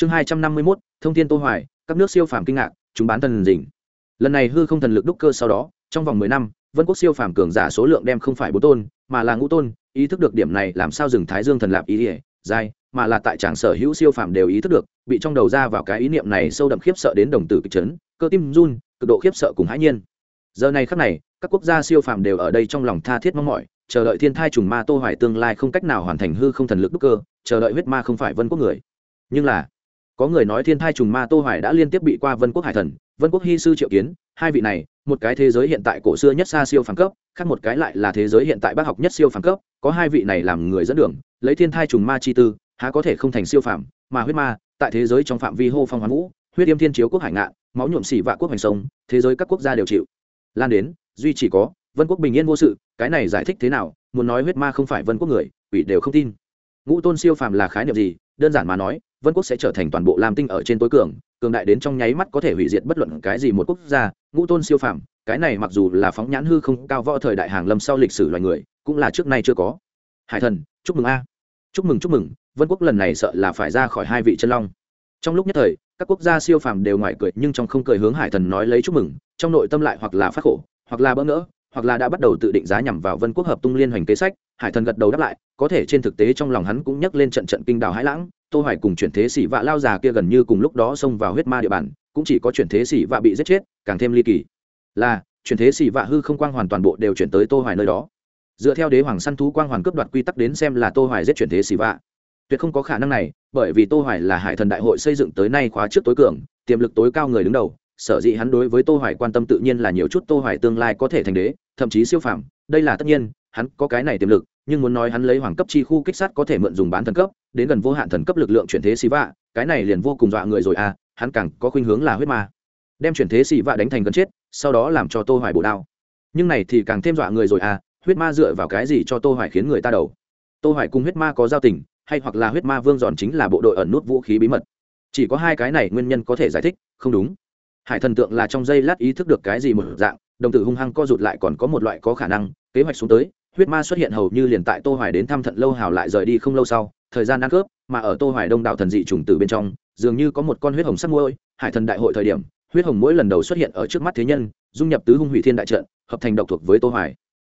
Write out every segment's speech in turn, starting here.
chương hai trăm năm mươi mốt, thông tin tô hoài, các nước siêu phàm kinh ngạc, chúng bán thần dình. Lần này hư không thần lực đúc cơ sau đó, trong vòng mười năm, vân quốc siêu phàm cường giả số lượng đem không phải bốn tôn, mà là ngũ tôn, ý thức được điểm này làm sao dừng thái dương thần lạp ý ỉa dai mà là tại tràng sở hữu siêu phàm đều ý thức được, bị trong đầu ra vào cái ý niệm này sâu đậm khiếp sợ đến đồng tử kịch chấn, cơ tim run, cực độ khiếp sợ cùng hãi nhiên. Giờ này khắc này, các quốc gia siêu phàm đều ở đây trong lòng tha thiết mong mỏi, chờ đợi thiên thai trùng ma tô hoài tương lai không cách nào hoàn thành hư không thần lực đúc cơ, chờ đợi huyết ma không phải vân quốc người. Nhưng là có người nói thiên thai trùng ma tô hoài đã liên tiếp bị qua vân quốc hải thần, vân quốc hy sư triệu kiến, hai vị này, một cái thế giới hiện tại cổ xưa nhất xa siêu phàm cấp, khác một cái lại là thế giới hiện tại bác học nhất siêu phàm cấp, có hai vị này làm người dẫn đường, lấy thiên thai trùng ma chi tư, há có thể không thành siêu phàm, mà huyết ma, tại thế giới trong phạm vi hô phong hoán vũ, huyết yêm thiên chiếu quốc hải ngạn, máu nhuộm xỉ vạ quốc hành sông, thế giới các quốc gia đều chịu. Lan đến, duy chỉ có, vân quốc bình yên vô sự, cái này giải thích thế nào, muốn nói huyết ma không phải vân quốc người ủy đều không tin. Ngũ tôn siêu phàm là khái niệm gì, đơn giản mà nói vân quốc sẽ trở thành toàn bộ lam tinh ở trên tối cường cường đại đến trong nháy mắt có thể hủy diệt bất luận cái gì một quốc gia ngũ tôn siêu phàm cái này mặc dù là phóng nhãn hư không cao võ thời đại hàng lâm sau lịch sử loài người cũng là trước nay chưa có hải thần chúc mừng a chúc mừng chúc mừng vân quốc lần này sợ là phải ra khỏi hai vị chân long trong lúc nhất thời các quốc gia siêu phàm đều ngoài cười nhưng trong không cười hướng hải thần nói lấy chúc mừng trong nội tâm lại hoặc là phát khổ hoặc là bỡ ngỡ hoặc là đã bắt đầu tự định giá nhằm vào vân quốc hợp tung liên hoành kế sách hải thần gật đầu đáp lại có thể trên thực tế trong lòng hắn cũng nhắc lên trận trận kinh đào hãi lãng tô hoài cùng chuyển thế sĩ vạ lao già kia gần như cùng lúc đó xông vào huyết ma địa bàn, cũng chỉ có chuyển thế sĩ vạ bị giết chết, càng thêm ly kỳ. Là, chuyển thế sĩ vạ hư không quang hoàn toàn bộ đều chuyển tới tô hoài nơi đó. Dựa theo đế hoàng săn thú quang hoàn cướp đoạt quy tắc đến xem là tô hoài giết chuyển thế sĩ vạ. Tuyệt không có khả năng này, bởi vì tô hoài là hải thần đại hội xây dựng tới nay khóa trước tối cường, tiềm lực tối cao người đứng đầu, sở dĩ hắn đối với tô hoài quan tâm tự nhiên là nhiều chút tô hoài tương lai có thể thành đế, thậm chí siêu phàm. Đây là tất nhiên, hắn có cái này tiềm lực, nhưng muốn nói hắn lấy hoàng cấp chi khu kích sát có thể mượn dùng bán thần cấp đến gần vô hạn thần cấp lực lượng chuyển thế xì vạ, cái này liền vô cùng dọa người rồi à hắn càng có khuynh hướng là huyết ma. Đem chuyển thế xì vạ đánh thành gần chết, sau đó làm cho tô hoài bổ đao. Nhưng này thì càng thêm dọa người rồi à huyết ma dựa vào cái gì cho tô hoài khiến người ta đầu? Tô hoài cùng huyết ma có giao tình, hay hoặc là huyết ma vương giòn chính là bộ đội ẩn nút vũ khí bí mật. Chỉ có hai cái này nguyên nhân có thể giải thích, không đúng. Hải thần tượng là trong giây lát ý thức được cái gì một dạng, đồng tử hung hăng co rụt lại còn có một loại có khả năng, kế hoạch xuống tới, huyết ma xuất hiện hầu như liền tại tô hoài đến thăm thận lâu hào lại rời đi không lâu sau thời gian ăn cướp, mà ở tô hoài đông đạo thần dị trùng tử bên trong, dường như có một con huyết hồng sắc mũi hải thần đại hội thời điểm, huyết hồng mỗi lần đầu xuất hiện ở trước mắt thế nhân, dung nhập tứ hung hủy thiên đại trận, hợp thành độc thuộc với tô hoài.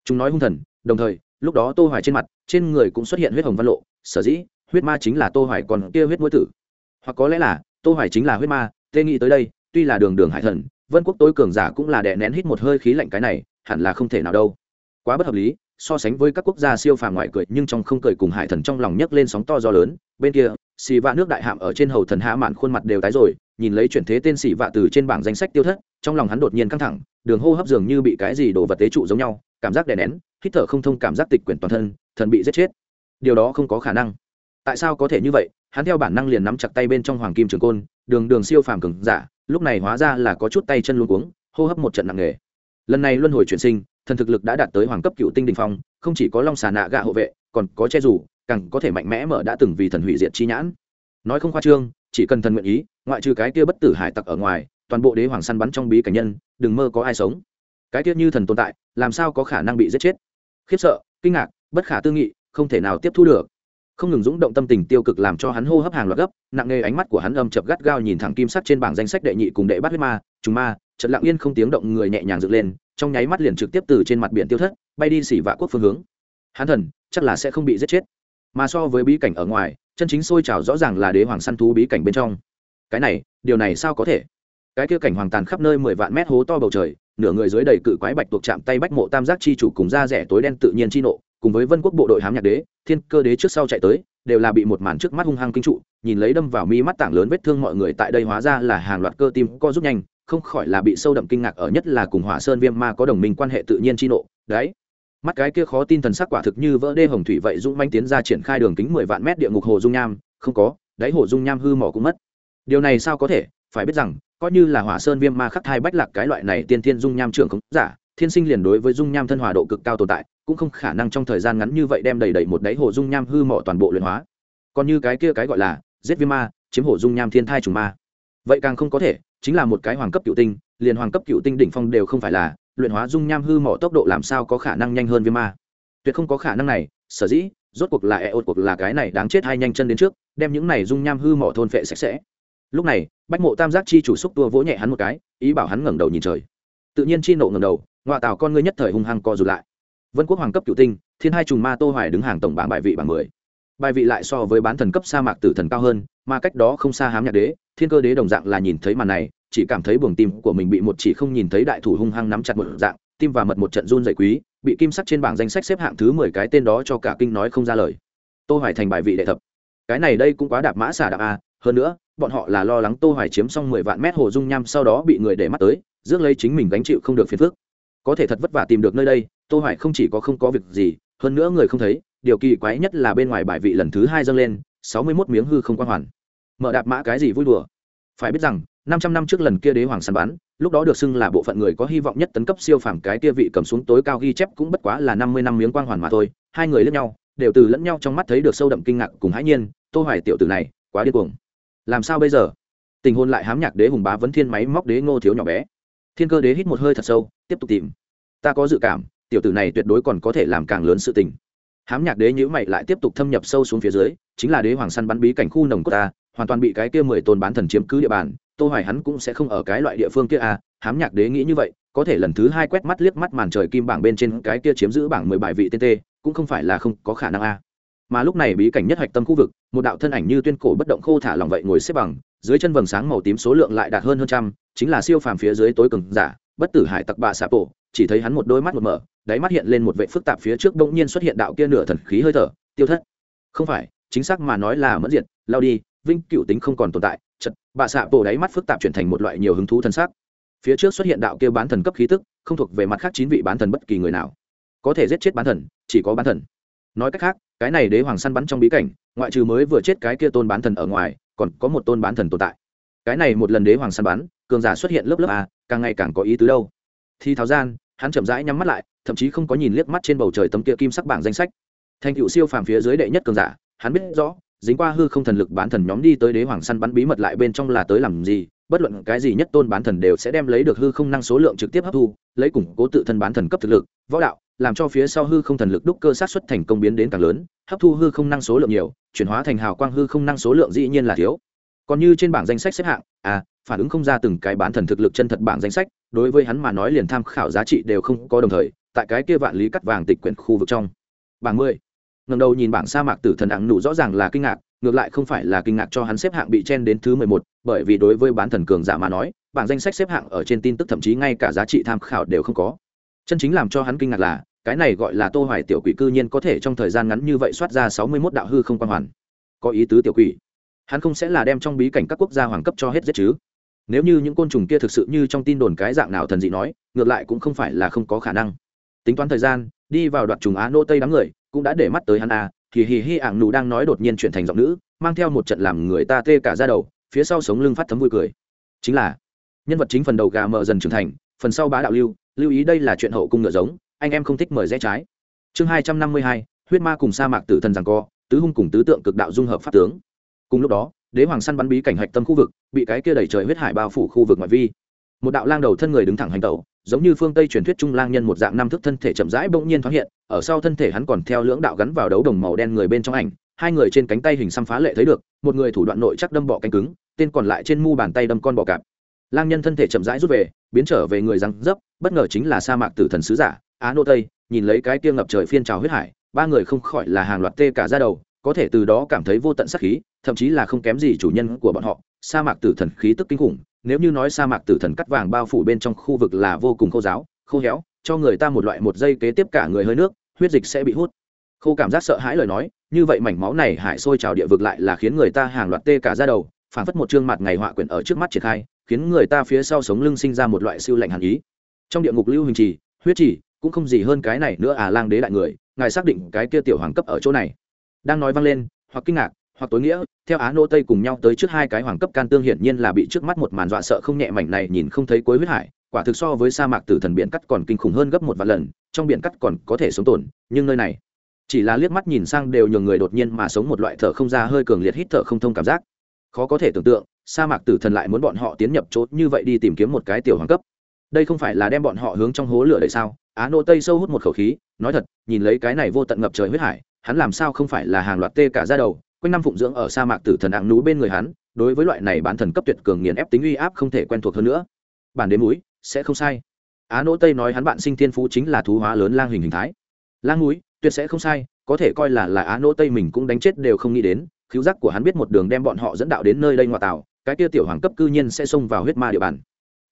Chúng nói hung thần, đồng thời, lúc đó tô hoài trên mặt, trên người cũng xuất hiện huyết hồng văn lộ, sở dĩ, huyết ma chính là tô hoài còn kia huyết mũi tử. Hoặc có lẽ là, tô hoài chính là huyết ma, tê nghĩ tới đây, tuy là đường đường hải thần, vân quốc tối cường giả cũng là đè nén hít một hơi khí lạnh cái này, hẳn là không thể nào đâu. Quá bất hợp lý so sánh với các quốc gia siêu phàm ngoại cười, nhưng trong không cười cùng hải thần trong lòng nhấc lên sóng to gió lớn. Bên kia, xì vạ nước đại hạm ở trên hầu thần hạ mạn khuôn mặt đều tái rồi, nhìn lấy chuyển thế tên xì vạ từ trên bảng danh sách tiêu thất, trong lòng hắn đột nhiên căng thẳng, đường hô hấp dường như bị cái gì đổ vật tế trụ giống nhau, cảm giác đè nén, hít thở không thông cảm giác tịch quyển toàn thân, thần bị giết chết. Điều đó không có khả năng. Tại sao có thể như vậy? Hắn theo bản năng liền nắm chặt tay bên trong hoàng kim trường côn, đường đường siêu phàm cường giả, lúc này hóa ra là có chút tay chân luôn cuống, hô hấp một trận nặng nề. Lần này luân hồi chuyển sinh thần thực lực đã đạt tới hoàng cấp cựu tinh đình phong, không chỉ có long xà nạ gạ hộ vệ, còn có che rủ càng có thể mạnh mẽ mở đã từng vì thần hủy diệt chi nhãn. Nói không khoa trương, chỉ cần thần nguyện ý, ngoại trừ cái kia bất tử hải tặc ở ngoài, toàn bộ đế hoàng săn bắn trong bí cảnh nhân, đừng mơ có ai sống. Cái kia như thần tồn tại, làm sao có khả năng bị giết chết? Khiếp sợ, kinh ngạc, bất khả tư nghị, không thể nào tiếp thu được. Không ngừng rúng động tâm tình tiêu cực làm cho hắn hô hấp hàng loạt gấp, nặng nề ánh mắt của hắn âm chập gắt gao nhìn thẳng kim sắt trên bảng danh sách đệ nhị cùng đệ bát huyết ma, trùng ma trận lặng yên không tiếng động người nhẹ nhàng dựng lên trong nháy mắt liền trực tiếp từ trên mặt biển tiêu thất, bay đi xỉ vạ quốc phương hướng. Hắn thần, chắc là sẽ không bị giết chết. Mà so với bí cảnh ở ngoài, chân chính sôi trào rõ ràng là đế hoàng săn thú bí cảnh bên trong. Cái này, điều này sao có thể? Cái kia cảnh hoàng tàn khắp nơi mười vạn mét hố to bầu trời, nửa người dưới đầy cự quái bạch tuộc chạm tay bách mộ tam giác chi chủ cùng da rẻ tối đen tự nhiên chi nộ, cùng với vân quốc bộ đội hám nhạc đế, thiên cơ đế trước sau chạy tới, đều là bị một màn trước mắt hung hăng kinh trụ, nhìn lấy đâm vào mi mắt tảng lớn vết thương mọi người tại đây hóa ra là hàng loạt cơ tim co rút nhanh không khỏi là bị sâu đậm kinh ngạc ở nhất là cùng hỏa sơn viêm ma có đồng minh quan hệ tự nhiên chi nộ, đấy. Mắt cái kia khó tin thần sắc quả thực như vỡ đê hồng thủy vậy dũng manh tiến ra triển khai đường kính mười vạn mét địa ngục hồ dung nham, không có, đáy hồ dung nham hư mỏ cũng mất. Điều này sao có thể, phải biết rằng, coi như là hỏa sơn viêm ma khắc thai bách lạc cái loại này tiên thiên dung nham trưởng không giả, thiên sinh liền đối với dung nham thân hòa độ cực cao tồn tại, cũng không khả năng trong thời gian ngắn như vậy đem đầy đầy một đáy hồ dung nham hư mỏ toàn bộ luyện hóa. Còn như cái kia cái gọi là giết viêm ma, chiếm hồ dung nham thiên thai trùng ma. Vậy càng không có thể chính là một cái hoàng cấp cựu tinh, liền hoàng cấp cựu tinh đỉnh phong đều không phải là, luyện hóa dung nham hư mỏ tốc độ làm sao có khả năng nhanh hơn viêm ma. Tuyệt không có khả năng này, sở dĩ, rốt cuộc là e ột cuộc là cái này đáng chết hay nhanh chân đến trước, đem những này dung nham hư mỏ thôn phệ sạch sẽ. Lúc này, bách mộ tam giác chi chủ xúc tua vỗ nhẹ hắn một cái, ý bảo hắn ngẩng đầu nhìn trời. Tự nhiên chi nộ ngẩng đầu ngoại tào con ngươi nhất thời hung hăng co rụt lại. Vân quốc hoàng cấp cựu tinh, thiên hai trùng ma tô hoài đứng hàng tổng bảng bài vị bảng mười. Bài vị lại so với bán thần cấp sa mạc tử thần cao hơn, mà cách đó không xa hám nhạc đế thiên cơ đế đồng dạng là nhìn thấy màn này, chỉ cảm thấy buồng tim của mình bị một chỉ không nhìn thấy đại thủ hung hăng nắm chặt một dạng, tim và mật một trận run dày quý, bị kim sắc trên bảng danh sách xếp hạng thứ mười cái tên đó cho cả kinh nói không ra lời. Tô hoài thành bài vị đệ thập. Cái này đây cũng quá đạp mã xả đạp a, hơn nữa, bọn họ là lo lắng tô hoài chiếm xong mười vạn mét hồ dung nham sau đó bị người để mắt tới, rước lấy chính mình gánh chịu không được phiền phức. Có thể thật vất vả tìm được nơi đây, tô hoài không chỉ có không có việc gì, hơn nữa người không thấy, điều kỳ quái nhất là bên ngoài bài vị lần thứ hai dâng lên 61 miếng hư không quan hoàn mở đạp mã cái gì vui đùa. Phải biết rằng 500 năm trước lần kia đế hoàng săn bắn, lúc đó được xưng là bộ phận người có hy vọng nhất tấn cấp siêu phàm cái kia vị cầm xuống tối cao ghi chép cũng bất quá là 50 năm miếng quang hoàn mà thôi, hai người lẫn nhau, đều từ lẫn nhau trong mắt thấy được sâu đậm kinh ngạc cùng hãi nhiên, tô hoài tiểu tử này, quá điên cuồng. Làm sao bây giờ? Tình hôn lại hám nhạc đế hùng bá vấn thiên máy móc đế ngô thiếu nhỏ bé. Thiên cơ đế hít một hơi thật sâu, tiếp tục tìm. Ta có dự cảm, tiểu tử này tuyệt đối còn có thể làm càng lớn sự tình. Hám nhạc đế nhữ mày lại tiếp tục thâm nhập sâu xuống phía dưới, chính là đế hoàng săn bắn bí cảnh khu nồng cốt ta hoàn toàn bị cái kia mười tôn bán thần chiếm cứ địa bàn, tô hoài hắn cũng sẽ không ở cái loại địa phương kia à hám nhạc đế nghĩ như vậy, có thể lần thứ hai quét mắt liếc mắt màn trời kim bảng bên trên cái kia chiếm giữ bảng mười bài vị tt cũng không phải là không có khả năng a mà lúc này bí cảnh nhất hạch tâm khu vực, một đạo thân ảnh như tuyên cổ bất động khô thả lòng vậy ngồi xếp bằng, dưới chân vầng sáng màu tím số lượng lại đạt hơn hơn trăm, chính là siêu phàm phía dưới tối cường giả, bất tử hải tặc bạ xạ bộ chỉ thấy hắn một đôi mắt một mở, đáy mắt hiện lên một vệ phức tạp phía trước bỗng nhiên xuất hiện đạo kia nửa thần khí hơi thở, tiêu thất. Không phải, chính xác mà nói là mất diệt, lao đi vinh cựu tính không còn tồn tại, chật, bà xạ bộ đáy mắt phức tạp chuyển thành một loại nhiều hứng thú thân xác. Phía trước xuất hiện đạo kia bán thần cấp khí tức, không thuộc về mặt khác chín vị bán thần bất kỳ người nào. Có thể giết chết bán thần, chỉ có bán thần. Nói cách khác, cái này đế hoàng săn bắn trong bí cảnh, ngoại trừ mới vừa chết cái kia tôn bán thần ở ngoài, còn có một tôn bán thần tồn tại. Cái này một lần đế hoàng săn bắn, cường giả xuất hiện lớp lớp a, càng ngày càng có ý tứ đâu. Thì tháo gian, hắn chậm rãi nhắm mắt lại, thậm chí không có nhìn liếc mắt trên bầu trời tấm kia kim sắc bảng danh sách. Thành cựu siêu phàm phía dưới đệ nhất cường giả, hắn biết rõ dính qua hư không thần lực bán thần nhóm đi tới đế hoàng săn bắn bí mật lại bên trong là tới làm gì, bất luận cái gì nhất tôn bán thần đều sẽ đem lấy được hư không năng số lượng trực tiếp hấp thu, lấy củng cố tự thân bán thần cấp thực lực, võ đạo, làm cho phía sau hư không thần lực đúc cơ sát xuất thành công biến đến càng lớn, hấp thu hư không năng số lượng nhiều, chuyển hóa thành hào quang hư không năng số lượng dĩ nhiên là thiếu. Còn như trên bảng danh sách xếp hạng à phản ứng không ra từng cái bán thần thực lực chân thật bảng danh sách, đối với hắn mà nói liền tham khảo giá trị đều không có đồng thời, tại cái kia vạn lý cắt vàng tịch quyển khu vực trong. Bảng mười ngầm đầu nhìn bảng sa mạc tử thần ẳng nụ rõ ràng là kinh ngạc, ngược lại không phải là kinh ngạc cho hắn xếp hạng bị chen đến thứ mười một, bởi vì đối với bán thần cường giả mà nói, bảng danh sách xếp hạng ở trên tin tức thậm chí ngay cả giá trị tham khảo đều không có. Chân chính làm cho hắn kinh ngạc là, cái này gọi là tô hoài tiểu quỷ cư nhiên có thể trong thời gian ngắn như vậy soát ra sáu mươi 61 đạo hư không quan hoàn. Có ý tứ tiểu quỷ. Hắn không sẽ là đem trong bí cảnh các quốc gia hoàng cấp cho hết giết chứ. Nếu như những côn trùng kia thực sự như trong tin đồn cái dạng nào thần dị nói, ngược lại cũng không phải là không có khả năng. Tính toán thời gian, đi vào đoạn trùng á nô tây đám người cũng đã để mắt tới hắn à thì hì hì ảng nụ đang nói đột nhiên chuyển thành giọng nữ, mang theo một trận làm người ta tê cả ra đầu, phía sau sống lưng phát thấm vui cười. Chính là, nhân vật chính phần đầu gà mờ dần trưởng thành, phần sau bá đạo lưu lưu ý đây là chuyện hậu cung ngựa giống, anh em không thích mời rẽ trái. Chương hai trăm năm mươi hai, huyết ma cùng sa mạc tử thần rằng co, tứ hung cùng tứ tượng cực đạo dung hợp pháp tướng. Cùng lúc đó, đế hoàng săn bắn bí cảnh hạch tâm khu vực, bị cái kia đẩy trời huyết hải bao phủ khu vực ngoại vi. Một đạo lang đầu thân người đứng thẳng hành tẩu giống như phương tây truyền thuyết trung lang nhân một dạng năm thức thân thể chậm rãi bỗng nhiên thoáng hiện, ở sau thân thể hắn còn theo lưỡng đạo gắn vào đấu đồng màu đen người bên trong ảnh, hai người trên cánh tay hình xăm phá lệ thấy được, một người thủ đoạn nội chắc đâm bọ cánh cứng, tên còn lại trên mu bàn tay đâm con bọ cạp. Lang nhân thân thể chậm rãi rút về, biến trở về người răng dấp, bất ngờ chính là sa mạc tử thần sứ giả, á nô tây, nhìn lấy cái kia ngập trời phiên trào huyết hải, ba người không khỏi là hàng loạt tê cả ra đầu, có thể từ đó cảm thấy vô tận sắc khí, thậm chí là không kém gì chủ nhân của bọn họ, sa mạc tử thần khí tức kinh khủng nếu như nói sa mạc tử thần cắt vàng bao phủ bên trong khu vực là vô cùng khô giáo, khô héo, cho người ta một loại một giây kế tiếp cả người hơi nước, huyết dịch sẽ bị hút. Khô cảm giác sợ hãi lời nói, như vậy mảnh máu này hải sôi trào địa vực lại là khiến người ta hàng loạt tê cả ra đầu, phảng phất một chương mặt ngày họa quyển ở trước mắt triển khai, khiến người ta phía sau sống lưng sinh ra một loại siêu lạnh hàn ý. Trong địa ngục lưu hình trì, huyết trì, cũng không gì hơn cái này nữa à lang đế đại người, ngài xác định cái kia tiểu hoàng cấp ở chỗ này. Đang nói vang lên, hoặc kinh ngạc hoặc tối nghĩa, theo á nô tây cùng nhau tới trước hai cái hoàng cấp can tương hiển nhiên là bị trước mắt một màn dọa sợ không nhẹ mảnh này nhìn không thấy cuối huyết hải, quả thực so với sa mạc tử thần biển cắt còn kinh khủng hơn gấp một vài lần, trong biển cắt còn có thể sống tồn, nhưng nơi này, chỉ là liếc mắt nhìn sang đều nhường người đột nhiên mà sống một loại thở không ra hơi cường liệt hít thở không thông cảm giác. Khó có thể tưởng tượng, sa mạc tử thần lại muốn bọn họ tiến nhập chốt như vậy đi tìm kiếm một cái tiểu hoàng cấp. Đây không phải là đem bọn họ hướng trong hố lửa đầy sao? Á nô tây sâu hút một khẩu khí, nói thật, nhìn lấy cái này vô tận ngập trời huyết hải, hắn làm sao không phải là hàng loạt tê cả ra đầu quanh năm phụng dưỡng ở sa mạc tử thần ạng núi bên người hắn, đối với loại này bán thần cấp tuyệt cường nghiền ép tính uy áp không thể quen thuộc hơn nữa. Bản đếm núi sẽ không sai. Á nỗ tây nói hắn bạn sinh thiên phú chính là thú hóa lớn lang hình hình thái. Lang núi tuyệt sẽ không sai, có thể coi là là á nỗ tây mình cũng đánh chết đều không nghĩ đến khiếu giác của hắn biết một đường đem bọn họ dẫn đạo đến nơi đây ngoại tảo cái kia tiểu hoàng cấp cư nhiên sẽ xông vào huyết ma địa bàn.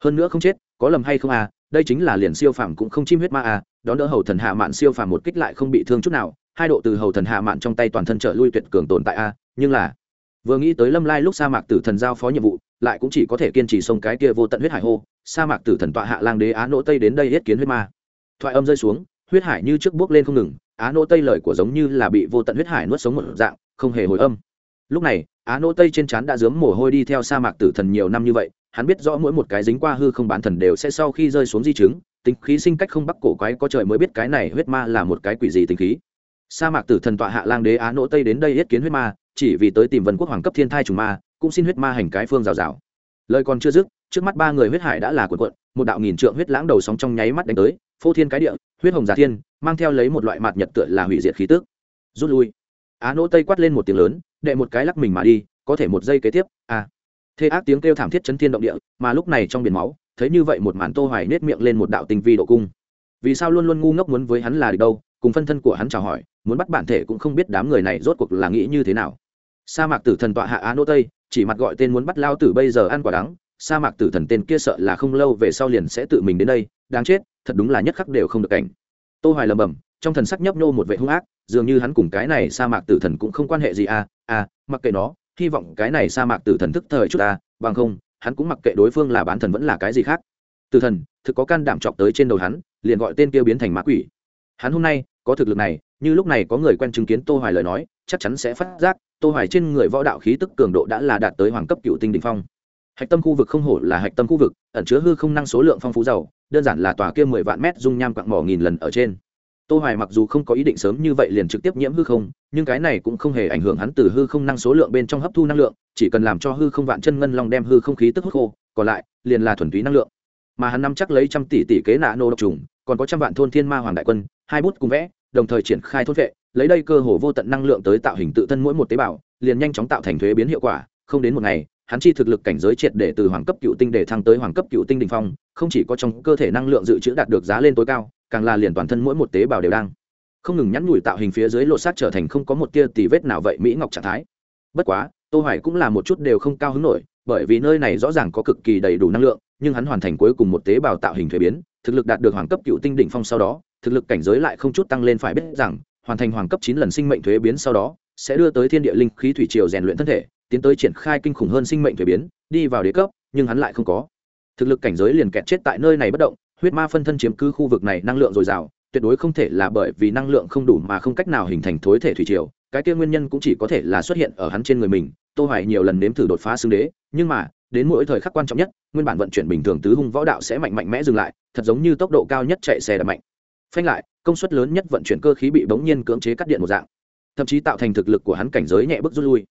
Hơn nữa không chết, có lầm hay không à đây chính là liền siêu phàm cũng không chim huyết ma à đón đỡ hầu thần hạ mạn siêu phàm một kích lại không bị thương chút nào hai độ từ hầu thần hạ mạn trong tay toàn thân trở lui tuyệt cường tồn tại a, nhưng là, vừa nghĩ tới lâm lai lúc sa mạc tử thần giao phó nhiệm vụ, lại cũng chỉ có thể kiên trì sông cái kia vô tận huyết hải hô, sa mạc tử thần tọa hạ lang đế á nỗ tây đến đây yết kiến huyết ma. Thoại âm rơi xuống, huyết hải như trước bước lên không ngừng, á nỗ tây lời của giống như là bị vô tận huyết hải nuốt sống một dạng, không hề hồi âm. Lúc này, á nỗ tây trên trán đã dướng mồ hôi đi theo sa mạc tử thần nhiều năm như vậy, hắn biết rõ mỗi một cái dính qua hư không bán thần đều sẽ sau khi rơi xuống di chứng, tính khí sinh cách không bắc cổ quái có trời mới biết cái này huyết ma là một cái quỷ gì tính khí sa mạc tử thần tọa hạ lang đế á nỗ tây đến đây yết kiến huyết ma, chỉ vì tới tìm vân quốc hoàng cấp thiên thai trùng ma, cũng xin huyết ma hành cái phương rào rào. Lời còn chưa dứt, trước mắt ba người huyết hải đã là quần quận một đạo nghìn trượng huyết lãng đầu sóng trong nháy mắt đánh tới, phô thiên cái địa, huyết hồng giả thiên, mang theo lấy một loại mạt nhật tựa là hủy diệt khí tức. Rút lui. Á nỗ tây quát lên một tiếng lớn, đệ một cái lắc mình mà đi, có thể một giây kế tiếp a à. thế ác tiếng kêu thảm thiết chấn thiên động địa, mà lúc này trong biển máu, thấy như vậy một màn tô hoài nết miệng lên một đạo tinh vi độ cung. Vì sao luôn luôn ngu ngốc muốn với hắn là đi đâu? Cùng phân thân của hắn chào hỏi muốn bắt bản thể cũng không biết đám người này rốt cuộc là nghĩ như thế nào. Sa mạc tử thần tọa hạ á nô tây, chỉ mặt gọi tên muốn bắt lao tử bây giờ ăn quả đắng. Sa mạc tử thần tên kia sợ là không lâu về sau liền sẽ tự mình đến đây. Đáng chết, thật đúng là nhất khắc đều không được cảnh. Tô hoài lầm bầm trong thần sắc nhấp nhô một vệ hung ác, dường như hắn cùng cái này sa mạc tử thần cũng không quan hệ gì à à mặc kệ nó, hy vọng cái này sa mạc tử thần thức thời chút à bằng không, hắn cũng mặc kệ đối phương là bán thần vẫn là cái gì khác. Tử thần, thực có can đảm chọc tới trên đầu hắn, liền gọi tên kia biến thành ma quỷ. Hắn hôm nay, có thực lực này như lúc này có người quen chứng kiến tô hoài lời nói, chắc chắn sẽ phát giác, tô hoài trên người võ đạo khí tức cường độ đã là đạt tới hoàng cấp cựu tinh đỉnh phong. Hạch tâm khu vực không hổ là hạch tâm khu vực, ẩn chứa hư không năng số lượng phong phú giàu, đơn giản là tòa kia 10 vạn mét dung nham quặng mỏ nghìn lần ở trên. Tô hoài mặc dù không có ý định sớm như vậy liền trực tiếp nhiễm hư không, nhưng cái này cũng không hề ảnh hưởng hắn từ hư không năng số lượng bên trong hấp thu năng lượng, chỉ cần làm cho hư không vạn chân ngân long đem hư không khí tức hút khô, còn lại, liền là thuần túy năng lượng. Mà hắn nắm chắc lấy trăm tỷ tỷ kế nạ nô độc trùng, còn có trăm vạn thôn thiên ma hoàng đại quân, hai bút cùng vẽ đồng thời triển khai thôn vệ, lấy đây cơ hồ vô tận năng lượng tới tạo hình tự thân mỗi một tế bào, liền nhanh chóng tạo thành thuế biến hiệu quả, không đến một ngày, hắn chi thực lực cảnh giới triệt để từ hoàng cấp cựu tinh để thăng tới hoàng cấp cựu tinh đình phong, không chỉ có trong cơ thể năng lượng dự trữ đạt được giá lên tối cao, càng là liền toàn thân mỗi một tế bào đều đang không ngừng nhắn nhủi tạo hình phía dưới lộ sát trở thành không có một tia tì vết nào vậy mỹ ngọc trạng thái. Bất quá, tô hoài cũng là một chút đều không cao hứng nổi, bởi vì nơi này rõ ràng có cực kỳ đầy đủ năng lượng, nhưng hắn hoàn thành cuối cùng một tế bào tạo hình thuế biến, thực lực đạt được hoàng cấp cựu tinh đỉnh phong sau đó thực lực cảnh giới lại không chút tăng lên phải biết rằng, hoàn thành hoàng cấp chín lần sinh mệnh thuế biến sau đó, sẽ đưa tới thiên địa linh khí thủy triều rèn luyện thân thể, tiến tới triển khai kinh khủng hơn sinh mệnh thuế biến, đi vào đế cấp, nhưng hắn lại không có. Thực lực cảnh giới liền kẹt chết tại nơi này bất động, huyết ma phân thân chiếm cứ khu vực này năng lượng dồi dào, tuyệt đối không thể là bởi vì năng lượng không đủ mà không cách nào hình thành thối thể thủy triều, cái kia nguyên nhân cũng chỉ có thể là xuất hiện ở hắn trên người mình, tô hoài nhiều lần nếm thử đột phá xương đế, nhưng mà, đến mỗi thời khắc quan trọng nhất, nguyên bản vận chuyển bình thường tứ hung võ đạo sẽ mạnh mạnh mẽ dừng lại, thật giống như tốc độ cao nhất chạy xe đạp mạnh phanh lại, công suất lớn nhất vận chuyển cơ khí bị bỗng nhiên cưỡng chế cắt điện một dạng, thậm chí tạo thành thực lực của hắn cảnh giới nhẹ bước rút lui.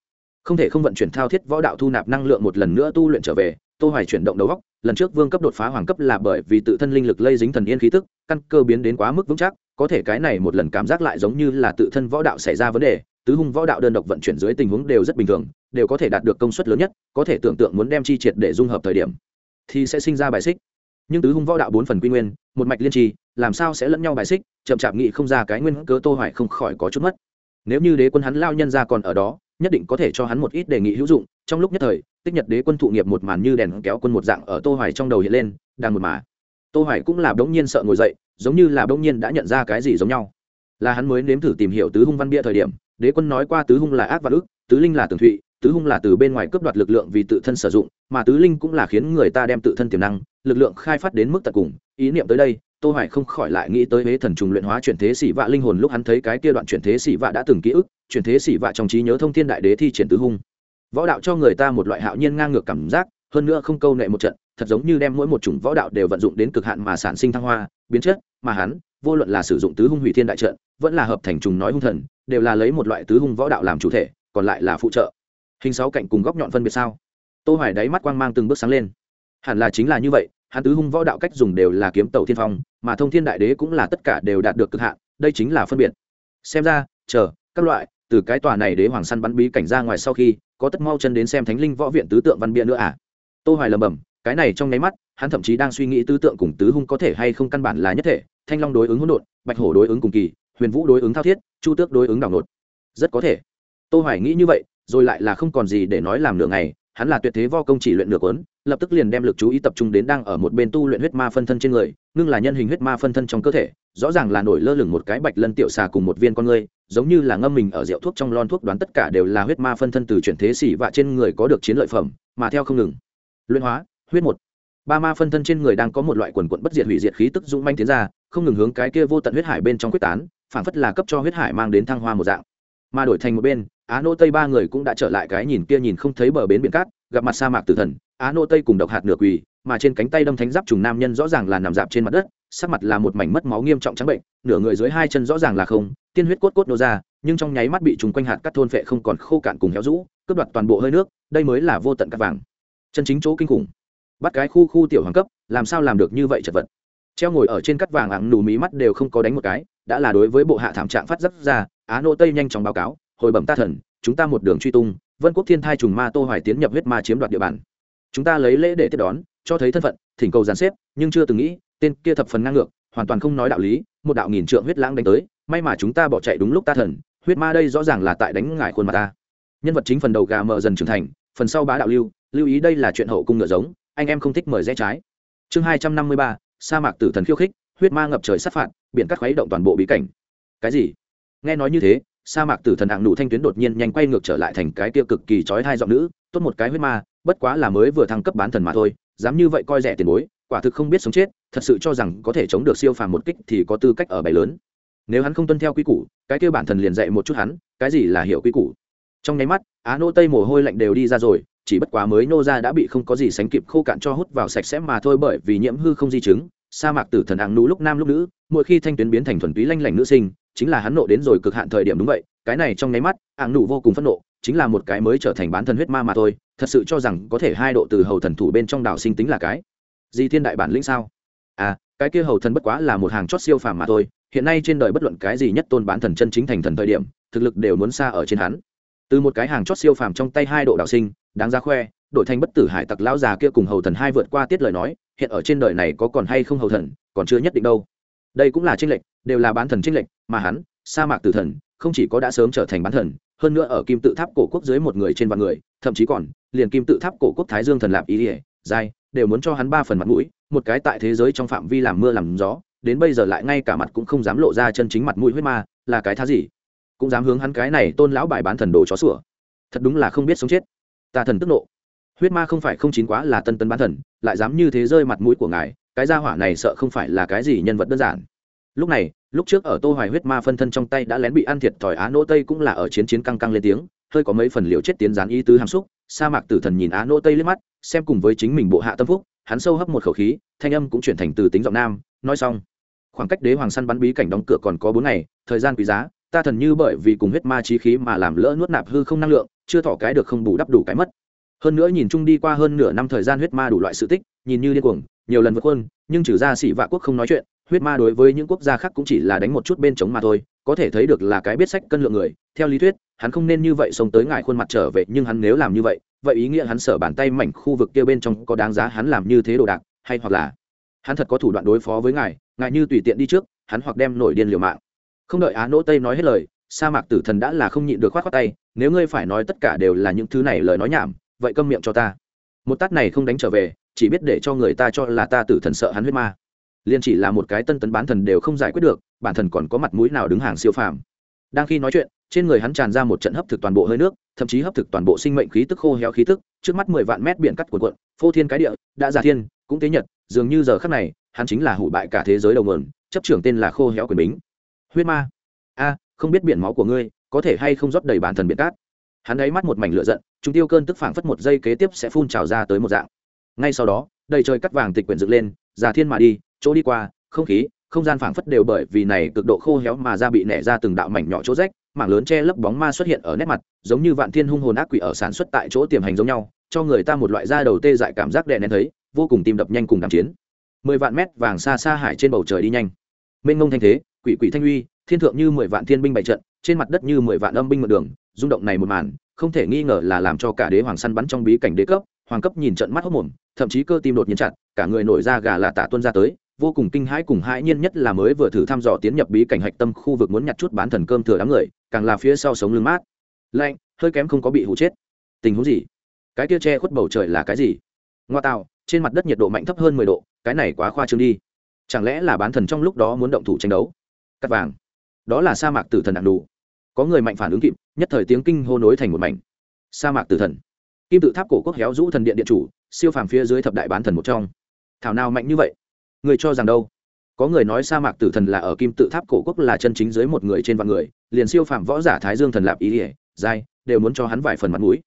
Không thể không vận chuyển thao thiết võ đạo thu nạp năng lượng một lần nữa tu luyện trở về, tô hoài chuyển động đầu góc, lần trước vương cấp đột phá hoàng cấp là bởi vì tự thân linh lực lây dính thần yên khí tức, căn cơ biến đến quá mức vững chắc, có thể cái này một lần cảm giác lại giống như là tự thân võ đạo xảy ra vấn đề, tứ hung võ đạo đơn độc vận chuyển dưới tình huống đều rất bình thường, đều có thể đạt được công suất lớn nhất, có thể tưởng tượng muốn đem chi triệt để dung hợp thời điểm, thì sẽ sinh ra bài xích nhưng tứ hung võ đạo bốn phần quy nguyên, một mạch liên trì làm sao sẽ lẫn nhau bài xích, chậm chạp nghị không ra cái nguyên cớ tô hoài không khỏi có chút mất. Nếu như đế quân hắn lao nhân ra còn ở đó, nhất định có thể cho hắn một ít đề nghị hữu dụng, trong lúc nhất thời, tích nhật đế quân thụ nghiệp một màn như đèn kéo quân một dạng ở tô hoài trong đầu hiện lên, đang một mà. Tô hoài cũng là đống nhiên sợ ngồi dậy, giống như là đống nhiên đã nhận ra cái gì giống nhau. Là hắn mới nếm thử tìm hiểu tứ hung văn bia thời điểm, đế quân nói qua tứ hung là ác và ức, tứ linh là tường thụy tứ hung là từ bên ngoài cướp đoạt lực lượng vì tự thân sử dụng, mà tứ linh cũng là khiến người ta đem tự thân tiềm năng, lực lượng khai phát đến mức tận cùng. Ý niệm tới đây, tô hoài không khỏi lại nghĩ tới huế thần trùng luyện hóa chuyển thế sĩ vạ linh hồn lúc hắn thấy cái kia đoạn chuyển thế sĩ vạ đã từng ký ức, chuyển thế sĩ vạ trong trí nhớ thông thiên đại đế thi triển tứ hung. Võ đạo cho người ta một loại hạo nhiên ngang ngược cảm giác, hơn nữa không câu nệ một trận, thật giống như đem mỗi một chủng võ đạo đều vận dụng đến cực hạn mà sản sinh thăng hoa, biến chất, mà hắn, vô luận là sử dụng tứ hung hủy thiên đại trận, vẫn là hợp thành trùng nói hung thần, đều là lấy một loại tứ hung võ đạo làm chủ thể, còn lại là phụ trợ hình sáu cạnh cùng góc nhọn phân biệt sao? Tô hoài đáy mắt quang mang từng bước sáng lên. Hẳn là chính là như vậy, hắn tứ hung võ đạo cách dùng đều là kiếm tẩu thiên phong, mà thông thiên đại đế cũng là tất cả đều đạt được cực hạn, đây chính là phân biệt. Xem ra, chờ, các loại, từ cái tòa này đế hoàng săn bắn bí cảnh ra ngoài sau khi, có tất mau chân đến xem thánh linh võ viện tứ tượng văn bia nữa à? Tô hoài lầm bầm cái này trong nháy mắt, hắn thậm chí đang suy nghĩ tứ tượng cùng tứ hung có thể hay không căn bản là nhất thể, thanh long đối ứng hỗn độn, bạch hổ đối ứng cùng kỳ, huyền vũ đối ứng thao thiết, chu tước đối ứng đảo nột. Rất có thể. Tô hoài nghĩ như vậy rồi lại là không còn gì để nói làm nửa ngày, hắn là tuyệt thế vo công chỉ luyện nửa cuốn, lập tức liền đem lực chú ý tập trung đến đang ở một bên tu luyện huyết ma phân thân trên người, ngưng là nhân hình huyết ma phân thân trong cơ thể, rõ ràng là nổi lơ lửng một cái bạch lân tiểu xà cùng một viên con người giống như là ngâm mình ở rượu thuốc trong lon thuốc đoán tất cả đều là huyết ma phân thân từ chuyển thế xỉ và trên người có được chiến lợi phẩm, mà theo không ngừng. Luyện hóa, huyết một. Ba ma phân thân trên người đang có một loại quần quận bất diệt hủy diệt khí tức dũng manh tiến ra, không ngừng hướng cái kia vô tận huyết hải bên trong quyết tán phản phất là cấp cho huyết hải mang đến thăng hoa một dạng. Mà đổi thành một bên á nô tây ba người cũng đã trở lại cái nhìn kia nhìn không thấy bờ bến biển cát, gặp mặt sa mạc tử thần, á nô tây cùng độc hạt nửa quỳ, mà trên cánh tay đâm thánh giáp trùng nam nhân rõ ràng là nằm dạp trên mặt đất, sắc mặt là một mảnh mất máu nghiêm trọng trắng bệnh, nửa người dưới hai chân rõ ràng là không, tiên huyết cốt cốt nô ra, nhưng trong nháy mắt bị trùng quanh hạt cắt thôn phệ không còn khô cạn cùng héo rũ, cướp đoạt toàn bộ hơi nước, đây mới là vô tận cắt vàng. Chân chính chỗ kinh khủng. Bắt cái khu khu tiểu hoàng cấp, làm sao làm được như vậy chật vật. Treo ngồi ở trên cắt vàng ẳng nù mí mắt đều không có đánh một cái, đã là đối với bộ hạ thảm trạng phát rất ra, á nô tây nhanh chóng báo cáo hồi bẩm ta thần, chúng ta một đường truy tung, vân quốc thiên thai trùng ma tô hoài tiến nhập huyết ma chiếm đoạt địa bàn. Chúng ta lấy lễ để tiếp đón, cho thấy thân phận, thỉnh cầu giàn xếp, nhưng chưa từng nghĩ, tên kia thập phần ngang ngược, hoàn toàn không nói đạo lý, một đạo nghìn trượng huyết lãng đánh tới, may mà chúng ta bỏ chạy đúng lúc ta thần, huyết ma đây rõ ràng là tại đánh ngải khuôn mặt ta. Nhân vật chính phần đầu gà mờ dần trưởng thành, phần sau bá đạo lưu lưu ý đây là chuyện hậu cung ngựa giống, anh em không thích mời rẽ trái. Chương hai trăm năm mươi ba, sa mạc tử thần khiêu khích, huyết ma ngập trời sát phạt, biển cắt khuấy động toàn bộ bí cảnh. Cái gì? Nghe nói như thế sa mạc tử thần hạng nụ thanh tuyến đột nhiên nhanh quay ngược trở lại thành cái kia cực kỳ trói thai giọng nữ, tốt một cái huyết ma, bất quá là mới vừa thăng cấp bán thần mà thôi, dám như vậy coi rẻ tiền bối, quả thực không biết sống chết, thật sự cho rằng có thể chống được siêu phàm một kích thì có tư cách ở bày lớn. Nếu hắn không tuân theo quy củ, cái kia bản thần liền dạy một chút hắn, cái gì là hiểu quy củ. Trong nháy mắt, á nô tây mồ hôi lạnh đều đi ra rồi, chỉ bất quá mới nô ra đã bị không có gì sánh kịp khô cạn cho hút vào sạch sẽ mà thôi bởi vì nhiễm hư không di chứng, sa mạc tử thần ạng nú lúc nam lúc nữ, mỗi khi thanh tuyến biến thành thuần túy lanh lảnh nữ sinh chính là hắn nộ đến rồi cực hạn thời điểm đúng vậy, cái này trong nháy mắt, ạng nụ vô cùng phẫn nộ, chính là một cái mới trở thành bán thần huyết ma mà thôi, thật sự cho rằng có thể hai độ từ hầu thần thủ bên trong đảo sinh tính là cái. Gì thiên đại bản lĩnh sao? À cái kia hầu thần bất quá là một hàng chót siêu phàm mà thôi, hiện nay trên đời bất luận cái gì nhất tôn bán thần chân chính thành thần thời điểm, thực lực đều muốn xa ở trên hắn. Từ một cái hàng chót siêu phàm trong tay hai độ đảo sinh, đáng ra khoe, đổi thành bất tử hải tặc lão già kia cùng hầu thần hai vượt qua tiết lời nói, hiện ở trên đời này có còn hay không hầu thần, còn chưa nhất định đâu đây cũng là tranh lệch đều là bán thần tranh lệch mà hắn sa mạc tử thần không chỉ có đã sớm trở thành bán thần hơn nữa ở kim tự tháp cổ quốc dưới một người trên vạn người thậm chí còn liền kim tự tháp cổ quốc thái dương thần lạp ý ỉa dai, đều muốn cho hắn ba phần mặt mũi một cái tại thế giới trong phạm vi làm mưa làm gió đến bây giờ lại ngay cả mặt cũng không dám lộ ra chân chính mặt mũi huyết ma là cái thá gì? Cũng dám hướng hắn cái này tôn lão bài bán thần đồ chó sủa. Thật đúng là không biết sống chết. Ta thần tức nộ. Huyết ma không phải không chín quá là tân tân bán thần lại dám như thế rơi mặt mũi của ngài cái gia hỏa này sợ không phải là cái gì nhân vật đơn giản. Lúc này, lúc trước ở tô hoài huyết ma phân thân trong tay đã lén bị ăn thiệt thòi á nỗ tây cũng là ở chiến chiến căng căng lên tiếng, hơi có mấy phần liều chết tiến gián ý tứ hàm xúc, sa mạc tử thần nhìn á nỗ tây liếc mắt, xem cùng với chính mình bộ hạ tâm phúc, hắn sâu hấp một khẩu khí, thanh âm cũng chuyển thành từ tính giọng nam, nói xong. Khoảng cách đế hoàng săn bắn bí cảnh đóng cửa còn có bốn ngày, thời gian quý giá, ta thần như bởi vì cùng huyết ma chí khí mà làm lỡ nuốt nạp hư không năng lượng, chưa thỏ cái được không bù đắp đủ cái mất. Hơn nữa nhìn chung đi qua hơn nửa năm thời gian huyết ma đủ loại sự tích, nhìn như điên cuồng nhiều lần vượt quân nhưng trừ ra sĩ vạ quốc không nói chuyện, huyết ma đối với những quốc gia khác cũng chỉ là đánh một chút bên chống mà thôi, có thể thấy được là cái biết sách cân lượng người. Theo lý thuyết, hắn không nên như vậy sống tới ngài khuôn mặt trở về, nhưng hắn nếu làm như vậy vậy ý nghĩa hắn sở bàn tay mảnh khu vực kia bên trong có đáng giá hắn làm như thế đồ đạc, hay hoặc là hắn thật có thủ đoạn đối phó với ngài ngài như tùy tiện đi trước, hắn hoặc đem nổi điên liều mạng. Không đợi á nỗ tây nói hết lời, sa mạc tử thần đã là không nhịn được khoát khoát tay, nếu ngươi phải nói tất cả đều là những thứ này lời nói nhảm, vậy câm miệng cho ta. Một tát này không đánh trở về chỉ biết để cho người ta cho là ta tử thần sợ hắn huyết ma. Liền chỉ là một cái tân tấn bán thần đều không giải quyết được, bản thần còn có mặt mũi nào đứng hàng siêu phàm. Đang khi nói chuyện, trên người hắn tràn ra một trận hấp thực toàn bộ hơi nước, thậm chí hấp thực toàn bộ sinh mệnh khí tức khô héo khí tức, trước mắt mười vạn mét biển cắt cuộn cuộn, phô thiên cái địa, đã giả thiên, cũng tế nhật, dường như giờ khắc này, hắn chính là hủ bại cả thế giới đầu nguồn, chấp trưởng tên là khô héo quyền bính. Huyết ma. A, không biết biển máu của ngươi, có thể hay không rót đầy bản thần biển cát? Hắn ấy mắt một mảnh lửa giận chúng tiêu cơn tức phảng phất một giây kế tiếp sẽ phun trào ra tới một dạng ngay sau đó, đầy trời cắt vàng tịch quyển dựng lên, già thiên mà đi, chỗ đi qua, không khí, không gian phảng phất đều bởi vì này cực độ khô héo mà ra bị nẻ ra từng đạo mảnh nhỏ chỗ rách, mảng lớn che lấp bóng ma xuất hiện ở nét mặt, giống như vạn thiên hung hồn ác quỷ ở sản xuất tại chỗ tiềm hành giống nhau, cho người ta một loại da đầu tê dại cảm giác đè nén thấy, vô cùng tim đập nhanh cùng đàm chiến. Mười vạn mét vàng xa xa hải trên bầu trời đi nhanh. Mênh ngông thanh thế, quỷ quỷ thanh uy, thiên thượng như mười vạn thiên binh bày trận, trên mặt đất như mười vạn âm binh mượn đường, rung động này một màn, không thể nghi ngờ là làm cho cả đế hoàng săn bắn trong bí cảnh đế cấp hoàng cấp nhìn trận mắt hốc mồm, thậm chí cơ tim đột nhiên chặt, cả người nổi da gà là tạ tuân ra tới, vô cùng kinh hãi cùng hãi nhiên nhất là mới vừa thử thăm dò tiến nhập bí cảnh hạch tâm khu vực muốn nhặt chút bán thần cơm thừa đám người, càng là phía sau sống lưng mát. Lạnh, hơi kém không có bị hụ chết. Tình huống gì? Cái kia che khuất bầu trời là cái gì? Ngoa tạo, trên mặt đất nhiệt độ mạnh thấp hơn mười độ, cái này quá khoa trương đi. Chẳng lẽ là bán thần trong lúc đó muốn động thủ tranh đấu? Cắt vàng. Đó là sa mạc tử thần đạn đủ. Có người mạnh phản ứng kịp, nhất thời tiếng kinh hô nối thành một mảnh. Sa mạc tử thần kim tự tháp cổ quốc héo rũ thần điện điện chủ, siêu phàm phía dưới thập đại bán thần một trong. Thảo nào mạnh như vậy? Người cho rằng đâu? Có người nói sa mạc tử thần là ở kim tự tháp cổ quốc là chân chính dưới một người trên vạn người, liền siêu phàm võ giả thái dương thần lạp ý ỉa dai đều muốn cho hắn vài phần mặt mũi.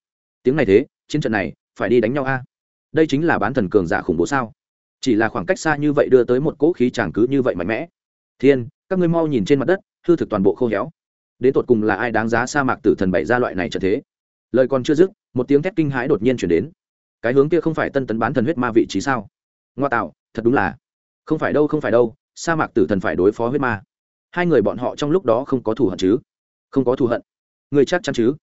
Tiếng này thế, chiến trận này, phải đi đánh nhau a. Đây chính là bán thần cường giả khủng bố sao? Chỉ là khoảng cách xa như vậy đưa tới một cỗ khí chàng cứ như vậy mạnh mẽ. Thiên, các ngươi mau nhìn trên mặt đất, hư thực toàn bộ khô héo. Đến tột cùng là ai đáng giá sa mạc tử thần bày ra loại này trở thế? Lời còn chưa dứt, một tiếng thét kinh hãi đột nhiên chuyển đến. Cái hướng kia không phải tân tấn bán thần huyết ma vị trí sao? Ngoa tạo, thật đúng là. Không phải đâu, không phải đâu, sa mạc tử thần phải đối phó huyết ma. Hai người bọn họ trong lúc đó không có thù hận chứ? Không có thù hận. Người chắc chắn chứ?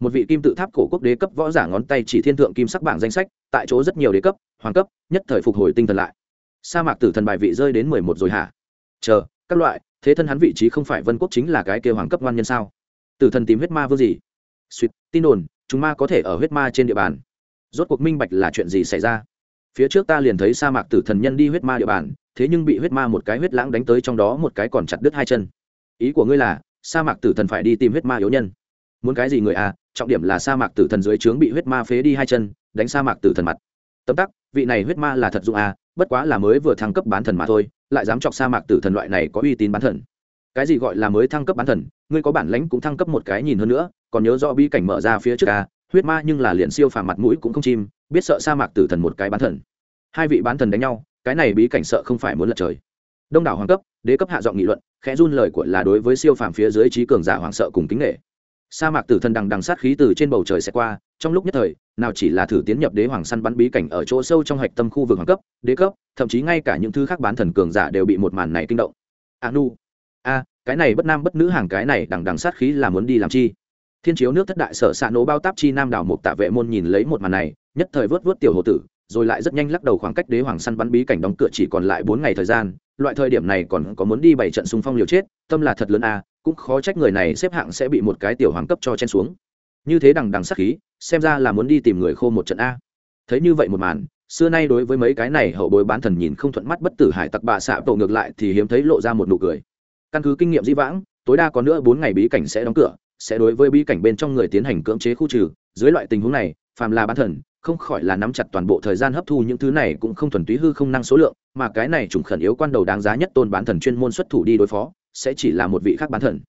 Một vị kim tự tháp cổ quốc đế cấp võ giả ngón tay chỉ thiên thượng kim sắc bảng danh sách, tại chỗ rất nhiều đế cấp, hoàng cấp, nhất thời phục hồi tinh thần lại. Sa mạc tử thần bài vị rơi đến mười một rồi hả? Chờ, các loại, thế thân hắn vị trí không phải vân quốc chính là cái kêu hoàng cấp ngoan nhân sao? Tử thần tìm huyết ma vương gì? Suýt, tin đồn, chúng ma có thể ở huyết ma trên địa bàn. Rốt cuộc minh bạch là chuyện gì xảy ra. Phía trước ta liền thấy sa mạc tử thần nhân đi huyết ma địa bàn, thế nhưng bị huyết ma một cái huyết lãng đánh tới trong đó một cái còn chặt đứt hai chân. Ý của ngươi là, sa mạc tử thần phải đi tìm huyết ma yếu nhân. Muốn cái gì người à trọng điểm là sa mạc tử thần dưới trướng bị huyết ma phế đi hai chân, đánh sa mạc tử thần mặt. Tấm tắc, vị này huyết ma là thật dụng à bất quá là mới vừa thăng cấp bán thần mà thôi, lại dám chọc sa mạc tử thần loại này có uy tín bán thần. Cái gì gọi là mới thăng cấp bán thần ngươi có bản lãnh cũng thăng cấp một cái nhìn hơn nữa, còn nhớ rõ bi cảnh mở ra phía trước à huyết ma nhưng là liền siêu phàm mặt mũi cũng không chim, biết sợ sa mạc tử thần một cái bán thần. Hai vị bán thần đánh nhau, cái này bí cảnh sợ không phải muốn lật trời. Đông đảo hoàng cấp, đế cấp hạ giọng nghị luận, khẽ run lời của là đối với siêu phàm phía dưới trí cường giả hoàng sợ cùng kính nghệ sa mạc tử thần đằng đằng sát khí từ trên bầu trời sẽ qua, trong lúc nhất thời, nào chỉ là thử tiến nhập đế hoàng săn bắn bí cảnh ở chỗ sâu trong hạch tâm khu vực hoàng cấp, đế cấp, thậm chí ngay cả những thứ khác bán thần cường giả đều bị một màn này kinh động. A nu a cái này bất nam bất nữ hàng cái này đằng đằng sát khí là muốn đi làm chi? Thiên chiếu nước thất đại sở xạ nổ bao táp chi nam đảo một tạ vệ môn nhìn lấy một màn này, nhất thời vớt vớt tiểu hồ tử, rồi lại rất nhanh lắc đầu khoảng cách đế hoàng săn bắn bí cảnh đóng cửa chỉ còn lại bốn ngày thời gian, loại thời điểm này còn có muốn đi bảy trận xung phong liều chết, tâm là thật lớn a, cũng khó trách người này xếp hạng sẽ bị một cái tiểu hoàng cấp cho chen xuống. Như thế đằng đằng sát khí, xem ra là muốn đi tìm người khô một trận a. Thấy như vậy một màn, xưa nay đối với mấy cái này hậu bối bán thần nhìn không thuận mắt bất tử hải tặc bà xạ tổ ngược lại thì hiếm thấy lộ ra một nụ cười căn cứ kinh nghiệm dĩ vãng, tối đa có nữa bốn ngày bí cảnh sẽ đóng cửa, sẽ đối với bí cảnh bên trong người tiến hành cưỡng chế khu trừ. Dưới loại tình huống này, phàm là bán thần, không khỏi là nắm chặt toàn bộ thời gian hấp thu những thứ này cũng không thuần túy hư không năng số lượng, mà cái này trùng khẩn yếu quan đầu đáng giá nhất tôn bán thần chuyên môn xuất thủ đi đối phó, sẽ chỉ là một vị khác bán thần.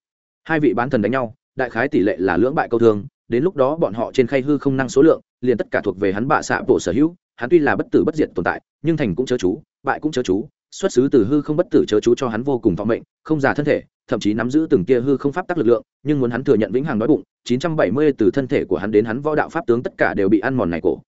Hai vị bán thần đánh nhau, đại khái tỷ lệ là lưỡng bại câu thương, đến lúc đó bọn họ trên khay hư không năng số lượng, liền tất cả thuộc về hắn bạ xạ bộ sở hữu, hắn tuy là bất tử bất diệt tồn tại, nhưng thành cũng chớ chú, bại cũng chớ chú xuất xứ từ hư không bất tử chớ chú cho hắn vô cùng vọng mệnh, không già thân thể, thậm chí nắm giữ từng kia hư không pháp tắc lực lượng, nhưng muốn hắn thừa nhận vĩnh hằng đói bụng 970 từ thân thể của hắn đến hắn võ đạo pháp tướng tất cả đều bị ăn mòn này cổ.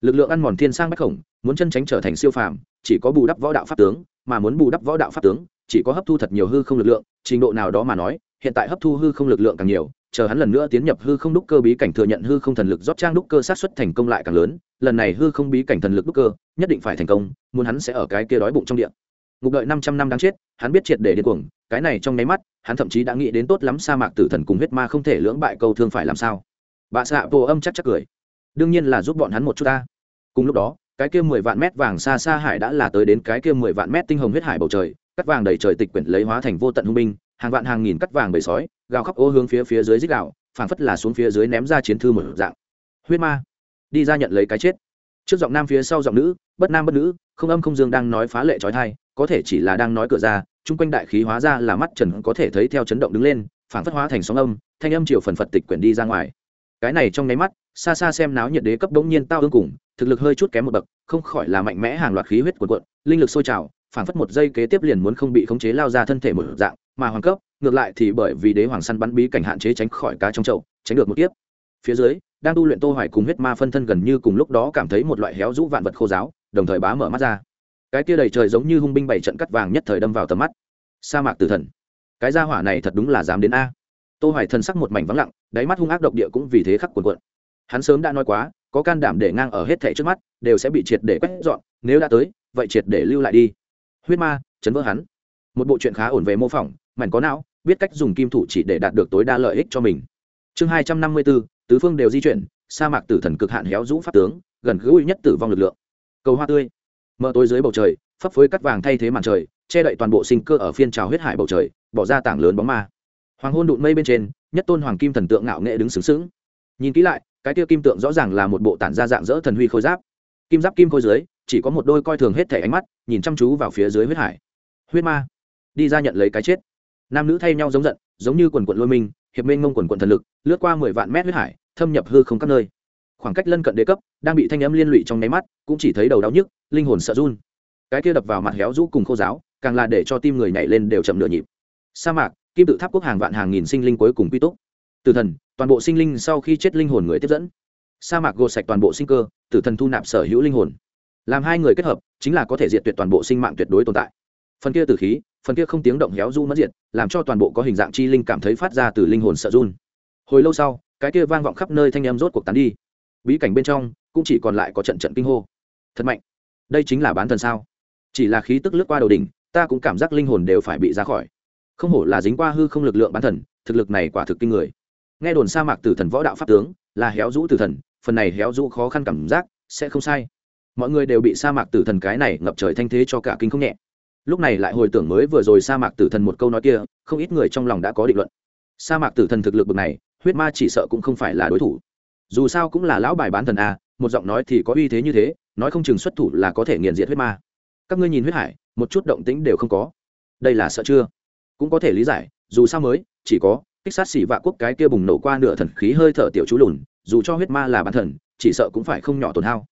Lực lượng ăn mòn thiên sang bách khổng, muốn chân tránh trở thành siêu phàm, chỉ có bù đắp võ đạo pháp tướng, mà muốn bù đắp võ đạo pháp tướng, chỉ có hấp thu thật nhiều hư không lực lượng, trình độ nào đó mà nói, hiện tại hấp thu hư không lực lượng càng nhiều, chờ hắn lần nữa tiến nhập hư không đúc cơ bí cảnh thừa nhận hư không thần lực rót trang đúc cơ sát xuất thành công lại càng lớn, lần này hư không bí cảnh thần lực đúc cơ nhất định phải thành công, muốn hắn sẽ ở cái kia đói bụng trong điện ngục đợi năm trăm năm đáng chết hắn biết triệt để điên cuồng cái này trong nháy mắt hắn thậm chí đã nghĩ đến tốt lắm sa mạc tử thần cùng huyết ma không thể lưỡng bại câu thương phải làm sao. Bà xạ vô âm chắc chắc cười. Đương nhiên là giúp bọn hắn một chút ta. Cùng lúc đó cái kia mười vạn mét vàng xa xa hải đã là tới đến cái kia mười vạn mét tinh hồng huyết hải bầu trời cắt vàng đầy trời tịch quyển lấy hóa thành vô tận hung binh hàng vạn hàng nghìn cắt vàng bầy sói gào khóc ô hướng phía phía dưới dích gào, phảng phất là xuống phía dưới ném ra chiến thư một dạng. Huyết ma đi ra nhận lấy cái chết. Trước giọng nam phía sau giọng nữ bất nam bất nữ không âm không dương đang nói phá lệ trói thai có thể chỉ là đang nói cửa ra, chung quanh đại khí hóa ra là mắt trần có thể thấy theo chấn động đứng lên phản phất hóa thành sóng âm, thanh âm chiều phần phật tịch quyển đi ra ngoài. Cái này trong nháy mắt, xa xa xem náo nhiệt đế cấp bỗng nhiên tao ương cùng, thực lực hơi chút kém một bậc, không khỏi là mạnh mẽ hàng loạt khí huyết cuộn cuộn, linh lực sôi trào phản phất một giây kế tiếp liền muốn không bị khống chế lao ra thân thể một dạng, mà hoàng cấp, ngược lại thì bởi vì đế hoàng săn bắn bí cảnh hạn chế tránh khỏi cá trong chậu, tránh được một tiếp phía dưới, đang tu luyện tô hoài cùng huyết ma phân thân gần như cùng lúc đó cảm thấy một loại héo rũ vạn vật khô giáo, đồng thời bá mở mắt ra cái kia đầy trời giống như hung binh bảy trận cắt vàng nhất thời đâm vào tầm mắt. Sa mạc tử thần. Cái gia hỏa này thật đúng là dám đến a. Tô hoài thân sắc một mảnh vắng lặng đáy mắt hung ác độc địa cũng vì thế khắc cuồn cuộn. Hắn sớm đã nói quá có can đảm để ngang ở hết thảy trước mắt đều sẽ bị triệt để quét dọn nếu đã tới vậy triệt để lưu lại đi. Huyết ma chấn vỡ hắn. Một bộ chuyện khá ổn về mô phỏng mảnh có não biết cách dùng kim thủ chỉ để đạt được tối đa lợi ích cho mình. Chương 254, tứ phương đều di chuyển sa mạc tử thần cực hạn héo rũ pháp tướng gần gũi nhất tử vong lực lượng. Cầu hoa tươi mờ tối dưới bầu trời, phấp phới cắt vàng thay thế màn trời, che đậy toàn bộ sinh cơ ở phiên trào huyết hải bầu trời, bỏ ra tảng lớn bóng ma. Hoàng hôn đụn mây bên trên, nhất tôn hoàng kim thần tượng ngạo nghệ đứng sướng sướng nhìn kỹ lại, cái tia kim tượng rõ ràng là một bộ tản ra dạng dỡ thần huy khôi giáp. Kim giáp kim khôi dưới, chỉ có một đôi coi thường hết thể ánh mắt, nhìn chăm chú vào phía dưới huyết hải. Huyết ma. Đi ra nhận lấy cái chết. Nam nữ thay nhau giống giận, giống như quần quận lôi minh hiệp minh ngông quần quận thần lực, lướt qua mười vạn mét huyết hải, thâm nhập hư không các nơi khoảng cách lân cận đế cấp, đang bị thanh âm liên lụy trong nháy mắt, cũng chỉ thấy đầu đau nhức, linh hồn sợ run. Cái kia đập vào mặt héo rũ cùng khô giáo, càng là để cho tim người nhảy lên đều chậm nửa nhịp. Sa mạc, kim tự tháp quốc hàng vạn hàng nghìn sinh linh cuối cùng quy túc. Tử thần, toàn bộ sinh linh sau khi chết linh hồn người tiếp dẫn. Sa mạc gột sạch toàn bộ sinh cơ, tử thần thu nạp sở hữu linh hồn. Làm hai người kết hợp, chính là có thể diệt tuyệt toàn bộ sinh mạng tuyệt đối tồn tại. Phần kia tử khí, phần kia không tiếng động héo du mất diệt, làm cho toàn bộ có hình dạng chi linh cảm thấy phát ra từ linh hồn sợ run. Hồi lâu sau, cái kia vang vọng khắp nơi thanh em rốt cuộc tán đi bí cảnh bên trong, cũng chỉ còn lại có trận trận kinh hô. Thật mạnh. Đây chính là bán thần sao? Chỉ là khí tức lướt qua đầu đỉnh, ta cũng cảm giác linh hồn đều phải bị ra khỏi. Không hổ là dính qua hư không lực lượng bán thần, thực lực này quả thực kinh người. Nghe đồn sa mạc tử thần võ đạo pháp tướng, là héo rũ tử thần, phần này héo rũ khó khăn cảm giác, sẽ không sai. Mọi người đều bị sa mạc tử thần cái này ngập trời thanh thế cho cả kinh không nhẹ. Lúc này lại hồi tưởng mới vừa rồi sa mạc tử thần một câu nói kia, không ít người trong lòng đã có định luận. Sa mạc tử thần thực lực bực này, huyết ma chỉ sợ cũng không phải là đối thủ dù sao cũng là lão bài bán thần a, một giọng nói thì có uy thế như thế, nói không chừng xuất thủ là có thể nghiền diệt huyết ma. Các ngươi nhìn huyết hải, một chút động tĩnh đều không có. Đây là sợ chưa? Cũng có thể lý giải, dù sao mới, chỉ có kích sát xỉ vạ quốc cái kia bùng nổ qua nửa thần khí hơi thở tiểu chú lùn, dù cho huyết ma là bán thần, chỉ sợ cũng phải không nhỏ tổn hao.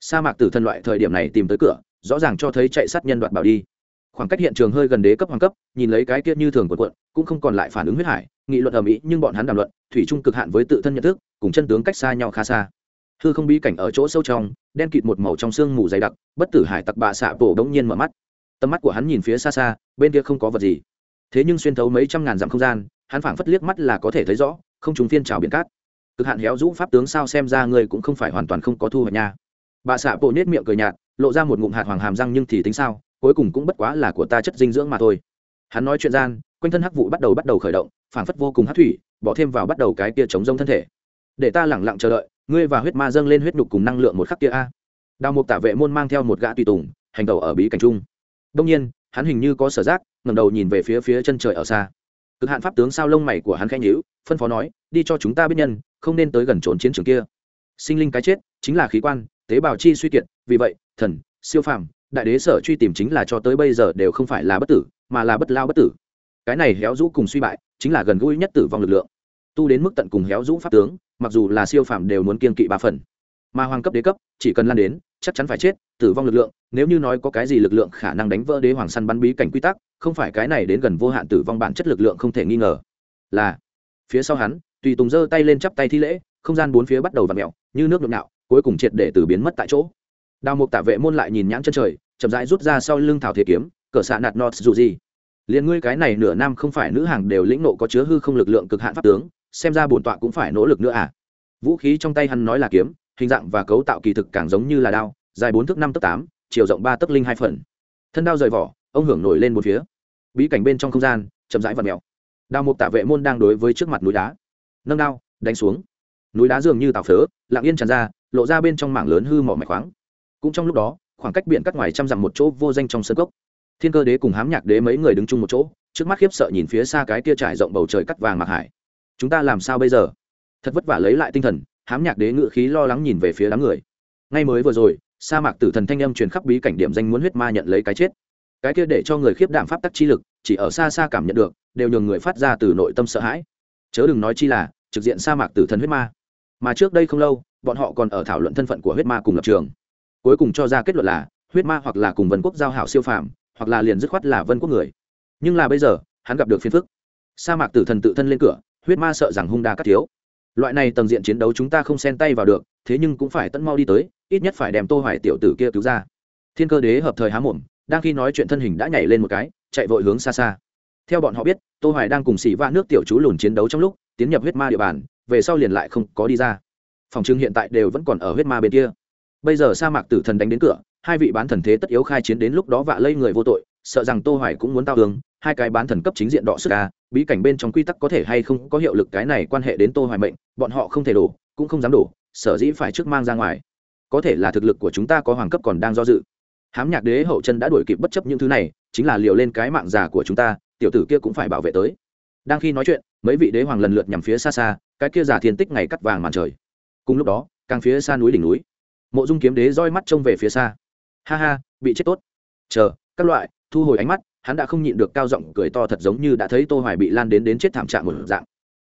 Sa mạc tử thần loại thời điểm này tìm tới cửa, rõ ràng cho thấy chạy sát nhân đoạt bảo đi. Khoảng cách hiện trường hơi gần đế cấp hoàng cấp, nhìn lấy cái kia như thường quần quận cũng không còn lại phản ứng huyết hải, nghị luận ở mỹ nhưng bọn hắn đàm luận, thủy trung cực hạn với tự thân nhận thức, cùng chân tướng cách xa nhau khá xa. Hư không bí cảnh ở chỗ sâu trong, đen kịt một màu trong sương mù dày đặc, bất tử hải tặc bạ xạ tổ đống nhiên mở mắt. Tầm mắt của hắn nhìn phía xa xa, bên kia không có vật gì. Thế nhưng xuyên thấu mấy trăm ngàn dặm không gian, hắn phảng phất liếc mắt là có thể thấy rõ, không trùng phiên trào biển cát. Cực hạn héo rũ pháp tướng sao xem ra ngươi cũng không phải hoàn toàn không có thu hoạch nha. Bà xạ bộ nết miệng cười nhạt, lộ ra một ngụm hạt hoàng hàm răng nhưng thì tính sao, cuối cùng cũng bất quá là của ta chất dinh dưỡng mà thôi. Hắn nói chuyện gian quanh thân hắc vụ bắt đầu bắt đầu khởi động, phảng phất vô cùng hắc thủy, bỏ thêm vào bắt đầu cái kia chống rông thân thể. Để ta lẳng lặng chờ đợi, ngươi và huyết ma dâng lên huyết nhục cùng năng lượng một khắc kia a. Đào mục tả vệ môn mang theo một gã tùy tùng, hành tẩu ở bí cảnh trung. Đông nhiên, hắn hình như có sở giác, ngẩng đầu nhìn về phía phía chân trời ở xa. Cực hạn pháp tướng sao lông mày của hắn khẽ nhíu, phân phó nói, đi cho chúng ta biết nhân, không nên tới gần trốn chiến trường kia. Sinh linh cái chết, chính là khí quan, tế bào chi suy kiệt, vì vậy, thần, siêu phàm, đại đế sở truy tìm chính là cho tới bây giờ đều không phải là bất tử, mà là bất lao bất tử cái này héo rũ cùng suy bại, chính là gần gũi nhất tử vong lực lượng. Tu đến mức tận cùng héo rũ pháp tướng, mặc dù là siêu phàm đều muốn kiên kỵ ba phần. Mà hoàng cấp đế cấp, chỉ cần lan đến, chắc chắn phải chết, tử vong lực lượng, nếu như nói có cái gì lực lượng khả năng đánh vỡ đế hoàng săn bắn bí cảnh quy tắc, không phải cái này đến gần vô hạn tử vong bản chất lực lượng không thể nghi ngờ. Là, phía sau hắn, tùy tùng giơ tay lên chắp tay thi lễ, không gian bốn phía bắt đầu v ặ mẹo như nước nhộn nạo, cuối cùng triệt để từ biến mất tại chỗ. Đào mục tả vệ môn lại nhìn nhãn chân trời, chậm rãi rút ra sau lưng thảo thế kiếm cỡ xạ nạt nọt dù gì liền ngươi cái này nửa năm không phải nữ hàng đều lĩnh nộ có chứa hư không lực lượng cực hạn pháp tướng, xem ra bổn tọa cũng phải nỗ lực nữa à? Vũ khí trong tay hắn nói là kiếm, hình dạng và cấu tạo kỳ thực càng giống như là đao, dài bốn thước năm tấc tám, chiều rộng ba tấc linh hai phần. Thân đao rời vỏ, ông hưởng nổi lên một phía. Bí cảnh bên trong không gian, chậm rãi và mèo. Đao mục tạ vệ môn đang đối với trước mặt núi đá. Nâng đao, đánh xuống. Núi đá dường như tàu phớ, lặng yên tràn ra, lộ ra bên trong mảng lớn hư mỏ mạch khoáng. Cũng trong lúc đó, khoảng cách biển cắt ngoài trăm dặm một chỗ vô danh trong sân gốc thiên cơ đế cùng hám nhạc đế mấy người đứng chung một chỗ, trước mắt khiếp sợ nhìn phía xa cái kia trải rộng bầu trời cắt vàng mặc hải. Chúng ta làm sao bây giờ? Thật vất vả lấy lại tinh thần, hám nhạc đế ngự khí lo lắng nhìn về phía đám người. Ngay mới vừa rồi, sa mạc tử thần thanh âm truyền khắp bí cảnh điểm danh muốn huyết ma nhận lấy cái chết. Cái kia để cho người khiếp đảm pháp tắc chi lực, chỉ ở xa xa cảm nhận được, đều nhường người phát ra từ nội tâm sợ hãi. Chớ đừng nói chi là, trực diện sa mạc tử thần huyết ma. Mà trước đây không lâu, bọn họ còn ở thảo luận thân phận của huyết ma cùng lập trường. Cuối cùng cho ra kết luận là, huyết ma hoặc là cùng vân quốc giao hảo siêu phàm hoặc là liền dứt khoát là vân quốc người. Nhưng là bây giờ, hắn gặp được phiền phức. Sa mạc tử thần tự thân lên cửa, huyết ma sợ rằng hung đa cắt thiếu. Loại này tầng diện chiến đấu chúng ta không xen tay vào được, thế nhưng cũng phải tận mau đi tới, ít nhất phải đem tô hoài tiểu tử kia cứu ra. Thiên cơ đế hợp thời há mồm, đang khi nói chuyện thân hình đã nhảy lên một cái, chạy vội hướng xa xa. Theo bọn họ biết, tô hoài đang cùng xỉ va nước tiểu chú lùn chiến đấu trong lúc, tiến nhập huyết ma địa bàn, về sau liền lại không có đi ra. Phòng trưng hiện tại đều vẫn còn ở huyết ma bên kia. Bây giờ sa mạc tử thần đánh đến cửa hai vị bán thần thế tất yếu khai chiến đến lúc đó vạ lây người vô tội, sợ rằng tô hoài cũng muốn tao hướng hai cái bán thần cấp chính diện đọ sức ca bí cảnh bên trong quy tắc có thể hay không có hiệu lực cái này quan hệ đến tô hoài mệnh, bọn họ không thể đổ, cũng không dám đổ, sở dĩ phải trước mang ra ngoài. Có thể là thực lực của chúng ta có hoàng cấp còn đang do dự. Hám nhạc đế hậu chân đã đuổi kịp bất chấp những thứ này, chính là liều lên cái mạng già của chúng ta, tiểu tử kia cũng phải bảo vệ tới. Đang khi nói chuyện, mấy vị đế hoàng lần lượt nhằm phía xa xa, cái kia giả thiên tích ngày cắt vàng màn trời. Cùng lúc đó, càng phía xa núi đỉnh núi, mộ dung kiếm đế roi mắt trông về phía xa ha ha, bị chết tốt. Chờ, các loại, thu hồi ánh mắt, hắn đã không nhịn được cao giọng cười to thật giống như đã thấy tô hoài bị lan đến đến chết thảm trạng một dạng.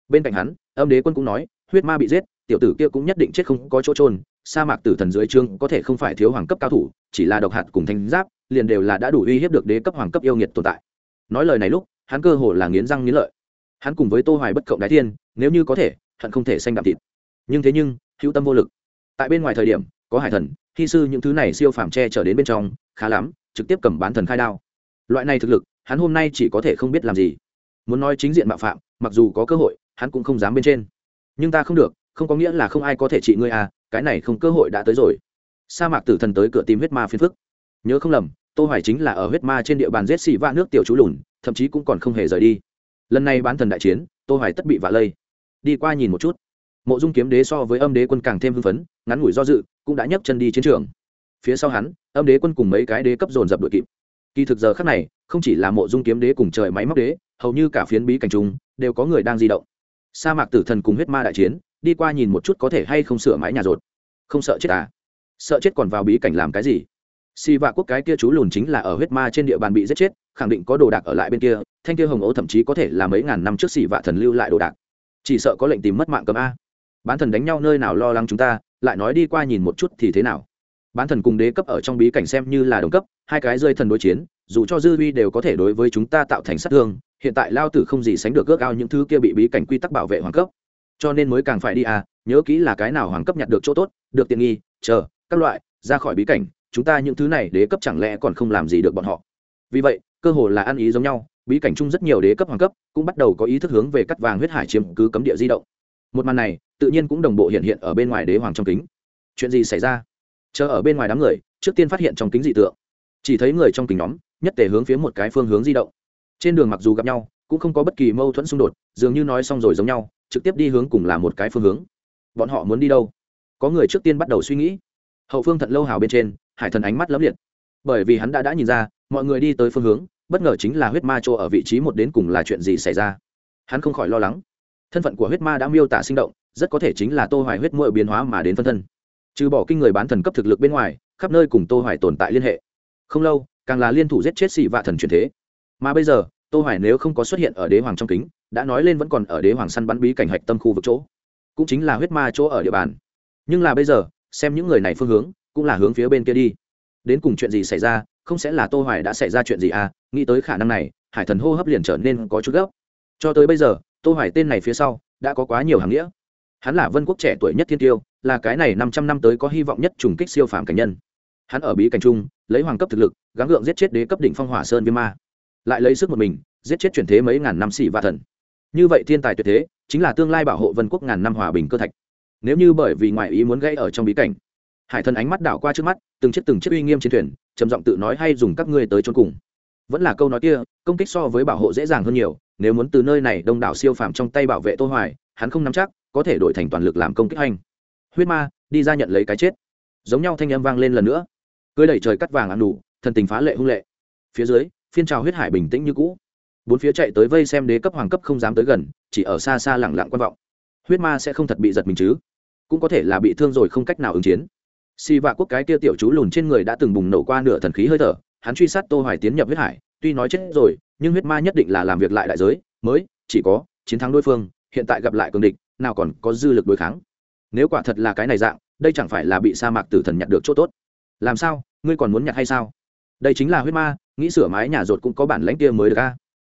Bên cạnh hắn, âm đế quân cũng nói, huyết ma bị giết, tiểu tử kia cũng nhất định chết không có chỗ trôn sa mạc tử thần dưới trương có thể không phải thiếu hoàng cấp cao thủ, chỉ là độc hạt cùng thanh giáp, liền đều là đã đủ uy hiếp được đế cấp hoàng cấp yêu nghiệt tồn tại. Nói lời này lúc, hắn cơ hồ là nghiến răng nghiến lợi. Hắn cùng với tô hoài bất cộng đái thiên, nếu như có thể, hận không thể xanh đạm thịt. Nhưng thế nhưng, hữu tâm vô lực. Tại bên ngoài thời điểm có hải thần thi sư những thứ này siêu phàm che trở đến bên trong, khá lắm, trực tiếp cầm bán thần khai đao. Loại này thực lực, hắn hôm nay chỉ có thể không biết làm gì. Muốn nói chính diện mạo phạm, mặc dù có cơ hội, hắn cũng không dám bên trên. Nhưng ta không được, không có nghĩa là không ai có thể trị ngươi à cái này không cơ hội đã tới rồi. Sa mạc tử thần tới cửa tìm huyết ma phiền phức. Nhớ không lầm, tô hoài chính là ở huyết ma trên địa bàn giết xì vạ nước tiểu chú lùn, thậm chí cũng còn không hề rời đi. Lần này bán thần đại chiến, tô hoài tất bị vạ lây. Đi qua nhìn một chút mộ dung kiếm đế so với âm đế quân càng thêm hưng phấn, ngắn ngủi do dự, cũng đã nhấc chân đi chiến trường. Phía sau hắn, âm đế quân cùng mấy cái đế cấp dồn dập đội kịp. Kỳ thực giờ khắc này, không chỉ là mộ dung kiếm đế cùng trời máy móc đế, hầu như cả phiến bí cảnh trung đều có người đang di động. Sa mạc tử thần cùng huyết ma đại chiến, đi qua nhìn một chút có thể hay không sửa mái nhà rột. Không sợ chết à? Sợ chết còn vào bí cảnh làm cái gì? Si vạ quốc cái kia chú lùn chính là ở huyết ma trên địa bàn bị giết chết, khẳng định có đồ đạc ở lại bên kia, thanh kia hồng ố thậm chí có thể là mấy ngàn năm trước xì vạ thần lưu lại đồ đạc. Chỉ sợ có lệnh tìm mất mạng cầm a bán thần đánh nhau nơi nào lo lắng chúng ta, lại nói đi qua nhìn một chút thì thế nào. Bán thần cùng đế cấp ở trong bí cảnh xem như là đồng cấp, hai cái rơi thần đối chiến, dù cho dư vi đều có thể đối với chúng ta tạo thành sát thương, hiện tại lao tử không gì sánh được ước ao những thứ kia bị bí cảnh quy tắc bảo vệ hoàng cấp. Cho nên mới càng phải đi à nhớ kỹ là cái nào hoàng cấp nhặt được chỗ tốt, được tiện nghi, chờ, các loại, ra khỏi bí cảnh, chúng ta những thứ này đế cấp chẳng lẽ còn không làm gì được bọn họ. Vì vậy, cơ hồ là ăn ý giống nhau, bí cảnh chung rất nhiều đế cấp hoàng cấp cũng bắt đầu có ý thức hướng về cắt vàng huyết hải chiếm cứ cấm địa di động một màn này tự nhiên cũng đồng bộ hiện hiện ở bên ngoài đế hoàng trong kính. Chuyện gì xảy ra? Chờ ở bên ngoài đám người, trước tiên phát hiện trong kính dị tượng. Chỉ thấy người trong kính nhóm, nhất tề hướng phía một cái phương hướng di động. Trên đường mặc dù gặp nhau, cũng không có bất kỳ mâu thuẫn xung đột, dường như nói xong rồi giống nhau, trực tiếp đi hướng cùng là một cái phương hướng. Bọn họ muốn đi đâu? Có người trước tiên bắt đầu suy nghĩ. Hậu phương thận lâu hào bên trên, hải thần ánh mắt lấm liệt. Bởi vì hắn đã đã nhìn ra, mọi người đi tới phương hướng, bất ngờ chính là huyết ma chỗ ở vị trí một đến cùng là chuyện gì xảy ra. Hắn không khỏi lo lắng thân phận của huyết ma đã miêu tả sinh động, rất có thể chính là tô hoài huyết muội biến hóa mà đến phân thân. Trừ bỏ kinh người bán thần cấp thực lực bên ngoài, khắp nơi cùng tô hoài tồn tại liên hệ. Không lâu, càng là liên thủ giết chết xì vạ thần chuyển thế. Mà bây giờ, tô hoài nếu không có xuất hiện ở đế hoàng trong kính, đã nói lên vẫn còn ở đế hoàng săn bắn bí cảnh hạch tâm khu vực chỗ. Cũng chính là huyết ma chỗ ở địa bàn. Nhưng là bây giờ, xem những người này phương hướng, cũng là hướng phía bên kia đi. Đến cùng chuyện gì xảy ra, không sẽ là tô hoài đã xảy ra chuyện gì à nghĩ tới khả năng này, hải thần hô hấp liền trở nên có chút gấp. Cho tới bây giờ tô hoài tên này phía sau, đã có quá nhiều hàng nghĩa. Hắn là vân quốc trẻ tuổi nhất thiên tiêu, là cái này 500 năm tới có hy vọng nhất trùng kích siêu phàm cảnh nhân. Hắn ở bí cảnh trung, lấy hoàng cấp thực lực, gắng gượng giết chết đế cấp đỉnh phong hỏa sơn viêm ma. Lại lấy sức một mình, giết chết chuyển thế mấy ngàn năm sĩ và thần. Như vậy thiên tài tuyệt thế, chính là tương lai bảo hộ vân quốc ngàn năm hòa bình cơ thạch. Nếu như bởi vì ngoại ý muốn gây ở trong bí cảnh, hải thần ánh mắt đảo qua trước mắt, từng chiếc từng chiếc uy nghiêm trên thuyền, trầm giọng tự nói hay dùng các ngươi tới chôn cùng. Vẫn là câu nói kia, công kích so với bảo hộ dễ dàng hơn nhiều nếu muốn từ nơi này đông đảo siêu phàm trong tay bảo vệ tô hoài, hắn không nắm chắc, có thể đổi thành toàn lực làm công kích hành huyết ma, đi ra nhận lấy cái chết. Giống nhau thanh âm vang lên lần nữa. Cưới đẩy trời cắt vàng ăn đủ, thần tình phá lệ hung lệ. Phía dưới, phiên trào huyết hải bình tĩnh như cũ. Bốn phía chạy tới vây xem đế cấp hoàng cấp không dám tới gần, chỉ ở xa xa lẳng lặng quan vọng. Huyết ma sẽ không thật bị giật mình chứ? Cũng có thể là bị thương rồi không cách nào ứng chiến. Si vạ quốc cái kia tiểu chú lùn trên người đã từng bùng nổ qua nửa thần khí hơi thở, hắn truy sát tô hoài tiến nhập huyết hải, tuy nói chết rồi nhưng huyết ma nhất định là làm việc lại đại giới, mới, chỉ có, chiến thắng đối phương, hiện tại gặp lại cường địch, nào còn có dư lực đối kháng. Nếu quả thật là cái này dạng, đây chẳng phải là bị sa mạc tử thần nhặt được chỗ tốt. Làm sao, ngươi còn muốn nhặt hay sao? Đây chính là huyết ma, nghĩ sửa mái nhà rột cũng có bản lãnh kia mới được a.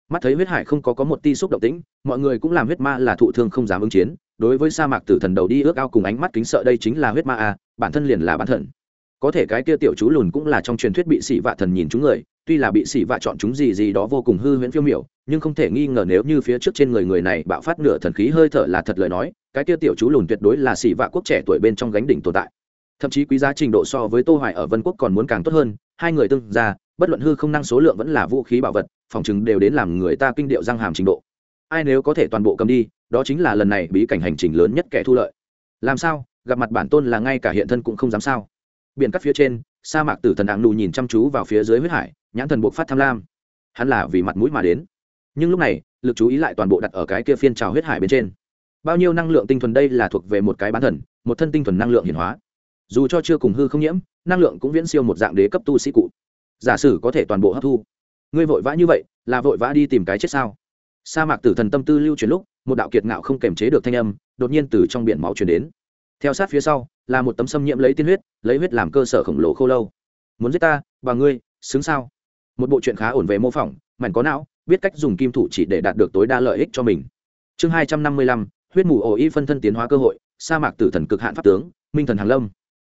Mắt thấy huyết hải không có có một ti xúc động tĩnh, mọi người cũng làm huyết ma là thụ thương không dám ứng chiến. Đối với sa mạc tử thần đầu đi ước ao cùng ánh mắt kính sợ đây chính là huyết ma a, bản thân liền là bản thần có thể cái kia tiểu chú lùn cũng là trong truyền thuyết bị xỉ vạ thần nhìn chúng người, tuy là bị xỉ vạ chọn chúng gì gì đó vô cùng hư huyễn phiêu miểu, nhưng không thể nghi ngờ nếu như phía trước trên người người này bạo phát nửa thần khí hơi thở là thật lời nói, cái kia tiểu chú lùn tuyệt đối là xỉ vạ quốc trẻ tuổi bên trong gánh đỉnh tồn tại. Thậm chí quý giá trình độ so với tô hoài ở vân quốc còn muốn càng tốt hơn, hai người tương ra bất luận hư không năng số lượng vẫn là vũ khí bảo vật, phòng chứng đều đến làm người ta kinh điệu răng hàm trình độ. Ai nếu có thể toàn bộ cầm đi, đó chính là lần này bí cảnh hành trình lớn nhất kẻ thu lợi. Làm sao, gặp mặt bản tôn là ngay cả hiện thân cũng không dám sao? Biển cắt phía trên, sa mạc tử thần ạng nụ nhìn chăm chú vào phía dưới huyết hải, nhãn thần buộc phát tham lam. Hắn là vì mặt mũi mà đến. Nhưng lúc này, lực chú ý lại toàn bộ đặt ở cái kia phiên trào huyết hải bên trên. Bao nhiêu năng lượng tinh thuần đây là thuộc về một cái bán thần, một thân tinh thuần năng lượng hiển hóa. Dù cho chưa cùng hư không nhiễm, năng lượng cũng viễn siêu một dạng đế cấp tu sĩ cụ. Giả sử có thể toàn bộ hấp thu. Ngươi vội vã như vậy, là vội vã đi tìm cái chết sao? Sa mạc tử thần tâm tư lưu truyền lúc, một đạo kiệt ngạo không kềm chế được thanh âm, đột nhiên từ trong biển máu truyền đến theo sát phía sau, là một tấm xâm nhiễm lấy tiên huyết, lấy huyết làm cơ sở khổng lồ khô lâu. Muốn giết ta và ngươi, xứng sao? Một bộ chuyện khá ổn về mô phỏng, mảnh có não, biết cách dùng kim thủ chỉ để đạt được tối đa lợi ích cho mình. Chương hai trăm năm mươi lăm, huyết mù ổ y phân thân tiến hóa cơ hội, sa mạc tử thần cực hạn pháp tướng, minh thần hàn lâm.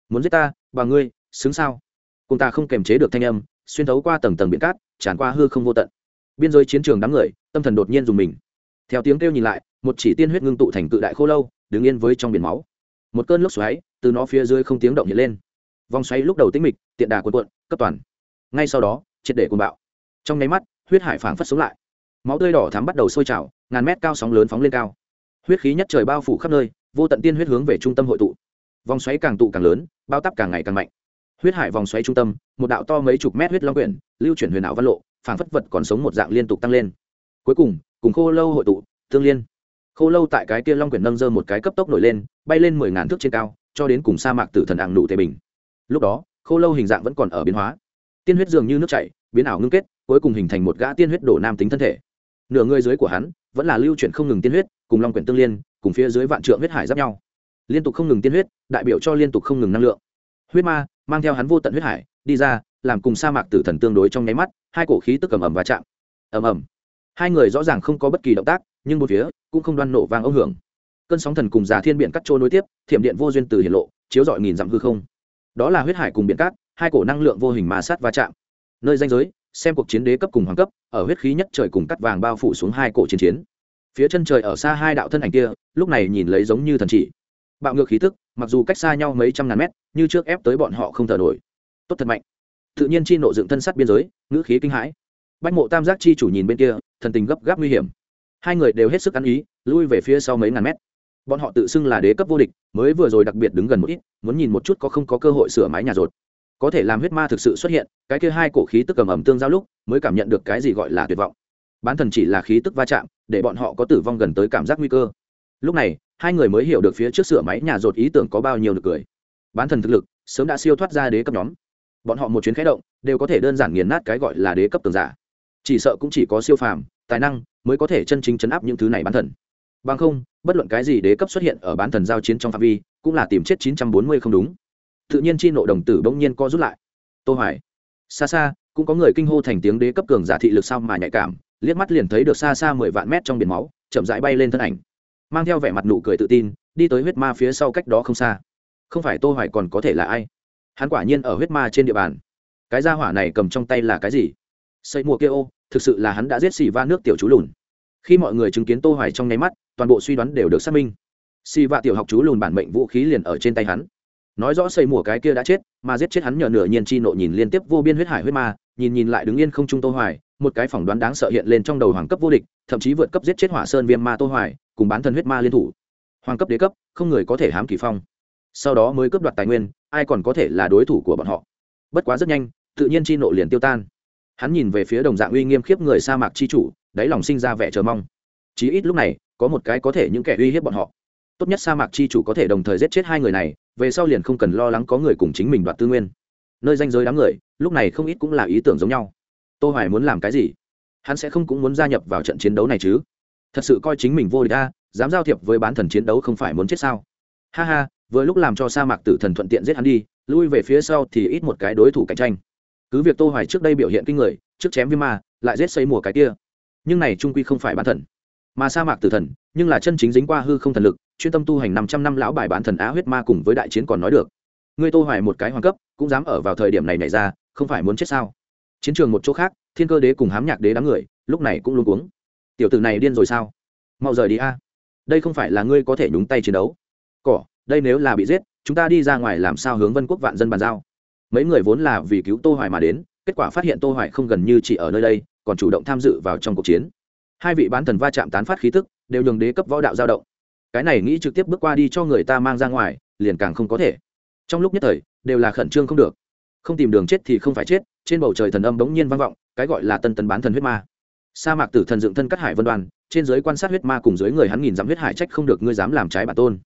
Muốn giết ta và ngươi, xứng sao? Cùng ta không kềm chế được thanh âm, xuyên thấu qua tầng tầng biển cát, tràn qua hư không vô tận. Biên giới chiến trường đám người, tâm thần đột nhiên dùng mình. Theo tiếng kêu nhìn lại, một chỉ tiên huyết ngưng tụ thành cự đại khô lâu, đứng yên với trong biển máu một cơn lốc xoáy từ nó phía dưới không tiếng động hiện lên. Vòng xoáy lúc đầu tĩnh mịch, tiện đà cuộn cuộn, cấp toàn. Ngay sau đó, triệt để cuồng bạo. Trong nháy mắt, huyết hải phảng phất sống lại. Máu tươi đỏ thắm bắt đầu sôi trào, ngàn mét cao sóng lớn phóng lên cao. Huyết khí nhất trời bao phủ khắp nơi, vô tận tiên huyết hướng về trung tâm hội tụ. Vòng xoáy càng tụ càng lớn, bao tắp càng ngày càng mạnh. Huyết hải vòng xoáy trung tâm, một đạo to mấy chục mét huyết long quyển, lưu chuyển huyền ảo văn lộ, phảng phất vật còn sống một dạng liên tục tăng lên. Cuối cùng cùng khô lâu hội tụ, tương liên khô lâu tại cái kia long quyển nâng dơ một cái cấp tốc nổi lên, bay lên mười ngàn thước trên cao, cho đến cùng sa mạc tử thần ảng nụ tề bình. Lúc đó, khô lâu hình dạng vẫn còn ở biến hóa. Tiên huyết dường như nước chảy, biến ảo ngưng kết, cuối cùng hình thành một gã tiên huyết đổ nam tính thân thể. Nửa người dưới của hắn, vẫn là lưu chuyển không ngừng tiên huyết, cùng long quyển tương liên, cùng phía dưới vạn trượng huyết hải giáp nhau. Liên tục không ngừng tiên huyết, đại biểu cho liên tục không ngừng năng lượng. Huyết ma, mang theo hắn vô tận huyết hải, đi ra, làm cùng sa mạc tử thần tương đối trong nháy mắt, hai cổ khí tức ầm ầm va chạm. Ầm ầm. Hai người rõ ràng không có bất kỳ động tác nhưng một phía cũng không đoan nổ vang ống hưởng. Cơn sóng thần cùng già thiên biển cắt trôi nối tiếp, thiểm điện vô duyên từ hiển lộ, chiếu dọi nghìn dặm hư không. Đó là huyết hải cùng biển cát, hai cổ năng lượng vô hình mà sát va chạm. Nơi danh giới, xem cuộc chiến đế cấp cùng hoàng cấp, ở huyết khí nhất trời cùng cắt vàng bao phủ xuống hai cổ chiến chiến. Phía chân trời ở xa hai đạo thân ảnh kia, lúc này nhìn lấy giống như thần chỉ. Bạo ngược khí tức, mặc dù cách xa nhau mấy trăm ngàn mét, như trước ép tới bọn họ không thở nổi. Tốt thật mạnh. Tự nhiên chi nộ dựng thân sát biên giới, ngữ khí kinh hãi. Bách mộ tam giác chi chủ nhìn bên kia, thần tình gấp gáp nguy hiểm hai người đều hết sức ăn ý, lui về phía sau mấy ngàn mét. Bọn họ tự xưng là đế cấp vô địch, mới vừa rồi đặc biệt đứng gần một ít, muốn nhìn một chút có không có cơ hội sửa mái nhà rột. Có thể làm huyết ma thực sự xuất hiện, cái kia hai cổ khí tức cầm ẩm tương giao lúc, mới cảm nhận được cái gì gọi là tuyệt vọng. Bán thần chỉ là khí tức va chạm, để bọn họ có tử vong gần tới cảm giác nguy cơ. Lúc này, hai người mới hiểu được phía trước sửa máy nhà rột ý tưởng có bao nhiêu được cười. Bán thần thực lực, sớm đã siêu thoát ra đế cấp nhóm. Bọn họ một chuyến khé động, đều có thể đơn giản nghiền nát cái gọi là đế cấp tường giả. Chỉ sợ cũng chỉ có siêu phàm tài năng mới có thể chân chính chấn áp những thứ này bán thần. Bằng không, bất luận cái gì đế cấp xuất hiện ở bán thần giao chiến trong phạm vi, cũng là tìm chết chín trăm bốn mươi không đúng. Tự nhiên chi nộ đồng tử bỗng nhiên co rút lại. Tô hoài. Xa xa, cũng có người kinh hô thành tiếng đế cấp cường giả thị lực sao mà nhạy cảm, liếc mắt liền thấy được xa xa mười vạn mét trong biển máu, chậm rãi bay lên thân ảnh. Mang theo vẻ mặt nụ cười tự tin, đi tới huyết ma phía sau cách đó không xa. Không phải tô hoài còn có thể là ai? Hắn quả nhiên ở huyết ma trên địa bàn. Cái gia hỏa này cầm trong tay là cái gì? Xây mùa kia ô thực sự là hắn đã giết xì va nước tiểu chú lùn. Khi mọi người chứng kiến tô hoài trong nháy mắt, toàn bộ suy đoán đều được xác minh. Xì va tiểu học chú lùn bản mệnh vũ khí liền ở trên tay hắn. Nói rõ xây mùa cái kia đã chết, mà giết chết hắn nhờ nửa nhiên chi nộ nhìn liên tiếp vô biên huyết hải huyết ma, nhìn nhìn lại đứng yên không trung tô hoài, một cái phỏng đoán đáng sợ hiện lên trong đầu hoàng cấp vô địch, thậm chí vượt cấp giết chết hỏa sơn viêm ma tô hoài, cùng bán thân huyết ma liên thủ. Hoàng cấp đế cấp, không người có thể hám kỳ phong. Sau đó mới cướp đoạt tài nguyên, ai còn có thể là đối thủ của bọn họ? Bất quá rất nhanh, tự nhiên chi nộ liền tiêu tan hắn nhìn về phía đồng dạng uy nghiêm khiếp người sa mạc chi chủ, đáy lòng sinh ra vẻ chờ mong. Chí ít lúc này, có một cái có thể những kẻ uy hiếp bọn họ. Tốt nhất sa mạc chi chủ có thể đồng thời giết chết hai người này, về sau liền không cần lo lắng có người cùng chính mình đoạt tư nguyên. Nơi danh giới đám người, lúc này không ít cũng là ý tưởng giống nhau. Tô hoài muốn làm cái gì? Hắn sẽ không cũng muốn gia nhập vào trận chiến đấu này chứ? Thật sự coi chính mình vô địch a, dám giao thiệp với bán thần chiến đấu không phải muốn chết sao? Ha ha, vừa lúc làm cho sa mạc tử thần thuận tiện giết hắn đi, lui về phía sau thì ít một cái đối thủ cạnh tranh cứ việc tô hoài trước đây biểu hiện kinh người, trước chém viêm ma, lại giết xây mùa cái kia. Nhưng này trung quy không phải bán thần. Mà sa mạc tử thần, nhưng là chân chính dính qua hư không thần lực, chuyên tâm tu hành 500 năm lão bài bán thần á huyết ma cùng với đại chiến còn nói được. Ngươi tô hoài một cái hoàng cấp, cũng dám ở vào thời điểm này nảy ra, không phải muốn chết sao? Chiến trường một chỗ khác, thiên cơ đế cùng hám nhạc đế đám người, lúc này cũng luống cuống. Tiểu tử này điên rồi sao? Mau rời đi a. Đây không phải là ngươi có thể nhúng tay chiến đấu. Cỏ, đây nếu là bị giết, chúng ta đi ra ngoài làm sao hướng vân quốc vạn dân bàn giao? Mấy người vốn là vì cứu tô hoài mà đến, kết quả phát hiện tô hoài không gần như chỉ ở nơi đây, còn chủ động tham dự vào trong cuộc chiến. Hai vị bán thần va chạm tán phát khí tức, đều nhường đế cấp võ đạo dao động. Cái này nghĩ trực tiếp bước qua đi cho người ta mang ra ngoài, liền càng không có thể. Trong lúc nhất thời, đều là khẩn trương không được. Không tìm đường chết thì không phải chết, trên bầu trời thần âm bỗng nhiên vang vọng, cái gọi là tân tấn bán thần huyết ma. Sa mạc tử thần dựng thân cắt hải vân đoàn, trên giới quan sát huyết ma cùng dưới người hắn nghìn dám huyết hải trách không được ngươi dám làm trái bản tôn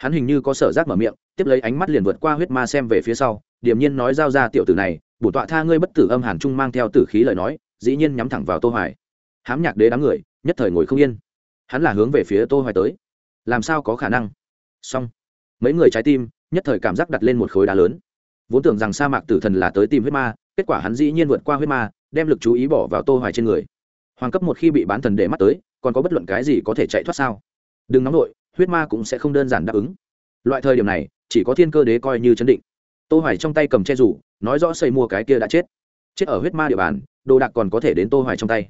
hắn hình như có sở giác mở miệng, tiếp lấy ánh mắt liền vượt qua huyết ma xem về phía sau, điềm nhiên nói giao ra tiểu tử này, bổ tọa tha ngươi bất tử âm hàn trung mang theo tử khí lời nói, dĩ nhiên nhắm thẳng vào tô hoài. Hám nhạc đế đám người, nhất thời ngồi không yên. Hắn là hướng về phía tô hoài tới. Làm sao có khả năng? Xong. Mấy người trái tim, nhất thời cảm giác đặt lên một khối đá lớn. Vốn tưởng rằng sa mạc tử thần là tới tìm huyết ma, kết quả hắn dĩ nhiên vượt qua huyết ma, đem lực chú ý bỏ vào tô hoài trên người. Hoàng cấp một khi bị bán thần để mắt tới, còn có bất luận cái gì có thể chạy thoát sao? Đừng nóng nổi huyết ma cũng sẽ không đơn giản đáp ứng. Loại thời điểm này, chỉ có thiên cơ đế coi như chấn định. Tô hoài trong tay cầm che rủ, nói rõ xây mua cái kia đã chết. Chết ở huyết ma địa bàn, đồ đạc còn có thể đến tô hoài trong tay.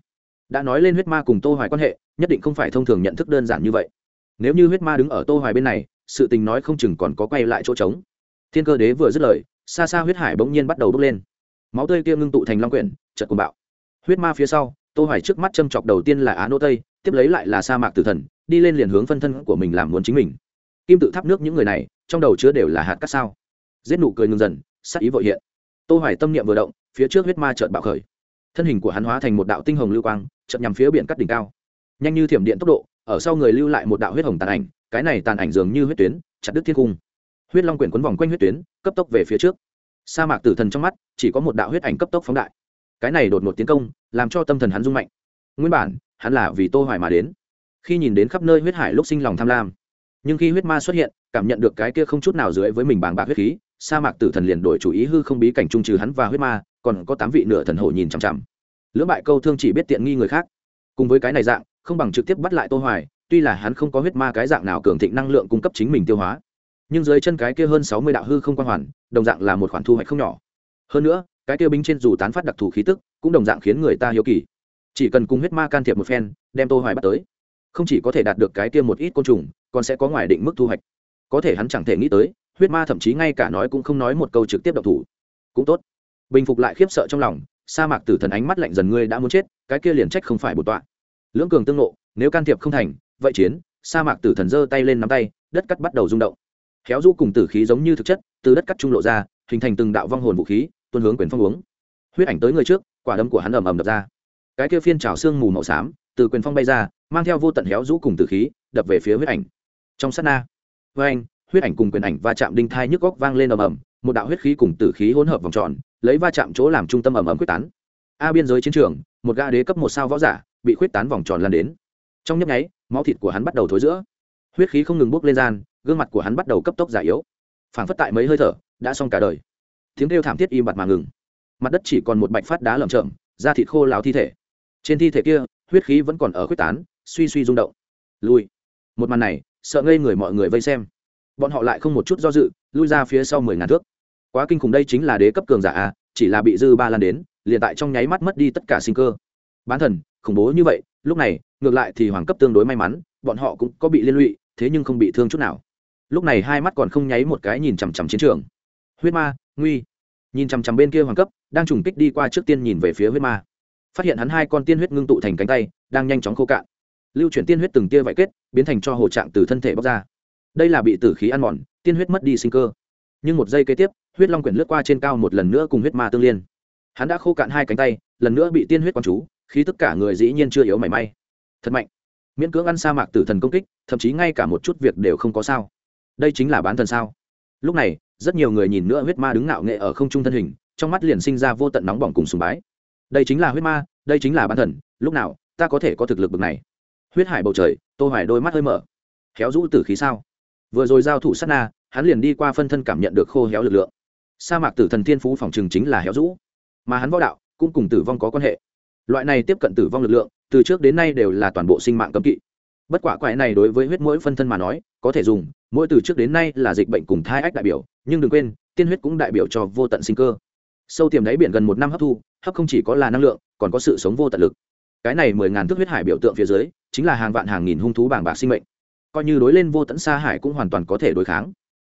Đã nói lên huyết ma cùng tô hoài quan hệ, nhất định không phải thông thường nhận thức đơn giản như vậy. Nếu như huyết ma đứng ở tô hoài bên này, sự tình nói không chừng còn có quay lại chỗ trống. Thiên cơ đế vừa dứt lời, xa xa huyết hải bỗng nhiên bắt đầu bốc lên. Máu tươi kia ngưng tụ thành long quyển, chợt cuồng bạo. Huyết ma phía sau, tô hoài trước mắt châm chọc đầu tiên là á nô tây, tiếp lấy lại là sa mạc tử thần đi lên liền hướng phân thân của mình làm muốn chính mình. Kim tự tháp nước những người này, trong đầu chứa đều là hạt cát sao. Giết nụ cười ngừng dần sắc ý vội hiện. Tô hoài tâm niệm vừa động, phía trước huyết ma chợt bạo khởi. Thân hình của hắn hóa thành một đạo tinh hồng lưu quang, chợt nhằm phía biển cắt đỉnh cao. Nhanh như thiểm điện tốc độ, ở sau người lưu lại một đạo huyết hồng tàn ảnh, cái này tàn ảnh dường như huyết tuyến, chặt đứt thiên cung. Huyết long quyển quấn vòng quanh huyết tuyến, cấp tốc về phía trước. Sa mạc tử thần trong mắt, chỉ có một đạo huyết ảnh cấp tốc phóng đại. Cái này đột ngột tiến công, làm cho tâm thần hắn rung mạnh. Nguyên bản, hắn là vì tô hoài mà đến khi nhìn đến khắp nơi huyết hải lúc sinh lòng tham lam. Nhưng khi huyết ma xuất hiện, cảm nhận được cái kia không chút nào dưới với mình bàng bạc huyết khí, sa mạc tử thần liền đổi chủ ý hư không bí cảnh trung trừ hắn và huyết ma, còn có tám vị nửa thần hổ nhìn chằm chằm. Lưỡng bại câu thương chỉ biết tiện nghi người khác. Cùng với cái này dạng, không bằng trực tiếp bắt lại tô hoài, tuy là hắn không có huyết ma cái dạng nào cường thịnh năng lượng cung cấp chính mình tiêu hóa. Nhưng dưới chân cái kia hơn 60 đạo hư không quan hoàn, đồng dạng là một khoản thu hoạch không nhỏ. Hơn nữa, cái kia binh trên dù tán phát đặc thù khí tức, cũng đồng dạng khiến người ta hiếu kỳ. Chỉ cần cùng huyết ma can thiệp một phen, đem tô hoài bắt tới không chỉ có thể đạt được cái kia một ít côn trùng, còn sẽ có ngoài định mức thu hoạch. Có thể hắn chẳng thể nghĩ tới, huyết ma thậm chí ngay cả nói cũng không nói một câu trực tiếp độc thủ. Cũng tốt. Bình phục lại khiếp sợ trong lòng, sa mạc tử thần ánh mắt lạnh dần ngươi đã muốn chết, cái kia liền trách không phải bột tọa. Lưỡng cường tương nộ nếu can thiệp không thành, vậy chiến, sa mạc tử thần giơ tay lên nắm tay, đất cắt bắt đầu rung động. Khéo du cùng tử khí giống như thực chất, từ đất cắt trung lộ ra, hình thành từng đạo vong hồn vũ khí, tuôn hướng quyền phong uống. Huyết ảnh tới người trước, quả đấm của hắn ầm ầm đập ra. Cái kia phiên trào xương mù màu xám, từ quyền phong bay ra mang theo vô tận héo rũ cùng tử khí, đập về phía huyết ảnh. Trong sát na, với anh, huyết ảnh cùng quyền ảnh va chạm đinh thai nhức góc vang lên ầm ầm, một đạo huyết khí cùng tử khí hỗn hợp vòng tròn, lấy va chạm chỗ làm trung tâm ầm ầm quyết tán. A biên giới chiến trường, một gã đế cấp một sao võ giả bị quyết tán vòng tròn lan đến. Trong nhấp nháy, máu thịt của hắn bắt đầu thối giữa. Huyết khí không ngừng bốc lên gian, gương mặt của hắn bắt đầu cấp tốc giả yếu. Phảng phất tại mấy hơi thở, đã xong cả đời. Tiếng kêu thảm thiết im bặt mà ngừng. Mặt đất chỉ còn một bạch phát đá lởm chởm, da thịt khô láo thi thể. Trên thi thể kia, huyết khí vẫn còn ở quyết tán suy suy rung động. Lui. Một màn này, sợ ngây người mọi người vây xem. Bọn họ lại không một chút do dự, lui ra phía sau mười ngàn thước. Quá kinh khủng đây chính là đế cấp cường giả a, chỉ là bị dư ba lan đến, liền tại trong nháy mắt mất đi tất cả sinh cơ. Bán thần, khủng bố như vậy, lúc này, ngược lại thì hoàng cấp tương đối may mắn, bọn họ cũng có bị liên lụy, thế nhưng không bị thương chút nào. Lúc này hai mắt còn không nháy một cái nhìn chằm chằm chiến trường. Huyết ma, nguy. Nhìn chằm chằm bên kia hoàng cấp, đang trùng kích đi qua trước tiên nhìn về phía huyết ma. Phát hiện hắn hai con tiên huyết ngưng tụ thành cánh tay, đang nhanh chóng khô cạn lưu chuyển tiên huyết từng tia vải kết, biến thành cho hồ trạng từ thân thể bóc ra. Đây là bị tử khí ăn mòn, tiên huyết mất đi sinh cơ. Nhưng một giây kế tiếp, huyết long quyển lướt qua trên cao một lần nữa cùng huyết ma tương liên. Hắn đã khô cạn hai cánh tay, lần nữa bị tiên huyết quán chú khi tất cả người dĩ nhiên chưa yếu mảy may. Thật mạnh. Miễn cưỡng ăn sa mạc tử thần công kích, thậm chí ngay cả một chút việc đều không có sao. Đây chính là bán thần sao? Lúc này, rất nhiều người nhìn nữa huyết ma đứng ngạo nghệ ở không trung thân hình, trong mắt liền sinh ra vô tận nóng bỏng cùng sùng bái. Đây chính là huyết ma, đây chính là bán thần, lúc nào, ta có thể có thực lực bực này? Huyết hải bầu trời, tô hoài đôi mắt hơi mở. Khéo rũ tử khí sao? Vừa rồi giao thủ sát na, hắn liền đi qua phân thân cảm nhận được khô héo lực lượng. Sa mạc tử thần thiên phú phòng trường chính là héo rũ. Mà hắn võ đạo cũng cùng tử vong có quan hệ. Loại này tiếp cận tử vong lực lượng, từ trước đến nay đều là toàn bộ sinh mạng cấm kỵ. Bất quả quại này đối với huyết mỗi phân thân mà nói, có thể dùng, mỗi từ trước đến nay là dịch bệnh cùng thai ách đại biểu, nhưng đừng quên, tiên huyết cũng đại biểu cho vô tận sinh cơ. Sâu tiềm đáy biển gần một năm hấp thu, hấp không chỉ có là năng lượng, còn có sự sống vô tận lực. Cái này mười ngàn thước huyết hải biểu tượng phía dưới chính là hàng vạn hàng nghìn hung thú bảng bạc sinh mệnh. Coi như đối lên vô tận xa hải cũng hoàn toàn có thể đối kháng.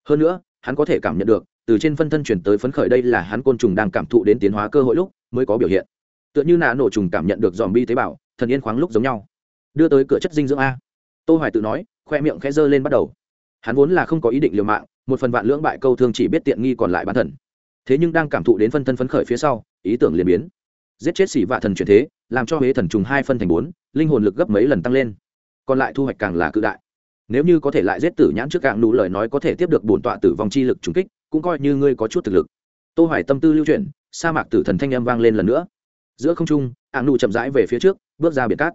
Hơn nữa, hắn có thể cảm nhận được, từ trên phân thân chuyển tới phấn khởi đây là hắn côn trùng đang cảm thụ đến tiến hóa cơ hội lúc mới có biểu hiện. Tựa như nạ nổ trùng cảm nhận được dòm bi tế bào, thần yên khoáng lúc giống nhau. Đưa tới cửa chất dinh dưỡng a. Tô hoài tự nói, khoe miệng khẽ dơ lên bắt đầu. Hắn vốn là không có ý định liều mạng, một phần vạn lưỡng bại câu thương chỉ biết tiện nghi còn lại bán thần. Thế nhưng đang cảm thụ đến phân thân phấn khởi phía sau, ý tưởng liền biến. Giết chết xỉ vạ thần chuyển thế làm cho huế thần trùng hai phân thành bốn, linh hồn lực gấp mấy lần tăng lên. Còn lại thu hoạch càng là cự đại. Nếu như có thể lại giết tử nhãn trước càng nụ lời nói có thể tiếp được bổn tọa tử vong chi lực trùng kích, cũng coi như ngươi có chút thực lực. Tô hoài tâm tư lưu chuyển, sa mạc tử thần thanh âm vang lên lần nữa. Giữa không trung ạng nụ chậm rãi về phía trước, bước ra biển cát.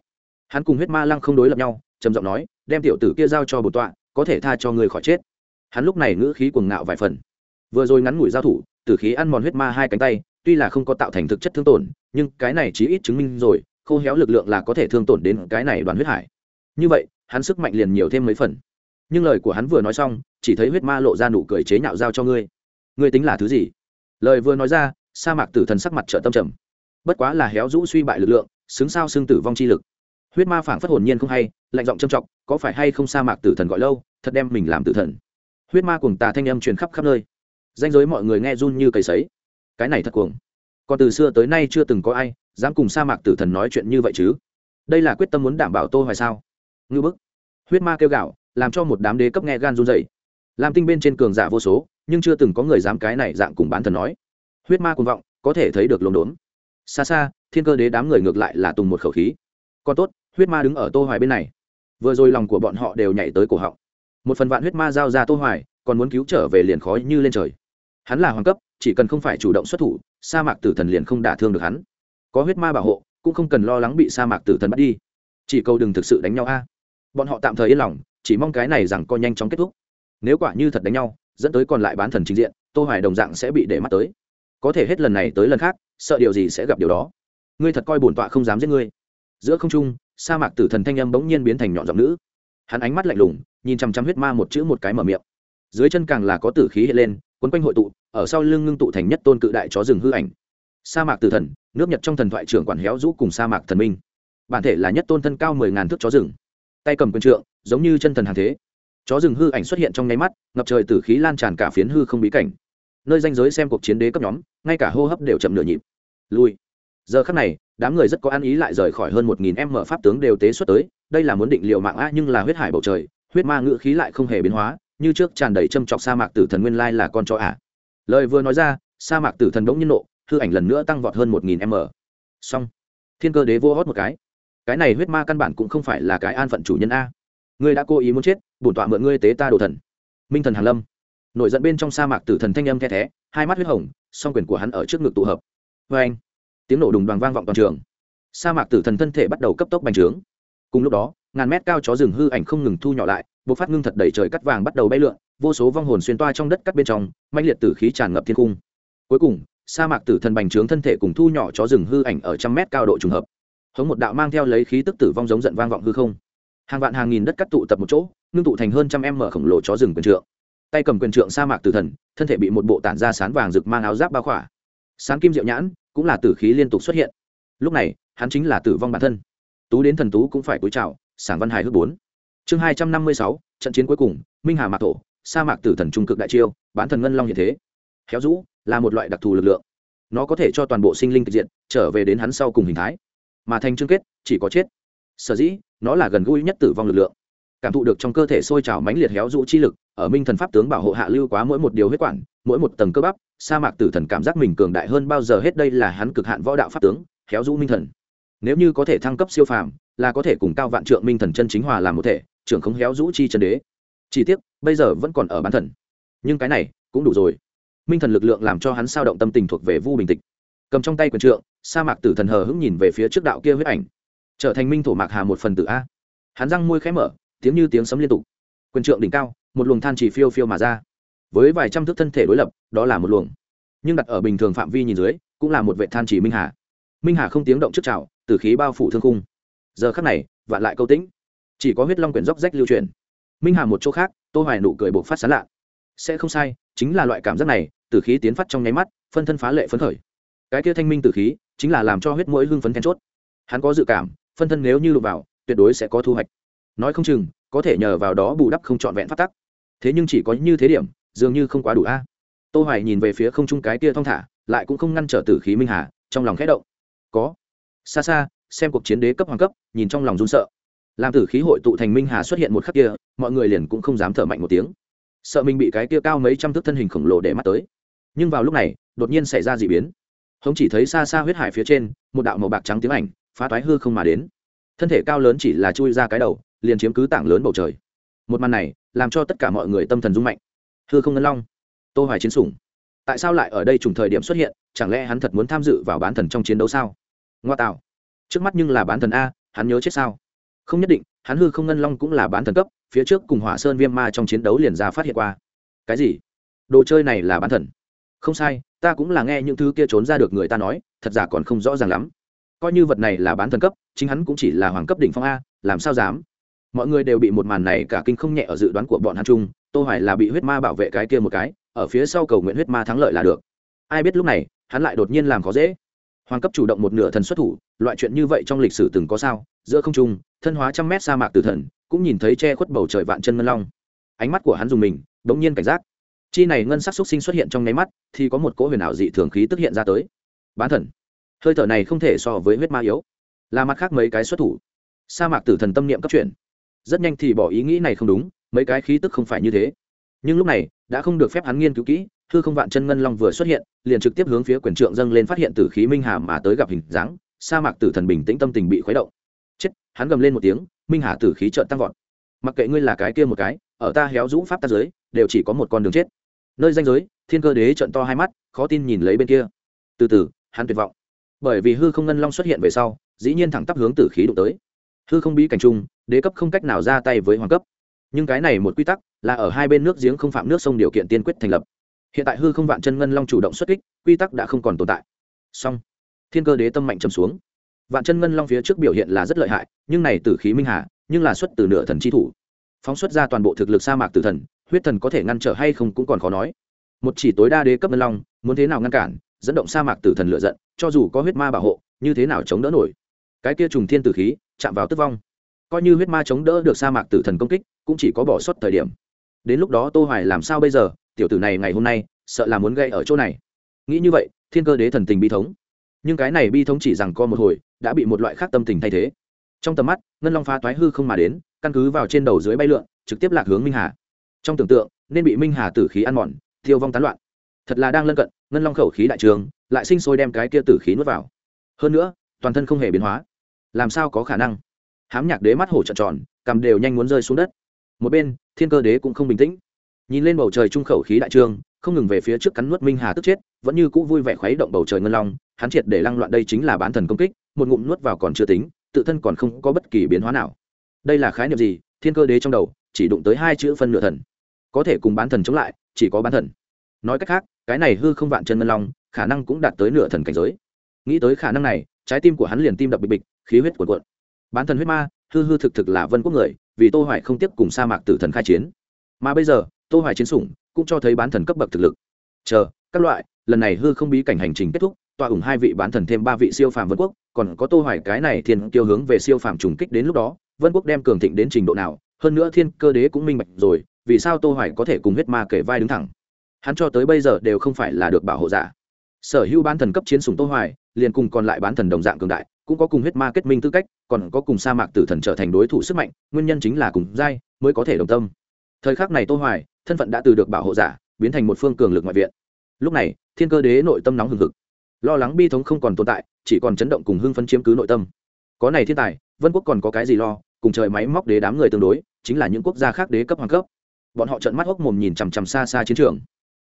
Hắn cùng huyết ma lăng không đối lập nhau, trầm giọng nói, đem tiểu tử kia giao cho bổn tọa, có thể tha cho người khỏi chết. Hắn lúc này ngữ khí cuồng ngạo vài phần. Vừa rồi ngắn ngủi giao thủ, tử khí ăn mòn huyết ma hai cánh tay tuy là không có tạo thành thực chất thương tổn, nhưng cái này chí ít chứng minh rồi, khô héo lực lượng là có thể thương tổn đến cái này đoàn huyết hải. Như vậy, hắn sức mạnh liền nhiều thêm mấy phần. Nhưng lời của hắn vừa nói xong, chỉ thấy huyết ma lộ ra nụ cười chế nhạo giao cho ngươi. Ngươi tính là thứ gì? Lời vừa nói ra, sa mạc tử thần sắc mặt trợ tâm trầm. Bất quá là héo rũ suy bại lực lượng, xứng sao xương tử vong chi lực. Huyết ma phảng phất hồn nhiên không hay, lạnh giọng trầm trọng, có phải hay không sa mạc tử thần gọi lâu, thật đem mình làm tử thần. Huyết ma cùng tà thanh âm truyền khắp khắp nơi. Danh giới mọi người nghe run như cầy sấy cái này thật cuồng. Còn từ xưa tới nay chưa từng có ai dám cùng sa mạc tử thần nói chuyện như vậy chứ. Đây là quyết tâm muốn đảm bảo tô hoài sao? Ngư bức. Huyết ma kêu gạo làm cho một đám đế cấp nghe gan run dậy làm tinh bên trên cường giả vô số, nhưng chưa từng có người dám cái này dạng cùng bán thần nói. Huyết ma cuồng vọng, có thể thấy được lồn đốn. Xa xa, thiên cơ đế đám người ngược lại là tùng một khẩu khí. Còn tốt, huyết ma đứng ở tô hoài bên này. Vừa rồi lòng của bọn họ đều nhảy tới cổ họng. Một phần vạn huyết ma giao ra tô hoài, còn muốn cứu trở về liền khói như lên trời. Hắn là hoàng cấp chỉ cần không phải chủ động xuất thủ, sa mạc tử thần liền không đả thương được hắn. Có huyết ma bảo hộ, cũng không cần lo lắng bị sa mạc tử thần bắt đi. Chỉ cầu đừng thực sự đánh nhau a. Bọn họ tạm thời yên lòng, chỉ mong cái này rằng coi nhanh chóng kết thúc. Nếu quả như thật đánh nhau, dẫn tới còn lại bán thần trình diện, tô hoài đồng dạng sẽ bị để mắt tới. Có thể hết lần này tới lần khác, sợ điều gì sẽ gặp điều đó. Ngươi thật coi bổn tọa không dám giết ngươi. Giữa không trung, sa mạc tử thần thanh âm bỗng nhiên biến thành nhọn giọng nữ. Hắn ánh mắt lạnh lùng, nhìn chăm chăm huyết ma một chữ một cái mở miệng. Dưới chân càng là có tử khí hiện lên, quấn quanh hội tụ ở sau lưng ngưng tụ thành nhất tôn cự đại chó rừng hư ảnh. Sa mạc tử thần, nước nhật trong thần thoại trưởng quản héo rũ cùng sa mạc thần minh. Bản thể là nhất tôn thân cao mười ngàn thước chó rừng. Tay cầm quân trượng, giống như chân thần hàng thế. Chó rừng hư ảnh xuất hiện trong nháy mắt, ngập trời tử khí lan tràn cả phiến hư không bí cảnh. Nơi danh giới xem cuộc chiến đế cấp nhóm, ngay cả hô hấp đều chậm nửa nhịp. Lui. Giờ khắc này, đám người rất có ăn ý lại rời khỏi hơn một nghìn em mở pháp tướng đều tế xuất tới. Đây là muốn định liệu mạng a nhưng là huyết hải bầu trời, huyết ma ngự khí lại không hề biến hóa, như trước tràn đầy châm chọc sa mạc tử thần nguyên lai là con chó ả. à lời vừa nói ra, sa mạc tử thần đống nhiên nộ, hư ảnh lần nữa tăng vọt hơn một nghìn m. Xong. Thiên cơ đế vô hót một cái. Cái này huyết ma căn bản cũng không phải là cái an phận chủ nhân a. Ngươi đã cố ý muốn chết, bổn tọa mượn ngươi tế ta đồ thần. Minh thần hàn lâm. Nổi giận bên trong sa mạc tử thần thanh âm the thé, hai mắt huyết hồng, song quyền của hắn ở trước ngực tụ hợp. Vê anh, tiếng nổ đùng đoàn vang vọng toàn trường. Sa mạc tử thần thân thể bắt đầu cấp tốc bành trướng. Cùng lúc đó, ngàn mét cao chó rừng hư ảnh không ngừng thu nhỏ lại bộ phát ngưng thật đẩy trời cắt vàng bắt đầu bay lượn vô số vong hồn xuyên toa trong đất cắt bên trong mạnh liệt tử khí tràn ngập thiên cung cuối cùng, sa mạc tử thần bành trướng thân thể cùng thu nhỏ chó rừng hư ảnh ở trăm mét cao độ trùng hợp. Hống một đạo mang theo lấy khí tức tử vong giống giận vang vọng hư không. Hàng vạn hàng nghìn đất cắt tụ tập một chỗ, ngưng tụ thành hơn trăm em mở khổng lồ chó rừng quyền trượng. Tay cầm quyền trượng sa mạc tử thần, thân thể bị một bộ tản ra sán vàng rực mang áo giáp bao khỏa. Sán kim diệu nhãn, cũng là tử khí liên tục xuất hiện. Lúc này, hắn chính là tử vong bản thân. Tú đến thần tú cũng phải cúi chào, sảng văn hài hước bốn. Chương hai trăm năm mươi sáu, trận chiến cuối cùng, minh hà mạc thổ sa mạc tử thần trung cực đại chiêu bản thần ngân long hiện thế. Héo rũ là một loại đặc thù lực lượng. Nó có thể cho toàn bộ sinh linh thực diện trở về đến hắn sau cùng hình thái. Mà thành chương kết, chỉ có chết. Sở dĩ, nó là gần gũi nhất tử vong lực lượng. Cảm thụ được trong cơ thể sôi trào mãnh liệt héo rũ chi lực, ở minh thần pháp tướng bảo hộ hạ lưu quá mỗi một điều huyết quản, mỗi một tầng cơ bắp, sa mạc tử thần cảm giác mình cường đại hơn bao giờ hết đây là hắn cực hạn võ đạo pháp tướng, héo rũ minh thần. Nếu như có thể thăng cấp siêu phàm, là có thể cùng cao vạn trượng minh thần chân chính hòa làm một thể, trưởng không héo rũ chi chân đế. Chỉ tiếc bây giờ vẫn còn ở bán thần. Nhưng cái này cũng đủ rồi. Minh thần lực lượng làm cho hắn sao động tâm tình thuộc về vu bình tịch. Cầm trong tay quyền trượng, sa mạc tử thần hờ hững nhìn về phía trước đạo kia huyết ảnh. Trở thành minh thổ mạc hà một phần tử a. Hắn răng môi khẽ mở, tiếng như tiếng sấm liên tục. Quyền trượng đỉnh cao, một luồng than chỉ phiêu phiêu mà ra. Với vài trăm thước thân thể đối lập, đó là một luồng. Nhưng đặt ở bình thường phạm vi nhìn dưới, cũng là một vệ than chỉ minh hà. Minh hà không tiếng động trước trào từ khí bao phủ thương khung. Giờ khắc này, vạn lại câu tĩnh. Chỉ có huyết long quyển dốc rách lưu truyền minh hà một chỗ khác, tô hoài nụ cười buộc phát sán lạ. Sẽ không sai, chính là loại cảm giác này tử khí tiến phát trong nháy mắt, phân thân phá lệ phấn khởi. Cái kia thanh minh tử khí, chính là làm cho huyết mũi hưng phấn then chốt. Hắn có dự cảm, phân thân nếu như lục vào, tuyệt đối sẽ có thu hoạch. Nói không chừng, có thể nhờ vào đó bù đắp không trọn vẹn phát tắc. Thế nhưng chỉ có như thế điểm, dường như không quá đủ a. Tô hoài nhìn về phía không trung cái kia thong thả, lại cũng không ngăn trở tử khí minh hà, trong lòng khẽ động. Có. Xa xa, xem cuộc chiến đế cấp hoàng cấp, nhìn trong lòng run sợ làm tử khí hội tụ thành minh hà xuất hiện một khắc kia, mọi người liền cũng không dám thở mạnh một tiếng. Sợ mình bị cái kia cao mấy trăm thước thân hình khổng lồ để mắt tới. Nhưng vào lúc này, đột nhiên xảy ra d ị biến. Hống chỉ thấy xa xa huyết hải phía trên, một đạo màu bạc trắng tiếng ảnh, phá toái hư không mà đến. Thân thể cao lớn chỉ là chui ra cái đầu, liền chiếm cứ tảng lớn bầu trời. Một màn này, làm cho tất cả mọi người tâm thần rung mạnh. Hư không ngân long, tô hoài chiến sủng. Tại sao lại ở đây trùng thời điểm xuất hiện, chẳng lẽ hắn thật muốn tham dự vào bán thần trong chiến đấu sao? Ngoa tạo. Trước mắt nhưng là bán thần a, hắn nhớ chết sao? Không nhất định, hắn hư không ngân long cũng là bán thần cấp, phía trước cùng hỏa sơn viêm ma trong chiến đấu liền ra phát hiện qua. Cái gì? Đồ chơi này là bán thần? Không sai, ta cũng là nghe những thứ kia trốn ra được người ta nói, thật giả còn không rõ ràng lắm. Coi như vật này là bán thần cấp, chính hắn cũng chỉ là hoàng cấp đỉnh phong a, làm sao dám? Mọi người đều bị một màn này cả kinh không nhẹ ở dự đoán của bọn hắn chung, tô hoài là bị huyết ma bảo vệ cái kia một cái, ở phía sau cầu nguyện huyết ma thắng lợi là được. Ai biết lúc này, hắn lại đột nhiên làm khó dễ. Hoàng cấp chủ động một nửa thần xuất thủ, loại chuyện như vậy trong lịch sử từng có sao giữa không trung, thân hóa trăm mét sa mạc tử thần, cũng nhìn thấy che khuất bầu trời vạn chân ngân long. Ánh mắt của hắn dùng mình, đống nhiên cảnh giác. Chi này ngân sắc xúc sinh xuất hiện trong nháy mắt, thì có một cỗ huyền ảo dị thường khí tức hiện ra tới. Bán thần. Hơi thở này không thể so với huyết ma yếu. Là mặt khác mấy cái xuất thủ. Sa mạc tử thần tâm niệm cấp chuyển. Rất nhanh thì bỏ ý nghĩ này không đúng, mấy cái khí tức không phải như thế. Nhưng lúc này, đã không được phép hắn nghiên cứu kỹ thư không vạn chân ngân long vừa xuất hiện, liền trực tiếp hướng phía quyền trượng dâng lên phát hiện tử khí minh hà mà tới gặp hình dáng, sa mạc tử thần bình tĩnh tâm tình bị khuấy động chết, hắn gầm lên một tiếng, minh hà tử khí trợn tăng vọt. Mặc kệ ngươi là cái kia một cái, ở ta héo rũ pháp ta giới, đều chỉ có một con đường chết. Nơi danh giới, thiên cơ đế trợn to hai mắt, khó tin nhìn lấy bên kia. Từ từ, hắn tuyệt vọng. Bởi vì hư không ngân long xuất hiện về sau, dĩ nhiên thẳng tắp hướng tử khí đụng tới. Hư không bí cảnh trung, đế cấp không cách nào ra tay với hoàng cấp. Nhưng cái này một quy tắc, là ở hai bên nước giếng không phạm nước sông điều kiện tiên quyết thành lập. Hiện tại hư không vạn chân ngân long chủ động xuất kích, quy tắc đã không còn tồn tại. Song thiên cơ đế tâm mạnh trầm xuống vạn chân ngân long phía trước biểu hiện là rất lợi hại, nhưng này tử khí minh hà, nhưng là xuất từ nửa thần chi thủ. Phóng xuất ra toàn bộ thực lực sa mạc tử thần, huyết thần có thể ngăn trở hay không cũng còn khó nói. Một chỉ tối đa đế cấp ngân long, muốn thế nào ngăn cản, dẫn động sa mạc tử thần lựa giận, cho dù có huyết ma bảo hộ, như thế nào chống đỡ nổi? Cái kia trùng thiên tử khí, chạm vào tức vong. Coi như huyết ma chống đỡ được sa mạc tử thần công kích, cũng chỉ có bỏ sót thời điểm. Đến lúc đó tô hoài làm sao bây giờ? Tiểu tử này ngày hôm nay, sợ là muốn gây ở chỗ này. Nghĩ như vậy, thiên cơ đế thần tình bi thống nhưng cái này bi thống chỉ rằng co một hồi, đã bị một loại khác tâm tình thay thế. Trong tầm mắt, ngân long phá toái hư không mà đến, căn cứ vào trên đầu dưới bay lượn, trực tiếp lạc hướng minh hà. Trong tưởng tượng, nên bị minh hà tử khí ăn mòn tiêu vong tán loạn. Thật là đang lân cận, ngân long khẩu khí đại trường, lại sinh sôi đem cái kia tử khí nuốt vào. Hơn nữa, toàn thân không hề biến hóa. Làm sao có khả năng? Hám nhạc đế mắt hổ trợn tròn cầm đều nhanh muốn rơi xuống đất. Một bên, thiên cơ đế cũng không bình tĩnh. Nhìn lên bầu trời trung khẩu khí đại trường không ngừng về phía trước cắn nuốt minh hà tức chết, vẫn như cũ vui vẻ khuấy động bầu trời ngân long, hắn triệt để lăng loạn đây chính là bán thần công kích, một ngụm nuốt vào còn chưa tính, tự thân còn không có bất kỳ biến hóa nào. Đây là khái niệm gì? Thiên cơ đế trong đầu, chỉ đụng tới hai chữ phân nửa thần. Có thể cùng bán thần chống lại, chỉ có bán thần. Nói cách khác, cái này hư không vạn chân ngân long, khả năng cũng đạt tới nửa thần cảnh giới. Nghĩ tới khả năng này, trái tim của hắn liền tim đập bịch bịch, khí huyết cuộn cuộn. Bán thần huyết ma, hư hư thực thực là vân quốc người, vì tô hoài không tiếp cùng sa mạc tử thần khai chiến. Mà bây giờ, tô hoài chiến sủng cũng cho thấy bán thần cấp bậc thực lực. Chờ, các loại, lần này hư không bí cảnh hành trình kết thúc, tòa ủng hai vị bán thần thêm ba vị siêu phàm vân quốc, còn có tô hoài cái này thiên tiêu hướng về siêu phàm trùng kích đến lúc đó, vân quốc đem cường thịnh đến trình độ nào, hơn nữa thiên cơ đế cũng minh bạch rồi, vì sao tô hoài có thể cùng huyết ma kể vai đứng thẳng? Hắn cho tới bây giờ đều không phải là được bảo hộ giả. Sở hữu bán thần cấp chiến sủng tô hoài, liền cùng còn lại bán thần đồng dạng cường đại, cũng có cùng huyết ma kết minh tư cách, còn có cùng sa mạc tử thần trở thành đối thủ sức mạnh, nguyên nhân chính là cùng giai, mới có thể đồng tâm. Thời khắc này tô hoài thân phận đã từ được bảo hộ giả, biến thành một phương cường lực ngoại viện. Lúc này, thiên cơ đế nội tâm nóng hừng hực. Lo lắng bi thống không còn tồn tại, chỉ còn chấn động cùng hưng phấn chiếm cứ nội tâm. Có này thiên tài, vân quốc còn có cái gì lo, cùng trời máy móc đế đám người tương đối, chính là những quốc gia khác đế cấp hoàng cấp. Bọn họ trợn mắt hốc mồm nhìn chằm chằm xa xa chiến trường.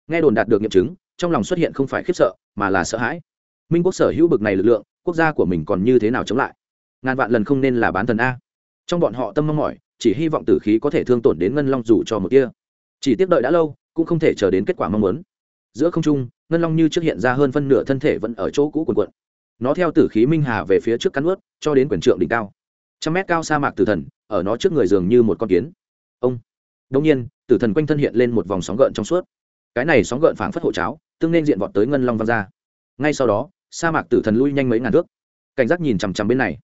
Nghe đồn đạt được nghiệm chứng, trong lòng xuất hiện không phải khiếp sợ, mà là sợ hãi. Minh quốc sở hữu bực này lực lượng, quốc gia của mình còn như thế nào chống lại? Ngàn vạn lần không nên là bán thần a. Trong bọn họ tâm mong mỏi, chỉ hy vọng tử khí có thể thương tổn đến ngân long dù cho một kia chỉ tiếp đợi đã lâu, cũng không thể chờ đến kết quả mong muốn. Giữa không trung, ngân long như trước hiện ra hơn phân nửa thân thể vẫn ở chỗ cũ quần quận nó theo tử khí minh hà về phía trước cắn ướt cho đến quyền trượng đỉnh cao. Trăm mét cao sa mạc tử thần, ở nó trước người dường như một con kiến. Ông! Đông nhiên, tử thần quanh thân hiện lên một vòng sóng gợn trong suốt. Cái này sóng gợn phảng phất hộ cháo, tương nên diện vọt tới ngân long văng ra. Ngay sau đó, sa mạc tử thần lui nhanh mấy ngàn thước. Cảnh giác nhìn chằm chằm bên này.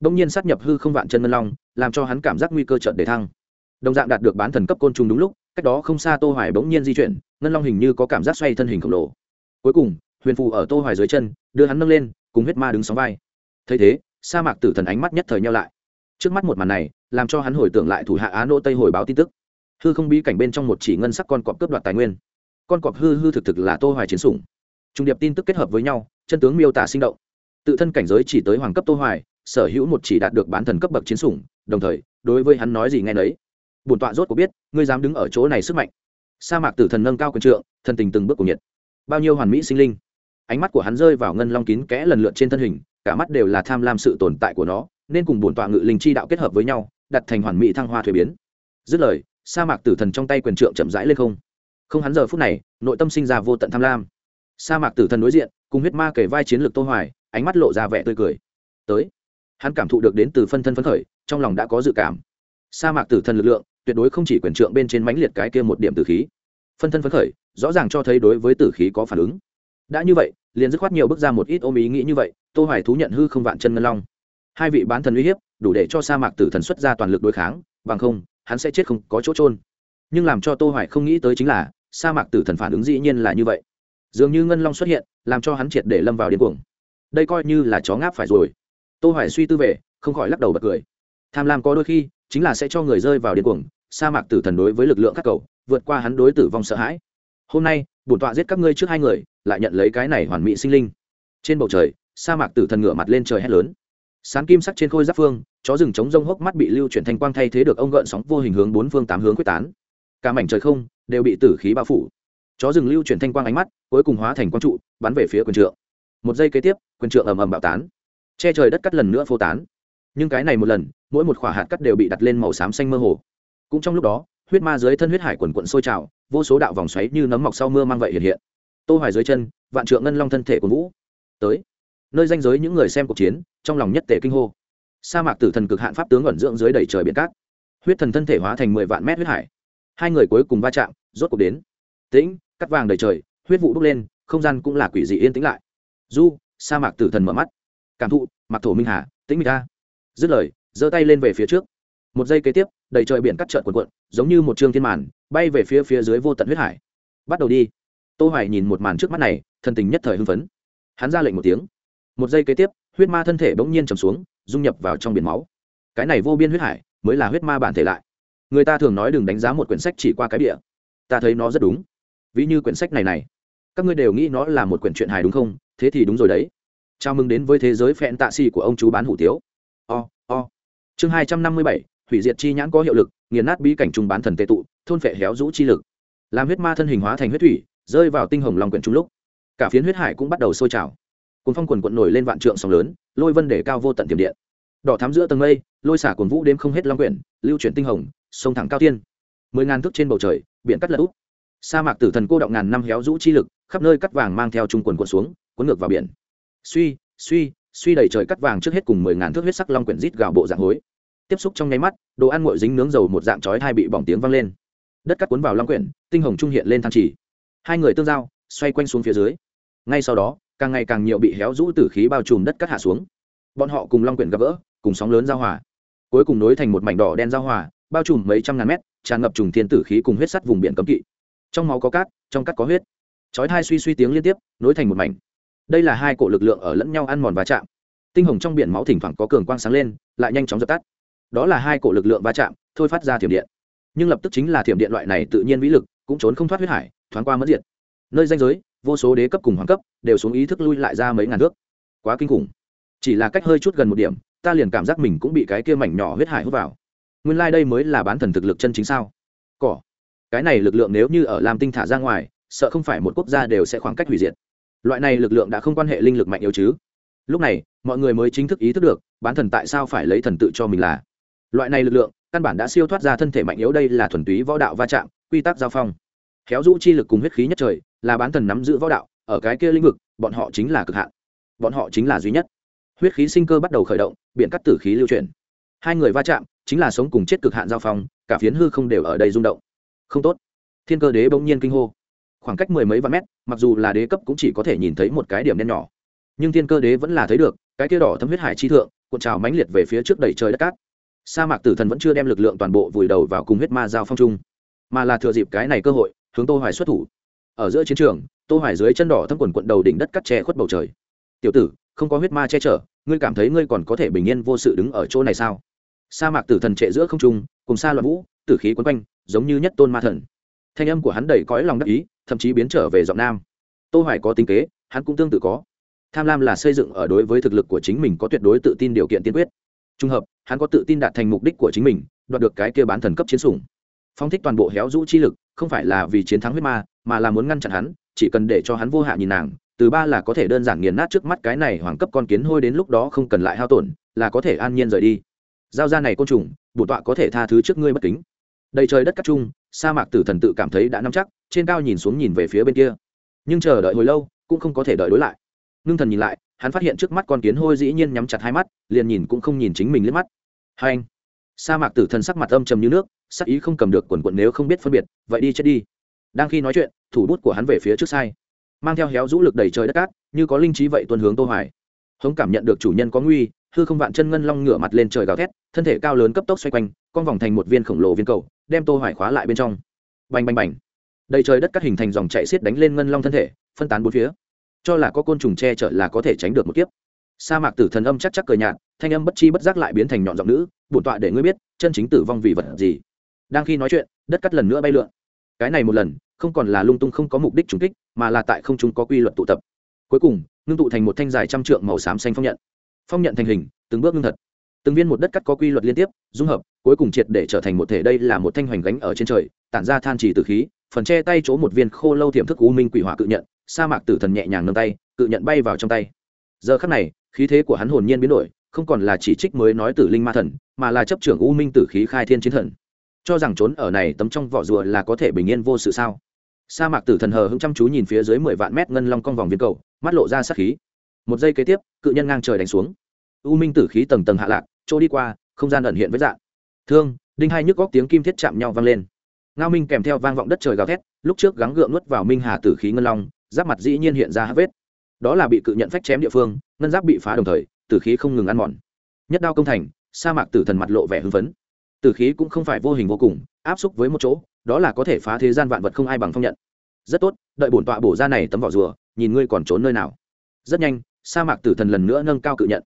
Đông nhiên sát nhập hư không vạn chân ngân long, làm cho hắn cảm giác nguy cơ trợn để thăng. Đồng dạng đạt được bán thần cấp côn trùng đúng lúc cách đó không xa tô hoài bỗng nhiên di chuyển, ngân long hình như có cảm giác xoay thân hình khổng lồ. Cuối cùng, huyền phù ở tô hoài dưới chân, đưa hắn nâng lên, cùng huyết ma đứng sóng vai. Thấy thế, sa mạc tử thần ánh mắt nhất thời nhau lại. Trước mắt một màn này, làm cho hắn hồi tưởng lại thủ hạ á nô tây hồi báo tin tức. Hư không bí cảnh bên trong một chỉ ngân sắc con cọp cướp đoạt tài nguyên. Con cọp hư hư thực thực là tô hoài chiến sủng. Trung điệp tin tức kết hợp với nhau, chân tướng miêu tả sinh động. Tự thân cảnh giới chỉ tới hoàng cấp tô hoài, sở hữu một chỉ đạt được bán thần cấp bậc chiến sủng, đồng thời, đối với hắn nói gì nghe nấy bổn tọa rốt có biết, ngươi dám đứng ở chỗ này sức mạnh. Sa mạc tử thần nâng cao quyền trượng, thần tình từng bước của nhiệt. Bao nhiêu hoàn mỹ sinh linh. Ánh mắt của hắn rơi vào ngân long kín kẽ lần lượt trên thân hình, cả mắt đều là tham lam sự tồn tại của nó, nên cùng bổn tọa ngự linh chi đạo kết hợp với nhau, đặt thành hoàn mỹ thăng hoa thuế biến. Dứt lời, sa mạc tử thần trong tay quyền trượng chậm rãi lên không. Không hắn giờ phút này, nội tâm sinh ra vô tận tham lam. Sa mạc tử thần đối diện, cùng huyết ma kể vai chiến lược tô hoài, ánh mắt lộ ra vẻ tươi cười. Tới. Hắn cảm thụ được đến từ phân thân phấn khởi, trong lòng đã có dự cảm. Sa mạc tử thần lực lượng tuyệt đối không chỉ quyền trượng bên trên mãnh liệt cái kia một điểm tử khí. Phân thân phấn khởi, rõ ràng cho thấy đối với tử khí có phản ứng. Đã như vậy, liền dứt khoát nhiều bước ra một ít ôm ý nghĩ như vậy, tô hoài thú nhận hư không vạn chân ngân long. Hai vị bán thần uy hiếp, đủ để cho sa mạc tử thần xuất ra toàn lực đối kháng, bằng không, hắn sẽ chết không có chỗ trôn nhưng làm cho tô hoài không nghĩ tới chính là, sa mạc tử thần phản ứng dĩ nhiên là như vậy. Dường như ngân long xuất hiện, làm cho hắn triệt để lâm vào điên cuồng. Đây coi như là chó ngáp phải rồi. Tô hoài suy tư về, không khỏi lắc đầu bật cười tham lam có đôi khi chính là sẽ cho người rơi vào điên cuồng, sa mạc tử thần đối với lực lượng các cầu, vượt qua hắn đối tử vong sợ hãi. Hôm nay, bổn tọa giết các ngươi trước hai người, lại nhận lấy cái này hoàn mỹ sinh linh. Trên bầu trời, sa mạc tử thần ngửa mặt lên trời hét lớn. Sáng kim sắc trên khôi giáp phương, chó rừng chống rông hốc mắt bị lưu chuyển thành quang thay thế được ông gợn sóng vô hình hướng bốn phương tám hướng quyết tán. Cả mảnh trời không đều bị tử khí bao phủ. Chó rừng lưu chuyển thanh quang ánh mắt, cuối cùng hóa thành quang trụ, bắn về phía quyền trượng. Một giây kế tiếp quyền trượng ầm ầm bạo tán. Che trời đất cắt lần nữa phô tán. Nhưng cái này một lần mỗi một khỏa hạt cắt đều bị đặt lên màu xám xanh mơ hồ. Cũng trong lúc đó, huyết ma dưới thân huyết hải quần quận sôi trào, vô số đạo vòng xoáy như nấm mọc sau mưa mang vậy hiện hiện. Tô hoài dưới chân, vạn trượng ngân long thân thể của vũ. Tới. Nơi danh giới những người xem cuộc chiến, trong lòng nhất tề kinh hô. Sa mạc tử thần cực hạn pháp tướng ẩn dưỡng dưới đầy trời biển cát. Huyết thần thân thể hóa thành mười vạn mét huyết hải. Hai người cuối cùng va chạm, rốt cuộc đến. Tĩnh, cắt vàng đầy trời, huyết vụ bốc lên, không gian cũng là quỷ dị yên tĩnh lại. Du, sa mạc tử thần mở mắt. Cảm thụ mặc thổ minh hà, tĩnh mịch ta. Dứt lời giơ tay lên về phía trước. Một giây kế tiếp, đầy trời biển cắt trợn cuộn cuộn, giống như một trương thiên màn, bay về phía phía dưới vô tận huyết hải. Bắt đầu đi. Tô hoài nhìn một màn trước mắt này, thần tình nhất thời hưng phấn. Hắn ra lệnh một tiếng. Một giây kế tiếp, huyết ma thân thể bỗng nhiên trầm xuống, dung nhập vào trong biển máu. Cái này vô biên huyết hải, mới là huyết ma bản thể lại. Người ta thường nói đừng đánh giá một quyển sách chỉ qua cái địa ta thấy nó rất đúng. Ví như quyển sách này này. Các ngươi đều nghĩ nó là một quyển truyện hài đúng không? Thế thì đúng rồi đấy. Chào mừng đến với thế giới phẹn tạ xì của ông chú bán hủ tiếu. O o chương hai trăm năm mươi bảy, hủy diệt chi nhãn có hiệu lực, nghiền nát bí cảnh trung bán thần tệ tụ, thôn phệ héo rũ chi lực. Làm huyết ma thân hình hóa thành huyết thủy, rơi vào tinh hồng lòng quyển trung lúc, cả phiến huyết hải cũng bắt đầu sôi trào. Cuốn phong quần quận nổi lên vạn trượng sóng lớn, lôi vân để cao vô tận tiềm điện. Đỏ thắm giữa tầng mây, lôi xả cuốn vũ đếm không hết long quyển, lưu chuyển tinh hồng, sông thẳng cao tiên mười ngàn thước trên bầu trời, biển cắt lật úp. Sa mạc tử thần cô động ngàn năm héo rũ chi lực, khắp nơi cắt vàng mang theo trung quần quần xuống, cuốn ngược vào biển. Suy suy suy đầy trời cắt vàng trước hết cùng mười ngàn thước huyết sắc long quyển rít gạo bộ dạng hối. Tiếp xúc trong nháy mắt, đồ ăn nguội dính nướng dầu một dạng chói hai bị bỏng tiếng vang lên. Đất cắt cuốn vào long quyển, tinh hồng trung hiện lên thang chỉ. Hai người tương giao, xoay quanh xuống phía dưới. Ngay sau đó, càng ngày càng nhiều bị héo rũ tử khí bao trùm đất cắt hạ xuống. Bọn họ cùng long quyển gặp gỡ, cùng sóng lớn giao hòa. Cuối cùng nối thành một mảnh đỏ đen giao hòa, bao trùm mấy trăm ngàn mét, tràn ngập trùng thiên tử khí cùng huyết sắt vùng biển cấm kỵ. Trong máu có cát, trong cát có huyết. Chói thai suy suy tiếng liên tiếp, nối thành một mảnh đây là hai cổ lực lượng ở lẫn nhau ăn mòn va chạm. Tinh hồng trong biển máu thỉnh thoảng có cường quang sáng lên, lại nhanh chóng dập tắt. Đó là hai cổ lực lượng va chạm, thôi phát ra thiểm điện. Nhưng lập tức chính là thiểm điện loại này tự nhiên vĩ lực, cũng trốn không thoát huyết hải, thoáng qua mất diệt. Nơi danh giới, vô số đế cấp cùng hoàng cấp, đều xuống ý thức lui lại ra mấy ngàn nước quá kinh khủng. Chỉ là cách hơi chút gần một điểm, ta liền cảm giác mình cũng bị cái kia mảnh nhỏ huyết hải hút vào. Nguyên lai、like、đây mới là bán thần thực lực chân chính sao? Cỏ. Cái này lực lượng nếu như ở lam tinh thả ra ngoài, sợ không phải một quốc gia đều sẽ khoảng cách hủy diệt loại này lực lượng đã không quan hệ linh lực mạnh yếu chứ? Lúc này, mọi người mới chính thức ý thức được, bán thần tại sao phải lấy thần tự cho mình là. Loại này lực lượng, căn bản đã siêu thoát ra thân thể mạnh yếu đây là thuần túy võ đạo va chạm, quy tắc giao phong. Khéo rũ chi lực cùng huyết khí nhất trời, là bán thần nắm giữ võ đạo, ở cái kia lĩnh vực, bọn họ chính là cực hạn. Bọn họ chính là duy nhất. Huyết khí sinh cơ bắt đầu khởi động biện cắt tử khí lưu chuyển. Hai người va chạm, chính là sống cùng chết cực hạn giao phong, cả phiến hư không đều ở đây rung động. Không tốt. Thiên cơ đế bỗng nhiên kinh hô khoảng cách mười mấy vạn mét, mặc dù là đế cấp cũng chỉ có thể nhìn thấy một cái điểm đen nhỏ. Nhưng thiên cơ đế vẫn là thấy được, cái kia đỏ thâm huyết hải chi thượng, cuộn trào mãnh liệt về phía trước đầy trời đất cát. Sa mạc tử thần vẫn chưa đem lực lượng toàn bộ vùi đầu vào cùng huyết ma giao phong trung mà là thừa dịp cái này cơ hội, hướng tô hoài xuất thủ. Ở giữa chiến trường, tô hoài dưới chân đỏ thâm quần quận đầu đỉnh đất cắt che khuất bầu trời. Tiểu tử, không có huyết ma che chở, ngươi cảm thấy ngươi còn có thể bình yên vô sự đứng ở chỗ này sao? Sa mạc tử thần trệ giữa không trung, cùng sa loạn vũ, tử khí quấn quanh, giống như nhất tôn ma thần. Thanh âm của hắn đầy cõi lòng đắc ý thậm chí biến trở về giọng nam. Tô hoài có tính kế, hắn cũng tương tự có. Tham lam là xây dựng ở đối với thực lực của chính mình có tuyệt đối tự tin điều kiện tiên quyết. Trung hợp, hắn có tự tin đạt thành mục đích của chính mình, đoạt được cái kia bán thần cấp chiến sủng. Phong thích toàn bộ héo rũ chi lực, không phải là vì chiến thắng huyết ma, mà là muốn ngăn chặn hắn, chỉ cần để cho hắn vô hạ nhìn nàng, từ ba là có thể đơn giản nghiền nát trước mắt cái này hoàng cấp con kiến hôi đến lúc đó không cần lại hao tổn, là có thể an nhiên rời đi. Giao ra này côn trùng bổn tọa có thể tha thứ trước ngươi bất kính đầy trời đất cắt chung, sa mạc tử thần tự cảm thấy đã nắm chắc, trên cao nhìn xuống nhìn về phía bên kia. Nhưng chờ đợi hồi lâu, cũng không có thể đợi đối lại. Ngưng thần nhìn lại, hắn phát hiện trước mắt con kiến hôi dĩ nhiên nhắm chặt hai mắt, liền nhìn cũng không nhìn chính mình liếc mắt. Hai anh, sa mạc tử thần sắc mặt âm trầm như nước, sắc ý không cầm được quần quận nếu không biết phân biệt, vậy đi chết đi. Đang khi nói chuyện, thủ bút của hắn về phía trước sai, mang theo héo rũ lực đầy trời đất cát, như có linh trí vậy tuân hướng tô hoài. Hống cảm nhận được chủ nhân có nguy hư không vạn chân ngân long ngửa mặt lên trời gào thét, thân thể cao lớn cấp tốc xoay quanh, con vòng thành một viên khổng lồ viên cầu, đem tô hoài khóa lại bên trong. Bành bành bành. Đầy trời đất cắt hình thành dòng chảy xiết đánh lên ngân long thân thể, phân tán bốn phía. Cho là có côn trùng che chở là có thể tránh được một kiếp. Sa mạc tử thần âm chắc chắc cười nhạt, thanh âm bất chi bất giác lại biến thành nhọn giọng nữ, bổn tọa để ngươi biết, chân chính tử vong vì vật gì. Đang khi nói chuyện, đất cắt lần nữa bay lượn. Cái này một lần, không còn là lung tung không có mục đích trùng kích, mà là tại không trung có quy luật tụ tập. Cuối cùng, ngưng tụ thành một thanh dài trăm trượng màu xám xanh phong nhận phong nhận thành hình, từng bước ngưng thật. Từng viên một đất cắt có quy luật liên tiếp, dung hợp, cuối cùng triệt để trở thành một thể. Đây là một thanh hoành gánh ở trên trời, tản ra than trì từ khí, phần che tay chỗ một viên khô lâu tiềm thức u minh quỷ hỏa cự nhận, sa mạc tử thần nhẹ nhàng nâng tay, cự nhận bay vào trong tay. Giờ khắc này, khí thế của hắn hồn nhiên biến đổi, không còn là chỉ trích mới nói tử linh ma thần, mà là chấp trưởng u minh tử khí khai thiên chiến thần. Cho rằng trốn ở này tấm trong vỏ rùa là có thể bình yên vô sự sao? Sa mạc tử thần hờ hững chăm chú nhìn phía dưới mười vạn mét ngân long cong vòng viên cầu, mắt lộ ra sát khí một giây kế tiếp, cự nhân ngang trời đánh xuống. U minh tử khí tầng tầng hạ lạc trôi đi qua, không gian ẩn hiện với dạng. Thương, đinh hai nhức góc tiếng kim thiết chạm nhau vang lên. Ngao minh kèm theo vang vọng đất trời gào thét, lúc trước gắng gượng nuốt vào minh hà tử khí ngân long, giáp mặt dĩ nhiên hiện ra hát vết. Đó là bị cự nhận phách chém địa phương, ngân giáp bị phá đồng thời, tử khí không ngừng ăn mòn. Nhất đao công thành, sa mạc tử thần mặt lộ vẻ hưng phấn. Tử khí cũng không phải vô hình vô cùng, áp xúc với một chỗ, đó là có thể phá thế gian vạn vật không ai bằng phong nhận. Rất tốt, đợi bổn tọa bổ ra này tấm vỏ rùa, nhìn ngươi còn trốn nơi nào. Rất nhanh sa mạc tử thần lần nữa nâng cao cự nhận.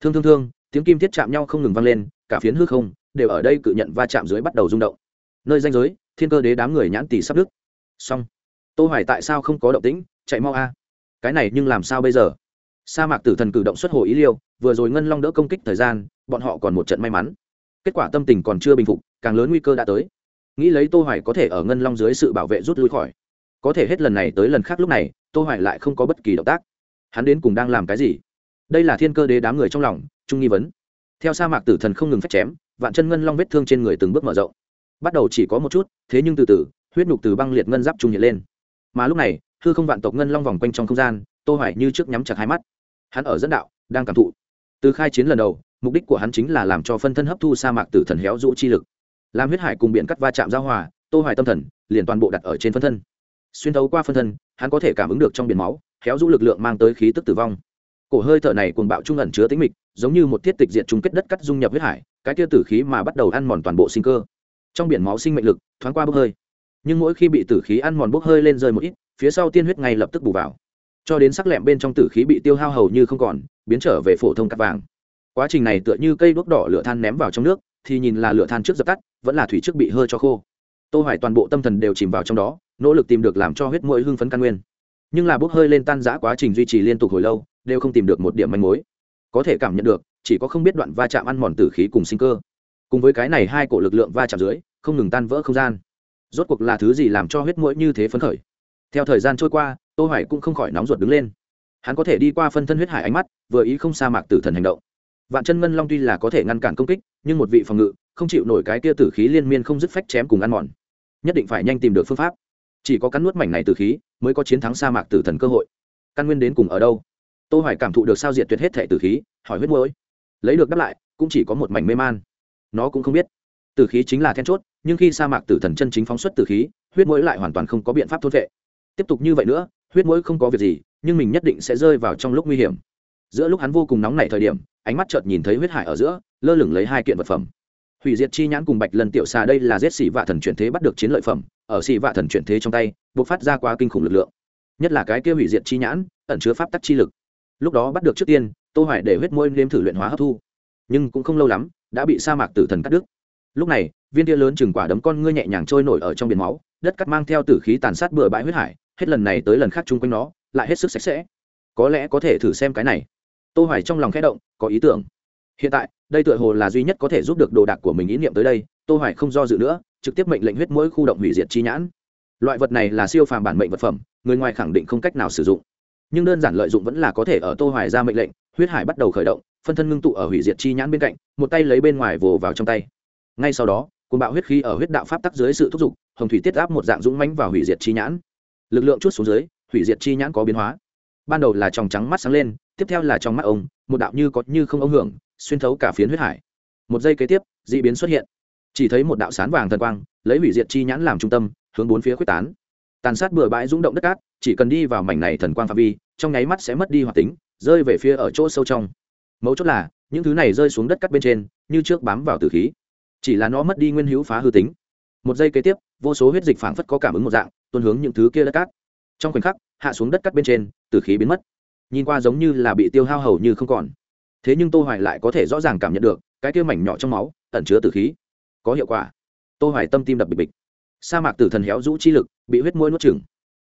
Thương thương thương, tiếng kim thiết chạm nhau không ngừng vang lên, cả phiến hư không đều ở đây cự nhận va chạm dưới bắt đầu rung động. Nơi danh giới, thiên cơ đế đám người nhãn tỷ sắp đức. Xong. Tô hoài tại sao không có động tĩnh? Chạy mau a. À. Cái này nhưng làm sao bây giờ? Sa mạc tử thần cử động xuất hồ ý liêu, vừa rồi ngân long đỡ công kích thời gian, bọn họ còn một trận may mắn. Kết quả tâm tình còn chưa bình phục, càng lớn nguy cơ đã tới. Nghĩ lấy tô hoài có thể ở ngân long dưới sự bảo vệ rút lui khỏi. Có thể hết lần này tới lần khác lúc này, tô hoài lại không có bất kỳ động tác hắn đến cùng đang làm cái gì? Đây là thiên cơ đế đám người trong lòng trung nghi vấn. Theo sa mạc tử thần không ngừng phép chém, vạn chân ngân long vết thương trên người từng bước mở rộng. Bắt đầu chỉ có một chút, thế nhưng từ từ, huyết nhục từ băng liệt ngân giáp trung hiện lên. Mà lúc này, hư không vạn tộc ngân long vòng quanh trong không gian, tô hoài như trước nhắm chặt hai mắt. Hắn ở dẫn đạo, đang cảm thụ. Từ khai chiến lần đầu, mục đích của hắn chính là làm cho phân thân hấp thu sa mạc tử thần héo rũ chi lực. Làm huyết hải cùng biển cắt va chạm giao hòa, tô hoài tâm thần liền toàn bộ đặt ở trên phân thân. Xuyên thấu qua phân thân, hắn có thể cảm ứng được trong biển máu héo rũ lực lượng mang tới khí tức tử vong. Cổ hơi thở này cuồng bạo trung ẩn chứa tính mịch, giống như một thiết tịch diệt chung kết đất cắt dung nhập huyết hải, cái kia tử khí mà bắt đầu ăn mòn toàn bộ sinh cơ. Trong biển máu sinh mệnh lực, thoáng qua bốc hơi. Nhưng mỗi khi bị tử khí ăn mòn bốc hơi lên rơi một ít, phía sau tiên huyết ngay lập tức bù vào. Cho đến sắc lẹm bên trong tử khí bị tiêu hao hầu như không còn, biến trở về phổ thông cắt vàng. Quá trình này tựa như cây đuốc đỏ lửa than ném vào trong nước, thì nhìn là lửa than trước dập tắt, vẫn là thủy trước bị hơi cho khô. Tô hoài toàn bộ tâm thần đều chìm vào trong đó, nỗ lực tìm được làm cho huyết mũi hưng phấn căn nguyên nhưng là bốc hơi lên tan giã quá trình duy trì liên tục hồi lâu, đều không tìm được một điểm manh mối. Có thể cảm nhận được, chỉ có không biết đoạn va chạm ăn mòn tử khí cùng sinh cơ. Cùng với cái này hai cổ lực lượng va chạm dưới, không ngừng tan vỡ không gian. Rốt cuộc là thứ gì làm cho huyết mũi như thế phấn khởi? Theo thời gian trôi qua, tô hoài cũng không khỏi nóng ruột đứng lên. Hắn có thể đi qua phân thân huyết hải ánh mắt, vừa ý không sa mạc tử thần hành động. Vạn chân ngân long tuy là có thể ngăn cản công kích, nhưng một vị phòng ngự, không chịu nổi cái kia tử khí liên miên không dứt phách chém cùng ăn mòn. Nhất định phải nhanh tìm được phương pháp. Chỉ có cắn nuốt mảnh này tử khí mới có chiến thắng sa mạc tử thần cơ hội. Căn nguyên đến cùng ở đâu? Tô hoài cảm thụ được sao diệt tuyệt hết thể tử khí, hỏi huyết mũi lấy được đáp lại, cũng chỉ có một mảnh mê man. Nó cũng không biết. Tử khí chính là then chốt, nhưng khi sa mạc tử thần chân chính phóng xuất tử khí, huyết mũi lại hoàn toàn không có biện pháp thốt vệ. Tiếp tục như vậy nữa, huyết mũi không có việc gì, nhưng mình nhất định sẽ rơi vào trong lúc nguy hiểm. Giữa lúc hắn vô cùng nóng nảy thời điểm, ánh mắt chợt nhìn thấy huyết hải ở giữa, lơ lửng lấy hai kiện vật phẩm hủy diệt chi nhãn cùng bạch lần tiểu xà đây là giết xỉ vạ thần chuyển thế bắt được chiến lợi phẩm, ở xỉ vạ thần chuyển thế trong tay buộc phát ra quá kinh khủng lực lượng. Nhất là cái kia hủy diệt chi nhãn, ẩn chứa pháp tắc chi lực. Lúc đó bắt được trước tiên, tô hoài để huyết môi nếm thử luyện hóa hấp thu. Nhưng cũng không lâu lắm, đã bị sa mạc tử thần cắt đứt. Lúc này, viên tia lớn chừng quả đấm con ngươi nhẹ nhàng trôi nổi ở trong biển máu, đất cắt mang theo tử khí tàn sát bừa bãi huyết hải, hết lần này tới lần khác chung quanh nó, lại hết sức sạch sẽ. Có lẽ có thể thử xem cái này. Tô hoài trong lòng khẽ động, có ý tưởng hiện tại, đây tựa hồ là duy nhất có thể giúp được đồ đạc của mình ý niệm tới đây, tô hoài không do dự nữa, trực tiếp mệnh lệnh huyết mũi khu động hủy diệt chi nhãn. Loại vật này là siêu phàm bản mệnh vật phẩm, người ngoài khẳng định không cách nào sử dụng. Nhưng đơn giản lợi dụng vẫn là có thể ở tô hoài ra mệnh lệnh, huyết hải bắt đầu khởi động, phân thân ngưng tụ ở hủy diệt chi nhãn bên cạnh, một tay lấy bên ngoài vồ vào trong tay. Ngay sau đó, cuồng bạo huyết khí ở huyết đạo pháp tắc dưới sự thúc giục, hồng thủy tiết áp một dạng dũng mãnh vào hủy diệt chi nhãn. Lực lượng chút xuống dưới, hủy diệt chi nhãn có biến hóa. Ban đầu là tròng trắng mắt sáng lên, tiếp theo là trong mắt ông, một đạo như có như không ông hưởng xuyên thấu cả phiến huyết hải. Một giây kế tiếp d ị biến xuất hiện. Chỉ thấy một đạo sán vàng thần quang, lấy hủy diệt chi nhãn làm trung tâm, hướng bốn phía quyết tán. Tàn sát bừa bãi rung động đất cát, chỉ cần đi vào mảnh này thần quang phạm vi, trong nháy mắt sẽ mất đi hoạt tính, rơi về phía ở chỗ sâu trong. Mấu chốt là, những thứ này rơi xuống đất cắt bên trên, như trước bám vào tử khí. Chỉ là nó mất đi nguyên hữu phá hư tính. Một giây kế tiếp, vô số huyết dịch phảng phất có cảm ứng một dạng, tuôn hướng những thứ kia đất cát. Trong khoảnh khắc, hạ xuống đất cắt bên trên, tử khí biến mất. Nhìn qua giống như là bị tiêu hao hầu như không còn thế nhưng tô hoài lại có thể rõ ràng cảm nhận được, cái kia mảnh nhỏ trong máu, ẩn chứa tử khí. Có hiệu quả. Tô hoài tâm tim đập bịch bịch. Sa mạc tử thần héo rũ chi lực, bị huyết mũi nuốt chửng.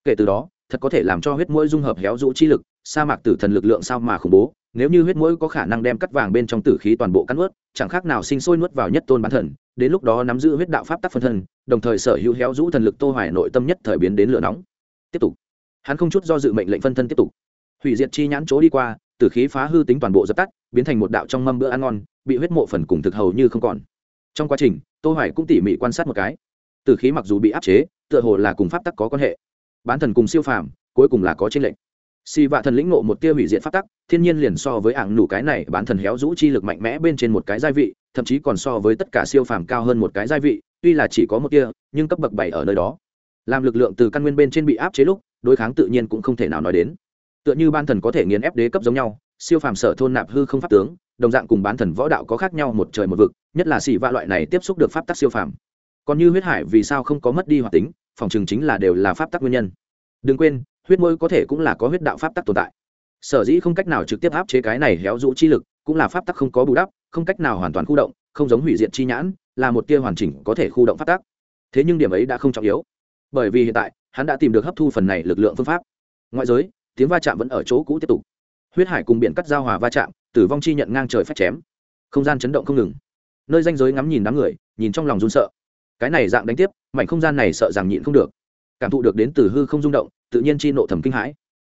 Kể từ đó, thật có thể làm cho huyết mũi dung hợp héo rũ chi lực, sa mạc tử thần lực lượng sao mà khủng bố, nếu như huyết mũi có khả năng đem cắt vàng bên trong tử khí toàn bộ cắt nuốt, chẳng khác nào sinh sôi nuốt vào nhất tôn bán thần, đến lúc đó nắm giữ huyết đạo pháp tắc phân thân, đồng thời sở hữu héo rũ thần lực tô hoài nội tâm nhất thời biến đến lửa nóng. Tiếp tục. Hắn không chút do dự mệnh lệnh phân thân tiếp tục. Hủy diệt chi nhãn chỗ đi qua, tử khí phá hư tính toàn bộ dập tắt biến thành một đạo trong mâm bữa ăn ngon, bị huyết mộ phần cùng thực hầu như không còn. Trong quá trình, tô hoài cũng tỉ mỉ quan sát một cái. Tử khí mặc dù bị áp chế, tựa hồ là cùng pháp tắc có quan hệ. Bán thần cùng siêu phàm, cuối cùng là có trên lệnh si vạ thần lĩnh ngộ một tia hủy diện pháp tắc, thiên nhiên liền so với ảng nủ cái này bán thần héo rũ chi lực mạnh mẽ bên trên một cái giai vị, thậm chí còn so với tất cả siêu phàm cao hơn một cái giai vị, tuy là chỉ có một tia, nhưng cấp bậc bảy ở nơi đó. Làm lực lượng từ căn nguyên bên trên bị áp chế lúc, đối kháng tự nhiên cũng không thể nào nói đến. Tựa như ban thần có thể nghiền ép đế cấp giống nhau siêu phàm sở thôn nạp hư không pháp tướng, đồng dạng cùng bán thần võ đạo có khác nhau một trời một vực, nhất là xỉ vạ loại này tiếp xúc được pháp tắc siêu phàm. Còn như huyết hải vì sao không có mất đi hoạt tính, phòng trường chính là đều là pháp tắc nguyên nhân. Đừng quên, huyết môi có thể cũng là có huyết đạo pháp tắc tồn tại. Sở dĩ không cách nào trực tiếp áp chế cái này héo rũ chi lực, cũng là pháp tắc không có bù đắp, không cách nào hoàn toàn khu động, không giống hủy diệt chi nhãn, là một tia hoàn chỉnh có thể khu động pháp tắc. Thế nhưng điểm ấy đã không trọng yếu. Bởi vì hiện tại, hắn đã tìm được hấp thu phần này lực lượng phương pháp. Ngoại giới, tiếng va chạm vẫn ở chỗ cũ tiếp tục huyết hải cùng biển cắt giao hòa va chạm, tử vong chi nhận ngang trời phát chém. Không gian chấn động không ngừng. Nơi danh giới ngắm nhìn đám người, nhìn trong lòng run sợ. Cái này dạng đánh tiếp, mảnh không gian này sợ rằng nhịn không được. Cảm thụ được đến từ hư không rung động, tự nhiên chi nộ thầm kinh hãi.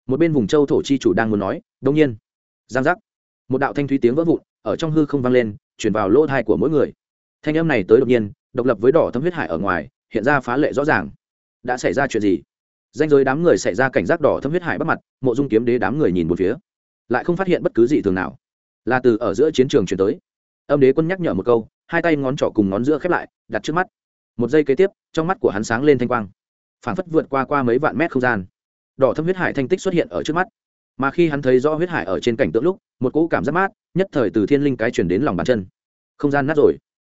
Một bên vùng châu thổ chi chủ đang muốn nói, đông nhiên. Giang giác. Một đạo thanh thúy tiếng vỡ vụn ở trong hư không vang lên chuyển vào lỗ thai của mỗi người. Thanh âm này tới đột nhiên, độc lập với đỏ thâm huyết hải ở ngoài, hiện ra phá lệ rõ ràng. Đã xảy ra chuyện gì? Danh giới đám người xảy ra cảnh giác đỏ thâm huyết hải bắt mặt, mộ dung kiếm đế đám người nhìn một phía lại không phát hiện bất cứ gì thường nào. Là từ ở giữa chiến trường chuyển tới. Âm đế quân nhắc nhở một câu, hai tay ngón trỏ cùng ngón giữa khép lại, đặt trước mắt. Một giây kế tiếp, trong mắt của hắn sáng lên thanh quang. Phảng phất vượt qua qua mấy vạn mét không gian. Đỏ thâm huyết hải thanh tích xuất hiện ở trước mắt. Mà khi hắn thấy rõ huyết hải ở trên cảnh tượng lúc, một cỗ cảm giác mát, nhất thời từ thiên linh cái chuyển đến lòng bàn chân. Không gian nát rồi.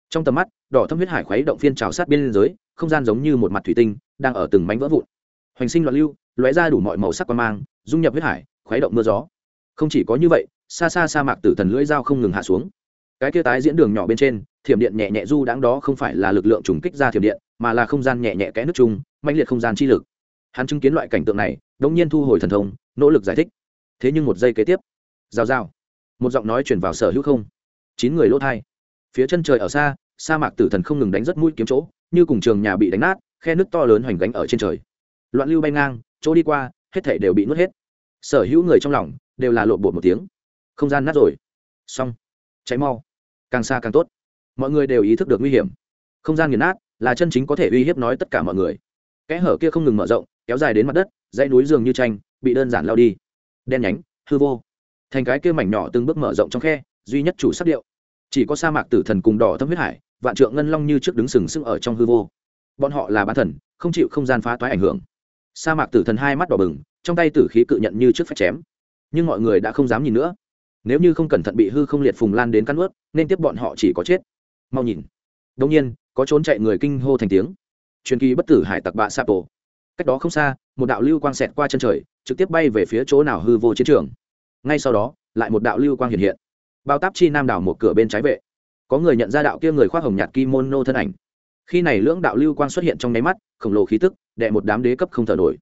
Trong tầm mắt, đỏ thâm huyết hải khuấy động phiên trào sát biên giới, không gian giống như một mặt thủy tinh, đang ở từng mảnh vỡ vụn. Hoành sinh loạn lưu, lóe ra đủ mọi màu sắc quan mang, dung nhập huyết hải, khuấy động mưa gió không chỉ có như vậy, xa xa sa mạc tử thần lưỡi dao không ngừng hạ xuống. Cái kia tái diễn đường nhỏ bên trên, thiểm điện nhẹ nhẹ du đáng đó không phải là lực lượng trùng kích ra thiểm điện, mà là không gian nhẹ nhẹ kẽ nước chung mạnh liệt không gian chi lực. Hắn chứng kiến loại cảnh tượng này đông nhiên thu hồi thần thông, nỗ lực giải thích. Thế nhưng một giây kế tiếp, rào rào, một giọng nói chuyển vào sở hữu không. Chín người lỗ thai. Phía chân trời ở xa, sa mạc tử thần không ngừng đánh rất mũi kiếm chỗ, như cùng trường nhà bị đánh nát, khe nước to lớn hoành gánh ở trên trời. Loạn lưu bay ngang, chỗ đi qua, hết thể đều bị nuốt hết. Sở hữu người trong lòng đều là lộn bột một tiếng. Không gian nát rồi. Xong. Cháy mau. Càng xa càng tốt. Mọi người đều ý thức được nguy hiểm. Không gian nghiền nát là chân chính có thể uy hiếp nói tất cả mọi người. Kẽ hở kia không ngừng mở rộng, kéo dài đến mặt đất, dãy núi dường như tranh, bị đơn giản lao đi. Đen nhánh, hư vô. Thành cái kia mảnh nhỏ từng bước mở rộng trong khe, duy nhất chủ sắc điệu. Chỉ có sa mạc tử thần cùng đỏ thâm huyết hải, vạn trượng ngân long như trước đứng sừng sững ở trong hư vô. Bọn họ là bán thần, không chịu không gian phá toái ảnh hưởng. Sa mạc tử thần hai mắt đỏ bừng, trong tay tử khí cự nhận như trước phép chém nhưng mọi người đã không dám nhìn nữa. Nếu như không cẩn thận bị hư không liệt phùng lan đến căn ướt nên tiếp bọn họ chỉ có chết. Mau nhìn. Đông nhiên, có trốn chạy người kinh hô thành tiếng. Truyền kỳ bất tử hải tặc bạ sapo cách đó không xa, một đạo lưu quang xẹt qua chân trời, trực tiếp bay về phía chỗ nào hư vô chiến trường. Ngay sau đó, lại một đạo lưu quang hiện hiện. Bao táp chi nam đảo một cửa bên trái vệ. Có người nhận ra đạo kia người khoác hồng nhạt kimono thân ảnh. Khi này lưỡng đạo lưu quang xuất hiện trong nháy mắt, khổng lồ khí tức, đệ một đám đế cấp không thở nổi.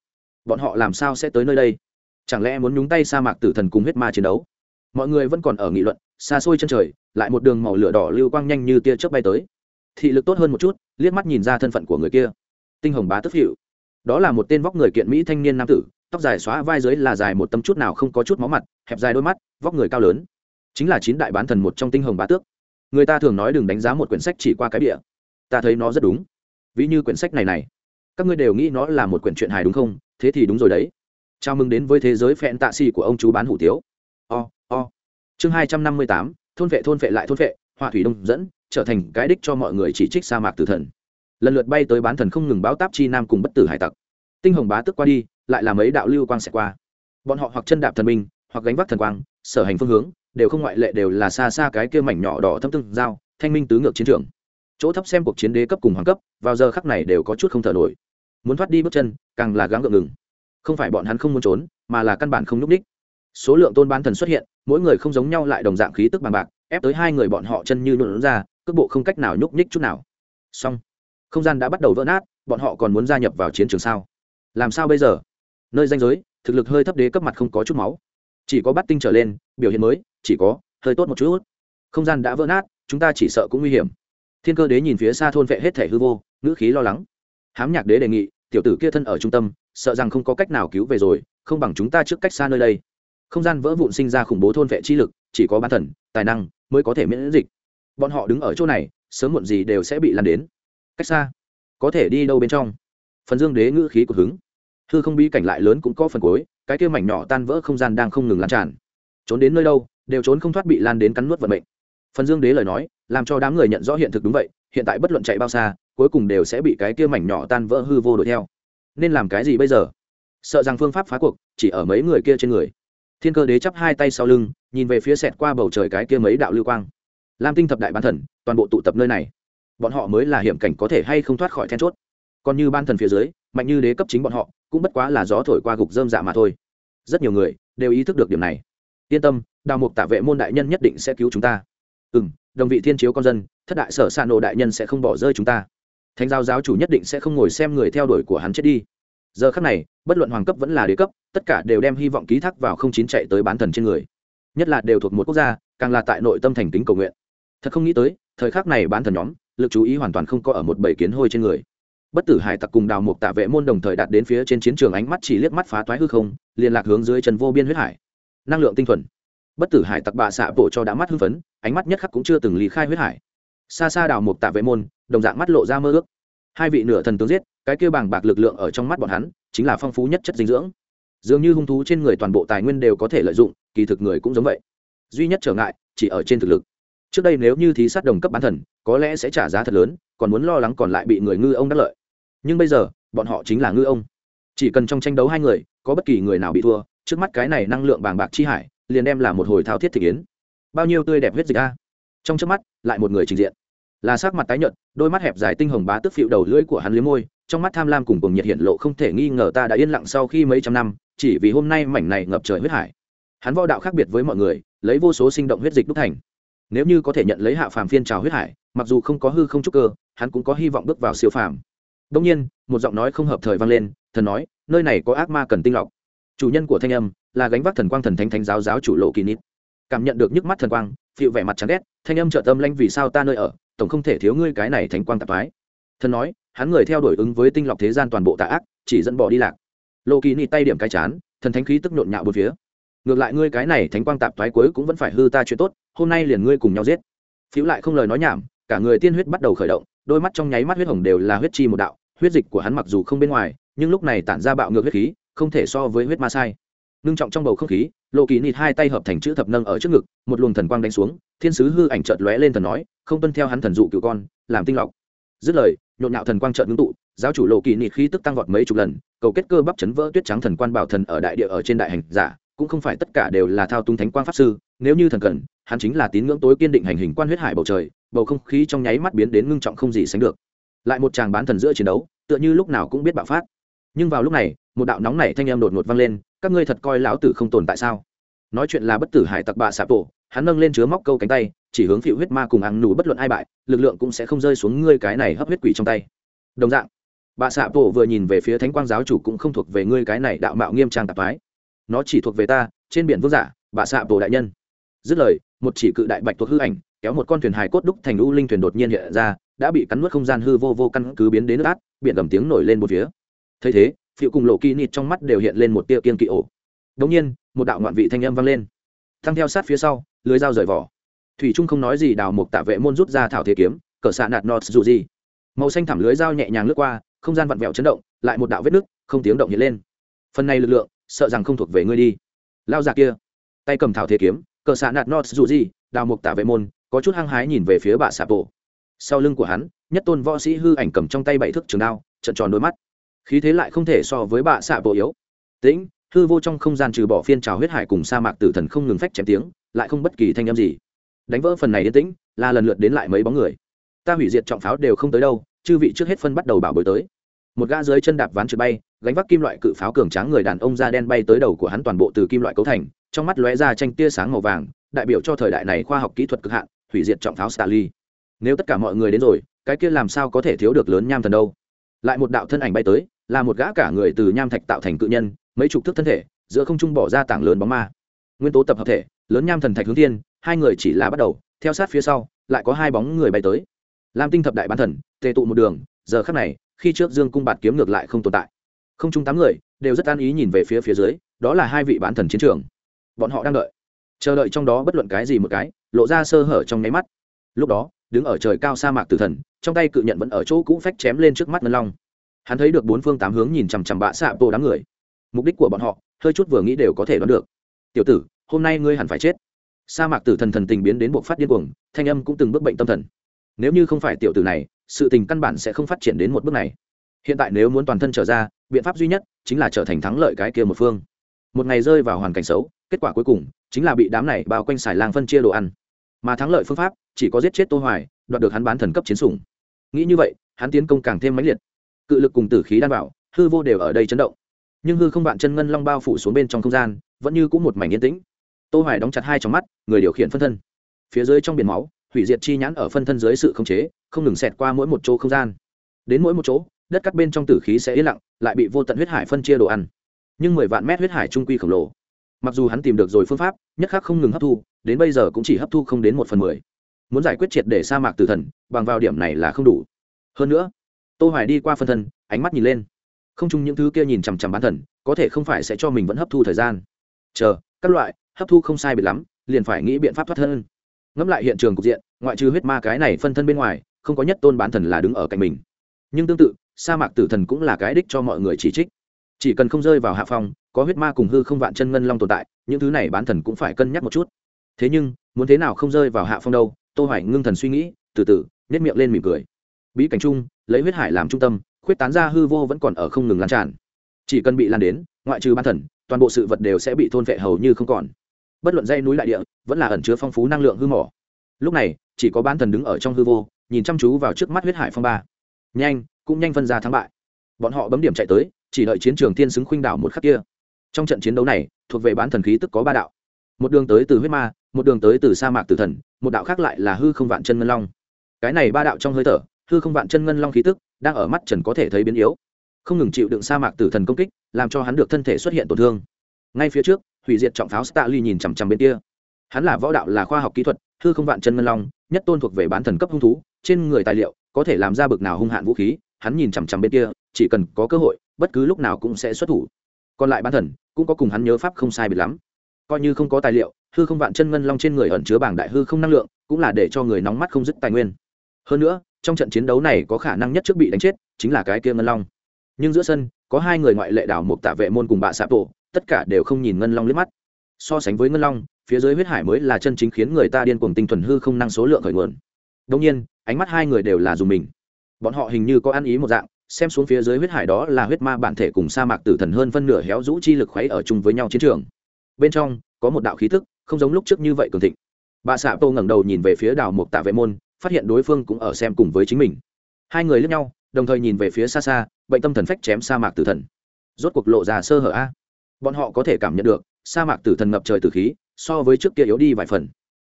Bọn họ làm sao sẽ tới nơi đây? Chẳng lẽ muốn nhúng tay sa mạc tử thần cùng huyết ma chiến đấu? Mọi người vẫn còn ở nghị luận, xa xôi chân trời, lại một đường màu lửa đỏ lưu quang nhanh như tia chớp bay tới. Thị lực tốt hơn một chút, liếc mắt nhìn ra thân phận của người kia. Tinh hồng bá tức hiệu đó là một tên vóc người kiện mỹ thanh niên nam tử, tóc dài xóa vai dưới là dài một tâm chút nào không có chút máu mặt, hẹp dài đôi mắt, vóc người cao lớn. Chính là chín đại bán thần một trong tinh hồng bá tước. Người ta thường nói đừng đánh giá một quyển sách chỉ qua cái địa ta thấy nó rất đúng. Ví như quyển sách này này. Các ngươi đều nghĩ nó là một quyển truyện hài đúng không? Thế thì đúng rồi đấy chào mừng đến với thế giới phẹn tạ xì của ông chú bán hủ tiếu. O o. Chương hai trăm năm mươi tám, thôn vệ thôn vệ lại thôn vệ, họa thủy đông dẫn, trở thành cái đích cho mọi người chỉ trích sa mạc tử thần. Lần lượt bay tới bán thần không ngừng báo táp chi nam cùng bất tử hải tặc. Tinh hồng bá tức qua đi, lại là mấy đạo lưu quang sẽ qua. Bọn họ hoặc chân đạp thần minh, hoặc gánh vác thần quang, sở hành phương hướng, đều không ngoại lệ đều là xa xa cái kia mảnh nhỏ đỏ thâm tương giao, thanh minh tứ ngược chiến trường. Chỗ thấp xem cuộc chiến đế cấp cùng hoàng cấp, vào giờ khắc này đều có chút không thở nổi. Muốn thoát đi bước chân, càng là gắng gượng ngừng không phải bọn hắn không muốn trốn, mà là căn bản không nhúc ních số lượng tôn bán thần xuất hiện, mỗi người không giống nhau lại đồng dạng khí tức bằng bạc, ép tới hai người bọn họ chân như nhuộn ra, cước bộ không cách nào nhúc nhích chút nào. Xong, không gian đã bắt đầu vỡ nát, bọn họ còn muốn gia nhập vào chiến trường sao? Làm sao bây giờ? Nơi danh giới, thực lực hơi thấp đế cấp mặt không có chút máu. Chỉ có bắt tinh trở lên, biểu hiện mới, chỉ có, hơi tốt một chút. Không gian đã vỡ nát, chúng ta chỉ sợ cũng nguy hiểm. Thiên cơ đế nhìn phía xa thôn vệ hết thể hư vô, ngữ khí lo lắng. Hám nhạc đế đề nghị, tiểu tử kia thân ở trung tâm sợ rằng không có cách nào cứu về rồi, không bằng chúng ta trước cách xa nơi đây. Không gian vỡ vụn sinh ra khủng bố thôn vệ chi lực, chỉ có ban thần, tài năng mới có thể miễn dịch. Bọn họ đứng ở chỗ này, sớm muộn gì đều sẽ bị lan đến. Cách xa, có thể đi đâu bên trong? Phần dương đế ngữ khí của hứng. Hư không bí cảnh lại lớn cũng có phần cuối, cái kia mảnh nhỏ tan vỡ không gian đang không ngừng lan tràn. Trốn đến nơi đâu, đều trốn không thoát bị lan đến cắn nuốt vận mệnh. Phần dương đế lời nói, làm cho đám người nhận rõ hiện thực đúng vậy, hiện tại bất luận chạy bao xa, cuối cùng đều sẽ bị cái kia mảnh nhỏ tan vỡ hư vô đuổi theo nên làm cái gì bây giờ? Sợ rằng phương pháp phá cuộc chỉ ở mấy người kia trên người. Thiên cơ đế chắp hai tay sau lưng, nhìn về phía xẹt qua bầu trời cái kia mấy đạo lưu quang. Lam tinh thập đại bán thần, toàn bộ tụ tập nơi này. Bọn họ mới là hiểm cảnh có thể hay không thoát khỏi then chốt. Còn như ban thần phía dưới, mạnh như đế cấp chính bọn họ, cũng bất quá là gió thổi qua gục dơm dạ mà thôi. Rất nhiều người đều ý thức được điểm này. Yên tâm, đào mục tả vệ môn đại nhân nhất định sẽ cứu chúng ta. Ừ m đồng vị thiên chiếu con dân, thất đại sở s nộ đại nhân sẽ không bỏ rơi chúng ta thánh giáo giáo chủ nhất định sẽ không ngồi xem người theo đuổi của hắn chết đi. Giờ khắc này, bất luận hoàng cấp vẫn là đế cấp, tất cả đều đem hy vọng ký thác vào không chín chạy tới bán thần trên người. Nhất là đều thuộc một quốc gia, càng là tại nội tâm thành kính cầu nguyện. Thật không nghĩ tới, thời khắc này bán thần nhóm, lực chú ý hoàn toàn không có ở một bầy kiến hôi trên người. Bất tử hải tặc cùng đào mục tạ vệ môn đồng thời đạt đến phía trên chiến trường ánh mắt chỉ liếc mắt phá toái hư không, liên lạc hướng dưới chân vô biên huyết hải. Năng lượng tinh thuần. Bất tử hải tặc bạ xạ bộ cho đã mắt hưng phấn, ánh mắt nhất khắc cũng chưa từng lý khai huyết hải xa xa đào mục tạ vệ môn, đồng dạng mắt lộ ra mơ ước. Hai vị nửa thần tướng giết, cái kêu bàng bạc lực lượng ở trong mắt bọn hắn, chính là phong phú nhất chất dinh dưỡng. Dường như hung thú trên người toàn bộ tài nguyên đều có thể lợi dụng, kỳ thực người cũng giống vậy. Duy nhất trở ngại, chỉ ở trên thực lực. Trước đây nếu như thí sát đồng cấp bán thần, có lẽ sẽ trả giá thật lớn, còn muốn lo lắng còn lại bị người ngư ông đắc lợi. Nhưng bây giờ, bọn họ chính là ngư ông. Chỉ cần trong tranh đấu hai người, có bất kỳ người nào bị thua, trước mắt cái này năng lượng bàng bạc chi hải, liền đem là một hồi thao thiết thị kiến bao nhiêu tươi đẹp huyết dịch a trong trước mắt, lại một người trình diện. Là sắc mặt tái nhợt, đôi mắt hẹp dài tinh hồng bá tức phịu đầu lưỡi của hắn liếm môi, trong mắt tham lam cùng cùng nhiệt hiện lộ không thể nghi ngờ ta đã yên lặng sau khi mấy trăm năm, chỉ vì hôm nay mảnh này ngập trời huyết hải. Hắn võ đạo khác biệt với mọi người, lấy vô số sinh động huyết dịch đúc thành. Nếu như có thể nhận lấy hạ phàm phiên trào huyết hải, mặc dù không có hư không trúc cơ, hắn cũng có hy vọng bước vào siêu phàm. Đông nhiên, một giọng nói không hợp thời vang lên, thần nói, nơi này có ác ma cần tinh lọc. Chủ nhân của thanh âm là gánh vác thần quang thần thánh thánh giáo giáo chủ lộ kỳ nít. Cảm nhận được nhức mắt thần quang phịu vẻ mặt chán ghét, thanh âm trợ tâm lanh vì sao ta nơi ở, tổng không thể thiếu ngươi cái này thánh quang tạp thái. thần nói, hắn người theo đuổi ứng với tinh lọc thế gian toàn bộ tạ ác, chỉ dẫn bỏ đi lạc. Lộ kỳ nít tay điểm cái chán, thần thánh khí tức nhộn nhạo bốn phía. Ngược lại ngươi cái này thánh quang tạp thoái cuối cũng vẫn phải hư ta chuyện tốt, hôm nay liền ngươi cùng nhau giết. Phiếu lại không lời nói nhảm, cả người tiên huyết bắt đầu khởi động, đôi mắt trong nháy mắt huyết hồng đều là huyết chi một đạo, huyết dịch của hắn mặc dù không bên ngoài, nhưng lúc này tản ra bạo ngược huyết khí, không thể so với huyết ma sai. Ngưng trọng trong bầu không khí lộ kỳ nịt hai tay hợp thành chữ thập nâng ở trước ngực, một luồng thần quang đánh xuống, thiên sứ hư ảnh chợt lóe lên thần nói, không tuân theo hắn thần dụ cựu con, làm tinh lọc. Dứt lời, nhộn nhạo thần quang chợt ngưng tụ, giáo chủ lộ kỳ nịt khí tức tăng vọt mấy chục lần, cầu kết cơ bắp chấn vỡ tuyết trắng thần quan bảo thần ở đại địa ở trên đại hành giả, cũng không phải tất cả đều là thao túng thánh quang pháp sư, nếu như thần cần, hắn chính là tín ngưỡng tối kiên định hành hình quan huyết hải bầu trời, bầu không khí trong nháy mắt biến đến ngưng trọng không gì sánh được. Lại một chàng bán thần giữa chiến đấu, tựa như lúc nào cũng biết bạo phát nhưng vào lúc này, một đạo nóng nảy thanh em đột ngột vang lên, các ngươi thật coi lão tử không tồn tại sao? Nói chuyện là bất tử hải tặc bạ xạ tổ, hắn nâng lên chứa móc câu cánh tay, chỉ hướng phịu huyết ma cùng áng nủ bất luận ai bại, lực lượng cũng sẽ không rơi xuống ngươi cái này hấp huyết quỷ trong tay. Đồng dạng bà xạ tổ vừa nhìn về phía thánh quang giáo chủ cũng không thuộc về ngươi cái này đạo mạo nghiêm trang tạp phái nó chỉ thuộc về ta, trên biển vương giả bà xạ tổ đại nhân. Dứt lời, một chỉ cự đại bạch thuộc hư ảnh, kéo một con thuyền hài cốt đúc thành u linh thuyền đột nhiên hiện ra, đã bị cắn nuốt không gian hư vô vô căn cứ biến đến nước át, biển gầm tiếng nổi lên một phía thấy thế phiệu cùng lộ kỳ nịt trong mắt đều hiện lên một tia kiên kỵ ổ. Đống nhiên, một đạo ngoạn vị thanh âm vang lên. Thăng theo sát phía sau, lưới dao rời vỏ. Thủy trung không nói gì, đào mục tạ vệ môn rút ra thảo thế kiếm, cờ xạ nạt nọt dù gì. Màu xanh thảm lưới dao nhẹ nhàng lướt qua, không gian vặn vẹo chấn động, lại một đạo vết nứt, không tiếng động hiện lên. Phần này lực lượng, sợ rằng không thuộc về ngươi đi. Lao già kia, tay cầm thảo thế kiếm, cờ xạ nạt nọt dù gì, đào mục tạ vệ môn, có chút hăng hái nhìn về phía bà xạ bộ. Sau lưng của hắn, nhất tôn võ sĩ hư ảnh cầm trong tay bảy thước trường đao, trận tròn đôi mắt khí thế lại không thể so với bà xạ bộ yếu. Tĩnh hư vô trong không gian trừ bỏ phiên trào huyết hải cùng sa mạc tử thần không ngừng phách chém tiếng lại không bất kỳ thanh âm gì. Đánh vỡ phần này yên tĩnh là lần lượt đến lại mấy bóng người. Ta hủy diệt trọng pháo đều không tới đâu chư vị trước hết phân bắt đầu bảo bối tới. Một gã dưới chân đạp ván trượt bay gánh vác kim loại cự pháo cường tráng người đàn ông da đen bay tới đầu của hắn toàn bộ từ kim loại cấu thành trong mắt lóe ra tranh tia sáng màu vàng đại biểu cho thời đại này khoa học kỹ thuật cực hạn hủy diệt trọng pháo stali Nếu tất cả mọi người đến rồi, cái kia làm sao có thể thiếu được lớn nham thần đâu? Lại một đạo thân ảnh bay tới, là một gã cả người từ nham thạch tạo thành cự nhân, mấy chục thước thân thể, giữa không trung bỏ ra tảng lớn bóng ma. Nguyên tố tập hợp thể, lớn nham thần thạch hướng thiên, hai người chỉ là bắt đầu, theo sát phía sau, lại có hai bóng người bay tới. làm tinh thập đại bán thần, tề tụ một đường, giờ khắc này, khi trước Dương cung bạt kiếm ngược lại không tồn tại. Không trung tám người, đều rất an ý nhìn về phía phía dưới, đó là hai vị bán thần chiến trường. Bọn họ đang đợi, chờ đợi trong đó bất luận cái gì một cái, lộ ra sơ hở trong nháy mắt lúc đó đứng ở trời cao sa mạc tử thần trong tay cự nhận vẫn ở chỗ cũ phách chém lên trước mắt ngân long hắn thấy được bốn phương tám hướng nhìn chằm chằm bạ xạ bộ đám người. Mục đích của bọn họ, hơi chút vừa nghĩ đều có thể đoán được. Tiểu tử, hôm nay ngươi hẳn phải chết. Sa mạc tử thần thần tình biến đến buộc phát điên cuồng, thanh âm cũng từng bước bệnh tâm thần. Nếu như không phải tiểu tử này, sự tình căn bản sẽ không phát triển đến một bước này. Hiện tại nếu muốn toàn thân trở ra, biện pháp duy nhất chính là trở thành thắng lợi cái kia một phương. Một ngày rơi vào hoàn cảnh xấu, kết quả cuối cùng chính là bị đám này bao quanh xài lang phân chia đồ ăn. Mà thắng lợi phương pháp chỉ có giết chết tô hoài, đoạt được hắn bán thần cấp chiến sủng. Nghĩ như vậy, hắn tiến công càng thêm mãnh liệt cự lực cùng tử khí đan vào hư vô đều ở đây chấn động. Nhưng hư không vạn chân ngân long bao phủ xuống bên trong không gian, vẫn như cũng một mảnh yên tĩnh. Tô hoài đóng chặt hai trong mắt, người điều khiển phân thân. Phía dưới trong biển máu, hủy diệt chi nhãn ở phân thân dưới sự khống chế, không ngừng xẹt qua mỗi một chỗ không gian. Đến mỗi một chỗ, đất cắt bên trong tử khí sẽ yên lặng, lại bị vô tận huyết hải phân chia đồ ăn. Nhưng mười vạn mét huyết hải trung quy khổng lồ. Mặc dù hắn tìm được rồi phương pháp, nhất khắc không ngừng hấp thu, đến bây giờ cũng chỉ hấp thu không đến một phần mười. Muốn giải quyết triệt để sa mạc tử thần, bằng vào điểm này là không đủ. Hơn nữa tô hoài đi qua phân thân, ánh mắt nhìn lên. Không chung những thứ kia nhìn chằm chằm bán thần, có thể không phải sẽ cho mình vẫn hấp thu thời gian. Chờ, các loại, hấp thu không sai biệt lắm, liền phải nghĩ biện pháp thoát thân. Ngẫm lại hiện trường cục diện, ngoại trừ huyết ma cái này phân thân bên ngoài, không có nhất tôn bán thần là đứng ở cạnh mình. Nhưng tương tự, sa mạc tử thần cũng là cái đích cho mọi người chỉ trích. Chỉ cần không rơi vào hạ phong, có huyết ma cùng hư không vạn chân ngân long tồn tại, những thứ này bán thần cũng phải cân nhắc một chút. Thế nhưng, muốn thế nào không rơi vào hạ phong đâu, tô hoài ngưng thần suy nghĩ, từ từ nét miệng lên mỉm cười bí cảnh chung, lấy huyết hải làm trung tâm, khuyết tán ra hư vô vẫn còn ở không ngừng lan tràn. Chỉ cần bị lan đến, ngoại trừ bán thần, toàn bộ sự vật đều sẽ bị thôn vệ hầu như không còn. Bất luận dây núi lại địa, vẫn là ẩn chứa phong phú năng lượng hư mỏ. Lúc này, chỉ có bán thần đứng ở trong hư vô, nhìn chăm chú vào trước mắt huyết hải phong ba. Nhanh, cũng nhanh phân ra thắng bại. Bọn họ bấm điểm chạy tới, chỉ đợi chiến trường thiên xứng khuynh đảo một khắc kia. Trong trận chiến đấu này, thuộc về bán thần khí tức có ba đạo. Một đường tới từ huyết ma, một đường tới từ sa mạc tử thần, một đạo khác lại là hư không vạn chân ngân long. Cái này ba đạo trong hơi thở hư không vạn chân ngân long khí tức, đang ở mắt trần có thể thấy biến yếu. Không ngừng chịu đựng sa mạc tử thần công kích, làm cho hắn được thân thể xuất hiện tổn thương. Ngay phía trước, hủy diệt trọng pháo stali nhìn chằm chằm bên kia. Hắn là võ đạo, là khoa học kỹ thuật, hư không vạn chân ngân long, nhất tôn thuộc về bán thần cấp hung thú, trên người tài liệu có thể làm ra bực nào hung hạn vũ khí, hắn nhìn chằm chằm bên kia, chỉ cần có cơ hội, bất cứ lúc nào cũng sẽ xuất thủ. Còn lại bán thần cũng có cùng hắn nhớ pháp không sai biệt lắm. Coi như không có tài liệu, hư không vạn chân ngân long trên người ẩn chứa bảng đại hư không năng lượng, cũng là để cho người nóng mắt không dứt tài nguyên. Hơn nữa trong trận chiến đấu này có khả năng nhất trước bị đánh chết, chính là cái kia ngân long. Nhưng giữa sân, có hai người ngoại lệ đảo Mục tạ vệ môn cùng bạ sạp tổ, tất cả đều không nhìn ngân long liếc mắt. So sánh với ngân long, phía dưới huyết hải mới là chân chính khiến người ta điên cuồng tinh thuần hư không năng số lượng khởi nguồn. Đông nhiên, ánh mắt hai người đều là dùng mình. Bọn họ hình như có ăn ý một dạng, xem xuống phía dưới huyết hải đó là huyết ma bản thể cùng sa mạc tử thần hơn phân nửa héo rũ chi lực khuấy ở chung với nhau chiến trường. Bên trong, có một đạo khí tức, không giống lúc trước như vậy cường thịnh. Bà xạ tô ngẩng đầu nhìn về phía đảo mục tạ vệ môn phát hiện đối phương cũng ở xem cùng với chính mình. Hai người lướt nhau, đồng thời nhìn về phía xa xa, bệnh tâm thần phách chém sa mạc tử thần. Rốt cuộc lộ ra sơ hở a. Bọn họ có thể cảm nhận được, sa mạc tử thần ngập trời tử khí, so với trước kia yếu đi vài phần.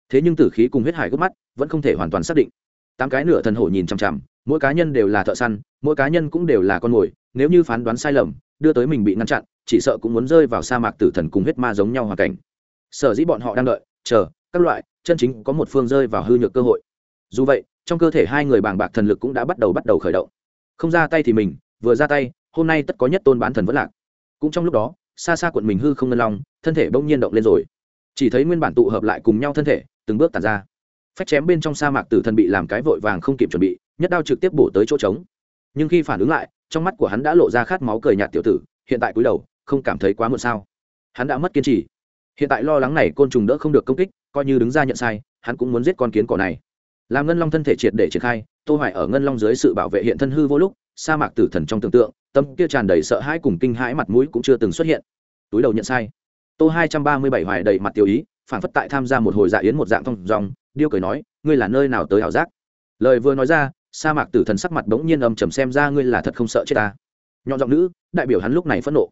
Thế nhưng tử khí cùng huyết hải gốc mắt, vẫn không thể hoàn toàn xác định. Tám cái nửa thần hổ nhìn chằm chằm, mỗi cá nhân đều là thợ săn, mỗi cá nhân cũng đều là con mồi, nếu như phán đoán sai lầm, đưa tới mình bị ngăn chặn, chỉ sợ cũng muốn rơi vào sa mạc tử thần cùng huyết ma giống nhau hoàn cảnh. Sở dĩ bọn họ đang đợi, chờ, các loại, chân chính có một phương rơi vào hư nhược cơ hội dù vậy, trong cơ thể hai người bàng bạc thần lực cũng đã bắt đầu bắt đầu khởi động. Không ra tay thì mình, vừa ra tay, hôm nay tất có nhất tôn bán thần vẫn lạc. Cũng trong lúc đó, xa xa quận mình hư không ngân long, thân thể bỗng nhiên động lên rồi. Chỉ thấy nguyên bản tụ hợp lại cùng nhau thân thể, từng bước tàn ra. Phách chém bên trong sa mạc tử thần bị làm cái vội vàng không kịp chuẩn bị, nhất đao trực tiếp bổ tới chỗ trống. Nhưng khi phản ứng lại, trong mắt của hắn đã lộ ra khát máu cười nhạt tiểu tử, hiện tại cúi đầu, không cảm thấy quá muộn sao. Hắn đã mất kiên trì. Hiện tại lo lắng này côn trùng đỡ không được công kích, coi như đứng ra nhận sai, hắn cũng muốn giết con kiến cỏ này làm ngân long thân thể triệt để triển khai, tô hoài ở ngân long dưới sự bảo vệ hiện thân hư vô lúc, sa mạc tử thần trong tưởng tượng, tâm kia tràn đầy sợ hãi cùng kinh hãi mặt mũi cũng chưa từng xuất hiện. Túi đầu nhận sai. Tô 237 hoài đầy mặt tiêu ý, phản phất tại tham gia một hồi dạ yến một dạng thông dòng, điêu cười nói, ngươi là nơi nào tới hảo giác? Lời vừa nói ra, sa mạc tử thần sắc mặt bỗng nhiên âm trầm xem ra ngươi là thật không sợ chết ta. Nhọn giọng nữ, đại biểu hắn lúc này phẫn nộ.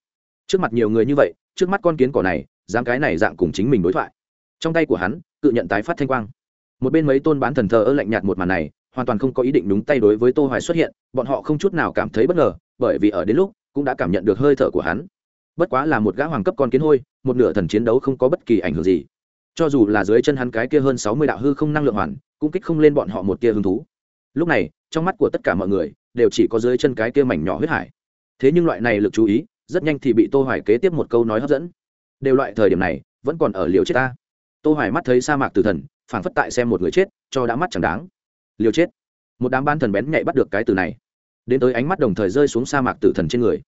Trước mặt nhiều người như vậy, trước mắt con kiến cỏ này, dám cái này dạng cùng chính mình đối thoại. Trong tay của hắn, cự nhận tái phát thanh quang một bên mấy tôn bán thần thờ ơ lạnh nhạt một màn này, hoàn toàn không có ý định đúng tay đối với tô hoài xuất hiện, bọn họ không chút nào cảm thấy bất ngờ, bởi vì ở đến lúc, cũng đã cảm nhận được hơi thở của hắn. Bất quá là một gã hoàng cấp con kiến hôi, một nửa thần chiến đấu không có bất kỳ ảnh hưởng gì. Cho dù là dưới chân hắn cái kia hơn 60 đạo hư không năng lượng hoàn, cũng kích không lên bọn họ một tia hứng thú. Lúc này, trong mắt của tất cả mọi người, đều chỉ có dưới chân cái kia mảnh nhỏ huyết hải. Thế nhưng loại này lực chú ý, rất nhanh thì bị tô hoài kế tiếp một câu nói hấp dẫn. Đều loại thời điểm này, vẫn còn ở liều chết ta. Tô hoài mắt thấy sa mạc tử thần phảng phất tại xem một người chết, cho đã mắt chẳng đáng. Liều chết. Một đám ban thần bén nhạy bắt được cái từ này. Đến tới ánh mắt đồng thời rơi xuống sa mạc tử thần trên người.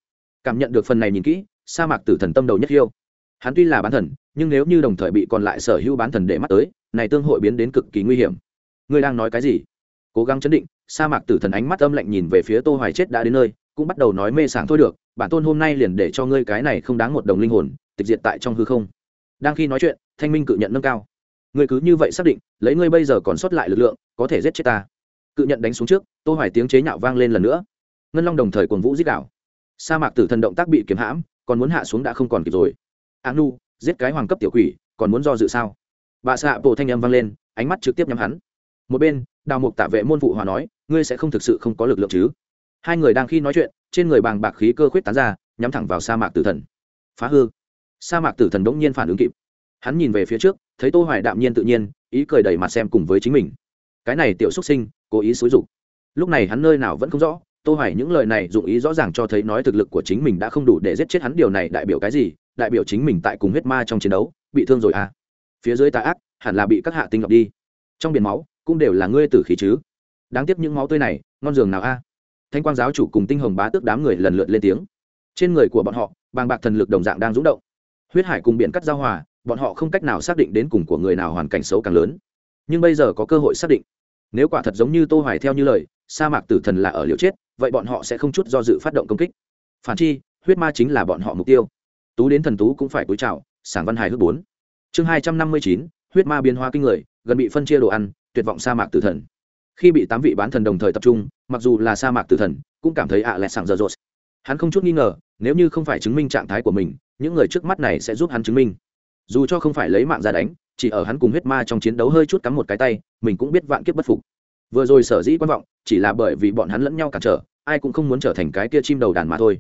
Cảm nhận được phần này nhìn kỹ, sa mạc tử thần tâm đầu nhất yêu. Hắn tuy là bán thần, nhưng nếu như đồng thời bị còn lại sở hữu bán thần để mắt tới, này tương hội biến đến cực kỳ nguy hiểm. Ngươi đang nói cái gì? Cố gắng chấn định, sa mạc tử thần ánh mắt âm lạnh nhìn về phía tô hoài chết đã đến nơi, cũng bắt đầu nói mê sảng thôi được, bản tôn hôm nay liền để cho ngươi cái này không đáng một đồng linh hồn, tịch diệt tại trong hư không. Đang khi nói chuyện, thanh minh cự nhận nâng cao ngươi cứ như vậy xác định, lấy ngươi bây giờ còn sót lại lực lượng, có thể giết chết ta. Cự nhận đánh xuống trước, tô hoài tiếng chế nhạo vang lên lần nữa. Ngân long đồng thời cuồng vũ giết đảo. Sa mạc tử thần động tác bị kiếm hãm, còn muốn hạ xuống đã không còn kịp rồi. Anu nu giết cái hoàng cấp tiểu quỷ, còn muốn do dự sao? Bà xạ bộ thanh âm vang lên, ánh mắt trực tiếp nhắm hắn. Một bên, đào mục tạ vệ môn vụ hòa nói, ngươi sẽ không thực sự không có lực lượng chứ? Hai người đang khi nói chuyện, trên người bàng bạc khí cơ khuyết tán ra, nhắm thẳng vào sa mạc tử thần. Phá hư. Sa mạc tử thần đ ỗ n g nhiên phản ứng kịp. Hắn nhìn về phía trước thấy tô hoài đạm nhiên tự nhiên, ý cười đầy mặt xem cùng với chính mình. Cái này tiểu xuất sinh, cố ý xúi dục. Lúc này hắn nơi nào vẫn không rõ, tô hoài những lời này dụng ý rõ ràng cho thấy nói thực lực của chính mình đã không đủ để giết chết hắn điều này đại biểu cái gì, đại biểu chính mình tại cùng huyết ma trong chiến đấu, bị thương rồi à. Phía dưới tà ác, hẳn là bị các hạ tinh lọc đi. Trong biển máu, cũng đều là ngươi tử khí chứ. Đáng tiếc những máu tươi này, ngon giường nào a. Thanh quang giáo chủ cùng tinh hồng bá tước đám người lần lượt lên tiếng. Trên người của bọn họ, bàng bạc thần lực đồng dạng đang rúng động. Huyết hải cùng biển cắt giao hòa bọn họ không cách nào xác định đến cùng của người nào hoàn cảnh xấu càng lớn. Nhưng bây giờ có cơ hội xác định. Nếu quả thật giống như tô hoài theo như lời, sa mạc tử thần là ở liều chết, vậy bọn họ sẽ không chút do dự phát động công kích. Phản chi, huyết ma chính là bọn họ mục tiêu. Tú đến thần tú cũng phải cúi chào, sảng văn hài hước bốn. Chương hai trăm năm mươi chín, huyết ma biến hóa kinh người, gần bị phân chia đồ ăn, tuyệt vọng sa mạc tử thần. Khi bị tám vị bán thần đồng thời tập trung, mặc dù là sa mạc tử thần, cũng cảm thấy ạ à lẹt sảng dở dột. Hắn không chút nghi ngờ, nếu như không phải chứng minh trạng thái của mình, những người trước mắt này sẽ giúp hắn chứng minh dù cho không phải lấy mạng ra đánh, chỉ ở hắn cùng huyết ma trong chiến đấu hơi chút cắm một cái tay, mình cũng biết vạn kiếp bất phục. Vừa rồi sở dĩ quan vọng, chỉ là bởi vì bọn hắn lẫn nhau cản trở, ai cũng không muốn trở thành cái kia chim đầu đàn mà thôi.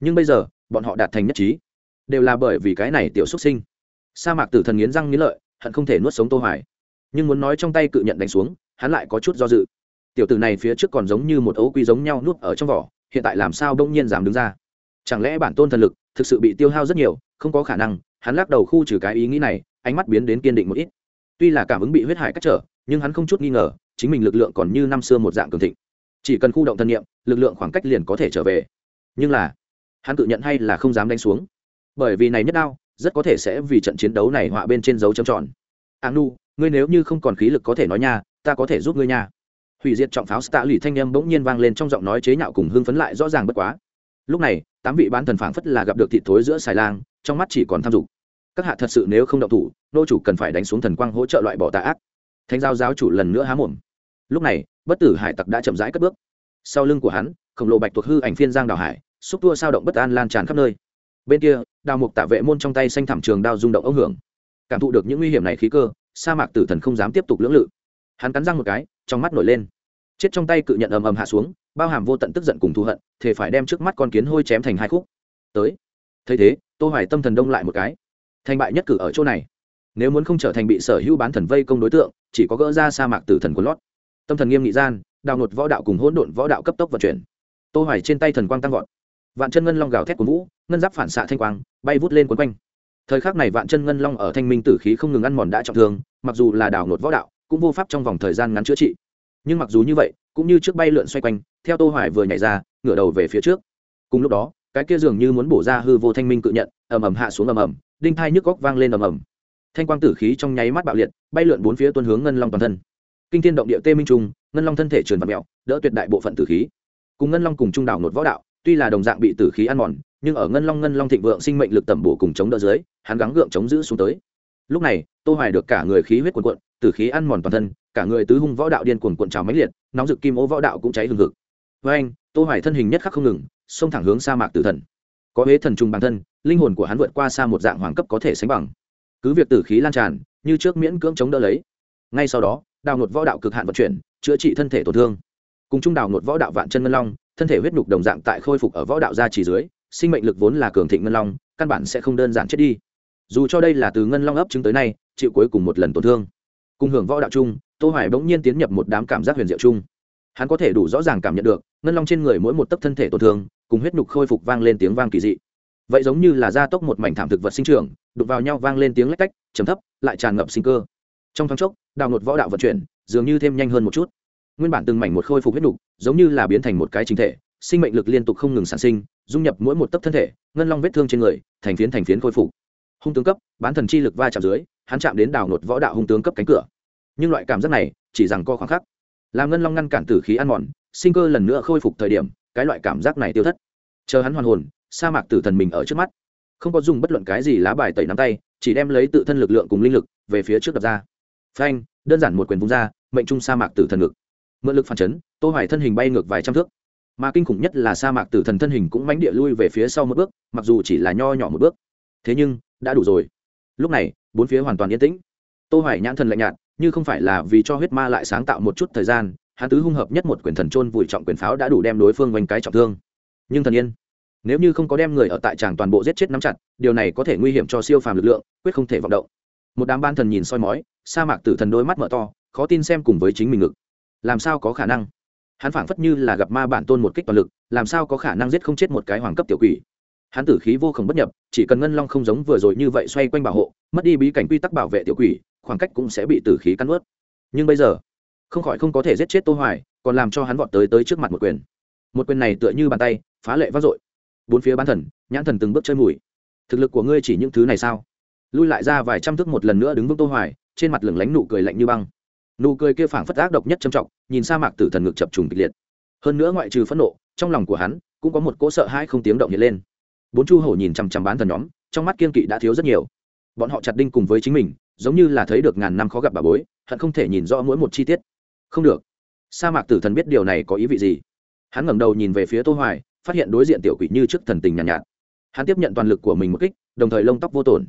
Nhưng bây giờ, bọn họ đạt thành nhất trí, đều là bởi vì cái này tiểu xuất sinh. Sa mạc tử thần nghiến răng nghiến lợi, hận không thể nuốt sống tô hoài. Nhưng muốn nói trong tay cự nhận đánh xuống, hắn lại có chút do dự. Tiểu tử này phía trước còn giống như một ấu quy giống nhau nuốt ở trong vỏ, hiện tại làm sao đông nhiên dám đứng ra? Chẳng lẽ bản tôn thần lực thực sự bị tiêu hao rất nhiều, không có khả năng hắn lắc đầu khu trừ cái ý nghĩ này, ánh mắt biến đến kiên định một ít. Tuy là cảm ứng bị huyết hải cách trở, nhưng hắn không chút nghi ngờ, chính mình lực lượng còn như năm xưa một dạng cường thịnh. Chỉ cần khu động thân nhiệm lực lượng khoảng cách liền có thể trở về. Nhưng là, hắn tự nhận hay là không dám đánh xuống. Bởi vì này nhất đao, rất có thể sẽ vì trận chiến đấu này họa bên trên dấu trầm tròn. A nu ngươi nếu như không còn khí lực có thể nói nha, ta có thể giúp ngươi nha. Hủy diệt trọng pháo tạ lì thanh â m bỗng nhiên vang lên trong giọng nói chế nhạo cùng hưng phấn lại rõ ràng bất quá. Lúc này, tám vị bán thần phảng phất là gặp được thị thối giữa xài lang, trong mắt chỉ còn tham dục các hạ thật sự nếu không động thủ, nô chủ cần phải đánh xuống thần quang hỗ trợ loại bỏ tà ác. Thánh giao giáo chủ lần nữa há mồm. Lúc này, bất tử hải tặc đã chậm rãi cất bước. Sau lưng của hắn, khổng lồ bạch tuộc hư ảnh phiên giang đào hải, xúc tua sao động bất an lan tràn khắp nơi. Bên kia, đào mục tạ vệ môn trong tay xanh thảm trường đao rung động ông hưởng. Cảm thụ được những nguy hiểm này khí cơ, sa mạc tử thần không dám tiếp tục lưỡng lự. Hắn cắn răng một cái, trong mắt nổi lên. Chết trong tay cự nhận ầm ầm hạ xuống, bao hàm vô tận tức giận cùng thù hận thể phải đem trước mắt con kiến hôi chém thành hai khúc. Tới. Thấy thế, tô hoài tâm thần đông lại một cái thành bại nhất cử ở chỗ này. Nếu muốn không trở thành bị sở hữu bán thần vây công đối tượng, chỉ có gỡ ra sa mạc tử thần của lót. Tâm thần nghiêm nghị gian, đào nột võ đạo cùng hỗn độn võ đạo cấp tốc vận chuyển. Tô hoài trên tay thần quang tăng vọt. Vạn chân ngân long gào thét của vũ, ngân giáp phản xạ thanh quang, bay vút lên quấn quanh. Thời khắc này vạn chân ngân long ở thanh minh tử khí không ngừng ăn mòn đã trọng thương, mặc dù là đào nột võ đạo, cũng vô pháp trong vòng thời gian ngắn chữa trị. Nhưng mặc dù như vậy, cũng như trước bay lượn xoay quanh, theo tô hoài vừa nhảy ra, ngửa đầu về phía trước. Cùng lúc đó, cái kia dường như muốn bổ ra hư vô thanh minh cự nhận, ầm ầm hạ xuống ầm ầm đinh thai nhức góc vang lên ầm ầm. Thanh quang tử khí trong nháy mắt bạo liệt, bay lượn bốn phía tuôn hướng ngân long toàn thân. Kinh thiên động địa tê minh trung ngân long thân thể trườn vặt mẹo đỡ tuyệt đại bộ phận tử khí. Cùng ngân long cùng trung đảo nột võ đạo, tuy là đồng dạng bị tử khí ăn mòn, nhưng ở ngân long ngân long thịnh vượng sinh mệnh lực tẩm bổ cùng chống đỡ dưới, hắn gắng gượng chống giữ xuống tới. Lúc này, tô hoài được cả người khí huyết cuồn cuộn, tử khí ăn mòn toàn thân, cả người tứ hung võ đạo điên cuồn cuộn trào mãnh liệt, nóng rực kim ô võ đạo cũng cháy hừng hực. Với anh, tô hoài thân hình nhất khắc không ngừng, xông thẳng hướng sa mạc tử thần. Có huế thần trùng bản thân linh hồn của hắn vượt qua xa một dạng hoàng cấp có thể sánh bằng. Cứ việc tử khí lan tràn, như trước miễn cưỡng chống đỡ lấy. Ngay sau đó, đào nột võ đạo cực hạn vận chuyển, chữa trị thân thể tổn thương. Cùng chung đào nột võ đạo vạn chân ngân long, thân thể huyết nhục đồng dạng tại khôi phục ở võ đạo gia chỉ dưới, sinh mệnh lực vốn là cường thịnh ngân long, căn bản sẽ không đơn giản chết đi. Dù cho đây là từ ngân long ấp chứng tới nay, chịu cuối cùng một lần tổn thương. Cùng hưởng võ đạo chung, tô hoài bỗng nhiên tiến nhập một đám cảm giác huyền diệu chung. Hắn có thể đủ rõ ràng cảm nhận được, ngân long trên người mỗi một tấc thân thể tổn thương, cùng huyết nhục khôi phục vang lên tiếng vang kỳ dị vậy giống như là gia tốc một mảnh thảm thực vật sinh trưởng, đụng vào nhau vang lên tiếng lách cách chấm thấp, lại tràn ngập sinh cơ. Trong thoáng chốc, đào ngột võ đạo vận chuyển, dường như thêm nhanh hơn một chút. Nguyên bản từng mảnh một khôi phục huyết đục giống như là biến thành một cái chính thể, sinh mệnh lực liên tục không ngừng sản sinh, dung nhập mỗi một tấc thân thể, ngân long vết thương trên người, thành phiến thành phiến khôi phục. Hung tướng cấp, bán thần chi lực va chạm dưới, hắn chạm đến đào ngột võ đạo hung tướng cấp cánh cửa. Nhưng loại cảm giác này, chỉ rằng co khoảng khắc. Làm ngân long ngăn cản tử khí ăn mòn, sinh cơ lần nữa khôi phục thời điểm, cái loại cảm giác này tiêu thất. Chờ hắn hoàn hồn sa mạc tử thần mình ở trước mắt. Không có dùng bất luận cái gì lá bài tẩy nắm tay, chỉ đem lấy tự thân lực lượng cùng linh lực về phía trước đập ra. Phanh, đơn giản một quyền vung ra, mệnh trung sa mạc tử thần ngực. Mượn lực phản chấn, tô hoài thân hình bay ngược vài trăm thước. Mà kinh khủng nhất là sa mạc tử thần thân hình cũng mãnh địa lui về phía sau một bước, mặc dù chỉ là nho nhỏ một bước. Thế nhưng, đã đủ rồi. Lúc này, bốn phía hoàn toàn yên tĩnh. Tô hoài nhãn thần lạnh nhạt, như không phải là vì cho huyết ma lại sáng tạo một chút thời gian, hắn tứ hung hợp nhất một quyền thần trôn vùi trọng quyền pháo đã đủ đem đối phương vành cái trọng thương. Nhưng thần yên nếu như không có đem người ở tại tràng toàn bộ giết chết nắm chặt, điều này có thể nguy hiểm cho siêu phàm lực lượng, quyết không thể vọng động. Một đám ban thần nhìn soi mói, sa mạc tử thần đôi mắt mở to, khó tin xem cùng với chính mình ngực. Làm sao có khả năng? Hắn phảng phất như là gặp ma bản tôn một kích toàn lực, làm sao có khả năng giết không chết một cái hoàng cấp tiểu quỷ? Hắn tử khí vô khổng bất nhập, chỉ cần ngân long không giống vừa rồi như vậy xoay quanh bảo hộ, mất đi bí cảnh quy tắc bảo vệ tiểu quỷ, khoảng cách cũng sẽ bị tử khí cắn ướt nhưng bây giờ, không khỏi không có thể giết chết tô hoài, còn làm cho hắn vọt tới tới trước mặt một quyền. Một quyền này tựa như bàn tay, phá lệ vang dội bốn phía bán thần, nhãn thần từng bước chơi mùi. Thực lực của ngươi chỉ những thứ này sao? Lui lại ra vài trăm thước một lần nữa đứng vững tô hoài, trên mặt lửng lánh nụ cười lạnh như băng. Nụ cười kia phảng phất ác độc nhất trầm trọng, nhìn sa mạc tử thần ngực chập trùng kịch liệt. Hơn nữa ngoại trừ phẫn nộ, trong lòng của hắn cũng có một cỗ sợ hãi không tiếng động hiện lên. Bốn chu hổ nhìn chằm chằm bán thần nhóm, trong mắt kiên kỵ đã thiếu rất nhiều. Bọn họ chặt đinh cùng với chính mình, giống như là thấy được ngàn năm khó gặp bà bối, hận không thể nhìn rõ mỗi một chi tiết. Không được. Sa mạc tử thần biết điều này có ý vị gì. Hắn ngẩng đầu nhìn về phía tô hoài phát hiện đối diện tiểu quỷ như trước thần tình nhàn nhạt, nhạt. Hắn tiếp nhận toàn lực của mình một kích đồng thời lông tóc vô tổn.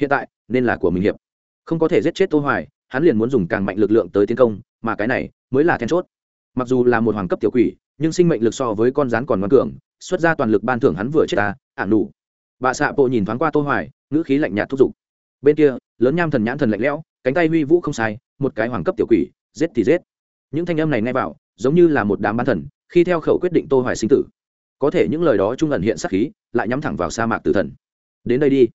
Hiện tại nên là của mình hiệp. Không có thể giết chết tô hoài hắn liền muốn dùng càng mạnh lực lượng tới tiến công mà cái này mới là then chốt. Mặc dù là một hoàng cấp tiểu quỷ nhưng sinh mệnh lực so với con rắn còn ngoan cường xuất ra toàn lực ban thưởng hắn vừa chết ta ản đủ bà xạ bộ nhìn thoáng qua tô hoài ngữ khí lạnh nhạt thúc giục. Bên kia lớn nham thần nhãn thần lạnh lẽo cánh tay huy vũ không sai một cái hoàng cấp tiểu quỷ giết thì giết. Những thanh âm này nghe vào giống như là một đám ban thần khi theo khẩu quyết định tô hoài sinh tử có thể những lời đó trung ẩn hiện sát khí lại nhắm thẳng vào sa mạc tử thần. Đến đây đi.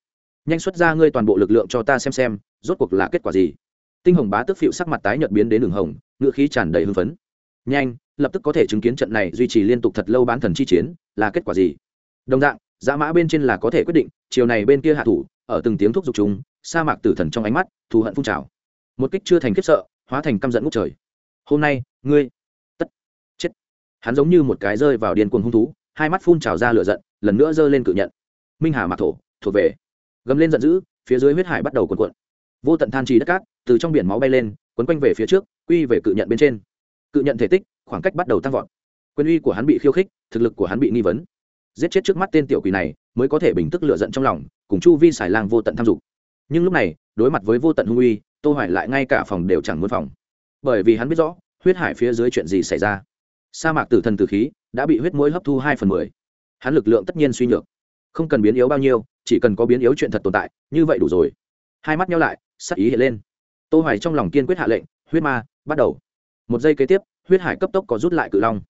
Nhanh xuất ra ngươi toàn bộ lực lượng cho ta xem xem rốt cuộc là kết quả gì. Tinh hồng bá tức phịu sắc mặt tái nhợt biến đến đường hồng ngựa khí tràn đầy hưng phấn. Nhanh lập tức có thể chứng kiến trận này duy trì liên tục thật lâu bán thần chi chiến là kết quả gì? Đồng dạng giá mã bên trên là có thể quyết định chiều này bên kia hạ thủ ở từng tiếng thuốc dục chúng sa mạc tử thần trong ánh mắt thù hận phun trào. Một kích chưa thành kiếp sợ hóa thành căm giận ngút trời. Hôm nay ngươi tất chết, hắn giống như một cái rơi vào điên cuồng hung thú hai mắt phun trào ra lửa giận, lần nữa giơ lên cự nhận. Minh hà mạc thổ, thuộc về. Gầm lên giận dữ, phía dưới huyết hải bắt đầu cuộn cuộn. Vô tận than trì đất cát, từ trong biển máu bay lên, quấn quanh về phía trước, quy về cự nhận bên trên. Cự nhận thể tích, khoảng cách bắt đầu tăng vọt. Quyền uy của hắn bị khiêu khích, thực lực của hắn bị nghi vấn. Giết chết trước mắt tên tiểu quỷ này, mới có thể bình tức lựa giận trong lòng, cùng chu vi xài lang vô tận tham dục. Nhưng lúc này, đối mặt với vô tận hung uy, tô hoài lại ngay cả phòng đều chẳng muốn phòng. Bởi vì hắn biết rõ, huyết hải phía dưới chuyện gì xảy ra sa mạc tử thần tử khí đã bị huyết mũi hấp thu hai phần mười. Hắn lực lượng tất nhiên suy nhược. Không cần biến yếu bao nhiêu, chỉ cần có biến yếu chuyện thật tồn tại, như vậy đủ rồi. Hai mắt nhau lại, sắc ý hiện lên. Tô hoài trong lòng kiên quyết hạ lệnh, huyết ma, bắt đầu. Một giây kế tiếp, huyết hải cấp tốc có rút lại cự long.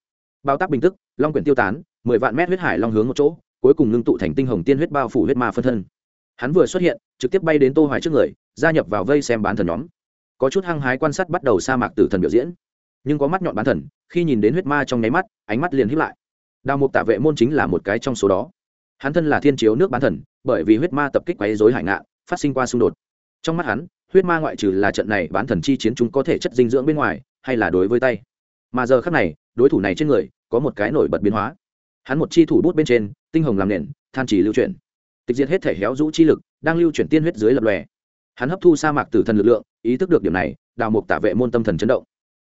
Bao tác bình tức, long quyển tiêu tán, mười vạn mét huyết hải long hướng một chỗ, cuối cùng ngưng tụ thành tinh hồng tiên huyết bao phủ huyết ma phân thân. Hắn vừa xuất hiện, trực tiếp bay đến tô hoài trước người, gia nhập vào vây xem bán thần nhóm. Có chút hăng hái quan sát bắt đầu sa mạc tử thần biểu diễn nhưng có mắt nhọn bán thần, khi nhìn đến huyết ma trong nháy mắt, ánh mắt liền híp lại. Đào mục tạ vệ môn chính là một cái trong số đó. Hắn thân là thiên chiếu nước bán thần, bởi vì huyết ma tập kích quấy rối hải ngạ phát sinh qua xung đột. Trong mắt hắn, huyết ma ngoại trừ là trận này bán thần chi chiến chúng có thể chất dinh dưỡng bên ngoài, hay là đối với tay. Mà giờ khác này, đối thủ này trên người, có một cái nổi bật biến hóa. Hắn một chi thủ bút bên trên, tinh hồng làm nền, than chỉ lưu chuyển. Tịch diệt hết thể héo rũ chi lực, đang lưu chuyển tiên huyết dưới lập lòe. Hắn hấp thu sa mạc tử thần lực lượng, ý thức được điểm này, đào mục tả vệ môn tâm thần chấn động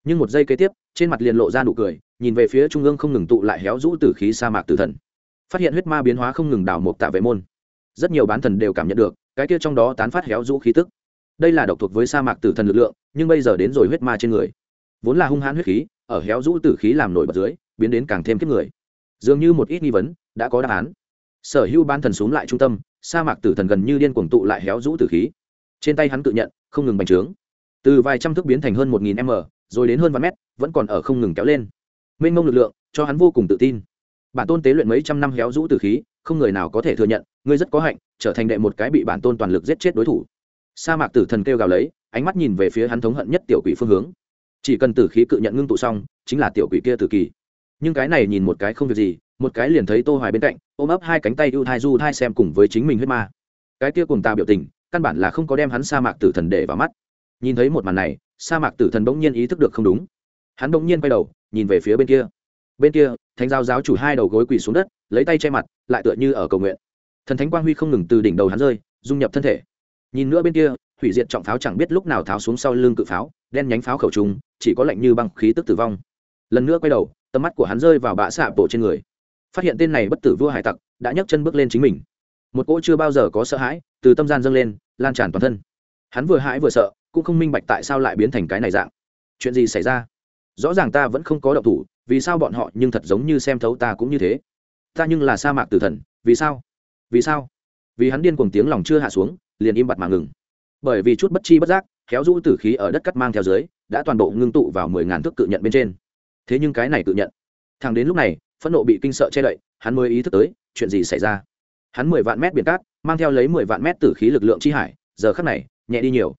nhưng một giây kế tiếp, trên mặt liền lộ ra nụ cười, nhìn về phía trung ương không ngừng tụ lại héo rũ tử khí sa mạc tử thần. Phát hiện huyết ma biến hóa không ngừng đào mộc tạ vệ môn. Rất nhiều bán thần đều cảm nhận được, cái kia trong đó tán phát héo rũ khí tức. Đây là độc thuộc với sa mạc tử thần lực lượng, nhưng bây giờ đến rồi huyết ma trên người. Vốn là hung hãn huyết khí, ở héo rũ tử khí làm nổi bật dưới, biến đến càng thêm kiếp người. Dường như một ít nghi vấn đã có đáp án. Sở hữu ban thần xuống lại trung tâm, sa mạc tử thần gần như điên cuồng tụ lại héo rũ tử khí. Trên tay hắn tự nhận, không ngừng bành trướng. Từ vài trăm thước biến thành hơn một nghìn m rồi đến hơn vạn mét, vẫn còn ở không ngừng kéo lên. Mênh mông lực lượng, cho hắn vô cùng tự tin. Bản tôn tế luyện mấy trăm năm héo rũ tử khí, không người nào có thể thừa nhận, ngươi rất có hạnh, trở thành đệ một cái bị bản tôn toàn lực giết chết đối thủ. Sa mạc tử thần kêu gào lấy, ánh mắt nhìn về phía hắn thống hận nhất tiểu quỷ phương hướng. Chỉ cần tử khí cự nhận ngưng tụ xong, chính là tiểu quỷ kia tử kỳ. Nhưng cái này nhìn một cái không việc gì, một cái liền thấy tô hoài bên cạnh, ôm ấp hai cánh tay ưu thai du thai xem cùng với chính mình huyết ma. Cái kia cùng ta biểu tình, căn bản là không có đem hắn sa mạc tử thần để vào mắt. Nhìn thấy một màn này sa mạc tử thần bỗng nhiên ý thức được không đúng. Hắn bỗng nhiên quay đầu, nhìn về phía bên kia. Bên kia, thánh giáo giáo chủ hai đầu gối quỳ xuống đất, lấy tay che mặt, lại tựa như ở cầu nguyện. Thần thánh quang huy không ngừng từ đỉnh đầu hắn rơi, dung nhập thân thể. Nhìn nữa bên kia, hủy diệt trọng pháo chẳng biết lúc nào tháo xuống sau lưng cự pháo, đen nhánh pháo khẩu trùng, chỉ có lạnh như băng khí tức tử vong. Lần nữa quay đầu, tầm mắt của hắn rơi vào bạ xạ bộ trên người. Phát hiện tên này bất tử vua hải tặc, đã nhấc chân bước lên chính mình. Một cỗ chưa bao giờ có sợ hãi, từ tâm gian dâng lên, lan tràn toàn thân. Hắn vừa hãi vừa sợ cũng không minh bạch tại sao lại biến thành cái này dạng. Chuyện gì xảy ra? Rõ ràng ta vẫn không có động thủ, vì sao bọn họ nhưng thật giống như xem thấu ta cũng như thế. Ta nhưng là sa mạc tử thần, vì sao? Vì sao? Vì hắn điên cuồng tiếng lòng chưa hạ xuống, liền im bặt mà ngừng. Bởi vì chút bất chi bất giác kéo rũ tử khí ở đất cắt mang theo dưới, đã toàn bộ ngưng tụ vào mười ngàn thước cự nhận bên trên. Thế nhưng cái này cự nhận thằng đến lúc này, phẫn nộ bị kinh sợ che đậy, hắn mới ý thức tới, chuyện gì xảy ra? Hắn mười vạn mét biển cát, mang theo lấy mười vạn mét tử khí lực lượng chi hải, giờ khắc này, nhẹ đi nhiều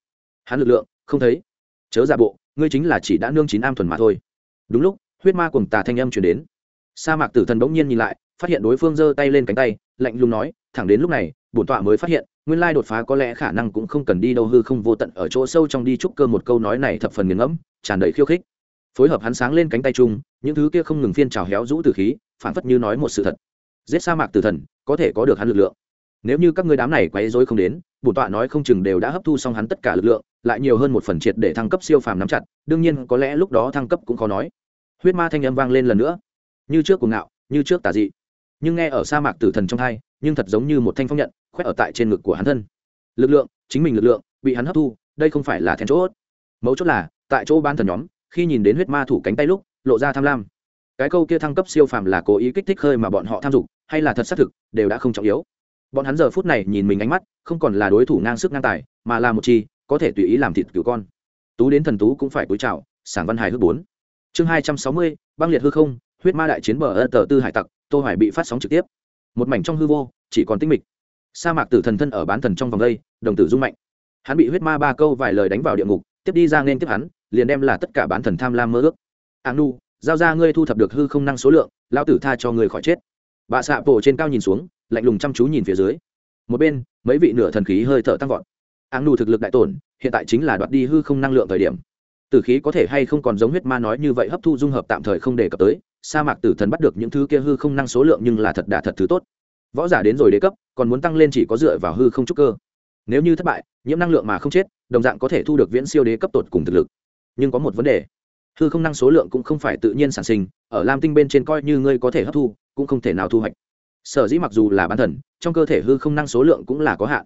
hắn lực lượng, không thấy. Chớ giả bộ, ngươi chính là chỉ đã nương chín am thuần mà thôi. Đúng lúc, huyết ma cùng tà thanh âm chuyển đến. Sa mạc tử thần bỗng nhiên nhìn lại, phát hiện đối phương giơ tay lên cánh tay, lạnh lùng nói, thẳng đến lúc này, bổn tọa mới phát hiện, nguyên lai đột phá có lẽ khả năng cũng không cần đi đâu hư không vô tận ở chỗ sâu trong đi trúc cơ một câu nói này thập phần nghiền ngẫm, tràn đầy khiêu khích. Phối hợp hắn sáng lên cánh tay chung, những thứ kia không ngừng phiên trào héo rũ từ khí, phản phất như nói một sự thật. Giết sa mạc tử thần, có thể có được hắn lực lượng nếu như các ngươi đám này quấy rối không đến, bổn tọa nói không chừng đều đã hấp thu xong hắn tất cả lực lượng, lại nhiều hơn một phần triệt để thăng cấp siêu phàm nắm chặt, đương nhiên có lẽ lúc đó thăng cấp cũng khó nói. Huyết ma thanh âm vang lên lần nữa. Như trước cuồng ngạo, như trước tà dị. Nhưng nghe ở sa mạc tử thần trong hai, nhưng thật giống như một thanh phong nhận, khoét ở tại trên ngực của hắn thân. Lực lượng, chính mình lực lượng, bị hắn hấp thu, đây không phải là then chốt. Mấu chốt là, tại chỗ ban thần nhóm, khi nhìn đến huyết ma thủ cánh tay lúc, lộ ra tham lam. Cái câu kia thăng cấp siêu phàm là cố ý kích thích khơi mà bọn họ tham dục, hay là thật xác thực, đều đã không trọng yếu bọn hắn giờ phút này nhìn mình ánh mắt, không còn là đối thủ ngang sức ngang tài, mà là một chi, có thể tùy ý làm thịt cứu con. Tú đến thần tú cũng phải cúi chào, sảng văn hài hước bốn. Chương hai trăm sáu mươi, băng liệt hư không, huyết ma đại chiến bờ ơ tờ tư hải tặc, tô hoài bị phát sóng trực tiếp. Một mảnh trong hư vô, chỉ còn tinh mịch. Sa mạc tử thần thân ở bán thần trong vòng đây, đồng tử dung mạnh. Hắn bị huyết ma ba câu vài lời đánh vào địa ngục, tiếp đi ra nên tiếp hắn, liền đem là tất cả bán thần tham lam mơ ước. Áng nu giao ra ngươi thu thập được hư không năng số lượng lao tử tha cho ngươi khỏi chết. Bà xạ bộ trên cao nhìn xuống lạnh lùng chăm chú nhìn phía dưới. Một bên, mấy vị nửa thần khí hơi thở tăng vọt. Áng nù thực lực đại tổn, hiện tại chính là đoạt đi hư không năng lượng thời điểm. Tử khí có thể hay không còn giống huyết ma nói như vậy hấp thu dung hợp tạm thời không đề cập tới, sa mạc tử thần bắt được những thứ kia hư không năng số lượng nhưng là thật đà thật thứ tốt. Võ giả đến rồi đế cấp, còn muốn tăng lên chỉ có dựa vào hư không trúc cơ. Nếu như thất bại, nhiễm năng lượng mà không chết, đồng dạng có thể thu được viễn siêu đế cấp tột cùng thực lực. Nhưng có một vấn đề. Hư không năng số lượng cũng không phải tự nhiên sản sinh, ở lam tinh bên trên coi như ngươi có thể hấp thu, cũng không thể nào thu hoạch sở dĩ mặc dù là bán thần, trong cơ thể hư không năng số lượng cũng là có hạn.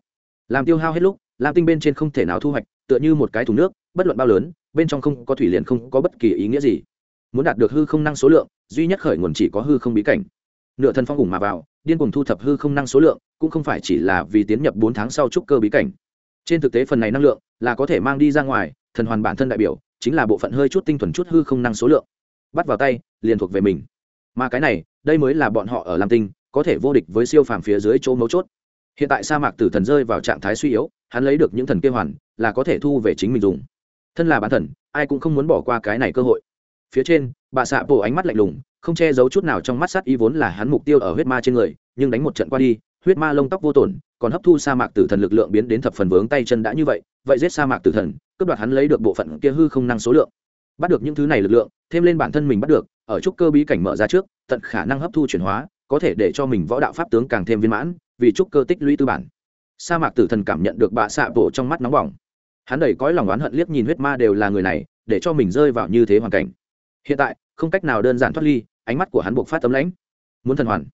Làm tiêu hao hết lúc, lam tinh bên trên không thể nào thu hoạch, tựa như một cái thùng nước, bất luận bao lớn, bên trong không có thủy liền không có bất kỳ ý nghĩa gì. Muốn đạt được hư không năng số lượng, duy nhất khởi nguồn chỉ có hư không bí cảnh. Nửa thân phong ủng mà vào, điên cùng thu thập hư không năng số lượng, cũng không phải chỉ là vì tiến nhập bốn tháng sau trúc cơ bí cảnh. Trên thực tế phần này năng lượng là có thể mang đi ra ngoài, thần hoàn bản thân đại biểu, chính là bộ phận hơi chút tinh thuần chút hư không năng số lượng. Bắt vào tay, liền thuộc về mình. Mà cái này, đây mới là bọn họ ở lam tinh có thể vô địch với siêu phàm phía dưới chỗ mấu chốt. Hiện tại sa mạc tử thần rơi vào trạng thái suy yếu, hắn lấy được những thần kia hoàn, là có thể thu về chính mình dùng. Thân là bản thần, ai cũng không muốn bỏ qua cái này cơ hội. Phía trên, bà xạ bổ ánh mắt lạnh lùng, không che giấu chút nào trong mắt sát y vốn là hắn mục tiêu ở huyết ma trên người, nhưng đánh một trận qua đi, huyết ma lông tóc vô tổn, còn hấp thu sa mạc tử thần lực lượng biến đến thập phần vướng tay chân đã như vậy vậy giết sa mạc tử thần, cướp đoạt hắn lấy được bộ phận kia hư không năng số lượng. Bắt được những thứ này lực lượng, thêm lên bản thân mình bắt được, ở trúc cơ bí cảnh mở ra trước, tận khả năng hấp thu chuyển hóa có thể để cho mình võ đạo pháp tướng càng thêm viên mãn, vì trúc cơ tích lũy tư bản. Sa mạc tử thần cảm nhận được bạ xạ bộ trong mắt nóng bỏng. Hắn đầy cõi lòng oán hận liếc nhìn huyết ma đều là người này, để cho mình rơi vào như thế hoàn cảnh. Hiện tại, không cách nào đơn giản thoát ly, ánh mắt của hắn buộc phát tấm lãnh. Muốn thần hoàn.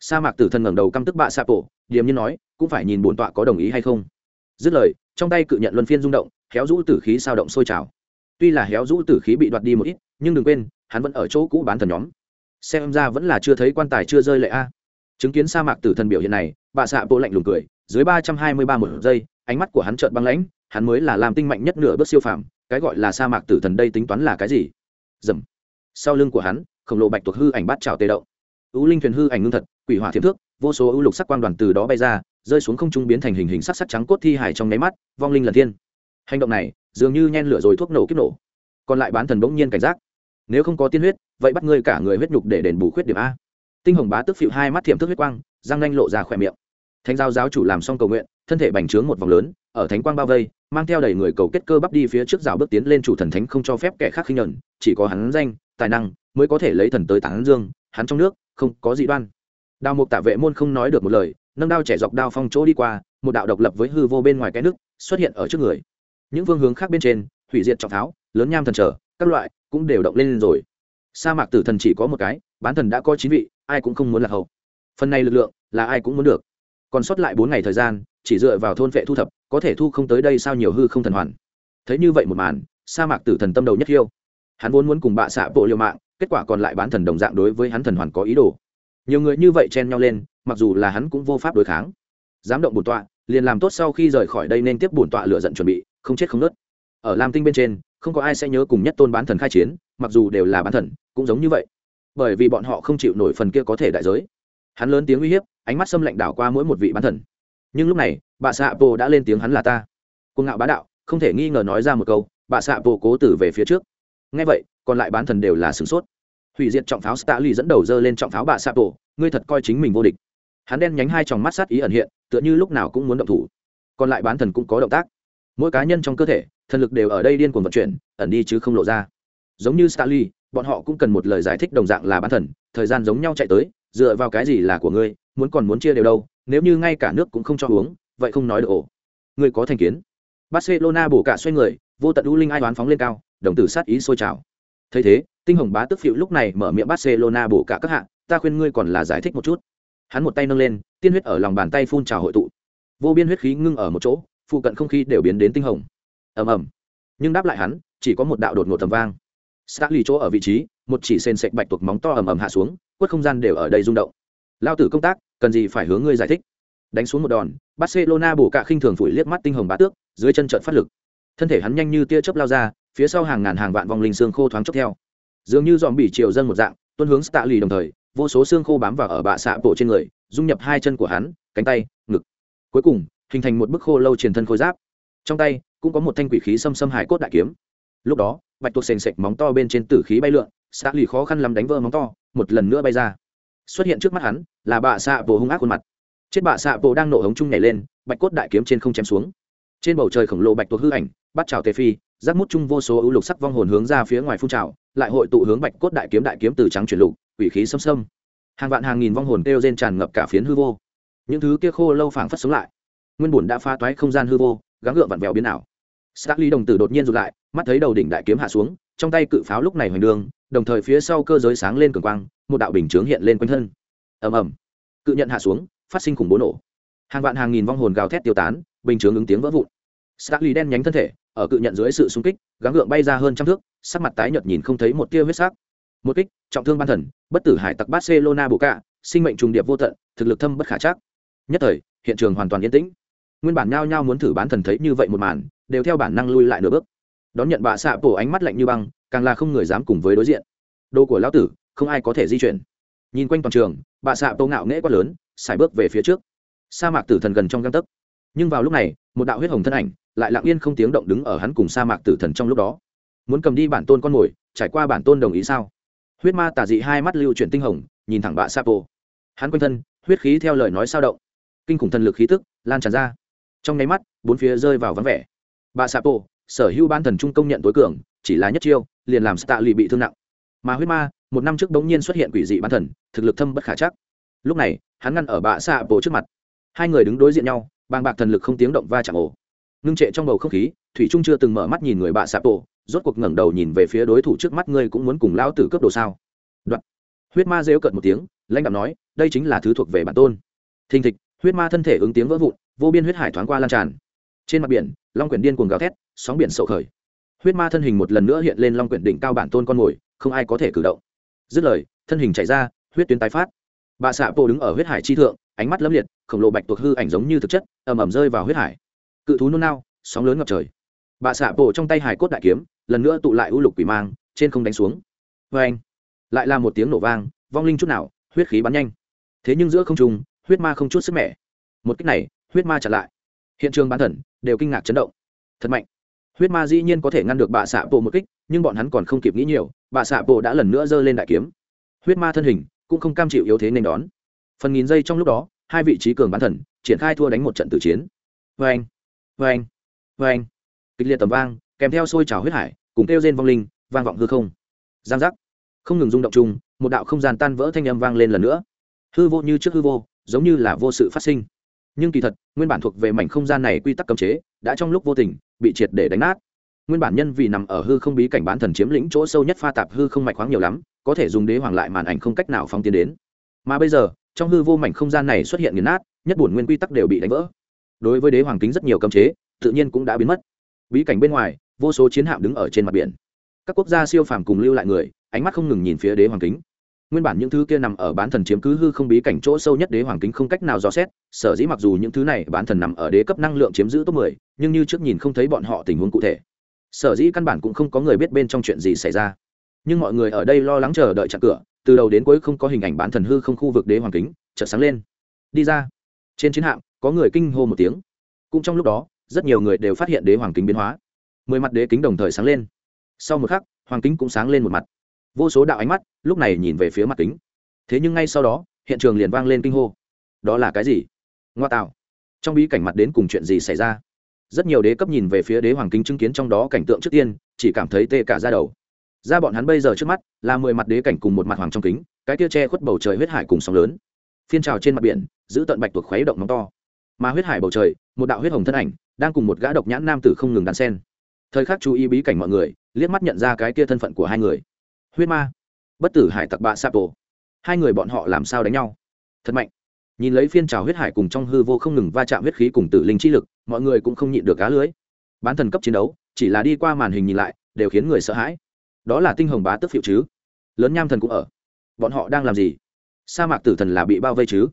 Sa mạc tử thần ngẩng đầu căm tức bạ xạ bộ điềm như nói, cũng phải nhìn bổn tọa có đồng ý hay không? Dứt lời, trong tay cự nhận luân phiên rung động, héo rũ tử khí sao động sôi trào. Tuy là héo rũ tử khí bị đoạt đi một ít, nhưng đừng quên, hắn vẫn ở chỗ cũ bán thần nhóm xem ra vẫn là chưa thấy quan tài chưa rơi lệ a. Chứng kiến sa mạc tử thần biểu hiện này, bà xạ bộ lạnh lùng cười, dưới ba trăm hai mươi ba một giây, ánh mắt của hắn trợn băng lãnh, hắn mới là làm tinh mạnh nhất nửa bước siêu phàm, cái gọi là sa mạc tử thần đây tính toán là cái gì? Dầm. Sau lưng của hắn, khổng lồ bạch tuộc hư ảnh bát trào tê động. Ưu linh thuyền hư ảnh ngưng thật, quỷ hỏa thiếp thước, vô số ưu lục sắc quang đoàn từ đó bay ra, rơi xuống không trung biến thành hình hình sắc sắc trắng cốt thi hải trong nháy mắt, vong linh lần thiên. Hành động này, dường như nhen lửa rồi thuốc nổ kích nổ. Còn lại bán thần bỗng nhiên cảnh giác nếu không có tiên huyết, vậy bắt ngươi cả người huyết nhục để đền bù khuyết điểm a. Tinh hồng bá tức phịu hai mắt thiểm thức huyết quang, răng nanh lộ ra khỏe miệng. Thánh giao giáo chủ làm xong cầu nguyện, thân thể bành trướng một vòng lớn, ở thánh quang bao vây, mang theo đầy người cầu kết cơ bắp đi phía trước rào bước tiến lên chủ thần thánh không cho phép kẻ khác khinh nhẫn, chỉ có hắn danh, tài năng mới có thể lấy thần tới tán dương, hắn trong nước không có dị đoan. Đào mục tạ vệ môn không nói được một lời, nâng đao trẻ dọc đao phong chỗ đi qua, một đạo độc lập với hư vô bên ngoài cái nước xuất hiện ở trước người. Những phương hướng khác bên trên, hủy diệt trọng tháo, lớn nham thần trở, các loại cũng đều động lên rồi. Sa mạc tử thần chỉ có một cái, bán thần đã có chín vị, ai cũng không muốn là hậu. Phần này lực lượng là ai cũng muốn được. Còn sót lại bốn ngày thời gian, chỉ dựa vào thôn vệ thu thập, có thể thu không tới đây sao nhiều hư không thần hoàn. Thấy như vậy một màn, sa mạc tử thần tâm đầu nhất yêu. Hắn vốn muốn cùng bạ xạ bộ liều mạng, kết quả còn lại bán thần đồng dạng đối với hắn thần hoàn có ý đồ. Nhiều người như vậy chen nhau lên, mặc dù là hắn cũng vô pháp đối kháng. Dám động bổn tọa, liền làm tốt sau khi rời khỏi đây nên tiếp bổn tọa lựa giận chuẩn bị, không chết không nớt ở lam tinh bên trên không có ai sẽ nhớ cùng nhất tôn bán thần khai chiến, mặc dù đều là bán thần, cũng giống như vậy. Bởi vì bọn họ không chịu nổi phần kia có thể đại giới. Hắn lớn tiếng uy hiếp, ánh mắt xâm lạnh đảo qua mỗi một vị bán thần. Nhưng lúc này, bà xạ bộ đã lên tiếng hắn là ta. Cuồng ngạo bá đạo, không thể nghi ngờ nói ra một câu, bà xạ bộ cố tử về phía trước. Ngay vậy, còn lại bán thần đều là sửng sốt. Hủy diệt trọng pháo Stalin lì dẫn đầu dơ lên trọng pháo bà xạ bộ ngươi thật coi chính mình vô địch. Hắn đen nhánh hai tròng mắt sát ý ẩn hiện, tựa như lúc nào cũng muốn động thủ. Còn lại bán thần cũng có động tác mỗi cá nhân trong cơ thể thần lực đều ở đây điên cuồng vận chuyển ẩn đi chứ không lộ ra. Giống như Starly, bọn họ cũng cần một lời giải thích đồng dạng là bán thần thời gian giống nhau chạy tới dựa vào cái gì là của ngươi muốn còn muốn chia đều đâu nếu như ngay cả nước cũng không cho uống vậy không nói được ổ ngươi có thành kiến. Barcelona bổ cả xoay người vô tận u linh ai đoán phóng lên cao đồng tử sát ý sôi trào. Thấy thế tinh hồng bá tức phiệu lúc này mở miệng barcelona bổ cả các hạ ta khuyên ngươi còn là giải thích một chút. Hắn một tay nâng lên tiên huyết ở lòng bàn tay phun trào hội tụ. Vô biên huyết khí ngưng ở một chỗ phụ cận không khí đều biến đến tinh hồng ầm ầm nhưng đáp lại hắn chỉ có một đạo đột ngột tầm vang Starly chỗ ở vị trí, một chỉ sền sệt bạch tuộc móng to ầm ầm hạ xuống, quất không gian đều ở đây rung động. Lao tử công tác, cần gì phải hướng ngươi giải thích. Đánh xuống một đòn, Barcelona bổ cả khinh thường phủi liếc mắt tinh hồng bá tước, dưới chân chợt phát lực. Thân thể hắn nhanh như tia chớp lao ra, phía sau hàng ngàn hàng vạn vòng linh xương khô thoáng chốc theo. Dường như dòm bị triều dân một dạng, tuôn hướng Starly đồng thời, vô số xương khô bám vào ở bạ xạ bộ trên người, dung nhập hai chân của hắn, cánh tay, ngực. Cuối cùng, hình thành một bức khô lâu truyền thân khôi giáp. Trong tay cũng có một thanh quỷ khí xâm xâm hải cốt đại kiếm. Lúc đó, bạch tuộc sền sệt móng to bên trên tử khí bay lượn xã lì khó khăn lắm đánh vỡ móng to một lần nữa bay ra. Xuất hiện trước mắt hắn là bạ xạ bộ hung ác khuôn mặt. Chết bạ xạ bộ đang nổ hống chung nhảy lên bạch cốt đại kiếm trên không chém xuống. Trên bầu trời khổng lồ bạch tuộc hư ảnh bắt trào tề phi giác mút chung vô số ưu lục sắc vong hồn hướng ra phía ngoài phun trào lại hội tụ hướng bạch cốt đại kiếm đại kiếm từ trắng chuyển lục quỷ khí xâm xâm. Hàng vạn hàng nghìn vong hồn kêu rên tràn ngập cả phiến hư vô. Những thứ kia khô lâu phảng phất sống lại nguyên bùn đã phá toái không gian hư vô gắng gượng vặn vẹo biến ảo. Xác lý đồng tử đột nhiên rụt lại mắt thấy đầu đỉnh đại kiếm hạ xuống trong tay cự pháo lúc này hoành đường đồng thời phía sau cơ giới sáng lên cường quang một đạo bình chướng hiện lên quanh thân. Ầm ầm. Cự nhận hạ xuống phát sinh khủng bố nổ. Hàng vạn hàng nghìn vong hồn gào thét tiêu tán bình chướng ứng tiếng vỡ vụn. Starly đen nhánh thân thể, ở cự nhận dưới sự xung kích, gắng gượng bay ra hơn trăm thước, sắc mặt tái nhợt nhìn không thấy một tia huyết sắc. Một kích, trọng thương ban thần, bất tử hải tặc Barcelona bổ cả, sinh mệnh trùng điệp vô tận, thực lực thâm bất khả chắc. Nhất thời, hiện trường hoàn toàn yên tĩnh. Nguyên bản nhao nhao muốn thử bán thần thấy như vậy một màn, đều theo bản năng lui lại nửa bước. Đón nhận bạ xạ bổ ánh mắt lạnh như băng, càng là không người dám cùng với đối diện. Đồ của lão tử, không ai có thể di chuyển. Nhìn quanh toàn trường, bạ xạ bổ ngạo nghễ quá lớn, xài bước về phía trước. Sa mạc tử thần gần trong găng tấc. Nhưng vào lúc này, một đạo huyết hồng thân ảnh lại lặng yên không tiếng động đứng ở hắn cùng sa mạc tử thần trong lúc đó muốn cầm đi bản tôn con mồi trải qua bản tôn đồng ý sao huyết ma tả dị hai mắt lưu chuyển tinh hồng nhìn thẳng bạ sapo hắn quanh thân huyết khí theo lời nói sao động kinh khủng thần lực khí tức lan tràn ra trong nháy mắt, bốn phía rơi vào vắng vẻ. Bà sapo, sở hữu ban thần trung công nhận tối cường, chỉ là nhất chiêu, liền làm tạ lì bị thương nặng. Mà huyết ma, một năm trước đống nhiên xuất hiện quỷ dị ban thần, thực lực thâm bất khả chắc. Lúc này, hắn ngăn ở bà sapo trước mặt. Hai người đứng đối diện nhau, bàng bạc thần lực không tiếng động va chạm ổ ngưng trệ trong bầu không khí, thủy trung chưa từng mở mắt nhìn người bà sapo, rốt cuộc ngẩng đầu nhìn về phía đối thủ trước mắt ngươi cũng muốn cùng lão tử cướp đồ sao? Đoạn. Huyết ma rêu cợt một tiếng, lãnh đạo nói, đây chính là thứ thuộc về bản tôn. Thình thịch, huyết ma thân thể ứng tiếng vỡ vụn vô biên huyết hải thoáng qua lan tràn. Trên mặt biển, long quyển điên cuồng gào thét, sóng biển sậu khởi. Huyết ma thân hình một lần nữa hiện lên long quyển đỉnh cao bản tôn con mồi không ai có thể cử động. Dứt lời, thân hình chạy ra, huyết tuyến tái phát. Bà xạ bộ đứng ở huyết hải chi thượng, ánh mắt lấm liệt, khổng lồ bạch tuộc hư ảnh giống như thực chất, ầm ầm rơi vào huyết hải. Cự thú nôn nao, sóng lớn ngập trời. Bà xạ bộ trong tay hải cốt đại kiếm, lần nữa tụ lại u lục quỷ mang, trên không đánh xuống. Vê anh lại là một tiếng nổ vang, vong linh chút nào, huyết khí bắn nhanh. Thế nhưng giữa không trung, huyết ma không chút sức mẻ. Một cách này huyết ma trả lại. Hiện trường bán thần đều kinh ngạc chấn động. Thật mạnh. Huyết ma dĩ nhiên có thể ngăn được bà xạ bộ một kích, nhưng bọn hắn còn không kịp nghĩ nhiều bà xạ bộ đã lần nữa giơ lên đại kiếm. Huyết ma thân hình cũng không cam chịu yếu thế nên đón. Phần nghìn giây trong lúc đó, hai vị trí cường bán thần triển khai thua đánh một trận tử chiến. Vê anh vê anh vê anh kịch liệt tầm vang, kèm theo sôi trào huyết hải, cùng kêu rên vong linh, vang vọng hư không. Giang giác. Không ngừng rung động chung, một đạo không gian tan vỡ thanh âm vang lên lần nữa. Hư vô như trước hư vô, giống như là vô sự phát sinh nhưng kỳ thật, nguyên bản thuộc về mảnh không gian này quy tắc cấm chế, đã trong lúc vô tình, bị triệt để đánh nát. Nguyên bản nhân vì nằm ở hư không bí cảnh bán thần chiếm lĩnh chỗ sâu nhất pha tạp hư không mạch khoáng nhiều lắm, có thể dùng đế hoàng lại màn ảnh không cách nào phóng tiến đến. Mà bây giờ, trong hư vô mảnh không gian này xuất hiện nghiền nát, nhất bổn nguyên quy tắc đều bị đánh vỡ. Đối với đế hoàng kính rất nhiều cấm chế, tự nhiên cũng đã biến mất. Bí cảnh bên ngoài, vô số chiến hạm đứng ở trên mặt biển. Các quốc gia siêu phàm cùng lưu lại người, ánh mắt không ngừng nhìn phía đế hoàng kính nguyên bản những thứ kia nằm ở bán thần chiếm cứ hư không bí cảnh chỗ sâu nhất đế hoàng kính không cách nào dò xét, sở dĩ mặc dù những thứ này bán thần nằm ở đế cấp năng lượng chiếm giữ top mười, nhưng như trước nhìn không thấy bọn họ tình huống cụ thể. Sở dĩ căn bản cũng không có người biết bên trong chuyện gì xảy ra. Nhưng mọi người ở đây lo lắng chờ đợi chặn cửa, từ đầu đến cuối không có hình ảnh bán thần hư không khu vực đế hoàng kính, chợt sáng lên. Đi ra. Trên chiến hạm, có người kinh hô một tiếng. Cũng trong lúc đó, rất nhiều người đều phát hiện đế hoàng kính biến hóa. Mười mặt đế kính đồng thời sáng lên. Sau một khắc, hoàng kính cũng sáng lên một mặt vô số đạo ánh mắt lúc này nhìn về phía mặt kính thế nhưng ngay sau đó hiện trường liền vang lên kinh hô đó là cái gì ngoa tạo trong bí cảnh mặt đến cùng chuyện gì xảy ra rất nhiều đế cấp nhìn về phía đế hoàng kính chứng kiến trong đó cảnh tượng trước tiên chỉ cảm thấy tê cả ra đầu ra bọn hắn bây giờ trước mắt là mười mặt đế cảnh cùng một mặt hoàng trong kính cái tia che khuất bầu trời huyết hải cùng sóng lớn phiên trào trên mặt biển giữ tận bạch tuộc khuấy động nóng to mà huyết hải bầu trời một đạo huyết hồng thân ảnh đang cùng một gã độc nhãn nam tử không ngừng đàn sen thời khắc chú ý bí cảnh mọi người liếc mắt nhận ra cái kia thân phận của hai người huyết ma. Bất tử hải tặc bạ Tổ, hai người bọn họ làm sao đánh nhau? Thật mạnh. Nhìn lấy phiên trào huyết hải cùng trong hư vô không ngừng va chạm huyết khí cùng tử linh chi lực mọi người cũng không nhịn được cá lưới. Bán thần cấp chiến đấu chỉ là đi qua màn hình nhìn lại đều khiến người sợ hãi. Đó là tinh hồng bá tức phiệu chứ. Lớn nham thần cũng ở. Bọn họ đang làm gì? Sa mạc tử thần là bị bao vây chứ?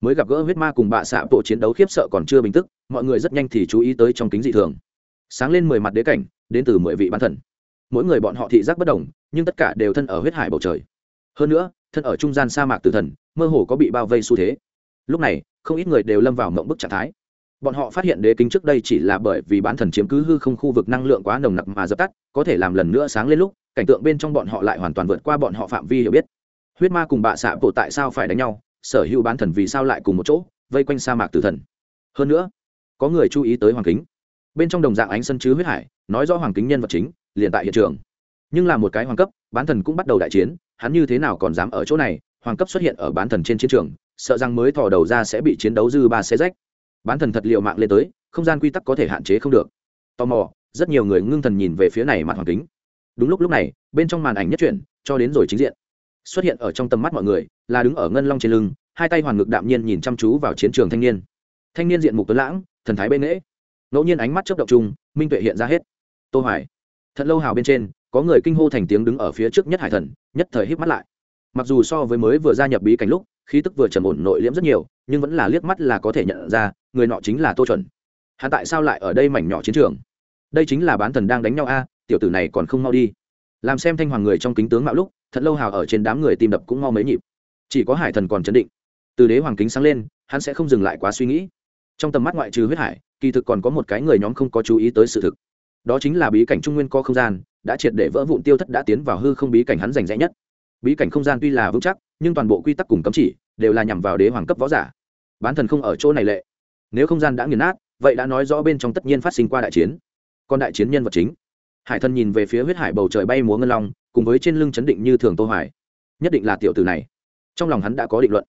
Mới gặp gỡ huyết ma cùng bạ xạ bộ chiến đấu khiếp sợ còn chưa bình tức mọi người rất nhanh thì chú ý tới trong kính dị thường. Sáng lên mười mặt đế cảnh đến từ mười vị bán thần mỗi người bọn họ thị giác bất đồng, nhưng tất cả đều thân ở huyết hải bầu trời. Hơn nữa, thân ở trung gian sa mạc tử thần, mơ hồ có bị bao vây xu thế. Lúc này, không ít người đều lâm vào mộng bức trạng thái. Bọn họ phát hiện đế kính trước đây chỉ là bởi vì bán thần chiếm cứ hư không khu vực năng lượng quá nồng nặc mà dập tắt, có thể làm lần nữa sáng lên lúc, cảnh tượng bên trong bọn họ lại hoàn toàn vượt qua bọn họ phạm vi hiểu biết. Huyết ma cùng bạ xạ bộ tại sao phải đánh nhau? Sở hữu bán thần vì sao lại cùng một chỗ, vây quanh sa mạc tử thần? Hơn nữa, có người chú ý tới hoàng kính. Bên trong đồng dạng ánh sân chứ huyết hải, nói rõ hoàng kính nhân vật chính liền tại hiện trường. Nhưng là một cái hoàng cấp, bán thần cũng bắt đầu đại chiến, hắn như thế nào còn dám ở chỗ này? Hoàng cấp xuất hiện ở bán thần trên chiến trường, sợ rằng mới thò đầu ra sẽ bị chiến đấu dư ba xe rách. Bán thần thật liệu mạng lên tới, không gian quy tắc có thể hạn chế không được. Tò mò, rất nhiều người ngưng thần nhìn về phía này mặt hoàng kính. Đúng lúc lúc này, bên trong màn ảnh nhất chuyển, cho đến rồi chính diện. Xuất hiện ở trong tầm mắt mọi người, là đứng ở ngân long trên lưng, hai tay hoàn ngực đạm nhiên nhìn chăm chú vào chiến trường thanh niên. Thanh niên diện mục tuấn lãng, thần thái bên nghễ. Ngẫu nhiên ánh mắt chớp động chung, minh tuệ hiện ra hết. Tô hoài thật lâu hào bên trên, có người kinh hô thành tiếng đứng ở phía trước nhất hải thần, nhất thời hít mắt lại. Mặc dù so với mới vừa gia nhập bí cảnh lúc, khí tức vừa trầm ổn nội liễm rất nhiều, nhưng vẫn là liếc mắt là có thể nhận ra, người nọ chính là tô chuẩn. Hắn tại sao lại ở đây mảnh nhỏ chiến trường? Đây chính là bán thần đang đánh nhau a, tiểu tử này còn không mau đi. Làm xem thanh hoàng người trong kính tướng mạo lúc, thật lâu hào ở trên đám người tìm đập cũng mau mấy nhịp. Chỉ có hải thần còn chấn định. Từ đế hoàng kính sáng lên, hắn sẽ không dừng lại quá suy nghĩ. Trong tầm mắt ngoại trừ huyết hải, kỳ thực còn có một cái người nhóm không có chú ý tới sự thực đó chính là bí cảnh trung nguyên có không gian, đã triệt để vỡ vụn tiêu thất đã tiến vào hư không bí cảnh hắn rành rẽ nhất. Bí cảnh không gian tuy là vững chắc, nhưng toàn bộ quy tắc cùng cấm chỉ đều là nhằm vào đế hoàng cấp võ giả. Bán thần không ở chỗ này lệ. Nếu không gian đã nghiền nát, vậy đã nói rõ bên trong tất nhiên phát sinh qua đại chiến. Còn đại chiến nhân vật chính. Hải thần nhìn về phía huyết hải bầu trời bay múa ngân long, cùng với trên lưng chấn định như thường tô hoài. Nhất định là tiểu tử này. Trong lòng hắn đã có định luận.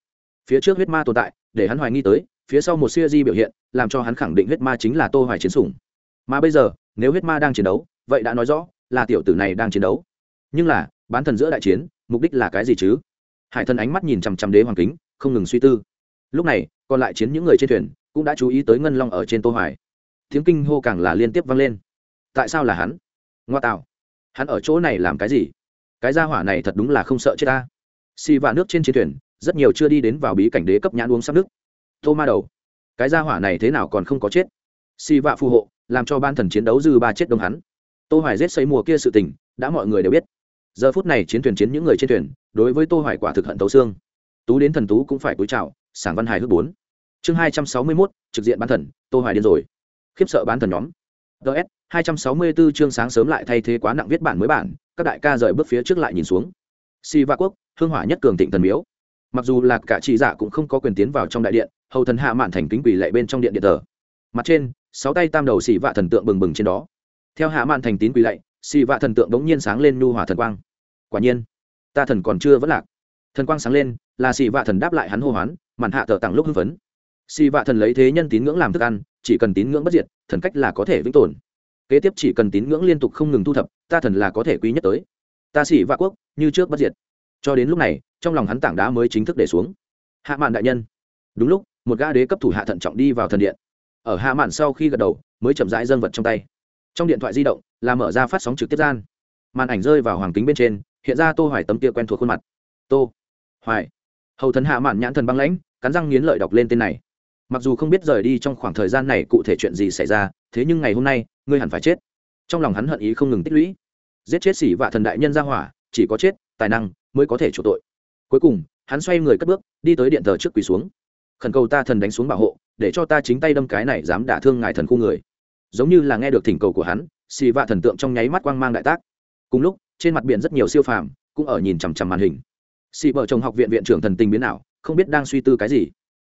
Phía trước huyết ma tồn tại, để hắn hoài nghi tới, phía sau một siêu di biểu hiện, làm cho hắn khẳng định huyết ma chính là tô hoài chiến sủng mà bây giờ, nếu huyết ma đang chiến đấu, vậy đã nói rõ là tiểu tử này đang chiến đấu. Nhưng là, bán thần giữa đại chiến, mục đích là cái gì chứ? Hải thần ánh mắt nhìn chằm chằm đế hoàng kính, không ngừng suy tư. Lúc này, còn lại chiến những người trên thuyền cũng đã chú ý tới ngân long ở trên tô hoài. Tiếng kinh hô càng là liên tiếp vang lên. Tại sao là hắn? Ngoa tạo. Hắn ở chỗ này làm cái gì? Cái gia hỏa này thật đúng là không sợ chết ta. Xì và nước trên chiến thuyền, rất nhiều chưa đi đến vào bí cảnh đế cấp nhãn uống sắp nước. Tô ma đầu. Cái gia hỏa này thế nào còn không có chết? Xì vạ phù hộ làm cho ban thần chiến đấu dư ba chết đông hắn. Tô hoài giết xây mùa kia sự tình đã mọi người đều biết. Giờ phút này chiến thuyền chiến những người trên thuyền đối với tô hoài quả thực hận tấu xương. Tú đến thần tú cũng phải cúi chào sảng văn hài hước bốn. Chương 261, trực diện bán thần tô hoài điên rồi. Khiếp sợ bán thần nhóm. Ds 264 chương sáng sớm lại thay thế quá nặng viết bản mới bản các đại ca rời bước phía trước lại nhìn xuống. Si va quốc hương hỏa nhất cường thịnh thần miếu. Mặc dù là cả trị giả cũng không có quyền tiến vào trong đại điện hầu thần hạ mạn thành kính quỷ lệ bên trong điện điện thờ. Mặt trên sáu tay tam đầu xì vạ thần tượng bừng bừng trên đó. Theo hạ mạn thành tín quỳ lạy, xì vạ thần tượng đống nhiên sáng lên nhu hòa thần quang. Quả nhiên, ta thần còn chưa vẫn lạc. Thần quang sáng lên, là xì vạ thần đáp lại hắn hô hoán, màn hạ tờ tặng lúc hưng phấn. Xì vạ thần lấy thế nhân tín ngưỡng làm thức ăn, chỉ cần tín ngưỡng bất diệt, thần cách là có thể vĩnh tồn. Kế tiếp chỉ cần tín ngưỡng liên tục không ngừng thu thập, ta thần là có thể quý nhất tới. Ta xỉ vạ quốc, như trước bất diệt. Cho đến lúc này, trong lòng hắn tảng đá mới chính thức để xuống. Hạ mạn đại nhân, đúng lúc, một gã đế cấp thủ hạ thận trọng đi vào thần điện ở hạ mạn sau khi gật đầu, mới chậm rãi dâng vật trong tay. Trong điện thoại di động là mở ra phát sóng trực tiếp gian. Màn ảnh rơi vào hoàng kính bên trên, hiện ra tô hoài tấm kia quen thuộc khuôn mặt. Tô hoài. Hầu thần hạ mạn nhãn thần băng lãnh, cắn răng nghiến lợi đọc lên tên này. Mặc dù không biết rời đi trong khoảng thời gian này cụ thể chuyện gì xảy ra, thế nhưng ngày hôm nay, ngươi hẳn phải chết. Trong lòng hắn hận ý không ngừng tích lũy. Giết chết xỉ vạ thần đại nhân ra hỏa, chỉ có chết, tài năng mới có thể chủ tội. Cuối cùng, hắn xoay người cất bước, đi tới điện thờ trước quỳ xuống khẩn cầu ta thần đánh xuống bảo hộ, để cho ta chính tay đâm cái này dám đả thương ngài thần khu người. Giống như là nghe được thỉnh cầu của hắn, xì vạ thần tượng trong nháy mắt quang mang đại tác. Cùng lúc, trên mặt biển rất nhiều siêu phàm cũng ở nhìn chằm chằm màn hình. Xì vợ chồng học viện viện trưởng thần tình biến ảo, không biết đang suy tư cái gì.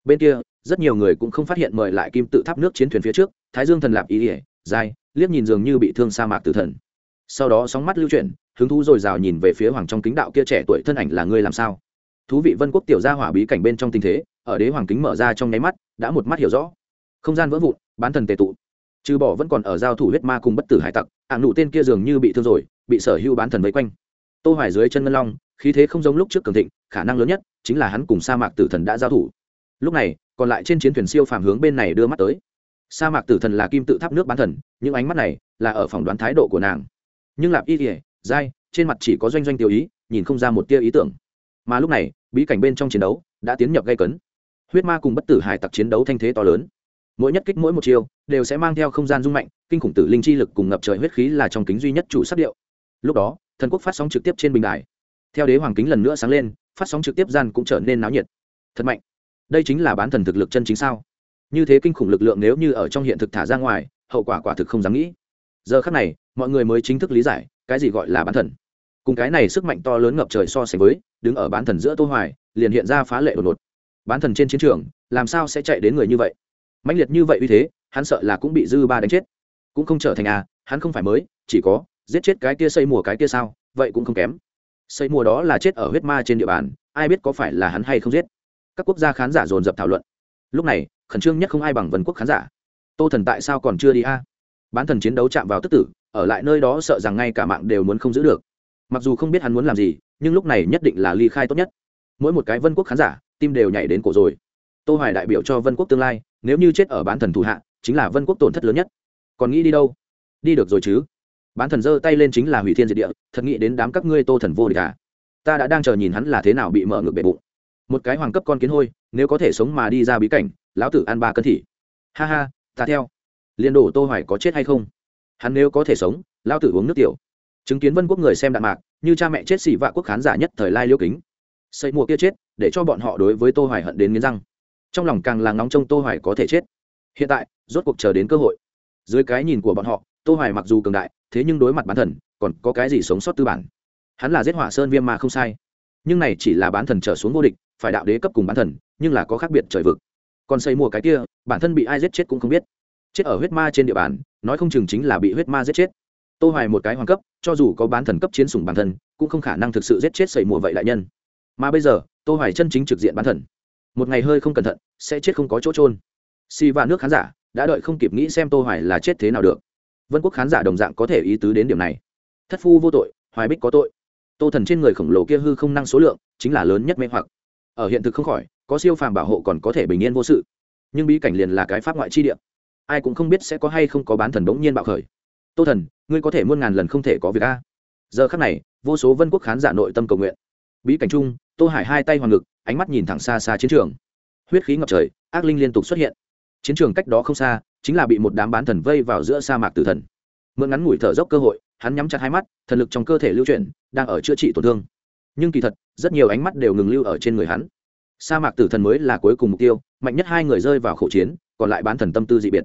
Bên kia, rất nhiều người cũng không phát hiện mời lại kim tự tháp nước chiến thuyền phía trước, thái dương thần lạp ý ỉa, dài, liếc nhìn dường như bị thương sa mạc tử thần. Sau đó sóng mắt lưu chuyển, hứng thú rồi rào nhìn về phía hoàng trong kính đạo kia trẻ tuổi thân ảnh là ngươi làm sao? Thú vị vân quốc tiểu gia hỏa bí cảnh bên trong tình thế ở đế hoàng kính mở ra trong nháy mắt, đã một mắt hiểu rõ. Không gian vỡ vụn, bán thần tề tụ. Trừ bỏ vẫn còn ở giao thủ huyết ma cùng bất tử hải tặc hạng nụ tên kia dường như bị thương rồi, bị sở hữu bán thần vây quanh. Tô hoài dưới chân ngân long, khí thế không giống lúc trước cường thịnh, khả năng lớn nhất chính là hắn cùng sa mạc tử thần đã giao thủ. Lúc này, còn lại trên chiến thuyền siêu phàm hướng bên này đưa mắt tới. Sa mạc tử thần là kim tự tháp nước bán thần, những ánh mắt này là ở phỏng đoán thái độ của nàng. Nhưng lạp y kỉa dai trên mặt chỉ có doanh doanh tiêu ý, nhìn không ra một tia ý tưởng. Mà lúc này, bí cảnh bên trong chiến đấu đã tiến nhập gây cấn huyết ma cùng bất tử hải tặc chiến đấu thanh thế to lớn. Mỗi nhất kích mỗi một chiêu, đều sẽ mang theo không gian rung mạnh, kinh khủng tử linh chi lực cùng ngập trời huyết khí là trong kính duy nhất chủ sắc điệu. Lúc đó, thần quốc phát sóng trực tiếp trên bình đài. Theo đế hoàng kính lần nữa sáng lên, phát sóng trực tiếp gian cũng trở nên náo nhiệt. Thật mạnh. Đây chính là bán thần thực lực chân chính sao? Như thế kinh khủng lực lượng nếu như ở trong hiện thực thả ra ngoài, hậu quả quả thực không dám nghĩ. Giờ khắc này, mọi người mới chính thức lý giải, cái gì gọi là bán thần. Cùng cái này sức mạnh to lớn ngập trời so sánh với, đứng ở bán thần giữa tô hoài, liền hiện ra phá lệ đột ngột bán thần trên chiến trường, làm sao sẽ chạy đến người như vậy? Mãnh liệt như vậy uy thế, hắn sợ là cũng bị dư ba đánh chết. Cũng không trở thành à hắn không phải mới, chỉ có giết chết cái kia xây mùa cái kia sao, vậy cũng không kém. Xây mùa đó là chết ở huyết ma trên địa bàn, ai biết có phải là hắn hay không giết. Các quốc gia khán giả dồn dập thảo luận. Lúc này, khẩn trương nhất không ai bằng vân quốc khán giả. Tô thần tại sao còn chưa đi a? Bán thần chiến đấu chạm vào tức tử, ở lại nơi đó sợ rằng ngay cả mạng đều muốn không giữ được. Mặc dù không biết hắn muốn làm gì, nhưng lúc này nhất định là ly khai tốt nhất. Mỗi một cái vân quốc khán giả tim đều nhảy đến cổ rồi. Tô hoài đại biểu cho vân quốc tương lai, nếu như chết ở bán thần thủ hạ, chính là vân quốc tổn thất lớn nhất. Còn nghĩ đi đâu? Đi được rồi chứ? Bán thần giơ tay lên chính là hủy thiên diệt địa, thật nghĩ đến đám các ngươi tô thần vô địch à? Ta đã đang chờ nhìn hắn là thế nào bị mở ngược bể bụng. Một cái hoàng cấp con kiến hôi, nếu có thể sống mà đi ra bí cảnh, lão tử ăn ba cân thị ha ha, ta theo. Liên đổ tô hoài có chết hay không? Hắn nếu có thể sống, lão tử uống nước tiểu. Chứng kiến vân quốc người xem đạn mạc, như cha mẹ chết xỉ vạ quốc khán giả nhất thời lai liêu kính. Xây mùa kia chết để cho bọn họ đối với tô hoài hận đến nghiến răng. Trong lòng càng là nóng trong tô hoài có thể chết. Hiện tại, rốt cuộc chờ đến cơ hội. Dưới cái nhìn của bọn họ, tô hoài mặc dù cường đại, thế nhưng đối mặt bán thần, còn có cái gì sống sót tư bản? Hắn là giết hỏa sơn viêm mà không sai. Nhưng này chỉ là bán thần trở xuống vô địch, phải đạo đế cấp cùng bán thần, nhưng là có khác biệt trời vực. Còn xây mùa cái kia, bản thân bị ai giết chết cũng không biết. Chết ở huyết ma trên địa bàn, nói không chừng chính là bị huyết ma giết chết. Tô hoài một cái hoàng cấp, cho dù có bán thần cấp chiến sủng bản thân, cũng không khả năng thực sự giết chết xây mùa vậy đại nhân mà bây giờ, tô hoài chân chính trực diện bán thần. Một ngày hơi không cẩn thận, sẽ chết không có chỗ trôn si và nước khán giả, đã đợi không kịp nghĩ xem tô hoài là chết thế nào được. Vân quốc khán giả đồng dạng có thể ý tứ đến điểm này. Thất phu vô tội, hoài bích có tội. Tô thần trên người khổng lồ kia hư không năng số lượng, chính là lớn nhất mê hoặc. Ở hiện thực không khỏi, có siêu phàm bảo hộ còn có thể bình yên vô sự. Nhưng bí cảnh liền là cái pháp ngoại chi địa. Ai cũng không biết sẽ có hay không có bán thần đống nhiên bạo khởi. Tô thần, ngươi có thể muôn ngàn lần không thể có việc a. Giờ khắc này, vô số vân quốc khán giả nội tâm cầu nguyện. Bí cảnh chung tô hải hai tay hoàng ngực, ánh mắt nhìn thẳng xa xa chiến trường. Huyết khí ngập trời, ác linh liên tục xuất hiện. Chiến trường cách đó không xa, chính là bị một đám bán thần vây vào giữa sa mạc tử thần. Mượn ngắn ngủi thở dốc cơ hội, hắn nhắm chặt hai mắt, thần lực trong cơ thể lưu chuyển, đang ở chữa trị tổn thương. Nhưng kỳ thật, rất nhiều ánh mắt đều ngừng lưu ở trên người hắn. Sa mạc tử thần mới là cuối cùng mục tiêu, mạnh nhất hai người rơi vào khẩu chiến, còn lại bán thần tâm tư dị biệt.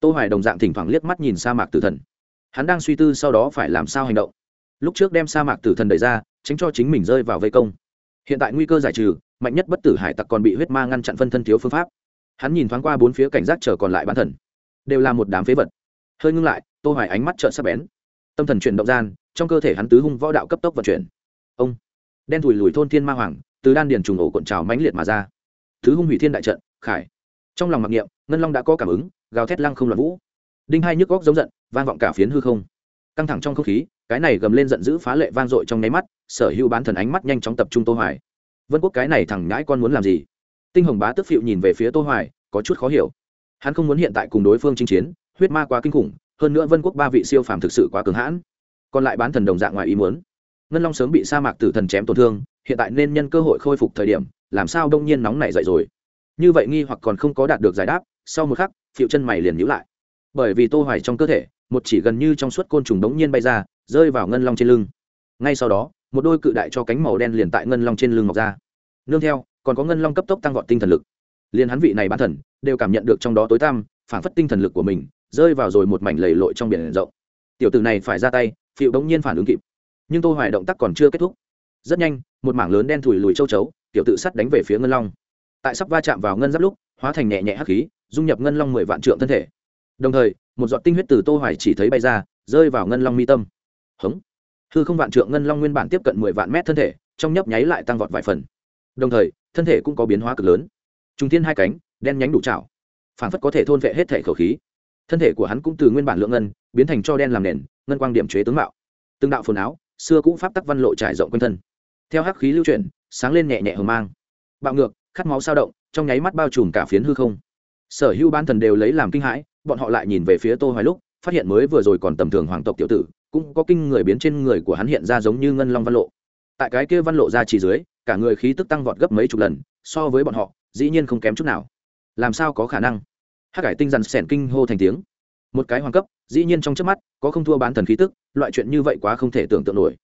Tô hoài đồng dạng thỉnh thoảng liếc mắt nhìn sa mạc tử thần. Hắn đang suy tư sau đó phải làm sao hành động. Lúc trước đem sa mạc tử thần đẩy ra, tránh cho chính mình rơi vào vây công hiện tại nguy cơ giải trừ, mạnh nhất bất tử hải tặc còn bị huyết ma ngăn chặn phân thân thiếu phương pháp. Hắn nhìn thoáng qua bốn phía cảnh giác chờ còn lại bán thần. Đều là một đám phế vật. Hơi ngưng lại, tô hoài ánh mắt trợn sắc bén. Tâm thần chuyển động gian, trong cơ thể hắn tứ hung võ đạo cấp tốc vận chuyển. Ông! Đen thùi lùi thôn thiên ma hoàng, từ đan điền trùng ổ cuộn trào mãnh liệt mà ra. Tứ hung hủy thiên đại trận, khải. Trong lòng mặc niệm, ngân long đã có cảm ứng, gào thét lăng không loạn vũ. Đinh hai nhức góc giống giận, vang vọng cả phiến hư không căng thẳng trong không khí, cái này gầm lên giận dữ phá lệ vang dội trong nháy mắt, sở hữu bán thần ánh mắt nhanh chóng tập trung tô hoài. Vân quốc cái này thằng nhãi con muốn làm gì? Tinh hồng bá tức phịu nhìn về phía tô hoài, có chút khó hiểu. Hắn không muốn hiện tại cùng đối phương chinh chiến, huyết ma quá kinh khủng, hơn nữa vân quốc ba vị siêu phàm thực sự quá cường hãn. Còn lại bán thần đồng dạng ngoài ý muốn. Ngân long sớm bị sa mạc tử thần chém tổn thương, hiện tại nên nhân cơ hội khôi phục thời điểm, làm sao đông nhiên nóng nảy dậy rồi? Như vậy nghi hoặc còn không có đạt được giải đáp, sau một khắc, phịu chân mày liền nhíu lại. Bởi vì tô hoài trong cơ thể một chỉ gần như trong suốt côn trùng đống nhiên bay ra, rơi vào ngân long trên lưng. Ngay sau đó, một đôi cự đại cho cánh màu đen liền tại ngân long trên lưng mọc ra. Nương theo, còn có ngân long cấp tốc tăng vọt tinh thần lực. Liền hắn vị này bán thần, đều cảm nhận được trong đó tối tăm, phản phất tinh thần lực của mình, rơi vào rồi một mảnh lầy lội trong biển rộng. Tiểu tử này phải ra tay phiệu đống nhiên phản ứng kịp. Nhưng tô hoài động tác còn chưa kết thúc. Rất nhanh, một mảng lớn đen thùi lùi châu chấu, tiểu tự sắt đánh về phía ngân long. Tại sắp va chạm vào ngân giáp lúc, hóa thành nhẹ nhẹ hắc khí, dung nhập ngân long mười vạn trượng thân thể đồng thời, một giọt tinh huyết từ tô hoài chỉ thấy bay ra, rơi vào ngân long mi tâm. Hống. Hư không vạn trượng ngân long nguyên bản tiếp cận mười vạn mét thân thể, trong nhấp nháy lại tăng vọt vài phần. Đồng thời, thân thể cũng có biến hóa cực lớn. Trung thiên hai cánh, đen nhánh đủ chảo phản phất có thể thôn vệ hết thể khẩu khí. Thân thể của hắn cũng từ nguyên bản lượng ngân, biến thành cho đen làm nền, ngân quang điểm chế tướng mạo. Từng đạo phồn áo, xưa cũng pháp tắc văn lộ trải rộng quanh thân. Theo hắc khí lưu chuyển, sáng lên nhẹ nhẹ hờ mang. Bạo ngược, khát máu sao động, trong nháy mắt bao trùm cả phiến hư không. Sở hữu ban thần đều lấy làm kinh hãi bọn họ lại nhìn về phía tô hoài lúc, phát hiện mới vừa rồi còn tầm thường hoàng tộc tiểu tử, cũng có kinh người biến trên người của hắn hiện ra giống như ngân long văn lộ. Tại cái kia văn lộ ra chỉ dưới, cả người khí tức tăng vọt gấp mấy chục lần, so với bọn họ, dĩ nhiên không kém chút nào. Làm sao có khả năng? Hát cải tinh dằn sẻn kinh hô thành tiếng. Một cái hoàng cấp, dĩ nhiên trong trước mắt, có không thua bán thần khí tức, loại chuyện như vậy quá không thể tưởng tượng nổi.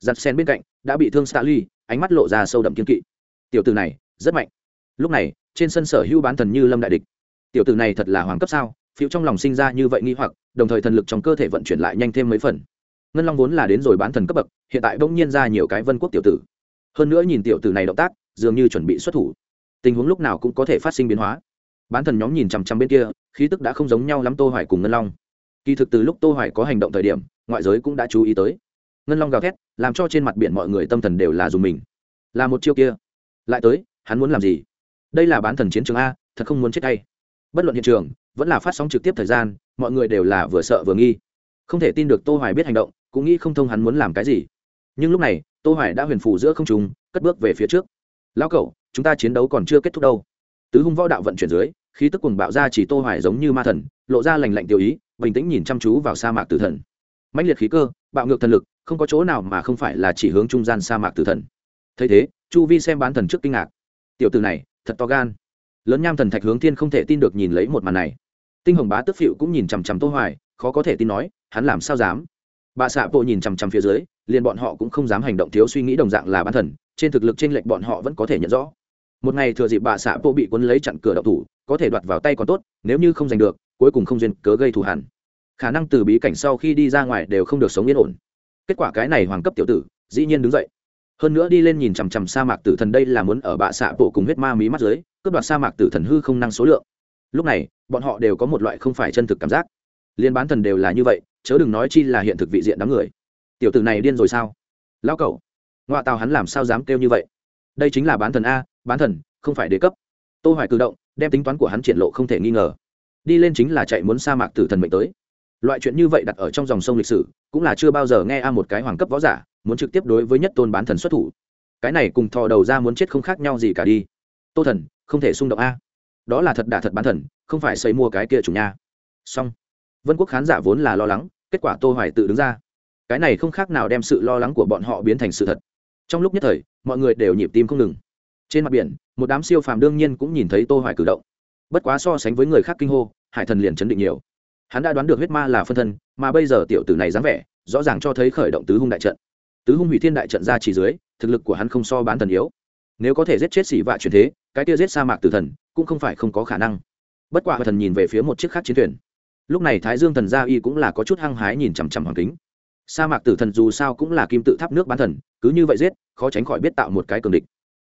Giặt sen bên cạnh, đã bị thương xa ly, ánh mắt lộ ra sâu đậm kiên kỵ. Tiểu tử này, rất mạnh. Lúc này, trên sân sở hữu bán thần như lâm đại địch. Tiểu tử này thật là hoàng cấp sao? Phiêu trong lòng sinh ra như vậy nghi hoặc, đồng thời thần lực trong cơ thể vận chuyển lại nhanh thêm mấy phần. Ngân long vốn là đến rồi bán thần cấp bậc, hiện tại bỗng nhiên ra nhiều cái vân quốc tiểu tử. Hơn nữa nhìn tiểu tử này động tác, dường như chuẩn bị xuất thủ. Tình huống lúc nào cũng có thể phát sinh biến hóa. Bán thần nhóm nhìn chằm chằm bên kia, khí tức đã không giống nhau lắm tô hoài cùng ngân long. Kỳ thực từ lúc tô hoài có hành động thời điểm, ngoại giới cũng đã chú ý tới. Ngân long gào thét, làm cho trên mặt biển mọi người tâm thần đều là dùng mình. Là một chiêu kia. Lại tới, hắn muốn làm gì? Đây là bán thần chiến trường a, thật không muốn chết tay bất luận hiện trường vẫn là phát sóng trực tiếp thời gian mọi người đều là vừa sợ vừa nghi. Không thể tin được tô hoài biết hành động cũng nghĩ không thông hắn muốn làm cái gì. Nhưng lúc này tô hoài đã huyền phù giữa không trung cất bước về phía trước. Lão cẩu, chúng ta chiến đấu còn chưa kết thúc đâu. Tứ hung võ đạo vận chuyển dưới khí tức cuồng bạo ra chỉ tô hoài giống như ma thần lộ ra lành lạnh tiêu ý bình tĩnh nhìn chăm chú vào sa mạc tử thần. Mãnh liệt khí cơ bạo ngược thần lực không có chỗ nào mà không phải là chỉ hướng trung gian sa mạc tử thần. Thấy thế chu vi xem bán thần trước kinh ngạc. Tiểu tử này thật to gan lớn nham thần thạch hướng thiên không thể tin được nhìn lấy một màn này. Tinh hồng bá tức phịu cũng nhìn chằm chằm tô hoài, khó có thể tin nói, hắn làm sao dám? Bà xạ bộ nhìn chằm chằm phía dưới, liền bọn họ cũng không dám hành động thiếu suy nghĩ đồng dạng là bán thần, trên thực lực trên lệnh bọn họ vẫn có thể nhận rõ. Một ngày thừa dịp bà xạ bộ bị quân lấy chặn cửa đậu thủ, có thể đoạt vào tay còn tốt, nếu như không giành được, cuối cùng không duyên cớ gây thù hằn. Khả năng từ bí cảnh sau khi đi ra ngoài đều không được sống yên ổn. Kết quả cái này hoàng cấp tiểu tử, dĩ nhiên đứng dậy. Hơn nữa đi lên nhìn chằm chằm sa mạc tử thần đây là muốn ở bạ xạ bộ cùng huyết ma mí mắt dưới cướp đoạt sa mạc tử thần hư không năng số lượng. Lúc này, bọn họ đều có một loại không phải chân thực cảm giác. Liên bán thần đều là như vậy, chớ đừng nói chi là hiện thực vị diện đám người. Tiểu tử này điên rồi sao? Lão cậu ngoại tàu hắn làm sao dám kêu như vậy? Đây chính là bán thần a, bán thần, không phải đế cấp. Tô hoài cử động, đem tính toán của hắn triển lộ không thể nghi ngờ. Đi lên chính là chạy muốn sa mạc tử thần mệnh tới. Loại chuyện như vậy đặt ở trong dòng sông lịch sử, cũng là chưa bao giờ nghe a một cái hoàng cấp võ giả muốn trực tiếp đối với nhất tôn bán thần xuất thủ. Cái này cùng thò đầu ra muốn chết không khác nhau gì cả đi. Tô thần không thể xung động a. Đó là thật đả thật bán thần, không phải xây mua cái kia chủ nha. Song vân quốc khán giả vốn là lo lắng, kết quả tô hoài tự đứng ra. Cái này không khác nào đem sự lo lắng của bọn họ biến thành sự thật. Trong lúc nhất thời, mọi người đều nhịp tim không ngừng. Trên mặt biển, một đám siêu phàm đương nhiên cũng nhìn thấy tô hoài cử động. Bất quá so sánh với người khác kinh hô, hải thần liền chấn định nhiều. Hắn đã đoán được huyết ma là phân thân, mà bây giờ tiểu tử này dáng vẻ, rõ ràng cho thấy khởi động tứ hung đại trận. Tứ hung hủy thiên đại trận ra chỉ dưới, thực lực của hắn không so bán thần yếu. Nếu có thể giết chết xỉ vạ truyền thế cái kia giết sa mạc tử thần cũng không phải không có khả năng. Bất quả thần nhìn về phía một chiếc khác chiến thuyền. Lúc này thái dương thần gia y cũng là có chút hăng hái nhìn chằm chằm hoàng kính. Sa mạc tử thần dù sao cũng là kim tự tháp nước bán thần, cứ như vậy giết, khó tránh khỏi biết tạo một cái cường địch.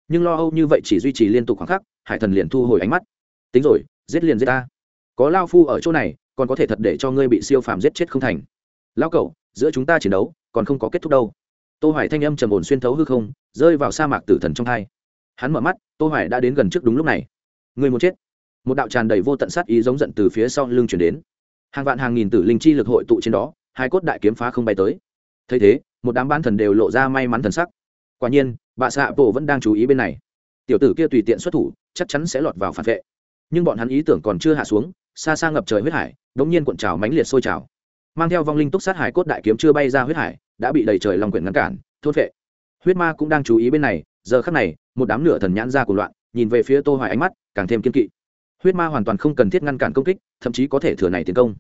Nhưng lo âu như vậy chỉ duy trì liên tục khoảng khắc, hải thần liền thu hồi ánh mắt. Tính rồi, giết liền giết ta. Có lao phu ở chỗ này, còn có thể thật để cho ngươi bị siêu phàm giết chết không thành. Lao cậu, giữa chúng ta chiến đấu, còn không có kết thúc đâu. Tô hoài thanh âm trầm ổn xuyên thấu hư không, rơi vào sa mạc tử thần trong hai hắn mở mắt, tô hoài đã đến gần trước đúng lúc này. Người muốn chết. Một đạo tràn đầy vô tận sát ý giống giận từ phía sau lưng chuyển đến. Hàng vạn hàng nghìn tử linh chi lực hội tụ trên đó, hai cốt đại kiếm phá không bay tới. Thấy thế, một đám ban thần đều lộ ra may mắn thần sắc. Quả nhiên, bà xạ bộ vẫn đang chú ý bên này. Tiểu tử kia tùy tiện xuất thủ, chắc chắn sẽ lọt vào phản vệ. Nhưng bọn hắn ý tưởng còn chưa hạ xuống, xa xa ngập trời huyết hải, đống nhiên cuộn trào mãnh liệt sôi trào. Mang theo vong linh túc sát hải cốt đại kiếm chưa bay ra huyết hải, đã bị đầy trời lòng quyển ngăn cản thốt vệ huyết ma cũng đang chú ý bên này, giờ khắc này, một đám nửa thần nhãn ra cùng loạn, nhìn về phía tô hoài ánh mắt, càng thêm kiên kỵ. Huyết ma hoàn toàn không cần thiết ngăn cản công kích, thậm chí có thể thừa này tiến công.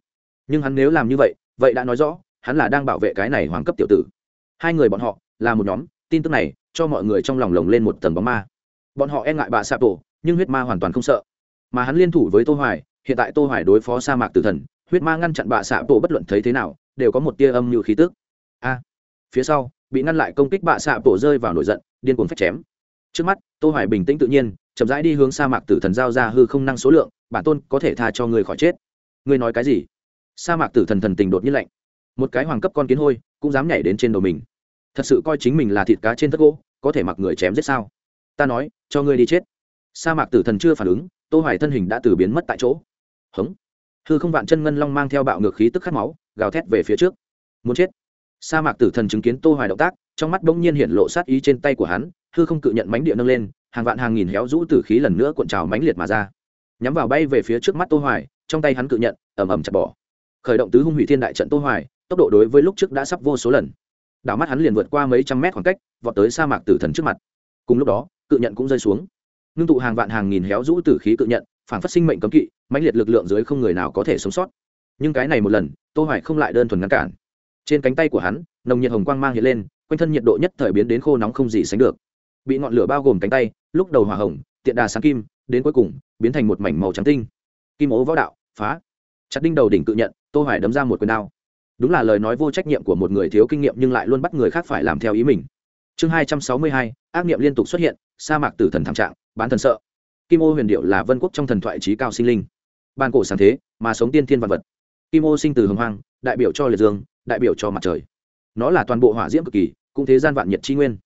Nhưng hắn nếu làm như vậy vậy đã nói rõ, hắn là đang bảo vệ cái này hoàng cấp tiểu tử. Hai người bọn họ, là một nhóm, tin tức này, cho mọi người trong lòng lồng lên một tầng bóng ma. Bọn họ e ngại bà sạp tổ, nhưng huyết ma hoàn toàn không sợ. Mà hắn liên thủ với tô hoài, hiện tại tô hoài đối phó sa mạc tử thần, huyết ma ngăn chặn bà sạp tổ bất luận thấy thế nào, đều có một tia âm như khí tức. A, phía sau bị ngăn lại công kích bạ xạ tổ rơi vào nổi giận, điên cuồng phách chém. Trước mắt, tô hoài bình tĩnh tự nhiên, chậm rãi đi hướng sa mạc tử thần giao ra hư không năng số lượng, bản tôn có thể tha cho người khỏi chết. Ngươi nói cái gì? Sa mạc tử thần thần tình đột nhiên lạnh. Một cái hoàng cấp con kiến hôi, cũng dám nhảy đến trên đầu mình. Thật sự coi chính mình là thịt cá trên thất gỗ, có thể mặc người chém giết sao? Ta nói, cho ngươi đi chết. Sa mạc tử thần chưa phản ứng, tô hoài thân hình đã từ biến mất tại chỗ. Hống. Hư không vạn chân ngân long mang theo bạo ngược khí tức khát máu, gào thét về phía trước. Muốn chết sa mạc tử thần chứng kiến tô hoài động tác, trong mắt bỗng nhiên hiện lộ sát ý trên tay của hắn, hư không cự nhận mánh địa nâng lên, hàng vạn hàng nghìn héo rũ tử khí lần nữa cuộn trào mánh liệt mà ra. Nhắm vào bay về phía trước mắt tô hoài, trong tay hắn cự nhận, ầm ầm chặt bỏ. Khởi động tứ hung hủy thiên đại trận tô hoài, tốc độ đối với lúc trước đã sắp vô số lần. Đảo mắt hắn liền vượt qua mấy trăm mét khoảng cách, vọt tới sa mạc tử thần trước mặt. Cùng lúc đó, cự nhận cũng rơi xuống. Ngưng tụ hàng vạn hàng nghìn héo rũ tử khí cự nhận, phản phát sinh mệnh cấm kỵ, mãnh liệt lực lượng dưới không người nào có thể sống sót. Nhưng cái này một lần, tô hoài không lại đơn thuần ngăn cản trên cánh tay của hắn nồng nhiệt hồng quang mang hiện lên quanh thân nhiệt độ nhất thời biến đến khô nóng không gì sánh được. Bị ngọn lửa bao gồm cánh tay lúc đầu hỏa hồng tiện đà sáng kim đến cuối cùng biến thành một mảnh màu trắng tinh. Kim ố võ đạo phá. Chặt đinh đầu đỉnh cự nhận tô hoài đấm ra một quyền đao. Đúng là lời nói vô trách nhiệm của một người thiếu kinh nghiệm nhưng lại luôn bắt người khác phải làm theo ý mình. Chương 262, ác niệm liên tục xuất hiện sa mạc tử thần thảm trạng bán thần sợ. Kim ô huyền điệu là vân quốc trong thần thoại trí cao sinh linh. Ban cổ sáng thế mà sống tiên thiên vật vật. Kim ô sinh từ hồng hoang đại biểu cho liệt dương đại biểu cho mặt trời. Nó là toàn bộ hỏa diễm cực kỳ, cũng thế gian vạn nhiệt chi nguyên.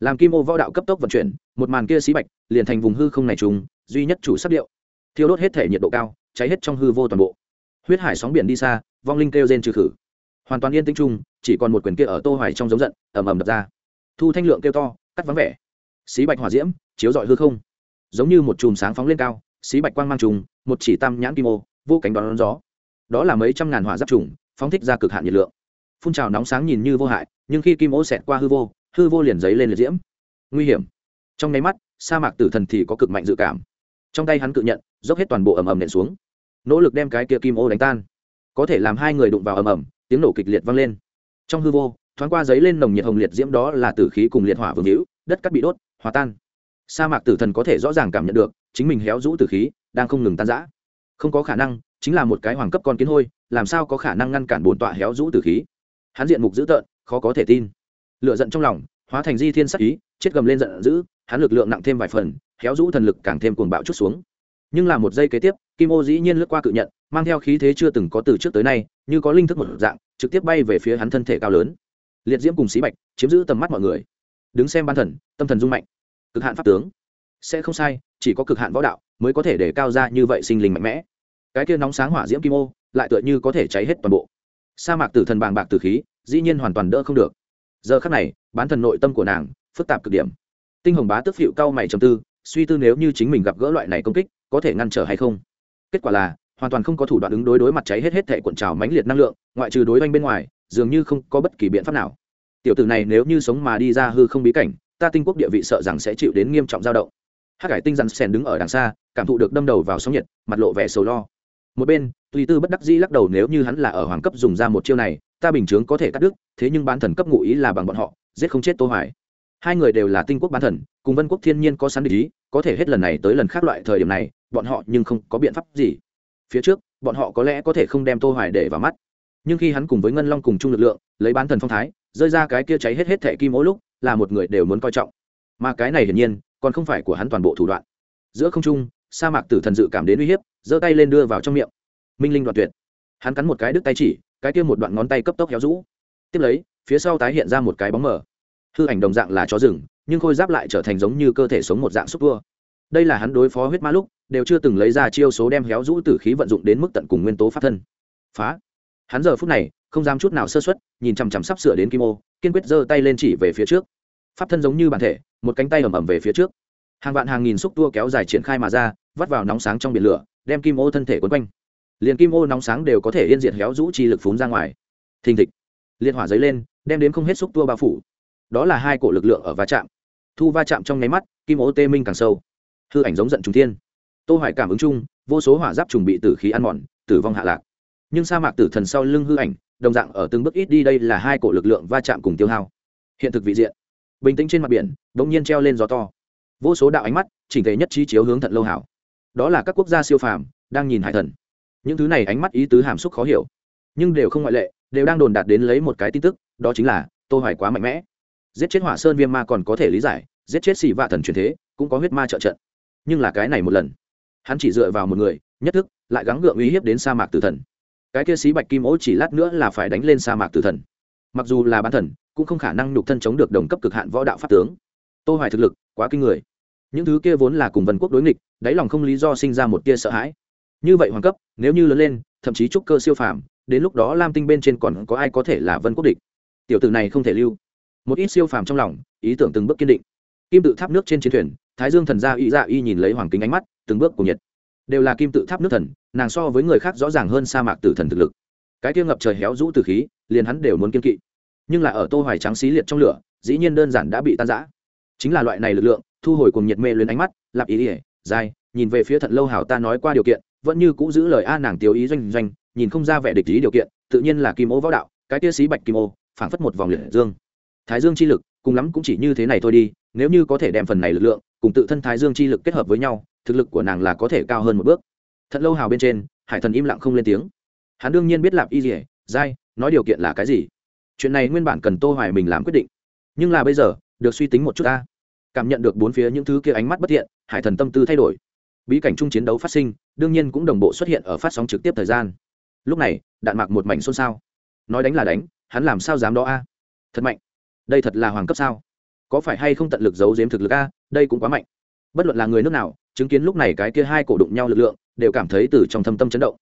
Làm kim ô võ đạo cấp tốc vận chuyển, một màn kia xí bạch, liền thành vùng hư không này trùng, duy nhất chủ sắc điệu. Thiêu đốt hết thể nhiệt độ cao, cháy hết trong hư vô toàn bộ. Huyết hải sóng biển đi xa, vong linh kêu rên trừ khử. Hoàn toàn yên tĩnh chung, chỉ còn một quyền kia ở tô hoài trong giống giận, ầm ầm đập ra. Thu thanh lượng kêu to, cắt vắng vẻ. Xí bạch hỏa diễm, chiếu rọi hư không. Giống như một chùm sáng phóng lên cao, xí bạch quang mang trùng, một chỉ tam nhãn kim ô, vô cánh đón gió. Đó là mấy trăm ngàn hỏa giáp trùng, phóng thích ra cực hạn nhiệt lượng phun trào nóng sáng nhìn như vô hại, nhưng khi kim ô xẹt qua hư vô hư vô liền giấy lên liệt diễm. Nguy hiểm. Trong nháy mắt, sa mạc tử thần thì có cực mạnh dự cảm. Trong tay hắn cự nhận, dốc hết toàn bộ ầm ầm nện xuống. Nỗ lực đem cái kia kim ô đánh tan. Có thể làm hai người đụng vào ầm ầm, tiếng nổ kịch liệt vang lên. Trong hư vô, thoáng qua giấy lên nồng nhiệt hồng liệt diễm đó là tử khí cùng liệt hỏa vương hữu, đất cắt bị đốt, hòa tan. Sa mạc tử thần có thể rõ ràng cảm nhận được, chính mình héo rũ tử khí, đang không ngừng tan rã. Không có khả năng, chính là một cái hoàng cấp con kiến hôi, làm sao có khả năng ngăn cản bồn tọa héo rũ tử khí? Hắn diện mục dữ tợn, khó có thể tin. Lựa giận trong lòng, hóa thành di thiên sắc ý, chết gầm lên giận dữ, hắn lực lượng nặng thêm vài phần, héo rũ thần lực càng thêm cuồng bạo chút xuống. Nhưng là một giây kế tiếp, kim ô dĩ nhiên lướt qua cự nhận, mang theo khí thế chưa từng có từ trước tới nay, như có linh thức một dạng, trực tiếp bay về phía hắn thân thể cao lớn. Liệt diễm cùng xí bạch, chiếm giữ tầm mắt mọi người. Đứng xem ban thần, tâm thần dung mạnh. Cực hạn pháp tướng. Sẽ không sai, chỉ có cực hạn võ đạo mới có thể để cao ra như vậy sinh linh mạnh mẽ. Cái kia nóng sáng hỏa diễm kim ô, lại tựa như có thể cháy hết toàn bộ sa mạc tử thần bàng bạc tử khí, dĩ nhiên hoàn toàn đỡ không được. Giờ khắc này, bán thần nội tâm của nàng, phức tạp cực điểm. Tinh hồng bá tức phịu cao mày trầm tư, suy tư nếu như chính mình gặp gỡ loại này công kích, có thể ngăn trở hay không. Kết quả là, hoàn toàn không có thủ đoạn ứng đối đối mặt cháy hết hết thể cuộn trào mãnh liệt năng lượng, ngoại trừ đối oanh bên ngoài, dường như không có bất kỳ biện pháp nào. Tiểu tử này nếu như sống mà đi ra hư không bí cảnh, ta tinh quốc địa vị sợ rằng sẽ chịu đến nghiêm trọng dao động. Hát cải tinh rắn sen đứng ở đằng xa, cảm thụ được đâm đầu vào sóng nhiệt, mặt lộ vẻ sầu lo một bên, tùy tư bất đắc dĩ lắc đầu nếu như hắn là ở hoàng cấp dùng ra một chiêu này, ta bình chướng có thể cắt đứt, thế nhưng bán thần cấp ngụ ý là bằng bọn họ, giết không chết tô hoài. Hai người đều là tinh quốc bán thần, cùng vân quốc thiên nhiên có sẵn ý, có thể hết lần này tới lần khác loại thời điểm này, bọn họ nhưng không có biện pháp gì. Phía trước, bọn họ có lẽ có thể không đem tô hoài để vào mắt. Nhưng khi hắn cùng với ngân long cùng chung lực lượng, lấy bán thần phong thái, rơi ra cái kia cháy hết hết thẻ kim mỗi lúc, là một người đều muốn coi trọng. Mà cái này hiển nhiên, còn không phải của hắn toàn bộ thủ đoạn. Giữa không trung sa mạc tử thần dự cảm đến uy hiếp, giơ tay lên đưa vào trong miệng. Minh linh đoạn tuyệt. Hắn cắn một cái đứt tay chỉ, cái kia một đoạn ngón tay cấp tốc héo rũ. Tiếp lấy, phía sau tái hiện ra một cái bóng mờ. Hư ảnh đồng dạng là chó rừng, nhưng khôi giáp lại trở thành giống như cơ thể sống một dạng xúc vua. đây là hắn đối phó huyết ma lúc, đều chưa từng lấy ra chiêu số đem héo rũ tử khí vận dụng đến mức tận cùng nguyên tố pháp thân. Phá. Hắn giờ phút này, không dám chút nào sơ xuất nhìn chằm chằm sắp sửa đến kim ô, kiên quyết giơ tay lên chỉ về phía trước. Pháp thân giống như bản thể, một cánh tay ẩm ẩm về phía trước hàng vạn hàng nghìn xúc tua kéo dài triển khai mà ra, vắt vào nóng sáng trong biển lửa, đem kim ô thân thể quấn quanh. Liền kim ô nóng sáng đều có thể yên diệt héo rũ chi lực phún ra ngoài. Thình thịch, liên hỏa dấy lên, đem đến không hết xúc tua bao phủ. Đó là hai cổ lực lượng ở va chạm. Thu va chạm trong nháy mắt, kim ô tê minh càng sâu. Hư ảnh giống giận trung thiên. Tô hoài cảm ứng chung, vô số hỏa giáp trùng bị tử khí ăn mòn, tử vong hạ lạc. Nhưng sa mạc tử thần sau lưng hư ảnh, đồng dạng ở từng bước ít đi đây là hai cổ lực lượng va chạm cùng tiêu hao. Hiện thực vị diện. Bình tĩnh trên mặt biển đột nhiên treo lên gió to vô số đạo ánh mắt, chỉnh thể nhất trí chiếu hướng thận lâu hảo. Đó là các quốc gia siêu phàm, đang nhìn hải thần. Những thứ này ánh mắt ý tứ hàm xúc khó hiểu, nhưng đều không ngoại lệ, đều đang đồn đạt đến lấy một cái tin tức, đó chính là, tô hoài quá mạnh mẽ. Giết chết hỏa sơn viêm ma còn có thể lý giải, giết chết xì vạ thần truyền thế, cũng có huyết ma trợ trận. Nhưng là cái này một lần, hắn chỉ dựa vào một người, nhất thức, lại gắng gượng uy hiếp đến sa mạc tử thần. Cái kia xí bạch kim ố chỉ lát nữa là phải đánh lên sa mạc tử thần. Mặc dù là bán thần, cũng không khả năng nhục thân chống được đồng cấp cực hạn võ đạo pháp tướng. Tô hoài thực lực, quá kinh người những thứ kia vốn là cùng vân quốc đối nghịch, đáy lòng không lý do sinh ra một tia sợ hãi. Như vậy hoàng cấp, nếu như lớn lên, thậm chí trúc cơ siêu phàm, đến lúc đó lam tinh bên trên còn có ai có thể là vân quốc địch? Tiểu tử này không thể lưu. Một ít siêu phàm trong lòng, ý tưởng từng bước kiên định. Kim tự tháp nước trên chiến thuyền, thái dương thần gia y dạ y nhìn lấy hoàng kính ánh mắt, từng bước của nhiệt. Đều là kim tự tháp nước thần, nàng so với người khác rõ ràng hơn sa mạc tử thần thực lực. Cái kia ngập trời héo rũ từ khí, liền hắn đều muốn kiên kỵ. Nhưng là ở tô hoài trắng xí liệt trong lửa, dĩ nhiên đơn giản đã bị tan rã. Chính là loại này lực lượng thu hồi cùng nhiệt mê lên ánh mắt lạp ý ỉa dài, nhìn về phía thận lâu hảo ta nói qua điều kiện, vẫn như cũ giữ lời a nàng tiêu ý doanh doanh, nhìn không ra vẻ địch ý điều kiện, tự nhiên là kim ô võ đạo, cái tia xí bạch kim ô, phảng phất một vòng liệt dương. Thái dương chi lực, cùng lắm cũng chỉ như thế này thôi đi, nếu như có thể đem phần này lực lượng, cùng tự thân thái dương chi lực kết hợp với nhau, thực lực của nàng là có thể cao hơn một bước. Thật lâu hào bên trên, hải thần im lặng không lên tiếng. Hắn đương nhiên biết lạp y dỉa dai nói điều kiện là cái gì? Chuyện này nguyên bản cần tô hoài mình làm quyết định. Nhưng là bây giờ, được suy tính một chút ta cảm nhận được bốn phía những thứ kia ánh mắt bất thiện, hải thần tâm tư thay đổi. Bí cảnh chung chiến đấu phát sinh, đương nhiên cũng đồng bộ xuất hiện ở phát sóng trực tiếp thời gian. Lúc này, đạn mạc một mảnh xôn xao. Nói đánh là đánh, hắn làm sao dám đó a? Thật mạnh. Đây thật là hoàng cấp sao? Có phải hay không tận lực giấu giếm thực lực a? Đây cũng quá mạnh. Bất luận là người nước nào, chứng kiến lúc này cái kia hai cổ đụng nhau lực lượng, đều cảm thấy từ trong thâm tâm chấn động.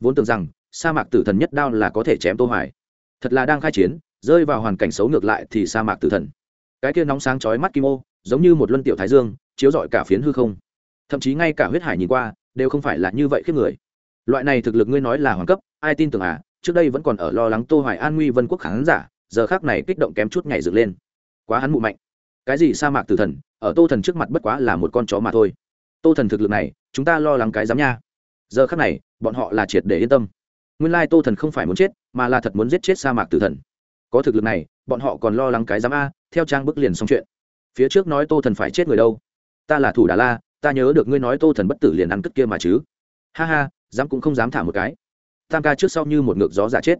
Vốn tưởng rằng, sa mạc tử thần nhất đao là có thể chém tô hoài. Thật là đang khai chiến, rơi vào hoàn cảnh xấu ngược lại thì sa mạc tử thần. Cái kia nóng sáng chói mắt kim ô giống như một luân tiểu thái dương, chiếu rọi cả phiến hư không. Thậm chí ngay cả huyết hải nhìn qua, đều không phải là như vậy khiếp người. Loại này thực lực ngươi nói là hoàng cấp, ai tin tưởng à? Trước đây vẫn còn ở lo lắng tô hoài an nguy vân quốc khán giả, giờ khác này kích động kém chút nhảy dựng lên. Quá hắn mụ mạnh. Cái gì sa mạc tử thần, ở tô thần trước mặt bất quá là một con chó mà thôi. Tô thần thực lực này, chúng ta lo lắng cái dám nha. Giờ khác này, bọn họ là triệt để yên tâm. Nguyên lai tô thần không phải muốn chết, mà là thật muốn giết chết sa mạc tử thần. Có thực lực này, bọn họ còn lo lắng cái dám a, theo trang bức liền xong chuyện phía trước nói tô thần phải chết người đâu? Ta là thủ đà la, ta nhớ được ngươi nói tô thần bất tử liền ăn cất kia mà chứ. Ha ha, dám cũng không dám thả một cái. Tam ca trước sau như một ngược gió giả chết.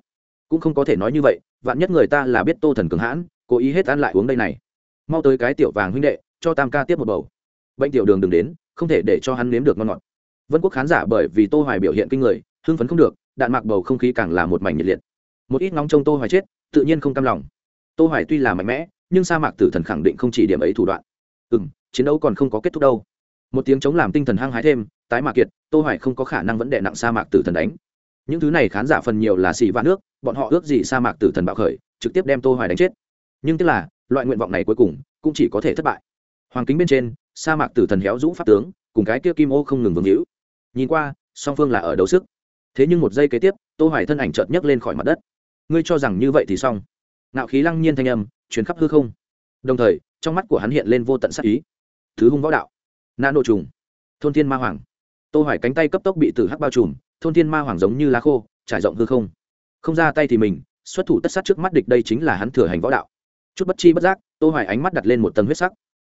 Cũng không có thể nói như vậy, vạn nhất người ta là biết tô thần cường hãn, cố ý hết ăn lại uống đây này. Mau tới cái tiểu vàng huynh đệ, cho tam ca tiếp một bầu. Bệnh tiểu đường đừng đến, không thể để cho hắn nếm được ngon ngọt. Vân quốc khán giả bởi vì tô hoài biểu hiện kinh người, hưng phấn không được, đạn mạc bầu không khí càng là một mảnh nhiệt liệt. Một ít ngóng trông tô hoài chết, tự nhiên không cam lòng. Tô hoài tuy là mạnh mẽ nhưng sa mạc tử thần khẳng định không chỉ điểm ấy thủ đoạn. Ừ chiến đấu còn không có kết thúc đâu. Một tiếng chống làm tinh thần hăng hái thêm, tái mạc kiệt, tô hoài không có khả năng vẫn đè nặng sa mạc tử thần đánh. Những thứ này khán giả phần nhiều là xì và nước, bọn họ ước gì sa mạc tử thần bạo khởi, trực tiếp đem tô hoài đánh chết. Nhưng tức là, loại nguyện vọng này cuối cùng cũng chỉ có thể thất bại. Hoàng kính bên trên, sa mạc tử thần héo rũ pháp tướng, cùng cái kia kim ô không ngừng vương hữu. Nhìn qua, song phương là ở đấu sức. Thế nhưng một giây kế tiếp, tô hoài thân ảnh chợt nhấc lên khỏi mặt đất. Ngươi cho rằng như vậy thì xong. Ngạo khí lăng nhiên thanh âm chuyến khắp hư không. Đồng thời, trong mắt của hắn hiện lên vô tận sát ý. Thứ hung võ đạo. Na nộ trùng. Thôn thiên ma hoàng. Tô hoài cánh tay cấp tốc bị tử hắc bao trùm, thôn thiên ma hoàng giống như lá khô, trải rộng hư không. Không ra tay thì mình, xuất thủ tất sát trước mắt địch đây chính là hắn thừa hành võ đạo. Chút bất chi bất giác, tô hoài ánh mắt đặt lên một tầng huyết sắc.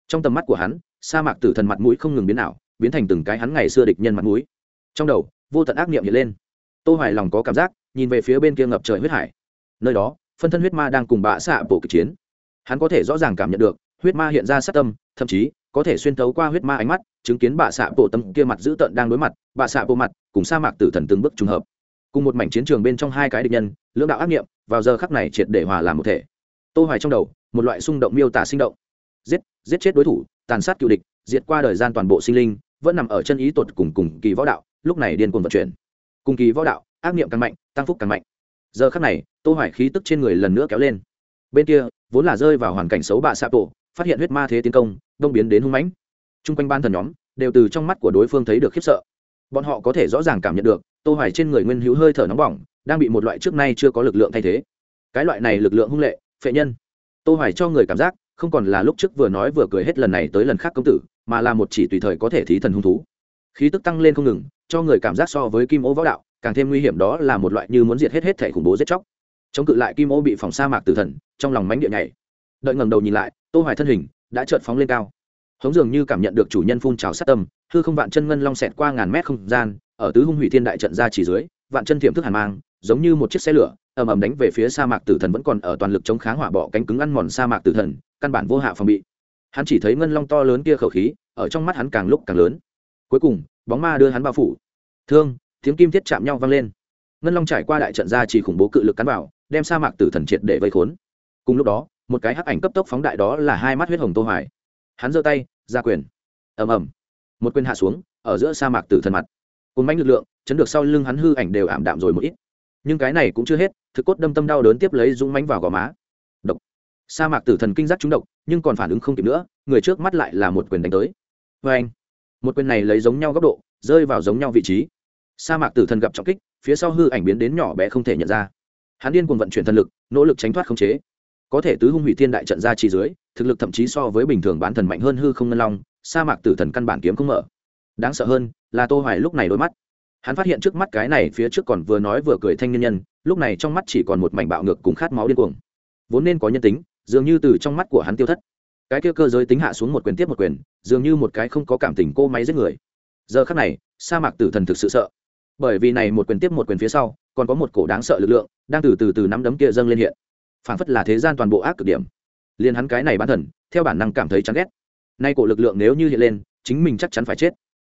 Trong tầm mắt của hắn, sa mạc tử thần mặt mũi không ngừng biến ảo, biến thành từng cái hắn ngày xưa địch nhân mặt mũi. Trong đầu, vô tận ác niệm hiện lên. Tô hoài lòng có cảm giác, nhìn về phía bên kia ngập trời huyết hải. Nơi đó, phân thân huyết ma đang cùng bạ xạ bộ kịch chiến hắn có thể rõ ràng cảm nhận được, huyết ma hiện ra sát tâm, thậm chí, có thể xuyên thấu qua huyết ma ánh mắt, chứng kiến bà xạ bộ tâm kia mặt dữ tợn đang đối mặt bà xạ bộ mặt, cùng sa mạc tử thần từng bước trùng hợp. Cùng một mảnh chiến trường bên trong hai cái địch nhân, lưỡng đạo ác niệm vào giờ khắc này triệt để hòa làm một thể. Tô hoài trong đầu, một loại xung động miêu tả sinh động. Giết giết chết đối thủ, tàn sát cựu địch, diệt qua đời gian toàn bộ sinh linh, vẫn nằm ở chân ý tuột cùng cùng kỳ võ đạo, lúc này điên cuồng vận chuyển. Cùng kỳ võ đạo, ác niệm càng mạnh, tăng phúc càng mạnh. Giờ khắc này, tô hoài khí tức trên người lần nữa kéo lên. Bên kia vốn là rơi vào hoàn cảnh xấu bạ xạ tổ, phát hiện huyết ma thế tiến công, đông biến đến hung mãnh. Trung quanh ban thần nhóm đều từ trong mắt của đối phương thấy được khiếp sợ. Bọn họ có thể rõ ràng cảm nhận được, tô hoài trên người nguyên hữu hơi thở nóng bỏng, đang bị một loại trước nay chưa có lực lượng thay thế. Cái loại này lực lượng hung lệ, phệ nhân. Tô hoài cho người cảm giác, không còn là lúc trước vừa nói vừa cười hết lần này tới lần khác công tử, mà là một chỉ tùy thời có thể thí thần hung thú. Khí tức tăng lên không ngừng, cho người cảm giác so với kim ô võ đạo, càng thêm nguy hiểm đó là một loại như muốn diệt hết hết thể khủng bố giết chóc. Chống cự lại kim ô bị phòng sa mạc tử thần trong lòng mánh địa nhảy. Đợi ngẩng đầu nhìn lại, tô hoài thân hình đã chợt phóng lên cao. Hống dường như cảm nhận được chủ nhân phun trào sát tâm, hư không vạn chân ngân long xẹt qua ngàn mét không gian, ở tứ hung hủy thiên đại trận ra chỉ dưới, vạn chân thiểm thức hàn mang, giống như một chiếc xe lửa, ầm ầm đánh về phía sa mạc tử thần vẫn còn ở toàn lực chống kháng hỏa bỏ cánh cứng ăn mòn sa mạc tử thần, căn bản vô hạ phòng bị. Hắn chỉ thấy ngân long to lớn kia khẩu khí, ở trong mắt hắn càng lúc càng lớn. Cuối cùng, bóng ma đưa hắn bao phủ. Thương, tiếng kim thiết chạm nhau vang lên. Ngân long trải qua đại trận ra chỉ khủng bố cự lực cắn vào, đem sa mạc tử thần triệt để vây khốn cùng lúc đó, một cái hắc ảnh cấp tốc phóng đại đó là hai mắt huyết hồng tô hoài. Hắn giơ tay, ra quyền. Ầm ầm. Một quyền hạ xuống, ở giữa sa mạc tử thần mặt. Cùng mãnh lực lượng, chấn được sau lưng hắn hư ảnh đều ảm đạm rồi một ít. Nhưng cái này cũng chưa hết, thực cốt đâm tâm đau đớn tiếp lấy dũng mãnh vào gò má. Độc. Sa mạc tử thần kinh giác trúng độc, nhưng còn phản ứng không kịp nữa, người trước mắt lại là một quyền đánh tới. Vê anh một quyền này lấy giống nhau góc độ, rơi vào giống nhau vị trí. Sa mạc tử thần gặp trọng kích, phía sau hư ảnh biến đến nhỏ bé không thể nhận ra. Hắn điên cuồng vận chuyển thần lực, nỗ lực tránh thoát khống chế có thể tứ hung hủy thiên đại trận ra chỉ dưới, thực lực thậm chí so với bình thường bán thần mạnh hơn hư không ngân long, sa mạc tử thần căn bản kiếm không mở. Đáng sợ hơn, là tô hoài lúc này đôi mắt. Hắn phát hiện trước mắt cái này phía trước còn vừa nói vừa cười thanh nhân nhân, lúc này trong mắt chỉ còn một mảnh bạo ngược cùng khát máu điên cuồng. Vốn nên có nhân tính, dường như từ trong mắt của hắn tiêu thất. Cái kia cơ giới tính hạ xuống một quyền tiếp một quyền, dường như một cái không có cảm tình cô máy giết người. Giờ khắc này, sa mạc tử thần thực sự sợ. Bởi vì này một quyền tiếp một quyền phía sau, còn có một cổ đáng sợ lực lượng đang từ từ từ nắm đấm kia dâng lên hiện phản phất là thế gian toàn bộ ác cực điểm. Liền hắn cái này bán thần, theo bản năng cảm thấy chán ghét. Nay cổ lực lượng nếu như hiện lên, chính mình chắc chắn phải chết.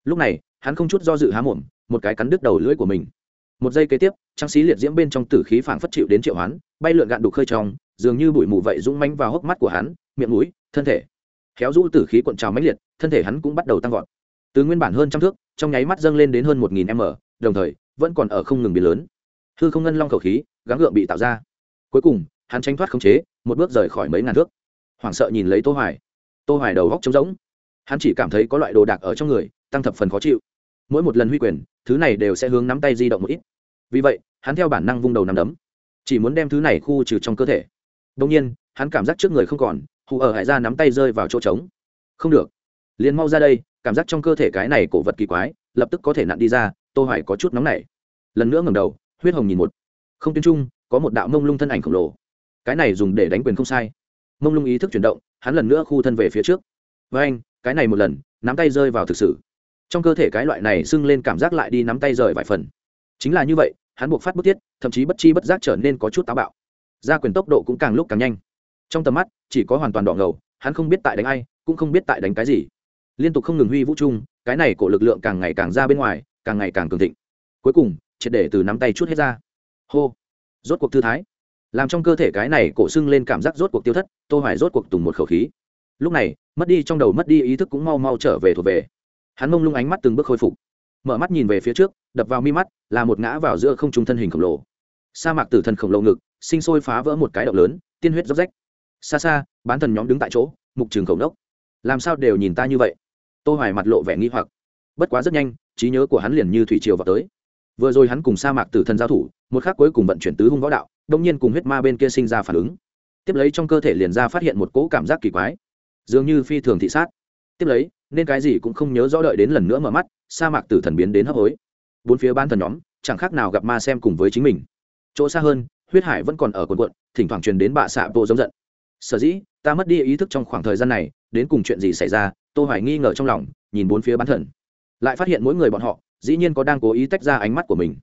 Lúc này, hắn không chút do dự há mồm, một cái cắn đứt đầu lưỡi của mình. Một giây kế tiếp trang sĩ liệt diễm bên trong tử khí phảng phất chịu đến triệu hoán, bay lượn gạn đục khơi trong, dường như bụi mù vậy rung manh vào hốc mắt của hắn, miệng mũi, thân thể. Khéo rũ tử khí cuộn trào mãnh liệt, thân thể hắn cũng bắt đầu tăng vọt. Từ nguyên bản hơn trăm thước, trong nháy mắt dâng lên đến hơn một nghìn m, đồng thời, vẫn còn ở không ngừng biến lớn. Hư không ngân long khẩu khí, gắng gượng bị tạo ra. Cuối cùng hắn tranh thoát khống chế, một bước rời khỏi mấy ngàn thước. Hoảng sợ nhìn lấy tô hoài. Tô hoài đầu góc trống rỗng. Hắn chỉ cảm thấy có loại đồ đạc ở trong người, tăng thập phần khó chịu. Mỗi một lần huy quyền, thứ này đều sẽ hướng nắm tay di động một ít. Vì vậy, hắn theo bản năng vung đầu nắm đấm. Chỉ muốn đem thứ này khu trừ trong cơ thể. Đồng nhiên, hắn cảm giác trước người không còn, hù ở hải ra nắm tay rơi vào chỗ trống. Không được. Liền mau ra đây, cảm giác trong cơ thể cái này cổ vật kỳ quái, lập tức có thể nặn đi ra, tô hoài có chút nóng nảy. Lần nữa ngẩng đầu, huyết hồng nhìn một. Không tuyến trung, có một đạo mông lung thân ảnh khổng lồ cái này dùng để đánh quyền không sai. Mông lung ý thức chuyển động, hắn lần nữa khu thân về phía trước. Với anh, cái này một lần, nắm tay rơi vào thực sự. Trong cơ thể cái loại này sưng lên cảm giác lại đi nắm tay rời vài phần. Chính là như vậy, hắn buộc phát bức thiết, thậm chí bất chi bất giác trở nên có chút táo bạo. Ra quyền tốc độ cũng càng lúc càng nhanh. Trong tầm mắt, chỉ có hoàn toàn đỏ ngầu, hắn không biết tại đánh ai, cũng không biết tại đánh cái gì. Liên tục không ngừng huy vũ chung, cái này cổ lực lượng càng ngày càng ra bên ngoài, càng ngày càng cường thịnh. Cuối cùng, triệt để từ nắm tay chút hết ra. Hô. Rốt cuộc thư thái làm trong cơ thể cái này cổ sưng lên cảm giác rốt cuộc tiêu thất, tô hoài rốt cuộc tùng một khẩu khí. Lúc này, mất đi trong đầu mất đi ý thức cũng mau mau trở về thuộc về. Hắn mông lung ánh mắt từng bước khôi phục, mở mắt nhìn về phía trước, đập vào mi mắt, là một ngã vào giữa không trung thân hình khổng lồ. Sa mạc tử thần khổng lồ ngực, sinh sôi phá vỡ một cái động lớn, tiên huyết róc rách. Xa xa, bán thần nhóm đứng tại chỗ, mục trường khổng đốc làm sao đều nhìn ta như vậy? Tô hoài mặt lộ vẻ nghi hoặc. Bất quá rất nhanh, trí nhớ của hắn liền như thủy triều vào tới vừa rồi hắn cùng sa mạc tử thần giao thủ, một khắc cuối cùng vận chuyển tứ hung võ đạo đông nhiên cùng huyết ma bên kia sinh ra phản ứng. Tiếp lấy trong cơ thể liền ra phát hiện một cỗ cảm giác kỳ quái, dường như phi thường thị sát. Tiếp lấy, nên cái gì cũng không nhớ rõ đợi đến lần nữa mở mắt, sa mạc tử thần biến đến hấp hối. Bốn phía ban thần nhóm, chẳng khác nào gặp ma xem cùng với chính mình. Chỗ xa hơn, huyết hải vẫn còn ở quần quận thỉnh thoảng truyền đến bạ xạ bộ giống giận. Sở dĩ, ta mất đi ý thức trong khoảng thời gian này, đến cùng chuyện gì xảy ra? Tôi hoài nghi ngờ trong lòng, nhìn bốn phía bán thần. Lại phát hiện mỗi người bọn họ dĩ nhiên có đang cố ý tách ra ánh mắt của mình.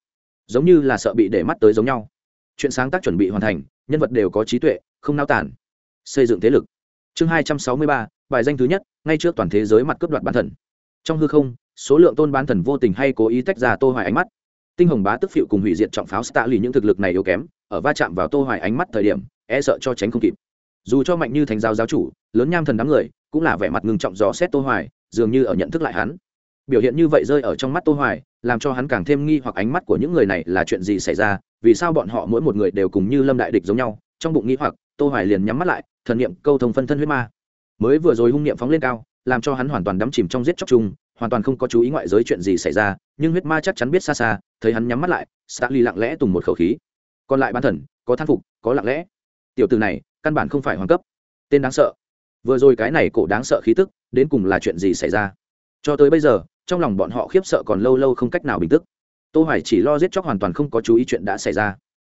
Giống như là sợ bị để mắt tới giống nhau. Chuyện sáng tác chuẩn bị hoàn thành, nhân vật đều có trí tuệ, không nao tản xây dựng thế lực. Chương hai trăm sáu mươi ba, bài danh thứ nhất, ngay trước toàn thế giới mặt cướp đoạt bán thần. Trong hư không, số lượng tôn bán thần vô tình hay cố ý tách ra tô hoài ánh mắt. Tinh hồng bá tức phịu cùng hủy diệt trọng pháo stạ lì những thực lực này yếu kém, ở va chạm vào tô hoài ánh mắt thời điểm e sợ cho tránh không kịp. Dù cho mạnh như thánh giáo giáo chủ, lớn nham thần đám người, cũng là vẻ mặt ngưng trọng gió xét tô hoài, dường như ở nhận thức lại hắn biểu hiện như vậy rơi ở trong mắt tô hoài, làm cho hắn càng thêm nghi hoặc ánh mắt của những người này là chuyện gì xảy ra, vì sao bọn họ mỗi một người đều cùng như lâm đại địch giống nhau. Trong bụng nghi hoặc, tô hoài liền nhắm mắt lại, thần niệm câu thông phân thân huyết ma. Mới vừa rồi hung niệm phóng lên cao, làm cho hắn hoàn toàn đắm chìm trong giết chóc chung, hoàn toàn không có chú ý ngoại giới chuyện gì xảy ra, nhưng huyết ma chắc chắn biết xa xa, thấy hắn nhắm mắt lại Starly lặng lẽ tùng một khẩu khí. Còn lại ban thần, có than phục, có lặng lẽ. Tiểu từ này, căn bản không phải hoàng cấp. Tên đáng sợ. Vừa rồi cái này cổ đáng sợ khí tức, đến cùng là chuyện gì xảy ra? Cho tới bây giờ trong lòng bọn họ khiếp sợ còn lâu lâu không cách nào bình tức. Tô hoài chỉ lo giết chóc hoàn toàn không có chú ý chuyện đã xảy ra.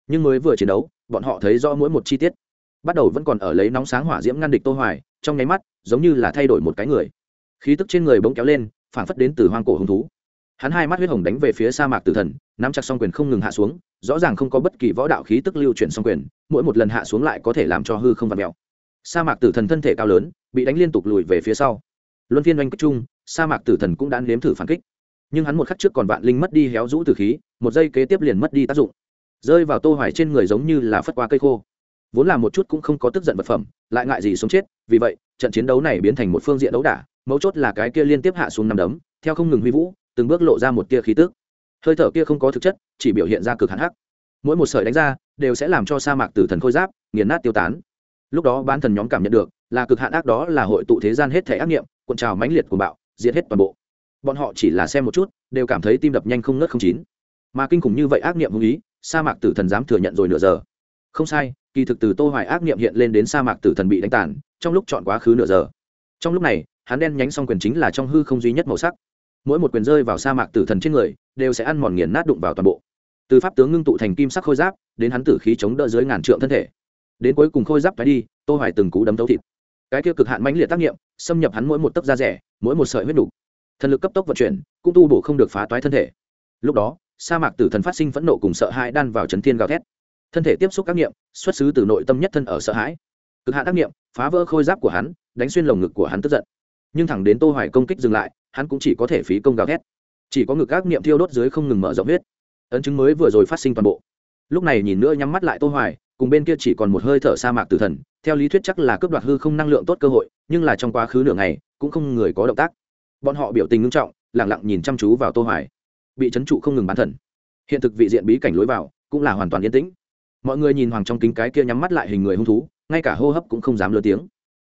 Nhưng mới vừa chiến đấu, bọn họ thấy rõ mỗi một chi tiết. Bắt đầu vẫn còn ở lấy nóng sáng hỏa diễm ngăn địch tô hoài, trong nháy mắt, giống như là thay đổi một cái người. Khí tức trên người bỗng kéo lên phản phất đến từ hoang cổ hung thú. Hắn hai mắt huyết hồng đánh về phía sa mạc tử thần, nắm chặt song quyền không ngừng hạ xuống, rõ ràng không có bất kỳ võ đạo khí tức lưu chuyển song quyền, mỗi một lần hạ xuống lại có thể làm cho hư không vặn mèo sa mạc tử thần thân thể cao lớn, bị đánh liên tục lùi về phía sau. Luân phiên oanh kích chung sa mạc tử thần cũng đã nếm thử phản kích. Nhưng hắn một khắc trước còn vạn linh mất đi héo rũ từ khí, một giây kế tiếp liền mất đi tác dụng. Rơi vào tô hoài trên người giống như là phất qua cây khô. Vốn là một chút cũng không có tức giận vật phẩm, lại ngại gì sống chết, vì vậy, trận chiến đấu này biến thành một phương diện đấu đả, mấu chốt là cái kia liên tiếp hạ xuống năm đấm, theo không ngừng huy vũ, từng bước lộ ra một tia khí tức. Hơi thở kia không có thực chất, chỉ biểu hiện ra cực hạn hắc. Mỗi một sợi đánh ra, đều sẽ làm cho sa mạc tử thần khôi giáp, nghiền nát tiêu tán. Lúc đó bán thần nhóm cảm nhận được, là cực hạn ác đó là hội tụ thế gian hết thể ác nghiệm, cuộn trào mãnh liệt của bạo diệt hết toàn bộ. Bọn họ chỉ là xem một chút, đều cảm thấy tim đập nhanh không ngớt không chín. Mà kinh khủng như vậy ác nghiệm hung ý, sa mạc tử thần dám thừa nhận rồi nửa giờ. Không sai, kỳ thực từ tô hoài ác nghiệm hiện lên đến sa mạc tử thần bị đánh tàn, trong lúc chọn quá khứ nửa giờ. Trong lúc này, hắn đen nhánh song quyền chính là trong hư không duy nhất màu sắc. Mỗi một quyền rơi vào sa mạc tử thần trên người, đều sẽ ăn mòn nghiền nát đụng vào toàn bộ. Từ pháp tướng ngưng tụ thành kim sắc khôi giáp, đến hắn tử khí chống đỡ dưới ngàn trượng thân thể. Đến cuối cùng khôi giáp phải đi, tô hoài từng cú đấm thấu thịt cái kia cực hạn mãnh liệt tác nghiệm, xâm nhập hắn mỗi một tấc da rẻ, mỗi một sợi huyết đủ thần lực cấp tốc vận chuyển, cũng tu bổ không được phá toái thân thể. Lúc đó, sa mạc tử thần phát sinh phẫn nộ cùng sợ hãi đan vào chấn thiên gào thét. Thân thể tiếp xúc các nghiệm, xuất xứ từ nội tâm nhất thân ở sợ hãi. Cực hạn tác nghiệm, phá vỡ khôi giáp của hắn, đánh xuyên lồng ngực của hắn tức giận. Nhưng thẳng đến tô hoài công kích dừng lại, hắn cũng chỉ có thể phí công gào thét. Chỉ có ngực các niệm thiêu đốt dưới không ngừng mở rộng huyết. Ấn chứng mới vừa rồi phát sinh toàn bộ. Lúc này nhìn nữa nhắm mắt lại tô hoài cùng bên kia chỉ còn một hơi thở sa mạc tử thần, theo lý thuyết chắc là cướp đoạt hư không năng lượng tốt cơ hội, nhưng là trong quá khứ nửa ngày, cũng không người có động tác. Bọn họ biểu tình ngưng trọng lẳng lặng nhìn chăm chú vào tô hoài. Bị chấn trụ không ngừng bán thần. Hiện thực vị diện bí cảnh lối vào, cũng là hoàn toàn yên tĩnh. Mọi người nhìn hoàng trong kính cái kia nhắm mắt lại hình người hung thú, ngay cả hô hấp cũng không dám lớn tiếng.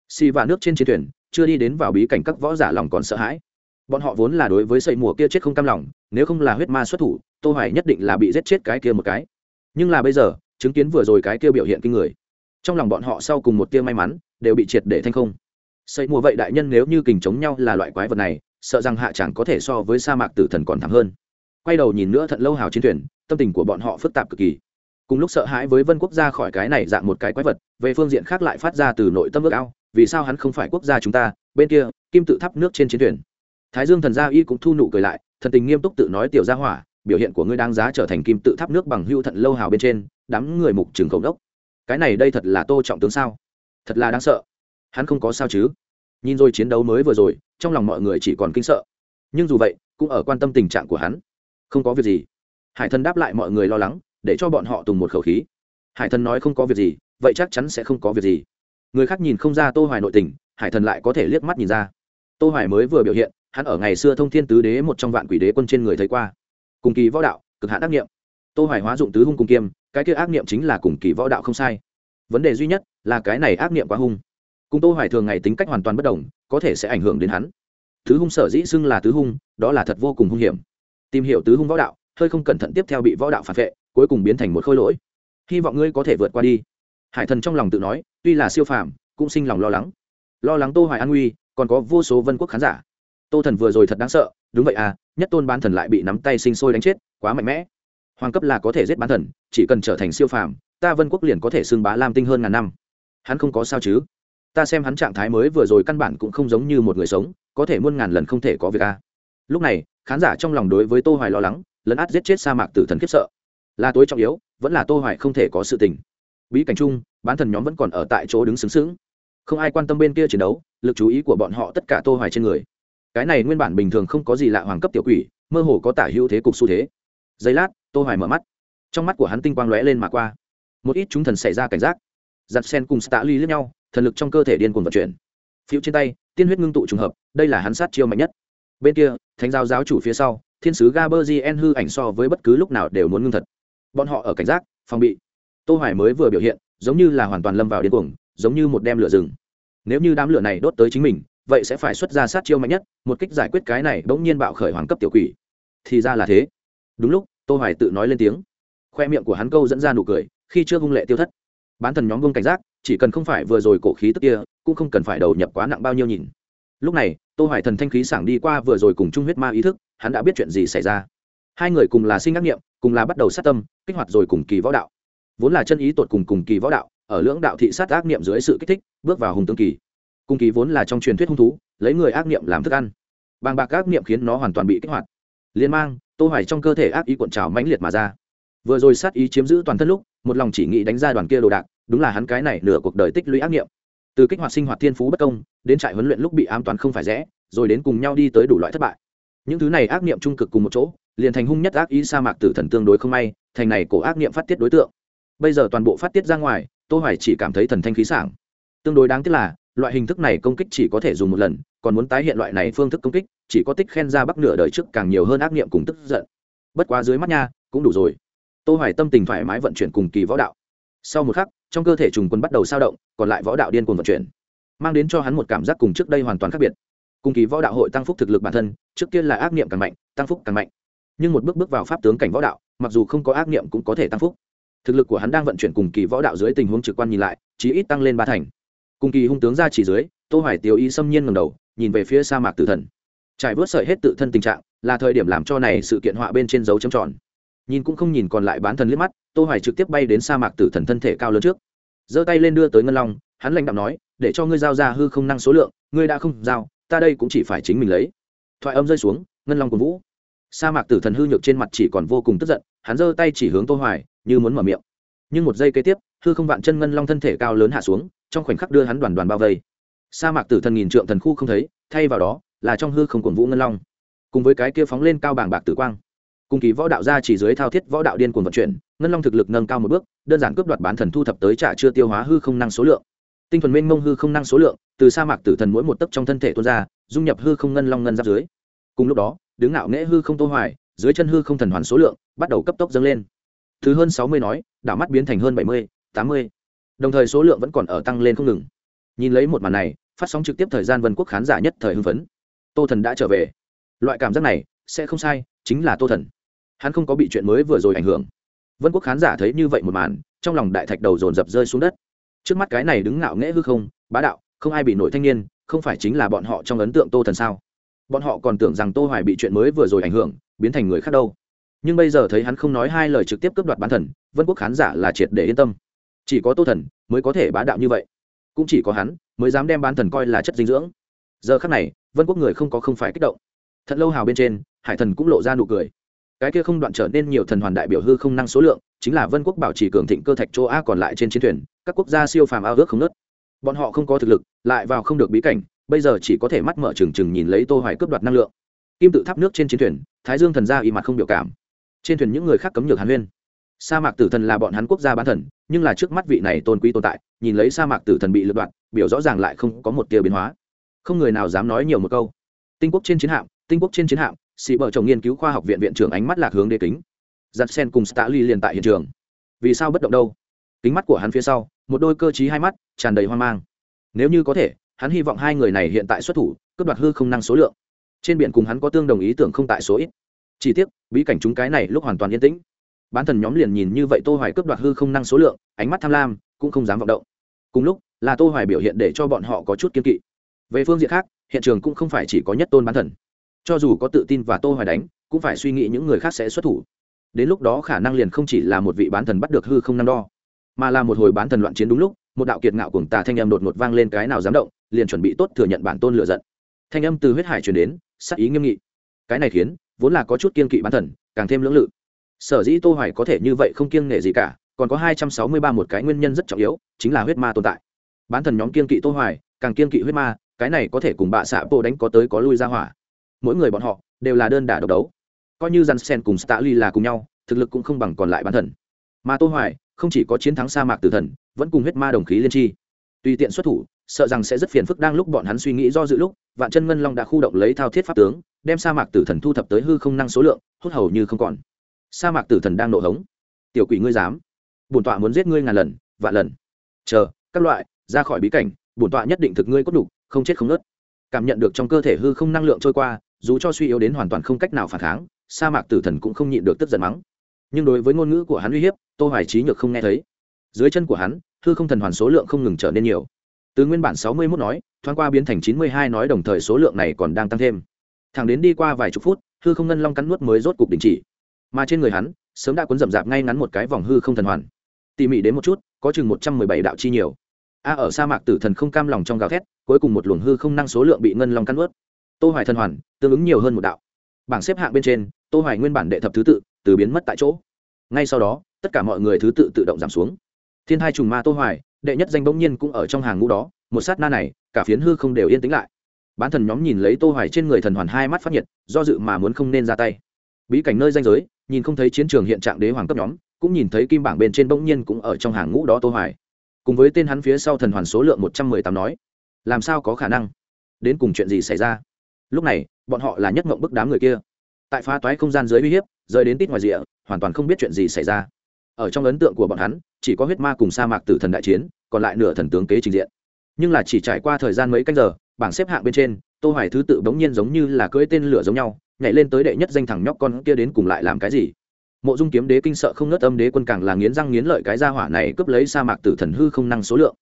Xì và nước trên chiến thuyền, chưa đi đến vào bí cảnh các võ giả lòng còn sợ hãi. Bọn họ vốn là đối với sậy mùa kia chết không cam lòng, nếu không là huyết ma xuất thủ, tô hoài nhất định là bị giết chết cái kia một cái. Nhưng là bây giờ chứng kiến vừa rồi cái kia biểu hiện kinh người. Trong lòng bọn họ sau cùng một tia may mắn, đều bị triệt để thanh không. Xây mùa vậy đại nhân nếu như kình chống nhau là loại quái vật này, sợ rằng hạ chẳng có thể so với sa mạc tử thần còn thẳng hơn. Quay đầu nhìn nữa thận lâu hào chiến thuyền, tâm tình của bọn họ phức tạp cực kỳ. Cùng lúc sợ hãi với vân quốc gia khỏi cái này dạng một cái quái vật, về phương diện khác lại phát ra từ nội tâm ước ao, vì sao hắn không phải quốc gia chúng ta, bên kia, kim tự thắp nước trên chiến thuyền. Thái dương thần gia y cũng thu nụ cười lại, thần tình nghiêm túc tự nói tiểu gia hỏa biểu hiện của ngươi đáng giá trở thành kim tự tháp nước bằng hưu thận lâu hào bên trên, đám người mục trường khẩu đốc. Cái này đây thật là tô trọng tướng sao? Thật là đáng sợ. Hắn không có sao chứ? Nhìn rồi chiến đấu mới vừa rồi, trong lòng mọi người chỉ còn kinh sợ. Nhưng dù vậy, cũng ở quan tâm tình trạng của hắn. Không có việc gì. Hải thần đáp lại mọi người lo lắng, để cho bọn họ tùng một khẩu khí. Hải thần nói không có việc gì, vậy chắc chắn sẽ không có việc gì. Người khác nhìn không ra tô hoài nội tình, hải thần lại có thể liếc mắt nhìn ra. Tô hoài mới vừa biểu hiện, hắn ở ngày xưa thông thiên tứ đế một trong vạn quỷ đế quân trên người thấy qua cùng kỳ võ đạo, cực hạn ác niệm tô hoài hóa dụng tứ hung cùng kiêm, cái kia ác niệm chính là cùng kỳ võ đạo không sai. Vấn đề duy nhất là cái này ác niệm quá hung. Cùng tô hoài thường ngày tính cách hoàn toàn bất đồng, có thể sẽ ảnh hưởng đến hắn. Tứ hung sở dĩ xưng là tứ hung, đó là thật vô cùng hung hiểm. Tìm hiểu tứ hung võ đạo, hơi không cẩn thận tiếp theo bị võ đạo phản vệ, cuối cùng biến thành một khôi lỗi. Hy vọng ngươi có thể vượt qua đi. Hải thần trong lòng tự nói, tuy là siêu phàm, cũng sinh lòng lo lắng. Lo lắng tô hoài an nguy, còn có vô số vân quốc khán giả. Tô thần vừa rồi thật đáng sợ, đúng vậy à nhất tôn bán thần lại bị nắm tay sinh sôi đánh chết, quá mạnh mẽ. Hoàng cấp là có thể giết bán thần, chỉ cần trở thành siêu phàm, ta vân quốc liền có thể xưng bá lam tinh hơn ngàn năm. Hắn không có sao chứ? Ta xem hắn trạng thái mới vừa rồi căn bản cũng không giống như một người sống, có thể muôn ngàn lần không thể có việc a. Lúc này, khán giả trong lòng đối với tô hoài lo lắng, lấn át giết chết sa mạc tử thần khiếp sợ. Là tối trọng yếu, vẫn là tô hoài không thể có sự tình. Bí cảnh chung, bán thần nhóm vẫn còn ở tại chỗ đứng sướng sướng không ai quan tâm bên kia chiến đấu, lực chú ý của bọn họ tất cả tô hoài trên người cái này nguyên bản bình thường không có gì lạ hoàng cấp tiểu quỷ, mơ hồ có tả hữu thế cục xu thế. Giây lát, tô hoài mở mắt. Trong mắt của hắn tinh quang lóe lên mà qua. Một ít chúng thần xảy ra cảnh giác. Giặt sen cùng stạ ly lướt nhau, thần lực trong cơ thể điên cuồng vận chuyển. Phiếu trên tay, tiên huyết ngưng tụ trùng hợp, đây là hắn sát chiêu mạnh nhất. Bên kia, thánh giáo giáo chủ phía sau, thiên sứ gaberzien hư ảnh so với bất cứ lúc nào đều muốn ngưng thật. Bọn họ ở cảnh giác, phòng bị. Tô hoài mới vừa biểu hiện, giống như là hoàn toàn lâm vào điên cuồng, giống như một đem lửa rừng. Nếu như đám lửa này đốt tới chính mình vậy sẽ phải xuất ra sát chiêu mạnh nhất, một kích giải quyết cái này bỗng nhiên bạo khởi hoàng cấp tiểu quỷ. Thì ra là thế. Đúng lúc, tô hoài tự nói lên tiếng. Khoe miệng của hắn câu dẫn ra nụ cười, khi chưa hung lệ tiêu thất. Bán thần nhóm vương cảnh giác, chỉ cần không phải vừa rồi cổ khí tức kia, cũng không cần phải đầu nhập quá nặng bao nhiêu nhìn. Lúc này, tô hoài thần thanh khí sảng đi qua vừa rồi cùng trung huyết ma ý thức, hắn đã biết chuyện gì xảy ra. Hai người cùng là sinh ngắc nghiệm, cùng là bắt đầu sát tâm, kích hoạt rồi cùng kỳ võ đạo. Vốn là chân ý tột cùng cùng kỳ võ đạo, ở lưỡng đạo thị sát ác niệm dưới sự kích thích, bước vào hùng tương kỳ cung kỳ vốn là trong truyền thuyết hung thú, lấy người ác niệm làm thức ăn. Bàng bạc ác niệm khiến nó hoàn toàn bị kích hoạt. Liên mang, tô hoài trong cơ thể ác ý cuộn trào mãnh liệt mà ra. Vừa rồi sát ý chiếm giữ toàn thân lúc, một lòng chỉ nghĩ đánh ra đoàn kia đồ đạc, đúng là hắn cái này nửa cuộc đời tích lũy ác niệm. Từ kích hoạt sinh hoạt thiên phú bất công, đến trại huấn luyện lúc bị ám toàn không phải rẽ rồi đến cùng nhau đi tới đủ loại thất bại. Những thứ này ác niệm trung cực cùng một chỗ, liền thành hung nhất ác ý sa mạc tử thần tương đối không may, thành này cổ ác niệm phát tiết đối tượng. Bây giờ toàn bộ phát tiết ra ngoài, tô hoài chỉ cảm thấy thần thanh khí sảng. Tương đối đáng tiếc là loại hình thức này công kích chỉ có thể dùng một lần, còn muốn tái hiện loại này phương thức công kích, chỉ có tích khen ra bắc nửa đời trước càng nhiều hơn ác niệm cùng tức giận. Bất quá dưới mắt nha, cũng đủ rồi. Tô hoài tâm tình thoải mái vận chuyển cùng kỳ võ đạo. Sau một khắc, trong cơ thể trùng quân bắt đầu sao động, còn lại võ đạo điên cuồng vận chuyển, mang đến cho hắn một cảm giác cùng trước đây hoàn toàn khác biệt. Cùng kỳ võ đạo hội tăng phúc thực lực bản thân, trước kia là ác niệm càng mạnh, tăng phúc càng mạnh. Nhưng một bước bước vào pháp tướng cảnh võ đạo, mặc dù không có ác niệm cũng có thể tăng phúc. Thực lực của hắn đang vận chuyển cùng kỳ võ đạo dưới tình huống trực quan nhìn lại, chí ít tăng lên ba thành cùng kỳ hung tướng ra chỉ dưới, tô hoài tiêu y xâm nhiên ngầm đầu, nhìn về phía sa mạc tử thần. Trải vớt sợi hết tự thân tình trạng, là thời điểm làm cho này sự kiện họa bên trên dấu chấm tròn. Nhìn cũng không nhìn còn lại bán thần liếc mắt, tô hoài trực tiếp bay đến sa mạc tử thần thân thể cao lớn trước. Giơ tay lên đưa tới ngân long, hắn lạnh đạm nói, để cho ngươi giao ra hư không năng số lượng, ngươi đã không giao, ta đây cũng chỉ phải chính mình lấy. Thoại âm rơi xuống, ngân long của vũ. Sa mạc tử thần hư nhược trên mặt chỉ còn vô cùng tức giận, hắn giơ tay chỉ hướng tô hoài, như muốn mở miệng. Nhưng một giây kế tiếp, hư không vạn chân ngân long thân thể cao lớn hạ xuống trong khoảnh khắc đưa hắn đoàn đoàn bao vây. Sa mạc tử thần nghìn trượng thần khu không thấy thay vào đó là trong hư không cổn vũ ngân long. Cùng với cái kia phóng lên cao bảng bạc tử quang. Cùng kỳ võ đạo ra chỉ dưới thao thiết võ đạo điên cuồng vận chuyển ngân long thực lực nâng cao một bước đơn giản cướp đoạt bán thần thu thập tới trả chưa tiêu hóa hư không năng số lượng. Tinh thuần mênh mông hư không năng số lượng từ sa mạc tử thần mỗi một tấc trong thân thể tuôn ra dung nhập hư không ngân long ngân giáp dưới. Cùng lúc đó đứng ngạo nghễ hư không tô hoài dưới chân hư không thần hoàn số lượng bắt đầu cấp tốc dâng lên. Thứ hơn 60 nói đảo mắt biến thành hơn 70, 80 đồng thời số lượng vẫn còn ở tăng lên không ngừng. Nhìn lấy một màn này, phát sóng trực tiếp thời gian vân quốc khán giả nhất thời hưng phấn. Tô thần đã trở về. Loại cảm giác này sẽ không sai, chính là tô thần. Hắn không có bị chuyện mới vừa rồi ảnh hưởng. Vân quốc khán giả thấy như vậy một màn, trong lòng đại thạch đầu dồn dập rơi xuống đất. Trước mắt cái này đứng ngạo nghễ hư không, bá đạo, không ai bị nổi thanh niên, không phải chính là bọn họ trong ấn tượng tô thần sao? Bọn họ còn tưởng rằng tô hoài bị chuyện mới vừa rồi ảnh hưởng, biến thành người khác đâu. Nhưng bây giờ thấy hắn không nói hai lời trực tiếp cướp đoạt bán thần, vân quốc khán giả là triệt để yên tâm chỉ có tô thần mới có thể bá đạo như vậy. Cũng chỉ có hắn mới dám đem bán thần coi là chất dinh dưỡng. Giờ khắc này, vân quốc người không có không phải kích động. Thật lâu hào bên trên, hải thần cũng lộ ra nụ cười. Cái kia không đoạn trở nên nhiều thần hoàn đại biểu hư không năng số lượng, chính là vân quốc bảo trì cường thịnh cơ thạch châu a còn lại trên chiến thuyền, các quốc gia siêu phàm ao ước không nớt bọn họ không có thực lực, lại vào không được bí cảnh, bây giờ chỉ có thể mắt mở trừng trừng nhìn lấy tô hoài cướp đoạt năng lượng. Kim tự tháp nước trên chiến thuyền, thái dương thần gia y mặt không biểu cảm. Trên thuyền những người khác cấm nhược hàn huyên sa mạc tử thần là bọn hắn quốc gia bán thần, nhưng là trước mắt vị này tôn quý tồn tại, nhìn lấy sa mạc tử thần bị lật đoạn, biểu rõ ràng lại không có một tia biến hóa. Không người nào dám nói nhiều một câu. Tinh quốc trên chiến hạm, tinh quốc trên chiến hạm, sĩ vợ chồng nghiên cứu khoa học viện viện trưởng ánh mắt lạc hướng đê kính. Giặt sen cùng stali liền tại hiện trường. Vì sao bất động đâu? Kính mắt của hắn phía sau, một đôi cơ t hai mắt, tràn đầy hoang mang. Nếu như có thể, hắn hy vọng hai người này hiện tại xuất thủ, cướp đoạt hư không năng số lượng. Trên biển cùng hắn có tương đồng ý tưởng không tại số ít. Chỉ tiếc, bí cảnh chúng cái này lúc hoàn toàn yên tĩnh bán thần nhóm liền nhìn như vậy tô hoài cướp đoạt hư không năng số lượng, ánh mắt tham lam, cũng không dám vọng động. Cùng lúc, là tô hoài biểu hiện để cho bọn họ có chút kiên kỵ. Về phương diện khác, hiện trường cũng không phải chỉ có nhất tôn bán thần. Cho dù có tự tin và tô hoài đánh, cũng phải suy nghĩ những người khác sẽ xuất thủ. Đến lúc đó khả năng liền không chỉ là một vị bán thần bắt được hư không năng đo, mà là một hồi bán thần loạn chiến đúng lúc, một đạo kiệt ngạo cuồng tà thanh âm đột ngột vang lên cái nào dám động, liền chuẩn bị tốt thừa nhận bản tôn lựa giận. Thanh âm từ huyết hải truyền đến sắc ý nghiêm nghị. Cái này khiến, vốn là có chút kiên kỵ bán thần, càng thêm lưỡng lự sở dĩ tô hoài có thể như vậy không kiêng nể gì cả, còn có 263 một cái nguyên nhân rất trọng yếu, chính là huyết ma tồn tại. Bán thần nhóm kiên kỵ tô hoài, càng kiên kỵ huyết ma, cái này có thể cùng bạ xạ bộ đánh có tới có lui ra hỏa. Mỗi người bọn họ đều là đơn đả độc đấu. Coi như Jansen cùng Starly là cùng nhau, thực lực cũng không bằng còn lại bán thần. Mà tô hoài không chỉ có chiến thắng sa mạc tử thần, vẫn cùng huyết ma đồng khí liên chi. tùy tiện xuất thủ, sợ rằng sẽ rất phiền phức đang lúc bọn hắn suy nghĩ do dự lúc, vạn chân ngân long đã khu động lấy thao thiết pháp tướng, đem sa mạc tử thần thu thập tới hư không năng số lượng, hút hầu như không còn sa mạc tử thần đang nộ hống. Tiểu quỷ ngươi dám. Bổn tọa muốn giết ngươi ngàn lần, vạn lần. Chờ, các loại, ra khỏi bí cảnh, bổn tọa nhất định thực ngươi cốt đục không chết không nớt cảm nhận được trong cơ thể hư không năng lượng trôi qua, dù cho suy yếu đến hoàn toàn không cách nào phản kháng, sa mạc tử thần cũng không nhịn được tức giận mắng. Nhưng đối với ngôn ngữ của hắn uy hiếp, tô hoài trí nhược không nghe thấy. Dưới chân của hắn, hư không thần hoàn số lượng không ngừng trở nên nhiều. Từ nguyên bản 61 nói, thoáng qua biến thành 92 nói đồng thời số lượng này còn đang tăng thêm. Thẳng đến đi qua vài chục phút, hư không ngân long cắn nuốt mới rốt cục đình chỉ mà trên người hắn, sớm đã cuốn rậm rạp ngay ngắn một cái vòng hư không thần hoàn. Tỉ mỉ đến một chút, có chừng 117 đạo chi nhiều. A, ở sa mạc tử thần không cam lòng trong gào thét, cuối cùng một luồng hư không năng số lượng bị ngân long cắn ướt tô hoài thần hoàn, tương ứng nhiều hơn một đạo. Bảng xếp hạng bên trên, tô hoài nguyên bản đệ thập thứ tự, từ biến mất tại chỗ. Ngay sau đó, tất cả mọi người thứ tự tự động giảm xuống. Thiên hai trùng ma tô hoài, đệ nhất danh bỗng nhiên cũng ở trong hàng ngũ đó, một sát na này, cả phiến hư không đều yên tĩnh lại. Bán thần nhóm nhìn lấy tô hoài trên người thần hoàn hai mắt phát nhiệt, do dự mà muốn không nên ra tay. Bí cảnh nơi danh giới nhìn không thấy chiến trường hiện trạng đế hoàng cấp nhóm, cũng nhìn thấy kim bảng bên trên bỗng nhiên cũng ở trong hàng ngũ đó tô hoài. Cùng với tên hắn phía sau thần hoàn số lượng 118 nói, làm sao có khả năng? Đến cùng chuyện gì xảy ra? Lúc này, bọn họ là nhất ngộng bức đám người kia. Tại phá toái không gian dưới uy hiếp rơi đến tít ngoài rìa, hoàn toàn không biết chuyện gì xảy ra. Ở trong ấn tượng của bọn hắn, chỉ có huyết ma cùng sa mạc tử thần đại chiến, còn lại nửa thần tướng kế trình diện. Nhưng là chỉ trải qua thời gian mấy canh giờ, bảng xếp hạng bên trên, tô hoài thứ tự bỗng nhiên giống như là cưỡi tên lửa giống nhau nhảy lên tới đệ nhất danh thẳng nhóc con kia đến cùng lại làm cái gì? Mộ dung kiếm đế kinh sợ không nớt âm đế quân càng là nghiến răng nghiến lợi cái gia hỏa này cướp lấy sa mạc tử thần hư không năng số lượng.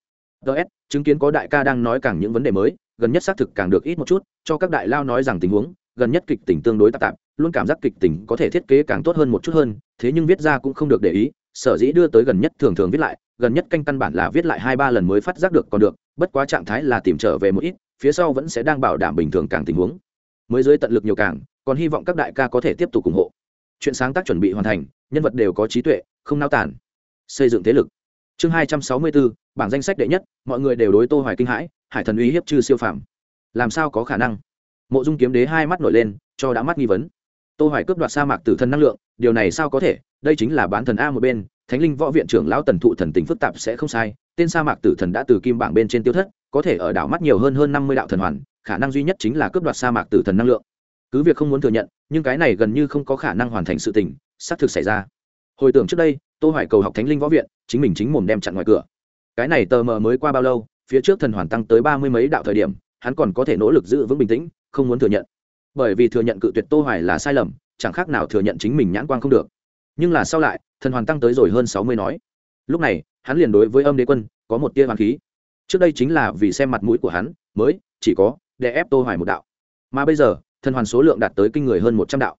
Ts chứng kiến có đại ca đang nói càng những vấn đề mới, gần nhất xác thực càng được ít một chút, cho các đại lao nói rằng tình huống, gần nhất kịch tình tương đối tạp tạp, luôn cảm giác kịch tình có thể thiết kế càng tốt hơn một chút hơn, thế nhưng viết ra cũng không được để ý, sở dĩ đưa tới gần nhất thường thường viết lại, gần nhất canh căn bản là viết lại hai ba lần mới phát giác được còn được, bất quá trạng thái là tìm trở về một ít, phía sau vẫn sẽ đang bảo đảm bình thường càng tình huống. Mới dưới tận lực nhiều càng còn hy vọng các đại ca có thể tiếp tục ủng hộ. Chuyện sáng tác chuẩn bị hoàn thành, nhân vật đều có trí tuệ, không nao tản xây dựng thế lực. Chương hai trăm sáu mươi bốn bảng danh sách đệ nhất, mọi người đều đối tô hoài kinh hãi, hải thần uy hiếp chư siêu phàm. Làm sao có khả năng? Mộ dung kiếm đế hai mắt nổi lên, cho đã mắt nghi vấn. Tô hoài cướp đoạt sa mạc tử thần năng lượng, điều này sao có thể? Đây chính là bán thần a một bên, thánh linh võ viện trưởng lão tần thụ thần tình phức tạp sẽ không sai, tên sa mạc tử thần đã từ kim bảng bên trên tiêu thất, có thể ở đảo mắt nhiều hơn hơn 50 đạo thần hoàn, khả năng duy nhất chính là cướp đoạt sa mạc tử thần năng lượng cứ việc không muốn thừa nhận, nhưng cái này gần như không có khả năng hoàn thành sự tình, xác thực xảy ra. Hồi tưởng trước đây, tô hoài cầu học thánh linh võ viện, chính mình chính mồm đem chặn ngoài cửa. Cái này tờ mờ mới qua bao lâu, phía trước thần hoàn tăng tới ba mươi mấy đạo thời điểm, hắn còn có thể nỗ lực giữ vững bình tĩnh, không muốn thừa nhận. Bởi vì thừa nhận cự tuyệt tô hoài là sai lầm, chẳng khác nào thừa nhận chính mình nhãn quang không được. Nhưng là sau lại, thần hoàn tăng tới rồi hơn sáu mươi nói. Lúc này, hắn liền đối với âm đế quân, có một tia hoàn khí. Trước đây chính là vì xem mặt mũi của hắn, mới chỉ có để ép tô hoài một đạo. Mà bây giờ thần hoàn số lượng đạt tới kinh người hơn một trăm đạo.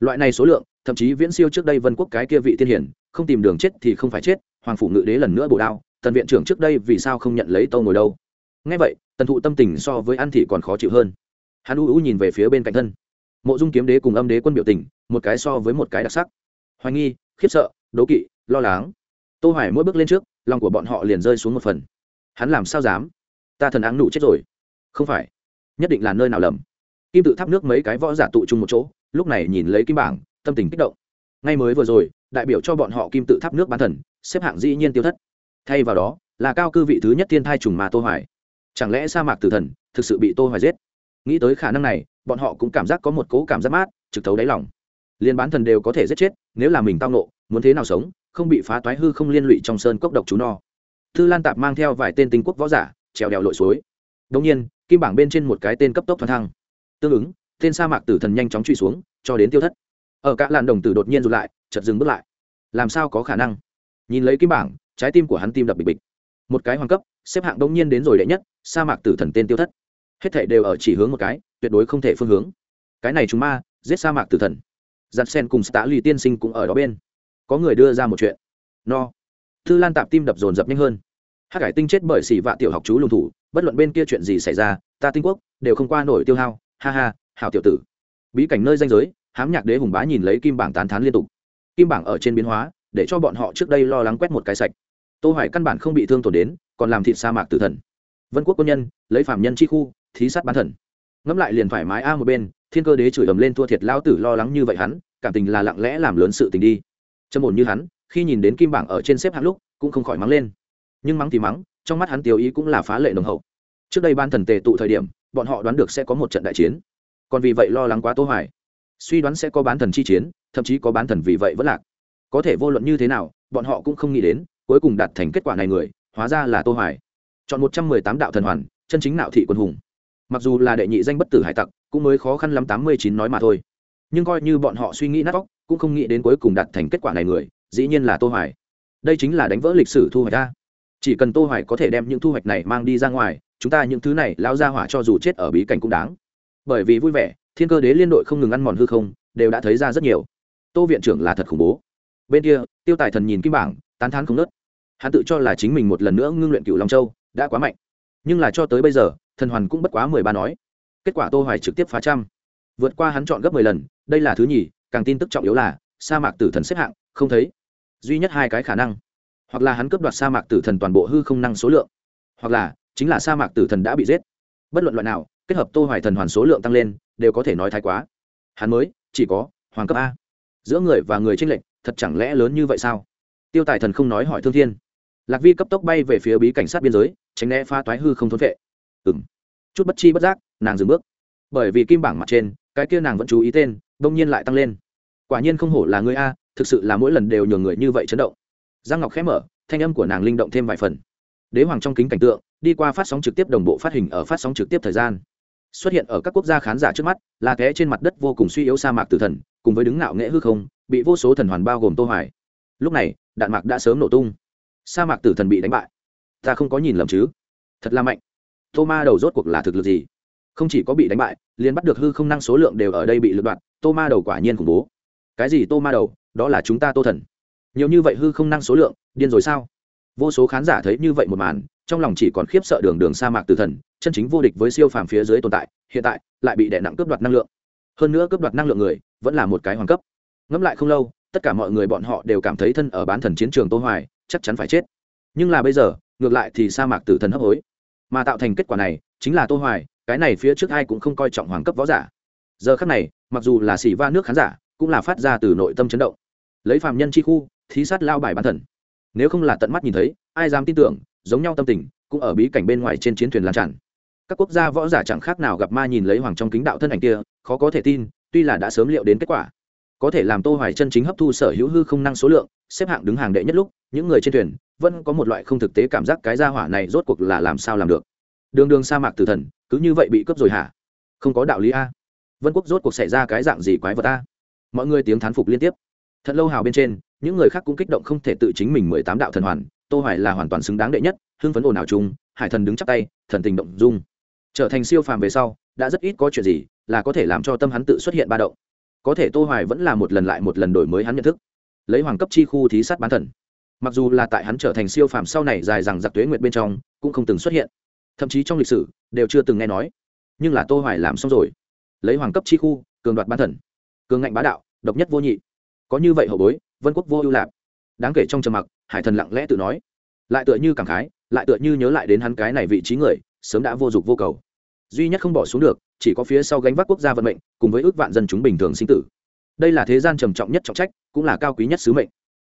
Loại này số lượng, thậm chí viễn siêu trước đây vân quốc cái kia vị tiên hiển không tìm đường chết thì không phải chết, hoàng phủ ngự đế lần nữa bổ đao, tần viện trưởng trước đây vì sao không nhận lấy tâu ngồi đâu? Ngay vậy, tần thụ tâm tình so với ăn thị còn khó chịu hơn. Hắn u u nhìn về phía bên cạnh thân. Mộ dung kiếm đế cùng âm đế quân biểu tình, một cái so với một cái đặc sắc. Hoài nghi, khiếp sợ, đố kỵ, lo lắng. Tô hoài mỗi bước lên trước, lòng của bọn họ liền rơi xuống một phần. Hắn làm sao dám? Ta thần áng nụ chết rồi. Không phải. Nhất định là nơi nào lầm kim tự tháp nước mấy cái võ giả tụ chung một chỗ, lúc này nhìn lấy kim bảng, tâm tình kích động. Ngay mới vừa rồi, đại biểu cho bọn họ kim tự tháp nước bán thần, xếp hạng dĩ nhiên tiêu thất. Thay vào đó, là cao cư vị thứ nhất thiên thai trùng mà tô hoài. Chẳng lẽ sa mạc tử thần thực sự bị tô hoài giết? Nghĩ tới khả năng này, bọn họ cũng cảm giác có một cố cảm giác mát, trực thấu đáy lòng. Liên bán thần đều có thể giết chết, nếu là mình tao nộ muốn thế nào sống, không bị phá toái hư không liên lụy trong sơn cốc độc chú no. Thư lan tạp mang theo vài tên tinh quốc võ giả, trèo đèo lội suối. Đồng nhiên, kim bảng bên trên một cái tên cấp tốc thoáng thăng tương ứng, tên sa mạc tử thần nhanh chóng truy xuống, cho đến tiêu thất. Ở cả làn đồng tử đột nhiên rụt lại, chợt dừng bước lại. Làm sao có khả năng? Nhìn lấy kim bảng, trái tim của hắn tim đập bịch bịch. Một cái hoàng cấp, xếp hạng đông nhiên đến rồi đệ nhất, sa mạc tử thần tên tiêu thất. Hết thảy đều ở chỉ hướng một cái, tuyệt đối không thể phương hướng. Cái này chúng ma, giết sa mạc tử thần. Giặt sen cùng tạ lì tiên sinh cũng ở đó bên. Có người đưa ra một chuyện. No. Thư lan tạp tim đập dồn dập nhanh hơn. Hát cải tinh chết bởi xỉ vạ tiểu học chú lùng thủ, bất luận bên kia chuyện gì xảy ra, ta tinh quốc, đều không qua nổi tiêu hao ha ha, hảo tiểu tử. Bí cảnh nơi danh giới, hám nhạc đế hùng bá nhìn lấy kim bảng tán thán liên tục. Kim bảng ở trên biến hóa, để cho bọn họ trước đây lo lắng quét một cái sạch. Tô hoài căn bản không bị thương tổn đến, còn làm thịt sa mạc tử thần. Vân quốc quân nhân, lấy phạm nhân chi khu, thí sát bán thần. Ngẫm lại liền thoải mái a một bên, thiên cơ đế chửi ầm lên thua thiệt lao tử lo lắng như vậy hắn, cảm tình là lặng lẽ làm lớn sự tình đi. Trầm ổn như hắn, khi nhìn đến kim bảng ở trên xếp hạng lúc, cũng không khỏi mắng lên. Nhưng mắng thì mắng, trong mắt hắn tiêu ý cũng là phá lệ nồng hậu. Trước đây ban thần tề tụ thời điểm bọn họ đoán được sẽ có một trận đại chiến. Còn vì vậy lo lắng quá tô hoài. Suy đoán sẽ có bán thần chi chiến, thậm chí có bán thần vì vậy vẫn lạc. Có thể vô luận như thế nào, bọn họ cũng không nghĩ đến, cuối cùng đạt thành kết quả này người, hóa ra là tô hoài. Chọn 118 đạo thần hoàn, chân chính nạo thị quân hùng. Mặc dù là đệ nhị danh bất tử hải tặc, cũng mới khó khăn lắm 89 nói mà thôi. Nhưng coi như bọn họ suy nghĩ nát óc, cũng không nghĩ đến cuối cùng đạt thành kết quả này người, dĩ nhiên là tô hoài. Đây chính là đánh vỡ lịch sử thu hoạch ra. Chỉ cần tô hoài có thể đem những thu hoạch này mang đi ra ngoài chúng ta những thứ này, lão ra hỏa cho dù chết ở bí cảnh cũng đáng. Bởi vì vui vẻ, thiên cơ đế liên đội không ngừng ăn mòn hư không, đều đã thấy ra rất nhiều. Tô viện trưởng là thật khủng bố. Bên kia, tiêu tài thần nhìn kim bảng, tán thán không nớt hắn tự cho là chính mình một lần nữa ngưng luyện cựu long châu, đã quá mạnh. Nhưng là cho tới bây giờ, thần hoàn cũng bất quá mười ba nói. Kết quả tô hoài trực tiếp phá trăm. Vượt qua hắn chọn gấp mười lần, đây là thứ nhì, càng tin tức trọng yếu là, sa mạc tử thần xếp hạng, không thấy. Duy nhất hai cái khả năng. Hoặc là hắn cướp đoạt sa mạc tử thần toàn bộ hư không năng số lượng. Hoặc là chính là sa mạc tử thần đã bị giết. Bất luận loại nào kết hợp tô hoài thần hoàn số lượng tăng lên đều có thể nói thái quá. Hắn mới chỉ có hoàng cấp a. Giữa người và người trinh lệnh, thật chẳng lẽ lớn như vậy sao? Tiêu tài thần không nói hỏi thương thiên. Lạc vi cấp tốc bay về phía bí cảnh sát biên giới tránh né pha toái hư không thốn vệ. Ừng chút bất chi bất giác nàng dừng bước. Bởi vì kim bảng mặt trên cái kia nàng vẫn chú ý tên đông nhiên lại tăng lên. Quả nhiên không hổ là người a thực sự là mỗi lần đều nhường người như vậy chấn động. Giang ngọc khẽ mở thanh âm của nàng linh động thêm vài phần. Đế hoàng trong kính cảnh tượng đi qua phát sóng trực tiếp đồng bộ phát hình ở phát sóng trực tiếp thời gian. Xuất hiện ở các quốc gia khán giả trước mắt là té trên mặt đất vô cùng suy yếu sa mạc tử thần, cùng với đứng ngạo nghễ hư không, bị vô số thần hoàn bao gồm tô hoài. Lúc này, đạn mạc đã sớm nổ tung. Sa mạc tử thần bị đánh bại. Ta không có nhìn lầm chứ? Thật là mạnh. Tô ma đầu rốt cuộc là thực lực gì? Không chỉ có bị đánh bại, liền bắt được hư không năng số lượng đều ở đây bị lật đoạn, tô ma đầu quả nhiên khủng bố. Cái gì tô ma đầu? Đó là chúng ta tô thần. Nhiều như vậy hư không năng số lượng, điên rồi sao? Vô số khán giả thấy như vậy một màn, trong lòng chỉ còn khiếp sợ đường đường sa mạc tử thần, chân chính vô địch với siêu phàm phía dưới tồn tại, hiện tại, lại bị đè nặng cướp đoạt năng lượng. Hơn nữa cướp đoạt năng lượng người, vẫn là một cái hoàng cấp. Ngẫm lại không lâu, tất cả mọi người bọn họ đều cảm thấy thân ở bán thần chiến trường tô hoài, chắc chắn phải chết. Nhưng là bây giờ, ngược lại thì sa mạc tử thần hấp hối. Mà tạo thành kết quả này, chính là tô hoài, cái này phía trước ai cũng không coi trọng hoàng cấp võ giả. Giờ khắc này, mặc dù là xỉ va nước khán giả, cũng là phát ra từ nội tâm chấn động. Lấy phàm nhân chi khu, thí sát lao bài bán thần nếu không là tận mắt nhìn thấy, ai dám tin tưởng, giống nhau tâm tình, cũng ở bí cảnh bên ngoài trên chiến thuyền lan tràn. Các quốc gia võ giả chẳng khác nào gặp ma nhìn lấy hoàng trong kính đạo thân ảnh kia, khó có thể tin, tuy là đã sớm liệu đến kết quả. Có thể làm tô hoài chân chính hấp thu sở hữu hư không năng số lượng, xếp hạng đứng hàng đệ nhất lúc, những người trên thuyền vẫn có một loại không thực tế cảm giác cái gia hỏa này rốt cuộc là làm sao làm được. Đường đường sa mạc tử thần, cứ như vậy bị cướp rồi hả? Không có đạo lý a. Vân quốc rốt cuộc xảy ra cái dạng gì quái vật a? Mọi người tiếng thán phục liên tiếp. Thật lâu hào bên trên những người khác cũng kích động không thể tự chính mình mười tám đạo thần hoàn, tô hoài là hoàn toàn xứng đáng đệ nhất, hưng phấn ồn ào chung, hải thần đứng chắp tay, thần tình động dung. Trở thành siêu phàm về sau, đã rất ít có chuyện gì là có thể làm cho tâm hắn tự xuất hiện ba động. Có thể tô hoài vẫn là một lần lại một lần đổi mới hắn nhận thức. Lấy hoàng cấp chi khu thí sát bán thần. Mặc dù là tại hắn trở thành siêu phàm sau này dài rằng giặc tuế nguyệt bên trong, cũng không từng xuất hiện. Thậm chí trong lịch sử, đều chưa từng nghe nói. Nhưng là tô hoài làm xong rồi. Lấy hoàng cấp chi khu, cường đoạt bán thần. Cường ngạnh bá đạo, độc nhất vô nhị. Có như vậy hậu bối vân quốc vô ưu lạc đáng kể trong trầm mặc hải thần lặng lẽ tự nói lại tựa như cảm khái lại tựa như nhớ lại đến hắn cái này vị trí người sớm đã vô dụng vô cầu duy nhất không bỏ xuống được chỉ có phía sau gánh vác quốc gia vận mệnh cùng với ước vạn dân chúng bình thường sinh tử đây là thế gian trầm trọng nhất trọng trách cũng là cao quý nhất sứ mệnh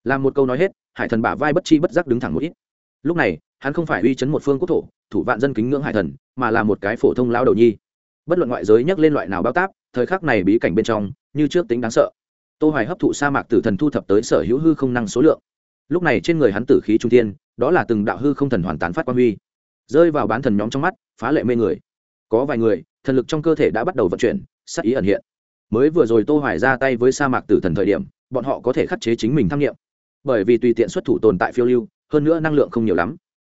làm một câu nói hết hải thần bả vai bất chi bất giác đứng thẳng một ít lúc này hắn không phải uy chấn một phương quốc thổ thủ vạn dân kính ngưỡng hải thần mà là một cái phổ thông lao đầu nhi bất luận ngoại giới nhắc lên loại nào bao táp thời khắc này bí cảnh bên trong như trước tính đáng sợ tô hoài hấp thụ sa mạc tử thần thu thập tới sở hữu hư không năng số lượng. Lúc này trên người hắn tử khí trung thiên, đó là từng đạo hư không thần hoàn tán phát quan huy. Rơi vào bán thần nhóm trong mắt, phá lệ mê người. Có vài người, thần lực trong cơ thể đã bắt đầu vận chuyển, sắc ý ẩn hiện. Mới vừa rồi tô hoài ra tay với sa mạc tử thần thời điểm, bọn họ có thể khắc chế chính mình tham nghiệm bởi vì tùy tiện xuất thủ tồn tại phiêu lưu, hơn nữa năng lượng không nhiều lắm.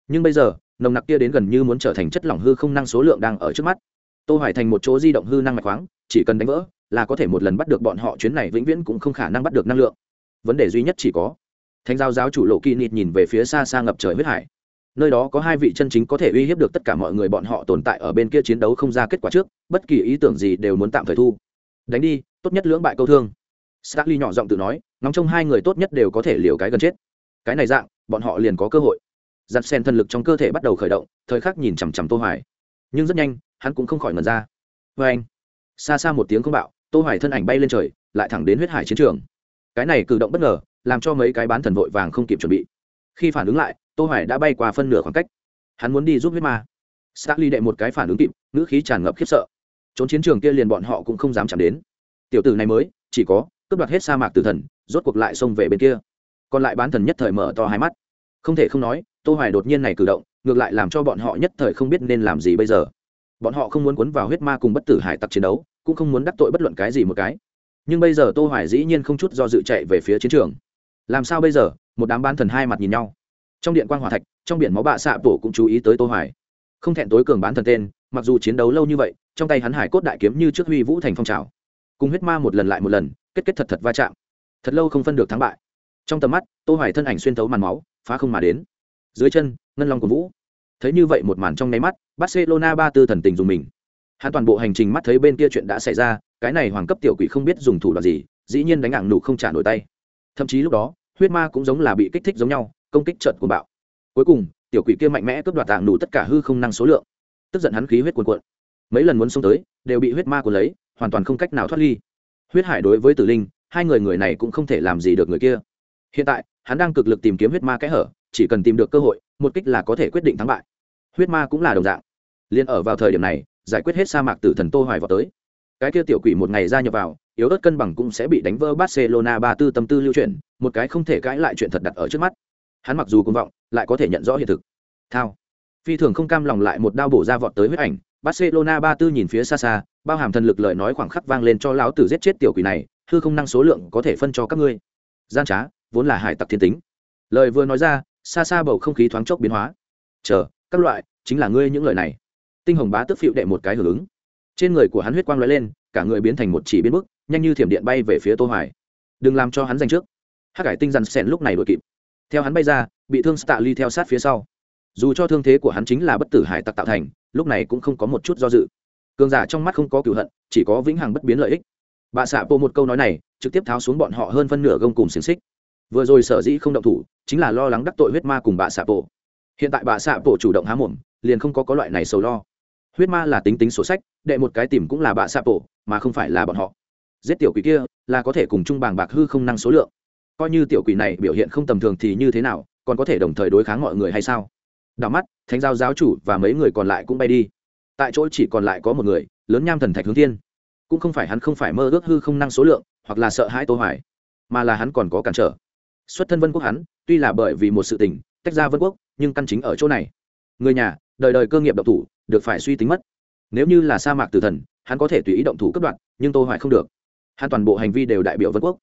Nhưng bây giờ, nồng nặc kia đến gần như muốn trở thành chất lỏng hư không năng số lượng đang ở trước mắt. Tô hoài thành một chỗ di động hư năng mạch khoáng, chỉ cần đánh vỡ là có thể một lần bắt được bọn họ chuyến này vĩnh viễn cũng không khả năng bắt được năng lượng. Vấn đề duy nhất chỉ có, thánh giáo giáo chủ lộ kỳ nịt nhìn về phía xa xa ngập trời huyết hải. Nơi đó có hai vị chân chính có thể uy hiếp được tất cả mọi người bọn họ tồn tại ở bên kia chiến đấu không ra kết quả trước, bất kỳ ý tưởng gì đều muốn tạm thời thu. Đánh đi, tốt nhất lưỡng bại câu thương. Starly nhỏ giọng tự nói, ngóng trông hai người tốt nhất đều có thể liều cái gần chết. Cái này dạng, bọn họ liền có cơ hội. Giặt sen thân lực trong cơ thể bắt đầu khởi động, thời khắc nhìn chằm chằm tô hoài. Nhưng rất nhanh, hắn cũng không khỏi ngần ra. Với anh xa xa một tiếng không bạo tô hoài thân ảnh bay lên trời, lại thẳng đến huyết hải chiến trường. Cái này cử động bất ngờ, làm cho mấy cái bán thần vội vàng không kịp chuẩn bị. Khi phản ứng lại, tô hoài đã bay qua phân nửa khoảng cách. Hắn muốn đi giúp huyết ma. Starly đệ một cái phản ứng kịp, ngữ khí tràn ngập khiếp sợ. Trốn chiến trường kia liền bọn họ cũng không dám chạm đến. Tiểu tử này mới, chỉ có, cướp đoạt hết sa mạc tử thần, rốt cuộc lại xông về bên kia. Còn lại bán thần nhất thời mở to hai mắt. Không thể không nói, tô hoài đột nhiên này cử động, ngược lại làm cho bọn họ nhất thời không biết nên làm gì bây giờ. Bọn họ không muốn cuốn vào huyết ma cùng bất tử hải tặc chiến đấu cũng không muốn đắc tội bất luận cái gì một cái. Nhưng bây giờ tô hoài dĩ nhiên không chút do dự chạy về phía chiến trường. Làm sao bây giờ? Một đám bán thần hai mặt nhìn nhau. Trong điện quan hòa thạch, trong biển máu bạ xạ tổ cũng chú ý tới tô hoài. Không thẹn tối cường bán thần tên, mặc dù chiến đấu lâu như vậy, trong tay hắn hải cốt đại kiếm như trước huy vũ thành phong trào. Cùng huyết ma một lần lại một lần, kết kết thật thật va chạm. Thật lâu không phân được thắng bại. Trong tầm mắt, tô hoài thân ảnh xuyên thấu màn máu, phá không mà đến. Dưới chân, ngân long của vũ. Thấy như vậy một màn trong nháy mắt, barcelona ba tư thần tình dùng mình hắn toàn bộ hành trình mắt thấy bên kia chuyện đã xảy ra, cái này hoàng cấp tiểu quỷ không biết dùng thủ đoạn gì, dĩ nhiên đánh ảng nụ không trả nổi tay. Thậm chí lúc đó, huyết ma cũng giống là bị kích thích giống nhau, công kích trợt của bạo. Cuối cùng, tiểu quỷ kia mạnh mẽ cướp đoạt tạng nụ tất cả hư không năng số lượng. Tức giận hắn khí huyết cuồn cuộn. Mấy lần muốn xông tới, đều bị huyết ma của lấy, hoàn toàn không cách nào thoát ly. Huyết hải đối với tử linh, hai người người này cũng không thể làm gì được người kia. Hiện tại, hắn đang cực lực tìm kiếm huyết ma kẽ hở, chỉ cần tìm được cơ hội, một kích là có thể quyết định thắng bại. Huyết ma cũng là đồng dạng. Liền ở vào thời điểm này giải quyết hết sa mạc tử thần tô hoài vào tới. Cái kia tiểu quỷ một ngày ra nhập vào, yếu ớt cân bằng cũng sẽ bị đánh vỡ barcelona ba tư tâm tư lưu chuyển, một cái không thể cãi lại chuyện thật đặt ở trước mắt. Hắn mặc dù công vọng, lại có thể nhận rõ hiện thực. Thao. Phi thường không cam lòng lại một đao bổ ra vọt tới huyết ảnh. Barcelona ba tư nhìn phía xa xa, bao hàm thần lực lời nói khoảng khắc vang lên cho lão tử giết chết tiểu quỷ này, hư không năng số lượng có thể phân cho các ngươi. Gian trá, vốn là hải tặc thiên tính. Lời vừa nói ra, xa xa bầu không khí thoáng chốc biến hóa. Chờ, các loại, chính là ngươi những lời này tinh hồng bá tức phịu đệ một cái hưởng ứng. Trên người của hắn huyết quang lóe lên, cả người biến thành một chỉ biến bức, nhanh như thiểm điện bay về phía tô hoài. Đừng làm cho hắn giành trước. Hắc cải tinh dằn sẹn lúc này đuổi kịp. Theo hắn bay ra, bị thương tạ ly theo sát phía sau. Dù cho thương thế của hắn chính là bất tử hải tặc tạo thành, lúc này cũng không có một chút do dự. Cường giả trong mắt không có cửu hận, chỉ có vĩnh hằng bất biến lợi ích. Bà xạ bộ một câu nói này, trực tiếp tháo xuống bọn họ hơn phân nửa gông cùng xiềng xích. Vừa rồi sở dĩ không động thủ, chính là lo lắng đắc tội huyết ma cùng bà xạ bộ hiện tại bà xạ bộ chủ động há mồm, liền không có có loại này sầu lo huyết ma là tính tính sổ sách, đệ một cái tìm cũng là bạ xạ bộ mà không phải là bọn họ. Giết tiểu quỷ kia là có thể cùng chung bàng bạc hư không năng số lượng. Coi như tiểu quỷ này biểu hiện không tầm thường thì như thế nào, còn có thể đồng thời đối kháng mọi người hay sao? Đảo mắt, thánh giao giáo chủ và mấy người còn lại cũng bay đi. Tại chỗ chỉ còn lại có một người, lớn nham thần thạch hướng thiên. Cũng không phải hắn không phải mơ ước hư không năng số lượng, hoặc là sợ hãi tô hoài, mà là hắn còn có cản trở. Xuất thân vân quốc hắn, tuy là bởi vì một sự tình, tách ra vân quốc, nhưng căn chính ở chỗ này người nhà, đời đời cơ nghiệp độc thủ, được phải suy tính mất. Nếu như là sa mạc tử thần, hắn có thể tùy ý động thủ cấp đoạn nhưng tô hoài không được. Hắn toàn bộ hành vi đều đại biểu vân quốc.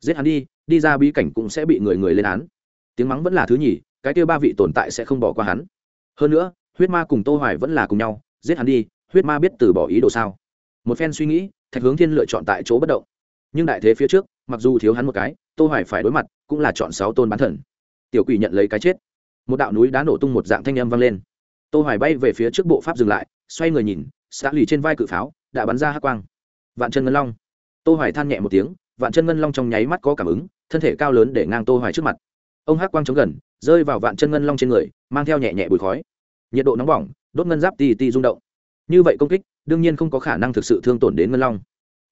Giết hắn đi đi ra bí cảnh cũng sẽ bị người người lên án. Tiếng mắng vẫn là thứ nhì, cái kia ba vị tồn tại sẽ không bỏ qua hắn. Hơn nữa, huyết ma cùng tô hoài vẫn là cùng nhau, giết hắn đi, huyết ma biết từ bỏ ý đồ sao. Một phen suy nghĩ, thạch hướng thiên lựa chọn tại chỗ bất động. Nhưng đại thế phía trước, mặc dù thiếu hắn một cái tô hoài phải đối mặt, cũng là chọn sáu tôn bán thần. Tiểu quỷ nhận lấy cái chết một đạo núi đá nổ tung một dạng thanh âm vang lên. Tô hoài bay về phía trước bộ pháp dừng lại, xoay người nhìn, xã lì trên vai cự pháo, đã bắn ra hắc quang. Vạn chân ngân long. Tô hoài than nhẹ một tiếng, vạn chân ngân long trong nháy mắt có cảm ứng, thân thể cao lớn để ngang tô hoài trước mặt. Ông hắc quang chống gần, rơi vào vạn chân ngân long trên người, mang theo nhẹ nhẹ bụi khói. Nhiệt độ nóng bỏng, đốt ngân giáp tì tì rung động. Như vậy công kích, đương nhiên không có khả năng thực sự thương tổn đến ngân long.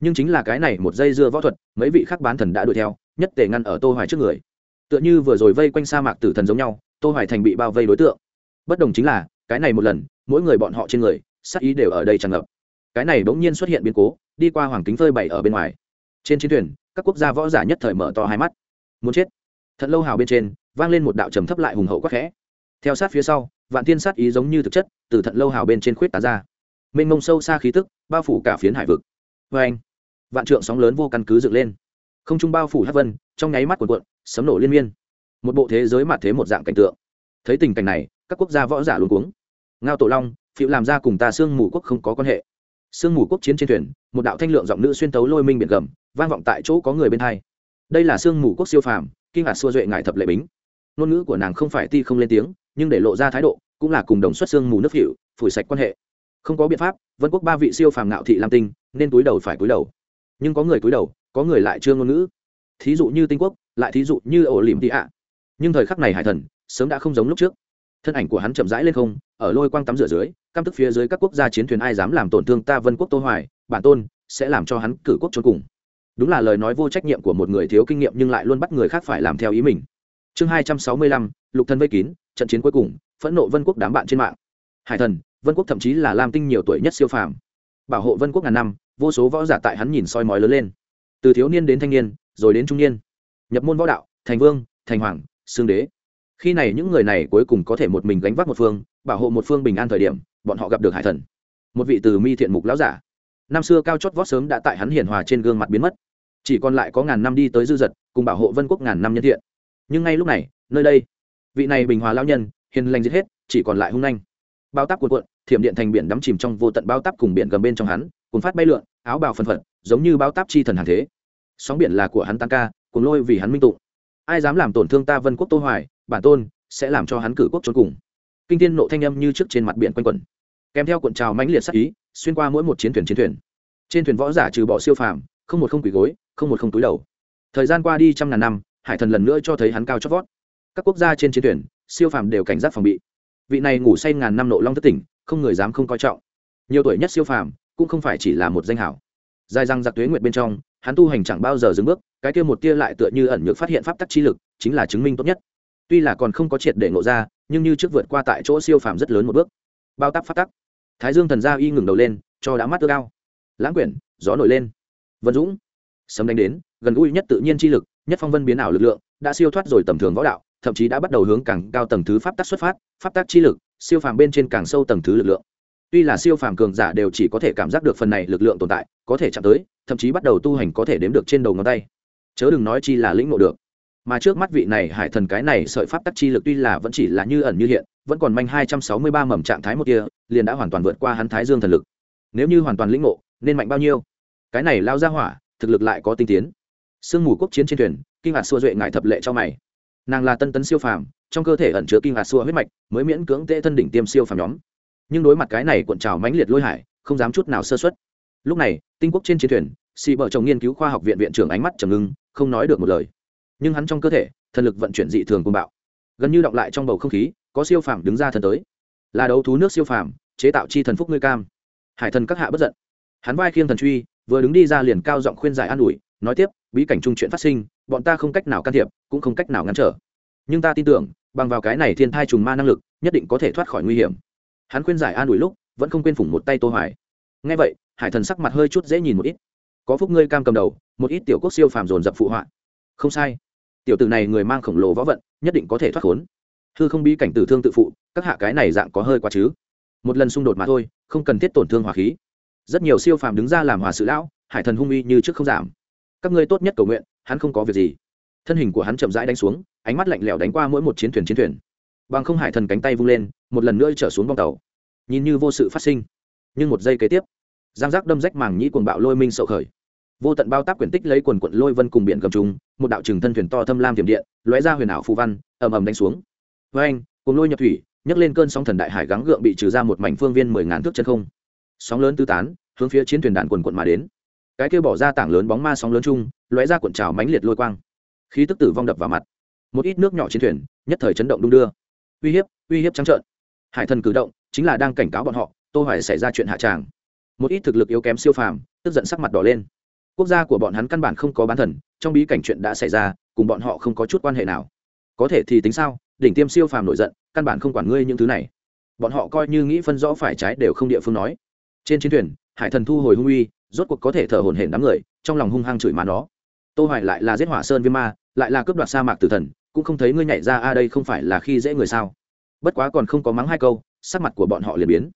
Nhưng chính là cái này một dây dưa võ thuật, mấy vị khác bán thần đã đuổi theo, nhất tề ngăn ở tô hoài trước người. Tựa như vừa rồi vây quanh sa mạc tử thần giống nhau tô hoài thành bị bao vây đối tượng. Bất đồng chính là, cái này một lần, mỗi người bọn họ trên người, sát ý đều ở đây tràn ngập. Cái này bỗng nhiên xuất hiện biến cố, đi qua hoàng kính phơi bày ở bên ngoài. Trên chiến thuyền, các quốc gia võ giả nhất thời mở to hai mắt. Muốn chết. Thật lâu hào bên trên, vang lên một đạo trầm thấp lại hùng hậu quắc khẽ. Theo sát phía sau, vạn tiên sát ý giống như thực chất, từ thận lâu hào bên trên khuyết tán ra. Mênh mông sâu xa khí tức, bao phủ cả phiến hải vực. Vê anh, vạn trượng sóng lớn vô căn cứ dựng lên. Không trung bao phủ hát vân, trong nháy mắt cuộn cuộn, sấm nổ liên miên một bộ thế giới mặt thế một dạng cảnh tượng. Thấy tình cảnh này, các quốc gia võ giả luôn cuống. Ngao tổ long, phiệu làm ra cùng ta sương mù quốc không có quan hệ. Sương mù quốc chiến trên thuyền, một đạo thanh lượng giọng nữ xuyên tấu lôi minh biển gầm, vang vọng tại chỗ có người bên hai. Đây là sương mù quốc siêu phàm, kinh ngạc xua duệ ngại thập lệ bính. Ngôn ngữ của nàng không phải ti không lên tiếng, nhưng để lộ ra thái độ, cũng là cùng đồng xuất sương mù nước hiệu phủi sạch quan hệ. Không có biện pháp, vân quốc ba vị siêu phàm ngạo thị lam tinh, nên túi đầu phải túi đầu. Nhưng có người túi đầu, có người lại chưa ngôn ngữ. Thí dụ như tinh quốc, lại thí dụ như ổ lìm tị ạ nhưng thời khắc này hải thần sớm đã không giống lúc trước. Thân ảnh của hắn chậm rãi lên không ở lôi quang tắm rửa dưới căm tức phía dưới các quốc gia chiến thuyền ai dám làm tổn thương ta vân quốc tô hoài bản tôn sẽ làm cho hắn cử quốc trốn cùng. Đúng là lời nói vô trách nhiệm của một người thiếu kinh nghiệm nhưng lại luôn bắt người khác phải làm theo ý mình. Chương 265, lục thân vây kín trận chiến cuối cùng phẫn nộ vân quốc đám bạn trên mạng. Hải thần vân quốc thậm chí là lam tinh nhiều tuổi nhất siêu phàm. Bảo hộ vân quốc ngàn năm vô số võ giả tại hắn nhìn soi mói lớn lên. Từ thiếu niên đến thanh niên rồi đến trung niên. Nhập môn võ đạo thành vương thành hoàng xương đế. Khi này những người này cuối cùng có thể một mình gánh vác một phương bảo hộ một phương bình an thời điểm bọn họ gặp được hải thần. Một vị từ mi thiện mục lão giả. Năm xưa cao chót vót sớm đã tại hắn hiển hòa trên gương mặt biến mất. Chỉ còn lại có ngàn năm đi tới dư dật, cùng bảo hộ vân quốc ngàn năm nhân thiện. Nhưng ngay lúc này nơi đây vị này bình hòa lao nhân hiền lành giết hết chỉ còn lại hung nhanh bao táp cuộn cuộn thiểm điện thành biển đắm chìm trong vô tận bao táp cùng biển gầm bên trong hắn cuốn phát bay lượn áo bào phân phật giống như bao táp chi thần hàng thế. Sóng biển là của hắn tăng ca cuốn lôi vì hắn minh tụng ai dám làm tổn thương ta vân quốc tô hoài, bản tôn sẽ làm cho hắn cử quốc trốn cùng. Kinh thiên nộ thanh âm như trước trên mặt biển quanh quẩn, kèm theo cuộn trào mãnh liệt sắc ý, xuyên qua mỗi một chiến thuyền chiến thuyền. Trên thuyền võ giả trừ bỏ siêu phàm, không một không quỷ gối, không một không túi đầu. Thời gian qua đi trăm ngàn năm, hải thần lần nữa cho thấy hắn cao chót vót. Các quốc gia trên chiến thuyền, siêu phàm đều cảnh giác phòng bị. Vị này ngủ say ngàn năm nộ long thất tỉnh, không người dám không coi trọng. Nhiều tuổi nhất siêu phàm, cũng không phải chỉ là một danh hảo. Dài răng giặc tuế nguyệt bên trong hắn tu hành chẳng bao giờ dừng bước, cái kia một tia lại tựa như ẩn nhược phát hiện pháp tắc chi lực, chính là chứng minh tốt nhất. Tuy là còn không có triệt để ngộ ra, nhưng như trước vượt qua tại chỗ siêu phàm rất lớn một bước. Bao tắc phát tắc. Thái dương thần gia y ngừng đầu lên, cho đã mắt tơ cao lãng quyển, gió nổi lên. Vân dũng. Sấm đánh đến, gần gũi nhất tự nhiên chi lực, nhất phong vân biến ảo lực lượng, đã siêu thoát rồi tầm thường võ đạo, thậm chí đã bắt đầu hướng càng cao tầng thứ pháp tắc xuất phát, pháp tắc chi lực, siêu phàm bên trên càng sâu tầng thứ lực lượng tuy là siêu phàm cường giả đều chỉ có thể cảm giác được phần này lực lượng tồn tại, có thể chạm tới, thậm chí bắt đầu tu hành có thể đếm được trên đầu ngón tay. Chớ đừng nói chi là lĩnh ngộ được. Mà trước mắt vị này hải thần cái này sợi pháp tắc chi lực tuy là vẫn chỉ là như ẩn như hiện, vẫn còn manh hai trăm sáu mươi ba mầm trạng thái một kia, liền đã hoàn toàn vượt qua hắn thái dương thần lực. Nếu như hoàn toàn lĩnh ngộ, nên mạnh bao nhiêu? Cái này lao ra hỏa, thực lực lại có tinh tiến. Sương mù quốc chiến trên thuyền, kinh ngạc xua duệ ngại thập lệ cho mày. Nàng là tân tấn siêu phàm, trong cơ thể ẩn chứa kinh ngạc xua huyết mạch, mới miễn cưỡng tệ thân đỉnh tiêm siêu phàm nhóm nhưng đối mặt cái này cuộn trào mãnh liệt lôi hải, không dám chút nào sơ xuất lúc này, tinh quốc trên chiến thuyền, xì vợ chồng nghiên cứu khoa học viện viện trưởng ánh mắt trầm ngưng, không nói được một lời. Nhưng hắn trong cơ thể, thần lực vận chuyển dị thường côn bạo. Gần như động lại trong bầu không khí, có siêu phàm đứng ra thần tới. Là đấu thú nước siêu phàm, chế tạo chi thần phúc ngươi cam. Hải thần các hạ bất giận. Hắn vai khiêng thần truy, vừa đứng đi ra liền cao giọng khuyên giải an ủi, nói tiếp, bí cảnh chung chuyện phát sinh, bọn ta không cách nào can thiệp, cũng không cách nào ngăn trở. Nhưng ta tin tưởng, bằng vào cái này thiên thai trùng ma năng lực, nhất định có thể thoát khỏi nguy hiểm hắn khuyên giải an ủi lúc, vẫn không quên phủng một tay tô hoài. Nghe vậy, hải thần sắc mặt hơi chút dễ nhìn một ít. Có phúc ngươi cam cầm đầu, một ít tiểu quốc siêu phàm dồn dập phụ họa. Không sai. Tiểu tử này người mang khổng lồ võ vận, nhất định có thể thoát khốn. Hư không bí cảnh tử thương tự phụ, các hạ cái này dạng có hơi quá chứ. Một lần xung đột mà thôi, không cần thiết tổn thương hỏa khí. Rất nhiều siêu phàm đứng ra làm hòa sự lão, hải thần hung uy như trước không giảm. Các ngươi tốt nhất cầu nguyện, hắn không có việc gì. Thân hình của hắn chậm rãi đánh xuống, ánh mắt lạnh lẽo đánh qua mỗi một chiến thuyền chiến thuyền bằng không hải thần cánh tay vung lên, một lần nữa trở xuống bong tàu. Nhìn như vô sự phát sinh. Nhưng một giây kế tiếp, giang giác đâm rách màng nhĩ cuồng bạo lôi minh sậu khởi. Vô tận bao tác quyển tích lấy quần quận lôi vân cùng biển cầm trùng, một đạo trừng thân thuyền to thâm lam tiềm điện, lóe ra huyền ảo phù văn, ầm ầm đánh xuống. Với anh cùng lôi nhập thủy, nhấc lên cơn sóng thần đại hải gắng gượng bị trừ ra một mảnh phương viên mười ngàn thước chân không. Sóng lớn tứ tán, hướng phía chiến thuyền đạn quần quận mà đến. Cái kia bỏ ra tảng lớn bóng ma sóng lớn chung, lóe ra cuộn trào mãnh liệt lôi quang. Khí tức tử vong đập vào mặt. Một ít nước nhỏ chiến thuyền, nhất thời chấn động đung đưa uy hiếp uy hiếp trắng trợn. Hải thần cử động chính là đang cảnh cáo bọn họ, tô hoài xảy ra chuyện hạ tràng. Một ít thực lực yếu kém siêu phàm, tức giận sắc mặt đỏ lên. Quốc gia của bọn hắn căn bản không có bán thần, trong bí cảnh chuyện đã xảy ra, cùng bọn họ không có chút quan hệ nào. Có thể thì tính sao, đỉnh tiêm siêu phàm nổi giận, căn bản không quản ngươi những thứ này. Bọn họ coi như nghĩ phân rõ phải trái đều không địa phương nói. Trên chiến thuyền, hải thần thu hồi hung uy, rốt cuộc có thể thở hổn hển đám người, trong lòng hung hăng chửi má nó. Tô hoài lại là giết hỏa sơn viêm ma, lại là cướp đoạt sa mạc tử thần cũng không thấy ngươi nhảy ra a, đây không phải là khi dễ người sao? Bất quá còn không có mắng hai câu, sắc mặt của bọn họ liền biến.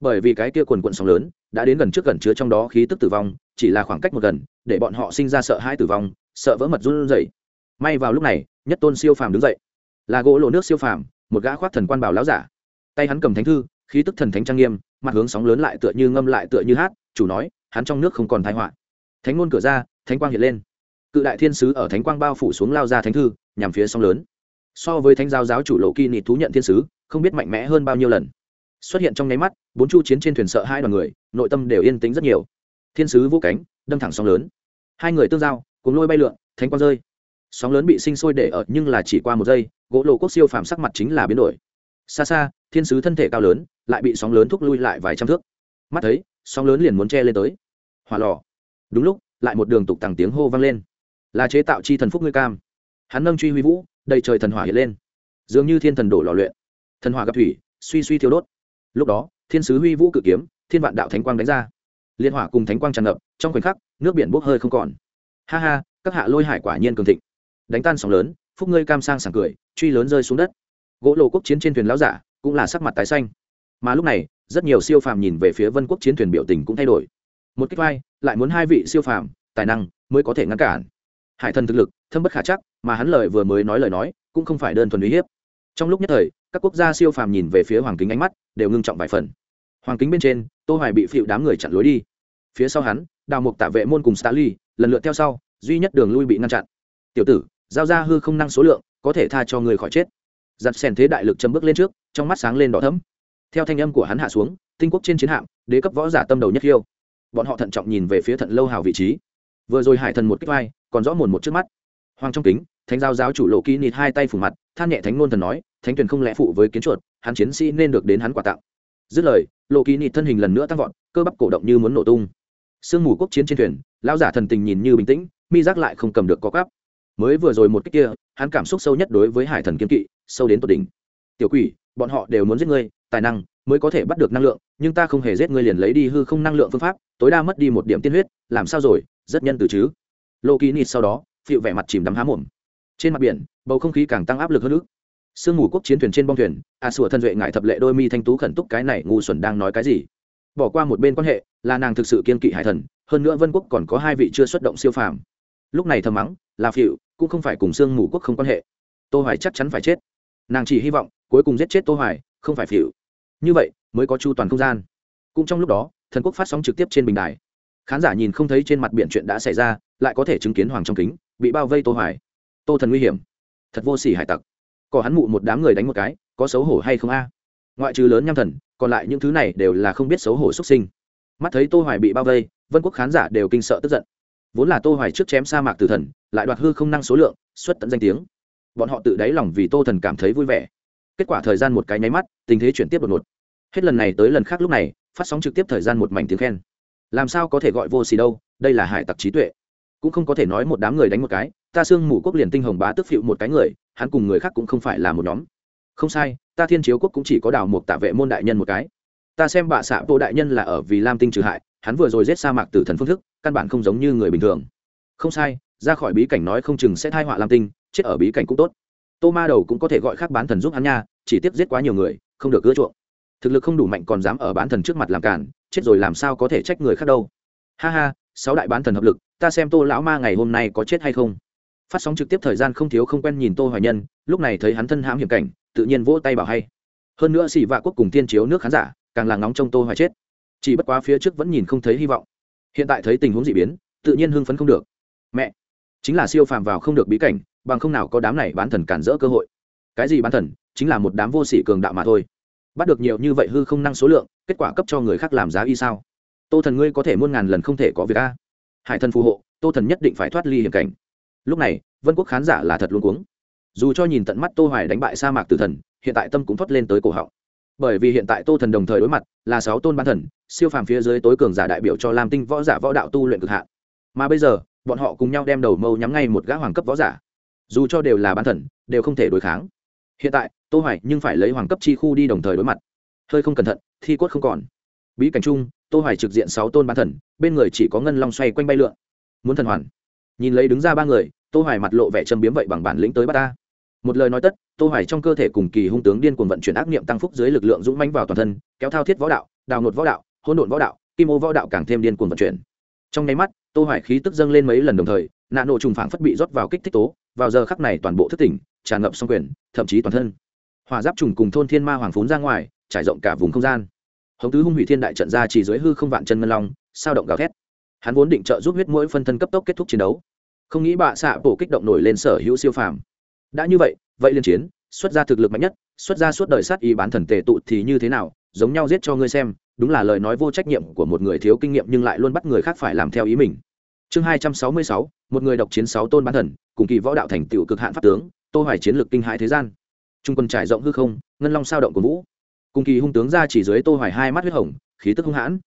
Bởi vì cái kia quần quận sóng lớn, đã đến gần trước gần chứa trong đó khí tức tử vong, chỉ là khoảng cách một gần, để bọn họ sinh ra sợ hãi tử vong, sợ vỡ mật run rẩy. May vào lúc này, nhất tôn siêu phàm đứng dậy. Là gỗ lộ nước siêu phàm, một gã khoác thần quan bảo lão giả. Tay hắn cầm thánh thư, khí tức thần thánh trang nghiêm, mặt hướng sóng lớn lại tựa như ngâm lại tựa như hát, chủ nói, hắn trong nước không còn thái họa. Thánh ngôn cửa ra, thánh quang hiện lên cự đại thiên sứ ở thánh quang bao phủ xuống lao ra thánh thư, nhằm phía sóng lớn. So với thánh giáo giáo chủ lộ kỳ nịt thú nhận thiên sứ, không biết mạnh mẽ hơn bao nhiêu lần. Xuất hiện trong nháy mắt, bốn chu chiến trên thuyền sợ hai đoàn người, nội tâm đều yên tĩnh rất nhiều. Thiên sứ vũ cánh, đâm thẳng sóng lớn. Hai người tương giao, cùng lôi bay lượn, thánh quang rơi. Sóng lớn bị sinh sôi để ở, nhưng là chỉ qua một giây, gỗ lộ quốc siêu phàm sắc mặt chính là biến đổi. Xa xa, thiên sứ thân thể cao lớn, lại bị sóng lớn thúc lui lại vài trăm thước. Mắt thấy sóng lớn liền muốn che lên tới. Hỏa lò. Đúng lúc, lại một đường tục tằng tiếng hô vang lên là chế tạo chi thần phúc ngươi cam. Hắn nâng truy huy vũ, đầy trời thần hỏa hiện lên. Dường như thiên thần đổ lò luyện. Thần hỏa gặp thủy, suy suy thiêu đốt. Lúc đó, thiên sứ huy vũ cự kiếm, thiên vạn đạo thánh quang đánh ra. Liên hỏa cùng thánh quang tràn ngập, trong khoảnh khắc, nước biển bốc hơi không còn. Ha ha, các hạ lôi hải quả nhiên cường thịnh. Đánh tan sóng lớn, phúc ngươi cam sang sảng cười, truy lớn rơi xuống đất. Gỗ lộ quốc chiến trên thuyền lão giả, cũng là sắc mặt tái xanh. Mà lúc này, rất nhiều siêu phàm nhìn về phía vân quốc chiến thuyền biểu tình cũng thay đổi. Một cách vai, lại muốn hai vị siêu phàm, tài năng, mới có thể ngăn cản hải thần thực lực, thâm bất khả chắc, mà hắn lời vừa mới nói lời nói, cũng không phải đơn thuần uy hiếp. Trong lúc nhất thời, các quốc gia siêu phàm nhìn về phía hoàng kính ánh mắt, đều ngưng trọng vài phần. Hoàng kính bên trên, tô hoài bị phịu đám người chặn lối đi. Phía sau hắn, đào mục tạ vệ môn cùng stali lần lượt theo sau, duy nhất đường lui bị ngăn chặn. Tiểu tử, giao ra hư không năng số lượng, có thể tha cho người khỏi chết. Giặt sèn thế đại lực châm bước lên trước, trong mắt sáng lên đỏ thấm theo thanh âm của hắn hạ xuống, tinh quốc trên chiến hạm, đế cấp võ giả tâm đầu nhất khiêu. Bọn họ thận trọng nhìn về phía thận lâu hào vị trí. Vừa rồi hải thần một kích vai còn rõ mồn một trước mắt. Hoàng trong kính, thánh giao giáo chủ lộ kỹ nịt hai tay phủ mặt, than nhẹ thánh ngôn thần nói, thánh tuyển không lẽ phụ với kiến chuột, hắn chiến sĩ nên được đến hắn quà tặng. Dứt lời, lộ kỹ nịt thân hình lần nữa tăng vọt, cơ bắp cổ động như muốn nổ tung. Sương mù quốc chiến trên thuyền, lão giả thần tình nhìn như bình tĩnh, mi giác lại không cầm được có cắp mới vừa rồi một cách kia, hắn cảm xúc sâu nhất đối với hải thần kiên kỵ, sâu đến tột đỉnh. Tiểu quỷ, bọn họ đều muốn giết ngươi, tài năng mới có thể bắt được năng lượng, nhưng ta không hề giết ngươi liền lấy đi hư không năng lượng phương pháp, tối đa mất đi một điểm tiên huyết, làm sao rồi, rất nhân từ chứ lô ký nịt sau đó, phịu vẻ mặt chìm đắm há mồm. Trên mặt biển, bầu không khí càng tăng áp lực hơn nữa. Sương mù quốc chiến thuyền trên bong thuyền, a sủa thân duệ ngại thập lệ đôi mi thanh tú khẩn túc cái này ngu xuẩn đang nói cái gì? Bỏ qua một bên quan hệ, là nàng thực sự kiên kỵ hải thần, hơn nữa vân quốc còn có hai vị chưa xuất động siêu phàm. Lúc này thầm mắng, là phịu, cũng không phải cùng sương mù quốc không quan hệ. Tô hoài chắc chắn phải chết. Nàng chỉ hy vọng, cuối cùng giết chết tô hoài, không phải phịu. Như vậy, mới có chu toàn không gian. Cũng trong lúc đó, thần quốc phát sóng trực tiếp trên bình đài. Khán giả nhìn không thấy trên mặt biển chuyện đã xảy ra lại có thể chứng kiến hoàng trong kính, bị bao vây tô hoài. Tô thần nguy hiểm. Thật vô sỉ hải tặc. Có hắn mụ một đám người đánh một cái, có xấu hổ hay không a? Ngoại trừ lớn nham thần, còn lại những thứ này đều là không biết xấu hổ xuất sinh. Mắt thấy tô hoài bị bao vây, vân quốc khán giả đều kinh sợ tức giận. Vốn là tô hoài trước chém sa mạc tử thần, lại đoạt hư không năng số lượng, xuất tận danh tiếng. Bọn họ tự đáy lòng vì tô thần cảm thấy vui vẻ. Kết quả thời gian một cái nháy mắt, tình thế chuyển tiếp đột ngột. Hết lần này tới lần khác lúc này, phát sóng trực tiếp thời gian một mảnh tiếng khen. Làm sao có thể gọi vô xì đâu, đây là hải tặc trí tuệ cũng không có thể nói một đám người đánh một cái, ta xương mù quốc liền tinh hồng bá tức phịu một cái người, hắn cùng người khác cũng không phải là một nhóm. Không sai, ta thiên chiếu quốc cũng chỉ có đào một tạ vệ môn đại nhân một cái. Ta xem bạ xạ bộ đại nhân là ở vì lam tinh trừ hại, hắn vừa rồi giết sa mạc tử thần phương thức, căn bản không giống như người bình thường. Không sai, ra khỏi bí cảnh nói không chừng sẽ thai họa lam tinh, chết ở bí cảnh cũng tốt. Tô ma đầu cũng có thể gọi khác bán thần giúp hắn nha, chỉ tiếp giết quá nhiều người, không được gỡ chuộng. Thực lực không đủ mạnh còn dám ở bán thần trước mặt làm cản chết rồi làm sao có thể trách người khác đâu. Ha ha sáu đại bán thần hợp lực, ta xem tô lão ma ngày hôm nay có chết hay không. Phát sóng trực tiếp thời gian không thiếu không quen nhìn tô hoài nhân, lúc này thấy hắn thân hãm hiểm cảnh, tự nhiên vỗ tay bảo hay. Hơn nữa xỉ vạ quốc cùng tiên chiếu nước khán giả, càng là ngóng trong tô hoài chết. Chỉ bất quá phía trước vẫn nhìn không thấy hy vọng. Hiện tại thấy tình huống dị biến, tự nhiên hưng phấn không được. Mẹ! Chính là siêu phàm vào không được bí cảnh, bằng không nào có đám này bán thần cản rỡ cơ hội. Cái gì bán thần? Chính là một đám vô sỉ cường đạo mà thôi. Bắt được nhiều như vậy hư không năng số lượng, kết quả cấp cho người khác làm giá y sao? Tô thần ngươi có thể muôn ngàn lần không thể có việc a. Hải thần phù hộ, tô thần nhất định phải thoát ly hiểm cảnh. Lúc này, vân quốc khán giả là thật luôn cuống. Dù cho nhìn tận mắt tô hoài đánh bại sa mạc tử thần, hiện tại tâm cũng thoát lên tới cổ họng. Bởi vì hiện tại tô thần đồng thời đối mặt là sáu tôn bán thần, siêu phàm phía dưới tối cường giả đại biểu cho lam tinh võ giả võ đạo tu luyện cực hạn. Mà bây giờ, bọn họ cùng nhau đem đầu mâu nhắm ngay một gã hoàng cấp võ giả. Dù cho đều là bán thần, đều không thể đối kháng. Hiện tại, tô hoài nhưng phải lấy hoàng cấp chi khu đi đồng thời đối mặt. Hơi không cẩn thận, thi cốt không còn. Bí cảnh chung tô hoài trực diện sáu tôn bán thần, bên người chỉ có ngân long xoay quanh bay lượn. Muốn thần hoàn. Nhìn lấy đứng ra ba người, tô hoài mặt lộ vẻ châm biếm vậy bằng bản lĩnh tới bắt ta. Một lời nói tất, tô hoài trong cơ thể cùng kỳ hung tướng điên cuồng vận chuyển ác niệm tăng phúc dưới lực lượng dũng mãnh vào toàn thân, kéo thao thiết võ đạo, đào nột võ đạo, hỗn độn võ đạo, kim ô võ đạo càng thêm điên cuồng vận chuyển. Trong nháy mắt, tô hoài khí tức dâng lên mấy lần đồng thời nạn nộ trùng phảng phất bị rót vào kích thích tố, vào giờ khắc này toàn bộ thức tỉnh, tràn ngập song quyền, thậm chí toàn thân. Hỏa giáp trùng cùng thôn thiên ma hoàng phún ra ngoài, trải rộng cả vùng không gian hồng tứ hung hủy thiên đại trận ra chỉ dưới hư không vạn chân ngân long, sao động gào thét. Hắn vốn định trợ giúp huyết mũi phân thân cấp tốc kết thúc chiến đấu. Không nghĩ bạ xạ bổ kích động nổi lên sở hữu siêu phàm. Đã như vậy vậy liên chiến, xuất ra thực lực mạnh nhất, xuất ra suốt đời sát y bán thần tề tụ thì như thế nào, giống nhau giết cho ngươi xem, đúng là lời nói vô trách nhiệm của một người thiếu kinh nghiệm nhưng lại luôn bắt người khác phải làm theo ý mình. Chương hai trăm sáu mươi sáu, một người độc chiến sáu tôn bán thần, cùng kỳ võ đạo thành tựu cực hạn pháp tướng, tô hoài chiến lược kinh hại thế gian. Trung quân trải rộng hư không, ngân long sao động của vũ cùng kỳ hung tướng ra chỉ dưới tô hoài hai mắt huyết hồng, khí tức hung hãn.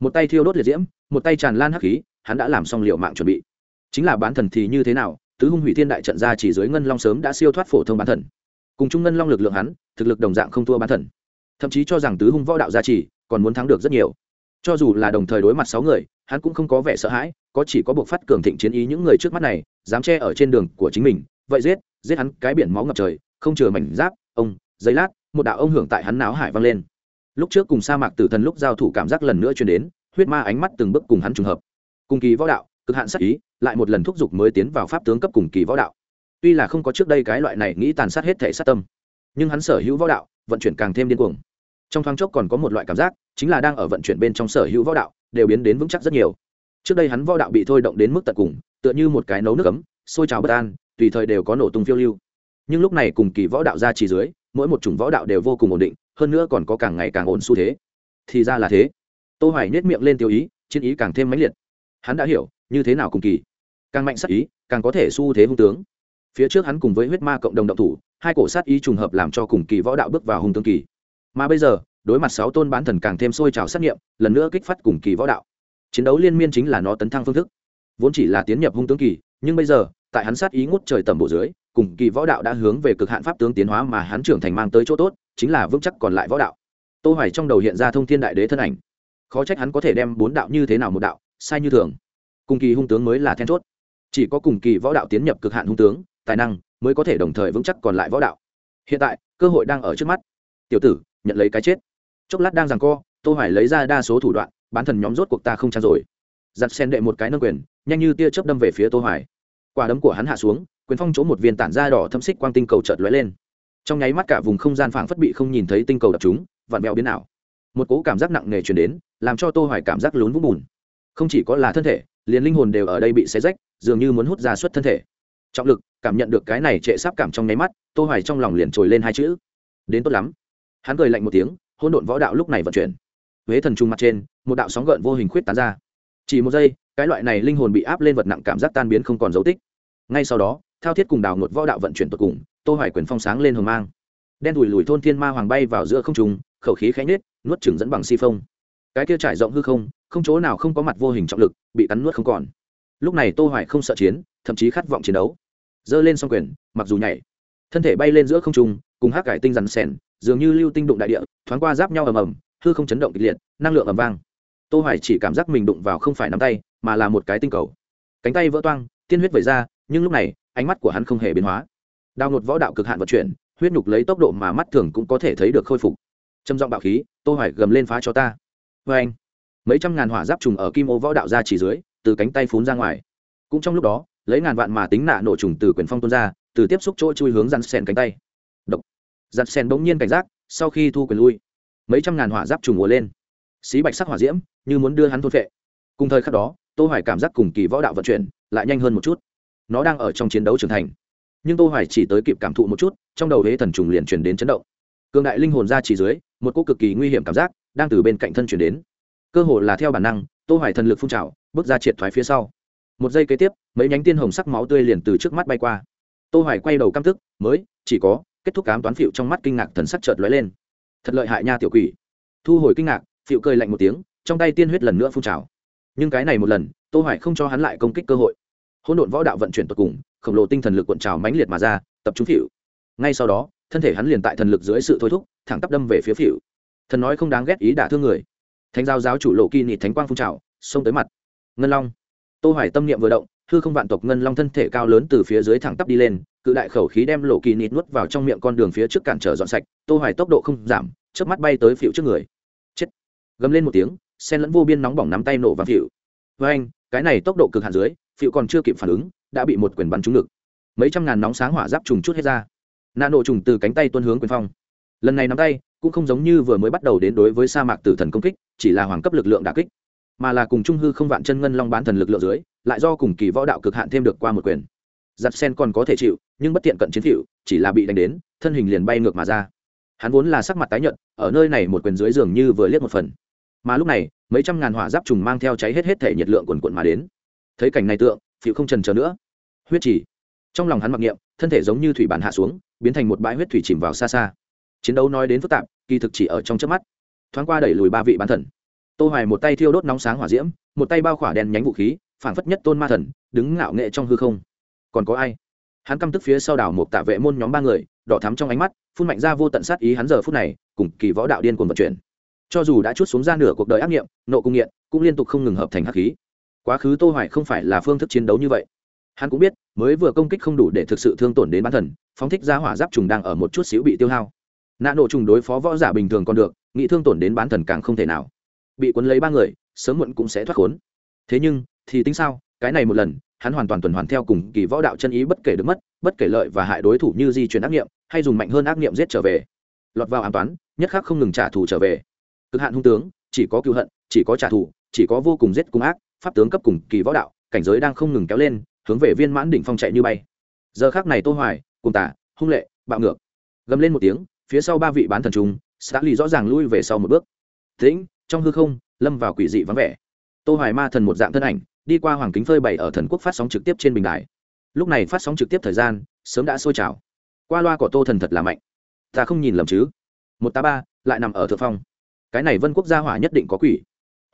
Một tay thiêu đốt liệt diễm, một tay tràn lan hắc khí, hắn đã làm xong liệu mạng chuẩn bị. Chính là bán thần thì như thế nào, tứ hung hủy thiên đại trận ra chỉ dưới ngân long sớm đã siêu thoát phổ thông bán thần. Cùng chung ngân long lực lượng hắn, thực lực đồng dạng không thua bán thần. Thậm chí cho rằng tứ hung võ đạo gia trì còn muốn thắng được rất nhiều. Cho dù là đồng thời đối mặt sáu người, hắn cũng không có vẻ sợ hãi, có chỉ có buộc phát cường thịnh chiến ý những người trước mắt này, dám che ở trên đường của chính mình. Vậy giết giết hắn cái biển máu ngập trời, không chừa mảnh giáp, ông, giấy lát một đạo ông hưởng tại hắn náo hải vang lên. Lúc trước cùng sa mạc tử thần lúc giao thủ cảm giác lần nữa truyền đến, huyết ma ánh mắt từng bước cùng hắn trùng hợp. Cùng kỳ võ đạo, cực hạn sắc ý, lại một lần thúc giục mới tiến vào pháp tướng cấp cùng kỳ võ đạo. Tuy là không có trước đây cái loại này nghĩ tàn sát hết thể sát tâm, nhưng hắn sở hữu võ đạo, vận chuyển càng thêm điên cuồng. Trong thoáng chốc còn có một loại cảm giác, chính là đang ở vận chuyển bên trong sở hữu võ đạo, đều biến đến vững chắc rất nhiều. Trước đây hắn võ đạo bị thôi động đến mức tận cùng, tựa như một cái nấu nước ấm, sôi trào bất an, tùy thời đều có nổ tung phiêu lưu. Nhưng lúc này cùng kỳ võ đạo ra chỉ dưới mỗi một chủng võ đạo đều vô cùng ổn định, hơn nữa còn có càng ngày càng ổn xu thế. Thì ra là thế. Tô hoài nhếch miệng lên tiêu ý, chiến ý càng thêm mãnh liệt. Hắn đã hiểu, như thế nào cùng kỳ. Càng mạnh sát ý, càng có thể xu thế hung tướng. Phía trước hắn cùng với huyết ma cộng đồng động thủ, hai cổ sát ý trùng hợp làm cho cùng kỳ võ đạo bước vào hung tướng kỳ. Mà bây giờ, đối mặt sáu tôn bán thần càng thêm sôi trào sát nghiệm, lần nữa kích phát cùng kỳ võ đạo. Chiến đấu liên miên chính là nó tấn thăng phương thức. Vốn chỉ là tiến nhập hung tướng kỳ, nhưng bây giờ, tại hắn sát ý ngút trời tầm bộ dưới cùng kỳ võ đạo đã hướng về cực hạn pháp tướng tiến hóa mà hắn trưởng thành mang tới chỗ tốt, chính là vững chắc còn lại võ đạo. Tô hoài trong đầu hiện ra thông thiên đại đế thân ảnh. Khó trách hắn có thể đem bốn đạo như thế nào một đạo, sai như thường. Cùng kỳ hung tướng mới là then chốt. Chỉ có cùng kỳ võ đạo tiến nhập cực hạn hung tướng, tài năng mới có thể đồng thời vững chắc còn lại võ đạo. Hiện tại, cơ hội đang ở trước mắt. Tiểu tử, nhận lấy cái chết. Chốc lát đang giằng co, tô hoài lấy ra đa số thủ đoạn, bán thần nhóm rốt cuộc ta không trang rồi. Giặt sen đệ một cái nâng quyền, nhanh như tia chớp đâm về phía tô hoài. Quả đấm của hắn hạ xuống quyền phong chỗ một viên tản da đỏ thâm xích quang tinh cầu chợt lóe lên. Trong nháy mắt cả vùng không gian phảng phất bị không nhìn thấy tinh cầu đập chúng, vặn mèo biến ảo. Một cỗ cảm giác nặng nề truyền đến, làm cho tô hoài cảm giác lún vũng bùn. Không chỉ có là thân thể, liền linh hồn đều ở đây bị xé rách, dường như muốn hút ra suốt thân thể. Trọng lực, cảm nhận được cái này trệ sắp cảm trong nháy mắt, tô hoài trong lòng liền trồi lên hai chữ. Đến tốt lắm. Hắn cười lạnh một tiếng, hỗn độn võ đạo lúc này vận chuyển. Huế thần trung mặt trên, một đạo sóng gợn vô hình khuyết tán ra. Chỉ một giây, cái loại này linh hồn bị áp lên vật nặng cảm giác tan biến không còn dấu tích. Ngay sau đó thao thiết cùng đào một võ đạo vận chuyển tột cùng, tô hoài quyền phong sáng lên hồng mang. Đen đùi lùi thôn thiên ma hoàng bay vào giữa không trung, khẩu khí khẽ nết nuốt chửng dẫn bằng si phong. Cái kia trải rộng hư không không chỗ nào không có mặt vô hình trọng lực, bị cắn nuốt không còn. Lúc này tô hoài không sợ chiến, thậm chí khát vọng chiến đấu. Dơ lên song quyền, mặc dù nhảy, thân thể bay lên giữa không trung, cùng hắc cải tinh rắn sèn dường như lưu tinh đụng đại địa, thoáng qua giáp nhau ầm ầm, hư không chấn động kịch liệt, năng lượng ầm vang. Tô hoài chỉ cảm giác mình đụng vào không phải nắm tay, mà là một cái tinh cầu. Cánh tay vỡ toang, tiên huyết vẩy ra, nhưng lúc này ánh mắt của hắn không hề biến hóa. Đào ngột võ đạo cực hạn vận chuyển, huyết nhục lấy tốc độ mà mắt thường cũng có thể thấy được khôi phục. Trầm giọng bạo khí, tô hoài gầm lên phá cho ta. Với anh, mấy trăm ngàn hỏa giáp trùng ở kim ô võ đạo ra chỉ dưới, từ cánh tay phún ra ngoài. Cũng trong lúc đó, lấy ngàn vạn mà tính nạ nổ trùng từ quyền phong tuôn ra, từ tiếp xúc chỗ chui hướng dàn sen cánh tay. Độc. Dàn sen bỗng nhiên cảnh giác, sau khi thu quyền lui, mấy trăm ngàn hỏa giáp trùng ùa lên. Xí bạch sắc hỏa diễm, như muốn đưa hắn thôn phệ. cùng thời khắc đó, tô hoài cảm giác cùng kỳ võ đạo vận chuyển lại nhanh hơn một chút nó đang ở trong chiến đấu trưởng thành. Nhưng tô hoài chỉ tới kịp cảm thụ một chút, trong đầu hế thần trùng liền truyền đến chấn động. Cường đại linh hồn ra chỉ dưới, một cô cực kỳ nguy hiểm cảm giác đang từ bên cạnh thân truyền đến. Cơ hồ là theo bản năng, tô hoài thần lực phun trào, bước ra triệt thoái phía sau. Một giây kế tiếp, mấy nhánh tiên hồng sắc máu tươi liền từ trước mắt bay qua. Tô hoài quay đầu căm tức, mới, chỉ có kết thúc cám toán phiệu trong mắt kinh ngạc thần sắc chợt lóe lên. Thật lợi hại nha tiểu quỷ. Thu hồi kinh ngạc phiệu cười lạnh một tiếng, trong tay tiên huyết lần nữa phun trào. Nhưng cái này một lần, tô hoài không cho hắn lại công kích cơ hội hỗn độn võ đạo vận chuyển tuyệt cùng, khổng lồ tinh thần lực cuộn trào mãnh liệt mà ra, tập trung phiểu ngay sau đó, thân thể hắn liền tại thần lực dưới sự thôi thúc, thẳng tắp đâm về phía phiểu thần nói không đáng ghét ý đả thương người. Thánh giáo giáo chủ lộ kỳ nhị thánh quang phun trào, xông tới mặt. Ngân long. Tô hoài tâm niệm vừa động, hư không vạn tộc ngân long thân thể cao lớn từ phía dưới thẳng tắp đi lên, cự đại khẩu khí đem lộ kỳ nịt nuốt vào trong miệng con đường phía trước cản trở dọn sạch, tô hoài tốc độ không giảm, chớp mắt bay tới phiểu trước người. Chết. Gầm lên một tiếng, sen lẫn vô biên nóng bỏng nắm tay nổ vào phiểu với anh cái này tốc độ cực hạn dưới phiệu còn chưa kịp phản ứng, đã bị một quyền bắn trúng ngực. Mấy trăm ngàn nóng sáng hỏa giáp trùng chút hết ra. Nạ nổ trùng từ cánh tay tuôn hướng quyền phong. Lần này nắm tay, cũng không giống như vừa mới bắt đầu đến đối với sa mạc tử thần công kích, chỉ là hoàng cấp lực lượng đả kích. Mà là cùng trung hư không vạn chân ngân long bán thần lực lượng dưới, lại do cùng kỳ võ đạo cực hạn thêm được qua một quyền. Giặt sen còn có thể chịu, nhưng bất tiện cận chiến chịu chỉ là bị đánh đến, thân hình liền bay ngược mà ra. Hắn vốn là sắc mặt tái nhợt, ở nơi này một quyền dưới giường như vừa liếc một phần. Mà lúc này, mấy trăm ngàn hỏa giáp trùng mang theo cháy hết hết thể nhiệt lượng quần quận mà đến thấy cảnh này tượng phiệu không trần chờ nữa. Huyết chỉ trong lòng hắn mặc niệm, thân thể giống như thủy bản hạ xuống, biến thành một bãi huyết thủy chìm vào xa xa. Chiến đấu nói đến phức tạp, kỳ thực chỉ ở trong trước mắt. Thoáng qua đẩy lùi ba vị bán thần. Tô hoài một tay thiêu đốt nóng sáng hỏa diễm, một tay bao khỏa đèn nhánh vũ khí phản phất nhất tôn ma thần, đứng ngạo nghệ trong hư không. Còn có ai? Hắn căm tức phía sau đảo một tạ vệ môn nhóm ba người, đỏ thắm trong ánh mắt, phun mạnh ra vô tận sát ý hắn giờ phút này, cùng kỳ võ đạo điên cuồng vận chuyển. Cho dù đã chút xuống ra nửa cuộc đời ác nghiệm, nộ cung nghiện, cũng liên tục không ngừng hợp thành hắc khí quá khứ tô hoài không phải là phương thức chiến đấu như vậy. Hắn cũng biết, mới vừa công kích không đủ để thực sự thương tổn đến bản thần phóng thích ra hỏa giáp trùng đang ở một chút xíu bị tiêu hao. Nã nổ trùng đối phó võ giả bình thường còn được, nghĩ thương tổn đến bán thần càng không thể nào. Bị cuốn lấy ba người, sớm muộn cũng sẽ thoát khốn. Thế nhưng, thì tính sao, cái này một lần, hắn hoàn toàn tuần hoàn theo cùng kỳ võ đạo chân ý bất kể được mất, bất kể lợi và hại đối thủ như di chuyển ác nghiệm, hay dùng mạnh hơn ác nghiệm giết trở về. Lọt vào an toán, nhất khắc không ngừng trả thù trở về. Cực hạn hung tướng, chỉ có cựu hận, chỉ có trả thù, chỉ có vô cùng giết cùng ác pháp tướng cấp cùng kỳ võ đạo, cảnh giới đang không ngừng kéo lên, hướng về viên mãn đỉnh phong chạy như bay. Giờ khác này tô hoài cùng tả, hung lệ, bạo ngược, gầm lên một tiếng, phía sau ba vị bán thần trùng xã lì rõ ràng lui về sau một bước. Tĩnh, trong hư không, lâm vào quỷ dị vắng vẻ. Tô hoài ma thần một dạng thân ảnh, đi qua hoàng kính phơi bày ở thần quốc phát sóng trực tiếp trên bình đài. Lúc này phát sóng trực tiếp thời gian, sớm đã sôi trào. Qua loa của tô thần thật là mạnh. Ta không nhìn lầm chứ. Một ta ba, lại nằm ở thượng phong. Cái này vân quốc gia hỏa nhất định có quỷ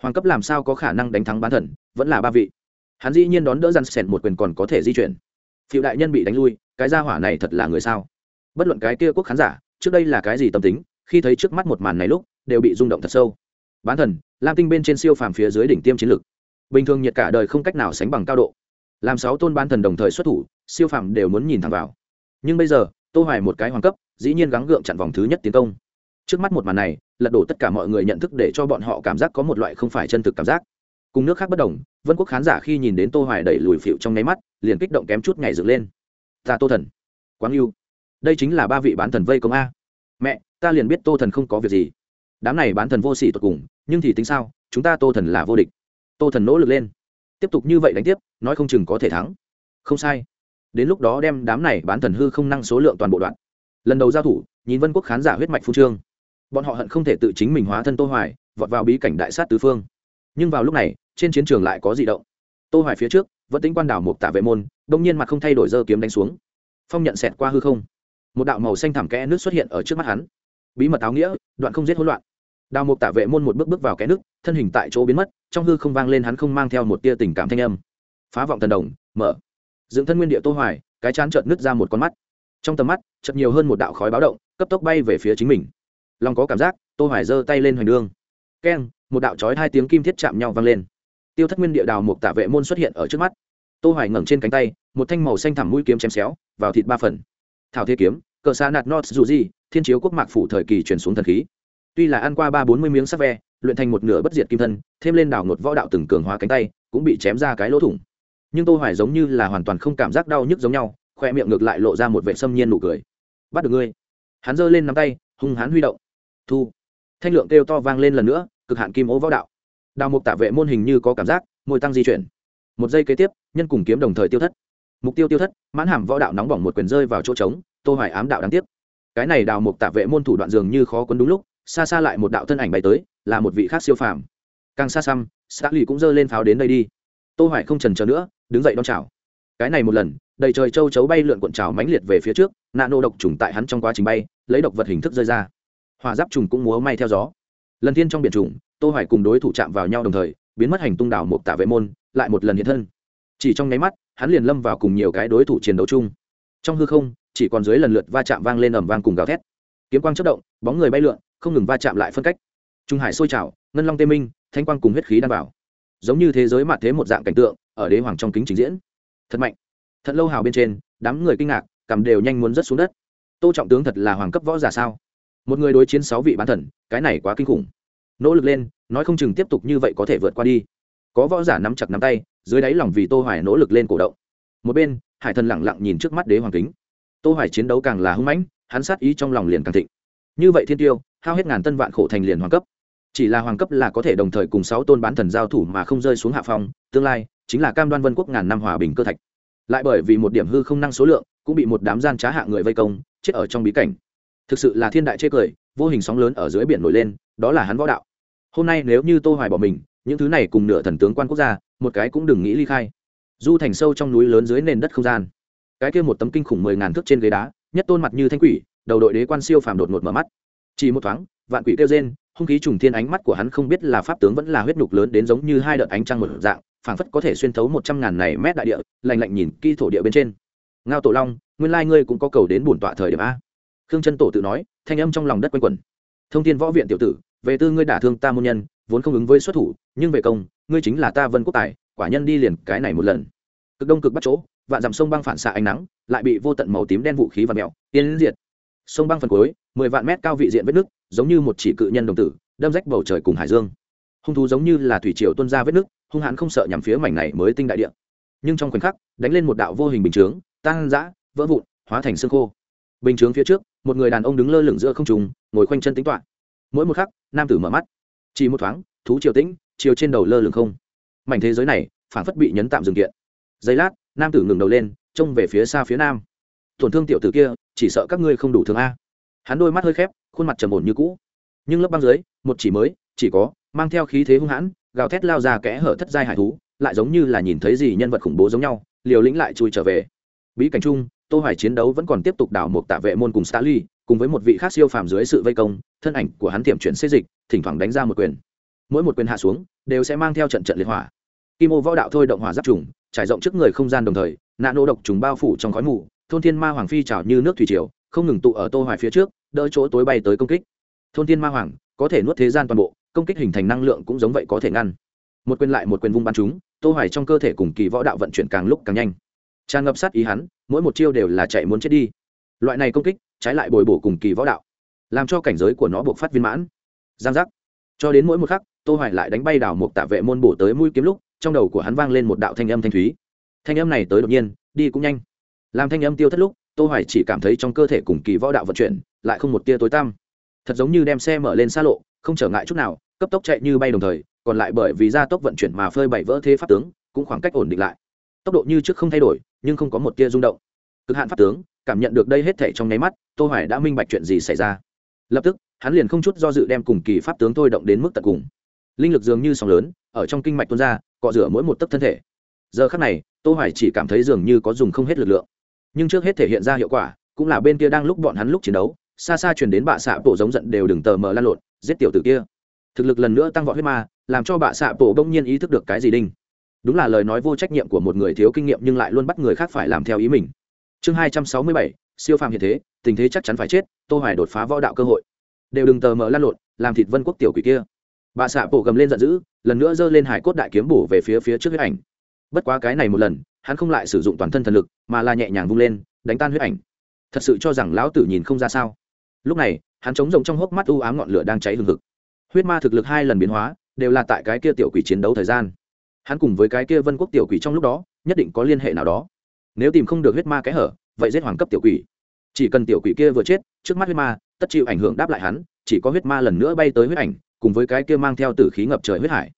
hoàng cấp làm sao có khả năng đánh thắng bán thần vẫn là ba vị. Hắn dĩ nhiên đón đỡ răn sẻn một quyền còn có thể di chuyển. Phiệu đại nhân bị đánh lui cái gia hỏa này thật là người sao? Bất luận cái kia quốc khán giả trước đây là cái gì tâm tính khi thấy trước mắt một màn này lúc đều bị rung động thật sâu. Bán thần lam tinh bên trên siêu phàm phía dưới đỉnh tiêm chiến lược, bình thường nhiệt cả đời không cách nào sánh bằng cao độ. Làm sáu tôn bán thần đồng thời xuất thủ siêu phàm đều muốn nhìn thẳng vào. Nhưng bây giờ tô hoài một cái hoàng cấp dĩ nhiên gắng gượng chặn vòng thứ nhất tiến công. Trước mắt một màn này lật đổ tất cả mọi người nhận thức để cho bọn họ cảm giác có một loại không phải chân thực cảm giác. Cùng nước khác bất đồng, vân quốc khán giả khi nhìn đến tô hoài đẩy lùi phịu trong nháy mắt, liền kích động kém chút ngày dựng lên. Ta tô thần. Quáng yêu đây chính là ba vị bán thần vây công a. Mẹ, ta liền biết tô thần không có việc gì. Đám này bán thần vô sỉ tột cùng, nhưng thì tính sao, chúng ta tô thần là vô địch. Tô thần nỗ lực lên. Tiếp tục như vậy đánh tiếp, nói không chừng có thể thắng. Không sai. Đến lúc đó đem đám này bán thần hư không năng số lượng toàn bộ đoạn. Lần đầu giao thủ, nhìn vân quốc khán giả huyết mạch phu trương bọn họ hận không thể tự chính mình hóa thân tô hoài, vọt vào bí cảnh đại sát tứ phương. Nhưng vào lúc này, trên chiến trường lại có dị động. Tô hoài phía trước, vẫn tính quan đảo một tạ vệ môn đông nhiên mặt không thay đổi dơ kiếm đánh xuống. Phong nhận xẹt qua hư không. Một đạo màu xanh thẳm kẽ nước xuất hiện ở trước mắt hắn. Bí mật áo nghĩa, đoạn không giết hỗn loạn. Đào mục tạ vệ môn một bước bước vào kẽ nước, thân hình tại chỗ biến mất, trong hư không vang lên hắn không mang theo một tia tình cảm thanh âm. Phá vọng thần đồng, mở. Dựng thân nguyên địa tô hoài, cái chán chợt nứt ra một con mắt. Trong tầm mắt, chợt nhiều hơn một đạo khói báo động, cấp tốc bay về phía chính mình lòng có cảm giác, tô hoài giơ tay lên hoành đương keng, một đạo chói hai tiếng kim thiết chạm nhau vang lên. Tiêu thất nguyên địa đào một tạ vệ môn xuất hiện ở trước mắt. Tô hoài ngẩng trên cánh tay, một thanh màu xanh thẳm mũi kiếm chém xéo, vào thịt ba phần. Thảo thế kiếm, cờ xa nạt nốt dù gì, thiên chiếu quốc mạc phủ thời kỳ truyền xuống thần khí. Tuy là ăn qua ba bốn mươi miếng sắc ve, luyện thành một nửa bất diệt kim thân, thêm lên đảo ngột võ đạo từng cường hóa cánh tay, cũng bị chém ra cái lỗ thủng. Nhưng tô hoài giống như là hoàn toàn không cảm giác đau nhức giống nhau, khoe miệng ngược lại lộ ra một vẻ sâm nhiên nụ cười. Bắt được ngươi. Hắn giơ lên nắm tay, hung hãn huy động thu. Thanh lượng kêu to vang lên lần nữa, cực hạn kim ố võ đạo. Đào mục Tả vệ môn hình như có cảm giác môi tăng di chuyển. Một giây kế tiếp, nhân cùng kiếm đồng thời tiêu thất. Mục tiêu tiêu thất, mãn hàm võ đạo nóng bỏng một quyền rơi vào chỗ trống, tô hoài ám đạo đáng tiếc. Cái này đào mục Tả vệ môn thủ đoạn dường như khó quấn đúng lúc, xa xa lại một đạo thân ảnh bay tới, là một vị khác siêu phàm. Càng xa xăm xã lì cũng giơ lên pháo đến đây đi. Tô hoài không chần chờ nữa, đứng dậy đón chào. Cái này một lần, đầy trời châu chấu bay lượn cuộn trào mãnh liệt về phía trước, nạ nô độc trùng tại hắn trong quá trình bay, lấy độc vật hình thức rơi ra. Hòa giáp trùng cũng múa may theo gió. Lần thiên trong biển trùng, tô hoài cùng đối thủ chạm vào nhau đồng thời, biến mất hành tung đảo một tạ vệ môn, lại một lần hiện thân. Chỉ trong nháy mắt, hắn liền lâm vào cùng nhiều cái đối thủ chiến đấu chung. Trong hư không, chỉ còn dưới lần lượt va chạm vang lên ầm vang cùng gào thét. Kiếm quang chớp động, bóng người bay lượn, không ngừng va chạm lại phân cách. Trung hải sôi trào, ngân long tê minh, thanh quang cùng huyết khí đan vào. Giống như thế giới mạn thế một dạng cảnh tượng, ở đế hoàng trong kính trình diễn. Thật mạnh. Thật lâu hào bên trên, đám người kinh ngạc, cầm đều nhanh muốn rớt xuống đất. Tô trọng tướng thật là hoàng cấp võ giả sao? Một người đối chiến sáu vị bán thần, cái này quá kinh khủng. Nỗ lực lên, nói không chừng tiếp tục như vậy có thể vượt qua đi. Có võ giả nắm chặt nắm tay, dưới đáy lòng vì tô hoài nỗ lực lên cổ động. Một bên, hải thần lặng lặng nhìn trước mắt đế hoàng kính. Tô hoài chiến đấu càng là hung mãnh, hắn sát ý trong lòng liền càng thịnh. Như vậy thiên tiêu, hao hết ngàn tân vạn khổ thành liền hoàng cấp. Chỉ là hoàng cấp là có thể đồng thời cùng sáu tôn bán thần giao thủ mà không rơi xuống hạ phong, tương lai chính là cam đoan vân quốc ngàn năm hòa bình cơ thạch. Lại bởi vì một điểm hư không năng số lượng, cũng bị một đám gian trá hạ người vây công, chết ở trong bí cảnh thực sự là thiên đại chê cười, vô hình sóng lớn ở dưới biển nổi lên, đó là hắn võ đạo. Hôm nay nếu như tô hoài bỏ mình, những thứ này cùng nửa thần tướng quan quốc gia, một cái cũng đừng nghĩ ly khai. Du thành sâu trong núi lớn dưới nền đất không gian. Cái kia một tấm kinh khủng mười ngàn thước trên ghế đá, nhất tôn mặt như thanh quỷ, đầu đội đế quan siêu phàm đột ngột mở mắt. Chỉ một thoáng, vạn quỷ kêu rên, hung khí trùng thiên ánh mắt của hắn không biết là pháp tướng vẫn là huyết nhục lớn đến giống như hai đợt ánh trăng một dạng, phảng phất có thể xuyên thấu một trăm ngàn này mét đại địa, lạnh lạnh nhìn kỳ thổ địa bên trên. Ngao tổ long, nguyên lai ngươi cũng có cầu đến bổn tọa thời điểm a khương chân tổ tự nói, thanh âm trong lòng đất quanh quẩn. Thông tin võ viện tiểu tử, về tư ngươi đả thương ta môn nhân, vốn không ứng với xuất thủ, nhưng về công, ngươi chính là ta vân quốc tài, quả nhân đi liền cái này một lần. Cực đông cực bắt chỗ, vạn dặm sông băng phản xạ ánh nắng, lại bị vô tận màu tím đen vũ khí và mèo tiến diệt. Sông băng phần cuối, mười vạn mét cao vị diện vết nước, giống như một chỉ cự nhân đồng tử, đâm rách bầu trời cùng hải dương. Hung thú giống như là thủy triều tuôn ra vết nước, hung hãn không sợ nhằm phía mảnh này mới tinh đại địa. Nhưng trong khoảnh khắc, đánh lên một đạo vô hình bình chướng, tan dã vỡ vụn, hóa thành xương khô. Bình chướng phía trước một người đàn ông đứng lơ lửng giữa không trùng ngồi khoanh chân tính toạ mỗi một khắc, nam tử mở mắt. Chỉ một thoáng, thú triều tĩnh, chiều trên đầu lơ lửng không. Mảnh thế giới này phản phất bị nhấn tạm dừng kiện. Giây lát, nam tử ngừng đầu lên, trông về phía xa phía nam. Tổn thương tiểu tử kia, chỉ sợ các ngươi không đủ thương a. Hắn đôi mắt hơi khép, khuôn mặt trầm ổn như cũ. Nhưng lớp băng dưới, một chỉ mới, chỉ có, mang theo khí thế hung hãn, gào thét lao ra kẽ hở thất giai hải thú, lại giống như là nhìn thấy gì nhân vật khủng bố giống nhau, liều lĩnh lại chui trở về. Bí cảnh chung tô hoài chiến đấu vẫn còn tiếp tục đảo một tạ vệ môn cùng Stali, cùng với một vị khác siêu phàm dưới sự vây công thân ảnh của hắn tiệm chuyển xê dịch thỉnh thoảng đánh ra một quyền. Mỗi một quyền hạ xuống đều sẽ mang theo trận trận liệt hỏa. Kim ô võ đạo thôi động hỏa giáp trùng trải rộng trước người không gian đồng thời nạn nô độc trùng bao phủ trong khói mù thôn thiên ma hoàng phi trào như nước thủy triều không ngừng tụ ở tô hoài phía trước đỡ chỗ tối bay tới công kích. Thôn thiên ma hoàng có thể nuốt thế gian toàn bộ công kích hình thành năng lượng cũng giống vậy có thể ngăn. Một quyền lại một quyền vung bắn chúng tô hoài trong cơ thể cùng kỳ võ đạo vận chuyển càng lúc càng nhanh tràn ngập sát ý hắn, mỗi một chiêu đều là chạy muốn chết đi. Loại này công kích, trái lại bồi bổ cùng kỳ võ đạo, làm cho cảnh giới của nó buộc phát viên mãn. Giang giác. Cho đến mỗi một khắc, tô hoài lại đánh bay đảo một tạ vệ môn bổ tới mũi kiếm lúc, trong đầu của hắn vang lên một đạo thanh âm thanh thúy. Thanh âm này tới đột nhiên, đi cũng nhanh. Làm thanh âm tiêu thất lúc, tô hoài chỉ cảm thấy trong cơ thể cùng kỳ võ đạo vận chuyển, lại không một tia tối tăm. Thật giống như đem xe mở lên xa lộ, không trở ngại chút nào, cấp tốc chạy như bay đồng thời, còn lại bởi vì gia tốc vận chuyển mà phơi bảy vỡ thế pháp tướng, cũng khoảng cách ổn định lại. Tốc độ như trước không thay đổi nhưng không có một tia rung động. Cực hạn pháp tướng, cảm nhận được đây hết thể trong nháy mắt, tô hoài đã minh bạch chuyện gì xảy ra. Lập tức, hắn liền không chút do dự đem cùng kỳ pháp tướng thôi động đến mức tận cùng. Linh lực dường như sóng lớn, ở trong kinh mạch tuôn ra, cọ rửa mỗi một tấc thân thể. Giờ khắc này, tô hoài chỉ cảm thấy dường như có dùng không hết lực lượng. Nhưng trước hết thể hiện ra hiệu quả, cũng là bên kia đang lúc bọn hắn lúc chiến đấu, xa xa truyền đến bạ xạ bộ giống giận đều đừng tờ mờ lan lộn, giết tiểu tử kia. Thực lực lần nữa tăng vọt huyết ma, làm cho bạ xạ bộ đông nhiên ý thức được cái gì đinh đúng là lời nói vô trách nhiệm của một người thiếu kinh nghiệm nhưng lại luôn bắt người khác phải làm theo ý mình. Chương hai trăm sáu mươi bảy, siêu phàm hiện thế, tình thế chắc chắn phải chết, tô hoài đột phá võ đạo cơ hội. Đều đừng tờ mở lăn lộn, làm thịt vân quốc tiểu quỷ kia. Bà xạ bộ gầm lên giận dữ, lần nữa giơ lên hải cốt đại kiếm bổ về phía phía trước huyết ảnh. Bất quá cái này một lần, hắn không lại sử dụng toàn thân thần lực, mà là nhẹ nhàng vung lên, đánh tan huyết ảnh. Thật sự cho rằng lão tử nhìn không ra sao. Lúc này, hắn chống rộng trong hốc mắt u ám ngọn lửa đang cháy hừng hực. Huyết ma thực lực hai lần biến hóa, đều là tại cái kia tiểu quỷ chiến đấu thời gian hắn cùng với cái kia vân quốc tiểu quỷ trong lúc đó, nhất định có liên hệ nào đó. Nếu tìm không được huyết ma kẽ hở, vậy giết hoàng cấp tiểu quỷ. Chỉ cần tiểu quỷ kia vừa chết, trước mắt huyết ma, tất chịu ảnh hưởng đáp lại hắn, chỉ có huyết ma lần nữa bay tới huyết ảnh, cùng với cái kia mang theo tử khí ngập trời huyết hải.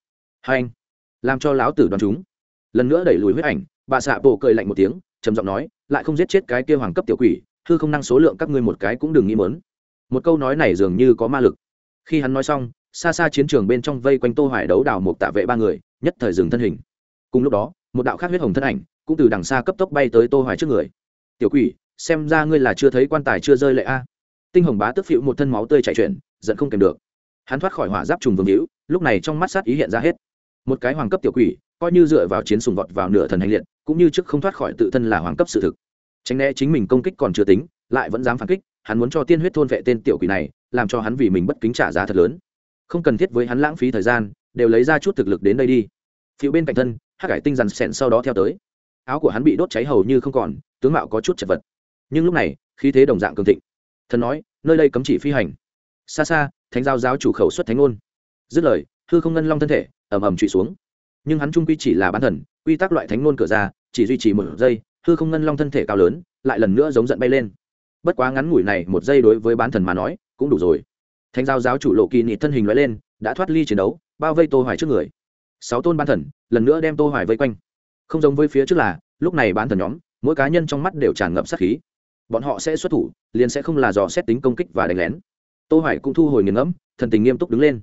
Hai anh, làm cho lão tử đoán chúng. Lần nữa đẩy lùi huyết ảnh, bà xạ bộ cười lạnh một tiếng, trầm giọng nói, lại không giết chết cái kia hoàng cấp tiểu quỷ thư không năng số lượng các ngươi một cái cũng đừng nghĩ mớn một câu nói này dường như có ma lực. Khi hắn nói xong xa xa chiến trường bên trong vây quanh tô hoài đấu đào một tạ vệ ba người, nhất thời dừng thân hình. Cùng lúc đó, một đạo khác huyết hồng thân ảnh, cũng từ đằng xa cấp tốc bay tới tô hoài trước người. Tiểu quỷ, xem ra ngươi là chưa thấy quan tài chưa rơi lệ a. Tinh hồng bá tức phịu một thân máu tươi chảy chuyển, giận không kèm được. Hắn thoát khỏi hỏa giáp trùng vương hữu, lúc này trong mắt sát ý hiện ra hết. Một cái hoàng cấp tiểu quỷ, coi như dựa vào chiến sùng vọt vào nửa thần hành liệt, cũng như trước không thoát khỏi tự thân là hoàng cấp sự thực. Tránh né chính mình công kích còn chưa tính, lại vẫn dám phản kích, hắn muốn cho tiên huyết thôn vệ tên tiểu quỷ này, làm cho hắn vì mình bất kính trả giá thật lớn không cần thiết với hắn lãng phí thời gian, đều lấy ra chút thực lực đến đây đi. Phiêu bên cạnh thân hát cải tinh dằn sẹn sau đó theo tới. Áo của hắn bị đốt cháy hầu như không còn, tướng mạo có chút chật vật. Nhưng lúc này, khí thế đồng dạng cường thịnh. Thần nói, nơi đây cấm chỉ phi hành. Xa xa, thánh giao giáo chủ khẩu xuất thánh ngôn. Dứt lời, hư không ngân long thân thể, ầm ầm trụy xuống. Nhưng hắn trung quy chỉ là bán thần, quy tắc loại thánh ngôn cửa ra, chỉ duy trì một giây, hư không ngân long thân thể cao lớn, lại lần nữa giống giận bay lên. Bất quá ngắn ngủi này một giây đối với bán thần mà nói, cũng đủ rồi thánh giao giáo chủ lộ kỳ nị thân hình loại lên, đã thoát ly chiến đấu, bao vây tô hoài trước người. Sáu tôn ban thần, lần nữa đem tô hoài vây quanh. Không giống với phía trước là, lúc này bán thần nhóm, mỗi cá nhân trong mắt đều tràn ngập sát khí. Bọn họ sẽ xuất thủ, liền sẽ không là dò xét tính công kích và đánh lén. Tô hoài cũng thu hồi nghiền ngẫm, thần tình nghiêm túc đứng lên.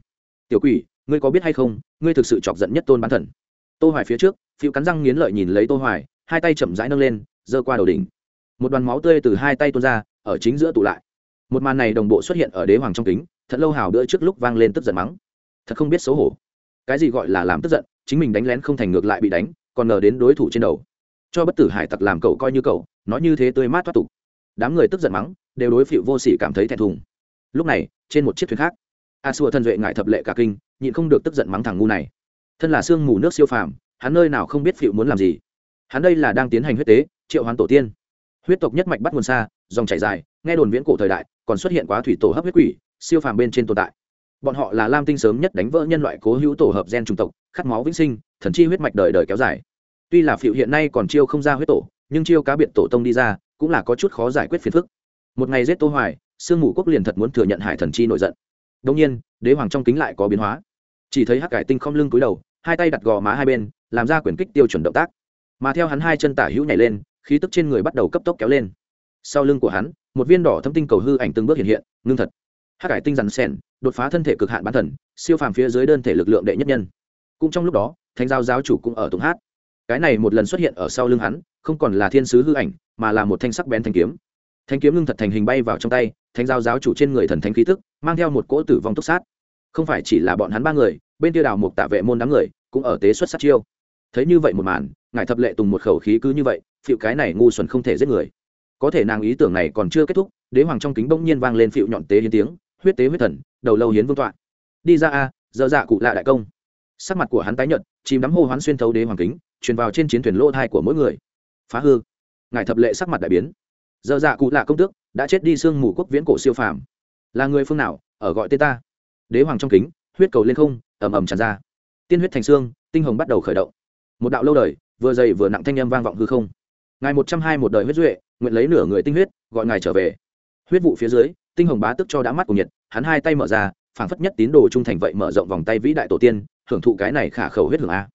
Tiểu quỷ, ngươi có biết hay không, ngươi thực sự chọc giận nhất tôn bán thần? Tô hoài phía trước, phiêu cắn răng nghiến lợi nhìn lấy tô hoài, hai tay chậm rãi nâng lên, giơ qua đầu đỉnh. Một đoàn máu tươi từ hai tay tuôn ra, ở chính giữa tụ lại. Một màn này đồng bộ xuất hiện ở đế hoàng trong kính thật lâu hào đỡ trước lúc vang lên tức giận mắng. Thật không biết xấu hổ. Cái gì gọi là làm tức giận, chính mình đánh lén không thành ngược lại bị đánh, còn ngờ đến đối thủ trên đầu. Cho bất tử hải tặc làm cậu coi như cậu, nói như thế tươi mát thoát tục. Đám người tức giận mắng, đều đối phịu vô sỉ cảm thấy thẹn thùng. Lúc này, trên một chiếc thuyền khác, a xua thân duệ ngại thập lệ cả kinh, nhịn không được tức giận mắng thằng ngu này. Thân là sương mù nước siêu phàm, hắn nơi nào không biết phịu muốn làm gì. Hắn đây là đang tiến hành huyết tế, triệu hoán tổ tiên. Huyết tộc nhất mạch bắt nguồn xa, dòng chảy dài, nghe đồn viễn cổ thời đại, còn xuất hiện quá thủy tổ hấp huyết quỷ siêu phàm bên trên tồn tại. Bọn họ là lam tinh sớm nhất đánh vỡ nhân loại cố hữu tổ hợp gen chủng tộc, khát máu vĩnh sinh, thần chi huyết mạch đời đời kéo dài. Tuy là phịu hiện nay còn chiêu không ra huyết tổ, nhưng chiêu cá biệt tổ tông đi ra, cũng là có chút khó giải quyết phiền phức. Một ngày giết tô hoài, sương mù quốc liền thật muốn thừa nhận hải thần chi nổi giận. Đồng nhiên, đế hoàng trong kính lại có biến hóa. Chỉ thấy hắc cải tinh không lưng cúi đầu, hai tay đặt gò má hai bên, làm ra quyển kích tiêu chuẩn động tác. Mà theo hắn hai chân tả hữu nhảy lên, khí tức trên người bắt đầu cấp tốc kéo lên. Sau lưng của hắn, một viên đỏ thâm tinh cầu hư ảnh từng bước hiện hiện, ngưng thật hắc cải tinh rắn sen đột phá thân thể cực hạn bán thần, siêu phàm phía dưới đơn thể lực lượng đệ nhất nhân. Cũng trong lúc đó, thánh giáo giáo chủ cũng ở tùng hát. Cái này một lần xuất hiện ở sau lưng hắn, không còn là thiên sứ hư ảnh, mà là một thanh sắc bén thanh kiếm. Thanh kiếm ngưng thật thành hình bay vào trong tay, thánh giáo giáo chủ trên người thần thánh khí tức, mang theo một cỗ tử vong túc sát. Không phải chỉ là bọn hắn ba người, bên tiêu đào mục tạ vệ môn đám người, cũng ở tế xuất sát chiêu. Thấy như vậy một màn, ngài thập lệ tùng một khẩu khí cứ như vậy phịu cái này ngu xuẩn không thể giết người. Có thể nàng ý tưởng này còn chưa kết thúc, đế hoàng trong kính bỗng nhiên vang lên phịu nhọn tế hiến tiếng huyết tế huyết thần, đầu lâu hiến vương tọa. Đi ra a dơ dạ cụ lạ đại công. Sắc mặt của hắn tái nhợt, chìm đắm hô hoán xuyên thấu đế hoàng kính, truyền vào trên chiến thuyền lô thai của mỗi người. Phá hư. Ngài thập lệ sắc mặt đại biến. Dơ dạ cụ lạ công tước, đã chết đi sương mù quốc viễn cổ siêu phàm. Là người phương nào, ở gọi tên ta? Đế hoàng trong kính, huyết cầu lên không ẩm ầm tràn ra. Tiên huyết thành xương, tinh hồng bắt đầu khởi động. Một đạo lâu đời, vừa dày vừa nặng thanh âm vang vọng hư không. Ngài một trăm hai một đời huyết duệ, nguyện lấy nửa người tinh huyết, gọi ngài trở về. Huyết vụ phía dưới tinh hồng bá tức cho đã mắt của nhiệt, hắn hai tay mở ra, phảng phất nhất tín đồ trung thành vậy mở rộng vòng tay vĩ đại tổ tiên hưởng thụ cái này khả khẩu huyết hưởng a.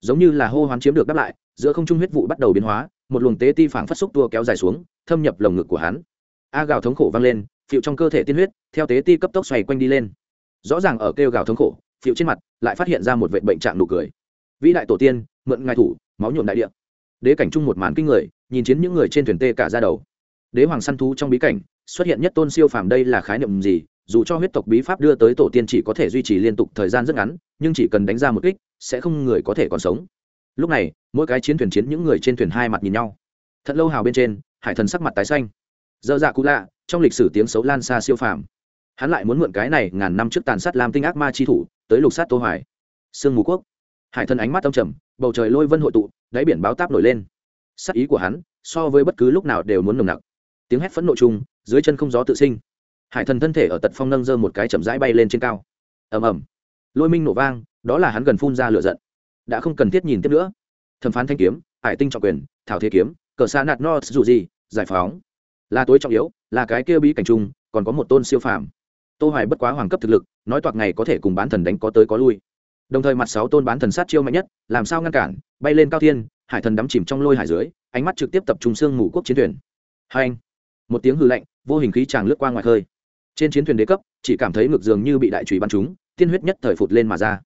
Giống như là hô hoán chiếm được đáp lại, giữa không trung huyết vụ bắt đầu biến hóa, một luồng tế ti phảng phất xúc tua kéo dài xuống, thâm nhập lồng ngực của hắn. A gào thống khổ vang lên phịu trong cơ thể tiên huyết, theo tế ti cấp tốc xoay quanh đi lên. Rõ ràng ở kêu gào thống khổ phịu trên mặt lại phát hiện ra một vệ bệnh trạng nụ cười. Vĩ đại tổ tiên, mượn ngài thủ, máu nhuộm đại địa. Đế cảnh chung một màn kinh người, nhìn chiến những người trên thuyền tê cả ra đầu đế hoàng săn thú trong bí cảnh, xuất hiện nhất tôn siêu phàm đây là khái niệm gì? Dù cho huyết tộc bí pháp đưa tới tổ tiên chỉ có thể duy trì liên tục thời gian rất ngắn, nhưng chỉ cần đánh ra một kích, sẽ không người có thể còn sống. Lúc này, mỗi cái chiến thuyền chiến những người trên thuyền hai mặt nhìn nhau. Thật lâu hào bên trên, hải thần sắc mặt tái xanh. Dơ dạ cũ lạ, trong lịch sử tiếng xấu lan xa siêu phàm. Hắn lại muốn mượn cái này ngàn năm trước tàn sát lam tinh ác ma chi thủ, tới lục sát tô hoài. Sương mù quốc. Hải thần ánh mắt âm trầm, bầu trời lôi vân hội tụ, đáy biển báo táp nổi lên. Sắc ý của hắn, so với bất cứ lúc nào đều muốn nồng nặc tiếng hét phẫn nộ chung, dưới chân không gió tự sinh. Hải thần thân thể ở tật phong nâng dơ một cái chậm rãi bay lên trên cao. Ầm ầm. Lôi minh nổ vang, đó là hắn gần phun ra lửa giận. Đã không cần thiết nhìn tiếp nữa. Thẩm phán thanh kiếm, hải tinh trọng quyền, thảo thế kiếm, cờ xa nạt no dù gì, giải phóng. Là tối trọng yếu, là cái kia bí cảnh trung còn có một tôn siêu phàm. Tô hoài bất quá hoàng cấp thực lực, nói toạc ngày có thể cùng bán thần đánh có tới có lui. Đồng thời mặt sáu tôn bán thần sát chiêu mạnh nhất, làm sao ngăn cản, bay lên cao thiên, hải thần đắm chìm trong lôi hải dưới, ánh mắt trực tiếp tập trung xương ngũ quốc chiến thuyền. Hai anh một tiếng hư lạnh, vô hình khí tràng lướt qua ngoài khơi. Trên chiến thuyền đế cấp, chỉ cảm thấy ngực dường như bị đại trùy bắn trúng, tiên huyết nhất thời phụt lên mà ra.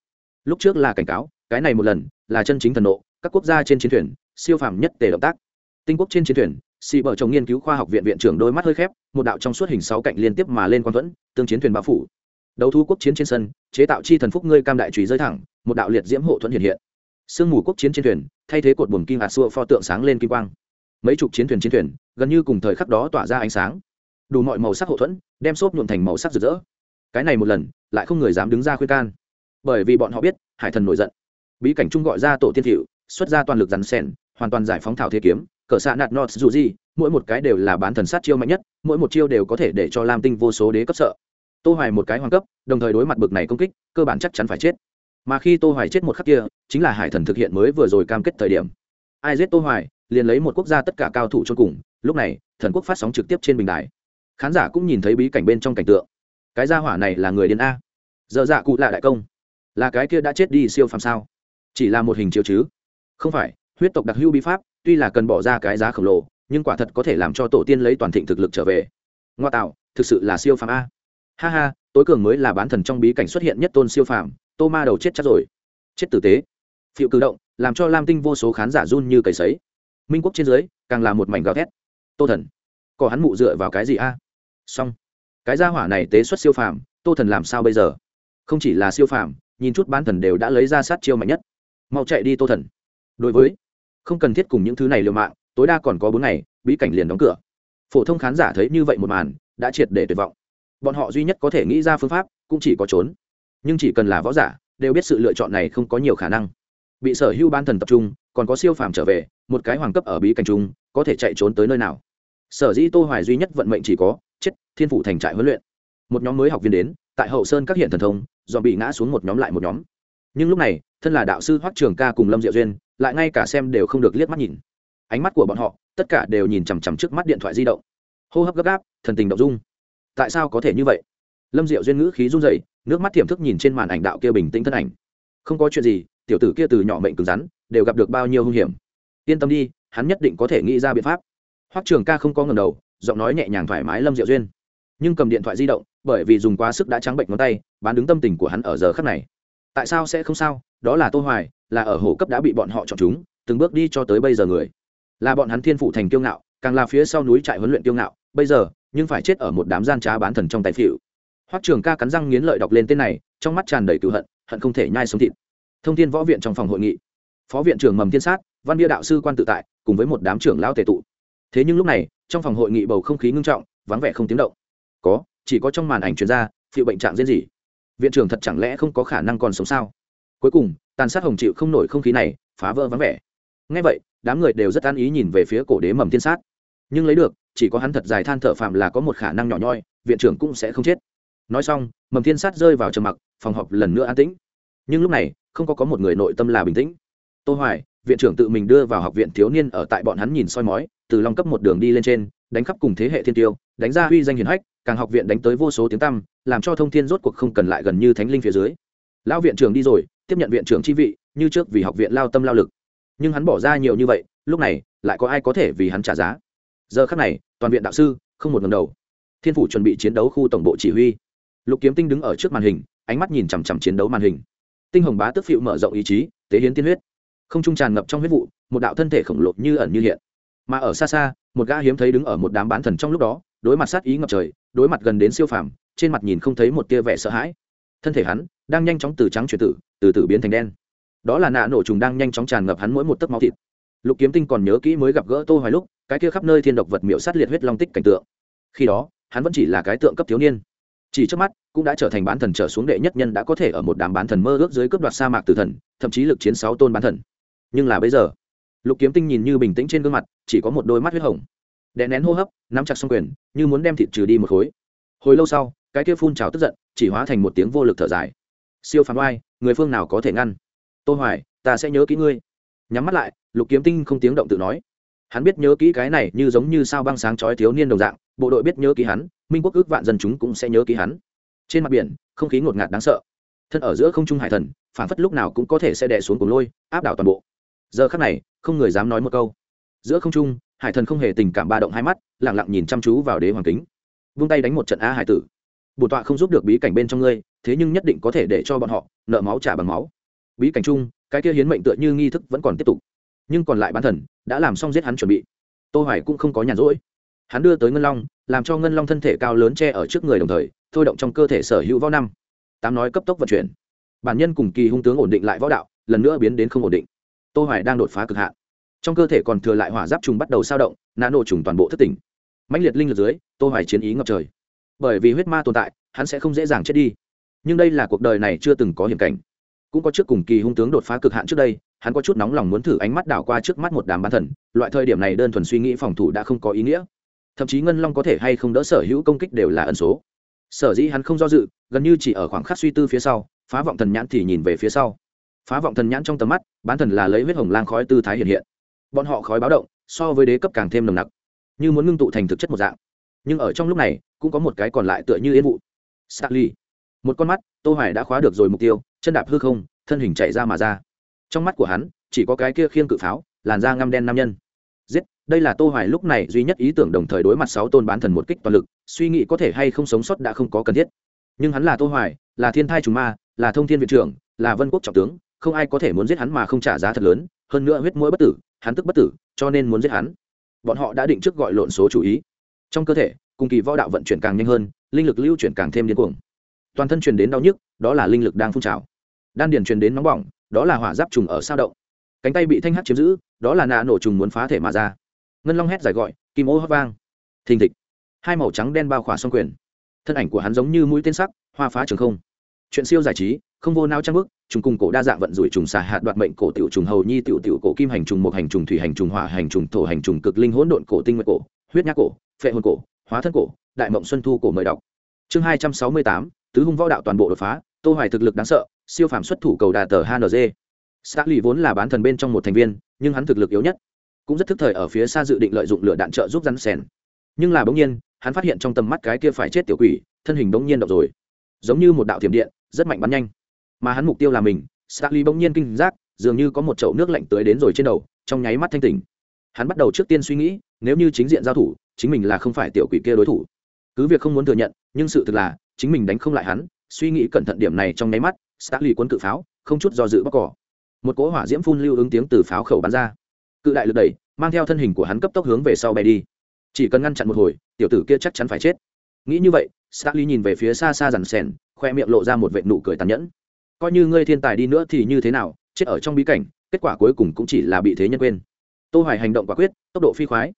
Lúc trước là cảnh cáo, cái này một lần, là chân chính thần nộ, các quốc gia trên chiến thuyền, siêu phàm nhất tề động tác. Tinh quốc trên chiến thuyền xị bờ chồng nghiên cứu khoa học viện viện trưởng đôi mắt hơi khép, một đạo trong suốt hình sáu cạnh liên tiếp mà lên quan thuẫn, tương chiến thuyền bao phủ. Đấu thu quốc chiến trên sân, chế tạo chi thần phúc ngươi cam đại trùy rơi thẳng, một đạo liệt diễm hộ thuẫn hiện hiện. Sương mù quốc chiến trên thuyền, thay thế cột buồm kim hạt xua pho tượng sáng lên kim quang. Mấy chục chiến thuyền chiến thuyền gần như cùng thời khắc đó tỏa ra ánh sáng. Đủ mọi màu sắc hậu thuẫn, đem xốp nhuộm thành màu sắc rực rỡ. Cái này một lần, lại không người dám đứng ra khuyên can. Bởi vì bọn họ biết, hải thần nổi giận. Bí cảnh trung gọi ra tổ tiên thiệu, xuất ra toàn lực rắn sen hoàn toàn giải phóng thảo thế kiếm, cỡ xạ nạt nọt dù gì, mỗi một cái đều là bán thần sát chiêu mạnh nhất, mỗi một chiêu đều có thể để cho lam tinh vô số đế cấp sợ. Tô hoài một cái hoàng cấp, đồng thời đối mặt bực này công kích, cơ bản chắc chắn phải chết. Mà khi tô hoài chết một khắc kia, chính là hải thần thực hiện mới vừa rồi cam kết thời điểm. Ai giết tô hoài, liền lấy một quốc gia tất cả cao thủ cho cùng lúc này, thần quốc phát sóng trực tiếp trên bình đài. Khán giả cũng nhìn thấy bí cảnh bên trong cảnh tượng. Cái gia hỏa này là người điên a. Dở dạ cụ lạ đại công. Là cái kia đã chết đi siêu phàm sao? Chỉ là một hình chiếu chứ? Không phải, huyết tộc đặc hữu bí pháp, tuy là cần bỏ ra cái giá khổng lồ, nhưng quả thật có thể làm cho tổ tiên lấy toàn thịnh thực lực trở về. Ngoa tạo, thực sự là siêu phàm a. Ha ha, tối cường mới là bán thần trong bí cảnh xuất hiện nhất tôn siêu phàm, tô ma đầu chết chắc rồi. Chết tử tế. Phiệu cử động, làm cho lam tinh vô số khán giả run như cầy sấy. Minh quốc trên dưới, càng là một mảnh gào thét tô thần có hắn mụ dựa vào cái gì a à? xong cái gia hỏa này tế xuất siêu phàm, tô thần làm sao bây giờ? không chỉ là siêu phàm, nhìn chút bán thần đều đã lấy ra sát chiêu mạnh nhất. mau chạy đi tô thần. đối với, không cần thiết cùng những thứ này liều mạng, tối đa còn có bốn ngày, bí cảnh liền đóng cửa. phổ thông khán giả thấy như vậy một màn, đã triệt để tuyệt vọng. bọn họ duy nhất có thể nghĩ ra phương pháp, cũng chỉ có trốn. nhưng chỉ cần là võ giả, đều biết sự lựa chọn này không có nhiều khả năng. bị sở hữu ban thần tập trung, còn có siêu phàm trở về, một cái hoàng cấp ở bí cảnh trung có thể chạy trốn tới nơi nào. Sở dĩ tô hoài duy nhất vận mệnh chỉ có, chết, thiên phủ thành trại huấn luyện. Một nhóm mới học viên đến, tại hậu sơn các hiện thần thông dọn bị ngã xuống một nhóm lại một nhóm. Nhưng lúc này, thân là đạo sư hoắc trường ca cùng lâm diệu duyên, lại ngay cả xem đều không được liếc mắt nhìn. Ánh mắt của bọn họ, tất cả đều nhìn chằm chằm trước mắt điện thoại di động. Hô hấp gấp gáp, thần tình động dung. Tại sao có thể như vậy? Lâm diệu duyên ngữ khí run rẩy, nước mắt tiềm thức nhìn trên màn ảnh đạo kia bình tĩnh thân ảnh. Không có chuyện gì, tiểu tử kia từ nhỏ mệnh cứng rắn, đều gặp được bao nhiêu hung hiểm. Yên tâm đi hắn nhất định có thể nghĩ ra biện pháp. Hoắc trường ca không có ngầm đầu, giọng nói nhẹ nhàng thoải mái lâm diệu duyên. Nhưng cầm điện thoại di động, bởi vì dùng quá sức đã trắng bệnh ngón tay, bán đứng tâm tình của hắn ở giờ khắc này. Tại sao sẽ không sao? Đó là tô hoài, là ở hồ cấp đã bị bọn họ chọn chúng, từng bước đi cho tới bây giờ người. Là bọn hắn thiên phụ thành kiêu ngạo, càng là phía sau núi trại huấn luyện kiêu ngạo, bây giờ, nhưng phải chết ở một đám gian trá bán thần trong tay phịu. Hoắc trường ca cắn răng nghiến lợi đọc lên tên này, trong mắt tràn đầy cựu hận hận không thể nhai sống thịt. Thông Thiên võ viện trong phòng hội nghị. Phó viện trưởng mầm thiên sát, văn bia đạo sư quan tự tại cùng với một đám trưởng lão tề tụ. Thế nhưng lúc này, trong phòng hội nghị bầu không khí ngưng trọng, vắng vẻ không tiếng động. Có, chỉ có trong màn ảnh chuyên gia phiệu bệnh trạng diễn gì. Viện trưởng thật chẳng lẽ không có khả năng còn sống sao? Cuối cùng, tàn sát hồng chịu không nổi không khí này, phá vỡ vắng vẻ. Ngay vậy, đám người đều rất an ý nhìn về phía cổ đế mầm thiên sát. Nhưng lấy được, chỉ có hắn thật dài than thở phạm là có một khả năng nhỏ nhoi, viện trưởng cũng sẽ không chết. Nói xong, mầm thiên sát rơi vào trầm mặc, phòng họp lần nữa an tĩnh. Nhưng lúc này, không có có một người nội tâm là bình tĩnh. Tô hoài viện trưởng tự mình đưa vào học viện thiếu niên ở tại bọn hắn nhìn soi mói, từ long cấp một đường đi lên trên, đánh khắp cùng thế hệ thiên tiêu, đánh ra huy danh hiển hách, càng học viện đánh tới vô số tiếng tăm, làm cho thông thiên rốt cuộc không cần lại gần như thánh linh phía dưới. Lão viện trưởng đi rồi, tiếp nhận viện trưởng chi vị, như trước vì học viện lao tâm lao lực. Nhưng hắn bỏ ra nhiều như vậy, lúc này, lại có ai có thể vì hắn trả giá? Giờ khắc này, toàn viện đạo sư, không một ngầm đầu. Thiên phủ chuẩn bị chiến đấu khu tổng bộ chỉ huy. Lục kiếm tinh đứng ở trước màn hình, ánh mắt nhìn chằm chằm chiến đấu màn hình. Tinh hồng bá tức phịu mở rộng ý chí, tế hiến tiên huyết không trung tràn ngập trong huyết vụ, một đạo thân thể khổng lồ như ẩn như hiện. Mà ở xa xa, một gã hiếm thấy đứng ở một đám bán thần trong lúc đó, đối mặt sát ý ngập trời, đối mặt gần đến siêu phàm, trên mặt nhìn không thấy một tia vẻ sợ hãi. Thân thể hắn đang nhanh chóng từ trắng chuyển tử, từ từ biến thành đen. Đó là nạ nổ trùng đang nhanh chóng tràn ngập hắn mỗi một tấc máu thịt. Lục kiếm tinh còn nhớ kỹ mới gặp gỡ tô hoài lúc, cái kia khắp nơi thiên độc vật miệu sát liệt huyết long tích cảnh tượng. Khi đó, hắn vẫn chỉ là cái tượng cấp thiếu niên. Chỉ trước mắt, cũng đã trở thành bán thần trở xuống đệ nhất nhân đã có thể ở một đám bán thần mơ ước dưới cướp đoạt sa mạc tử thần, thậm chí lực chiến sáu tôn bán thần nhưng là bây giờ, lục kiếm tinh nhìn như bình tĩnh trên gương mặt, chỉ có một đôi mắt huyết hồng. Đè nén hô hấp, nắm chặt xong quyền, như muốn đem thịt trừ đi một khối. Hồi lâu sau, cái kia phun trào tức giận, chỉ hóa thành một tiếng vô lực thở dài. Siêu phán oai, người phương nào có thể ngăn? Tô hoài, ta sẽ nhớ kỹ ngươi. Nhắm mắt lại, lục kiếm tinh không tiếng động tự nói. Hắn biết nhớ kỹ cái này như giống như sao băng sáng chói thiếu niên đồng dạng, bộ đội biết nhớ kỹ hắn, minh quốc ước vạn dân chúng cũng sẽ nhớ kỹ hắn. Trên mặt biển, không khí ngột ngạt đáng sợ. Thân ở giữa không trung hải thần phản phất lúc nào cũng có thể sẽ đè xuống cùng lôi, áp đảo toàn bộ giờ khắc này, không người dám nói một câu. Giữa không trung, hải thần không hề tình cảm ba động hai mắt lẳng lặng nhìn chăm chú vào đế hoàng kính. Vung tay đánh một trận a hải tử. Bổn tọa không giúp được bí cảnh bên trong ngươi, thế nhưng nhất định có thể để cho bọn họ nợ máu trả bằng máu. Bí cảnh chung, cái kia hiến mệnh tựa như nghi thức vẫn còn tiếp tục. Nhưng còn lại bán thần, đã làm xong giết hắn chuẩn bị. Tô hoài cũng không có nhàn rỗi. Hắn đưa tới ngân long, làm cho ngân long thân thể cao lớn che ở trước người đồng thời, thôi động trong cơ thể sở hữu võ năm. Tám nói cấp tốc vận chuyển. Bản nhân cùng kỳ hung tướng ổn định lại võ đạo, lần nữa biến đến không ổn định tô hoài đang đột phá cực hạn. Trong cơ thể còn thừa lại hỏa giáp trùng bắt đầu sao động nã nổ trùng toàn bộ thất tỉnh. Mãnh liệt linh lực dưới, tô hoài chiến ý ngập trời. Bởi vì huyết ma tồn tại, hắn sẽ không dễ dàng chết đi. Nhưng đây là cuộc đời này chưa từng có hiểm cảnh. Cũng có trước cùng kỳ hung tướng đột phá cực hạn trước đây, hắn có chút nóng lòng muốn thử ánh mắt đảo qua trước mắt một đám bán thần, loại thời điểm này đơn thuần suy nghĩ phòng thủ đã không có ý nghĩa. Thậm chí ngân long có thể hay không đỡ sở hữu công kích đều là ẩn số. Sở dĩ hắn không do dự, gần như chỉ ở khoảng khắc suy tư phía sau, phá vọng thần nhãn thì nhìn về phía sau phá vọng thần nhãn trong tầm mắt, bán thần là lấy huyết hồng lang khói tư thái hiện hiện. Bọn họ khói báo động, so với đế cấp càng thêm nồng nặc, như muốn ngưng tụ thành thực chất một dạng. Nhưng ở trong lúc này, cũng có một cái còn lại tựa như yên vụ. Starly. một con mắt, tô hoài đã khóa được rồi mục tiêu, chân đạp hư không, thân hình chạy ra mà ra. Trong mắt của hắn, chỉ có cái kia khiêng cự pháo, làn da ngăm đen nam nhân. Giết, đây là tô hoài lúc này duy nhất ý tưởng đồng thời đối mặt sáu tôn bán thần một kích toàn lực, suy nghĩ có thể hay không sống sót đã không có cần thiết. Nhưng hắn là tô hoài, là thiên thai trùng ma, là thông thiên viện trưởng, là vân quốc trọng tướng không ai có thể muốn giết hắn mà không trả giá thật lớn, hơn nữa huyết mũi bất tử, hắn tức bất tử, cho nên muốn giết hắn. Bọn họ đã định trước gọi lộn số chủ ý. Trong cơ thể, cùng kỳ võ đạo vận chuyển càng nhanh hơn, linh lực lưu chuyển càng thêm điên cuồng. Toàn thân truyền đến đau nhức, đó là linh lực đang phun trào. Đan điền truyền đến nóng bỏng, đó là hỏa giáp trùng ở sao động. Cánh tay bị thanh hát chiếm giữ, đó là nạ nổ trùng muốn phá thể mà ra. Ngân long hét dài gọi, kim ô hót vang. Thình thịch. Hai màu trắng đen bao khỏa xong quyền. Thân ảnh của hắn giống như mũi tên sắc, hoa phá trường không. Chuyện siêu giải trí, không vô nao trang bức trùng cùng cổ đa dạng vận rủi trùng xà hạt đoạt mệnh cổ tiểu trùng hầu nhi tiểu tiểu cổ kim hành trùng một hành trùng, thủy hành trùng, hỏa hành trùng, thổ hành trùng, cực linh hỗn độn cổ, tinh nguyệt cổ, huyết nhác cổ, phệ hồn cổ, hóa thân cổ, đại mộng xuân thu cổ mời đọc. Chương hai trăm sáu mươi tám, tứ hung võ đạo toàn bộ đột phá, tô hoài thực lực đáng sợ, siêu phàm xuất thủ cầu đà tờ hng lì vốn là bán thần bên trong một thành viên, nhưng hắn thực lực yếu nhất, cũng rất thức thời ở phía xa dự định lợi dụng lửa đạn trợ giúp rắn sèn. Nhưng là bỗng nhiên, hắn phát hiện trong tầm mắt cái kia phải chết tiểu quỷ, thân hình bỗng nhiên động rồi. Giống như một đạo thiểm điện, rất mạnh bắn nhanh mà hắn mục tiêu là mình. Starly bỗng nhiên kinh giác, dường như có một chậu nước lạnh tới đến rồi trên đầu, trong nháy mắt thanh tỉnh. Hắn bắt đầu trước tiên suy nghĩ, nếu như chính diện giao thủ, chính mình là không phải tiểu quỷ kia đối thủ. Cứ việc không muốn thừa nhận, nhưng sự thực là, chính mình đánh không lại hắn. Suy nghĩ cẩn thận điểm này trong nháy mắt Starly quân cự pháo, không chút do dự bóc cỏ. Một cỗ hỏa diễm phun lưu ứng tiếng từ pháo khẩu bắn ra. Cự đại lực đẩy, mang theo thân hình của hắn cấp tốc hướng về sau bay đi. Chỉ cần ngăn chặn một hồi, tiểu tử kia chắc chắn phải chết. Nghĩ như vậy Starly nhìn về phía xa xa dằn sèn khoe miệng lộ ra một vệ nụ cười tàn nhẫn coi như ngươi thiên tài đi nữa thì như thế nào, chết ở trong bí cảnh, kết quả cuối cùng cũng chỉ là bị thế nhân quên. Tô hoài hành động quả quyết, tốc độ phi khoái.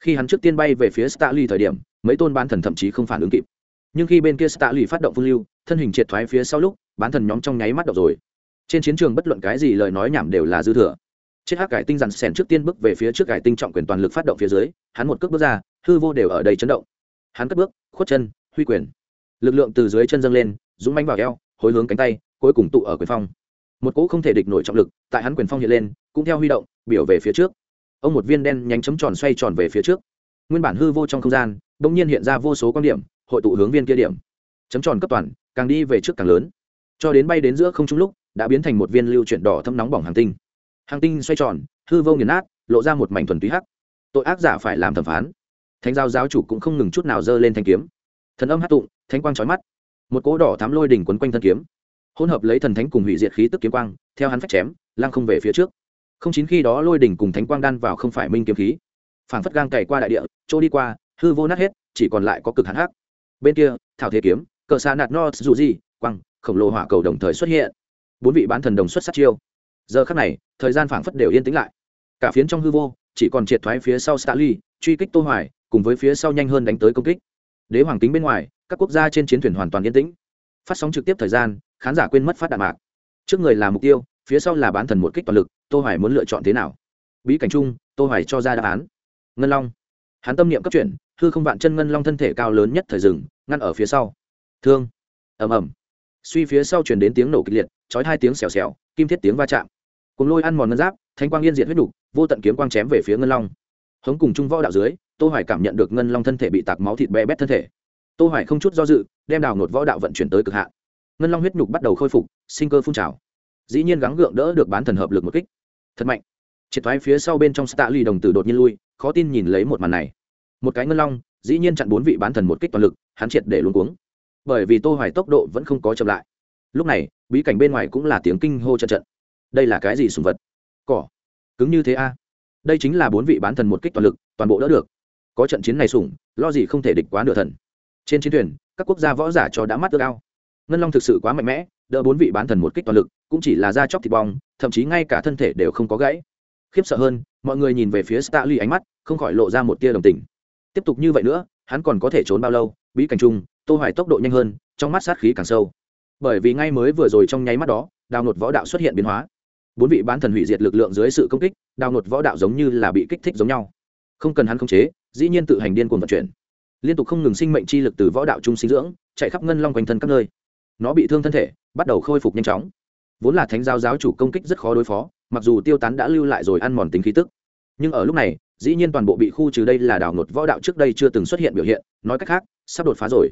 Khi hắn trước tiên bay về phía Starly thời điểm, mấy tôn bán thần thậm chí không phản ứng kịp. Nhưng khi bên kia Starly phát động phun lưu, thân hình triệt thoái phía sau lúc, bán thần nhóm trong nháy mắt đọc rồi. Trên chiến trường bất luận cái gì lời nói nhảm đều là dư thừa. Chết hắc cải tinh dằn sèn trước tiên bước về phía trước cải tinh trọng quyền toàn lực phát động phía dưới, hắn một cước bước ra, hư vô đều ở đây chấn động. Hắn cất bước, khuất chân, huy quyền. Lực lượng từ dưới chân dâng lên, dũng mánh vào eo, hối hướng cánh tay cuối cùng tụ ở quyền phong. Một cỗ không thể địch nổi trọng lực tại hắn quyền phong hiện lên, cũng theo huy động, biểu về phía trước. Ông một viên đen nhánh chấm tròn xoay tròn về phía trước. Nguyên bản hư vô trong không gian đ ỗ n g nhiên hiện ra vô số quan điểm, hội tụ hướng viên kia điểm. Chấm tròn cấp toàn, càng đi về trước càng lớn. Cho đến bay đến giữa không trung lúc, đã biến thành một viên lưu chuyển đỏ thâm nóng bỏng hàng tinh. Hàng tinh xoay tròn, hư vô nghiền nát, lộ ra một mảnh thuần túy hắc. Tội ác giả phải làm thẩm phán. Thánh giao giáo chủ cũng không ngừng chút nào dơ lên thanh kiếm. Thần âm hát tụng, thánh quang trói mắt. Một cỗ đỏ thám lôi đỉnh quấn quanh thân kiếm hỗn hợp lấy thần thánh cùng hủy diệt khí tức kiếm quang theo hắn phách chém lang không về phía trước. Không chín khi đó lôi đỉnh cùng thánh quang đan vào không phải minh kiếm khí. Phảng phất gang cày qua đại địa chỗ đi qua hư vô nát hết chỉ còn lại có cực hắn hắc. Bên kia thảo thế kiếm cờ xa nạt no dù gì quăng khổng lồ hỏa cầu đồng thời xuất hiện. Bốn vị bán thần đồng xuất sát chiêu. Giờ khắc này thời gian phảng phất đều yên tĩnh lại. Cả phiến trong hư vô chỉ còn triệt thoái phía sau Stali, truy kích Tô Hoài, cùng với phía sau nhanh hơn đánh tới công kích. Đế hoàng tính bên ngoài, các quốc gia trên chiến thuyền hoàn toàn yên tĩnh. Phát sóng trực tiếp thời gian, khán giả quên mất phát đạn mạc. Trước người là mục tiêu, phía sau là bán thần một kích toàn lực, Tô Hoài muốn lựa chọn thế nào? Bí cảnh chung, Tô Hoài cho ra đáp án. Ngân Long. Hắn tâm niệm cấp chuyển, hư không vạn chân ngân long thân thể cao lớn nhất thời rừng, ngăn ở phía sau. Thương. Ầm ầm. Suy phía sau truyền đến tiếng nổ kịch liệt, chói hai tiếng xèo xèo, kim thiết tiếng va chạm. Cùng lôi ăn mòn ngân giáp, thanh quang yên diệt huyết đủ, vô tận kiếm quang chém về phía ngân long hống cùng trung võ đạo dưới tô hoài cảm nhận được ngân long thân thể bị tạc máu thịt bé bét thân thể tô hoài không chút do dự đem đào nột võ đạo vận chuyển tới cực hạn ngân long huyết nhục bắt đầu khôi phục, sinh cơ phun trào. Dĩ nhiên gắng gượng đỡ được bán thần hợp lực một kích. Thật mạnh. Triệt thoái phía sau bên trong tạ lì đồng tử đột nhiên lui, khó tin nhìn lấy một màn này. Một cái ngân long, dĩ nhiên chặn bốn vị bán thần một kích toàn lực, hắn triệt để luống cuống. Bởi vì tô hoài tốc độ vẫn không có chậm lại. Lúc này, bí cảnh bên ngoài cũng là tiếng kinh hô trận trận. Đây là cái gì sùng vật? Cỏ. Cứng như thế a. Đây chính là bốn vị bán thần một kích toàn lực, toàn bộ đỡ được. Có trận chiến này sủng, lo gì không thể địch quá nửa thần. Trên chiến thuyền, các quốc gia võ giả cho đã mắt ước ao ngân long thực sự quá mạnh mẽ, đỡ bốn vị bán thần một kích toàn lực, cũng chỉ là da chóc thịt bong, thậm chí ngay cả thân thể đều không có gãy. Khiếp sợ hơn, mọi người nhìn về phía Starly ánh mắt, không khỏi lộ ra một tia đồng tình. Tiếp tục như vậy nữa, hắn còn có thể trốn bao lâu? Bí cảnh chung, tô hoài tốc độ nhanh hơn, trong mắt sát khí càng sâu. Bởi vì ngay mới vừa rồi trong nháy mắt đó, đào nột võ đạo xuất hiện biến hóa. Bốn vị bán thần hủy diệt lực lượng dưới sự công kích, đào nột võ đạo giống như là bị kích thích giống nhau. Không cần hắn khống chế, dĩ nhiên tự hành điên cuồng vận chuyển. Liên tục không ngừng sinh mệnh chi lực từ võ đạo trung sinh dưỡng, chạy khắp ngân long quanh thân các nơi nó bị thương thân thể, bắt đầu khôi phục nhanh chóng. Vốn là thánh giáo giáo chủ công kích rất khó đối phó, mặc dù tiêu tán đã lưu lại rồi ăn mòn tính khí tức. Nhưng ở lúc này, dĩ nhiên toàn bộ bị khu trừ đây là đảo ngột võ đạo trước đây chưa từng xuất hiện biểu hiện, nói cách khác, sắp đột phá rồi.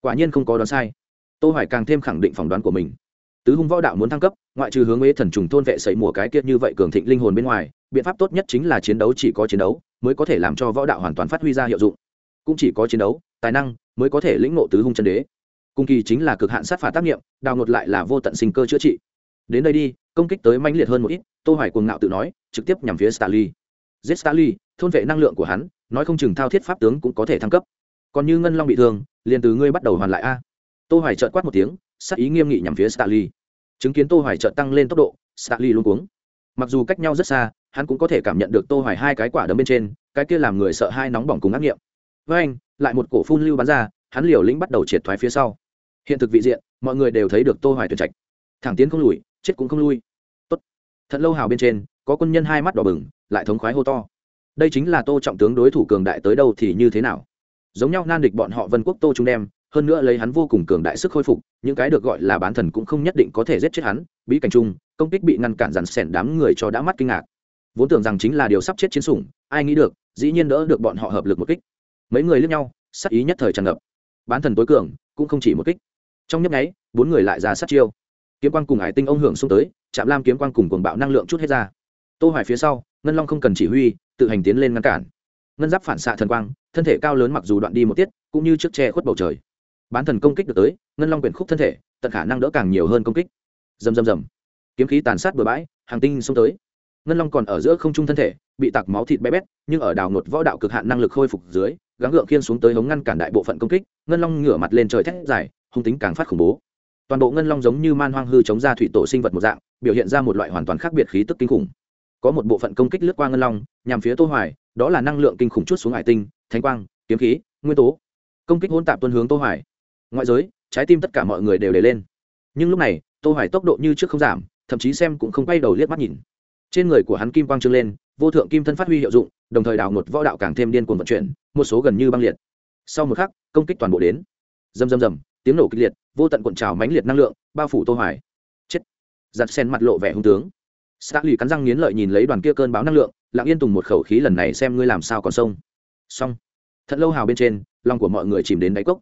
Quả nhiên không có đoán sai. Tô hoài càng thêm khẳng định phỏng đoán của mình. Tứ hung võ đạo muốn thăng cấp, ngoại trừ hướng ế thần trùng thôn vệ sấy mùa cái kiệt như vậy cường thịnh linh hồn bên ngoài, biện pháp tốt nhất chính là chiến đấu chỉ có chiến đấu, mới có thể làm cho võ đạo hoàn toàn phát huy ra hiệu dụng. Cũng chỉ có chiến đấu, tài năng, mới có thể lĩnh ngộ tứ hung chân đế cung kỳ chính là cực hạn sát phạt tác nghiệm đào ngột lại là vô tận sinh cơ chữa trị đến đây đi công kích tới mãnh liệt hơn một ít tô hoài cuồng ngạo tự nói trực tiếp nhằm phía Starly. Giết Starly, thôn vệ năng lượng của hắn, nói không chừng thao thiết pháp tướng cũng có thể thăng cấp. Còn như Ngân Long bị thương, liền từ ngươi bắt đầu hoàn lại a. Tô Hoài chợt quát một tiếng, sắc ý nghiêm nghị nhằm phía Starly. Chứng kiến Tô Hoài chợt tăng lên tốc độ, Starly luôn cuống. Mặc dù cách nhau rất xa, hắn cũng có thể cảm nhận được Tô Hoài hai cái quả đấm bên trên, cái kia làm người sợ hai nóng bỏng cùng ác nghiệm. Với anh, lại một cổ phun lưu bắn ra, hắn liều lĩnh bắt đầu triệt thoái phía sau. Hiện thực vị diện, mọi người đều thấy được Tô Hoài tuyển trạch. Thẳng tiến không lùi, chết cũng không lui. Tốt. Thật lâu hào bên trên, có quân nhân hai mắt đỏ bừng, lại thống khoái hô to. Đây chính là Tô trọng tướng đối thủ cường đại tới đâu thì như thế nào? Giống nhau nan địch bọn họ Vân Quốc Tô chúng đem, hơn nữa lấy hắn vô cùng cường đại sức khôi phục những cái được gọi là bán thần cũng không nhất định có thể giết chết hắn bí cảnh chung công kích bị ngăn cản dằn xẻn đám người cho đã mắt kinh ngạc vốn tưởng rằng chính là điều sắp chết chiến sủng ai nghĩ được dĩ nhiên đỡ được bọn họ hợp lực một kích mấy người lướt nhau sắc ý nhất thời tràn ngập bán thần tối cường cũng không chỉ một kích trong nhấp nháy, bốn người lại ra sát chiêu. Kiếm quang cùng hải tinh ông hưởng xung tới chạm lam kiếm quang cùng cuồng bạo năng lượng chút hết ra. Tô hoài phía sau, ngân long không cần chỉ huy, tự hành tiến lên ngăn cản. Ngân giáp phản xạ thần quang, thân thể cao lớn mặc dù đoạn đi một tiết, cũng như trước che khuất bầu trời. Bán thần công kích được tới, ngân long quyển khúc thân thể, tận khả năng đỡ càng nhiều hơn công kích. Dầm dầm dầm kiếm khí tàn sát bừa bãi, hàng tinh xông tới. Ngân long còn ở giữa không trung thân thể, bị tặc máu thịt bé bét, nhưng ở đào ngột võ đạo cực hạn năng lực khôi phục dưới, gắng gượng khiên xuống tới hống ngăn cản đại bộ phận công kích, ngân long ngửa mặt lên trời thét dài hung tính càng phát khủng bố. Toàn bộ ngân long giống như man hoang hư chống ra thủy tổ sinh vật một dạng, biểu hiện ra một loại hoàn toàn khác biệt khí tức kinh khủng. Có một bộ phận công kích lướt qua ngân long, nhằm phía tô hoài, đó là năng lượng kinh khủng chút xuống hải tinh, thánh quang, kiếm khí, nguyên tố. Công kích hỗn tạp tuân hướng tô hoài. Ngoại giới, trái tim tất cả mọi người đều để lên. Nhưng lúc này, tô hoài tốc độ như trước không giảm, thậm chí xem cũng không quay đầu liếc mắt nhìn. Trên người của hắn kim quang trương lên, vô thượng kim thân phát huy hiệu dụng, đồng thời đào ngột võ đạo càng thêm điên cuồng vận chuyển, một số gần như băng liệt. Sau một khắc, công kích toàn bộ đến. Rầm rầm rầm tiếng nổ kịch liệt vô tận cuộn trào mãnh liệt năng lượng bao phủ tô hoài. Chết. Giặt sen mặt lộ vẻ hung tướng. Starly cắn răng nghiến lợi nhìn lấy đoàn kia cơn báo năng lượng, lặng yên tùng một khẩu khí lần này xem ngươi làm sao còn sông. Xong. Thật lâu hào bên trên, lòng của mọi người chìm đến đáy cốc.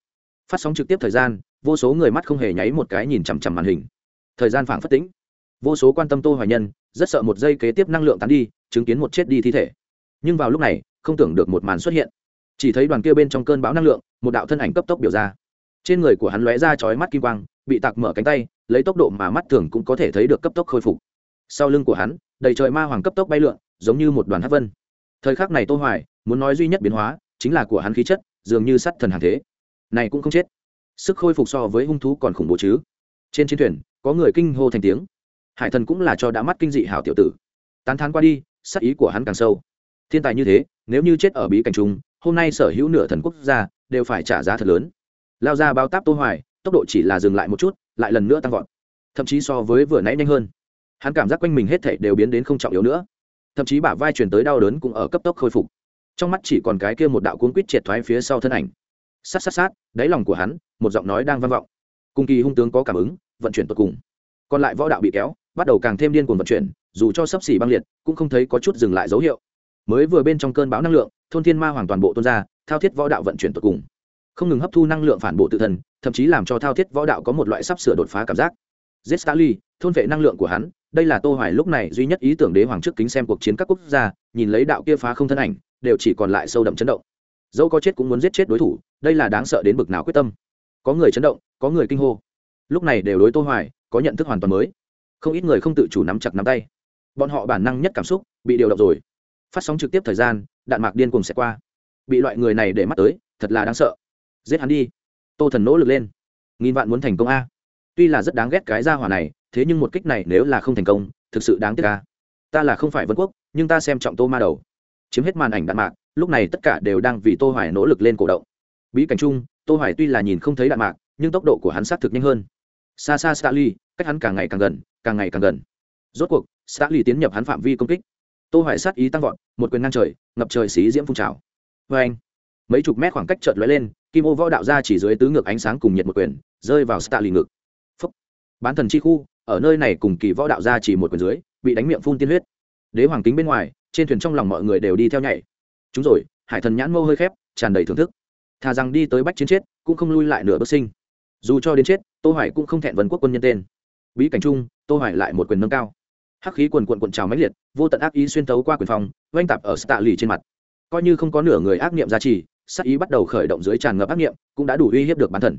Phát sóng trực tiếp thời gian vô số người mắt không hề nháy một cái nhìn chằm chằm màn hình. Thời gian phảng phất tĩnh. Vô số quan tâm tô hoài nhân rất sợ một giây kế tiếp năng lượng tán đi chứng kiến một chết đi thi thể. Nhưng vào lúc này không tưởng được một màn xuất hiện. Chỉ thấy đoàn kia bên trong cơn bão năng lượng một đạo thân ảnh cấp tốc biểu ra trên người của hắn lóe ra chói mắt kim quang, bị tạc mở cánh tay, lấy tốc độ mà mắt thường cũng có thể thấy được cấp tốc khôi phục. Sau lưng của hắn, đầy trời ma hoàng cấp tốc bay lượn, giống như một đoàn hắc vân. Thời khắc này tô hoài, muốn nói duy nhất biến hóa, chính là của hắn khí chất, dường như sắt thần hàng thế. Này cũng không chết. Sức khôi phục so với hung thú còn khủng bố chứ. Trên chiến thuyền, có người kinh hô thành tiếng. Hải thần cũng là cho đã mắt kinh dị hảo tiểu tử. Tán thán qua đi sắc ý của hắn càng sâu. Thiên tài như thế, nếu như chết ở bí cảnh trung hôm nay sở hữu nửa thần quốc gia đều phải trả giá thật lớn lao ra bao táp tô hoài, tốc độ chỉ là dừng lại một chút, lại lần nữa tăng vọt. Thậm chí so với vừa nãy nhanh hơn. Hắn cảm giác quanh mình hết thảy đều biến đến không trọng yếu nữa. Thậm chí bả vai truyền tới đau đớn cũng ở cấp tốc khôi phục. Trong mắt chỉ còn cái kia một đạo cuốn quýt triệt thoái phía sau thân ảnh. Sát sát sát, đáy lòng của hắn, một giọng nói đang vang vọng. Cùng kỳ hung tướng có cảm ứng, vận chuyển tột cùng. Còn lại võ đạo bị kéo, bắt đầu càng thêm điên cuồng vận chuyển, dù cho sấp xỉ băng liệt, cũng không thấy có chút dừng lại dấu hiệu. Mới vừa bên trong cơn bão năng lượng, thôn thiên ma hoàn toàn bộ tuôn ra, thao thiết võ đạo vận chuyển tột cùng không ngừng hấp thu năng lượng phản bộ tự thân thậm chí làm cho thao thiết võ đạo có một loại sắp sửa đột phá cảm giác Zestali, thôn vệ năng lượng của hắn, đây là Tô Hoài lúc này duy nhất ý tưởng đế hoàng trước kính xem cuộc chiến các quốc gia, nhìn lấy đạo kia phá không thân ảnh, đều chỉ còn lại sâu đậm chấn động. Dẫu có chết cũng muốn giết chết đối thủ, đây là đáng sợ đến bực nào quyết tâm. Có người chấn động, có người kinh hô. Lúc này đều đối Tô Hoài có nhận thức hoàn toàn mới. Không ít người không tự chủ nắm chặt nắm tay. Bọn họ bản năng nhất cảm xúc bị điều động rồi. Phát sóng trực tiếp thời gian, đạn mạc điên cuồng sẽ qua. Bị loại người này để mắt tới, thật là đáng sợ. Giết hắn đi. Tô Thần nỗ lực lên. Nghìn vạn muốn thành công a. Tuy là rất đáng ghét cái gia hỏa này thế nhưng một kích này nếu là không thành công thực sự đáng tiếc a. Ta là không phải vân quốc nhưng ta xem trọng tô ma đầu. Chiếm hết màn ảnh đạn mạc lúc này tất cả đều đang vì tô hoài nỗ lực lên cổ động. Bí cảnh chung tô hoài tuy là nhìn không thấy đạn mạc nhưng tốc độ của hắn sát thực nhanh hơn. Xa xa Stali, cách hắn càng ngày càng gần càng ngày càng gần. Rốt cuộc Stali tiến nhập hắn phạm vi công kích. Tô hoài sát ý tăng vọt một quyền ngang trời ngập trời xí diễm phun trào. Với anh mấy chục mét khoảng cách chợt lóe lên kim ô võ đạo ra chỉ dưới tứ ngược ánh sáng cùng nhiệt một quyền, rơi vào Starly ngực. Bán thần chi khu, ở nơi này cùng kỳ võ đạo ra chỉ một quyền dưới, bị đánh miệng phun tiên huyết. Đế hoàng kính bên ngoài, trên thuyền trong lòng mọi người đều đi theo nhảy. Chúng rồi, hải thần nhãn mâu hơi khép, tràn đầy thưởng thức. Thà rằng đi tới bách chiến chết, cũng không lui lại nửa bước sinh. Dù cho đến chết, tô hoài cũng không thẹn vấn quốc quân nhân tên. Bí cảnh chung, tô hoài lại một quyền nâng cao. Hắc khí quần quần quần trào mãnh liệt, vô tận ác ý xuyên tấu qua quyền phòng oanh tạp ở tạ lì trên mặt. Coi như không có nửa người ác niệm gia trì sát ý bắt đầu khởi động dưới tràn ngập ác niệm cũng đã đủ uy hiếp được bản thần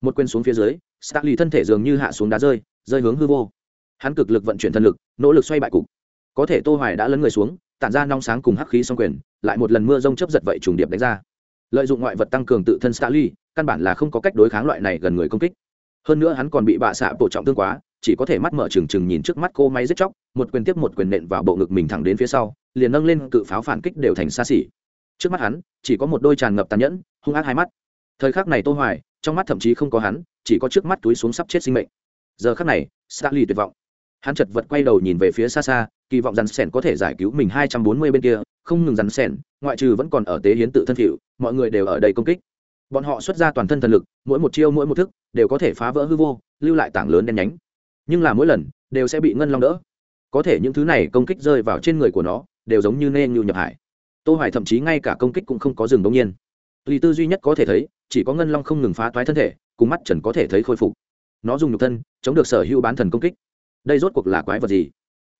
một quyền xuống phía dưới Starly thân thể dường như hạ xuống đá rơi, rơi hướng hư vô. Hắn cực lực vận chuyển thân lực, nỗ lực xoay bại cục. Có thể Tô Hoài đã lấn người xuống, tản ra nong sáng cùng hắc khí song quyền, lại một lần mưa rông chớp giật vậy trùng điệp đánh ra. Lợi dụng ngoại vật tăng cường tự thân Starly, căn bản là không có cách đối kháng loại này gần người công kích. Hơn nữa hắn còn bị bạ xạ bổ trọng thương quá, chỉ có thể mắt mở trừng trừng nhìn trước mắt cô máy giết chóc, một quyền tiếp một quyền nện vào bộ ngực mình thẳng đến phía sau, liền nâng lên cự pháo phản kích đều thành xa xỉ. Trước mắt hắn, chỉ có một đôi tràn ngập tàn nhẫn, hung ác hai mắt. Thời khắc này Tô Hoài, trong mắt thậm chí không có hắn, chỉ có trước mắt túi xuống sắp chết sinh mệnh. Giờ khắc này Starly tuyệt vọng. Hắn chật vật quay đầu nhìn về phía xa xa kỳ vọng rắn sẻn có thể giải cứu mình hai trăm bốn mươi bên kia không ngừng rắn sẻn ngoại trừ vẫn còn ở tế hiến tự thân hiệu mọi người đều ở đây công kích. Bọn họ xuất ra toàn thân thần lực mỗi một chiêu mỗi một thức đều có thể phá vỡ hư vô lưu lại tảng lớn đen nhánh. Nhưng là mỗi lần đều sẽ bị ngân long đỡ. Có thể những thứ này công kích rơi vào trên người của nó đều giống như nên nhu nhập hải tô hoài thậm chí ngay cả công kích cũng không có dừng đông nhiên. Lý tư duy nhất có thể thấy, chỉ có ngân long không ngừng phá toái thân thể, cùng mắt trần có thể thấy khôi phục. Nó dùng nhục thân, chống được sở hữu bán thần công kích. Đây rốt cuộc là quái vật gì?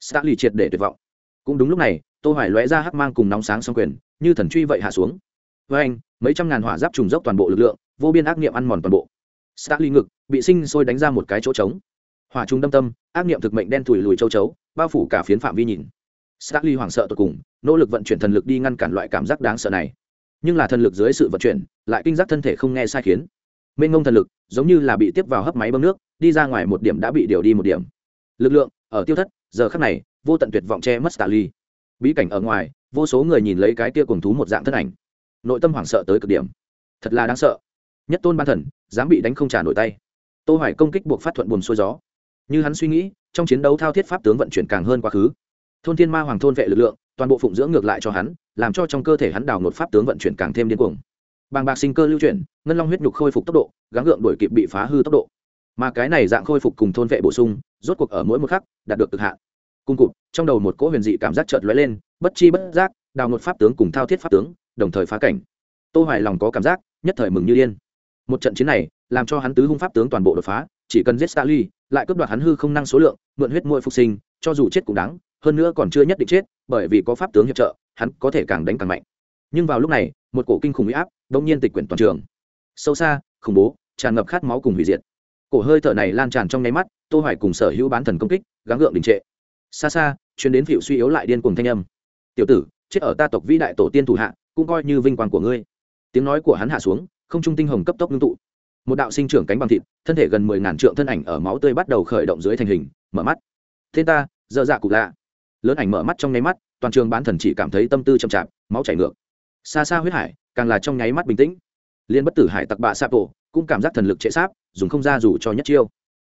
Starly triệt để tuyệt vọng. Cũng đúng lúc này, tô hoài lóe ra hắc mang cùng nóng sáng song quyền, như thần truy vậy hạ xuống. Với anh, mấy trăm ngàn hỏa giáp trùng dốc toàn bộ lực lượng, vô biên ác niệm ăn mòn toàn bộ. Starly ngực, bị sinh sôi đánh ra một cái chỗ trống. Hỏa trùng đâm tâm, ác niệm thực mệnh đen thủi lùi châu chấu, bao phủ cả phiến phạm vi nhìn. Starly hoảng sợ tột cùng, nỗ lực vận chuyển thần lực đi ngăn cản loại cảm giác đáng sợ này. Nhưng là thần lực dưới sự vận chuyển, lại kinh giác thân thể không nghe sai khiến. Mênh ngông thần lực, giống như là bị tiếp vào hấp máy bơm nước, đi ra ngoài một điểm đã bị điều đi một điểm. Lực lượng, ở tiêu thất, giờ khắc này, vô tận tuyệt vọng che mất tà bí cảnh ở ngoài, vô số người nhìn lấy cái kia cùng thú một dạng thân ảnh. Nội tâm hoảng sợ tới cực điểm. Thật là đáng sợ. Nhất tôn ban thần, dám bị đánh không trả nổi tay. Tô hoài công kích buộc phát thuận buồn xuôi gió. Như hắn suy nghĩ, trong chiến đấu thao thiết pháp tướng vận chuyển càng hơn quá khứ thôn thiên ma hoàng thôn vệ lực lượng toàn bộ phụng dưỡng ngược lại cho hắn làm cho trong cơ thể hắn đào nột pháp tướng vận chuyển càng thêm điên cuồng. Bàng bạc sinh cơ lưu chuyển ngân long huyết nhục khôi phục tốc độ gắng gượng đổi kịp bị phá hư tốc độ. Mà cái này dạng khôi phục cùng thôn vệ bổ sung rốt cuộc ở mỗi một khắc đạt được cực hạn. Cung cụt trong đầu một cỗ huyền dị cảm giác chợt lóe lên bất chi bất giác đào nột pháp tướng cùng thao thiết pháp tướng đồng thời phá cảnh. Tô hoài lòng có cảm giác nhất thời mừng như điên. Một trận chiến này làm cho hắn tứ hung pháp tướng toàn bộ đột phá chỉ cần giết Stali, lại cướp đoạt hắn hư không năng số lượng mượn huyết muội phục sinh cho dù chết cũng đáng hơn nữa còn chưa nhất định chết, bởi vì có pháp tướng hiệp trợ, hắn có thể càng đánh càng mạnh. Nhưng vào lúc này, một cổ kinh khủng uy áp đông nhiên tịch quyển toàn trường. Sâu xa, khủng bố, tràn ngập khát máu cùng hủy diệt. Cổ hơi thở này lan tràn trong nháy mắt, tô hoài cùng sở hữu bán thần công kích, gắng gượng đình trệ. Xa xa chuyến đến phịu suy yếu lại điên cuồng thanh âm. Tiểu tử, chết ở ta tộc vĩ đại tổ tiên thủ hạ, cũng coi như vinh quang của ngươi. Tiếng nói của hắn hạ xuống, không trung tinh hồng cấp tốc ngưng tụ. Một đạo sinh trưởng cánh bằng thịt, thân thể gần mười ngàn trượng thân ảnh ở máu tươi bắt đầu khởi động dưới thành hình, mở mắt. Tên ta dơ dạ cụ lạ lớn ảnh mở mắt trong nháy mắt, toàn trường bán thần chỉ cảm thấy tâm tư chậm chạp, máu chảy ngược. Xa xa huyết hải, càng là trong nháy mắt bình tĩnh. Liên bất tử hải tặc bạ sạp bộ cũng cảm giác thần lực trệ sáp, dùng không ra dù cho nhất chiêu.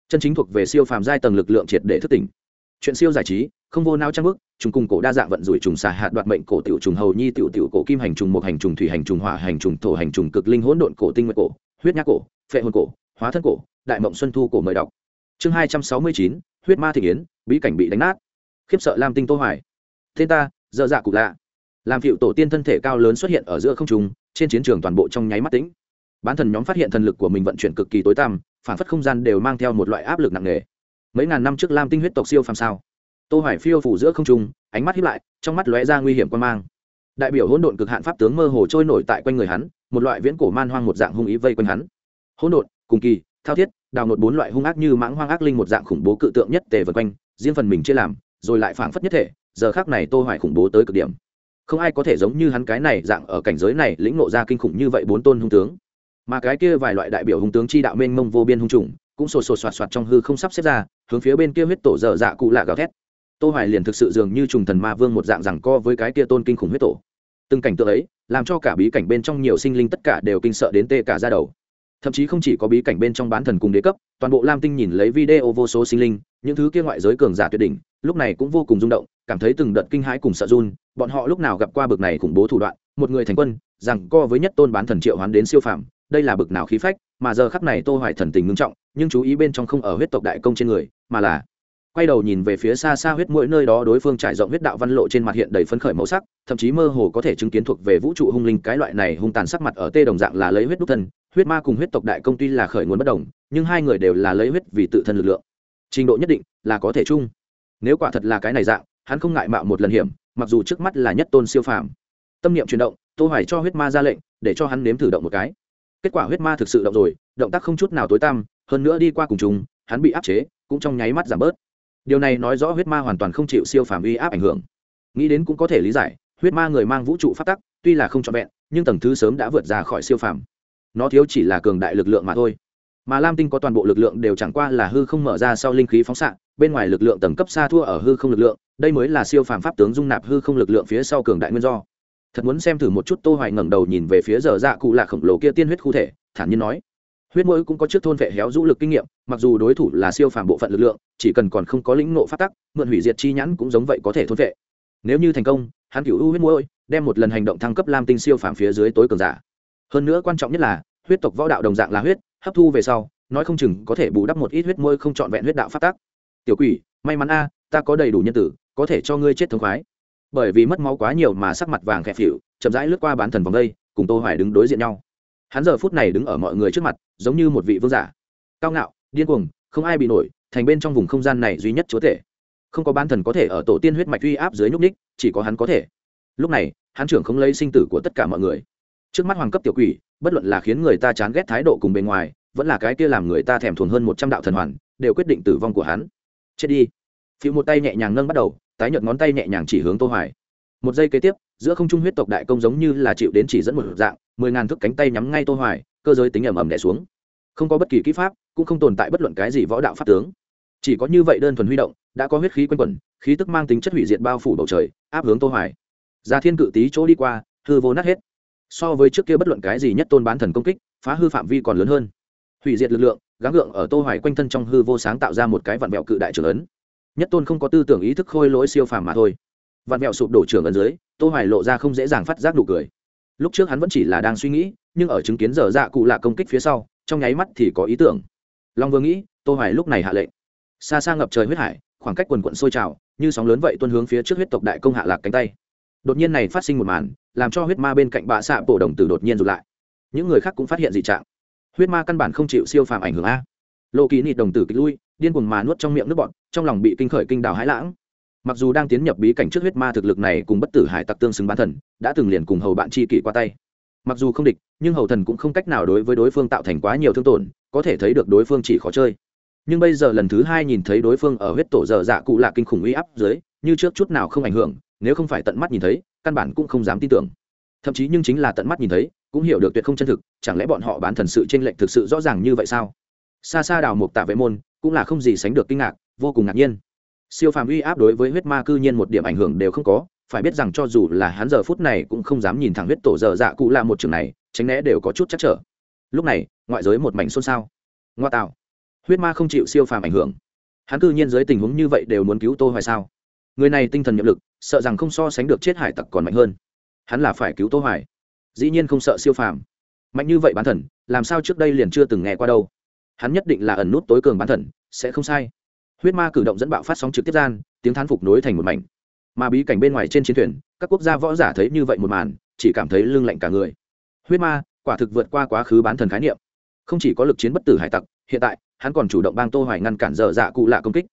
Chân chính thuộc về siêu phàm giai tầng lực lượng triệt để thức tỉnh. Chuyện siêu giải trí, không vô nao trang bức, trùng cùng cổ đa dạng vận rủi trùng xà hạt đoạt mệnh cổ tiểu trùng hầu nhi tiểu tiểu cổ kim hành trùng một hành trùng thủy hành trùng hỏa hành trùng thổ hành trùng cực linh hỗn độn cổ tinh nguyện cổ, huyết nhác cổ, phệ hồn cổ, hóa thân cổ, đại mộng xuân thu cổ mời đọc. Chương hai trăm sáu mươi chín, huyết ma thị yến bí cảnh bị đánh nát khiếp sợ lam tinh tô hoài. Thế ta, dở dạ cụ lạ. Làm phiệu tổ tiên thân thể cao lớn xuất hiện ở giữa không trung, trên chiến trường toàn bộ trong nháy mắt tĩnh. Bán thần nhóm phát hiện thần lực của mình vận chuyển cực kỳ tối tăm, phản phất không gian đều mang theo một loại áp lực nặng nề. Mấy ngàn năm trước lam tinh huyết tộc siêu phàm sao? Tô hoài phiêu phủ giữa không trung, ánh mắt hiếp lại, trong mắt lóe ra nguy hiểm quan mang. Đại biểu hỗn độn cực hạn pháp tướng mơ hồ trôi nổi tại quanh người hắn, một loại viễn cổ man hoang một dạng hung ý vây quanh hắn. Hỗn độn, cùng kỳ, thao thiết, đào nột bốn loại hung ác như mãng hoang ác linh một dạng khủng bố cự tượng nhất tề vần quanh, riêng phần mình chia làm rồi lại phảng phất nhất thể, giờ khác này tô hoài khủng bố tới cực điểm. Không ai có thể giống như hắn cái này dạng ở cảnh giới này lĩnh ngộ ra kinh khủng như vậy bốn tôn hung tướng. Mà cái kia vài loại đại biểu hung tướng chi đạo mênh mông vô biên hung trùng, cũng sột sột soạt soạt trong hư không sắp xếp ra, hướng phía bên kia huyết tổ dở dạ cụ lạ gào thét. Tô hoài liền thực sự dường như trùng thần ma vương một dạng rằng co với cái kia tôn kinh khủng huyết tổ. Từng cảnh tượng ấy, làm cho cả bí cảnh bên trong nhiều sinh linh tất cả đều kinh sợ đến tê cả ra đầu. Thậm chí không chỉ có bí cảnh bên trong bán thần cùng đế cấp, toàn bộ lam tinh nhìn lấy video vô số sinh linh, những thứ kia ngoại giới cường giả tuyệt đỉnh lúc này cũng vô cùng rung động, cảm thấy từng đợt kinh hãi cùng sợ run, bọn họ lúc nào gặp qua bực này khủng bố thủ đoạn, một người thành quân, rằng co với nhất tôn bán thần triệu hoán đến siêu phàm, đây là bực nào khí phách, mà giờ khắc này tô hoài thần tình ngưng trọng, nhưng chú ý bên trong không ở huyết tộc đại công trên người, mà là quay đầu nhìn về phía xa xa huyết mỗi nơi đó đối phương trải rộng huyết đạo văn lộ trên mặt hiện đầy phấn khởi màu sắc, thậm chí mơ hồ có thể chứng kiến thuộc về vũ trụ hung linh cái loại này hung tàn sắc mặt ở tê đồng dạng là lấy huyết đúc thân, huyết ma cùng huyết tộc đại công tuy là khởi nguồn bất đồng, nhưng hai người đều là lấy huyết vì tự thân lực lượng. Trình độ nhất định là có thể chung nếu quả thật là cái này dạng, hắn không ngại mạo một lần hiểm, mặc dù trước mắt là nhất tôn siêu phàm. Tâm niệm chuyển động, tô hoài cho huyết ma ra lệnh, để cho hắn nếm thử động một cái. Kết quả huyết ma thực sự động rồi, động tác không chút nào tối tăm, hơn nữa đi qua cùng chúng hắn bị áp chế, cũng trong nháy mắt giảm bớt. Điều này nói rõ huyết ma hoàn toàn không chịu siêu phàm uy áp ảnh hưởng. Nghĩ đến cũng có thể lý giải, huyết ma người mang vũ trụ phát tắc, tuy là không trọn vẹn, nhưng tầng thứ sớm đã vượt ra khỏi siêu phàm. Nó thiếu chỉ là cường đại lực lượng mà thôi. Mà lam tinh có toàn bộ lực lượng đều chẳng qua là hư không mở ra sau linh khí phóng xạ bên ngoài lực lượng tầng cấp xa thua ở hư không lực lượng, đây mới là siêu phàm pháp tướng dung nạp hư không lực lượng phía sau cường đại nguyên do. Thật muốn xem thử một chút tô hoài ngẩng đầu nhìn về phía giờ dạ cụ lạ khổng lồ kia tiên huyết khu thể, thản nhiên nói, huyết mũi cũng có trước thôn vệ héo rũ lực kinh nghiệm, mặc dù đối thủ là siêu phàm bộ phận lực lượng, chỉ cần còn không có lĩnh nộ phát tắc, mượn hủy diệt chi nhãn cũng giống vậy có thể thôn vệ. Nếu như thành công, hắn cửu u huyết mũi đem một lần hành động thăng cấp lam tinh siêu phàm phía dưới tối cường giả. Hơn nữa quan trọng nhất là, huyết tộc võ đạo đồng dạng là huyết, hấp thu về sau, nói không chừng có thể bù đắp một ít huyết mũi không trọn vẹn huyết đạo phát tắc tiểu quỷ, may mắn a, ta có đầy đủ nhân tử, có thể cho ngươi chết thống khoái. Bởi vì mất máu quá nhiều mà sắc mặt vàng khẽ phịu, chậm rãi lướt qua bán thần vòng đây, cùng tô hoài đứng đối diện nhau. Hắn giờ phút này đứng ở mọi người trước mặt, giống như một vị vương giả. Cao ngạo, điên cuồng, không ai bị nổi, thành bên trong vùng không gian này duy nhất chúa thể không có bán thần có thể ở tổ tiên huyết mạch uy áp dưới nhúc ních chỉ có hắn có thể. Lúc này, hắn trưởng không lấy sinh tử của tất cả mọi người. Trước mắt hoàng cấp tiểu quỷ, bất luận là khiến người ta chán ghét thái độ cùng bề ngoài, vẫn là cái kia làm người ta thèm thuồng hơn một trăm đạo thần hoàn, đều quyết định tử vong của hắn chết đi. Phiêu một tay nhẹ nhàng nâng bắt đầu, tái nhợt ngón tay nhẹ nhàng chỉ hướng tô hoài. Một giây kế tiếp, giữa không trung huyết tộc đại công giống như là chịu đến chỉ dẫn một dạng, mười ngàn thước cánh tay nhắm ngay tô hoài, cơ giới tính ẩm ẩm đè xuống. Không có bất kỳ kỹ pháp, cũng không tồn tại bất luận cái gì võ đạo pháp tướng. Chỉ có như vậy đơn thuần huy động, đã có huyết khí quanh quẩn, khí tức mang tính chất hủy diệt bao phủ bầu trời, áp hướng tô hoài. Gia thiên cự tí chỗ đi qua, hư vô nát hết. So với trước kia bất luận cái gì nhất tôn bán thần công kích, phá hư phạm vi còn lớn hơn. Hủy diệt lực lượng gắng gượng ở tô hoài quanh thân trong hư vô sáng tạo ra một cái vạn mẹo cự đại trưởng ấn. Nhất tôn không có tư tưởng ý thức khôi lỗi siêu phàm mà thôi. Vạn mẹo sụp đổ trưởng ấn dưới, tô hoài lộ ra không dễ dàng phát giác đủ cười. Lúc trước hắn vẫn chỉ là đang suy nghĩ, nhưng ở chứng kiến giờ dạ cụ lạ công kích phía sau, trong nháy mắt thì có ý tưởng. Long vừa nghĩ, tô hoài lúc này hạ lệnh. Xa xa ngập trời huyết hải, khoảng cách quần quận sôi trào, như sóng lớn vậy tuôn hướng phía trước huyết tộc đại công hạ lạc cánh tay. Đột nhiên này phát sinh một màn, làm cho huyết ma bên cạnh bạ xạ bộ đồng tử đột nhiên rụt lại. Những người khác cũng phát hiện dị trạng huyết ma căn bản không chịu siêu phàm ảnh hưởng a. Lộ kỳ nịt đồng tử kịch lui, điên cuồng mà nuốt trong miệng nước bọn trong lòng bị kinh khởi kinh đào hái lãng. Mặc dù đang tiến nhập bí cảnh trước huyết ma thực lực này cùng bất tử hải tặc tương xứng bán thần, đã từng liền cùng hầu bạn chi kỷ qua tay. Mặc dù không địch, nhưng hầu thần cũng không cách nào đối với đối phương tạo thành quá nhiều thương tổn, có thể thấy được đối phương chỉ khó chơi. Nhưng bây giờ lần thứ hai nhìn thấy đối phương ở huyết tổ dở dạ cụ là kinh khủng uy áp dưới, như trước chút nào không ảnh hưởng, nếu không phải tận mắt nhìn thấy, căn bản cũng không dám tin tưởng. Thậm chí nhưng chính là tận mắt nhìn thấy cũng hiểu được tuyệt không chân thực, chẳng lẽ bọn họ bán thần sự tranh lệch thực sự rõ ràng như vậy sao? Xa xa đào mục tạ vệ môn, cũng là không gì sánh được kinh ngạc, vô cùng ngạc nhiên. Siêu phàm uy áp đối với huyết ma cư nhiên một điểm ảnh hưởng đều không có, phải biết rằng cho dù là hắn giờ phút này cũng không dám nhìn thẳng huyết tổ dở dạ cụ là một trường này, tránh né đều có chút chắc trở. Lúc này, ngoại giới một mảnh xôn xao. Ngoa tạo. Huyết ma không chịu siêu phàm ảnh hưởng. Hắn cư nhiên dưới tình huống như vậy đều muốn cứu tô hoài sao? Người này tinh thần nhiệm lực, sợ rằng không so sánh được chết hải tặc còn mạnh hơn. Hắn là phải cứu tô hoài dĩ nhiên không sợ siêu phàm. Mạnh như vậy bán thần, làm sao trước đây liền chưa từng nghe qua đâu. Hắn nhất định là ẩn nút tối cường bán thần, sẽ không sai. Huyết ma cử động dẫn bạo phát sóng trực tiếp gian, tiếng thán phục nối thành một mảnh. Mà bí cảnh bên ngoài trên chiến thuyền, các quốc gia võ giả thấy như vậy một màn, chỉ cảm thấy lưng lạnh cả người. Huyết ma, quả thực vượt qua quá khứ bán thần khái niệm. Không chỉ có lực chiến bất tử hải tặc, hiện tại, hắn còn chủ động bang tô hoài ngăn cản dở dạ cụ lạ công kích.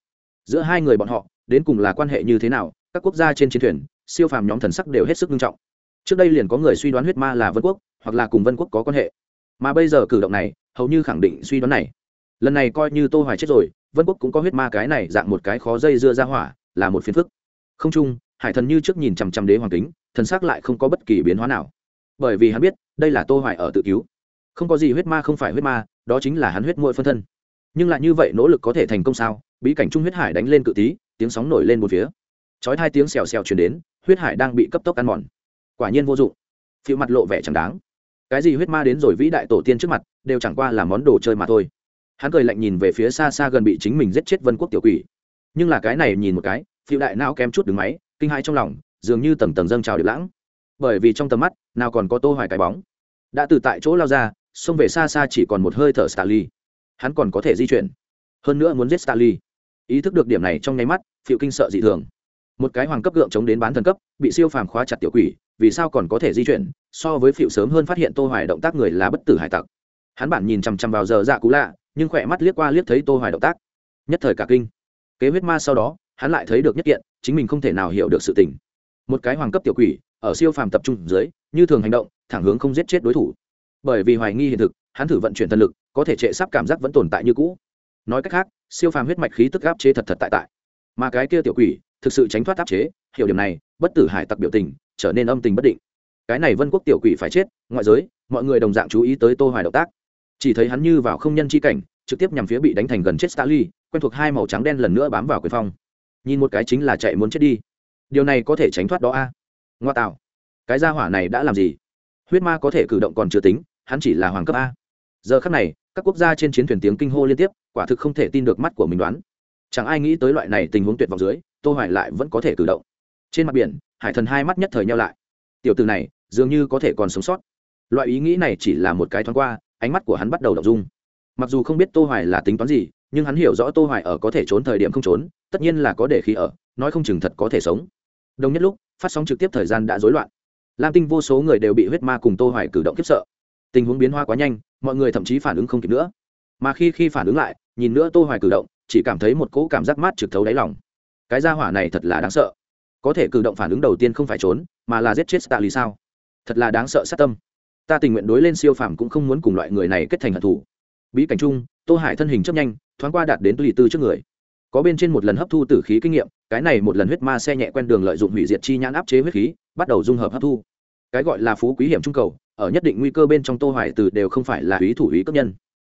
Giữa hai người bọn họ, đến cùng là quan hệ như thế nào, các quốc gia trên chiến thuyền, siêu phàm nhóm thần sắc đều hết sức nghiêm trọng trước đây liền có người suy đoán huyết ma là vân quốc, hoặc là cùng vân quốc có quan hệ. Mà bây giờ cử động này, hầu như khẳng định suy đoán này. Lần này coi như tô hoài chết rồi, vân quốc cũng có huyết ma cái này dạng một cái khó dây dưa ra hỏa, là một phiền phức. Không chung, hải thần như trước nhìn chằm chằm đế hoàng kính, thần sắc lại không có bất kỳ biến hóa nào. Bởi vì hắn biết, đây là tô hoài ở tự cứu. Không có gì huyết ma không phải huyết ma, đó chính là hắn huyết muội phân thân. Nhưng lại như vậy nỗ lực có thể thành công sao? Bí cảnh trung huyết hải đánh lên cự tí, tiếng sóng nổi lên một phía. Chói hai tiếng xèo xèo truyền đến, huyết hải đang bị cấp tốc ăn mòn quả nhiên vô dụng. Phiêu mặt lộ vẻ chẳng đáng. Cái gì huyết ma đến rồi vĩ đại tổ tiên trước mặt đều chẳng qua là món đồ chơi mà thôi. Hắn cười lạnh nhìn về phía xa xa gần bị chính mình giết chết vân quốc tiểu quỷ. Nhưng là cái này nhìn một cái phiêu đại não kém chút đứng máy kinh hai trong lòng dường như tầng tầng dâng trào điệp lãng. Bởi vì trong tầm mắt nào còn có tô hoài cái bóng. Đã từ tại chỗ lao ra xông về xa xa chỉ còn một hơi thở Stali, Hắn còn có thể di chuyển. Hơn nữa muốn giết Stali, Ý thức được điểm này trong nháy mắt, Phiệu Kinh sợ dị thường. Một cái hoàng cấp gượng chống đến bán thần cấp, bị siêu phàm khóa chặt tiểu quỷ, vì sao còn có thể di chuyển? So với Phiệu sớm hơn phát hiện Tô Hoài động tác người là bất tử hải tặc. Hắn bản nhìn chằm chằm vào giờ dạ cú lạ, nhưng khỏe mắt liếc qua liếc thấy Tô Hoài động tác, nhất thời cả kinh. Kế huyết ma sau đó, hắn lại thấy được nhất kiện, chính mình không thể nào hiểu được sự tình. Một cái hoàng cấp tiểu quỷ, ở siêu phàm tập trung dưới, như thường hành động, thẳng hướng không giết chết đối thủ bởi vì hoài nghi hiện thực hắn thử vận chuyển thần lực có thể trệ sắp cảm giác vẫn tồn tại như cũ nói cách khác siêu phàm huyết mạch khí tức áp chế thật thật tại tại mà cái kia tiểu quỷ thực sự tránh thoát áp chế hiểu điểm này bất tử hải tặc biểu tình trở nên âm tình bất định. Cái này vân quốc tiểu quỷ phải chết ngoại giới mọi người đồng dạng chú ý tới tô hoài động tác. Chỉ thấy hắn như vào không nhân chi cảnh trực tiếp nhằm phía bị đánh thành gần chết Starly, quen thuộc hai màu trắng đen lần nữa bám vào quyền phong. Nhìn một cái chính là chạy muốn chết đi. Điều này có thể tránh thoát đó a. Ngoa tạo. Cái gia hỏa này đã làm gì? Huyết ma có thể cử động còn chưa tính hắn chỉ là hoàng cấp a. Giờ khắc này các quốc gia trên chiến thuyền tiếng kinh hô liên tiếp quả thực không thể tin được mắt của mình đoán. Chẳng ai nghĩ tới loại này tình huống tuyệt vọng dưới tô hoài lại vẫn có thể cử động trên mặt biển, hải thần hai mắt nhất thời nhau lại. Tiểu tử này, dường như có thể còn sống sót. Loại ý nghĩ này chỉ là một cái thoáng qua, ánh mắt của hắn bắt đầu đọc dung. Mặc dù không biết tô hoài là tính toán gì, nhưng hắn hiểu rõ tô hoài ở có thể trốn thời điểm không trốn, tất nhiên là có để khí ở, nói không chừng thật có thể sống. Đồng nhất lúc, phát sóng trực tiếp thời gian đã rối loạn. Lam tinh vô số người đều bị huyết ma cùng tô hoài cử động khiếp sợ. Tình huống biến hóa quá nhanh, mọi người thậm chí phản ứng không kịp nữa. Mà khi khi phản ứng lại, nhìn nữa tô hoài cử động, chỉ cảm thấy một cỗ cảm giác mát trực thấu đáy lòng. Cái gia hỏa này thật là đáng sợ có thể cử động phản ứng đầu tiên không phải trốn, mà là giết chết Starly sao? Thật là đáng sợ sát tâm. Ta tình nguyện đối lên siêu phàm cũng không muốn cùng loại người này kết thành hận thủ bí cảnh chung, tô hải thân hình chấp nhanh, thoáng qua đạt đến lì tư trước người. Có bên trên một lần hấp thu tử khí kinh nghiệm, cái này một lần huyết ma xe nhẹ quen đường lợi dụng hủy diệt chi nhãn áp chế huyết khí, bắt đầu dung hợp hấp thu. Cái gọi là phú quý hiểm trung cầu, ở nhất định nguy cơ bên trong tô hoài từ đều không phải là ý thủ ý cấp nhân.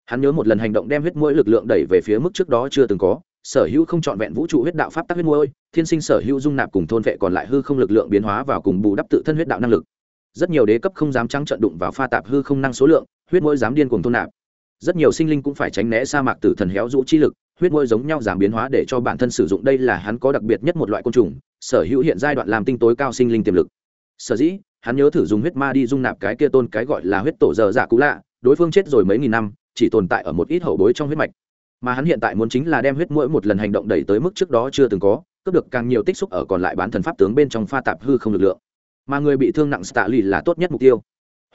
Hắn nhớ một lần hành động đem huyết mũi lực lượng đẩy về phía mức trước đó chưa từng có sở hữu không chọn vẹn vũ trụ huyết đạo pháp tắc huyết môi, thiên sinh sở hữu dung nạp cùng thôn vệ còn lại hư không lực lượng biến hóa vào cùng bù đắp tự thân huyết đạo năng lực. Rất nhiều đế cấp không dám trắng trận đụng vào pha tạp hư không năng số lượng, huyết môi dám điên cuồng thôn nạp. Rất nhiều sinh linh cũng phải tránh né sa mạc tử thần héo rũ chi lực, huyết môi giống nhau giảm biến hóa để cho bản thân sử dụng đây là hắn có đặc biệt nhất một loại côn trùng, sở hữu hiện giai đoạn làm tinh tối cao sinh linh tiềm lực. Sở dĩ, hắn nhớ thử dùng huyết ma đi dung nạp cái kia tôn cái gọi là huyết tổ giờ giả dạ cũ lạ, đối phương chết rồi mấy nghìn năm, chỉ tồn tại ở một ít hậu bối trong huyết mạch mà hắn hiện tại muốn chính là đem huyết mỗi một lần hành động đẩy tới mức trước đó chưa từng có, cướp được càng nhiều tích xúc ở còn lại bán thần pháp tướng bên trong pha tạp hư không lực lượng. Mà người bị thương nặng stạ lì là tốt nhất mục tiêu.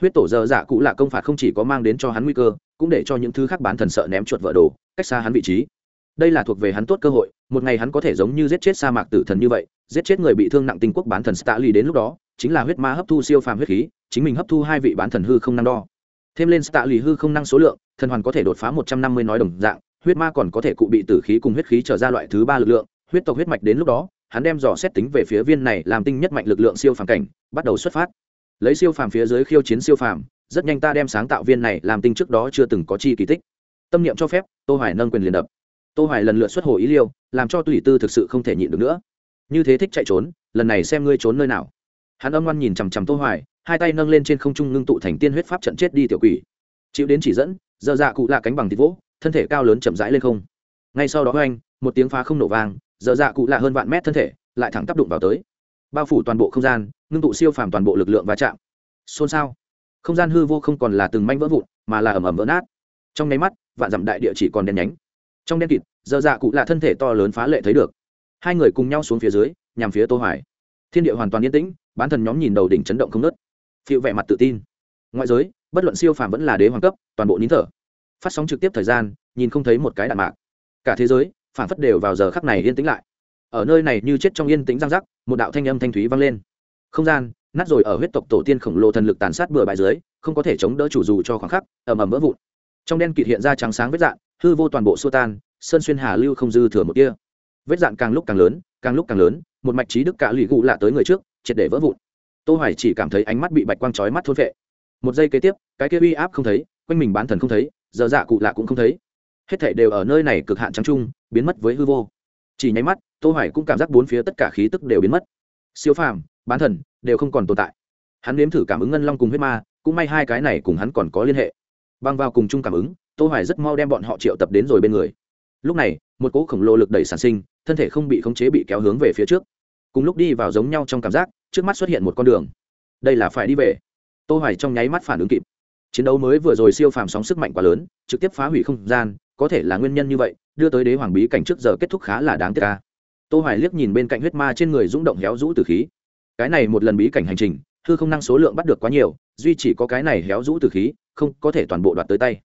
Huyết tổ giờ giả cũ là công phạt không chỉ có mang đến cho hắn nguy cơ, cũng để cho những thứ khác bán thần sợ ném chuột vợ đồ, cách xa hắn vị trí. Đây là thuộc về hắn tốt cơ hội, một ngày hắn có thể giống như giết chết sa mạc tử thần như vậy, giết chết người bị thương nặng tinh quốc bán thần Stali lì đến lúc đó, chính là huyết ma hấp thu siêu phàm huyết khí, chính mình hấp thu hai vị bán thần hư không năng đo. Thêm lên Stali lì hư không năng số lượng, thần hoàn có thể đột phá một trăm năm mươi nói đồng dạng huyết ma còn có thể cụ bị tử khí cùng huyết khí trở ra loại thứ ba lực lượng, huyết tộc huyết mạch đến lúc đó, hắn đem dò xét tính về phía viên này làm tinh nhất mạnh lực lượng siêu phàm cảnh, bắt đầu xuất phát. Lấy siêu phàm phía dưới khiêu chiến siêu phàm, rất nhanh ta đem sáng tạo viên này làm tinh trước đó chưa từng có chi kỳ tích. Tâm niệm cho phép, tô hoài nâng quyền liền đập. Tô hoài lần lượt xuất hồ ý liêu, làm cho tùy tư thực sự không thể nhịn được nữa. Như thế thích chạy trốn, lần này xem ngươi trốn nơi nào. Hắn âm ngoan nhìn chằm chằm tô hoài, hai tay nâng lên trên không trung ngưng tụ thành tiên huyết pháp trận chết đi tiểu quỷ. Chịu đến chỉ dẫn, giờ dạ cụ lạ cánh bằng thịt vỗ thân thể cao lớn chậm rãi lên không. Ngay sau đó anh, một tiếng phá không nổ vang giờ dạ cụ lạ hơn vạn mét thân thể, lại thẳng tác đụng vào tới. Bao phủ toàn bộ không gian, ngưng tụ siêu phàm toàn bộ lực lượng va chạm. Xôn xao. Không gian hư vô không còn là từng manh vỡ vụn, mà là ẩm ẩm vỡ nát. Trong nháy mắt, vạn dặm đại địa chỉ còn đen nhánh. Trong đen kịt giờ dạ cụ lạ thân thể to lớn phá lệ thấy được. Hai người cùng nhau xuống phía dưới, nhằm phía tô hoài. Thiên địa hoàn toàn yên tĩnh, bán thần nhóm nhìn đầu đỉnh chấn động không nứt phiêu vẻ mặt tự tin. Ngoại giới, bất luận siêu phàm vẫn là đế hoàng cấp, toàn bộ nín thở phát sóng trực tiếp thời gian, nhìn không thấy một cái đạn mạc. Cả thế giới phản phất đều vào giờ khắc này yên tĩnh lại. Ở nơi này như chết trong yên tĩnh giang giác một đạo thanh âm thanh thúy vang lên. Không gian, nát rồi ở huyết tộc tổ tiên khổng lồ thần lực tàn sát bừa bãi dưới, không có thể chống đỡ chủ dù cho khoảng khắc, ầm ầm vỡ vụn. Trong đen kịt hiện ra trắng sáng vết dạn, hư vô toàn bộ xua tan, sơn xuyên hà lưu không dư thừa một kia vết dạn càng lúc càng lớn, càng lúc càng lớn, một mạch trí đức cả lụy gụ lạ tới người trước, triệt để vỡ vụn. Tô hoài chỉ cảm thấy ánh mắt bị bạch quang chói mắt thôn phệ. một giây kế tiếp, cái kia uy áp không thấy, quanh mình bán thần không thấy giờ dạ cụ lạ cũng không thấy. Hết thảy đều ở nơi này cực hạn trắng trung, biến mất với hư vô. Chỉ nháy mắt, tô hoài cũng cảm giác bốn phía tất cả khí tức đều biến mất. Siêu phàm, bán thần, đều không còn tồn tại. Hắn nếm thử cảm ứng ngân long cùng huyết ma, cũng may hai cái này cùng hắn còn có liên hệ. Băng vào cùng chung cảm ứng, tô hoài rất mau đem bọn họ triệu tập đến rồi bên người. Lúc này, một cỗ khổng lồ lực đẩy sản sinh, thân thể không bị khống chế bị kéo hướng về phía trước. Cùng lúc đi vào giống nhau trong cảm giác, trước mắt xuất hiện một con đường. Đây là phải đi về. Tô hoài trong nháy mắt phản ứng kịp chiến đấu mới vừa rồi siêu phàm sóng sức mạnh quá lớn, trực tiếp phá hủy không gian, có thể là nguyên nhân như vậy, đưa tới đế hoàng bí cảnh trước giờ kết thúc khá là đáng tiếc ca tô hoài liếc nhìn bên cạnh huyết ma trên người rung động héo rũ từ khí. Cái này một lần bí cảnh hành trình, hư không năng số lượng bắt được quá nhiều, duy chỉ có cái này héo rũ từ khí, không có thể toàn bộ đoạt tới tay.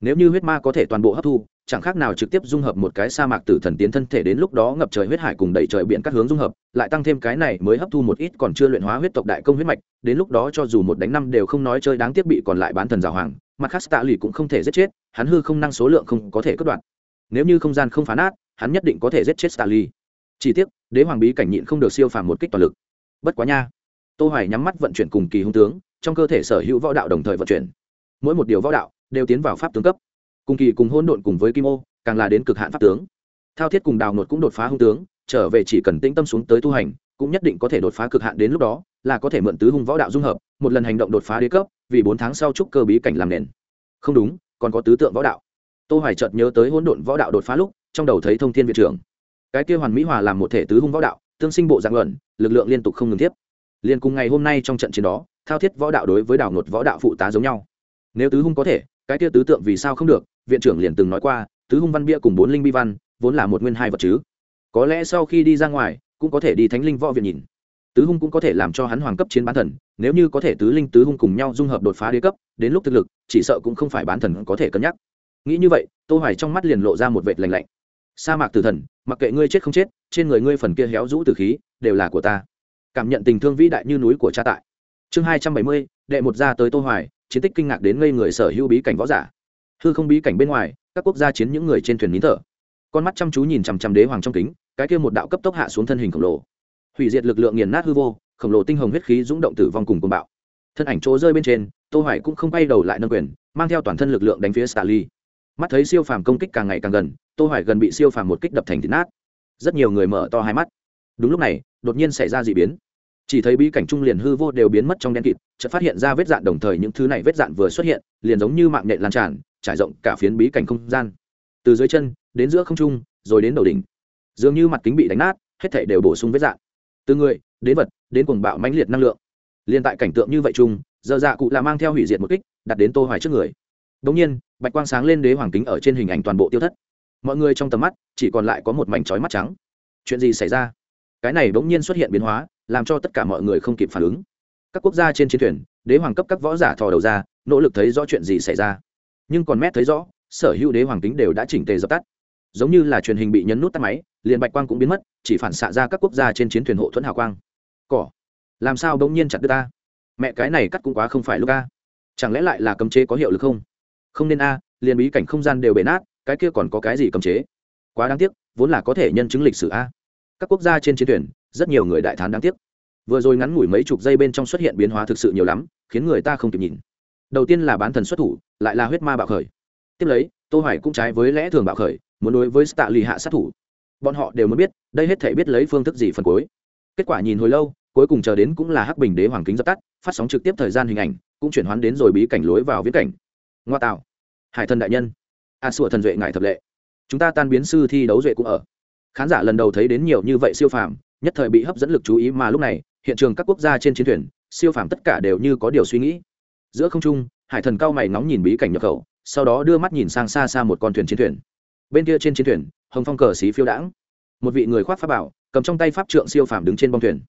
Nếu như huyết ma có thể toàn bộ hấp thu chẳng khác nào trực tiếp dung hợp một cái sa mạc tử thần tiến thân thể đến lúc đó ngập trời huyết hải cùng đẩy trời biển các hướng dung hợp, lại tăng thêm cái này mới hấp thu một ít còn chưa luyện hóa huyết tộc đại công huyết mạch, đến lúc đó cho dù một đánh năm đều không nói chơi đáng tiếc bị còn lại bán thần giáo hoàng, mặt khác tạ lì cũng không thể giết chết, hắn hư không năng số lượng không có thể cắt đoạn. Nếu như không gian không phá nát, hắn nhất định có thể giết chết tạ lì chỉ tiếc, đế hoàng bí cảnh nhịn không được siêu phàm một kích toàn lực. Bất quá nha. Tô hoài nhắm mắt vận chuyển cùng kỳ hung tướng, trong cơ thể sở hữu võ đạo đồng thời vận chuyển. Mỗi một điều võ đạo đều tiến vào pháp tướng cấp cùng kỳ cùng hỗn độn cùng với kim ô, càng là đến cực hạn pháp tướng. Thao thiết cùng đào nột cũng đột phá hung tướng, trở về chỉ cần tĩnh tâm xuống tới tu hành, cũng nhất định có thể đột phá cực hạn đến lúc đó, là có thể mượn tứ hung võ đạo dung hợp, một lần hành động đột phá đế cấp, vì bốn tháng sau trúc cơ bí cảnh làm nền. Không đúng, còn có tứ tượng võ đạo. Tô hoài chợt nhớ tới hỗn độn võ đạo đột phá lúc, trong đầu thấy thông thiên viện trưởng. Cái kia hoàn mỹ hòa làm một thể tứ hung võ đạo, tương sinh bộ dạng luận, lực lượng liên tục không ngừng tiếp. Liên cùng ngày hôm nay trong trận chiến đó, thao thiết võ đạo đối với đảo nột võ đạo phụ tá giống nhau. Nếu tứ hung có thể, cái kia tứ tượng vì sao không được viện trưởng liền từng nói qua tứ hung văn bia cùng bốn linh bi văn vốn là một nguyên hai vật chứ. Có lẽ sau khi đi ra ngoài cũng có thể đi thánh linh võ viện nhìn. Tứ hung cũng có thể làm cho hắn hoàng cấp chiến bán thần nếu như có thể tứ linh tứ hung cùng nhau dung hợp đột phá đế cấp đến lúc thực lực chỉ sợ cũng không phải bán thần có thể cân nhắc. Nghĩ như vậy tô hoài trong mắt liền lộ ra một vệt lạnh lạnh. Sa mạc tử thần mặc kệ ngươi chết không chết trên người ngươi phần kia héo rũ tử khí đều là của ta. Cảm nhận tình thương vĩ đại như núi của cha tại. Chương 270, đệ một ra tới tô hoài chiến tích kinh ngạc đến ngây người sở hữu bí cảnh võ giả hư không bí cảnh bên ngoài, các quốc gia chiến những người trên thuyền nín thở. Con mắt chăm chú nhìn chằm chằm đế hoàng trong kính, cái kia một đạo cấp tốc hạ xuống thân hình khổng lồ. Hủy diệt lực lượng nghiền nát hư vô, khổng lồ tinh hồng huyết khí dũng động tử vong cùng côn bạo. Thân ảnh chỗ rơi bên trên, tô hoài cũng không bay đầu lại nâng quyền, mang theo toàn thân lực lượng đánh phía Stali. mắt thấy siêu phàm công kích càng ngày càng gần, tô hoài gần bị siêu phàm một kích đập thành thịt nát. Rất nhiều người mở to hai mắt. Đúng lúc này, đột nhiên xảy ra dị biến. Chỉ thấy bí cảnh trung liền hư vô đều biến mất trong đen kịt, chợt phát hiện ra vết dạn đồng thời những thứ này vết dạn vừa xuất hiện, liền giống như mạng nhện lan tràn trải rộng cả phiến bí cảnh không gian. Từ dưới chân, đến giữa không trung, rồi đến đầu đỉnh. Dường như mặt kính bị đánh nát, hết thảy đều bổ sung vết dạng. Từ người, đến vật, đến cuồng bạo mãnh liệt năng lượng. Liên tại cảnh tượng như vậy chung, giờ dạ cụ là mang theo hủy diệt một kích, đặt đến tô hoài trước người. Đống nhiên, bạch quang sáng lên đế hoàng kính ở trên hình ảnh toàn bộ tiêu thất. Mọi người trong tầm mắt, chỉ còn lại có một mảnh chói mắt trắng. Chuyện gì xảy ra? Cái này đống nhiên xuất hiện biến hóa, làm cho tất cả mọi người không kịp phản ứng. Các quốc gia trên chiến thuyền, đế hoàng cấp các võ giả thò đầu ra, nỗ lực thấy rõ chuyện gì xảy ra nhưng còn mét thấy rõ, sở hữu đế hoàng kính đều đã chỉnh tề dập tắt. Giống như là truyền hình bị nhấn nút tắt máy, liền bạch quang cũng biến mất, chỉ phản xạ ra các quốc gia trên chiến thuyền hộ thuẫn hào quang. Cỏ, làm sao bỗng nhiên chặt đứt ta? Mẹ, cái này cắt cũng quá không phải lúc a. Chẳng lẽ lại là cấm chế có hiệu lực không? Không nên a, liền bí cảnh không gian đều bể nát, cái kia còn có cái gì cấm chế? Quá đáng tiếc, vốn là có thể nhân chứng lịch sử a. Các quốc gia trên chiến thuyền, rất nhiều người đại thán đáng tiếc. Vừa rồi ngắn ngủi mấy chục giây bên trong xuất hiện biến hóa thực sự nhiều lắm, khiến người ta không kịp nhìn đầu tiên là bán thần xuất thủ, lại là huyết ma bạo khởi. Tiếp lấy, tô hoài cũng trái với lẽ thường bạo khởi, muốn đối với tạ lì hạ sát thủ. Bọn họ đều muốn biết, đây hết thể biết lấy phương thức gì phần cuối. Kết quả nhìn hồi lâu, cuối cùng chờ đến cũng là hắc bình đế hoàng kính dập tắt, phát sóng trực tiếp thời gian hình ảnh, cũng chuyển hoán đến rồi bí cảnh lối vào viễn cảnh. Ngoa tạo. Hải thần đại nhân. A sủa thần duệ ngài thập lệ. Chúng ta tan biến sư thi đấu duệ cũng ở. Khán giả lần đầu thấy đến nhiều như vậy siêu phàm, nhất thời bị hấp dẫn lực chú ý mà lúc này, hiện trường các quốc gia trên chiến thuyền, siêu phàm tất cả đều như có điều suy nghĩ giữa không trung, hải thần cao mày ngóng nhìn bí cảnh nhập khẩu, sau đó đưa mắt nhìn sang xa xa một con thuyền chiến thuyền. Bên kia trên chiến thuyền, hồng phong cờ xí phiêu đãng. Một vị người khoác pháp bảo, cầm trong tay pháp trượng siêu phàm đứng trên bông thuyền.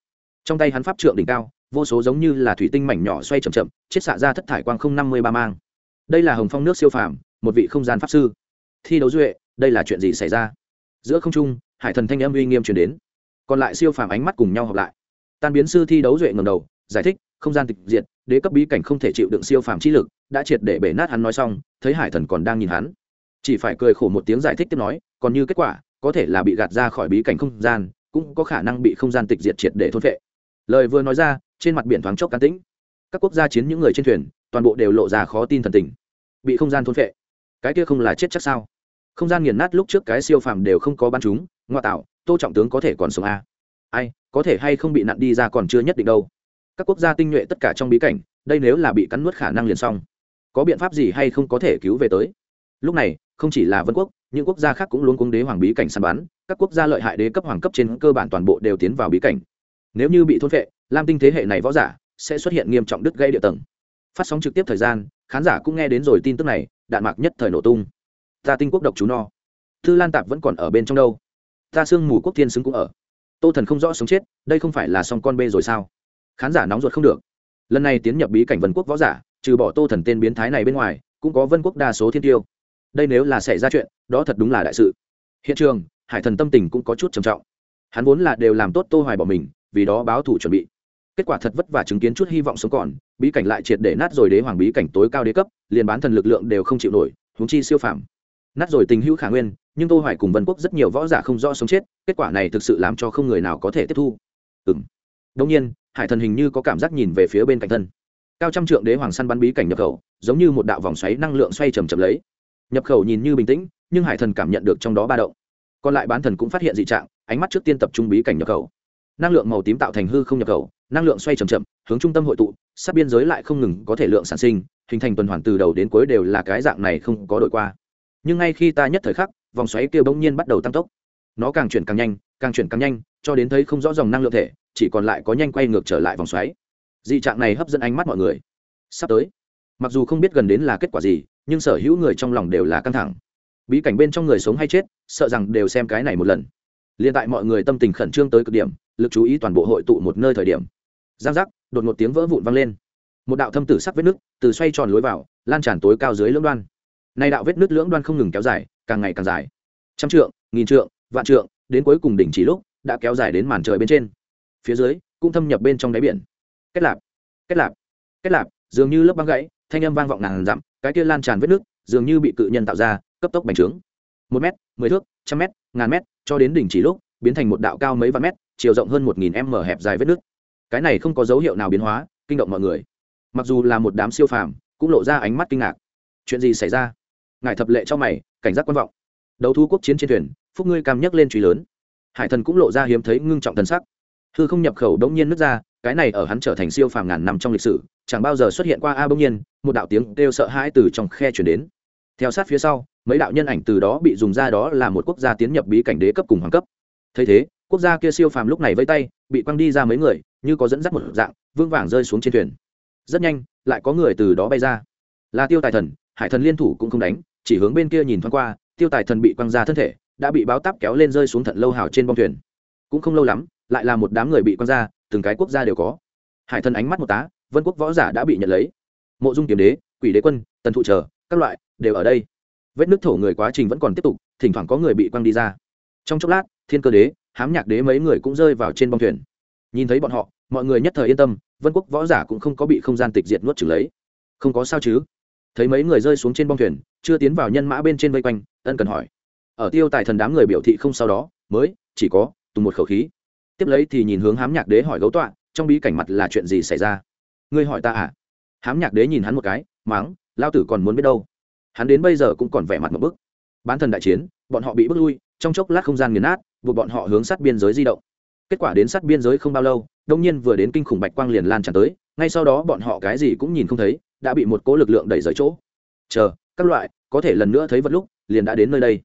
Trong tay hắn pháp trượng đỉnh cao, vô số giống như là thủy tinh mảnh nhỏ xoay chậm chậm, chiết xạ ra thất thải quang không năm mươi ba mang. Đây là hồng phong nước siêu phàm, một vị không gian pháp sư. Thi đấu duệ, đây là chuyện gì xảy ra? Giữa không trung, hải thần thanh âm uy nghiêm truyền đến. Còn lại siêu phàm ánh mắt cùng nhau hợp lại. Tan biến sư thi đấu duệ ngầm đầu, giải thích không gian tịch diệt, đế cấp bí cảnh không thể chịu đựng siêu phàm chi lực, đã triệt để bể nát hắn nói xong, thấy hải thần còn đang nhìn hắn. Chỉ phải cười khổ một tiếng giải thích tiếp nói, còn như kết quả, có thể là bị gạt ra khỏi bí cảnh không gian, cũng có khả năng bị không gian tịch diệt triệt để thôn vệ lời vừa nói ra, trên mặt biển thoáng chốc căng tĩnh. Các quốc gia chiến những người trên thuyền, toàn bộ đều lộ ra khó tin thần tình. Bị không gian thôn vệ cái kia không là chết chắc sao? Không gian nghiền nát lúc trước cái siêu phàm đều không có bắn chúng ngoại tạo, tô trọng tướng có thể còn sống a à? ai, có thể hay không bị nặn đi ra còn chưa nhất định đâu các quốc gia tinh nhuệ tất cả trong bí cảnh, đây nếu là bị cắn nuốt khả năng liền xong. Có biện pháp gì hay không có thể cứu về tới? Lúc này, không chỉ là vân quốc, những quốc gia khác cũng luôn cung đế hoàng bí cảnh săn bắn, các quốc gia lợi hại đế cấp hoàng cấp trên cơ bản toàn bộ đều tiến vào bí cảnh. Nếu như bị thôn vệ lam tinh thế hệ này võ giả sẽ xuất hiện nghiêm trọng đứt gây địa tầng. Phát sóng trực tiếp thời gian, khán giả cũng nghe đến rồi tin tức này, đạn mạc nhất thời nổ tung. Ta tinh quốc độc chú no. Thư lan tạp vẫn còn ở bên trong đâu? Ta sương mù quốc thiên xứng cũng ở. Tô thần không rõ sống chết, đây không phải là song con bê rồi sao? Khán giả nóng ruột không được. Lần này tiến nhập bí cảnh vân quốc võ giả, trừ bỏ tô thần tên biến thái này bên ngoài, cũng có vân quốc đa số thiên tiêu. Đây nếu là xảy ra chuyện, đó thật đúng là đại sự. Hiện trường, hải thần tâm tình cũng có chút trầm trọng. Hắn vốn là đều làm tốt tô hoài bỏ mình, vì đó báo thủ chuẩn bị. Kết quả thật vất vả chứng kiến chút hy vọng sống còn, bí cảnh lại triệt để nát rồi đế hoàng bí cảnh tối cao đế cấp, liền bán thần lực lượng đều không chịu nổi, huống chi siêu phàm. Nát rồi tình hữu khả nguyên, nhưng tô hoài cùng vân quốc rất nhiều võ giả không rõ sống chết, kết quả này thực sự làm cho không người nào có thể tiếp thu. Ừm. Đương nhiên hải thần hình như có cảm giác nhìn về phía bên cạnh thân. Cao trăm trượng đế hoàng săn bắn bí cảnh nhập khẩu, giống như một đạo vòng xoáy năng lượng xoay chầm chậm lấy. Nhập khẩu nhìn như bình tĩnh, nhưng hải thần cảm nhận được trong đó ba động. Còn lại bán thần cũng phát hiện dị trạng, ánh mắt trước tiên tập trung bí cảnh nhập khẩu. Năng lượng màu tím tạo thành hư không nhập khẩu, năng lượng xoay chậm chậm, hướng trung tâm hội tụ, sát biên giới lại không ngừng có thể lượng sản sinh, hình thành tuần hoàn từ đầu đến cuối đều là cái dạng này không có đội qua. Nhưng ngay khi ta nhất thời khắc, vòng xoáy kia bỗng nhiên bắt đầu tăng tốc. Nó càng chuyển càng nhanh, càng chuyển càng nhanh, cho đến thấy không rõ dòng năng lượng thể chỉ còn lại có nhanh quay ngược trở lại vòng xoáy. Dị trạng này hấp dẫn ánh mắt mọi người. Sắp tới, mặc dù không biết gần đến là kết quả gì, nhưng sở hữu người trong lòng đều là căng thẳng. Bí cảnh bên trong người sống hay chết, sợ rằng đều xem cái này một lần. L i ê n tại mọi người tâm tình khẩn trương tới cực điểm, lực chú ý toàn bộ hội tụ một nơi thời điểm. Giang giác, đột một tiếng vỡ vụn vang lên. Một đạo thâm tử sắc vết nước từ xoay tròn lối vào, lan tràn tối cao dưới lưỡng đoan. Nay đạo vết nước lưỡng đoan không ngừng kéo dài, càng ngày càng dài. Trăm trượng, nghìn trượng, vạn trượng, đến cuối cùng đỉnh chỉ lúc, đã kéo dài đến màn trời bên trên phía dưới, cũng thâm nhập bên trong đáy biển. Kết lạp kết lạp kết lạp, dường như lớp băng gãy, thanh âm vang vọng ngàn dặm, cái kia lan tràn vết nước, dường như bị cự nhân tạo ra, cấp tốc bành trướng. Một mét, mười thước, trăm mét, ngàn mét, cho đến đỉnh chỉ lúc, biến thành một đạo cao mấy vạn mét, chiều rộng hơn một nghìn m hẹp dài vết nước. Cái này không có dấu hiệu nào biến hóa, kinh động mọi người. Mặc dù là một đám siêu phàm, cũng lộ ra ánh mắt kinh ngạc. Chuyện gì xảy ra? Ngài thập lệ cho mày, cảnh giác quan vọng. Đấu thu quốc chiến trên thuyền, phúc ngươi cam nhấc lên truy lớn. Hải thần cũng lộ ra hiếm thấy ngưng trọng thần sắc hư không nhập khẩu đống nhiên nứt ra, cái này ở hắn trở thành siêu phàm ngàn năm trong lịch sử, chẳng bao giờ xuất hiện qua a bỗng nhiên, một đạo tiếng kêu sợ hãi từ trong khe chuyển đến. Theo sát phía sau, mấy đạo nhân ảnh từ đó bị dùng ra đó là một quốc gia tiến nhập bí cảnh đế cấp cùng hoàng cấp. Thấy thế, quốc gia kia siêu phàm lúc này vây tay, bị quăng đi ra mấy người, như có dẫn dắt một dạng, vương vàng rơi xuống trên thuyền. Rất nhanh, lại có người từ đó bay ra. Là tiêu tài thần, hải thần liên thủ cũng không đánh, chỉ hướng bên kia nhìn thoáng qua, tiêu tài thần bị quăng ra thân thể, đã bị báo táp kéo lên rơi xuống thận lâu hào trên bông thuyền cũng không lâu lắm, lại là một đám người bị quăng ra, từng cái quốc gia đều có. Hải thần ánh mắt một tá, vân quốc võ giả đã bị nhận lấy. Mộ dung kiếm đế, quỷ đế quân, tần thụ chờ các loại, đều ở đây. Vết nước thổ người quá trình vẫn còn tiếp tục, thỉnh thoảng có người bị quăng đi ra. Trong chốc lát, thiên cơ đế, hám nhạc đế mấy người cũng rơi vào trên bông thuyền. Nhìn thấy bọn họ, mọi người nhất thời yên tâm, vân quốc võ giả cũng không có bị không gian tịch diệt nuốt trừng lấy. Không có sao chứ? Thấy mấy người rơi xuống trên bông thuyền, chưa tiến vào nhân mã bên trên vây quanh, ân cần hỏi. Ở tiêu tài thần đám người biểu thị không sau đó, mới, chỉ có tùng một khẩu khí. Tiếp lấy thì nhìn hướng hám nhạc đế hỏi gấu tọa, trong bí cảnh mặt là chuyện gì xảy ra? Ngươi hỏi ta à? Hám nhạc đế nhìn hắn một cái máng lao tử còn muốn biết đâu. Hắn đến bây giờ cũng còn vẻ mặt một bức. Bán thần đại chiến, bọn họ bị bước lui, trong chốc lát không gian nghiền nát, buộc bọn họ hướng sát biên giới di động. Kết quả đến sát biên giới không bao lâu, đông nhiên vừa đến kinh khủng bạch quang liền lan tràn tới, ngay sau đó bọn họ cái gì cũng nhìn không thấy, đã bị một cố lực lượng đẩy rời chỗ. Chờ, các loại, có thể lần nữa thấy vật lúc, liền đã đến nơi đây.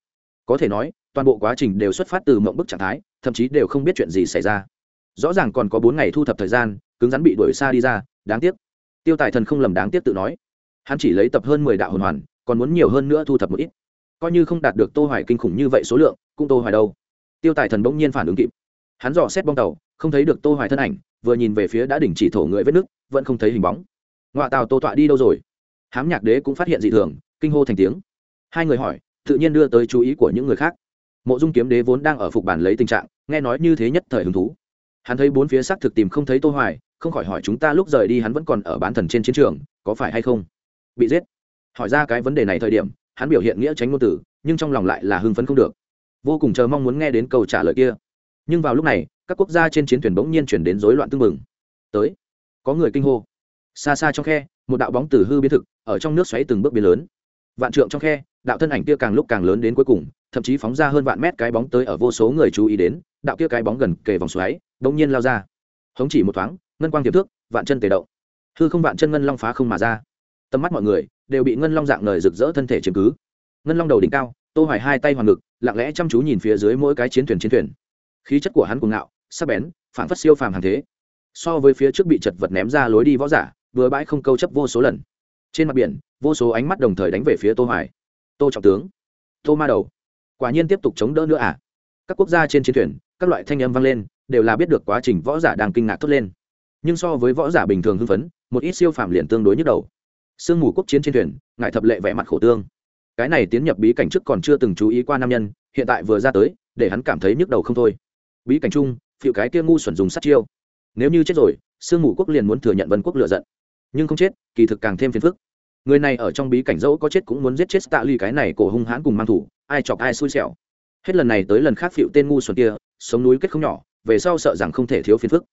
Có thể nói, toàn bộ quá trình đều xuất phát từ mộng bức trạng thái thậm chí đều không biết chuyện gì xảy ra. Rõ ràng còn có bốn ngày thu thập thời gian, cứng rắn bị đuổi xa đi ra, đáng tiếc. Tiêu tài thần không lầm đáng tiếc tự nói. Hắn chỉ lấy tập hơn mười đạo hồn hoàn, còn muốn nhiều hơn nữa thu thập một ít. Coi như không đạt được tô hoài kinh khủng như vậy số lượng, cũng tô hoài đâu. Tiêu tài thần bỗng nhiên phản ứng kịp. Hắn dò xét bong tàu, không thấy được tô hoài thân ảnh, vừa nhìn về phía đã đỉnh chỉ thổ người vết nước vẫn không thấy hình bóng. Ngoại tàu tô tọa đi đâu rồi? Hám nhạc đế cũng phát hiện dị thường, kinh hô thành tiếng. Hai người hỏi, tự nhiên đưa tới chú ý của những người khác mộ dung kiếm đế vốn đang ở phục bản lấy tình trạng, nghe nói như thế nhất thời hứng thú. Hắn thấy bốn phía xác thực tìm không thấy tô hoài, không khỏi hỏi chúng ta lúc rời đi hắn vẫn còn ở bán thần trên chiến trường, có phải hay không? Bị giết. Hỏi ra cái vấn đề này thời điểm, hắn biểu hiện nghĩa tránh ngôn tử nhưng trong lòng lại là hưng phấn không được. Vô cùng chờ mong muốn nghe đến câu trả lời kia. Nhưng vào lúc này, các quốc gia trên chiến thuyền bỗng nhiên chuyển đến rối loạn tương mừng tới. Có người kinh hô. Xa xa trong khe, một đạo bóng từ hư biến thực, ở trong nước xoáy từng bước biến lớn. Vạn trượng trong khe đạo thân ảnh kia càng lúc càng lớn đến cuối cùng, thậm chí phóng ra hơn vạn mét cái bóng tới ở vô số người chú ý đến, đạo kia cái bóng gần kề vòng xoáy, bỗng nhiên lao ra. Hống chỉ một thoáng, ngân quang tiềm thước vạn chân tề động. Hư không vạn chân ngân long phá không mà ra. Tầm mắt mọi người đều bị ngân long dạng lời rực rỡ thân thể chiếm cứ. Ngân long đầu đỉnh cao, tô hoài hai tay hoàng ngực, lặng lẽ chăm chú nhìn phía dưới mỗi cái chiến thuyền chiến thuyền. Khí chất của hắn cuồng ngạo, sắc bén phản phất siêu phàm hàng thế. So với phía trước bị chật vật ném ra lối đi võ giả, vừa bãi không câu chấp vô số lần. Trên mặt biển, vô số ánh mắt đồng thời đánh về phía tô hoài tô trọng tướng. Tô ma đầu. Quả nhiên tiếp tục chống đỡ nữa à? Các quốc gia trên chiến thuyền, các loại thanh âm vang lên, đều là biết được quá trình võ giả đang kinh ngạc thốt lên. Nhưng so với võ giả bình thường hưng phấn, một ít siêu phàm liền tương đối nhức đầu. Sương mù quốc chiến trên thuyền, ngại thập lệ vẻ mặt khổ tương. Cái này tiến nhập bí cảnh trước còn chưa từng chú ý qua nam nhân, hiện tại vừa ra tới, để hắn cảm thấy nhức đầu không thôi. Bí cảnh chung phiệu cái kia ngu xuẩn dùng sát chiêu. Nếu như chết rồi, sương mù quốc liền muốn thừa nhận vân quốc lựa giận. Nhưng không chết, kỳ thực càng thêm phiền phức người này ở trong bí cảnh dẫu có chết cũng muốn giết chết tạ ly, cái này cổ hung hãn cùng mang thủ, ai chọc ai xui xẻo. Hết lần này tới lần khác phịu tên ngu xuẩn kia, sống núi kết không nhỏ, về sau sợ rằng không thể thiếu phiền phức.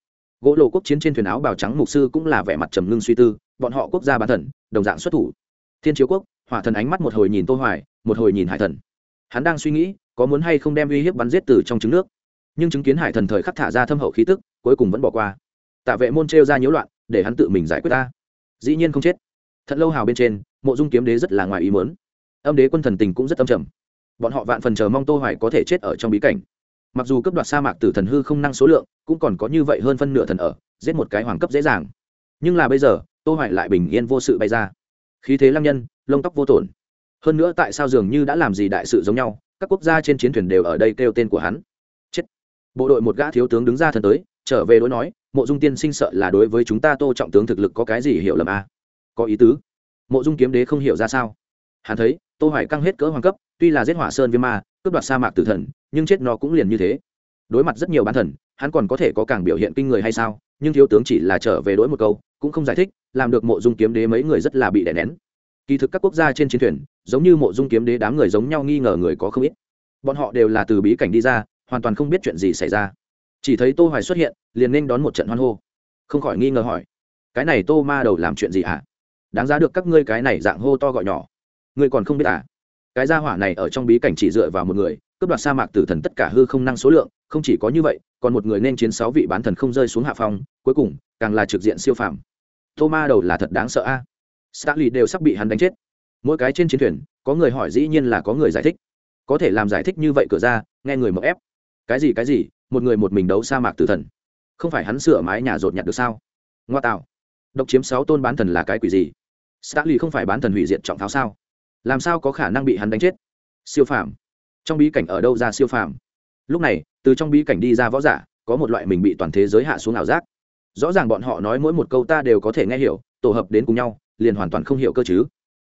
Gỗ lộ quốc chiến trên thuyền áo bào trắng mục sư cũng là vẻ mặt trầm ngưng suy tư, bọn họ quốc gia bán thần, đồng dạng xuất thủ. Thiên chiếu quốc, hỏa thần ánh mắt một hồi nhìn tô hoài, một hồi nhìn hải thần. Hắn đang suy nghĩ, có muốn hay không đem uy hiếp bắn giết từ trong trứng nước. Nhưng chứng kiến hải thần thời khắc thả ra thâm hậu khí tức, cuối cùng vẫn bỏ qua. Tạ vệ môn treo ra nhiễu loạn, để hắn tự mình giải quyết ta. Dĩ nhiên không chết thật lâu hào bên trên, mộ dung kiếm đế rất là ngoài ý muốn. Âm đế quân thần tình cũng rất âm trầm. Bọn họ vạn phần chờ mong tô hoài có thể chết ở trong bí cảnh. Mặc dù cấp đoạt sa mạc tử thần hư không năng số lượng, cũng còn có như vậy hơn phân nửa thần ở, giết một cái hoàng cấp dễ dàng. Nhưng là bây giờ, tô hoài lại bình yên vô sự bay ra. Khí thế lăng nhân, lông tóc vô tổn. Hơn nữa tại sao dường như đã làm gì đại sự giống nhau, các quốc gia trên chiến thuyền đều ở đây kêu tên của hắn. Chết. Bộ đội một gã thiếu tướng đứng ra thần tới, trở về đối nói, mộ dung tiên sinh sợ là đối với chúng ta tô trọng tướng thực lực có cái gì hiểu lầm à? Có ý tứ. Mộ dung kiếm đế không hiểu ra sao. Hắn thấy, tô hoài căng hết cỡ hoàng cấp, tuy là giết hỏa sơn viêm ma, cướp đoạt sa mạc tử thần, nhưng chết nó cũng liền như thế. Đối mặt rất nhiều bán thần, hắn còn có thể có càng biểu hiện kinh người hay sao, nhưng thiếu tướng chỉ là trở về đối một câu, cũng không giải thích, làm được mộ dung kiếm đế mấy người rất là bị đè nén. Kỳ thực các quốc gia trên chiến thuyền, giống như mộ dung kiếm đế đám người giống nhau nghi ngờ người có không ít. Bọn họ đều là từ bí cảnh đi ra, hoàn toàn không biết chuyện gì xảy ra. Chỉ thấy tô hoài xuất hiện, liền nên đón một trận hoan hô. Không khỏi nghi ngờ hỏi, cái này tô ma đầu làm chuyện gì hả? Đáng giá được các ngươi cái này dạng hô to gọi nhỏ. Ngươi còn không biết à? Cái gia hỏa này ở trong bí cảnh chỉ dựa vào một người, cướp đoạt sa mạc tử thần tất cả hư không năng số lượng, không chỉ có như vậy, còn một người nên chiến sáu vị bán thần không rơi xuống hạ phong, cuối cùng, càng là trực diện siêu phàm. Tô ma đầu là thật đáng sợ a. À? Starly đều sắp bị hắn đánh chết. Mỗi cái trên chiến thuyền, có người hỏi dĩ nhiên là có người giải thích. Có thể làm giải thích như vậy cửa ra, nghe người mậu ép. Cái gì cái gì? Một người một mình đấu sa mạc tử thần. Không phải hắn sửa mái nhà rột nhặt được sao? Ngoa tạo. Độc chiếm sáu tôn bán thần là cái quỷ gì? Starly không phải bán thần hủy diệt trọng tháo sao? Làm sao có khả năng bị hắn đánh chết? Siêu phàm. Trong bí cảnh ở đâu ra siêu phàm? Lúc này, từ trong bí cảnh đi ra võ giả, có một loại mình bị toàn thế giới hạ xuống ảo giác. Rõ ràng bọn họ nói mỗi một câu ta đều có thể nghe hiểu, tổ hợp đến cùng nhau, liền hoàn toàn không hiểu cơ chứ.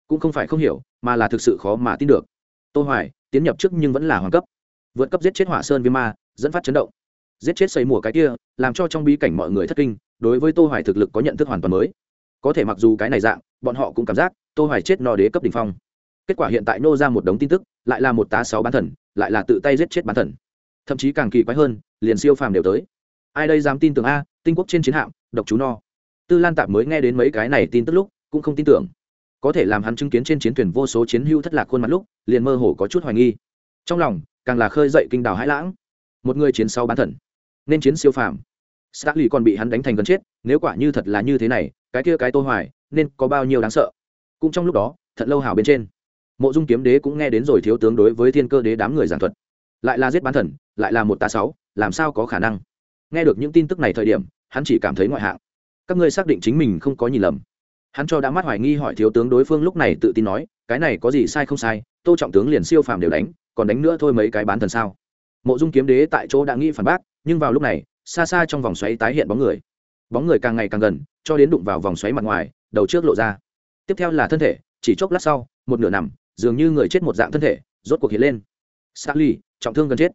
Cũng không phải không hiểu, mà là thực sự khó mà tin được. Tô hoài, tiến nhập trước nhưng vẫn là hoàng cấp. Vượt cấp giết chết hỏa sơn Vi ma, dẫn phát chấn động. Giết chết xây mùa cái kia, làm cho trong bí cảnh mọi người thất kinh, đối với tô hoài thực lực có nhận thức hoàn toàn mới có thể mặc dù cái này dạng bọn họ cũng cảm giác tô hoài chết no đế cấp đỉnh phong. Kết quả hiện tại nô ra một đống tin tức lại là một tá sáu bán thần lại là tự tay giết chết bán thần. Thậm chí càng kỳ quái hơn liền siêu phàm đều tới. Ai đây dám tin tưởng a tinh quốc trên chiến hạm độc chú no. Tư lan tạp mới nghe đến mấy cái này tin tức lúc cũng không tin tưởng. Có thể làm hắn chứng kiến trên chiến thuyền vô số chiến hữu thất lạc khuôn mặt lúc liền mơ hồ có chút hoài nghi. Trong lòng càng là khơi dậy kinh đào hãi lãng. Một người chiến sau bán thần nên chiến siêu phàm. Starly còn bị hắn đánh thành gần chết, nếu quả như thật là như thế này, cái kia cái Tô Hoài, nên có bao nhiêu đáng sợ. Cũng trong lúc đó, thật lâu hào bên trên, Mộ Dung Kiếm Đế cũng nghe đến rồi thiếu tướng đối với Thiên Cơ Đế đám người giảng thuật. Lại là giết bán thần, lại là một ta sáu, làm sao có khả năng? Nghe được những tin tức này thời điểm, hắn chỉ cảm thấy ngoại hạng. Các ngươi xác định chính mình không có nhìn lầm. Hắn cho đã mắt hoài nghi hỏi thiếu tướng đối phương lúc này tự tin nói, cái này có gì sai không sai, Tô trọng tướng liền siêu phàm đều đánh, còn đánh nữa thôi mấy cái bán thần sao? Mộ Dung Kiếm Đế tại chỗ đã nghĩ phản bác, nhưng vào lúc này, xa xa trong vòng xoáy tái hiện bóng người bóng người càng ngày càng gần cho đến đụng vào vòng xoáy mặt ngoài đầu trước lộ ra. Tiếp theo là thân thể chỉ chốc lát sau một nửa nằm dường như người chết một dạng thân thể rốt cuộc hiện lên. Starly, trọng thương gần chết.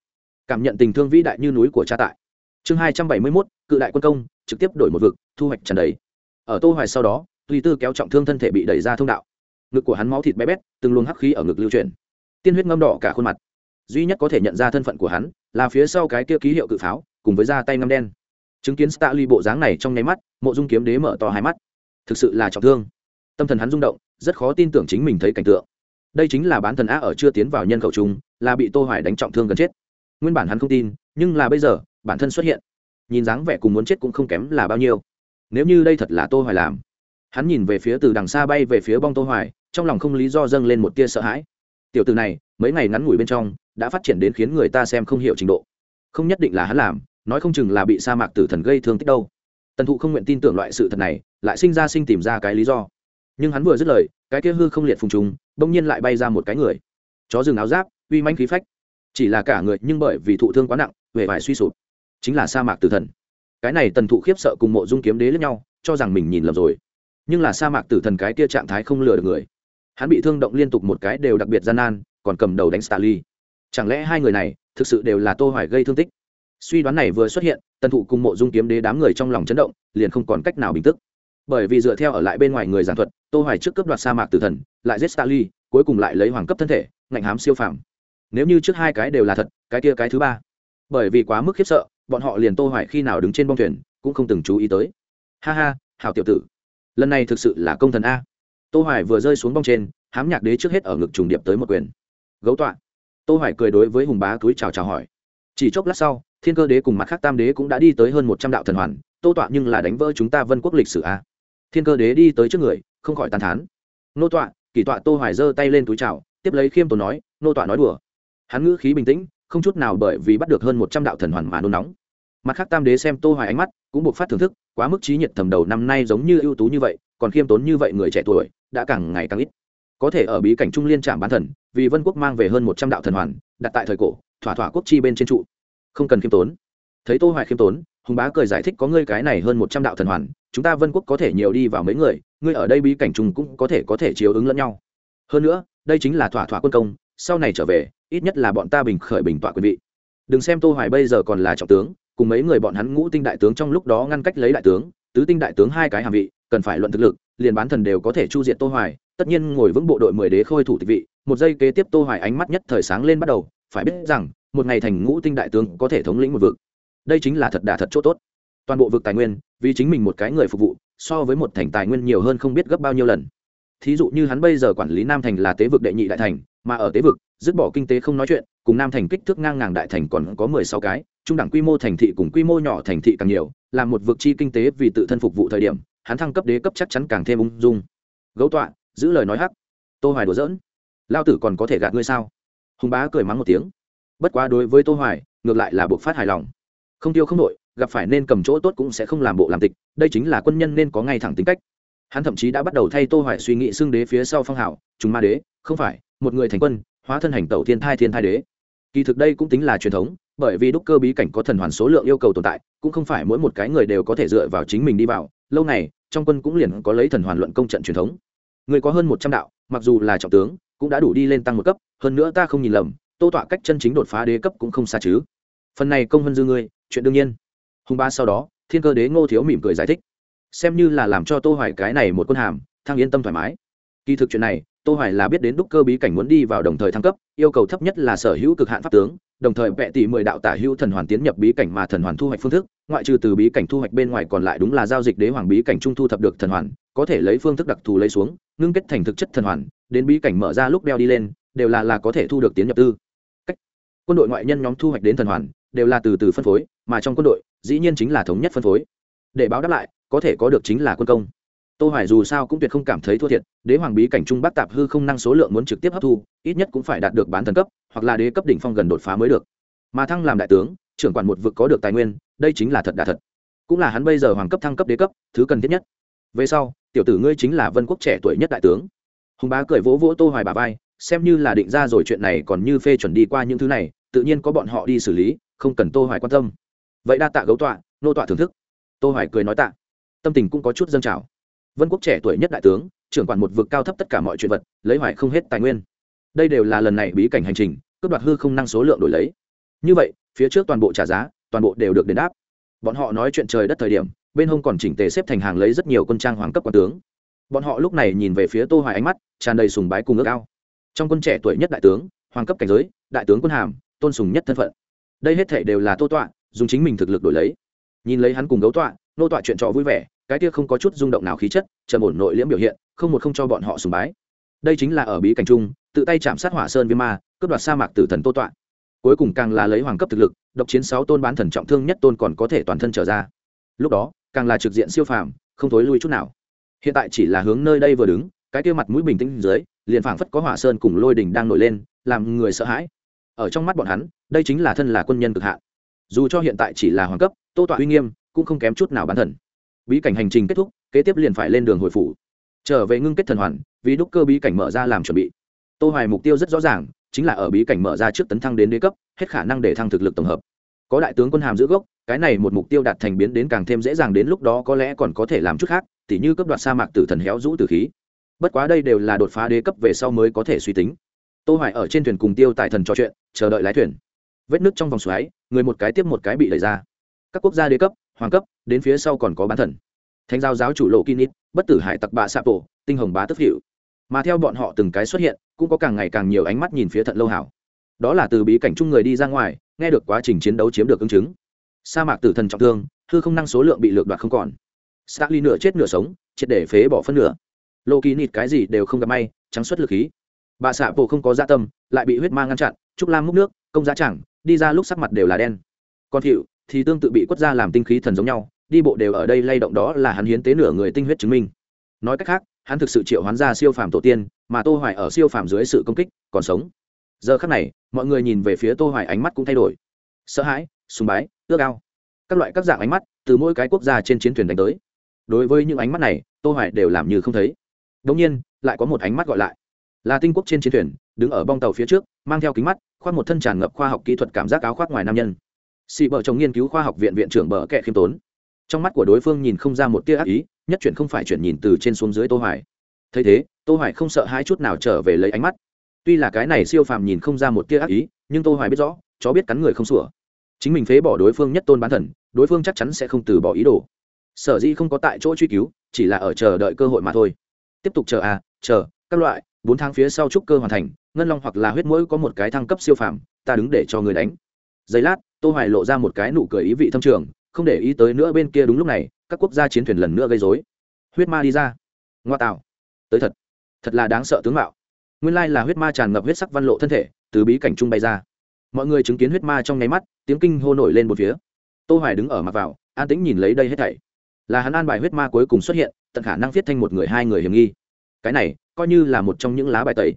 Cảm nhận tình thương vĩ đại như núi của cha tại. Chương hai trăm bảy mươi mốt cự đại quân công trực tiếp đổi một vực thu hoạch trần đầy. Ở tô hoài sau đó tuy tư kéo trọng thương thân thể bị đẩy ra thông đạo. Ngực của hắn máu thịt bé bét từng luồng hắc khí ở ngực lưu chuyển. Tiên huyết ngâm đỏ cả khuôn mặt. Duy nhất có thể nhận ra thân phận của hắn là phía sau cái kia ký hiệu cự pháo cùng với da tay ngâm đen chứng kiến Starly bộ dáng này trong nháy mắt, mộ dung kiếm đế mở to hai mắt. Thực sự là trọng thương. Tâm thần hắn rung động, rất khó tin tưởng chính mình thấy cảnh tượng. Đây chính là bán thần á ở chưa tiến vào nhân khẩu trung, là bị tô hoài đánh trọng thương gần chết. Nguyên bản hắn không tin, nhưng là bây giờ, bản thân xuất hiện. Nhìn dáng vẻ cùng muốn chết cũng không kém là bao nhiêu. Nếu như đây thật là tô hoài làm, hắn nhìn về phía từ đằng xa bay về phía bong tô hoài, trong lòng không lý do dâng lên một tia sợ hãi. Tiểu tử này, mấy ngày ngắn ngủi bên trong, đã phát triển đến khiến người ta xem không hiểu trình độ. Không nhất định là hắn làm nói không chừng là bị sa mạc tử thần gây thương tích đâu. Tần thụ không nguyện tin tưởng loại sự thật này, lại sinh ra sinh tìm ra cái lý do. Nhưng hắn vừa dứt lời, cái kia hư không liệt phùng trùng, bỗng nhiên lại bay ra một cái người. Chó rừng áo giáp, uy manh khí phách. Chỉ là cả người, nhưng bởi vì thụ thương quá nặng về vải suy sụp. Chính là sa mạc tử thần. Cái này tần thụ khiếp sợ cùng mộ dung kiếm đế lẫn nhau, cho rằng mình nhìn lầm rồi. Nhưng là sa mạc tử thần cái kia trạng thái không lừa được người. Hắn bị thương động liên tục một cái đều đặc biệt gian nan, còn cầm đầu đánh stali chẳng lẽ hai người này thực sự đều là tô hoài gây thương tích? Suy đoán này vừa xuất hiện, tần thụ cùng mộ dung kiếm đế đám người trong lòng chấn động, liền không còn cách nào bình tức. Bởi vì dựa theo ở lại bên ngoài người giảng thuật, tô hoài trước cấp đoạt sa mạc tử thần, lại giết stali cuối cùng lại lấy hoàng cấp thân thể, ngạnh hám siêu phàm. Nếu như trước hai cái đều là thật, cái kia cái thứ ba. Bởi vì quá mức khiếp sợ, bọn họ liền tô hoài khi nào đứng trên bông thuyền, cũng không từng chú ý tới. Ha ha, hảo tiểu tử. Lần này thực sự là công thần a. Tô hoài vừa rơi xuống bông trên, hám nhạc đế trước hết ở ngực trùng điệp tới một quyền. Gấu tọa. Tô hoài cười đối với hùng bá túi chào chào hỏi. Chỉ chốc lát sau thiên cơ đế cùng mặt khác tam đế cũng đã đi tới hơn một trăm đạo thần hoàn, tô tọa nhưng là đánh vỡ chúng ta vân quốc lịch sử a thiên cơ đế đi tới trước người, không khỏi tàn thán. Nô tọa, kỷ tọa tô hoài giơ tay lên túi trào tiếp lấy khiêm tốn nói, nô tọa nói đùa. Hắn ngữ khí bình tĩnh, không chút nào bởi vì bắt được hơn một trăm đạo thần hoàn mà nôn nóng. Mặt khác tam đế xem tô hoài ánh mắt, cũng buộc phát thưởng thức, quá mức trí nhiệt thầm đầu năm nay giống như ưu tú như vậy, còn khiêm tốn như vậy người trẻ tuổi, đã càng ngày càng ít. Có thể ở bí cảnh trung liên trạm bán thần, vì vân quốc mang về hơn một trăm đạo thần hoàn, đặt tại thời cổ, thỏa thỏa quốc chi bên trên trụ không cần khiêm tốn. Thấy tô hoài khiêm tốn, hùng bá cười giải thích có ngươi cái này hơn một trăm đạo thần hoàn, chúng ta vân quốc có thể nhiều đi vào mấy người, ngươi ở đây bí cảnh trùng cũng có thể có thể chiếu ứng lẫn nhau. Hơn nữa, đây chính là thỏa thỏa quân công, sau này trở về, ít nhất là bọn ta bình khởi bình tọa quyền vị. Đừng xem tô hoài bây giờ còn là trọng tướng, cùng mấy người bọn hắn ngũ tinh đại tướng trong lúc đó ngăn cách lấy đại tướng, tứ tinh đại tướng hai cái hàm vị, cần phải luận thực lực, liền bán thần đều có thể chu diệt tô hoài, tất nhiên ngồi vững bộ đội mười đế khôi thủ tịch vị, một giây kế tiếp tô hoài ánh mắt nhất thời sáng lên bắt đầu, phải biết rằng một ngày thành ngũ tinh đại tướng có thể thống lĩnh một vực. Đây chính là thật đà thật chỗ tốt. Toàn bộ vực tài nguyên, vì chính mình một cái người phục vụ, so với một thành tài nguyên nhiều hơn không biết gấp bao nhiêu lần. Thí dụ như hắn bây giờ quản lý nam thành là tế vực đệ nhị đại thành, mà ở tế vực, dứt bỏ kinh tế không nói chuyện, cùng nam thành kích thước ngang ngàng đại thành còn có mười sáu cái, trung đẳng quy mô thành thị cùng quy mô nhỏ thành thị càng nhiều là một vực chi kinh tế vì tự thân phục vụ thời điểm, hắn thăng cấp đế cấp chắc chắn càng thêm ung dung. Gấu tọa, giữ lời nói hắc. Tô hoài đùa dỡn lao tử còn có thể gạt ngươi sao? Hùng bá cười mắng một tiếng bất quá đối với tô hoài, ngược lại là buộc phát hài lòng. Không tiêu không nội gặp phải nên cầm chỗ tốt cũng sẽ không làm bộ làm tịch, đây chính là quân nhân nên có ngay thẳng tính cách. Hắn thậm chí đã bắt đầu thay tô hoài suy nghĩ xưng đế phía sau phong hào chúng ma đế, không phải, một người thành quân, hóa thân hành tẩu thiên thai thiên thai đế. Kỳ thực đây cũng tính là truyền thống, bởi vì đúc cơ bí cảnh có thần hoàn số lượng yêu cầu tồn tại, cũng không phải mỗi một cái người đều có thể dựa vào chính mình đi vào, lâu này trong quân cũng liền có lấy thần hoàn luận công trận truyền thống. Người có hơn một trăm đạo, mặc dù là trọng tướng, cũng đã đủ đi lên tăng một cấp, hơn nữa ta không nhìn lầm tô tọa cách chân chính đột phá đế cấp cũng không xa chứ. Phần này công vân dư ngươi, chuyện đương nhiên. Hùng ba sau đó, thiên cơ đế ngô thiếu mỉm cười giải thích. Xem như là làm cho tô hoài cái này một quân hàm, thăng yên tâm thoải mái. Kỳ thực chuyện này, tô hoài là biết đến đúc cơ bí cảnh muốn đi vào đồng thời thăng cấp, yêu cầu thấp nhất là sở hữu cực hạn pháp tướng, đồng thời vẽ tỷ mười đạo tả hữu thần hoàn tiến nhập bí cảnh mà thần hoàn thu hoạch phương thức, ngoại trừ từ bí cảnh thu hoạch bên ngoài còn lại đúng là giao dịch đế hoàng bí cảnh trung thu thập được thần hoàn, có thể lấy phương thức đặc thù lấy xuống, ngưng kết thành thực chất thần hoàn, đến bí cảnh mở ra lúc đeo đi lên, đều là là có thể thu được tiến nhập tư quân đội ngoại nhân nhóm thu hoạch đến thần hoàn, đều là từ từ phân phối, mà trong quân đội, dĩ nhiên chính là thống nhất phân phối. Để báo đáp lại, có thể có được chính là quân công. Tô hoài dù sao cũng tuyệt không cảm thấy thua thiệt, đế hoàng bí cảnh trung bắc tạp hư không năng số lượng muốn trực tiếp hấp thu, ít nhất cũng phải đạt được bán thần cấp, hoặc là đế cấp đỉnh phong gần đột phá mới được. Mà thăng làm đại tướng, trưởng quản một vực có được tài nguyên, đây chính là thật đà thật. Cũng là hắn bây giờ hoàng cấp thăng cấp đế cấp, thứ cần thiết nhất. Về sau, tiểu tử ngươi chính là vân quốc trẻ tuổi nhất đại tướng. Hùng bá cười vỗ vỗ tô hoài bà vai xem như là định ra rồi chuyện này còn như phê chuẩn đi qua những thứ này, tự nhiên có bọn họ đi xử lý, không cần tô hoài quan tâm. Vậy đa tạ gấu tọa, nô tọa thưởng thức. Tô hoài cười nói tạ. Tâm tình cũng có chút dâng trào. Vân quốc trẻ tuổi nhất đại tướng, trưởng quản một vực cao thấp tất cả mọi chuyện vật, lấy hoài không hết tài nguyên. Đây đều là lần này bí cảnh hành trình, cướp đoạt hư không năng số lượng đổi lấy. Như vậy, phía trước toàn bộ trả giá, toàn bộ đều được đền đáp. Bọn họ nói chuyện trời đất thời điểm, bên hông còn chỉnh tề xếp thành hàng lấy rất nhiều quân trang hoàng cấp quan tướng. Bọn họ lúc này nhìn về phía tô hoài ánh mắt, tràn đầy sùng bái cùng ước ao trong quân trẻ tuổi nhất đại tướng, hoàng cấp cảnh giới, đại tướng quân hàm, tôn sùng nhất thân phận. Đây hết thể đều là tô tọa, dùng chính mình thực lực đổi lấy. Nhìn lấy hắn cùng gấu tọa, nô tọa chuyện trò vui vẻ, cái kia không có chút rung động nào khí chất, trầm ổn nội liễm biểu hiện, không một không cho bọn họ sùng bái. Đây chính là ở bí cảnh trung, tự tay chạm sát hỏa sơn viêm ma, cướp đoạt sa mạc tử thần tô tọa. Cuối cùng càng là lấy hoàng cấp thực lực, độc chiến sáu tôn bán thần trọng thương nhất tôn còn có thể toàn thân trở ra. Lúc đó, càng là trực diện siêu phàm, không thối lui chút nào. Hiện tại chỉ là hướng nơi đây vừa đứng, cái kia mặt mũi bình tĩnh dưới liền phảng phất có hỏa sơn cùng lôi đình đang nổi lên, làm người sợ hãi. Ở trong mắt bọn hắn, đây chính là thân là quân nhân cực hạn. Dù cho hiện tại chỉ là hoàng cấp, tô tọa uy nghiêm, cũng không kém chút nào bán thần. Bí cảnh hành trình kết thúc, kế tiếp liền phải lên đường hồi phủ. Trở về ngưng kết thần hoàn, vì đúc cơ bí cảnh mở ra làm chuẩn bị. Tô hoài mục tiêu rất rõ ràng, chính là ở bí cảnh mở ra trước tấn thăng đến đế cấp, hết khả năng để thăng thực lực tổng hợp. Có đại tướng quân hàm giữ gốc, cái này một mục tiêu đạt thành biến đến càng thêm dễ dàng đến lúc đó có lẽ còn có thể làm chút khác, tỉ như cấp đoạt sa mạc tử thần héo rũ tử khí bất quá đây đều là đột phá đế cấp về sau mới có thể suy tính. Tô hoài ở trên thuyền cùng tiêu tài thần trò chuyện, chờ đợi lái thuyền. Vết nước trong vòng xoáy, người một cái tiếp một cái bị đẩy ra. Các quốc gia đế cấp, hoàng cấp, đến phía sau còn có bán thần. Thánh giáo giáo chủ lộ kinit bất tử hải tặc bạ sạp tổ, tinh hồng bá tức hiệu mà theo bọn họ từng cái xuất hiện, cũng có càng ngày càng nhiều ánh mắt nhìn phía thận lâu hảo. Đó là từ bí cảnh chung người đi ra ngoài, nghe được quá trình chiến đấu chiếm được ứng chứng. Sa mạc tử thần trọng thương, hư không năng số lượng bị lược đoạt không còn. Starly nửa chết nửa sống, triệt để phế bỏ phân nửa lô kỳ nịt cái gì đều không gặp may, trắng xuất lực khí. Bà xạ bộ không có gia dạ tâm, lại bị huyết mang ngăn chặn trúc lam múc nước, công giá chẳng, đi ra lúc sắc mặt đều là đen. Còn thiệu thì tương tự bị quất ra làm tinh khí thần giống nhau, đi bộ đều ở đây lay động đó là hắn hiến tế nửa người tinh huyết chứng minh. Nói cách khác, hắn thực sự triệu hoán ra siêu phàm tổ tiên, mà tô hoài ở siêu phàm dưới sự công kích, còn sống. Giờ khắc này, mọi người nhìn về phía tô hoài ánh mắt cũng thay đổi. Sợ hãi, sùng bái, ước ao. Các loại các dạng ánh mắt từ mỗi cái quốc gia trên chiến thuyền đánh tới. Đối với những ánh mắt này, tô hoài đều làm như không thấy đống nhiên, lại có một ánh mắt gọi lại. Là tinh quốc trên chiến thuyền, đứng ở bong tàu phía trước, mang theo kính mắt, khoác một thân tràn ngập khoa học kỹ thuật cảm giác áo khoác ngoài nam nhân. Xị bờ chồng nghiên cứu khoa học viện viện trưởng bờ kệ khiêm tốn. Trong mắt của đối phương nhìn không ra một tia ác ý, nhất chuyển không phải chuyển nhìn từ trên xuống dưới tô hoài. Thấy thế, tô hoài không sợ hãi chút nào trở về lấy ánh mắt. Tuy là cái này siêu phàm nhìn không ra một tia ác ý, nhưng tô hoài biết rõ, chó biết cắn người không sủa. Chính mình phế bỏ đối phương nhất tôn bán thần, đối phương chắc chắn sẽ không từ bỏ ý đồ. Sở dĩ không có tại chỗ truy cứu, chỉ là ở chờ đợi cơ hội mà thôi tiếp tục chờ à chờ, các loại, bốn tháng phía sau trúc cơ hoàn thành, ngân long hoặc là huyết mũi có một cái thăng cấp siêu phàm, ta đứng để cho người đánh. Giây lát, tô hoài lộ ra một cái nụ cười ý vị thâm trường, không để ý tới nữa bên kia đúng lúc này, các quốc gia chiến thuyền lần nữa gây rối. Huyết ma đi ra. Ngoa tạo. Tới thật. Thật là đáng sợ tướng mạo. Nguyên lai là huyết ma tràn ngập huyết sắc văn lộ thân thể, từ bí cảnh trung bay ra. Mọi người chứng kiến huyết ma trong nháy mắt, tiếng kinh hô nổi lên một phía. Tô hoài đứng ở mặt vào, an tĩnh nhìn lấy đây hết thảy là hắn an bài huyết ma cuối cùng xuất hiện, tận khả năng viết thanh một người, hai người hiểm nghi. Cái này, coi như là một trong những lá bài tẩy.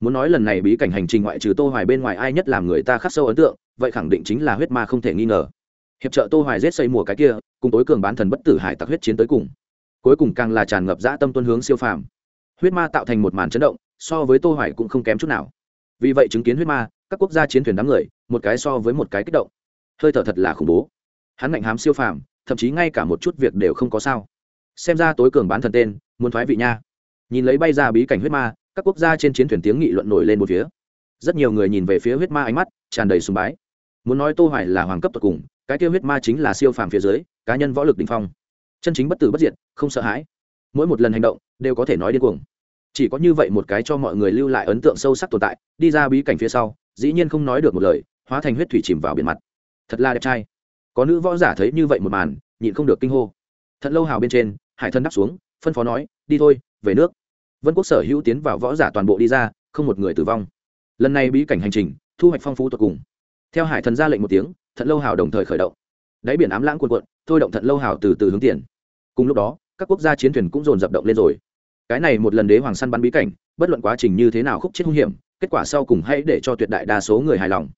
Muốn nói lần này bí cảnh hành trình ngoại trừ tô hoài bên ngoài ai nhất làm người ta khắc sâu ấn tượng, vậy khẳng định chính là huyết ma không thể nghi ngờ. Hiệp trợ tô hoài giết xây mùa cái kia, cùng tối cường bán thần bất tử hải tặc huyết chiến tới cùng. Cuối cùng càng là tràn ngập dã tâm tuân hướng siêu phàm. Huyết ma tạo thành một màn chấn động, so với tô hoài cũng không kém chút nào. Vì vậy chứng kiến huyết ma, các quốc gia chiến thuyền đám người, một cái so với một cái kích động. Hơi thở thật là khủng bố. Hắn ngạnh hám siêu phàm thậm chí ngay cả một chút việc đều không có sao. Xem ra tối cường bán thần tên, muốn thoái vị nha. Nhìn lấy bay ra bí cảnh huyết ma, các quốc gia trên chiến thuyền tiếng nghị luận nổi lên một phía. Rất nhiều người nhìn về phía huyết ma ánh mắt, tràn đầy sùng bái. Muốn nói tô hoài là hoàng cấp tột cùng, cái tiêu huyết ma chính là siêu phàm phía dưới, cá nhân võ lực đỉnh phong. Chân chính bất tử bất diệt, không sợ hãi. Mỗi một lần hành động, đều có thể nói điên cuồng. Chỉ có như vậy một cái cho mọi người lưu lại ấn tượng sâu sắc tồn tại, đi ra bí cảnh phía sau, dĩ nhiên không nói được một lời, hóa thành huyết thủy chìm vào biển mặt. Thật là đẹp trai có nữ võ giả thấy như vậy một màn, nhịn không được kinh hô. Thật lâu hào bên trên, hải thân đáp xuống, phân phó nói, đi thôi, về nước. Vân quốc sở hữu tiến vào võ giả toàn bộ đi ra, không một người tử vong. Lần này bí cảnh hành trình, thu hoạch phong phú tột cùng. Theo hải thần ra lệnh một tiếng thận lâu hào đồng thời khởi động. Đáy biển ám lãng cuộn cuộn, thôi động thận lâu hào từ từ hướng tiền. Cùng lúc đó, các quốc gia chiến thuyền cũng dồn dập động lên rồi. Cái này một lần đế hoàng săn bắn bí cảnh, bất luận quá trình như thế nào khúc chết hung hiểm, kết quả sau cùng hãy để cho tuyệt đại đa số người hài lòng.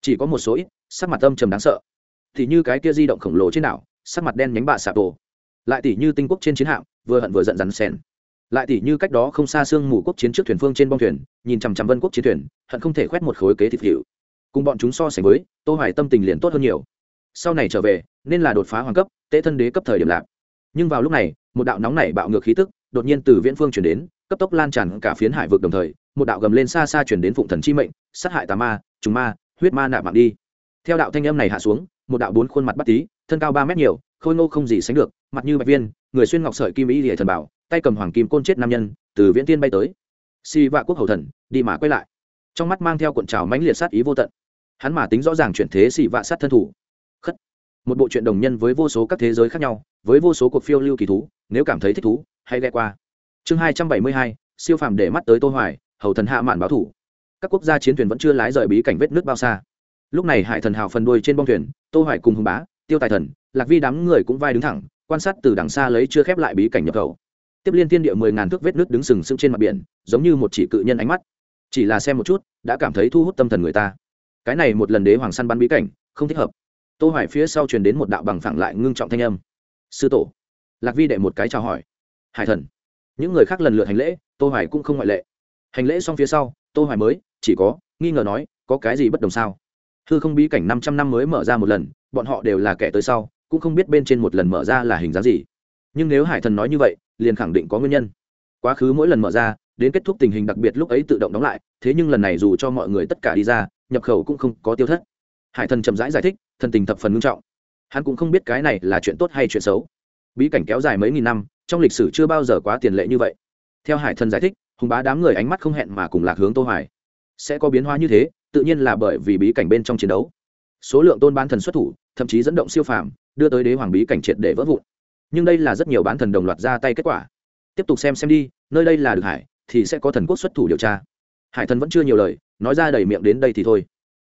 Chỉ có một số ít, sắc mặt âm trầm đáng sợ thì như cái kia di động khổng lồ trên đảo, sắc mặt đen nhánh bạ sạp tổ. Lại tỷ như tinh quốc trên chiến hạm, vừa hận vừa giận rắn sen lại tỷ như cách đó không xa xương mù quốc chiến trước thuyền phương trên bong thuyền, nhìn chằm chằm vân quốc chiến thuyền, hận không thể khoét một khối kế thịt hiệu. Cùng bọn chúng so sánh với, tô hoài tâm tình liền tốt hơn nhiều. Sau này trở về, nên là đột phá hoàng cấp tế thân đế cấp thời điểm lạc. Nhưng vào lúc này, một đạo nóng nảy bạo ngược khí tức, đột nhiên từ viễn phương chuyển đến, cấp tốc lan tràn cả phiến hải vực đồng thời, một đạo gầm lên xa xa chuyển đến phụng thần chi mệnh, sát hại tà ma, trùng ma, huyết ma nạp mạng đi theo đạo thanh âm này hạ xuống, một đạo bốn khuôn mặt bắt tí, thân cao ba mét nhiều, khôi ngô không gì sánh được, mặt như bạch viên, người xuyên ngọc sợi kim ý địa thần bảo, tay cầm hoàng kim côn chết nam nhân, từ viễn tiên bay tới. Si vạ quốc hầu thần, đi mà quay lại. Trong mắt mang theo cuộn trào mãnh liệt sát ý vô tận. Hắn mà tính rõ ràng chuyển thế xì vạ sát thân thủ. Khất. Một bộ truyện đồng nhân với vô số các thế giới khác nhau, với vô số cuộc phiêu lưu kỳ thú, nếu cảm thấy thích thú, hãy ghe qua. Chương hai trăm bảy mươi hai, siêu phàm để mắt tới tô hoài, hầu thần hạ mạn báo thủ. Các quốc gia chiến thuyền vẫn chưa lái rời bí cảnh vết nước bao xa lúc này hải thần hào phần đuôi trên bong thuyền, tô hoài cùng hùng bá, tiêu tài thần, lạc vi đám người cũng vai đứng thẳng, quan sát từ đằng xa lấy chưa khép lại bí cảnh nhập khẩu. Tiếp liên thiên địa mười ngàn thước vết nước đứng sừng sững trên mặt biển, giống như một chỉ cự nhân ánh mắt. Chỉ là xem một chút, đã cảm thấy thu hút tâm thần người ta. Cái này một lần đế hoàng săn bắn bí cảnh, không thích hợp. Tô hoài phía sau truyền đến một đạo bằng phẳng lại ngưng trọng thanh âm. Sư tổ. Lạc vi đệ một cái chào hỏi. Hải thần. Những người khác lần lượt hành lễ, tô hoài cũng không ngoại lệ. Hành lễ xong phía sau, tô hoài mới, chỉ có, nghi ngờ nói, có cái gì bất đồng sao? Hư không bí cảnh 500 năm mới mở ra một lần bọn họ đều là kẻ tới sau cũng không biết bên trên một lần mở ra là hình dáng gì. Nhưng nếu hải thần nói như vậy liền khẳng định có nguyên nhân. Quá khứ mỗi lần mở ra đến kết thúc tình hình đặc biệt lúc ấy tự động đóng lại thế nhưng lần này dù cho mọi người tất cả đi ra nhập khẩu cũng không có tiêu thất. Hải thần chậm rãi giải, giải thích thần tình thập phần nghiêm trọng. Hắn cũng không biết cái này là chuyện tốt hay chuyện xấu. Bí cảnh kéo dài mấy nghìn năm trong lịch sử chưa bao giờ quá tiền lệ như vậy. Theo hải thần giải thích hùng bá đám người ánh mắt không hẹn mà cùng lạc hướng tô hoài. Sẽ có biến hóa như thế tự nhiên là bởi vì bí cảnh bên trong chiến đấu. Số lượng tôn bán thần xuất thủ, thậm chí dẫn động siêu phàm, đưa tới đế hoàng bí cảnh triệt để vỡ vụn. Nhưng đây là rất nhiều bán thần đồng loạt ra tay kết quả. Tiếp tục xem xem đi, nơi đây là được hải, thì sẽ có thần quốc xuất thủ điều tra. Hải thần vẫn chưa nhiều lời, nói ra đầy miệng đến đây thì thôi.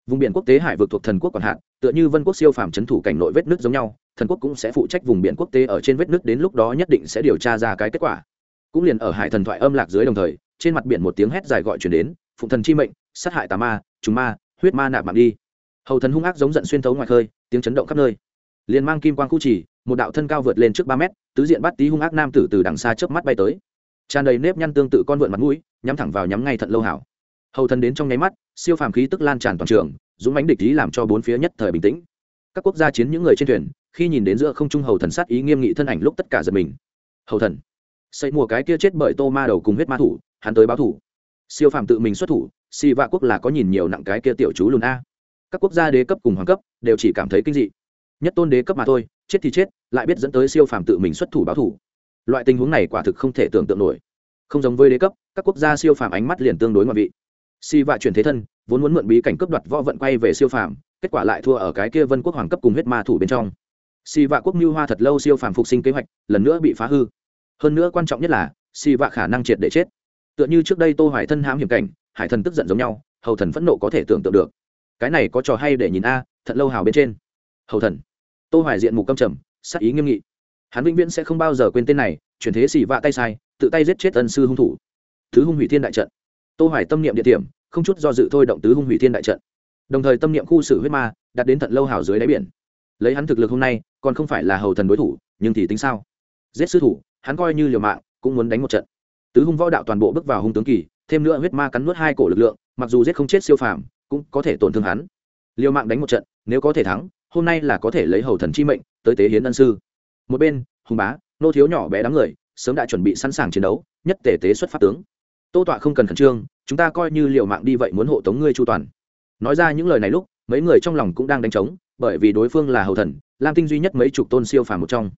Vùng biển quốc tế hải vực thuộc thần quốc còn hạn, tựa như vân quốc siêu phàm c thủ cảnh nội vết nước giống nhau, thần quốc cũng sẽ phụ trách vùng biển quốc tế ở trên vết nước đến lúc đó nhất định sẽ điều tra ra cái kết quả. Cũng liền ở hải thần thoại âm lạc dưới đồng thời, trên mặt biển một tiếng hét dài gọi chuyển đến, phụng thần chi mệnh, sát hại tà ma chúng ma, huyết ma nạp mạng đi. Hầu thần hung ác giống giận xuyên thấu ngoài khơi, tiếng chấn động khắp nơi. Liền mang kim quang khu chỉ, một đạo thân cao vượt lên trước ba mét, tứ diện bắt tí hung ác nam tử từ đằng xa chớp mắt bay tới. Tràn đầy nếp nhăn tương tự con vượn mặt mũi, nhắm thẳng vào nhắm ngay thận lâu hảo. Hầu thần đến trong nháy mắt, siêu phàm khí tức lan tràn toàn trường, dũng mánh địch ý làm cho bốn phía nhất thời bình tĩnh. Các quốc gia chiến những người trên thuyền, khi nhìn đến giữa không trung hầu thần sát ý nghiêm nghị thân ảnh lúc tất cả giật mình. Hầu thần, xây mùa cái kia chết bởi tô ma đầu cùng huyết ma thủ, hắn tới báo thủ siêu phàm tự mình xuất thủ, si vạ quốc là có nhìn nhiều nặng cái kia tiểu chú lùn a. Các quốc gia đế cấp cùng hoàng cấp đều chỉ cảm thấy kinh dị. Nhất tôn đế cấp mà thôi, chết thì chết, lại biết dẫn tới siêu phàm tự mình xuất thủ báo thủ loại tình huống này quả thực không thể tưởng tượng nổi. Không giống với đế cấp, các quốc gia siêu phàm ánh mắt liền tương đối ngoại vị. Si vạ chuyển thế thân, vốn muốn mượn bí cảnh cướp đoạt võ vận quay về siêu phàm, kết quả lại thua ở cái kia vân quốc hoàng cấp cùng huyết ma thủ bên trong. Si vạ quốc mưu hoa thật lâu siêu phàm phục sinh kế hoạch, lần nữa bị phá hư. Hơn nữa quan trọng nhất là, si vạ khả năng triệt để chết tựa như trước đây tô hoài thân hãm hiểm cảnh, hải thần tức giận giống nhau, hầu thần phẫn nộ có thể tưởng tượng được. Cái này có trò hay để nhìn a thận lâu hào bên trên. Hầu thần. Tô hoài diện mục căm trầm, sắc ý nghiêm nghị. Hắn vĩnh viễn sẽ không bao giờ quên tên này, chuyển thế xỉ vạ tay sai, tự tay giết chết ân sư hung thủ. Thứ hung hủy thiên đại trận. Tô hoài tâm niệm địa điểm, không chút do dự thôi động tứ hung hủy thiên đại trận. Đồng thời tâm niệm khu xử huyết ma, đặt đến thận lâu hào dưới đáy biển. Lấy hắn thực lực hôm nay, còn không phải là hầu thần đối thủ, nhưng thì tính sao? Giết sư thủ, hắn coi như liều mạng, cũng muốn đánh một trận tứ hung võ đạo toàn bộ bước vào hung tướng kỳ, thêm nữa huyết ma cắn nuốt hai cổ lực lượng, mặc dù giết không chết siêu phàm, cũng có thể tổn thương hắn. Liều mạng đánh một trận, nếu có thể thắng, hôm nay là có thể lấy hầu thần chi mệnh, tới tế hiến ân sư. Một bên, hùng bá, nô thiếu nhỏ bé đám người, sớm đã chuẩn bị sẵn sàng chiến đấu, nhất tể tế xuất phát tướng. Tô tọa không cần khẩn trương, chúng ta coi như liều mạng đi vậy muốn hộ tống ngươi chu toàn. Nói ra những lời này lúc, mấy người trong lòng cũng đang đánh trống, bởi vì đối phương là hầu thần, lam tinh duy nhất mấy chục tôn siêu phàm một trong.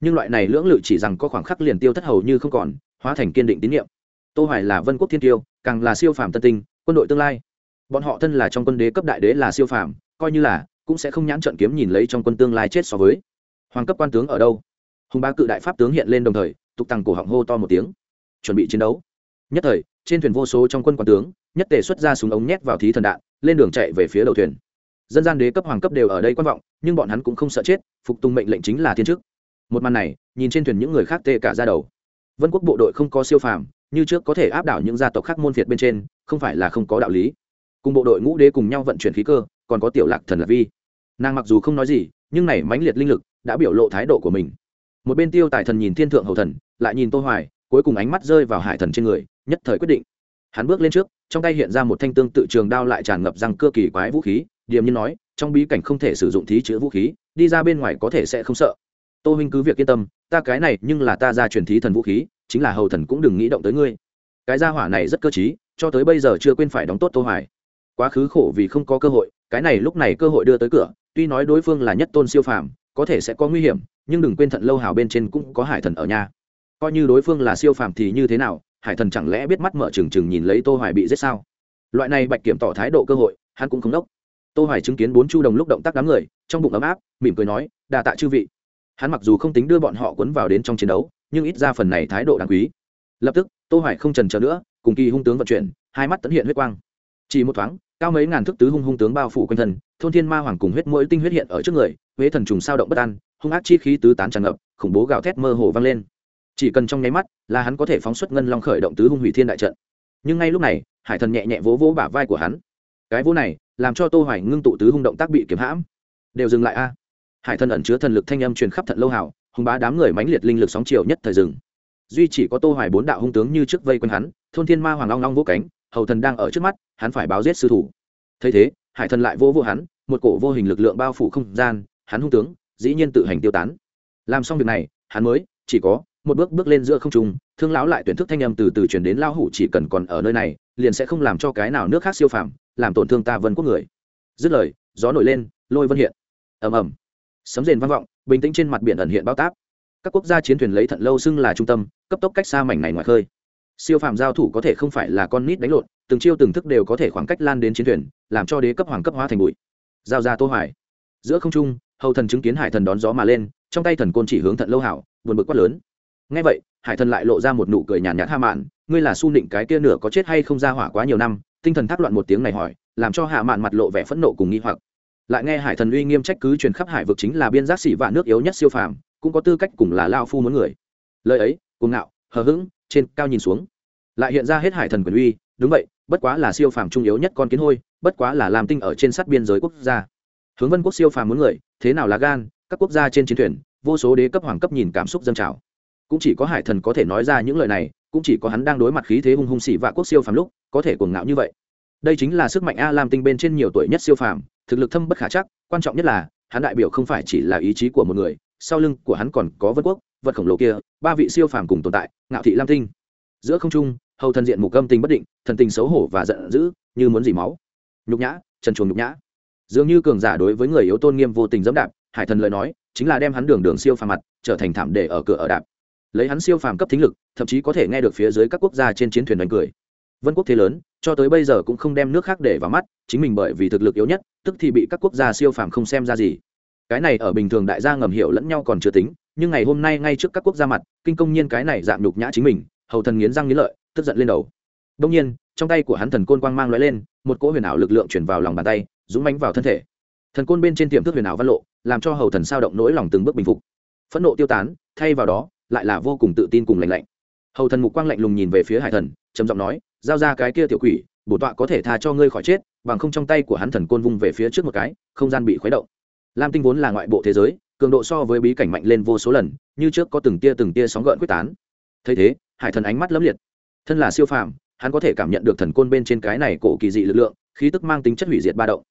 Nhưng loại này lưỡng lự chỉ rằng có khoảng khắc liền tiêu thất hầu như không còn hóa thành kiên định tín nhiệm. Tô hoài là vân quốc thiên tiêu, càng là siêu phàm tân tinh, quân đội tương lai. Bọn họ thân là trong quân đế cấp đại đế là siêu phàm, coi như là, cũng sẽ không nhãn trận kiếm nhìn lấy trong quân tương lai chết so với. Hoàng cấp quan tướng ở đâu? Hùng ba cự đại pháp tướng hiện lên đồng thời, tục tăng cổ họng hô to một tiếng. Chuẩn bị chiến đấu. Nhất thời, trên thuyền vô số trong quân quan tướng, nhất tề xuất ra súng ống nhét vào thí thần đạn, lên đường chạy về phía đầu thuyền. Dân gian đế cấp hoàng cấp đều ở đây quan vọng, nhưng bọn hắn cũng không sợ chết, phục tùng mệnh lệnh chính là thiên chức. Một màn này, nhìn trên thuyền những người khác tê cả ra đầu vân quốc bộ đội không có siêu phàm, như trước có thể áp đảo những gia tộc khác môn việt bên trên, không phải là không có đạo lý. Cùng bộ đội ngũ đế cùng nhau vận chuyển khí cơ, còn có tiểu lạc thần lạc vi. Nàng mặc dù không nói gì, nhưng này mãnh liệt linh lực đã biểu lộ thái độ của mình. Một bên tiêu tài thần nhìn thiên thượng hầu thần, lại nhìn tô hoài, cuối cùng ánh mắt rơi vào hải thần trên người, nhất thời quyết định. Hắn bước lên trước, trong tay hiện ra một thanh tương tự trường đao lại tràn ngập răng cơ kỳ quái vũ khí, điềm nhiên nói, trong bí cảnh không thể sử dụng thí chữa vũ khí, đi ra bên ngoài có thể sẽ không sợ tô huynh cứ việc yên tâm, ta cái này nhưng là ta ra truyền thí thần vũ khí, chính là hầu thần cũng đừng nghĩ động tới ngươi. Cái gia hỏa này rất cơ trí, cho tới bây giờ chưa quên phải đóng tốt tô hoài. Quá khứ khổ vì không có cơ hội, cái này lúc này cơ hội đưa tới cửa, tuy nói đối phương là nhất tôn siêu phàm, có thể sẽ có nguy hiểm, nhưng đừng quên thận lâu hào bên trên cũng có hải thần ở nhà. Coi như đối phương là siêu phàm thì như thế nào, hải thần chẳng lẽ biết mắt mở trừng trừng nhìn lấy tô hoài bị giết sao? Loại này bạch kiểm tỏ thái độ cơ hội, hắn cũng không đốc. Tô hoài chứng kiến bốn chu đồng lúc động tác đám người, trong bụng ấm áp, mỉm cười nói, đa tạ chư vị hắn mặc dù không tính đưa bọn họ cuốn vào đến trong chiến đấu, nhưng ít ra phần này thái độ đáng quý. Lập tức, tô hoài không trần chờ nữa, cùng kỳ hung tướng vận chuyển, hai mắt tấn hiện huyết quang. Chỉ một thoáng, cao mấy ngàn thước tứ hung hung tướng bao phủ quanh thân, thôn thiên ma hoàng cùng huyết mũi tinh huyết hiện ở trước người, huế thần trùng sao động bất an, hung ác chi khí tứ tán tràn ngập, khủng bố gào thét mơ hồ vang lên. Chỉ cần trong nháy mắt là hắn có thể phóng xuất ngân long khởi động tứ hung hủy thiên đại trận. Nhưng ngay lúc này, hải thần nhẹ nhẹ vỗ vỗ bả vai của hắn. Cái vỗ này, làm cho tô hoài ngưng tụ tứ hung động tác bị kiếm hãm. Đều dừng lại a hải thần ẩn chứa thần lực thanh âm truyền khắp thận lâu hào, hùng bá đám người mãnh liệt linh lực sóng chiều nhất thời rừng duy chỉ có tô hoài bốn đạo hung tướng như trước vây quanh hắn, thôn thiên ma hoàng long long vỗ cánh, hầu thần đang ở trước mắt, hắn phải báo giết sư thủ. Thấy thế, hải thần lại vô vô hắn, một cổ vô hình lực lượng bao phủ không gian, hắn hung tướng, dĩ nhiên tự hành tiêu tán. Làm xong việc này, hắn mới, chỉ có, một bước bước lên giữa không trung, thương lão lại tuyển thức thanh âm từ từ chuyển đến lao hủ chỉ cần còn ở nơi này, liền sẽ không làm cho cái nào nước khác siêu phàm, làm tổn thương ta vân quốc người. Dứt lời, gió nổi lên, lôi vân hiện. Ầm ầm sấm rền vang vọng, bình tĩnh trên mặt biển ẩn hiện bao táp. Các quốc gia chiến thuyền lấy thận lâu xưng là trung tâm, cấp tốc cách xa mảnh này ngoài khơi. Siêu phàm giao thủ có thể không phải là con nít đánh lộn, từng chiêu từng thức đều có thể khoảng cách lan đến chiến thuyền, làm cho đế cấp hoàng cấp hóa thành bụi. Giao ra tô hoài. Giữa không trung, hầu thần chứng kiến hải thần đón gió mà lên, trong tay thần côn chỉ hướng thận lâu hảo, buồn bực quát lớn. Nghe vậy, hải thần lại lộ ra một nụ cười nhàn nhạt ha mạn, ngươi là su nịnh cái kia nửa có chết hay không ra hỏa quá nhiều năm, tinh thần thác loạn một tiếng này hỏi, làm cho hạ mạn mặt lộ vẻ phẫn nộ cùng nghi hoặc lại nghe hải thần uy nghiêm trách cứ truyền khắp hải vực chính là biên giác sĩ vạn nước yếu nhất siêu phàm, cũng có tư cách cùng là lao phu muốn người. Lời ấy, cuồng ngạo, hờ hững, trên cao nhìn xuống. Lại hiện ra hết hải thần quyền uy, đúng vậy, bất quá là siêu phàm trung yếu nhất con kiến hôi, bất quá là làm tinh ở trên sát biên giới quốc gia. Hướng vân quốc siêu phàm muốn người, thế nào là gan, các quốc gia trên chiến thuyền, vô số đế cấp hoàng cấp nhìn cảm xúc dâng trào. Cũng chỉ có hải thần có thể nói ra những lời này, cũng chỉ có hắn đang đối mặt khí thế hung hung xỉ vạ quốc siêu phàm lúc, có thể cuồng ngạo như vậy. Đây chính là sức mạnh a làm tinh bên trên nhiều tuổi nhất siêu phàm thực lực thâm bất khả chắc, quan trọng nhất là, hắn đại biểu không phải chỉ là ý chí của một người, sau lưng của hắn còn có vân quốc, vật khổng lồ kia, ba vị siêu phàm cùng tồn tại, ngạo thị lam tinh. Giữa không trung, hầu thần diện mục âm tình bất định, thần tình xấu hổ và giận dữ, như muốn dỉ máu. Nhục nhã, trần chuồng nhục nhã. Dường như cường giả đối với người yếu tôn nghiêm vô tình dẫm đạp, hải thần lời nói, chính là đem hắn đường đường siêu phàm mặt, trở thành thảm để ở cửa ở đạp. Lấy hắn siêu phàm cấp thính lực, thậm chí có thể nghe được phía dưới các quốc gia trên chiến thuyền đánh cười. Vân quốc thế lớn cho tới bây giờ cũng không đem nước khác để vào mắt, chính mình bởi vì thực lực yếu nhất, tức thì bị các quốc gia siêu phàm không xem ra gì. Cái này ở bình thường đại gia ngầm hiểu lẫn nhau còn chưa tính, nhưng ngày hôm nay ngay trước các quốc gia mặt, kinh công nhiên cái này dạng nhục nhã chính mình, hầu thần nghiến răng nghiến lợi, tức giận lên đầu. Đông nhiên, trong tay của hắn thần côn quang mang lóe lên, một cỗ huyền ảo lực lượng chuyển vào lòng bàn tay, dũng mánh vào thân thể. Thần côn bên trên tiềm thức huyền ảo văn lộ, làm cho hầu thần sao động nỗi lòng từng bước bình phục. Phẫn nộ tiêu tán, thay vào đó, lại là vô cùng tự tin cùng lạnh lạnh. Hầu thần mục quang lạnh lùng nhìn về phía hải thần, trầm giọng nói giao ra cái kia tiểu quỷ, bổ tọa có thể tha cho ngươi khỏi chết, bằng không trong tay của hắn thần côn vung về phía trước một cái, không gian bị khuấy động. Lam tinh vốn là ngoại bộ thế giới, cường độ so với bí cảnh mạnh lên vô số lần, như trước có từng tia từng tia sóng gợn quyết tán. Thấy thế, hải thần ánh mắt lấm liệt. Thân là siêu phàm, hắn có thể cảm nhận được thần côn bên trên cái này cổ kỳ dị lực lượng, khí tức mang tính chất hủy diệt ba động.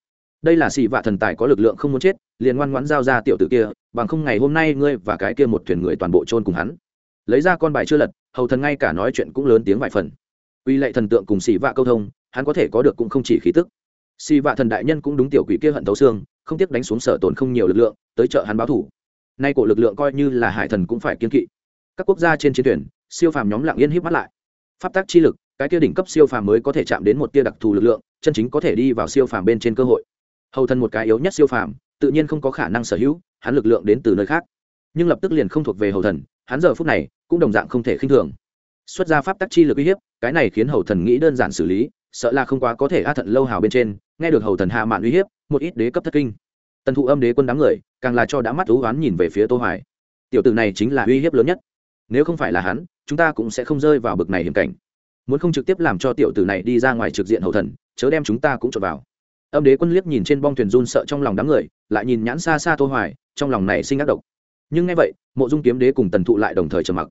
Đây là xì vạ thần tài có lực lượng không muốn chết, liền ngoan ngoãn giao ra tiểu tử kia, bằng không ngày hôm nay ngươi và cái kia một thuyền người toàn bộ chôn cùng hắn. Lấy ra con bài chưa lật, hầu thần ngay cả nói chuyện cũng lớn tiếng vài phần uy lệ thần tượng cùng xì vạ câu thông, hắn có thể có được cũng không chỉ khí tức. Xì vạ thần đại nhân cũng đúng tiểu quỷ kia hận thấu xương, không tiếc đánh xuống sở tồn không nhiều lực lượng, tới chợ hắn báo thủ. Nay cổ lực lượng coi như là hải thần cũng phải kiên kỵ. Các quốc gia trên chiến thuyền, siêu phàm nhóm lặng yên híp mắt lại. Pháp tác chi lực, cái kia đỉnh cấp siêu phàm mới có thể chạm đến một tia đặc thù lực lượng, chân chính có thể đi vào siêu phàm bên trên cơ hội. Hầu thân một cái yếu nhất siêu phàm, tự nhiên không có khả năng sở hữu, hắn lực lượng đến từ nơi khác. Nhưng lập tức liền không thuộc về hầu thần, hắn giờ phút này cũng đồng dạng không thể khinh thường xuất ra pháp tắc chi lực uy hiếp, cái này khiến hầu thần nghĩ đơn giản xử lý, sợ là không quá có thể a thận lâu hào bên trên, nghe được hầu thần hạ mạn uy hiếp, một ít đế cấp thất kinh. Tần thụ âm đế quân đám người, càng là cho đã mắt thú oán nhìn về phía tô hoài. Tiểu tử này chính là uy hiếp lớn nhất. Nếu không phải là hắn, chúng ta cũng sẽ không rơi vào bực này hiểm cảnh. Muốn không trực tiếp làm cho tiểu tử này đi ra ngoài trực diện hầu thần, chớ đem chúng ta cũng trộn vào. Âm đế quân liếc nhìn trên bong thuyền run sợ trong lòng đám người, lại nhìn nhãn xa xa tô hoài, trong lòng này sinh ác độc. Nhưng nghe vậy, mộ dung kiếm đế cùng tần thụ lại đồng thời trầm mặc.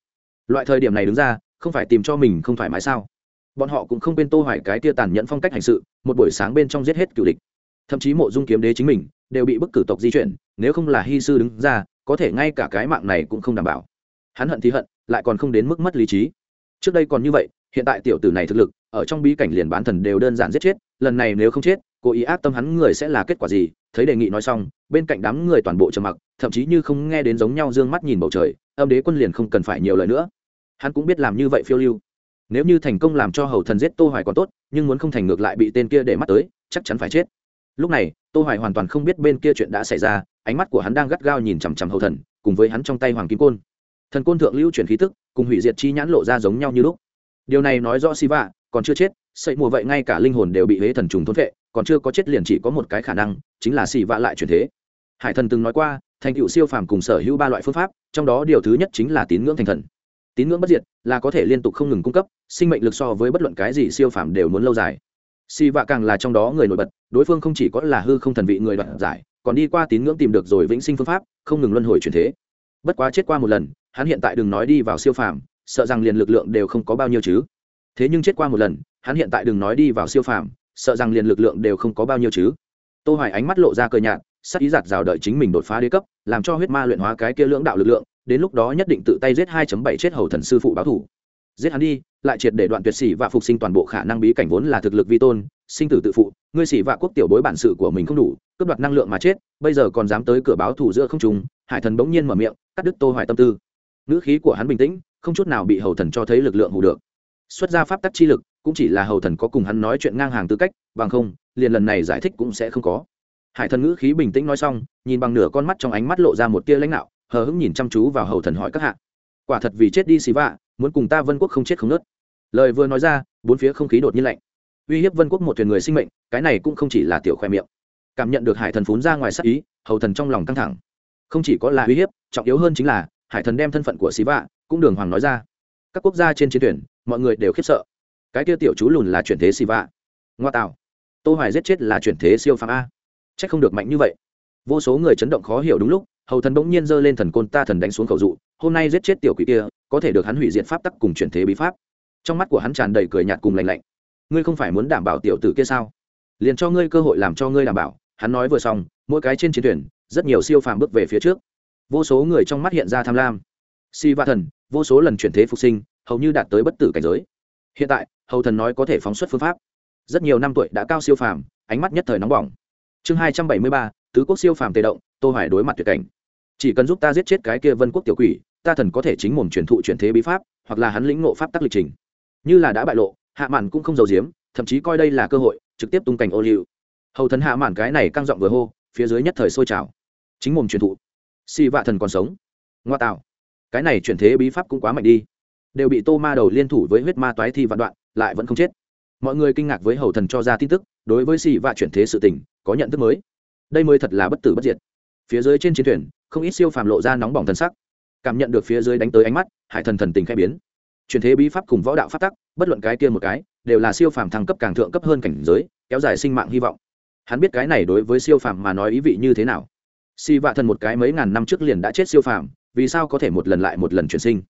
Loại thời điểm này đứng ra không phải tìm cho mình không thoải mái sao? Bọn họ cũng không quên tô hoài cái tia tàn nhẫn phong cách hành sự, một buổi sáng bên trong giết hết cựu địch. Thậm chí mộ dung kiếm đế chính mình, đều bị bức cử tộc di chuyển, nếu không là hy sư đứng ra, có thể ngay cả cái mạng này cũng không đảm bảo. Hắn hận thì hận, lại còn không đến mức mất lý trí. Trước đây còn như vậy, hiện tại tiểu tử này thực lực, ở trong bí cảnh liền bán thần đều đơn giản giết chết, lần này nếu không chết, cố ý ác tâm hắn người sẽ là kết quả gì? Thấy đề nghị nói xong, bên cạnh đám người toàn bộ trầm mặc, thậm chí như không nghe đến giống nhau d ư ơ n g mắt nhìn bầu trời, âm đế quân liền không cần phải nhiều lời nữa hắn cũng biết làm như vậy phiêu lưu. Nếu như thành công làm cho hầu thần giết tô hoài còn tốt nhưng muốn không thành ngược lại bị tên kia để mắt tới chắc chắn phải chết. Lúc này tô hoài hoàn toàn không biết bên kia chuyện đã xảy ra ánh mắt của hắn đang gắt gao nhìn chằm chằm hầu thần cùng với hắn trong tay hoàng kim côn. Thần côn thượng lưu chuyển khí tức cùng hủy diệt chi nhãn lộ ra giống nhau như lúc. Điều này nói rõ si vạ, còn chưa chết sậy mùa vậy ngay cả linh hồn đều bị huế thần trùng thôn vệ còn chưa có chết liền chỉ có một cái khả năng chính là xì vạ lại chuyển thế. Hải thần từng nói qua thành tựu siêu phàm cùng sở hữu ba loại phương pháp trong đó điều thứ nhất chính là tín ngưỡng thành thần tín ngưỡng bất diệt là có thể liên tục không ngừng cung cấp, sinh mệnh lực so với bất luận cái gì siêu phàm đều muốn lâu dài. Xì vạ càng là trong đó người nổi bật, đối phương không chỉ có là hư không thần vị người đoạt giải, còn đi qua tín ngưỡng tìm được rồi vĩnh sinh phương pháp, không ngừng luân hồi chuyển thế. Bất quá chết qua một lần, hắn hiện tại đừng nói đi vào siêu phàm, sợ rằng liền lực lượng đều không có bao nhiêu chứ. Thế nhưng chết qua một lần, hắn hiện tại đừng nói đi vào siêu phàm, sợ rằng liền lực lượng đều không có bao nhiêu chứ. Tô hoài ánh mắt lộ ra cờ nhạt, sắc ý giạt rào đợi chính mình đột phá đế cấp, làm cho huyết ma luyện hóa cái kia lưỡng đạo lực lượng đến lúc đó nhất định tự tay giết 2.7 chết hầu thần sư phụ báo thủ. Giết hắn đi, lại triệt để đoạn tuyệt sĩ và phục sinh toàn bộ khả năng bí cảnh vốn là thực lực vi tôn, sinh tử tự phụ, ngươi sĩ vạ quốc tiểu bối bản sự của mình không đủ, cướp đoạt năng lượng mà chết, bây giờ còn dám tới cửa báo thủ giữa không trung, hải thần bỗng nhiên mở miệng, cắt đứt tô hoài tâm tư. Ngữ khí của hắn bình tĩnh, không chút nào bị hầu thần cho thấy lực lượng hù được. Xuất ra pháp tắc chi lực, cũng chỉ là hầu thần có cùng hắn nói chuyện ngang hàng tư cách, bằng không, liền lần này giải thích cũng sẽ không có. Hải thần ngữ khí bình tĩnh nói xong, nhìn bằng nửa con mắt trong ánh mắt lộ ra một tia lãnh đạo hờ hững nhìn chăm chú vào hầu thần hỏi các hạ. Quả thật vì chết đi xì vạ, muốn cùng ta vân quốc không chết không nớt. Lời vừa nói ra, bốn phía không khí đột nhiên lạnh. Uy hiếp vân quốc một thuyền người sinh mệnh, cái này cũng không chỉ là tiểu khoe miệng. Cảm nhận được hải thần phún ra ngoài sắc ý, hầu thần trong lòng căng thẳng. Không chỉ có là uy hiếp, trọng yếu hơn chính là, hải thần đem thân phận của xí vạ, cũng đường hoàng nói ra. Các quốc gia trên chiến thuyền, mọi người đều khiếp sợ. Cái kia tiểu chú lùn là chuyển thế xì vạ. Ngoa tạo. Tô hoài giết chết là chuyển thế siêu phàm a. Chắc không được mạnh như vậy vô số người chấn động khó hiểu đúng lúc, hầu thần bỗng nhiên giơ lên thần côn ta thần đánh xuống khẩu dụ, hôm nay giết chết tiểu quỷ kia, có thể được hắn hủy diệt pháp tắc cùng chuyển thế bí pháp. Trong mắt của hắn tràn đầy cười nhạt cùng lạnh lạnh. Ngươi không phải muốn đảm bảo tiểu tử kia sao? Liền cho ngươi cơ hội làm cho ngươi đảm bảo, hắn nói vừa xong, mỗi cái trên chiến thuyền, rất nhiều siêu phàm bước về phía trước. Vô số người trong mắt hiện ra tham lam. Si va thần, vô số lần chuyển thế phục sinh, hầu như đạt tới bất tử cảnh giới. Hiện tại, hầu thần nói có thể phóng xuất phương pháp. Rất nhiều năm tuổi đã cao siêu phàm, ánh mắt nhất thời nóng bỏng. Chương hai trăm bảy mươi ba tứ quốc siêu phàm tề động, tô hoài đối mặt tuyệt cảnh. Chỉ cần giúp ta giết chết cái kia vân quốc tiểu quỷ, ta thần có thể chính mồm truyền thụ chuyển thế bí pháp, hoặc là hắn lĩnh ngộ pháp tắc lịch trình. Như là đã bại lộ, hạ mạn cũng không giàu giếm, thậm chí coi đây là cơ hội, trực tiếp tung cảnh ô liu. Hầu thần hạ mạn cái này căng giọng vừa hô, phía dưới nhất thời sôi trào. Chính mồm truyền thụ. Si vạ thần còn sống. Ngoa tạo. Cái này chuyển thế bí pháp cũng quá mạnh đi. Đều bị tô ma đầu liên thủ với huyết ma toái thi vạn đoạn, lại vẫn không chết. Mọi người kinh ngạc với hầu thần cho ra tin tức, đối với xì vạ chuyển thế sự tình, có nhận thức mới đây mới thật là bất tử bất diệt. Phía dưới trên chiến thuyền, không ít siêu phàm lộ ra nóng bỏng thân sắc. Cảm nhận được phía dưới đánh tới ánh mắt, hải thần thần tình khai biến. Truyền thế bí pháp cùng võ đạo pháp tắc, bất luận cái kia một cái, đều là siêu phàm thăng cấp càng thượng cấp hơn cảnh giới, kéo dài sinh mạng hy vọng. Hắn biết cái này đối với siêu phàm mà nói ý vị như thế nào. Si vạ thần một cái mấy ngàn năm trước liền đã chết siêu phàm, vì sao có thể một lần lại một lần chuyển sinh?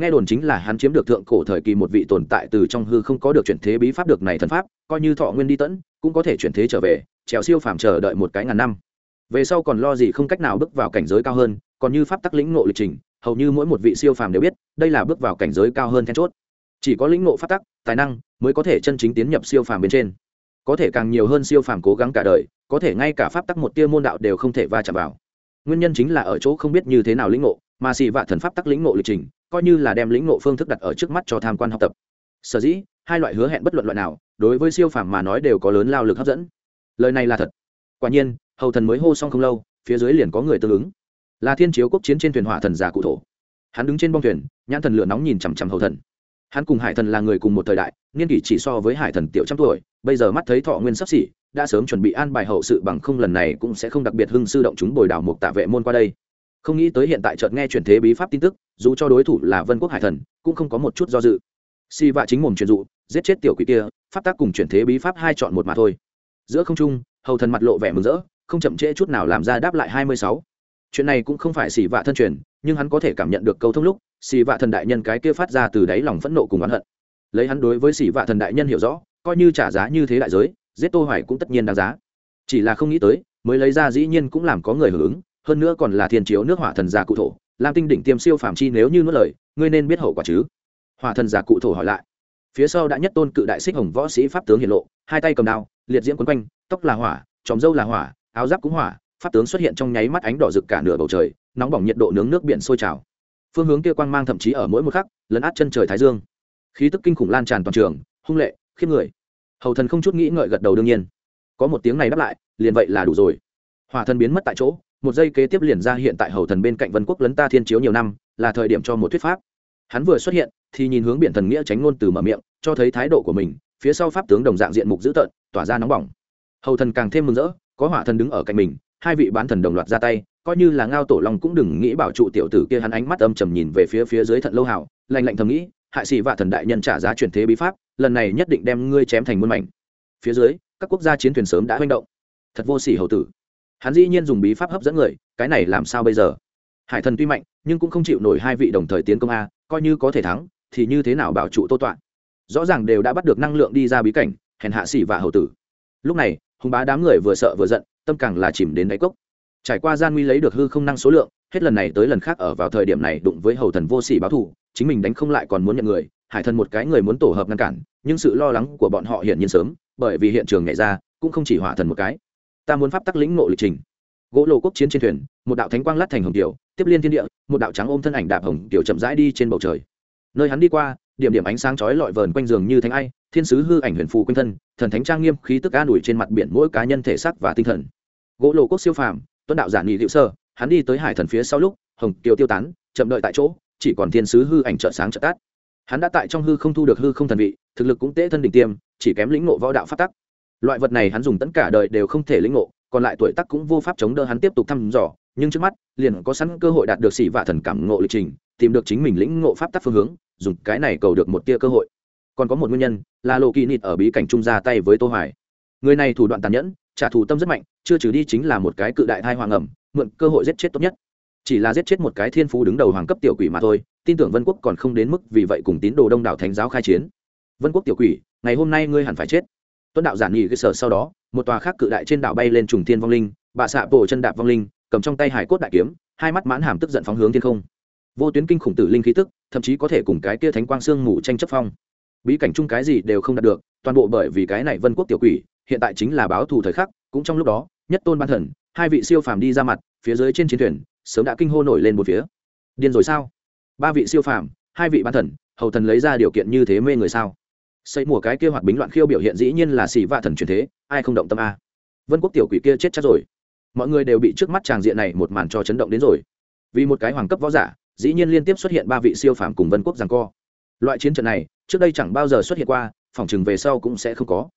Nghe đồn chính là hắn chiếm được thượng cổ thời kỳ một vị tồn tại từ trong hư không có được chuyển thế bí pháp được này thần pháp, coi như thọ nguyên đi tẫn, cũng có thể chuyển thế trở về, trèo siêu phàm chờ đợi một cái ngàn năm. Về sau còn lo gì không cách nào bước vào cảnh giới cao hơn, còn như pháp tắc lĩnh ngộ lịch trình, hầu như mỗi một vị siêu phàm đều biết, đây là bước vào cảnh giới cao hơn then chốt. Chỉ có lĩnh ngộ pháp tắc, tài năng, mới có thể chân chính tiến nhập siêu phàm bên trên. Có thể càng nhiều hơn siêu phàm cố gắng cả đời, có thể ngay cả pháp tắc một tia môn đạo đều không thể va chạm vào. Nguyên nhân chính là ở chỗ không biết như thế nào lĩnh ngộ, mà xì vạ thần pháp tắc lĩnh ngộ lịch trình coi như là đem lĩnh ngộ phương thức đặt ở trước mắt cho tham quan học tập. Sở dĩ, hai loại hứa hẹn bất luận loại nào, đối với siêu phàm mà nói đều có lớn lao lực hấp dẫn. Lời này là thật. Quả nhiên, hầu thần mới hô xong không lâu, phía dưới liền có người tương ứng. Là thiên chiếu quốc chiến trên thuyền hỏa thần giả cụ thổ. Hắn đứng trên bong thuyền, nhãn thần lửa nóng nhìn chằm chằm hầu thần. Hắn cùng hải thần là người cùng một thời đại, niên kỷ chỉ so với hải thần tiểu trăm tuổi, bây giờ mắt thấy thọ nguyên sắp xỉ, đã sớm chuẩn bị an bài hậu sự bằng không lần này cũng sẽ không đặc biệt hưng sư động chúng bồi đào mục tạ vệ môn qua đây không nghĩ tới hiện tại chợt nghe chuyển thế bí pháp tin tức, dù cho đối thủ là vân quốc hải thần, cũng không có một chút do dự. Si vạ chính mồm truyền dụ, giết chết tiểu quỷ kia, pháp tác cùng chuyển thế bí pháp hai chọn một mà thôi. Giữa không trung, hầu thần mặt lộ vẻ mừng rỡ, không chậm trễ chút nào làm ra đáp lại hai mươi sáu. Chuyện này cũng không phải xì vạ thân truyền, nhưng hắn có thể cảm nhận được câu thông lúc xì vạ thần đại nhân cái kia phát ra từ đáy lòng phẫn nộ cùng oán hận. Lấy hắn đối với xì vạ thần đại nhân hiểu rõ, coi như trả giá như thế đại giới, giết tô hoài cũng tất nhiên đáng giá. Chỉ là không nghĩ tới, mới lấy ra dĩ nhiên cũng làm có người hưởng ứng hơn nữa còn là thiên chiếu nước hỏa thần giả cụ thổ, lam tinh đỉnh tiêm siêu phàm chi nếu như nuốt lời, ngươi nên biết hậu quả chứ? Hỏa thần giả cụ thổ hỏi lại. Phía sau đã nhất tôn cự đại xích hồng võ sĩ pháp tướng hiện lộ, hai tay cầm đao, liệt diễm quấn quanh, tóc là hỏa, tròm dâu là hỏa, áo giáp cũng hỏa, pháp tướng xuất hiện trong nháy mắt ánh đỏ rực cả nửa bầu trời, nóng bỏng nhiệt độ nướng nước biển sôi trào. Phương hướng kia quang mang thậm chí ở mỗi một khắc, lấn át chân trời thái dương. Khí tức kinh khủng lan tràn toàn trường, hung lệ, khiếp người. Hầu thần không chút nghĩ ngợi gật đầu đương nhiên. Có một tiếng này đáp lại, liền vậy là đủ rồi. Hỏa thần biến mất tại chỗ một giây kế tiếp liền ra hiện tại hầu thần bên cạnh vân quốc lấn ta thiên chiếu nhiều năm, là thời điểm cho một thuyết pháp. Hắn vừa xuất hiện, thì nhìn hướng biển thần nghĩa tránh ngôn từ mở miệng, cho thấy thái độ của mình, phía sau pháp tướng đồng dạng diện mục dữ tợn, tỏa ra nóng bỏng. Hầu thần càng thêm mừng rỡ, có hỏa thần đứng ở cạnh mình, hai vị bán thần đồng loạt ra tay, coi như là ngao tổ long cũng đừng nghĩ bảo trụ tiểu tử kia, hắn ánh mắt âm trầm nhìn về phía phía dưới thận lâu hảo, lạnh lạnh thầm nghĩ, hại sĩ vạ thần đại nhân trả giá chuyển thế bí pháp, lần này nhất định đem ngươi chém thành muôn mảnh. Phía dưới, các quốc gia chiến thuyền sớm đã manh động. Thật vô sỉ hầu tử hắn dĩ nhiên dùng bí pháp hấp dẫn người, cái này làm sao bây giờ? Hải thần tuy mạnh, nhưng cũng không chịu nổi hai vị đồng thời tiến công a, coi như có thể thắng, thì như thế nào bảo trụ tô toạn? Rõ ràng đều đã bắt được năng lượng đi ra bí cảnh, hèn hạ xỉ và hầu tử. Lúc này, hùng bá đám người vừa sợ vừa giận, tâm càng là chìm đến đáy cốc. Trải qua gian nguy lấy được hư không năng số lượng, hết lần này tới lần khác ở vào thời điểm này đụng với hầu thần vô sỉ báo thù, chính mình đánh không lại còn muốn nhận người, hải thần một cái người muốn tổ hợp ngăn cản, nhưng sự lo lắng của bọn họ hiện nhiên sớm, bởi vì hiện trường nhảy ra, cũng không chỉ hỏa thần một cái ta muốn pháp tắc lĩnh ngộ lịch trình. Gỗ lộ quốc chiến trên thuyền, một đạo thánh quang lát thành hồng tiểu, tiếp liên thiên địa, một đạo trắng ôm thân ảnh đạp hồng tiểu chậm rãi đi trên bầu trời. Nơi hắn đi qua, điểm điểm ánh sáng chói lọi vờn quanh giường như thánh ai, thiên sứ hư ảnh huyền phù quanh thân, thần thánh trang nghiêm khí tức an ủi trên mặt biển mỗi cá nhân thể xác và tinh thần. Gỗ lộ quốc siêu phàm, tuấn đạo giản nghị liệu sơ, hắn đi tới hải thần phía sau lúc, hồng tiểu tiêu tán, chậm đợi tại chỗ, chỉ còn thiên sứ hư ảnh trợ sáng trợ tát hắn đã tại trong hư không thu được hư không thần vị, thực lực cũng tế thân đỉnh tiêm, chỉ kém lĩnh ngộ võ đạo phát tắc loại vật này hắn dùng tất cả đời đều không thể lĩnh ngộ, còn lại tuổi tác cũng vô pháp chống đỡ hắn tiếp tục thăm dò, nhưng trước mắt, liền có sẵn cơ hội đạt được xỉ vạ thần cảm ngộ lịch trình, tìm được chính mình lĩnh ngộ pháp tắc phương hướng, dùng cái này cầu được một tia cơ hội. Còn có một nguyên nhân, là lộ kỳ nịt ở bí cảnh trung ra tay với tô hoài. Người này thủ đoạn tàn nhẫn, trả thù tâm rất mạnh, chưa trừ đi chính là một cái cự đại thai hoàng ẩm, mượn cơ hội giết chết tốt nhất. Chỉ là giết chết một cái thiên phú đứng đầu hoàng cấp tiểu quỷ mà thôi, tin tưởng vân quốc còn không đến mức vì vậy cùng tín đồ đông đảo thánh giáo khai chiến. Vân quốc tiểu quỷ, ngày hôm nay ngươi hẳn phải chết tuấn đạo giản nghị cơ sở sau đó, một tòa khác cự đại trên đảo bay lên trùng thiên vong linh, bà xạ bộ chân đạp vong linh, cầm trong tay hải cốt đại kiếm, hai mắt mãn hàm tức giận phóng hướng thiên không. Vô tuyến kinh khủng tử linh khí tức, thậm chí có thể cùng cái kia thánh quang xương mù tranh chấp phong. Bí cảnh chung cái gì đều không đạt được, toàn bộ bởi vì cái này vân quốc tiểu quỷ, hiện tại chính là báo thù thời khắc, cũng trong lúc đó, nhất tôn ban thần, hai vị siêu phàm đi ra mặt, phía dưới trên chiến thuyền, sớm đã kinh hô nổi lên một phía. Điên rồi sao? Ba vị siêu phàm, hai vị ban thần, hầu thần lấy ra điều kiện như thế mê người sao? Xây mùa cái kia hoạt bính loạn khiêu biểu hiện dĩ nhiên là xì vạ thần truyền thế, ai không động tâm a? Vân quốc tiểu quỷ kia chết chắc rồi. Mọi người đều bị trước mắt tràng diện này một màn cho chấn động đến rồi. Vì một cái hoàng cấp võ giả, dĩ nhiên liên tiếp xuất hiện ba vị siêu phàm cùng vân quốc rằng co. Loại chiến trận này, trước đây chẳng bao giờ xuất hiện qua, phòng chừng về sau cũng sẽ không có.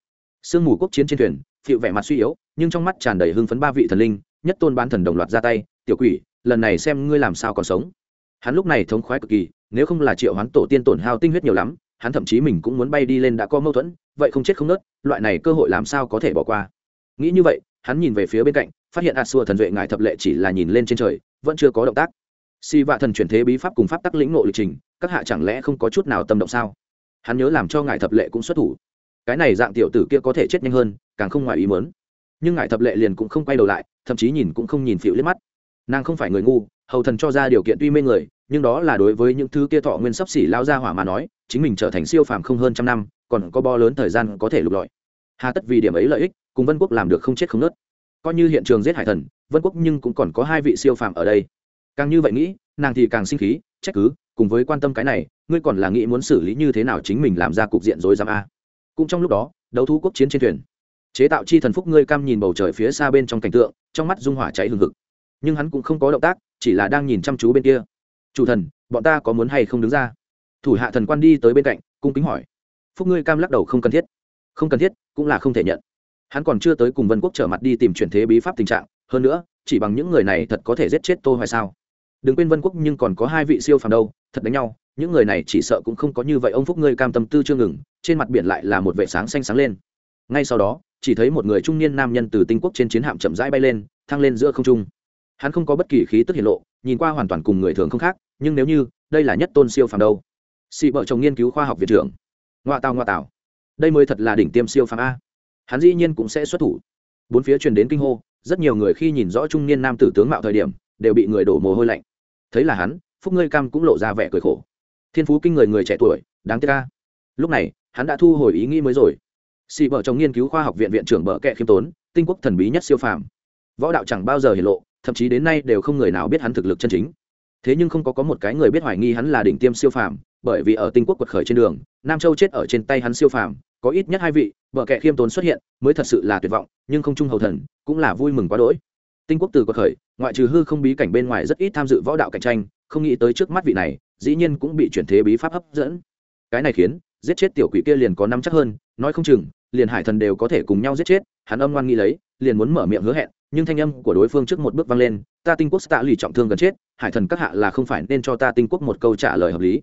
Sương mù quốc chiến trên thuyền, phịu vẻ mặt suy yếu, nhưng trong mắt tràn đầy hưng phấn ba vị thần linh, nhất tôn bán thần đồng loạt ra tay, tiểu quỷ, lần này xem ngươi làm sao còn sống. Hắn lúc này thống khoái cực kỳ, nếu không là triệu hoán tổ tiên tổn hao tinh huyết nhiều lắm hắn thậm chí mình cũng muốn bay đi lên đã có mâu thuẫn, vậy không chết không nớt, loại này cơ hội làm sao có thể bỏ qua? Nghĩ như vậy, hắn nhìn về phía bên cạnh, phát hiện a xua thần duệ ngài thập lệ chỉ là nhìn lên trên trời, vẫn chưa có động tác. Si vạ thần chuyển thế bí pháp cùng pháp tắc lĩnh nộ lịch trình, các hạ chẳng lẽ không có chút nào tâm động sao? Hắn nhớ làm cho ngài thập lệ cũng xuất thủ. Cái này dạng tiểu tử kia có thể chết nhanh hơn, càng không ngoài ý mớn nhưng ngài thập lệ liền cũng không quay đầu lại, thậm chí nhìn cũng không nhìn phịu liếc mắt. Nàng không phải người ngu, hầu thần cho ra điều kiện tuy mê người nhưng đó là đối với những thứ kia thọ nguyên sắp xỉ lao ra hỏa mà nói, chính mình trở thành siêu phàm không hơn trăm năm, còn có bo lớn thời gian có thể lục lọi. Hà tất vì điểm ấy lợi ích, cùng vân quốc làm được không chết không nớt. Coi như hiện trường giết hải thần, vân quốc nhưng cũng còn có hai vị siêu phàm ở đây. Càng như vậy nghĩ, nàng thì càng sinh khí, trách cứ, cùng với quan tâm cái này, ngươi còn là nghĩ muốn xử lý như thế nào chính mình làm ra cục diện rối rắm a. Cũng trong lúc đó, đấu thú quốc chiến trên thuyền. Chế tạo chi thần phúc ngươi cam nhìn bầu trời phía xa bên trong cảnh tượng, trong mắt dung hỏa cháy hừng hực. Nhưng hắn cũng không có động tác, chỉ là đang nhìn chăm chú bên kia chủ thần, bọn ta có muốn hay không đứng ra? Thủ hạ thần quan đi tới bên cạnh, cung kính hỏi. Phúc ngươi cam lắc đầu không cần thiết. Không cần thiết, cũng là không thể nhận. Hắn còn chưa tới cùng vân quốc trở mặt đi tìm chuyển thế bí pháp tình trạng, hơn nữa, chỉ bằng những người này thật có thể giết chết tôi hoài sao? Đừng quên vân quốc nhưng còn có hai vị siêu phàm đâu, thật đánh nhau, những người này chỉ sợ cũng không có như vậy, ông phúc ngươi cam tâm tư chưa ngừng, trên mặt biển lại là một vệ sáng xanh sáng lên. Ngay sau đó, chỉ thấy một người trung niên nam nhân từ tinh quốc trên chiến hạm chậm rãi bay lên, thăng lên giữa không trung. Hắn không có bất kỳ khí tức hiện lộ, nhìn qua hoàn toàn cùng người thường không khác nhưng nếu như, đây là nhất tôn siêu phàm đâu. Xị vợ chồng nghiên cứu khoa học viện trưởng. Ngoa tào ngoa tào. Đây mới thật là đỉnh tiêm siêu phàm a. Hắn dĩ nhiên cũng sẽ xuất thủ. Bốn phía truyền đến kinh hô, rất nhiều người khi nhìn rõ trung niên nam tử tướng mạo thời điểm, đều bị người đổ mồ hôi lạnh. Thấy là hắn, phúc ngươi cam cũng lộ ra vẻ cười khổ. Thiên phú kinh người người trẻ tuổi, đáng tiếc ca lúc này, hắn đã thu hồi ý nghĩ mới rồi. Xị vợ chồng nghiên cứu khoa học viện viện trưởng bợ kệ khiêm tốn, tinh quốc thần bí nhất siêu phàm. Võ đạo chẳng bao giờ hiển lộ, thậm chí đến nay đều không người nào biết hắn thực lực chân chính thế nhưng không có có một cái người biết hoài nghi hắn là đỉnh tiêm siêu phàm, bởi vì ở tinh quốc quật khởi trên đường, nam châu chết ở trên tay hắn siêu phàm, có ít nhất hai vị, vợ kẻ khiêm tốn xuất hiện, mới thật sự là tuyệt vọng, nhưng không trung hầu thần, cũng là vui mừng quá đỗi. Tinh quốc từ quật khởi, ngoại trừ hư không bí cảnh bên ngoài rất ít tham dự võ đạo cạnh tranh, không nghĩ tới trước mắt vị này, dĩ nhiên cũng bị chuyển thế bí pháp hấp dẫn. Cái này khiến giết chết tiểu quỷ kia liền có năm chắc hơn, nói không chừng liền hải thần đều có thể cùng nhau giết chết, hắn âm ngoan nghĩ lấy, liền muốn mở miệng hứa hẹn, nhưng thanh âm của đối phương trước một bước vang lên, ta tinh quốc tạ lì trọng thương gần chết, hải thần các hạ là không phải nên cho ta tinh quốc một câu trả lời hợp lý.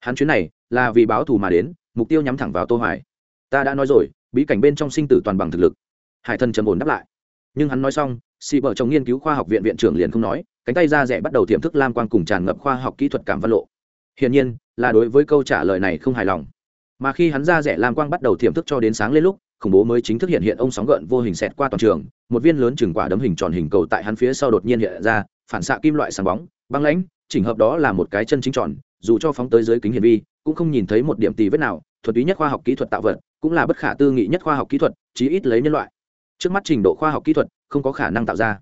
Hắn chuyến này là vì báo thù mà đến, mục tiêu nhắm thẳng vào tô hoài. Ta đã nói rồi, bí cảnh bên trong sinh tử toàn bằng thực lực. Hải thần trầm ổn đáp lại. Nhưng hắn nói xong, xì vợ chồng nghiên cứu khoa học viện viện trưởng liền không nói, cánh tay ra rẻ bắt đầu tiềm thức lam quang cùng tràn ngập khoa học kỹ thuật cảm văn lộ. Hiển nhiên, là đối với câu trả lời này không hài lòng mà khi hắn ra rẻ lam quang bắt đầu thiểm thức cho đến sáng lên lúc, khủng bố mới chính thức hiện hiện ông sóng gợn vô hình xẹt qua toàn trường. Một viên lớn chừng quả đấm hình tròn hình cầu tại hắn phía sau đột nhiên hiện ra, phản xạ kim loại sáng bóng, băng lãnh, chỉnh hợp đó là một cái chân chính tròn, dù cho phóng tới dưới kính hiển vi, cũng không nhìn thấy một điểm tì vết nào. Thuật ý nhất khoa học kỹ thuật tạo vật, cũng là bất khả tư nghị nhất khoa học kỹ thuật, chí ít lấy nhân loại. Trước mắt trình độ khoa học kỹ thuật, không có khả năng tạo ra.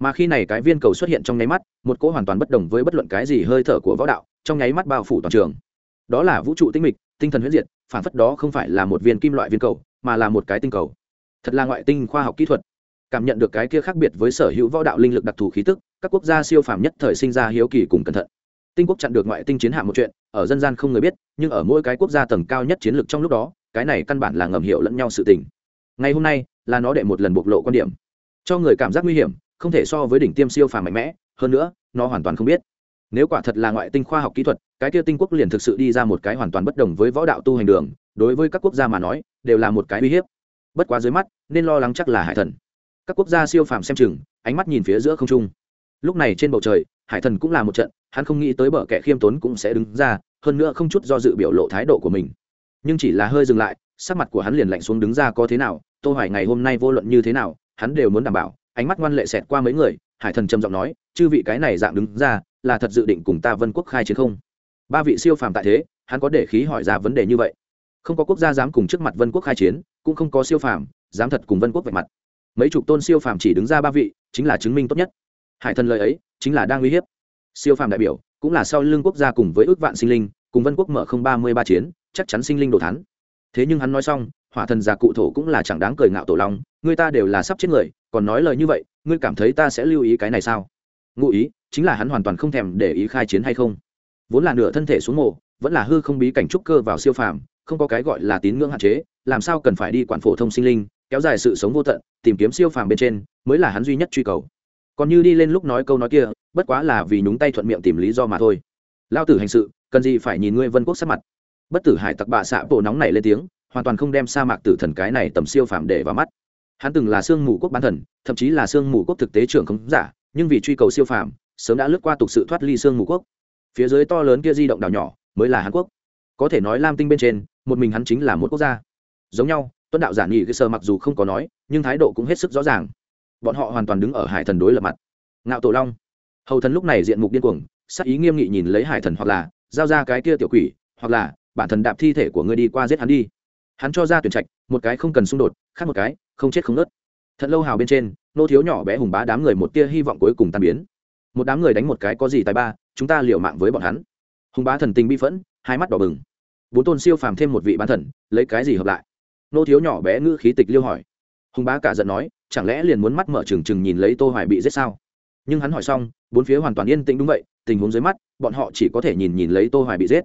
Mà khi này cái viên cầu xuất hiện trong nháy mắt, một cỗ hoàn toàn bất đồng với bất luận cái gì hơi thở của võ đạo, trong nháy mắt bao phủ toàn trường. Đó là vũ trụ tinh mịch tinh thần huyết diệt, phản phất đó không phải là một viên kim loại viên cầu, mà là một cái tinh cầu. Thật là ngoại tinh khoa học kỹ thuật. Cảm nhận được cái kia khác biệt với sở hữu võ đạo linh lực đặc thù khí tức, các quốc gia siêu phàm nhất thời sinh ra hiếu kỳ cùng cẩn thận. Tinh quốc chặn được ngoại tinh chiến hạm một chuyện, ở dân gian không người biết, nhưng ở mỗi cái quốc gia tầng cao nhất chiến lược trong lúc đó, cái này căn bản là ngầm hiểu lẫn nhau sự tình. Ngày hôm nay, là nó đệ một lần bộc lộ quan điểm. Cho người cảm giác nguy hiểm, không thể so với đỉnh tiêm siêu phàm mạnh mẽ, hơn nữa, nó hoàn toàn không biết. Nếu quả thật là ngoại tinh khoa học kỹ thuật cái kia tinh quốc liền thực sự đi ra một cái hoàn toàn bất đồng với võ đạo tu hành đường, đối với các quốc gia mà nói, đều là một cái uy hiếp. Bất quá dưới mắt, nên lo lắng chắc là hải thần. Các quốc gia siêu phàm xem chừng, ánh mắt nhìn phía giữa không trung. Lúc này trên bầu trời, hải thần cũng là một trận, hắn không nghĩ tới bờ kẻ khiêm tốn cũng sẽ đứng ra, hơn nữa không chút do dự biểu lộ thái độ của mình. Nhưng chỉ là hơi dừng lại, sắc mặt của hắn liền lạnh xuống đứng ra có thế nào tôi hỏi ngày hôm nay vô luận như thế nào, hắn đều muốn đảm bảo, ánh mắt ngoan lệ xẹt qua mấy người, hải thần trầm giọng nói, chư vị cái này dạng đứng ra, là thật dự định cùng ta vân quốc khai chiến không? Ba vị siêu phàm tại thế, hắn có để khí hỏi ra vấn đề như vậy. Không có quốc gia dám cùng trước mặt vân quốc khai chiến, cũng không có siêu phàm dám thật cùng vân quốc vạch mặt. Mấy chục tôn siêu phàm chỉ đứng ra ba vị, chính là chứng minh tốt nhất. Hải thần lời ấy, chính là đang uy hiếp. Siêu phàm đại biểu, cũng là sau lưng quốc gia cùng với ước vạn sinh linh, cùng vân quốc mở không ba mươi ba chiến, chắc chắn sinh linh đồ thắn thế nhưng hắn nói xong, hỏa thần già cụ thổ cũng là chẳng đáng cười ngạo tổ long, người ta đều là sắp chết người, còn nói lời như vậy, ngươi cảm thấy ta sẽ lưu ý cái này sao? Ngụ ý, chính là hắn hoàn toàn không thèm để ý khai chiến hay không vốn là nửa thân thể xuống mộ, vẫn là hư không bí cảnh trúc cơ vào siêu phàm, không có cái gọi là tín ngưỡng hạn chế, làm sao cần phải đi quản phổ thông sinh linh, kéo dài sự sống vô tận, tìm kiếm siêu phàm bên trên, mới là hắn duy nhất truy cầu. Còn như đi lên lúc nói câu nói kia, bất quá là vì nhúng tay thuận miệng tìm lý do mà thôi. Lao tử hành sự, cần gì phải nhìn ngươi vân quốc sắc mặt? Bất tử hải tặc bạ xạ bộ nóng này lên tiếng, hoàn toàn không đem sa mạc tử thần cái này tầm siêu phàm để vào mắt. Hắn từng là sương mù quốc bán thần, thậm chí là sương mù quốc thực tế trưởng không giả, nhưng vì truy cầu siêu phàm, sớm đã lướt qua tục sự thoát ly sương mù quốc phía dưới to lớn kia di động đảo nhỏ mới là hàn quốc. Có thể nói lam tinh bên trên, một mình hắn chính là một quốc gia. Giống nhau, tuân đạo giả nghị cái sơ mặc dù không có nói, nhưng thái độ cũng hết sức rõ ràng. Bọn họ hoàn toàn đứng ở hải thần đối lập mặt. Ngạo tổ long. Hầu thần lúc này diện mục điên cuồng, sắc ý nghiêm nghị nhìn lấy hải thần hoặc là, giao ra cái kia tiểu quỷ, hoặc là, bản thần đạp thi thể của ngươi đi qua giết hắn đi. Hắn cho ra tuyển trạch, một cái không cần xung đột, khác một cái, không chết không nớt thật lâu hào bên trên, nô thiếu nhỏ bé hùng bá đám người một tia hy vọng cuối cùng tan biến một đám người đánh một cái có gì tài ba, chúng ta liều mạng với bọn hắn. Hùng bá thần tình bi phẫn, hai mắt đỏ bừng. Bốn tôn siêu phàm thêm một vị bán thần, lấy cái gì hợp lại? Nô thiếu nhỏ bé ngữ khí tịch liêu hỏi. Hùng bá cả giận nói, chẳng lẽ liền muốn mắt mở trừng trừng nhìn lấy tô hoài bị giết sao? Nhưng hắn hỏi xong, bốn phía hoàn toàn yên tĩnh đúng vậy, tình huống dưới mắt, bọn họ chỉ có thể nhìn nhìn lấy tô hoài bị giết.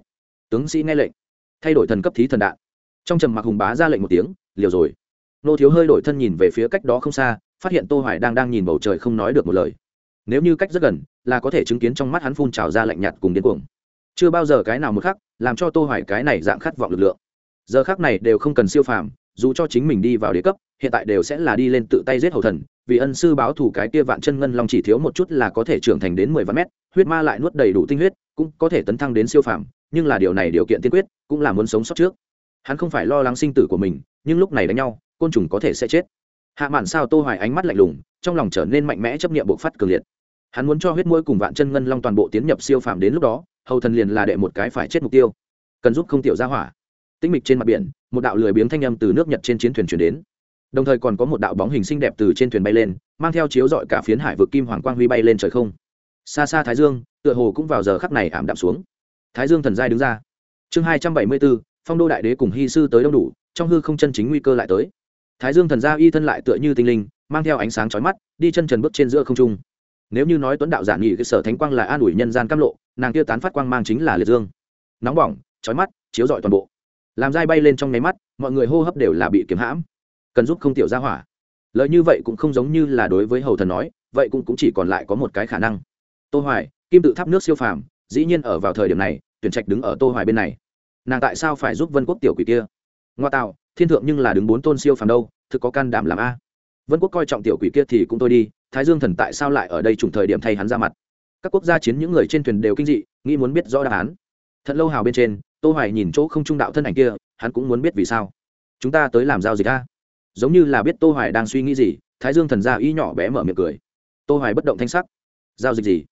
Tướng sĩ nghe lệnh, thay đổi thần cấp thí thần đạn. Trong trầm mặc hùng bá ra lệnh một tiếng, liều rồi. Nô thiếu hơi đổi thân nhìn về phía cách đó không xa, phát hiện tô hoài đang đang nhìn bầu trời không nói được một lời nếu như cách rất gần, là có thể chứng kiến trong mắt hắn phun trào ra lạnh nhạt cùng điên cuồng. Chưa bao giờ cái nào một khắc, làm cho tô hoài cái này dạng khát vọng lực lượng. Giờ khắc này đều không cần siêu phàm, dù cho chính mình đi vào đế cấp, hiện tại đều sẽ là đi lên tự tay giết hầu thần, vì ân sư báo thủ cái kia vạn chân ngân long chỉ thiếu một chút là có thể trưởng thành đến mười vạn mét, huyết ma lại nuốt đầy đủ tinh huyết, cũng có thể tấn thăng đến siêu phàm, nhưng là điều này điều kiện tiên quyết, cũng là muốn sống sót trước. Hắn không phải lo lắng sinh tử của mình, nhưng lúc này đánh nhau, côn trùng có thể sẽ chết. Hạ mạn sao tô hoài ánh mắt lạnh lùng trong lòng trở nên mạnh mẽ chấp niệm bộc phát cường liệt. Hắn muốn cho huyết mũi cùng vạn chân ngân long toàn bộ tiến nhập siêu phàm đến lúc đó, hầu thần liền là đệ một cái phải chết mục tiêu. Cần giúp không tiểu gia hỏa. Tĩnh mịch trên mặt biển, một đạo lười biếng thanh âm từ nước nhật trên chiến thuyền chuyển đến. Đồng thời còn có một đạo bóng hình xinh đẹp từ trên thuyền bay lên, mang theo chiếu dọi cả phiến hải vực kim hoàng quang huy bay lên trời không. Xa xa thái dương, tựa hồ cũng vào giờ khắc này ảm đạm xuống. Thái dương thần giai đứng ra. Chương hai trăm bảy mươi bốn, phong đô đại đế cùng hy sư tới đông đủ, trong hư không chân chính nguy cơ lại tới. Thái dương thần gia y thân lại tựa như tinh linh mang theo ánh sáng chói mắt đi chân trần bước trên giữa không trung. Nếu như nói tuấn đạo giản nghị cái sở thánh quang là an ủi nhân gian cam lộ nàng kia tán phát quang mang chính là liệt dương. Nóng bỏng chói mắt chiếu rọi toàn bộ. Làm dai bay lên trong nháy mắt mọi người hô hấp đều là bị kiếm hãm. Cần giúp không tiểu ra hỏa. Lợi như vậy cũng không giống như là đối với hầu thần nói vậy cũng, cũng chỉ còn lại có một cái khả năng. Tô hoài kim tự tháp nước siêu phàm dĩ nhiên ở vào thời điểm này tuyển trạch đứng ở tô hoài bên này. Nàng tại sao phải giúp vân quốc tiểu quỷ kia? Ngoa tạo thiên thượng nhưng là đứng bốn tôn siêu phàm đâu thực có can đảm làm a? Vân quốc coi trọng tiểu quỷ kia thì cũng tôi đi, thái dương thần tại sao lại ở đây trùng thời điểm thay hắn ra mặt? Các quốc gia chiến những người trên thuyền đều kinh dị, nghĩ muốn biết rõ đáp án. Thật lâu hào bên trên, tô hoài nhìn chỗ không trung đạo thân ảnh kia, hắn cũng muốn biết vì sao. Chúng ta tới làm giao dịch a. Giống như là biết tô hoài đang suy nghĩ gì, thái dương thần gia y nhỏ bé mở miệng cười. Tô hoài bất động thanh sắc. Giao dịch gì?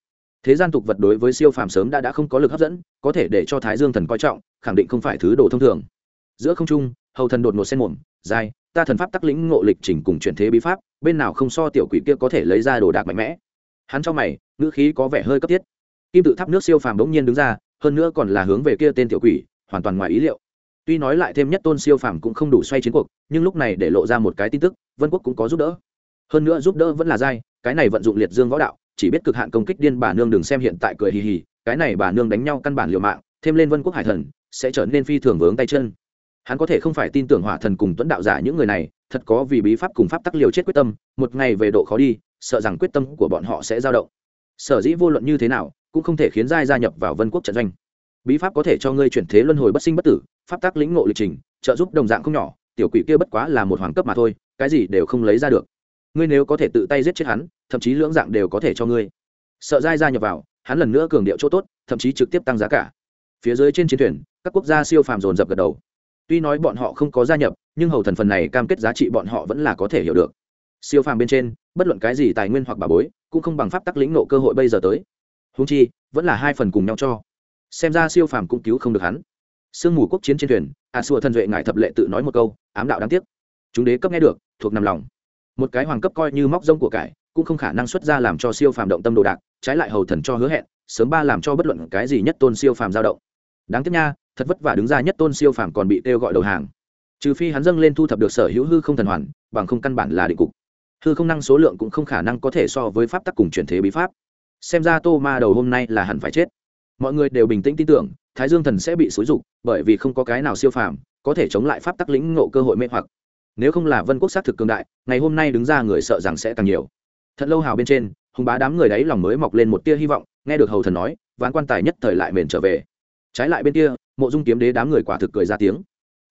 Thế gian tục vật đối với siêu phàm sớm đã đã không có lực hấp dẫn, có thể để cho thái dương thần coi trọng, khẳng định không phải thứ đồ thông thường. Giữa không trung, hầu thần đột ngột xen mồm dài ta thần pháp tắc lĩnh ngộ lịch trình cùng chuyển thế bí pháp, bên nào không so tiểu quỷ kia có thể lấy ra đồ đạc mạnh mẽ. Hắn cho mày, ngữ khí có vẻ hơi cấp thiết. Kim tự tháp nước siêu phàm đống nhiên đứng ra, hơn nữa còn là hướng về kia tên tiểu quỷ, hoàn toàn ngoài ý liệu. Tuy nói lại thêm nhất tôn siêu phàm cũng không đủ xoay chiến cuộc, nhưng lúc này để lộ ra một cái tin tức, vân quốc cũng có giúp đỡ. Hơn nữa giúp đỡ vẫn là dai cái này vận dụng liệt dương võ đạo, chỉ biết cực hạn công kích điên bà nương đừng xem hiện tại cười hì hì, cái này bà nương đánh nhau căn bản liều mạng, thêm lên vân quốc hải thần, sẽ trở nên phi thường vướng tay chân hắn có thể không phải tin tưởng hỏa thần cùng tuấn đạo giả những người này, thật có vì bí pháp cùng pháp tắc liều chết quyết tâm, một ngày về độ khó đi, sợ rằng quyết tâm của bọn họ sẽ dao động. Sở dĩ vô luận như thế nào, cũng không thể khiến giai gia nhập vào vân quốc trận doanh. Bí pháp có thể cho ngươi chuyển thế luân hồi bất sinh bất tử, pháp tắc lĩnh ngộ lịch trình, trợ giúp đồng dạng không nhỏ, tiểu quỷ kia bất quá là một hoàng cấp mà thôi, cái gì đều không lấy ra được. Ngươi nếu có thể tự tay giết chết hắn, thậm chí lưỡng dạng đều có thể cho ngươi. Sợ giai gia nhập vào, hắn lần nữa cường điệu chỗ tốt, thậm chí trực tiếp tăng giá cả. Phía dưới trên chiến thuyền, các quốc gia siêu phàm dồn dập gật đầu tuy nói bọn họ không có gia nhập, nhưng hầu thần phần này cam kết giá trị bọn họ vẫn là có thể hiểu được. Siêu phàm bên trên, bất luận cái gì tài nguyên hoặc bà bối, cũng không bằng pháp tắc lĩnh nộ cơ hội bây giờ tới. Húng chi, vẫn là hai phần cùng nhau cho. Xem ra siêu phàm cũng cứu không được hắn. Sương mù quốc chiến trên thuyền a xua thân duệ ngài thập lệ tự nói một câu, ám đạo đáng tiếc. Chúng đế cấp nghe được, thuộc nằm lòng. Một cái hoàng cấp coi như móc rông của cải, cũng không khả năng xuất ra làm cho siêu phàm động tâm đồ đạc, trái lại hầu thần cho hứa hẹn, sớm ba làm cho bất luận cái gì nhất tôn siêu phàm dao động. Đáng tiếc nha thật vất vả đứng ra nhất tôn siêu phàm còn bị kêu gọi đầu hàng. Trừ phi hắn dâng lên thu thập được sở hữu hư không thần hoàn, bằng không căn bản là định cục. Hư không năng số lượng cũng không khả năng có thể so với pháp tắc cùng chuyển thế bí pháp. Xem ra tô ma đầu hôm nay là hẳn phải chết. Mọi người đều bình tĩnh tin tưởng, thái dương thần sẽ bị xúi rục bởi vì không có cái nào siêu phàm có thể chống lại pháp tắc lĩnh ngộ cơ hội mê hoặc. Nếu không là vân quốc xác thực cường đại, ngày hôm nay đứng ra người sợ rằng sẽ càng nhiều. Thật lâu hào bên trên, hùng bá đám người đấy lòng mới mọc lên một tia hy vọng, nghe được hầu thần nói, ván quan tài nhất thời lại mền trở về. Trái lại bên kia mộ dung kiếm đế đám người quả thực cười ra tiếng.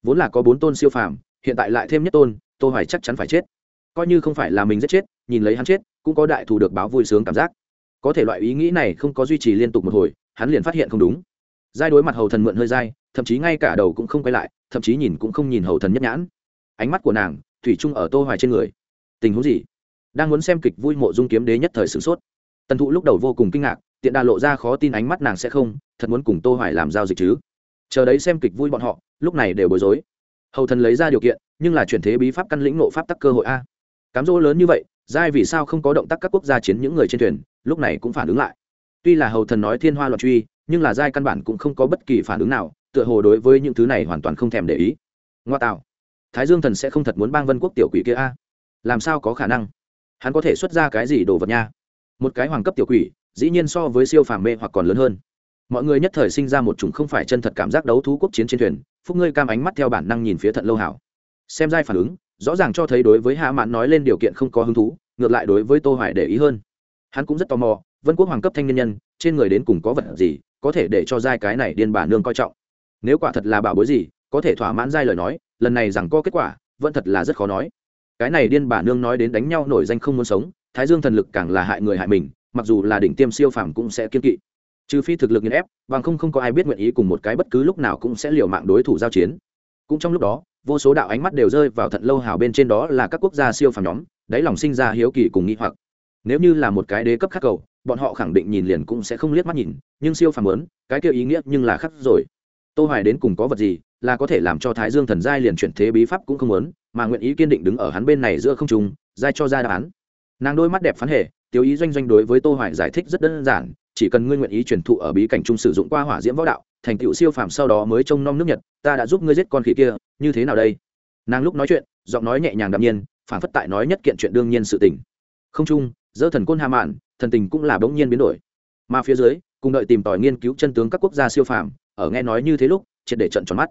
Vốn là có bốn tôn siêu phàm, hiện tại lại thêm nhất tôn, tô hoài chắc chắn phải chết. Coi như không phải là mình giết chết, nhìn lấy hắn chết, cũng có đại thù được báo vui sướng cảm giác. Có thể loại ý nghĩ này không có duy trì liên tục một hồi, hắn liền phát hiện không đúng. Giai đối mặt hầu thần mượn hơi dai, thậm chí ngay cả đầu cũng không quay lại, thậm chí nhìn cũng không nhìn hầu thần nhất nhãn. Ánh mắt của nàng, thủy chung ở tô hoài trên người. Tình huống gì? Đang muốn xem kịch vui mộ dung kiếm đế nhất thời sửng sốt. Tần thụ lúc đầu vô cùng kinh ngạc, tiện đà lộ ra khó tin ánh mắt nàng sẽ không, thật muốn cùng tô hoài làm giao dịch chứ? Chờ đấy xem kịch vui bọn họ, lúc này đều bối rối. Hầu thần lấy ra điều kiện, nhưng là chuyển thế bí pháp căn lĩnh nộ pháp tắc cơ hội a. Cám dỗ lớn như vậy, giai vì sao không có động tác các quốc gia chiến những người trên thuyền, lúc này cũng phản ứng lại. Tuy là hầu thần nói thiên hoa loạn truy, nhưng là giai căn bản cũng không có bất kỳ phản ứng nào, tựa hồ đối với những thứ này hoàn toàn không thèm để ý. Ngoa tạo. Thái dương thần sẽ không thật muốn bang vân quốc tiểu quỷ kia a. Làm sao có khả năng? Hắn có thể xuất ra cái gì đồ vật nha? Một cái hoàng cấp tiểu quỷ, dĩ nhiên so với siêu phàm mê hoặc còn lớn hơn mọi người nhất thời sinh ra một chủng không phải chân thật cảm giác đấu thú quốc chiến trên thuyền, phúc ngươi cam ánh mắt theo bản năng nhìn phía thận lâu hảo. Xem giai phản ứng, rõ ràng cho thấy đối với hạ mạn nói lên điều kiện không có hứng thú, ngược lại đối với tô hoài để ý hơn. Hắn cũng rất tò mò, vân quốc hoàng cấp thanh niên nhân, trên người đến cùng có vật gì, có thể để cho giai cái này điên bà nương coi trọng. Nếu quả thật là bảo bối gì, có thể thỏa mãn giai lời nói, lần này rằng có kết quả, vẫn thật là rất khó nói. Cái này điên bà nương nói đến đánh nhau nổi danh không muốn sống, thái dương thần lực càng là hại người hại mình, mặc dù là đỉnh tiêm siêu phàm cũng sẽ kiên kỵ trừ phi thực lực nghiền ép, bằng không không có ai biết nguyện ý cùng một cái bất cứ lúc nào cũng sẽ liều mạng đối thủ giao chiến. Cũng trong lúc đó, vô số đạo ánh mắt đều rơi vào thận lâu hào bên trên đó là các quốc gia siêu phàm nhóm, đáy lòng sinh ra hiếu kỳ cùng nghi hoặc. Nếu như là một cái đế cấp khắc cầu, bọn họ khẳng định nhìn liền cũng sẽ không liếc mắt nhìn, nhưng siêu phàm lớn, cái kia ý nghĩa nhưng là khắc rồi. Tô hoài đến cùng có vật gì là có thể làm cho thái dương thần giai liền chuyển thế bí pháp cũng không muốn, mà nguyện ý kiên định đứng ở hắn bên này giữa không trung, giai cho ra đáp án. Nàng đôi mắt đẹp phán hệ tiêu ý doanh doanh đối với tô hoài giải thích rất đơn giản chỉ cần ngươi nguyện ý truyền thụ ở bí cảnh trung sử dụng qua hỏa diễm võ đạo, thành tựu siêu phàm sau đó mới trông nom nước nhật, ta đã giúp ngươi giết con khỉ kia, như thế nào đây? Nàng lúc nói chuyện, giọng nói nhẹ nhàng đạm nhiên phản phất tại nói nhất kiện chuyện đương nhiên sự tình. Không chung dỡ thần côn hà mạn, thần tình cũng là bỗng nhiên biến đổi. Mà phía dưới, cùng đợi tìm tòi nghiên cứu chân tướng các quốc gia siêu phàm, ở nghe nói như thế lúc, triệt để trận tròn mắt.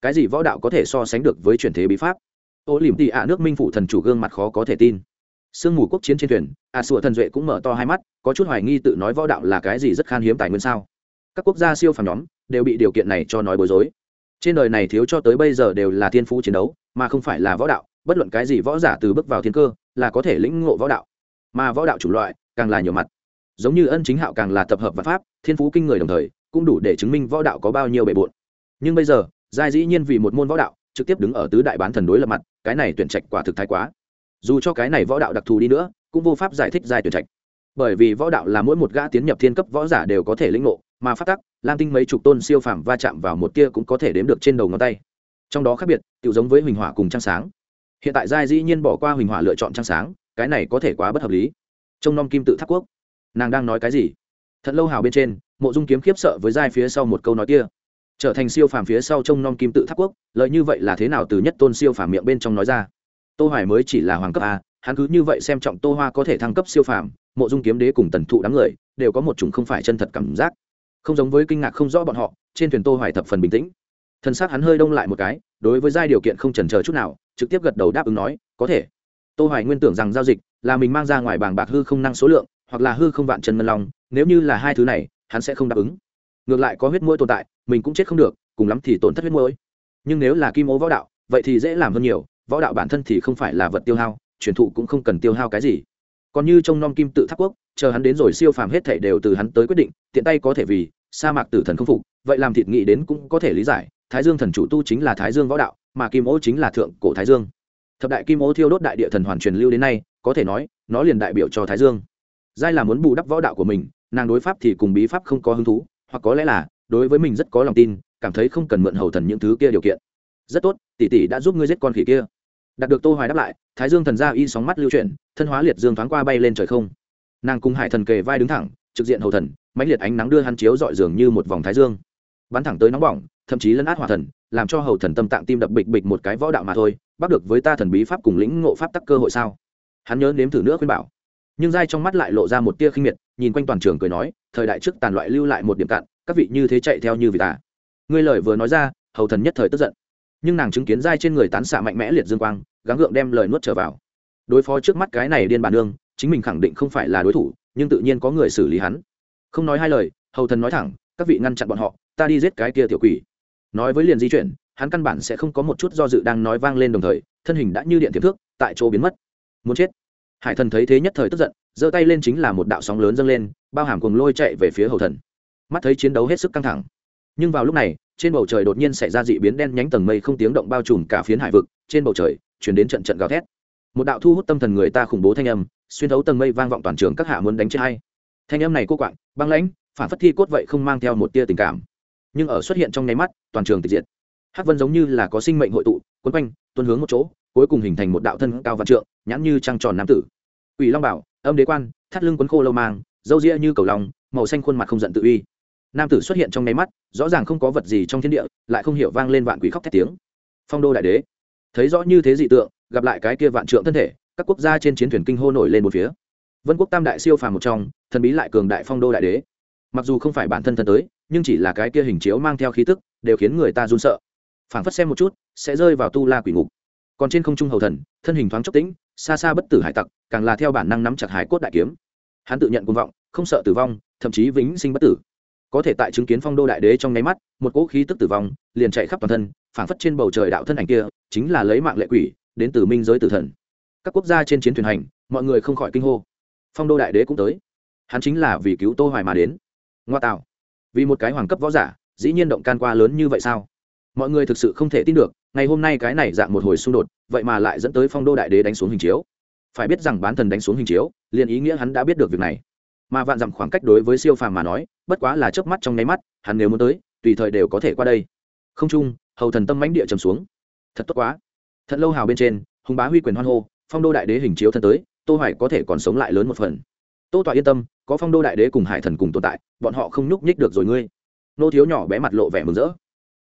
Cái gì võ đạo có thể so sánh được với truyền thế bí pháp? Ô liềm tị ạ, nước minh phụ thần chủ gương mặt khó có thể tin sương mù quốc chiến trên thuyền ạ à sủa thần duệ cũng mở to hai mắt, có chút hoài nghi tự nói võ đạo là cái gì rất khan hiếm tài nguyên sao? Các quốc gia siêu phàm nhóm đều bị điều kiện này cho nói bối rối. Trên đời này thiếu cho tới bây giờ đều là thiên phú chiến đấu, mà không phải là võ đạo, bất luận cái gì võ giả từ bước vào thiên cơ, là có thể lĩnh ngộ võ đạo. Mà võ đạo chủ loại càng là nhiều mặt. Giống như ân chính hạo càng là tập hợp văn pháp, thiên phú kinh người đồng thời, cũng đủ để chứng minh võ đạo có bao nhiêu bề bộn. Nhưng bây giờ, giai dĩ nhiên vì một môn võ đạo, trực tiếp đứng ở tứ đại bán thần đối lập mặt, cái này tuyển trạch quả thực thái quá dù cho cái này võ đạo đặc thù đi nữa, cũng vô pháp giải thích giai tuyển trạch. Bởi vì võ đạo là mỗi một gã tiến nhập thiên cấp võ giả đều có thể lĩnh ngộ, mà phát tắc lam tinh mấy chục tôn siêu phàm va chạm vào một tia cũng có thể đếm được trên đầu ngón tay. Trong đó khác biệt tự giống với huỳnh hỏa cùng trăng sáng. Hiện tại giai dĩ nhiên bỏ qua huỳnh hỏa lựa chọn trăng sáng, cái này có thể quá bất hợp lý. Trông nom kim tự tháp quốc. Nàng đang nói cái gì? Thật lâu hào bên trên, mộ dung kiếm khiếp sợ với giai phía sau một câu nói kia. Trở thành siêu phàm phía sau trông nom kim tự tháp quốc lợi như vậy là thế nào từ nhất tôn siêu phàm miệng bên trong nói ra? Tô hoài mới chỉ là hoàng cấp a, hắn cứ như vậy xem trọng tô hoa có thể thăng cấp siêu phàm, mộ dung kiếm đế cùng tần thụ đám người đều có một chủng không phải chân thật cảm giác. Không giống với kinh ngạc không rõ bọn họ, trên thuyền tô hoài thập phần bình tĩnh. Thân xác hắn hơi đông lại một cái, đối với giai điều kiện không chần chờ chút nào, trực tiếp gật đầu đáp ứng nói, có thể. Tô hoài nguyên tưởng rằng giao dịch là mình mang ra ngoài bảng bạc hư không năng số lượng, hoặc là hư không vạn chân ngân long, nếu như là hai thứ này, hắn sẽ không đáp ứng. Ngược lại có huyết mũi tồn tại, mình cũng chết không được, cùng lắm thì tổn thất huyết mũi nhưng nếu là kim ố võ đạo, vậy thì dễ làm hơn nhiều võ đạo bản thân thì không phải là vật tiêu hao, truyền thụ cũng không cần tiêu hao cái gì. Còn như trong non kim tự tháp quốc, chờ hắn đến rồi siêu phàm hết thảy đều từ hắn tới quyết định, tiện tay có thể vì, sa mạc tử thần không phục, vậy làm thịt nghị đến cũng có thể lý giải, thái dương thần chủ tu chính là thái dương võ đạo, mà kim ô chính là thượng cổ thái dương. Thập đại kim ô thiêu đốt đại địa thần hoàn truyền lưu đến nay, có thể nói, nó liền đại biểu cho thái dương. Giai là muốn bù đắp võ đạo của mình, nàng đối pháp thì cùng bí pháp không có hứng thú, hoặc có lẽ là, đối với mình rất có lòng tin, cảm thấy không cần mượn hầu thần những thứ kia điều kiện rất tốt, tỷ tỷ đã giúp ngươi giết con khỉ kia. Đạt được tô hoài đáp lại, thái dương thần gia y sóng mắt lưu chuyển, thân hóa liệt dương thoáng qua bay lên trời không. Nàng cùng hải thần kề vai đứng thẳng, trực diện hầu thần, mãnh liệt ánh nắng đưa hắn chiếu dọi dường như một vòng thái dương. Bắn thẳng tới nóng bỏng, thậm chí lấn át hỏa thần, làm cho hầu thần tâm tạng tim đập bịch bịch một cái võ đạo mà thôi, bắt được với ta thần bí pháp cùng lĩnh ngộ pháp tắc cơ hội sao? Hắn nhớ nếm thử nữa khuyên bảo. Nhưng dai trong mắt lại lộ ra một tia khinh miệt, nhìn quanh toàn trường cười nói, thời đại trước tàn loại lưu lại một điểm cạn, các vị như thế chạy theo như vì ta. Ngươi lời vừa nói ra, hầu thần nhất thời tức giận nhưng nàng chứng kiến dai trên người tán xạ mạnh mẽ liệt dương quang, gắng gượng đem lời nuốt trở vào. Đối phó trước mắt cái này điên bản nương, chính mình khẳng định không phải là đối thủ, nhưng tự nhiên có người xử lý hắn. Không nói hai lời, hầu thần nói thẳng, các vị ngăn chặn bọn họ, ta đi giết cái kia tiểu quỷ. Nói với liền di chuyển, hắn căn bản sẽ không có một chút do dự đang nói vang lên đồng thời, thân hình đã như điện thiệp thước, tại chỗ biến mất. Muốn chết. Hải thần thấy thế nhất thời tức giận, giơ tay lên chính là một đạo sóng lớn dâng lên, bao hàm cùng lôi chạy về phía hầu thần. Mắt thấy chiến đấu hết sức căng thẳng. Nhưng vào lúc này trên bầu trời đột nhiên xảy ra dị biến đen nhánh tầng mây không tiếng động bao trùm cả phiến hải vực, trên bầu trời chuyển đến trận trận gào thét. Một đạo thu hút tâm thần người ta khủng bố thanh âm, xuyên thấu tầng mây vang vọng toàn trường các hạ muốn đánh chết hay thanh âm này cô quạng, băng lãnh, phản phất thi cốt vậy không mang theo một tia tình cảm. Nhưng ở xuất hiện trong nháy mắt, toàn trường tịch diệt. Hắc vân giống như là có sinh mệnh hội tụ, quấn quanh tuân hướng một chỗ, cuối cùng hình thành một đạo thân cao vạn trượng, nhãn như trăng tròn nam tử. Ủy long bảo, âm đế quan, thắt lưng quấn khô lâu mang dâu ria như cầu lòng màu xanh khuôn mặt không giận tự uy nam tử xuất hiện trong nháy mắt, rõ ràng không có vật gì trong thiên địa, lại không hiểu vang lên vạn quỷ khóc thét tiếng. Phong đô đại đế, thấy rõ như thế dị tượng, gặp lại cái kia vạn trượng thân thể, các quốc gia trên chiến thuyền kinh hô nổi lên một phía. Vân quốc tam đại siêu phàm một trong, thần bí lại cường đại phong đô đại đế. Mặc dù không phải bản thân thần tới, nhưng chỉ là cái kia hình chiếu mang theo khí tức, đều khiến người ta run sợ. Phảng phất xem một chút, sẽ rơi vào tu la quỷ ngục. Còn trên không trung hầu thần, thân hình thoáng chốc tĩnh, xa xa bất tử hải tặc, càng là theo bản năng nắm chặt hải cốt đại kiếm. Hắn tự nhận cuồng vọng, không sợ tử vong, thậm chí vĩnh sinh bất tử có thể tại chứng kiến phong đô đại đế trong nháy mắt, một cỗ khí tức tử vong liền chạy khắp toàn thân, phảng phất trên bầu trời đạo thân ảnh kia, chính là lấy mạng lệ quỷ, đến từ minh giới tử thần. Các quốc gia trên chiến thuyền hành, mọi người không khỏi kinh hô. Phong đô đại đế cũng tới. Hắn chính là vì cứu tô hoài mà đến. Ngoa tạo. Vì một cái hoàng cấp võ giả, dĩ nhiên động can qua lớn như vậy sao? Mọi người thực sự không thể tin được, ngày hôm nay cái này dạng một hồi xung đột, vậy mà lại dẫn tới phong đô đại đế đánh xuống hình chiếu. Phải biết rằng bán thần đánh xuống hình chiếu, liền ý nghĩa hắn đã biết được việc này mà vạn dặm khoảng cách đối với siêu phàm mà nói, bất quá là chớp mắt trong nháy mắt, hắn nếu muốn tới, tùy thời đều có thể qua đây. Không chung hầu thần tâm mãnh địa trầm xuống. Thật tốt quá. Thật lâu hào bên trên, hùng bá huy quyền hoan hô, phong đô đại đế hình chiếu thân tới, tô hoài có thể còn sống lại lớn một phần. Tô tọa yên tâm, có phong đô đại đế cùng hải thần cùng tồn tại, bọn họ không nhúc nhích được rồi ngươi. Nô thiếu nhỏ bé mặt lộ vẻ mừng rỡ.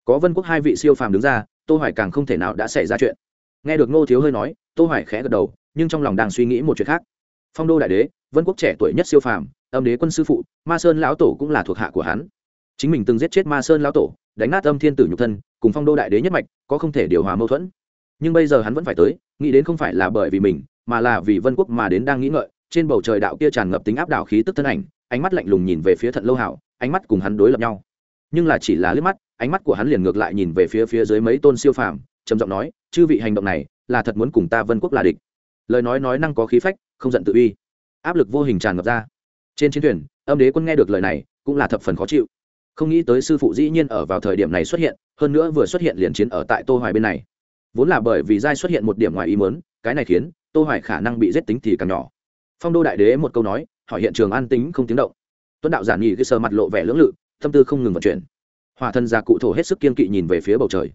Có vân quốc hai vị siêu phàm đứng ra, tô hoài càng không thể nào đã xảy ra chuyện. Nghe được nô thiếu hơi nói, tô hoài khẽ gật đầu, nhưng trong lòng đang suy nghĩ một chuyện khác. Phong đô đại đế, vân quốc trẻ tuổi nhất siêu phàm âm đế quân sư phụ, ma sơn lão tổ cũng là thuộc hạ của hắn. Chính mình từng giết chết ma sơn lão tổ, đánh nát âm thiên tử nhục thân, cùng phong đô đại đế nhất mạch, có không thể điều hòa mâu thuẫn. Nhưng bây giờ hắn vẫn phải tới, nghĩ đến không phải là bởi vì mình, mà là vì vân quốc mà đến đang nghĩ ngợi, trên bầu trời đạo kia tràn ngập tính áp đảo khí tức thân ảnh, ánh mắt lạnh lùng nhìn về phía thận lâu hảo, ánh mắt cùng hắn đối lập nhau. Nhưng là chỉ là liếc mắt, ánh mắt của hắn liền ngược lại nhìn về phía phía dưới mấy tôn siêu phàm, trầm giọng nói, chư vị hành động này, là thật muốn cùng ta vân quốc là địch. Lời nói nói năng có khí phách, không giận tự uy. Áp lực vô hình tràn ngập ra trên chiến thuyền, âm đế quân nghe được lời này, cũng là thập phần khó chịu. Không nghĩ tới sư phụ dĩ nhiên ở vào thời điểm này xuất hiện, hơn nữa vừa xuất hiện liền chiến ở tại tô hoài bên này. Vốn là bởi vì giai xuất hiện một điểm ngoài ý muốn, cái này khiến tô hoài khả năng bị giết tính thì càng nhỏ. Phong đô đại đế một câu nói, hỏi hiện trường an tính không tiếng động. Tuấn đạo giản nhị cái sờ mặt lộ vẻ lưỡng lự, tâm tư không ngừng vận chuyển. Hỏa thần già cụ thổ hết sức kiên kỵ nhìn về phía bầu trời.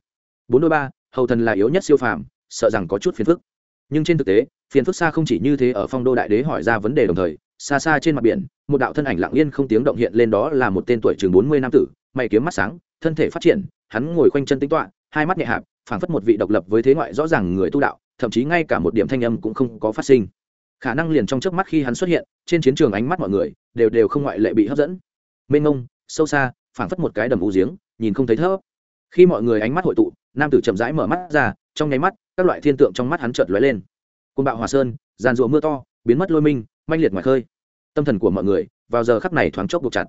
Bốn đôi ba, hầu thần là yếu nhất siêu phàm, sợ rằng có chút phiền phức. Nhưng trên thực tế, phiền phức xa không chỉ như thế ở phong đô đại đế hỏi ra vấn đề đồng thời xa xa trên mặt biển, một đạo thân ảnh lặng yên không tiếng động hiện lên đó là một tên tuổi chừng bốn mươi nam tử, mày kiếm mắt sáng, thân thể phát triển, hắn ngồi khoanh chân tính toạ hai mắt nhẹ hạp, phảng phất một vị độc lập với thế ngoại rõ ràng người tu đạo, thậm chí ngay cả một điểm thanh âm cũng không có phát sinh. Khả năng liền trong trước mắt khi hắn xuất hiện, trên chiến trường ánh mắt mọi người đều đều không ngoại lệ bị hấp dẫn. Mênh ngông sâu xa, phảng phất một cái đầm u giếng, nhìn không thấy thấp khi mọi người ánh mắt hội tụ, nam tử chậm rãi mở mắt ra, trong nháy mắt, các loại thiên tượng trong mắt hắn chợt lóe lên. Côn bạo hòa sơn, giàn rụa mưa to, biến mất lôi minh manh liệt ngoài khơi. Tâm thần của mọi người vào giờ khắc này thoáng chốc buộc chặt.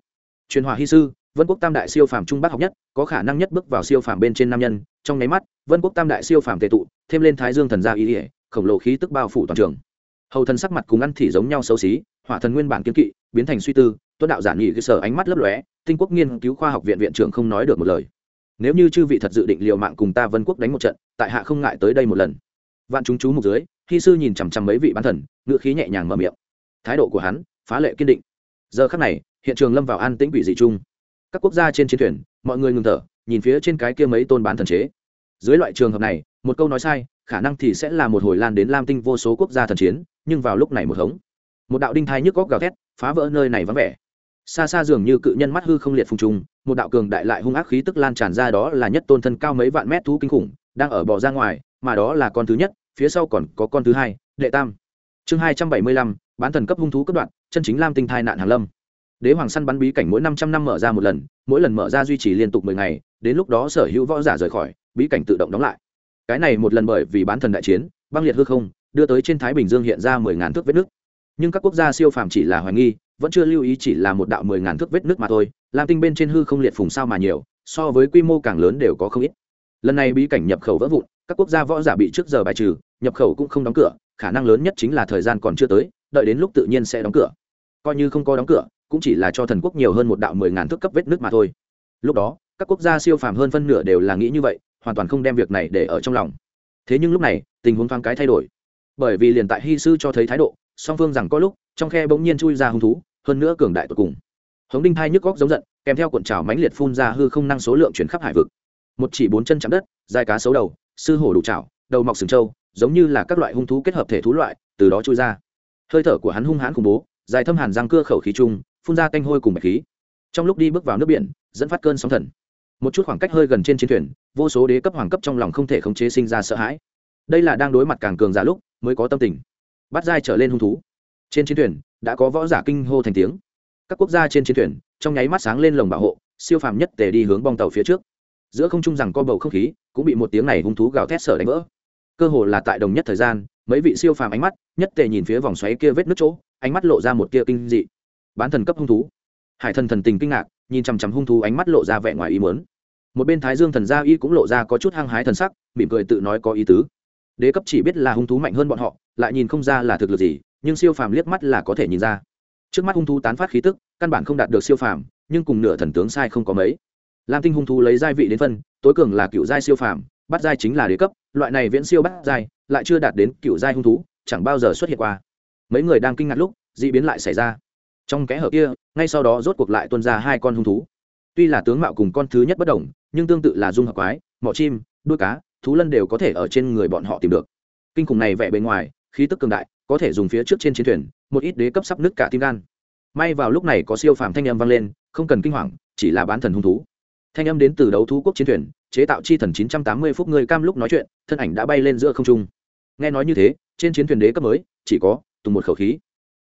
Truyền hòa hy sư, vân quốc tam đại siêu phàm trung bắc học nhất, có khả năng nhất bước vào siêu phàm bên trên nam nhân. Trong nháy mắt, vân quốc tam đại siêu phàm tệ tụ, thêm lên thái dương thần gia ý ỉa khổng lồ khí tức bao phủ toàn trường. Hầu thần sắc mặt cùng ăn thì giống nhau xấu xí, hỏa thần nguyên bản kiếm kỵ, biến thành suy tư, tuấn đạo giản nghị cơ sở ánh mắt lấp lóe, tinh quốc nghiên cứu khoa học viện viện trưởng không nói được một lời. Nếu như chư vị thật dự định liều mạng cùng ta vân quốc đánh một trận, tại hạ không ngại tới đây một lần. Vạn chúng chú mục dưới khi sư nhìn chằm chằm mấy vị bán thần ngựa khí nhẹ nhàng mở miệng thái độ của hắn phá lệ kiên định. Giờ khắc này, hiện trường lâm vào an tĩnh quỷ dị chung. Các quốc gia trên chiến thuyền, mọi người ngừng thở, nhìn phía trên cái kia mấy tôn bán thần chế. Dưới loại trường hợp này, một câu nói sai, khả năng thì sẽ là một hồi lan đến lam tinh vô số quốc gia thần chiến, nhưng vào lúc này một hống. Một đạo đinh thai nhức góc gào thét, phá vỡ nơi này vắng vẻ. Xa xa dường như cự nhân mắt hư không liệt phùng trùng, một đạo cường đại lại hung ác khí tức lan tràn ra đó là nhất tôn thân cao mấy vạn mét thú kinh khủng, đang ở bò ra ngoài, mà đó là con thứ nhất, phía sau còn có con thứ hai, đệ tam. Chương hai trăm bảy mươi lăm bán thần cấp hung thú cấp đoạn, chân chính lam tinh thai nạn hàng lâm. Đế hoàng săn bắn bí cảnh mỗi năm trăm năm mở ra một lần, mỗi lần mở ra duy trì liên tục mười ngày, đến lúc đó sở hữu võ giả rời khỏi, bí cảnh tự động đóng lại. Cái này một lần bởi vì bán thần đại chiến, băng liệt hư không, đưa tới trên thái bình dương hiện ra mười ngàn thước vết nước nhưng các quốc gia siêu phàm chỉ là hoài nghi, vẫn chưa lưu ý chỉ là một đạo mười ngàn thước vết nước mà thôi, lam tinh bên trên hư không liệt phùng sao mà nhiều, so với quy mô càng lớn đều có không ít. Lần này bí cảnh nhập khẩu vỡ vụn, các quốc gia võ giả bị trước giờ bài trừ, nhập khẩu cũng không đóng cửa, khả năng lớn nhất chính là thời gian còn chưa tới đợi đến lúc tự nhiên sẽ đóng cửa. Coi như không có đóng cửa, cũng chỉ là cho thần quốc nhiều hơn một đạo mười ngàn thước cấp vết nước mà thôi. Lúc đó, các quốc gia siêu phàm hơn phân nửa đều là nghĩ như vậy, hoàn toàn không đem việc này để ở trong lòng. Thế nhưng lúc này, tình huống thoáng cái thay đổi. Bởi vì liền tại hy sư cho thấy thái độ, song phương rằng có lúc, trong khe bỗng nhiên chui ra hung thú, hơn nữa cường đại tột cùng. Hống đinh thai nhức góc giống giận, kèm theo cuộn trào mãnh liệt phun ra hư không năng số lượng chuyển khắp hải vực. Một chỉ bốn chân chạm đất, dài cá xấu đầu, sư hổ đủ trào đầu mọc sừng trâu, giống như là các loại hung thú kết hợp thể thú loại, từ đó chui ra hơi thở của hắn hung hãn khủng bố, dài thâm hàn răng cưa khẩu khí chung, phun ra canh hôi cùng bạch khí. Trong lúc đi bước vào nước biển, dẫn phát cơn sóng thần. Một chút khoảng cách hơi gần trên chiến thuyền, vô số đế cấp hoàng cấp trong lòng không thể khống chế sinh ra sợ hãi. Đây là đang đối mặt càng cường giả lúc, mới có tâm tình. Bắt dai trở lên hung thú. Trên chiến thuyền, đã có võ giả kinh hô thành tiếng. Các quốc gia trên chiến thuyền, trong nháy mắt sáng lên lồng bảo hộ, siêu phàm nhất tề đi hướng bong tàu phía trước. Giữa không trung rằng co bầu không khí, cũng bị một tiếng này hung thú gào thét sở đánh vỡ. Cơ hồ là tại đồng nhất thời gian mấy vị siêu phàm ánh mắt, nhất tề nhìn phía vòng xoáy kia vết nước chỗ, ánh mắt lộ ra một tia kinh dị. Bán thần cấp hung thú. Hải thần thần tình kinh ngạc, nhìn chằm chằm hung thú ánh mắt lộ ra vẻ ngoài ý muốn. Một bên thái dương thần gia y cũng lộ ra có chút hăng hái thần sắc, mỉm cười tự nói có ý tứ. Đế cấp chỉ biết là hung thú mạnh hơn bọn họ, lại nhìn không ra là thực lực gì, nhưng siêu phàm liếc mắt là có thể nhìn ra. Trước mắt hung thú tán phát khí tức, căn bản không đạt được siêu phàm, nhưng cùng nửa thần tướng sai không có mấy. Lam tinh hung thú lấy giai vị đến phân, tối cường là cựu giai siêu phàm bắt giai chính là đế cấp, loại này viễn siêu bắt giai lại chưa đạt đến cựu giai hung thú, chẳng bao giờ xuất hiện qua. Mấy người đang kinh ngạc lúc, d ị biến lại xảy ra. Trong kẽ hở kia, ngay sau đó rốt cuộc lại tuân ra hai con hung thú. Tuy là tướng mạo cùng con thứ nhất bất đồng, nhưng tương tự là dung hợp quái mọ chim, đuôi cá, thú lân đều có thể ở trên người bọn họ tìm được. Kinh khủng này vẽ bề ngoài, khí tức cường đại, có thể dùng phía trước trên chiến thuyền, một ít đế cấp sắp nứt cả tim gan. May vào lúc này có siêu phàm thanh âm vang lên, không cần kinh hoàng, chỉ là bán thần hung thú thanh âm đến từ đấu thú quốc chiến thuyền, chế tạo chi thần chín trăm tám mươi phút người cam lúc nói chuyện, thân ảnh đã bay lên giữa không trung. Nghe nói như thế, trên chiến thuyền đế cấp mới, chỉ có tùng một khẩu khí.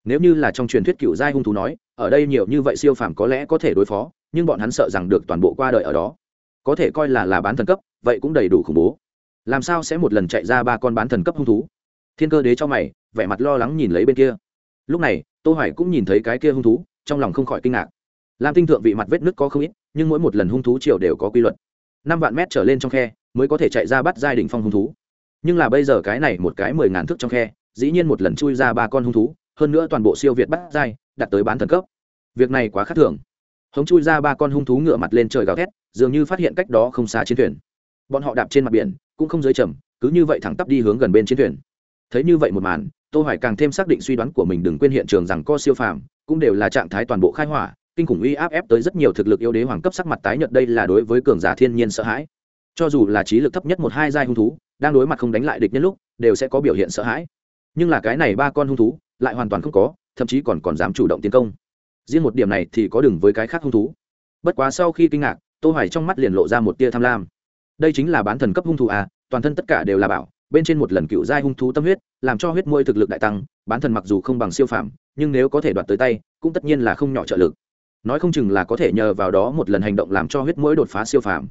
Nếu như là trong truyền thuyết cựu giai hung thú nói, ở đây nhiều như vậy siêu phàm có lẽ có thể đối phó, nhưng bọn hắn sợ rằng được toàn bộ qua đời ở đó. Có thể coi là là bán thần cấp, vậy cũng đầy đủ khủng bố. Làm sao sẽ một lần chạy ra ba con bán thần cấp hung thú? Thiên cơ đế cho mày, vẻ mặt lo lắng nhìn lấy bên kia. Lúc này, tô hoài cũng nhìn thấy cái kia hung thú, trong lòng không khỏi kinh ngạc. Lam tinh thượng vị mặt vết nứt có không ít nhưng mỗi một lần hung thú triều đều có quy luật. Năm vạn mét trở lên trong khe mới có thể chạy ra bắt giai đỉnh phong hung thú. Nhưng là bây giờ cái này một cái mười ngàn thước trong khe, dĩ nhiên một lần chui ra ba con hung thú, hơn nữa toàn bộ siêu việt bắt giai, đạt tới bán thần cấp. Việc này quá khác thường. Hống chui ra ba con hung thú ngựa mặt lên trời gào thét, dường như phát hiện cách đó không xa chiến thuyền. Bọn họ đạp trên mặt biển, cũng không dưới trầm, cứ như vậy thẳng tắp đi hướng gần bên chiến thuyền. Thấy như vậy một màn, tô hoài càng thêm xác định suy đoán của mình đừng quên hiện trường rằng co siêu phàm, cũng đều là trạng thái toàn bộ khai hỏa kinh khủng uy áp ép tới rất nhiều thực lực yếu đế hoàng cấp sắc mặt tái nhợt, đây là đối với cường giả thiên nhiên sợ hãi. Cho dù là trí lực thấp nhất một hai giai hung thú, đang đối mặt không đánh lại địch nhân lúc, đều sẽ có biểu hiện sợ hãi. Nhưng là cái này ba con hung thú, lại hoàn toàn không có, thậm chí còn còn dám chủ động tiến công. Riêng một điểm này thì có đừng với cái khác hung thú. Bất quá sau khi kinh ngạc, tô hoài trong mắt liền lộ ra một tia tham lam. Đây chính là bán thần cấp hung thú à toàn thân tất cả đều là bảo, bên trên một lần cựu giai hung thú tâm huyết, làm cho huyết môi thực lực đại tăng, bán thần mặc dù không bằng siêu phàm, nhưng nếu có thể đoạt tới tay, cũng tất nhiên là không nhỏ trợ lực nói không chừng là có thể nhờ vào đó một lần hành động làm cho huyết mũi đột phá siêu phàm.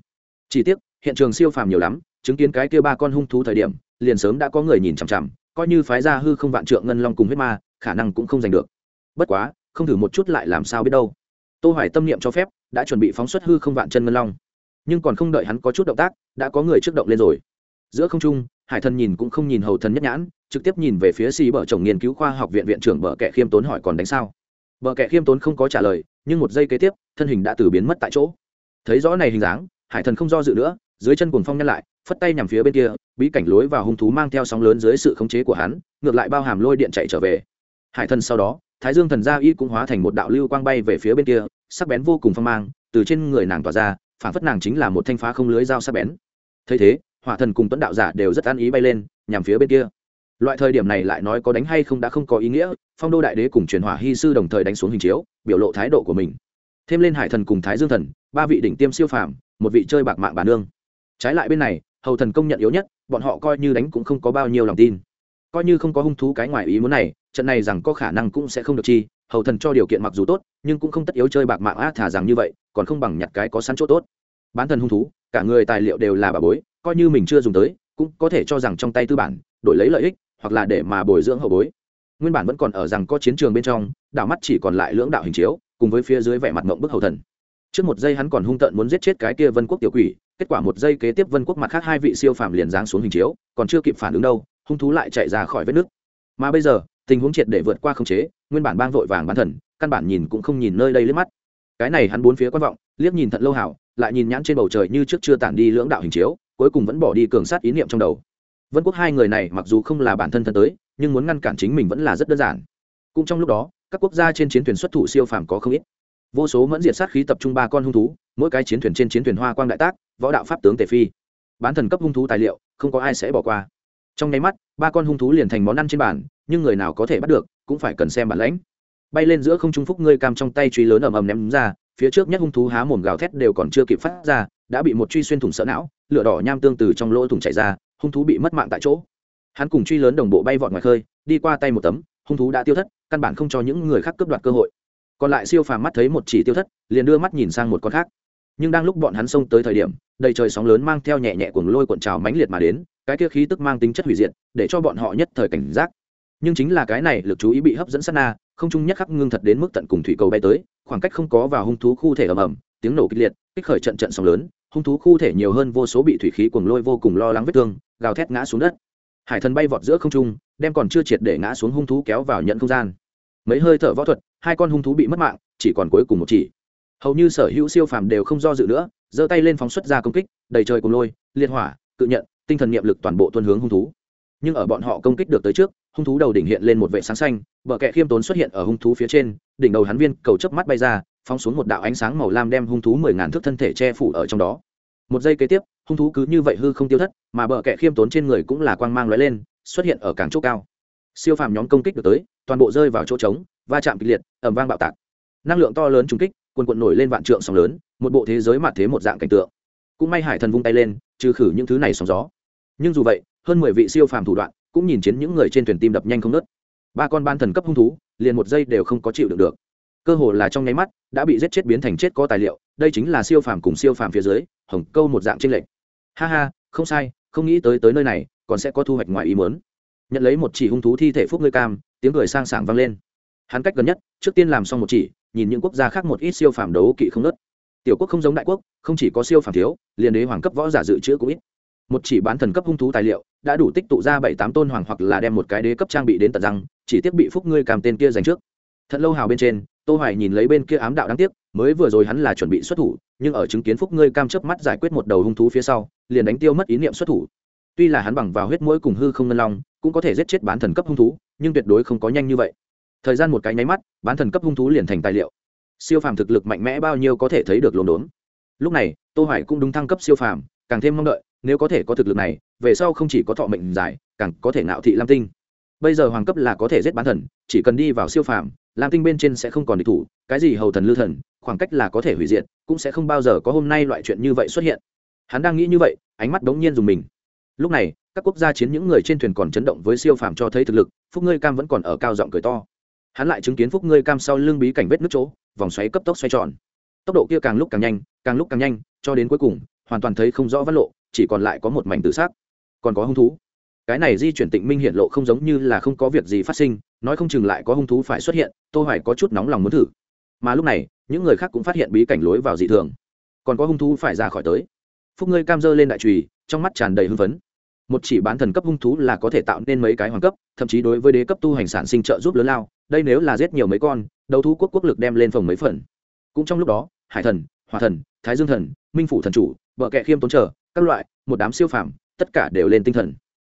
Chỉ tiếc, hiện trường siêu phàm nhiều lắm, chứng kiến cái kia ba con hung thú thời điểm, liền sớm đã có người nhìn chằm chằm, coi như phái ra hư không vạn trượng ngân long cùng huyết ma, khả năng cũng không giành được. Bất quá, không thử một chút lại làm sao biết đâu. Tô hoài tâm niệm cho phép, đã chuẩn bị phóng xuất hư không vạn chân ngân long. Nhưng còn không đợi hắn có chút động tác, đã có người trước động lên rồi. Giữa không trung, hải thần nhìn cũng không nhìn hầu thần nhất nhãn, trực tiếp nhìn về phía xì bờ chồng nghiên cứu khoa học viện viện trưởng bờ kẻ khiêm tốn hỏi còn đánh sao? Bờ kẻ khiêm tốn không có trả lời nhưng một giây kế tiếp, thân hình đã từ biến mất tại chỗ. Thấy rõ này hình dáng, hải thần không do dự nữa, dưới chân cuồng phong nhăn lại, phất tay nhằm phía bên kia, bí cảnh lối vào hung thú mang theo sóng lớn dưới sự khống chế của hắn, ngược lại bao hàm lôi điện chạy trở về. Hải thần sau đó, thái dương thần gia y cũng hóa thành một đạo lưu quang bay về phía bên kia, sắc bén vô cùng phong mang, từ trên người nàng tỏa ra phản phất nàng chính là một thanh phá không lưới dao sắc bén. Thấy thế, hỏa thần cùng tuấn đạo giả đều rất an ý bay lên, nhằm phía bên kia loại thời điểm này lại nói có đánh hay không đã không có ý nghĩa, phong đô đại đế cùng truyền hỏa hy sư đồng thời đánh xuống hình chiếu, biểu lộ thái độ của mình. Thêm lên hải thần cùng thái dương thần, ba vị đỉnh tiêm siêu phàm, một vị chơi bạc mạng bà nương. Trái lại bên này, hầu thần công nhận yếu nhất, bọn họ coi như đánh cũng không có bao nhiêu lòng tin. Coi như không có hung thú cái ngoài ý muốn này, trận này rằng có khả năng cũng sẽ không được chi, hầu thần cho điều kiện mặc dù tốt, nhưng cũng không tất yếu chơi bạc mạng a thả rằng như vậy, còn không bằng nhặt cái có sẵn chỗ tốt. Bán thần hung thú, cả người tài liệu đều là bà bối, coi như mình chưa dùng tới, cũng có thể cho rằng trong tay tư bản, đổi lấy lợi ích hoặc là để mà bồi dưỡng hậu bối. Nguyên bản vẫn còn ở rằng có chiến trường bên trong, đảo mắt chỉ còn lại lưỡng đạo hình chiếu, cùng với phía dưới vẻ mặt mộng bức hầu thần. Trước một giây hắn còn hung tợn muốn giết chết cái kia vân quốc tiểu quỷ, kết quả một giây kế tiếp vân quốc mặt khác hai vị siêu phàm liền giáng xuống hình chiếu, còn chưa kịp phản ứng đâu, hung thú lại chạy ra khỏi vết nước mà bây giờ, tình huống triệt để vượt qua khống chế, nguyên bản bang vội vàng bán thần, căn bản nhìn cũng không nhìn nơi đây liếc mắt. Cái này hắn bốn phía quan vọng, liếc nhìn thận lâu hảo, lại nhìn nhãn trên bầu trời như trước chưa tản đi lưỡng đạo hình chiếu, cuối cùng vẫn bỏ đi cường sát ý niệm trong đầu vân quốc hai người này mặc dù không là bản thân thân tới, nhưng muốn ngăn cản chính mình vẫn là rất đơn giản. Cũng trong lúc đó, các quốc gia trên chiến thuyền xuất thủ siêu phàm có không ít. Vô số mẫn diệt sát khí tập trung ba con hung thú, mỗi cái chiến thuyền trên chiến thuyền hoa quang đại tác, võ đạo pháp tướng tề phi. Bán thần cấp hung thú tài liệu, không có ai sẽ bỏ qua. Trong nháy mắt, ba con hung thú liền thành món ăn trên bàn, nhưng người nào có thể bắt được, cũng phải cần xem bản lãnh. Bay lên giữa không trung phúc ngươi cam trong tay truy lớn ầm ầm ném ra, phía trước nhất hung thú há mồm gào thét đều còn chưa kịp phát ra, đã bị một truy xuyên thủng sợ não, lửa đỏ nham tương từ trong lỗ thủng chảy ra hung thú bị mất mạng tại chỗ. Hắn cùng truy lớn đồng bộ bay vọt ngoài khơi, đi qua tay một tấm, hung thú đã tiêu thất, căn bản không cho những người khác cướp đoạt cơ hội. Còn lại siêu phàm mắt thấy một chỉ tiêu thất, liền đưa mắt nhìn sang một con khác. Nhưng đang lúc bọn hắn xông tới thời điểm, đầy trời sóng lớn mang theo nhẹ nhẹ cuồng lôi cuộn trào mãnh liệt mà đến, cái kia khí tức mang tính chất hủy diệt, để cho bọn họ nhất thời cảnh giác. Nhưng chính là cái này lực chú ý bị hấp dẫn sát na, không chung nhất khắc ngưng thật đến mức tận cùng thủy cầu bay tới, khoảng cách không có vào hung thú khu thể ầm ầm, tiếng nổ kịch liệt, kích khởi trận trận sóng lớn hung thú khu thể nhiều hơn vô số bị thủy khí cuồng lôi vô cùng lo lắng vết thương, gào thét ngã xuống đất. Hải thần bay vọt giữa không trung, đem còn chưa triệt để ngã xuống hung thú kéo vào nhận không gian. Mấy hơi thở võ thuật, hai con hung thú bị mất mạng, chỉ còn cuối cùng một chỉ. Hầu như sở hữu siêu phàm đều không do dự nữa, giơ tay lên phóng xuất ra công kích, đầy trời cùng lôi liên hỏa, cự nhận, tinh thần niệm lực toàn bộ tuân hướng hung thú. Nhưng ở bọn họ công kích được tới trước, hung thú đầu đỉnh hiện lên một vệ sáng xanh vợ kẹ khiêm tốn xuất hiện ở hung thú phía trên, đỉnh đầu hắn viên cầu chớp mắt bay ra phóng xuống một đạo ánh sáng màu lam đem hung thú mười ngàn thước thân thể che phủ ở trong đó. Một giây kế tiếp, hung thú cứ như vậy hư không tiêu thất, mà bờ kẹ khiêm tốn trên người cũng là quang mang lóe lên, xuất hiện ở càng chỗ cao. Siêu phàm nhóm công kích được tới, toàn bộ rơi vào chỗ trống, va chạm kịch liệt ẩm vang bạo tạc. Năng lượng to lớn trúng kích quần quận nổi lên vạn trượng sóng lớn, một bộ thế giới mặt thế một dạng cảnh tượng. Cũng may hải thần vung tay lên, trừ khử những thứ này sóng gió. Nhưng dù vậy, hơn mười vị siêu phàm thủ đoạn cũng nhìn chiến những người trên thuyền tim đập nhanh không nớt ba con ban thần cấp hung thú, liền một giây đều không có chịu được được cơ hồ là trong nháy mắt, đã bị giết chết biến thành chết có tài liệu, đây chính là siêu phàm cùng siêu phàm phía dưới, hồng câu một dạng trinh lệch. Ha ha, không sai, không nghĩ tới tới nơi này, còn sẽ có thu hoạch ngoài ý muốn. Nhận lấy một chỉ hung thú thi thể phúc ngươi cam, tiếng cười sang sảng vang lên. Hắn cách gần nhất, trước tiên làm xong một chỉ, nhìn những quốc gia khác một ít siêu phàm đấu kỵ không nớt tiểu quốc không giống đại quốc, không chỉ có siêu phàm thiếu, liền đế hoàng cấp võ giả dự trữ cũng ít. Một chỉ bán thần cấp hung thú tài liệu, đã đủ tích tụ ra bảy tám tôn hoàng hoặc là đem một cái đế cấp trang bị đến tận răng, chỉ tiếp bị phúc ngươi cam tên kia giành trước thật lâu hào bên trên, tô hoài nhìn lấy bên kia ám đạo đáng tiếc, mới vừa rồi hắn là chuẩn bị xuất thủ, nhưng ở chứng kiến phúc ngươi cam chớp mắt giải quyết một đầu hung thú phía sau, liền đánh tiêu mất ý niệm xuất thủ. Tuy là hắn bằng vào huyết mũi cùng hư không ngân long, cũng có thể giết chết bán thần cấp hung thú, nhưng tuyệt đối không có nhanh như vậy. Thời gian một cái nháy mắt, bán thần cấp hung thú liền thành tài liệu. Siêu phàm thực lực mạnh mẽ bao nhiêu có thể thấy được lồn đốn. Lúc này, tô hoài cũng đúng thăng cấp siêu phàm, càng thêm mong đợi, nếu có thể có thực lực này, về sau không chỉ có thọ mệnh dài, càng có thể ngạo thị lam tinh. Bây giờ hoàng cấp là có thể giết bán thần, chỉ cần đi vào siêu phàm lam tinh bên trên sẽ không còn địch thủ, cái gì hầu thần lưu thần, khoảng cách là có thể hủy diệt, cũng sẽ không bao giờ có hôm nay loại chuyện như vậy xuất hiện. Hắn đang nghĩ như vậy, ánh mắt đống nhiên dùng mình. Lúc này, các quốc gia chiến những người trên thuyền còn chấn động với siêu phàm cho thấy thực lực, phúc ngươi cam vẫn còn ở cao giọng cười to. Hắn lại chứng kiến phúc ngươi cam sau lưng bí cảnh vết nước chỗ, vòng xoáy cấp tốc xoay tròn. Tốc độ kia càng lúc càng nhanh, càng lúc càng nhanh, cho đến cuối cùng, hoàn toàn thấy không rõ vắt lộ, chỉ còn lại có một mảnh tự xác còn có hung thú. Cái này di chuyển tịnh minh hiện lộ không giống như là không có việc gì phát sinh nói không chừng lại có hung thú phải xuất hiện, tô hoài có chút nóng lòng muốn thử. Mà lúc này, những người khác cũng phát hiện bí cảnh lối vào dị thường. Còn có hung thú phải ra khỏi tới. Phúc ngươi cam dơ lên đại trùy, trong mắt tràn đầy hưng phấn. Một chỉ bán thần cấp hung thú là có thể tạo nên mấy cái hoàng cấp, thậm chí đối với đế cấp tu hành sản sinh trợ giúp lớn lao, đây nếu là giết nhiều mấy con, đấu thú quốc quốc lực đem lên phòng mấy phần. Cũng trong lúc đó, hải thần hòa thần, thái dương thần, minh phủ thần chủ vợ kệ khiêm tốn trở, các loại, một đám siêu phàm, tất cả đều lên tinh thần.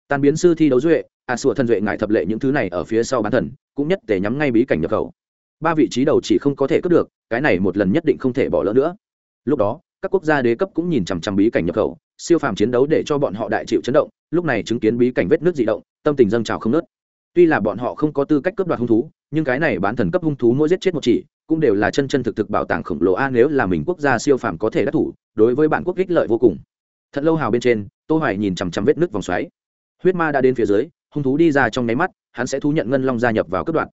Tan biến sư thi đấu duệ a à sùa thần duệ ngại thập lệ những thứ này ở phía sau bán thần, cũng nhất để nhắm ngay bí cảnh nhập khẩu. Ba vị trí đầu chỉ không có thể cướp được, cái này một lần nhất định không thể bỏ lỡ nữa. Lúc đó, các quốc gia đế cấp cũng nhìn chằm chằm bí cảnh nhập khẩu, siêu phàm chiến đấu để cho bọn họ đại chịu chấn động, lúc này chứng kiến bí cảnh vết nước dị động, tâm tình dâng trào không nớt tuy là bọn họ không có tư cách cướp đoạt hung thú, nhưng cái này bán thần cấp hung thú mỗi giết chết một chỉ, cũng đều là chân chân thực thực bảo tàng khổng lồ a, nếu là mình quốc gia siêu phàm có thể đắc thủ, đối với bản quốc ích lợi vô cùng. Thật lâu hào bên trên, tô hoài nhìn chằm chằm vết nước vòng xoáy. Huyết ma đã đến phía dưới hung thú đi ra trong nháy mắt, hắn sẽ thú nhận ngân long gia nhập vào cấp đoạn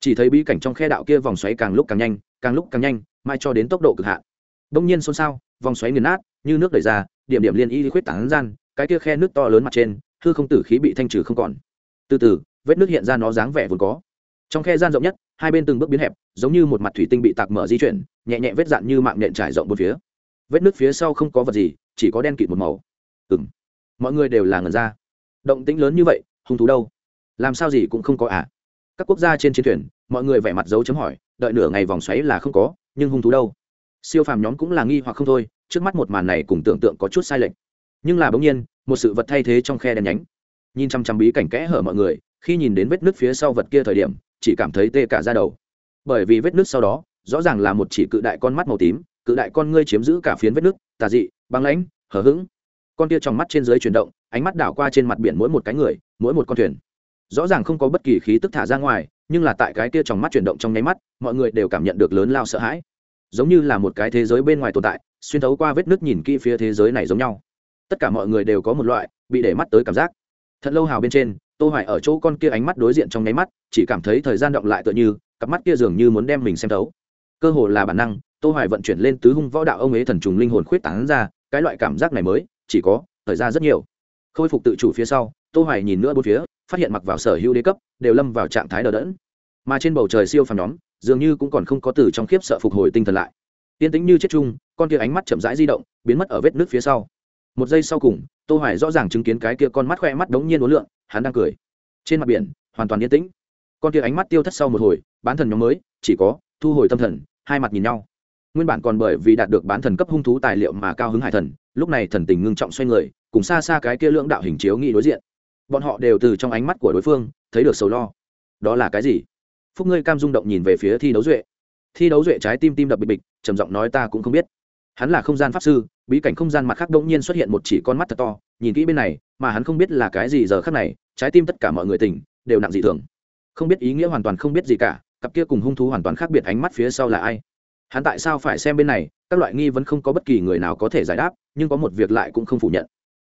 chỉ thấy bí cảnh trong khe đạo kia vòng xoáy càng lúc càng nhanh, càng lúc càng nhanh mai cho đến tốc độ cực hạn. Đông nhiên xôn xao, vòng xoáy nghiền nát, như nước đẩy ra, điểm điểm liên y khuyết tảng gian, cái kia khe nước to lớn mặt trên, hư không tử khí bị thanh trừ không còn. Từ từ, vết nước hiện ra nó dáng vẻ vốn có. Trong khe gian rộng nhất, hai bên từng bước biến hẹp, giống như một mặt thủy tinh bị tạc mở di chuyển, nhẹ nhẹ vết dạn như mạng nện trải rộng một phía. Vết nước phía sau không có vật gì, chỉ có đen kịt một màu. Ừ m mọi người đều là ngần ra. Động tĩnh lớn như vậy hung thú đâu? Làm sao gì cũng không có à? Các quốc gia trên chiến thuyền, mọi người vẻ mặt dấu chấm hỏi, đợi nửa ngày vòng xoáy là không có, nhưng hung thú đâu? Siêu phàm nhóm cũng là nghi hoặc không thôi, trước mắt một màn này cùng tưởng tượng có chút sai lệch. Nhưng là bỗng nhiên, một sự vật thay thế trong khe đen nhánh. Nhìn chăm chăm bí cảnh kẽ hở mọi người, khi nhìn đến vết nước phía sau vật kia thời điểm, chỉ cảm thấy tê cả ra đầu. Bởi vì vết nước sau đó, rõ ràng là một chỉ cự đại con mắt màu tím, cự đại con ngươi chiếm giữ cả phiến vết nước tà dị, băng lãnh hở h ữ g con kia trong mắt trên dưới chuyển động, ánh mắt đảo qua trên mặt biển mỗi một cái người, mỗi một con thuyền. Rõ ràng không có bất kỳ khí tức thả ra ngoài, nhưng là tại cái kia trong mắt chuyển động trong nháy mắt, mọi người đều cảm nhận được lớn lao sợ hãi. Giống như là một cái thế giới bên ngoài tồn tại, xuyên thấu qua vết nước nhìn kỹ phía thế giới này giống nhau. Tất cả mọi người đều có một loại bị để mắt tới cảm giác. Thật lâu hào bên trên, tô hoài ở chỗ con kia ánh mắt đối diện trong nháy mắt, chỉ cảm thấy thời gian động lại tựa như, cặp mắt kia dường như muốn đem mình xem thấu. Cơ hồ là bản năng, tô hoài vận chuyển lên tứ hung võ đạo ông ấy thần trùng linh hồn khuyết tán ra, cái loại cảm giác này mới chỉ có, thời gian rất nhiều. Khôi phục tự chủ phía sau, tô hoài nhìn nữa bốn phía, phát hiện mặc vào sở hữu đế cấp, đều lâm vào trạng thái đờ đẫn. Mà trên bầu trời siêu phàm nhóm, dường như cũng còn không có từ trong khiếp sợ phục hồi tinh thần lại. Tiên tĩnh như chết chung, con kia ánh mắt chậm rãi di động, biến mất ở vết nước phía sau. Một giây sau cùng, tô hoài rõ ràng chứng kiến cái kia con mắt khoe mắt đống nhiên uốn lượn, hắn đang cười. Trên mặt biển, hoàn toàn yên tĩnh. Con kia ánh mắt tiêu thất sau một hồi, bán thần nhóm mới, chỉ có, thu hồi tâm thần, hai mặt nhìn nhau nguyên bản còn bởi vì đạt được bán thần cấp hung thú tài liệu mà cao hứng hải thần, lúc này thần tình ngưng trọng xoay người, cùng xa xa cái kia lưỡng đạo hình chiếu nghị đối diện. Bọn họ đều từ trong ánh mắt của đối phương, thấy được sầu lo. Đó là cái gì? Phúc ngươi cam rung động nhìn về phía thi đấu duệ. Thi đấu duệ trái tim tim đập bịch bịch, trầm giọng nói ta cũng không biết. Hắn là không gian pháp sư, bí cảnh không gian mặt khác đống nhiên xuất hiện một chỉ con mắt thật to, nhìn kỹ bên này, mà hắn không biết là cái gì giờ khác này, trái tim tất cả mọi người tỉnh, đều nặng dị thường. Không biết ý nghĩa hoàn toàn không biết gì cả, cặp kia cùng hung thú hoàn toàn khác biệt ánh mắt phía sau là ai? Hắn tại sao phải xem bên này, các loại nghi vẫn không có bất kỳ người nào có thể giải đáp, nhưng có một việc lại cũng không phủ nhận.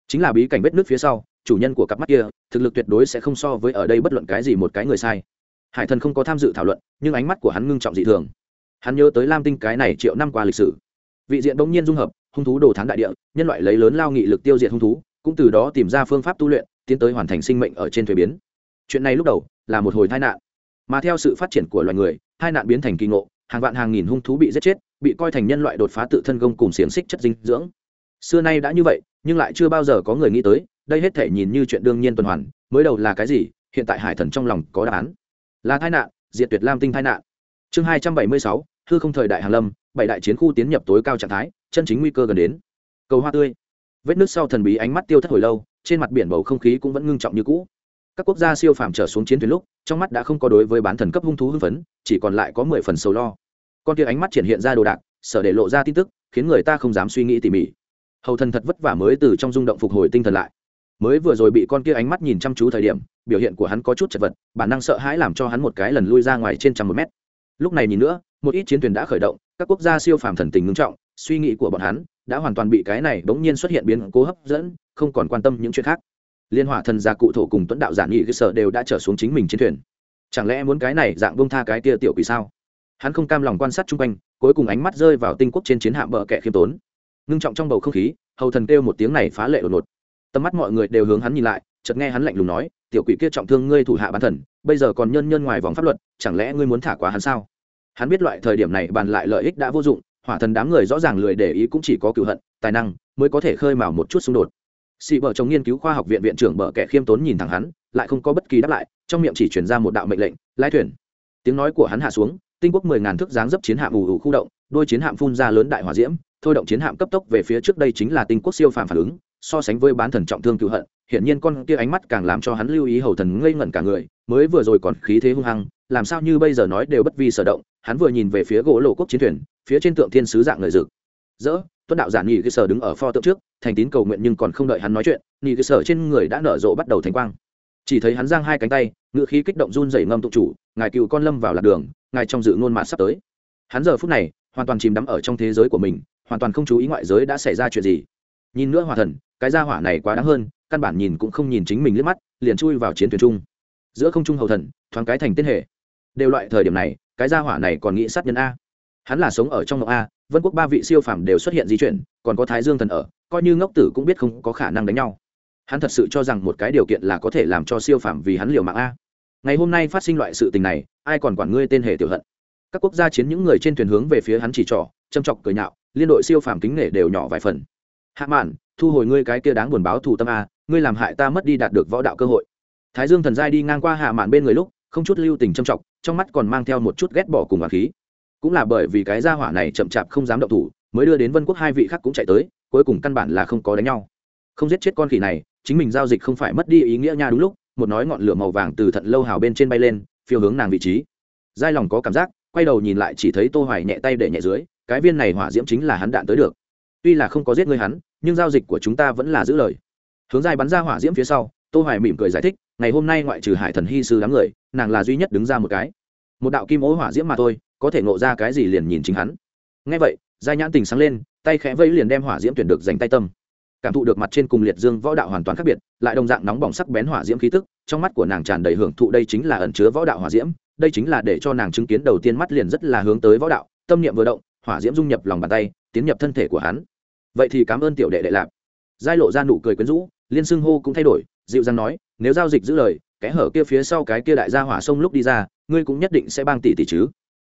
Chính là bí cảnh vết nước phía sau, chủ nhân của cặp mắt kia, thực lực tuyệt đối sẽ không so với ở đây bất luận cái gì một cái người sai. Hải thần không có tham dự thảo luận, nhưng ánh mắt của hắn ngưng trọng dị thường. Hắn nhớ tới lam tinh cái này triệu năm qua lịch sử. Vị diện bỗng nhiên dung hợp, hung thú đồ thán đại địa, nhân loại lấy lớn lao nghị lực tiêu diệt hung thú, cũng từ đó tìm ra phương pháp tu luyện, tiến tới hoàn thành sinh mệnh ở trên thuế biến. Chuyện này lúc đầu là một hồi tai nạn, mà theo sự phát triển của loài người hai nạn biến thành kỳ ngộ hàng vạn hàng nghìn hung thú bị giết chết, bị coi thành nhân loại đột phá tự thân công cùng xiềng xích chất dinh dưỡng. Xưa nay đã như vậy, nhưng lại chưa bao giờ có người nghĩ tới, đây hết thể nhìn như chuyện đương nhiên tuần hoàn, mới đầu là cái gì, hiện tại hải thần trong lòng có đáp án. Là tai nạn, diệt tuyệt lam tinh tai nạn. Chương hai trăm bảy mươi sáu, hư không thời đại hàn lâm, bảy đại chiến khu tiến nhập tối cao trạng thái, chân chính nguy cơ gần đến. Cầu hoa tươi. Vết nước sau thần bí ánh mắt tiêu thất hồi lâu, trên mặt biển bầu không khí cũng vẫn ngưng trọng như cũ các quốc gia siêu phàm trở xuống chiến thuyền lúc, trong mắt đã không có đối với bán thần cấp hung thú hưng phấn, chỉ còn lại có mười phần sầu lo. Con kia ánh mắt triển hiện ra đồ đạc sở để lộ ra tin tức, khiến người ta không dám suy nghĩ tỉ mỉ. Hầu thần thật vất vả mới từ trong rung động phục hồi tinh thần lại. Mới vừa rồi bị con kia ánh mắt nhìn chăm chú thời điểm, biểu hiện của hắn có chút chật vật, bản năng sợ hãi làm cho hắn một cái lần lui ra ngoài trên trăm một mét. Lúc này nhìn nữa, một ít chiến thuyền đã khởi động, các quốc gia siêu phàm thần tình ngưng trọng, suy nghĩ của bọn hắn đã hoàn toàn bị cái này bỗng nhiên xuất hiện biến cố hấp dẫn, không còn quan tâm những chuyện khác liên hỏa thần gia cụ thổ cùng tuấn đạo giản nghị cơ sở đều đã trở xuống chính mình trên thuyền. Chẳng lẽ muốn cái này dạng bông tha cái kia tiểu quỷ sao? Hắn không cam lòng quan sát chung quanh, cuối cùng ánh mắt rơi vào tinh quốc trên chiến hạm bờ kẹ khiêm tốn. Ngưng trọng trong bầu không khí, hầu thần kêu một tiếng này phá lệ đột ngột. Tầm mắt mọi người đều hướng hắn nhìn lại, chợt nghe hắn lạnh lùng nói, tiểu quỷ kia trọng thương ngươi thủ hạ bán thần, bây giờ còn nhân nhân ngoài vòng pháp luật, chẳng lẽ ngươi muốn thả quá hắn sao? Hắn biết loại thời điểm này bàn lại lợi ích đã vô dụng, hỏa thần đám người rõ ràng lười để ý cũng chỉ có cựu hận, tài năng mới có thể khơi mào một chút xung đột xị vợ chồng nghiên cứu khoa học viện viện trưởng bờ kẻ khiêm tốn nhìn thẳng hắn, lại không có bất kỳ đáp lại, trong miệng chỉ chuyển ra một đạo mệnh lệnh, lai thuyền. Tiếng nói của hắn hạ xuống, tinh quốc mười ngàn thước dáng dấp chiến hạm ù ù khu động, đôi chiến hạm phun ra lớn đại hỏa diễm, thôi động chiến hạm cấp tốc về phía trước đây chính là tinh quốc siêu phàm phản ứng, so sánh với bán thần trọng thương cựu hận, hiển nhiên con kia ánh mắt càng làm cho hắn lưu ý hầu thần ngây ngẩn cả người, mới vừa rồi còn khí thế hung hăng, làm sao như bây giờ nói đều bất vi sở động, hắn vừa nhìn về phía gỗ lộ quốc chiến thuyền, phía trên tượng thiên sứ dạng người rực dỡ tuấn đạo giản nghị cơ sở đứng ở pho tượng trước, thành tín cầu nguyện nhưng còn không đợi hắn nói chuyện nghị cơ sở trên người đã nở rộ bắt đầu thành quang. Chỉ thấy hắn giang hai cánh tay ngựa khí kích động run dày ngâm tụ chủ, ngài cựu con lâm vào lạc đường, ngài trong dự ngôn mạn sắp tới. Hắn giờ phút này, hoàn toàn chìm đắm ở trong thế giới của mình, hoàn toàn không chú ý ngoại giới đã xảy ra chuyện gì. Nhìn nữa hỏa thần, cái gia hỏa này quá đáng hơn, căn bản nhìn cũng không nhìn chính mình liếc mắt, liền chui vào chiến thuyền chung. Giữa không trung hầu thần, thoáng cái thành tên hệ. Đều loại thời điểm này, cái gia hỏa này còn nghĩ sát nhân a. Hắn là sống ở trong ngọc a vân quốc ba vị siêu phàm đều xuất hiện di chuyển, còn có thái dương thần ở, coi như ngốc tử cũng biết không có khả năng đánh nhau. Hắn thật sự cho rằng một cái điều kiện là có thể làm cho siêu phàm vì hắn liều mạng a. Ngày hôm nay phát sinh loại sự tình này, ai còn quản ngươi tên hề tiểu hận? Các quốc gia chiến những người trên thuyền hướng về phía hắn chỉ trỏ, châm chọc cười nhạo, liên đội siêu phàm kính nể đều nhỏ vài phần. Hạ mạn, thu hồi ngươi cái kia đáng buồn báo thù tâm a, ngươi làm hại ta mất đi đạt được võ đạo cơ hội. Thái dương thần giai đi ngang qua hạ mạn bên người lúc, không chút lưu tình châm chọc, trong mắt còn mang theo một chút ghét bỏ cùng hòa khí cũng là bởi vì cái gia hỏa này chậm chạp không dám động thủ, mới đưa đến vân quốc hai vị khác cũng chạy tới, cuối cùng căn bản là không có đánh nhau. Không giết chết con khỉ này, chính mình giao dịch không phải mất đi ý nghĩa nha đúng lúc, một nói ngọn lửa màu vàng từ thận lâu hào bên trên bay lên, phiêu hướng nàng vị trí. Giai lòng có cảm giác, quay đầu nhìn lại chỉ thấy tô hoài nhẹ tay để nhẹ dưới, cái viên này hỏa diễm chính là hắn đạn tới được. Tuy là không có giết người hắn, nhưng giao dịch của chúng ta vẫn là giữ lời. Hướng giai bắn ra hỏa diễm phía sau, tô hoài mỉm cười giải thích, ngày hôm nay ngoại trừ hải thần hy sư đám người, nàng là duy nhất đứng ra một cái. Một đạo kim ố hỏa diễm mà thôi có thể ngộ ra cái gì liền nhìn chính hắn. Ngay vậy, giai nhãn tình sáng lên, tay khẽ vẫy liền đem hỏa diễm tuyển được dành tay tâm. Cảm thụ được mặt trên cùng liệt dương võ đạo hoàn toàn khác biệt, lại đồng dạng nóng bỏng sắc bén hỏa diễm khí tức, trong mắt của nàng tràn đầy hưởng thụ đây chính là ẩn chứa võ đạo hỏa diễm, đây chính là để cho nàng chứng kiến đầu tiên mắt liền rất là hướng tới võ đạo, tâm niệm vừa động, hỏa diễm dung nhập lòng bàn tay, tiến nhập thân thể của hắn. Vậy thì cảm ơn tiểu đệ đệ lạp giai lộ ra nụ cười quyến rũ, liên xưng hô cũng thay đổi, dịu dàng nói, nếu giao dịch giữ lời, kẽ hở kia phía sau cái kia đại gia hỏa sông lúc đi ra, ngươi cũng nhất định sẽ bang tỷ tỷ chứ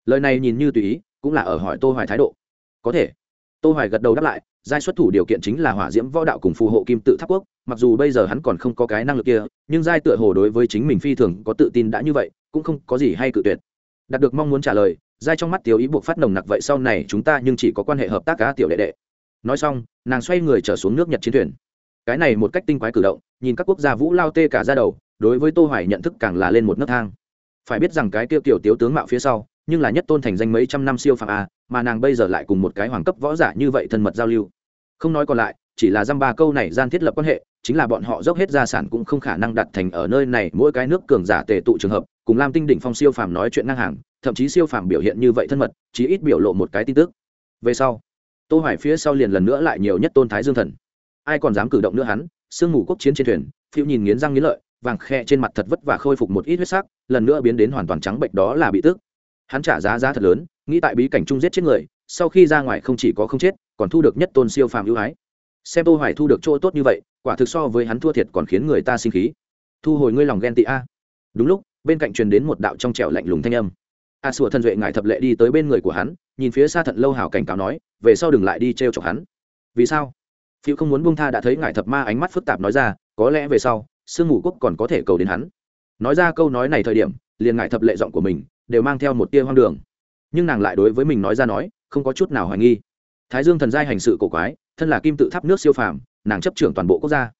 lời này nhìn như tùy ý, cũng là ở hỏi tô hoài thái độ. Có thể. Tô hoài gật đầu đáp lại, giai xuất thủ điều kiện chính là hỏa diễm võ đạo cùng phù hộ kim tự tháp quốc, mặc dù bây giờ hắn còn không có cái năng lực kia, nhưng giai tựa hồ đối với chính mình phi thường có tự tin đã như vậy, cũng không có gì hay cự tuyệt. Đạt được mong muốn trả lời, giai trong mắt tiểu ý buộc phát nồng nặc vậy sau này chúng ta nhưng chỉ có quan hệ hợp tác cá tiểu đệ đệ. Nói xong, nàng xoay người trở xuống nước nhật chiến thuyền. Cái này một cách tinh quái cử động, nhìn các quốc gia vũ lao tê cả ra đầu, đối với tô hoài nhận thức càng là lên một nấc thang. Phải biết rằng cái tiêu tiểu tiếu tướng mạo phía sau nhưng là nhất tôn thành danh mấy trăm năm siêu phàm a mà nàng bây giờ lại cùng một cái hoàng cấp võ giả như vậy thân mật giao lưu. Không nói còn lại, chỉ là dăm ba câu này gian thiết lập quan hệ, chính là bọn họ dốc hết gia sản cũng không khả năng đặt thành ở nơi này, mỗi cái nước cường giả tề tụ trường hợp, cùng lam tinh đỉnh phong siêu phàm nói chuyện ngang hàng, thậm chí siêu phàm biểu hiện như vậy thân mật, chí ít biểu lộ một cái tin tức. Về sau, tô hoài phía sau liền lần nữa lại nhiều nhất tôn thái dương thần. Ai còn dám cử động nữa hắn, sương mù quốc chiến trên thuyền, phiêu nhìn nghiến răng nghiến lợi, vàng khe trên mặt thật vất và khôi phục một ít huyết sắc, lần nữa biến đến hoàn toàn trắng bệnh đó là bị tức hắn trả giá giá thật lớn, nghĩ tại bí cảnh chung giết chết người, sau khi ra ngoài không chỉ có không chết, còn thu được nhất tôn siêu phàm ưu ái. Xem tô hoài thu được chỗ tốt như vậy, quả thực so với hắn thua thiệt còn khiến người ta sinh khí. Thu hồi ngươi lòng ghen tị a. Đúng lúc, bên cạnh truyền đến một đạo trong trẻo lạnh lùng thanh âm. A sủa thân duệ ngài thập lệ đi tới bên người của hắn, nhìn phía xa thận lâu hảo cảnh cáo nói, về sau đừng lại đi trêu chọc hắn. Vì sao? Phiêu không muốn buông tha đã thấy ngài thập ma ánh mắt phức tạp nói ra, có lẽ về sau, sương mù quốc còn có thể cầu đến hắn. Nói ra câu nói này thời điểm, liền ngài thập lệ giọng của mình đều mang theo một tia hoang đường. Nhưng nàng lại đối với mình nói ra nói, không có chút nào hoài nghi. Thái dương thần giai hành sự cổ quái, thân là kim tự tháp nước siêu phàm, nàng chấp trưởng toàn bộ quốc gia.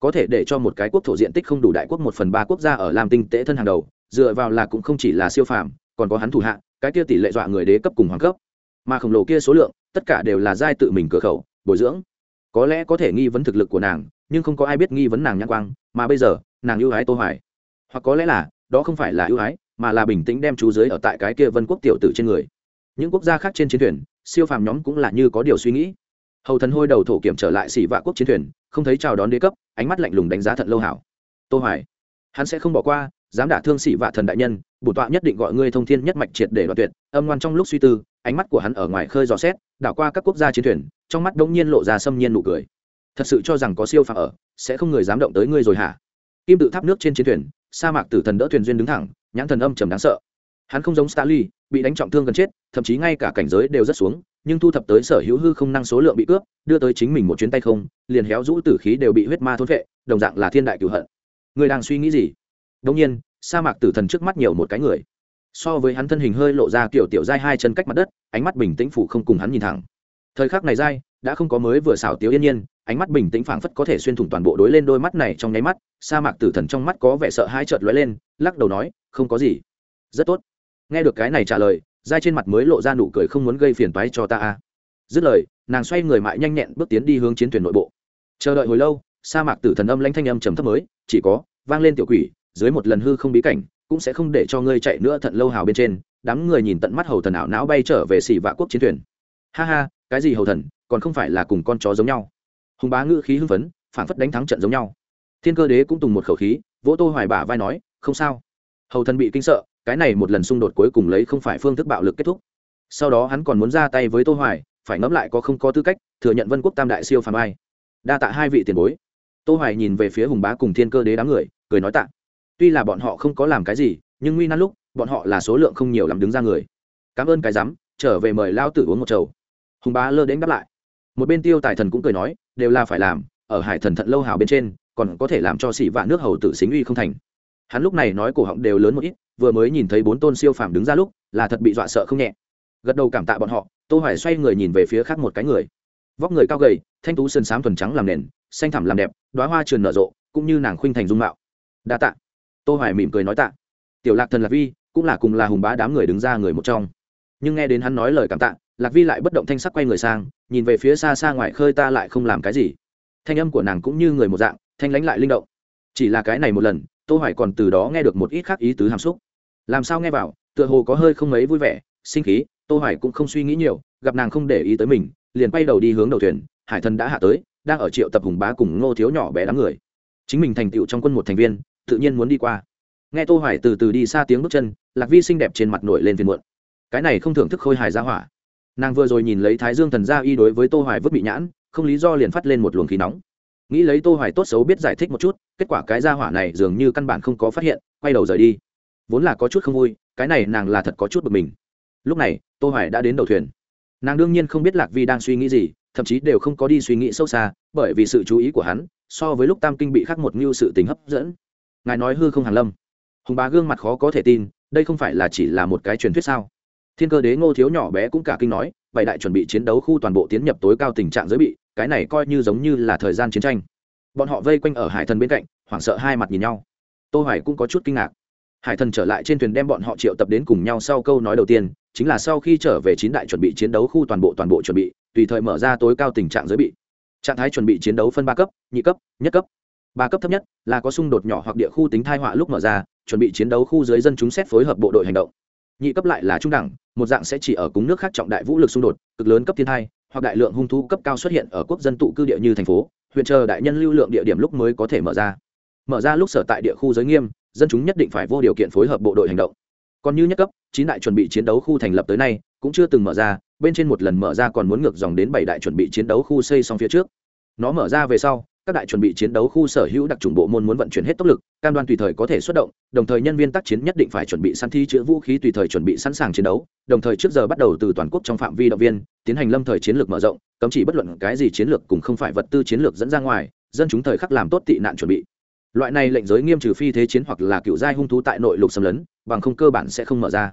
Có thể để cho một cái quốc thổ diện tích không đủ đại quốc một phần ba quốc gia ở làm tinh tế thân hàng đầu, dựa vào là cũng không chỉ là siêu phàm, còn có hắn thủ hạ, cái kia tỷ lệ dọa người đế cấp cùng hoàng cấp. Mà khổng lồ kia số lượng, tất cả đều là giai tự mình cửa khẩu, bồi dưỡng. Có lẽ có thể nghi vấn thực lực của nàng, nhưng không có ai biết nghi vấn nàng nhãn quang, mà bây giờ, nàng ưu ái tô hoài. Hoặc có lẽ là, đó không phải là ưu ái mà là bình tĩnh đem chú giới ở tại cái kia vân quốc tiểu tử trên người. Những quốc gia khác trên chiến thuyền, siêu phàm nhóm cũng là như có điều suy nghĩ. Hầu thần hôi đầu thổ kiểm trở lại xỉ vạ quốc chiến thuyền, không thấy chào đón đế cấp, ánh mắt lạnh lùng đánh giá thận lâu hảo. Tô hoài, hắn sẽ không bỏ qua, dám đả thương xỉ vạ thần đại nhân bổn tọa nhất định gọi ngươi thông thiên nhất mạch triệt để đoạt tuyệt, âm ngoan trong lúc suy tư, ánh mắt của hắn ở ngoài khơi dò xét, đảo qua các quốc gia chiến thuyền, trong mắt đống nhiên lộ ra xâm nhiên nụ cười. Thật sự cho rằng có siêu phàm ở, sẽ không người dám động tới ngươi rồi hả? Kim tự tháp nước trên chiến thuyền, sa mạc tử thần đỡ thuyền duyên đứng thẳng nhãn thần âm trầm đáng sợ hắn không giống Starly, bị đánh trọng thương gần chết, thậm chí ngay cả cảnh giới đều rất xuống, nhưng thu thập tới sở hữu hư không năng số lượng bị cướp, đưa tới chính mình một chuyến tay không, liền héo rũ tử khí đều bị huyết ma thôn phệ, đồng dạng là thiên đại cửu hận. Người đang suy nghĩ gì? Đương nhiên, sa mạc tử thần trước mắt nhiều một cái người. So với hắn thân hình hơi lộ ra kiểu tiểu giai hai chân cách mặt đất, ánh mắt bình tĩnh phủ không cùng hắn nhìn thẳng. Thời khắc này giai đã không có mới vừa xảo tiểu yên nhiên, ánh mắt bình tĩnh phảng phất có thể xuyên thủng toàn bộ đối lên đôi mắt này trong nháy mắt, sa mạc tử thần trong mắt có vẻ sợ hãi chợt lóe lên, lắc đầu nói, không có gì. Rất tốt. Nghe được cái này trả lời dai trên mặt mới lộ ra nụ cười không muốn gây phiền toái cho ta a. Dứt lời nàng xoay người mại nhanh nhẹn bước tiến đi hướng chiến thuyền nội bộ. Chờ đợi hồi lâu sa mạc tử thần âm lãnh thanh âm trầm thấp mới chỉ có vang lên tiểu quỷ dưới một lần hư không bí cảnh cũng sẽ không để cho ngươi chạy nữa thận lâu hào bên trên. Đám người nhìn tận mắt hầu thần ảo não bay trở về xỉ vạ quốc chiến thuyền. Ha ha cái gì hầu thần còn không phải là cùng con chó giống nhau hùng bá ngữ khí hưng phấn phản phất đánh thắng trận giống nhau. Thiên cơ đế cũng tùng một khẩu khí, vỗ tô hoài bả vai nói, không sao. Hầu thần bị kinh sợ, cái này một lần xung đột cuối cùng lấy không phải phương thức bạo lực kết thúc. Sau đó hắn còn muốn ra tay với tô hoài, phải ngẫm lại có không có tư cách, thừa nhận vân quốc tam đại siêu phàm ai. Đa tạ hai vị tiền bối. Tô hoài nhìn về phía hùng bá cùng thiên cơ đế đám người, cười nói tạ. Tuy là bọn họ không có làm cái gì, nhưng nguy nan lúc, bọn họ là số lượng không nhiều lắm đứng ra người. Cảm ơn cái dám trở về mời lao tử uống một chầu. Hùng bá lơ đến đáp lại. Một bên tiêu tài thần cũng cười nói đều là phải làm, ở hải thần thận lâu hào bên trên, còn có thể làm cho xỉ vạn nước hầu tử xính uy không thành. Hắn lúc này nói cổ họng đều lớn một ít, vừa mới nhìn thấy bốn tôn siêu phàm đứng ra lúc, là thật bị dọa sợ không nhẹ. Gật đầu cảm tạ bọn họ, tô hoài xoay người nhìn về phía khác một cái người. Vóc người cao gầy, thanh tú sơn sám thuần trắng làm nền, xanh thẳm làm đẹp, đóa hoa trường nở rộ, cũng như nàng khuynh thành dung mạo. Đa tạ. Tô hoài mỉm cười nói tạ. Tiểu lạc thần lạc vi cũng là cùng là hùng bá đám người đứng ra người một trong. Nhưng nghe đến hắn nói lời cảm tạ lạc vi lại bất động thanh sắc quay người sang, nhìn về phía xa xa ngoài khơi ta lại không làm cái gì. Thanh âm của nàng cũng như người một dạng, thanh lãnh lại linh động. Chỉ là cái này một lần, tô hoài còn từ đó nghe được một ít khác ý tứ hàm xúc. Làm sao nghe vào, tựa hồ có hơi không mấy vui vẻ, sinh khí, tô hoài cũng không suy nghĩ nhiều, gặp nàng không để ý tới mình, liền quay đầu đi hướng đầu thuyền, hải thần đã hạ tới, đang ở triệu tập hùng bá cùng ngô thiếu nhỏ bé đám người. Chính mình thành tựu trong quân một thành viên, tự nhiên muốn đi qua. Nghe tô hoài từ từ đi xa tiếng bước chân, lạc vi xinh đẹp trên mặt nổi lên phiền muộn. Cái này không thưởng thức khôi hài ra hỏa nàng vừa rồi nhìn lấy thái dương thần gia y đối với tô hoài vứt bị nhãn, không lý do liền phát lên một luồng khí nóng. Nghĩ lấy tô hoài tốt xấu biết giải thích một chút, kết quả cái gia hỏa này dường như căn bản không có phát hiện, quay đầu rời đi. Vốn là có chút không vui, cái này nàng là thật có chút bực mình. Lúc này, tô hoài đã đến đầu thuyền. Nàng đương nhiên không biết lạc vi đang suy nghĩ gì, thậm chí đều không có đi suy nghĩ sâu xa, bởi vì sự chú ý của hắn, so với lúc tam kinh bị khắc một như sự tình hấp dẫn. Ngài nói hư không hàn lâm. Hùng bá gương mặt khó có thể tin, đây không phải là chỉ là một cái truyền thuyết sao? Thiên cơ đế ngô thiếu nhỏ bé cũng cả kinh nói, bảy đại chuẩn bị chiến đấu khu toàn bộ tiến nhập tối cao tình trạng giới bị, cái này coi như giống như là thời gian chiến tranh. Bọn họ vây quanh ở hải thần bên cạnh, hoảng sợ hai mặt nhìn nhau. Tô hoài cũng có chút kinh ngạc. Hải thần trở lại trên thuyền đem bọn họ triệu tập đến cùng nhau sau câu nói đầu tiên, chính là sau khi trở về chín đại chuẩn bị chiến đấu khu toàn bộ toàn bộ chuẩn bị, tùy thời mở ra tối cao tình trạng giới bị. Trạng thái chuẩn bị chiến đấu phân ba cấp, nhị cấp, nhất cấp. Ba cấp thấp nhất là có xung đột nhỏ hoặc địa khu tính thai họa lúc mở ra, chuẩn bị chiến đấu khu dưới dân chúng xét phối hợp bộ đội hành động nhị cấp lại là trung đẳng, một dạng sẽ chỉ ở cúng nước khác trọng đại vũ lực xung đột, cực lớn cấp thiên hai hoặc đại lượng hung thú cấp cao xuất hiện ở quốc dân tụ cư địa như thành phố, huyện chờ đại nhân lưu lượng địa điểm lúc mới có thể mở ra. Mở ra lúc sở tại địa khu giới nghiêm, dân chúng nhất định phải vô điều kiện phối hợp bộ đội hành động. Còn như nhất cấp, chín đại chuẩn bị chiến đấu khu thành lập tới nay, cũng chưa từng mở ra, bên trên một lần mở ra còn muốn ngược dòng đến bảy đại chuẩn bị chiến đấu khu xây xong phía trước. Nó mở ra về sau các đại chuẩn bị chiến đấu khu sở hữu đặc trùng bộ môn muốn vận chuyển hết tốc lực, cam đoan tùy thời có thể xuất động, đồng thời nhân viên tác chiến nhất định phải chuẩn bị săn thi chữa vũ khí tùy thời chuẩn bị sẵn sàng chiến đấu, đồng thời trước giờ bắt đầu từ toàn quốc trong phạm vi động viên, tiến hành lâm thời chiến lược mở rộng, cấm chỉ bất luận cái gì chiến lược cùng không phải vật tư chiến lược dẫn ra ngoài, dân chúng thời khắc làm tốt tị nạn chuẩn bị. Loại này lệnh giới nghiêm trừ phi thế chiến hoặc là cựu giai hung thú tại nội lục xâm lấn, bằng không cơ bản sẽ không mở ra.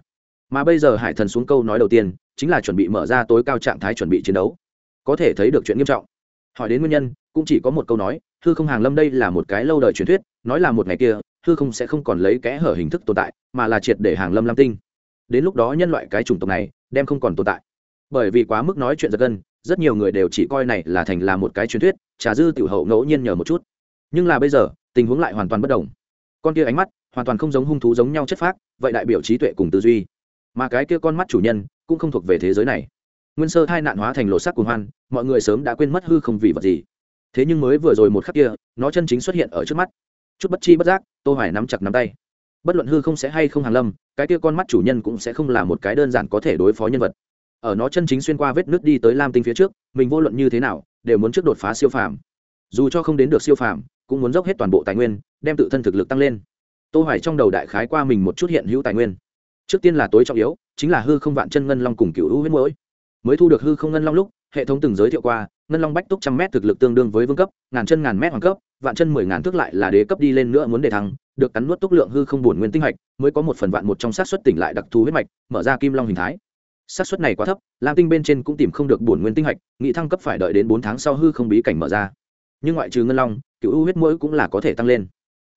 Mà bây giờ hải thần xuống câu nói đầu tiên, chính là chuẩn bị mở ra tối cao trạng thái chuẩn bị chiến đấu. Có thể thấy được chuyện nghiêm trọng. Hỏi đến nguyên nhân cũng chỉ có một câu nói, hư không hàng lâm đây là một cái lâu đời truyền thuyết, nói là một ngày kia, hư không sẽ không còn lấy kẽ hở hình thức tồn tại, mà là triệt để hàng lâm lam tinh. Đến lúc đó nhân loại cái chủng tộc này, đem không còn tồn tại. Bởi vì quá mức nói chuyện giật gân, rất nhiều người đều chỉ coi này là thành là một cái truyền thuyết, trà dư tiểu hậu ngẫu nhiên nhờ một chút. Nhưng là bây giờ, tình huống lại hoàn toàn bất đồng. Con kia ánh mắt, hoàn toàn không giống hung thú giống nhau chất phác, vậy đại biểu trí tuệ cùng tư duy. Mà cái kia con mắt chủ nhân, cũng không thuộc về thế giới này. Nguyên sơ thai nạn hóa thành lộ sắc cuồng hoan, mọi người sớm đã quên mất hư không vì vật gì thế nhưng mới vừa rồi một khắc kia, nó chân chính xuất hiện ở trước mắt. Chút bất chi bất giác, tô hoài nắm chặt nắm tay. Bất luận hư không sẽ hay không hàng lâm, cái kia con mắt chủ nhân cũng sẽ không là một cái đơn giản có thể đối phó nhân vật. Ở nó chân chính xuyên qua vết nước đi tới lam tinh phía trước, mình vô luận như thế nào, đều muốn trước đột phá siêu phàm. Dù cho không đến được siêu phàm, cũng muốn dốc hết toàn bộ tài nguyên, đem tự thân thực lực tăng lên. Tô hoài trong đầu đại khái qua mình một chút hiện hữu tài nguyên. Trước tiên là tối trọng yếu, chính là hư không vạn chân ngân long cùng cửu u huyết mũi mới thu được hư không ngân long lúc, hệ thống từng giới thiệu qua ngân long bách túc trăm mét thực lực tương đương với vương cấp, ngàn chân ngàn mét hoàng cấp, vạn chân mười ngàn thước lại là đế cấp đi lên nữa muốn đề thăng được cắn nuốt túc lượng hư không bổn nguyên tinh hạch, mới có một phần vạn một trong sát xuất tỉnh lại đặc thù huyết mạch, mở ra kim long hình thái. Sát xuất này quá thấp, lam tinh bên trên cũng tìm không được bổn nguyên tinh hạch, nghị thăng cấp phải đợi đến bốn tháng sau hư không bí cảnh mở ra. Nhưng ngoại trừ ngân long, cựu ưu huyết mũi cũng là có thể tăng lên.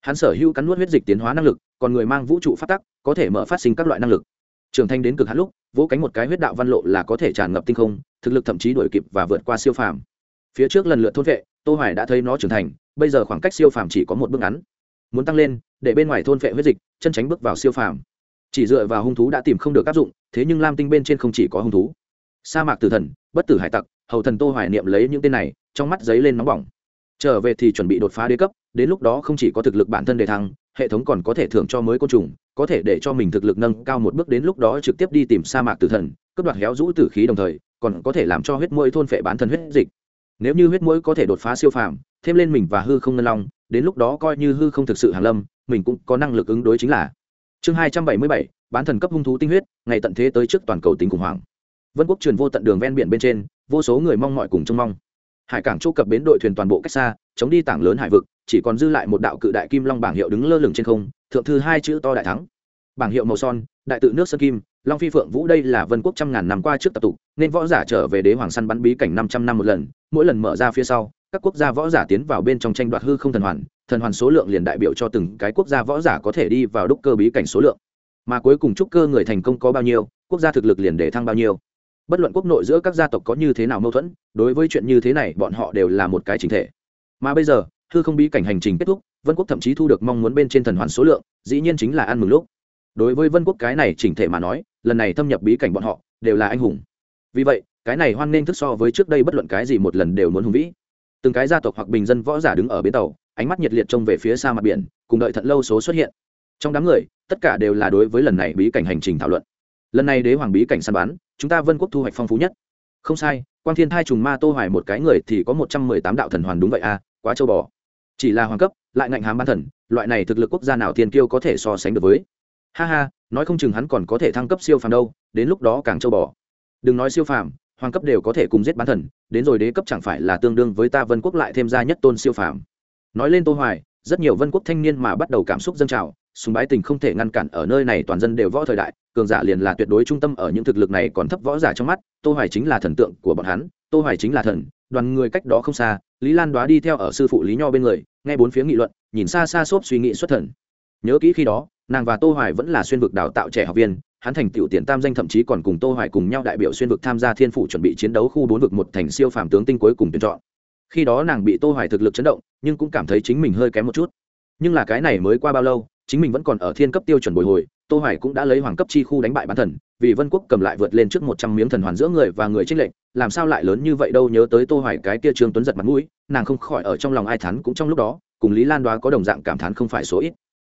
Hắn sở hữu cắn nuốt huyết dịch tiến hóa năng lực, còn người mang vũ trụ phát tắc, có thể mở phát sinh các loại năng lực trưởng thành đến cực hạn lúc, vỗ cánh một cái huyết đạo văn lộ là có thể tràn ngập tinh không, thực lực thậm chí đuổi kịp và vượt qua siêu phàm. Phía trước lần lượt thôn vệ, tô hoài đã thấy nó trưởng thành, bây giờ khoảng cách siêu phàm chỉ có một bước ngắn. Muốn tăng lên, để bên ngoài thôn vệ huyết dịch, chân tránh bước vào siêu phàm. Chỉ dựa vào hung thú đã tìm không được áp dụng, thế nhưng lam tinh bên trên không chỉ có hung thú. Sa mạc tử thần, bất tử hải tặc, hầu thần tô hoài niệm lấy những tên này, trong mắt giấy lên nóng bỏng. Trở về thì chuẩn bị đột phá đế cấp, đến lúc đó không chỉ có thực lực bản thân đề thăng, hệ thống còn có thể thưởng cho mới côn trùng có thể để cho mình thực lực nâng cao một bước đến lúc đó trực tiếp đi tìm sa mạc tử thần, cướp đoạt héo rũ tử khí đồng thời, còn có thể làm cho huyết mũi thôn phệ bán thân huyết dịch. Nếu như huyết mũi có thể đột phá siêu phàm, thêm lên mình và hư không ngân long, đến lúc đó coi như hư không thực sự hàn lâm, mình cũng có năng lực ứng đối chính là. Chương hai trăm bảy mươi bảy, bán thần cấp hung thú tinh huyết, ngày tận thế tới trước toàn cầu tính khủng hoảng. Vân quốc truyền vô tận đường ven biển bên trên, vô số người mong mọi cùng trông mong. Hải cảng chỗ cập bến đội thuyền toàn bộ cách xa, chống đi tảng lớn hải vực, chỉ còn dư lại một đạo cự đại kim long bảng hiệu đứng lơ lửng trên không thượng thư hai chữ to đại thắng. Bảng hiệu màu son, đại tự nước sơn kim, long phi phượng vũ đây là vân quốc trăm ngàn năm qua trước tập tục, nên võ giả trở về đế hoàng săn bắn bí cảnh năm trăm năm một lần, mỗi lần mở ra phía sau, các quốc gia võ giả tiến vào bên trong tranh đoạt hư không thần hoàn thần hoàn số lượng liền đại biểu cho từng cái quốc gia võ giả có thể đi vào đúc cơ bí cảnh số lượng. Mà cuối cùng trúc cơ người thành công có bao nhiêu, quốc gia thực lực liền để thăng bao nhiêu. Bất luận quốc nội giữa các gia tộc có như thế nào mâu thuẫn, đối với chuyện như thế này bọn họ đều là một cái chính thể. Mà bây giờ, hư không bí cảnh hành trình kết thúc vân quốc thậm chí thu được mong muốn bên trên thần hoàn số lượng, dĩ nhiên chính là ăn mừng lúc. Đối với vân quốc cái này chỉnh thể mà nói, lần này thâm nhập bí cảnh bọn họ, đều là anh hùng. Vì vậy, cái này hoan nghênh thức so với trước đây bất luận cái gì một lần đều muốn hùng vĩ. Từng cái gia tộc hoặc bình dân võ giả đứng ở bến tàu, ánh mắt nhiệt liệt trông về phía xa mặt biển, cùng đợi thận lâu số xuất hiện. Trong đám người, tất cả đều là đối với lần này bí cảnh hành trình thảo luận. Lần này đế hoàng bí cảnh săn bắn, chúng ta vân quốc thu hoạch phong phú nhất. Không sai, quang thiên thai trùng ma tô hoài một cái người thì có một trăm mười tám đạo thần hoàn đúng vậy à quá châu bò. Chỉ là hoàng cấp lại ngạnh hám ban thần, loại này thực lực quốc gia nào thiên kiêu có thể so sánh được với? Ha ha, nói không chừng hắn còn có thể thăng cấp siêu phàm đâu, đến lúc đó càng châu bò. Đừng nói siêu phàm, hoàng cấp đều có thể cùng giết bán thần, đến rồi đế cấp chẳng phải là tương đương với ta vân quốc lại thêm ra nhất tôn siêu phàm. Nói lên tô hoài, rất nhiều vân quốc thanh niên mà bắt đầu cảm xúc dâng trào súng bái tình không thể ngăn cản ở nơi này toàn dân đều võ thời đại, cường giả liền là tuyệt đối trung tâm ở những thực lực này còn thấp võ giả trong mắt, tô hoài chính là thần tượng của bọn hắn, tô hoài chính là thần, đoàn người cách đó không xa, lý lan đoá đi theo ở sư phụ lý nho bên người nghe bốn phía nghị luận, nhìn xa xa xốp suy nghĩ xuất thần. Nhớ kỹ khi đó, nàng và tô hoài vẫn là xuyên vực đào tạo trẻ học viên, hắn thành tiểu tiền tam danh thậm chí còn cùng tô hoài cùng nhau đại biểu xuyên vực tham gia thiên phủ chuẩn bị chiến đấu khu bốn vực một thành siêu phàm tướng tinh cuối cùng tuyển chọn. Khi đó nàng bị tô hoài thực lực chấn động, nhưng cũng cảm thấy chính mình hơi kém một chút. Nhưng là cái này mới qua bao lâu, chính mình vẫn còn ở thiên cấp tiêu chuẩn bồi hồi, tô hoài cũng đã lấy hoàng cấp chi khu đánh bại bán thần, vì vân quốc cầm lại vượt lên trước 100 miếng thần hoàn giữa người và người trinh lệnh làm sao lại lớn như vậy đâu nhớ tới tô hoài cái kia trương tuấn giật mặt mũi nàng không khỏi ở trong lòng ai thán cũng trong lúc đó cùng lý lan đoá có đồng dạng cảm thán không phải số ít.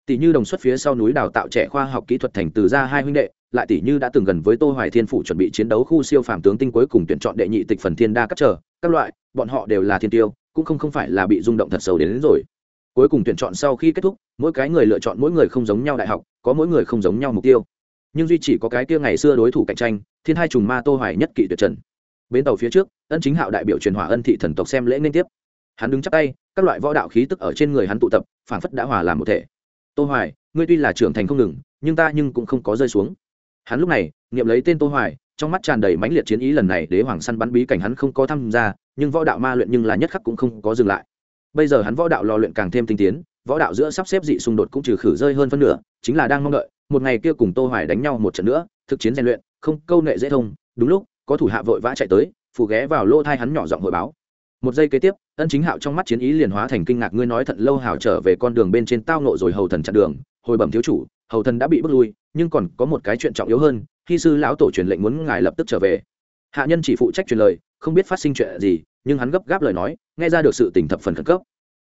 Tỷ như đồng xuất phía sau núi đào tạo trẻ khoa học kỹ thuật thành từ ra hai huynh đệ lại tỷ như đã từng gần với tô hoài thiên phủ chuẩn bị chiến đấu khu siêu phàm tướng tinh cuối cùng tuyển chọn đệ nhị tịch phần thiên đa các trở các loại bọn họ đều là thiên tiêu cũng không không phải là bị rung động thật sâu đến, đến rồi. Cuối cùng tuyển chọn sau khi kết thúc mỗi cái người lựa chọn mỗi người không giống nhau đại học có mỗi người không giống nhau mục tiêu. Nhưng duy chỉ có cái kia ngày xưa đối thủ cạnh tranh thiên hai trùng ma tô hoài nhất kỵ tuyệt trần bến tàu phía trước, ân chính hạo đại biểu truyền hỏa ân thị thần tộc xem lễ nên tiếp. Hắn đứng chắc tay, các loại võ đạo khí tức ở trên người hắn tụ tập phản phất đã hòa làm một thể. Tô hoài, ngươi tuy là trưởng thành không ngừng, nhưng ta nhưng cũng không có rơi xuống. Hắn lúc này, niệm lấy tên tô hoài, trong mắt tràn đầy mãnh liệt chiến ý lần này, đế hoàng săn bắn bí cảnh hắn không có tham gia, nhưng võ đạo ma luyện nhưng là nhất khắc cũng không có dừng lại. Bây giờ hắn võ đạo lò luyện càng thêm tinh tiến, võ đạo giữa sắp xếp dị xung đột cũng trừ khử rơi hơn phân nửa, chính là đang mong đợi, một ngày kia cùng tô hoài đánh nhau một trận nữa, thực chiến rèn luyện, không câu nệ dễ thông, đúng lúc có thủ hạ vội vã chạy tới phủ ghé vào lô thai hắn nhỏ giọng hội báo. Một giây kế tiếp, ân chính hạo trong mắt chiến ý liền hóa thành kinh ngạc, ngươi nói thật lâu hào trở về con đường bên trên tao nộ rồi hầu thần chặn đường, hồi bẩm thiếu chủ, hầu thần đã bị bước lui, nhưng còn có một cái chuyện trọng yếu hơn, khi sư lão tổ truyền lệnh muốn ngài lập tức trở về. Hạ nhân chỉ phụ trách truyền lời, không biết phát sinh chuyện gì, nhưng hắn gấp gáp lời nói, nghe ra được sự tỉnh thập phần khẩn cấp.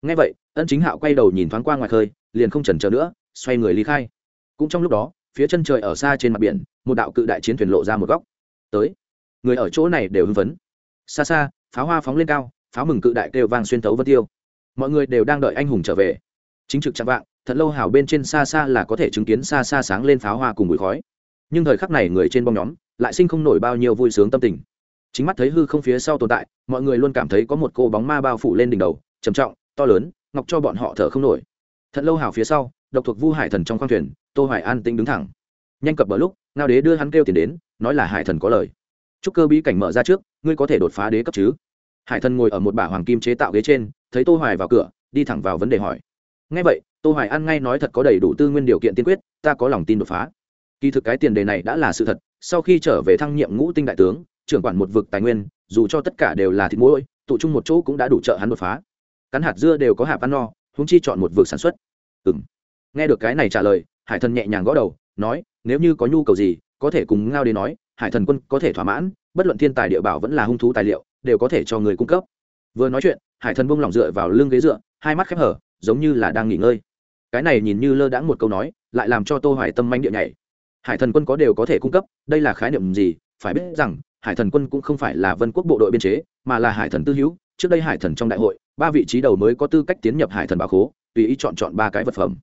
Nghe vậy, ân chính hạo quay đầu nhìn thoáng qua ngoài khơi, liền không chần chờ nữa, xoay người ly khai. Cũng trong lúc đó, phía chân trời ở xa trên mặt biển, một đạo cự đại chiến thuyền lộ ra một góc. Tới người ở chỗ này đều hưng phấn. Xa xa, pháo hoa phóng lên cao, pháo mừng cự đại kêu vang xuyên tấu vân tiêu. Mọi người đều đang đợi anh hùng trở về. Chính trực chạm vạng, thật lâu hào bên trên xa xa là có thể chứng kiến xa xa sáng lên pháo hoa cùng bụi khói. Nhưng thời khắc này người trên bom nhóm lại sinh không nổi bao nhiêu vui sướng tâm tình. Chính mắt thấy hư không phía sau tồn tại, mọi người luôn cảm thấy có một cô bóng ma bao phủ lên đỉnh đầu, trầm trọng, to lớn, ngọc cho bọn họ thở không nổi. Thật lâu hào phía sau, độc thuộc vu hải thần trong khoang thuyền, tô hoài an tĩnh đứng thẳng. Nhanh cập bờ lúc, ngao đế đưa hắn kêu tiền đến, nói là hải thần có lời chúc cơ bí cảnh mở ra trước, ngươi có thể đột phá đế cấp chứ? Hải thần ngồi ở một bả hoàng kim chế tạo ghế trên, thấy tô hoài vào cửa, đi thẳng vào vấn đề hỏi. Ngay vậy, tô hoài ăn ngay nói thật có đầy đủ tư nguyên điều kiện tiên quyết, ta có lòng tin đột phá. Kỳ thực cái tiền đề này đã là sự thật, sau khi trở về thăng nhiệm ngũ tinh đại tướng, trưởng quản một vực tài nguyên, dù cho tất cả đều là thịt muối, tụ chung một chỗ cũng đã đủ trợ hắn đột phá. Cắn hạt dưa đều có hạt ăn no húng chi chọn một vực sản xuất. Ừm. Nghe được cái này trả lời, hải thần nhẹ nhàng gõ đầu, nói, nếu như có nhu cầu gì, có thể cùng ngao đến nói hải thần quân có thể thỏa mãn, bất luận thiên tài địa bảo vẫn là hung thú tài liệu, đều có thể cho người cung cấp. Vừa nói chuyện, hải thần bông lỏng dựa vào lưng ghế dựa, hai mắt khép hở, giống như là đang nghỉ ngơi. Cái này nhìn như lơ đãng một câu nói, lại làm cho tô hoài tâm manh địa nhảy. Hải thần quân có đều có thể cung cấp, đây là khái niệm gì? Phải biết rằng, hải thần quân cũng không phải là vân quốc bộ đội biên chế, mà là hải thần tư hữu. Trước đây hải thần trong đại hội, ba vị trí đầu mới có tư cách tiến nhập hải thần bảo khố, tùy ý chọn chọn ba cái vật phẩm.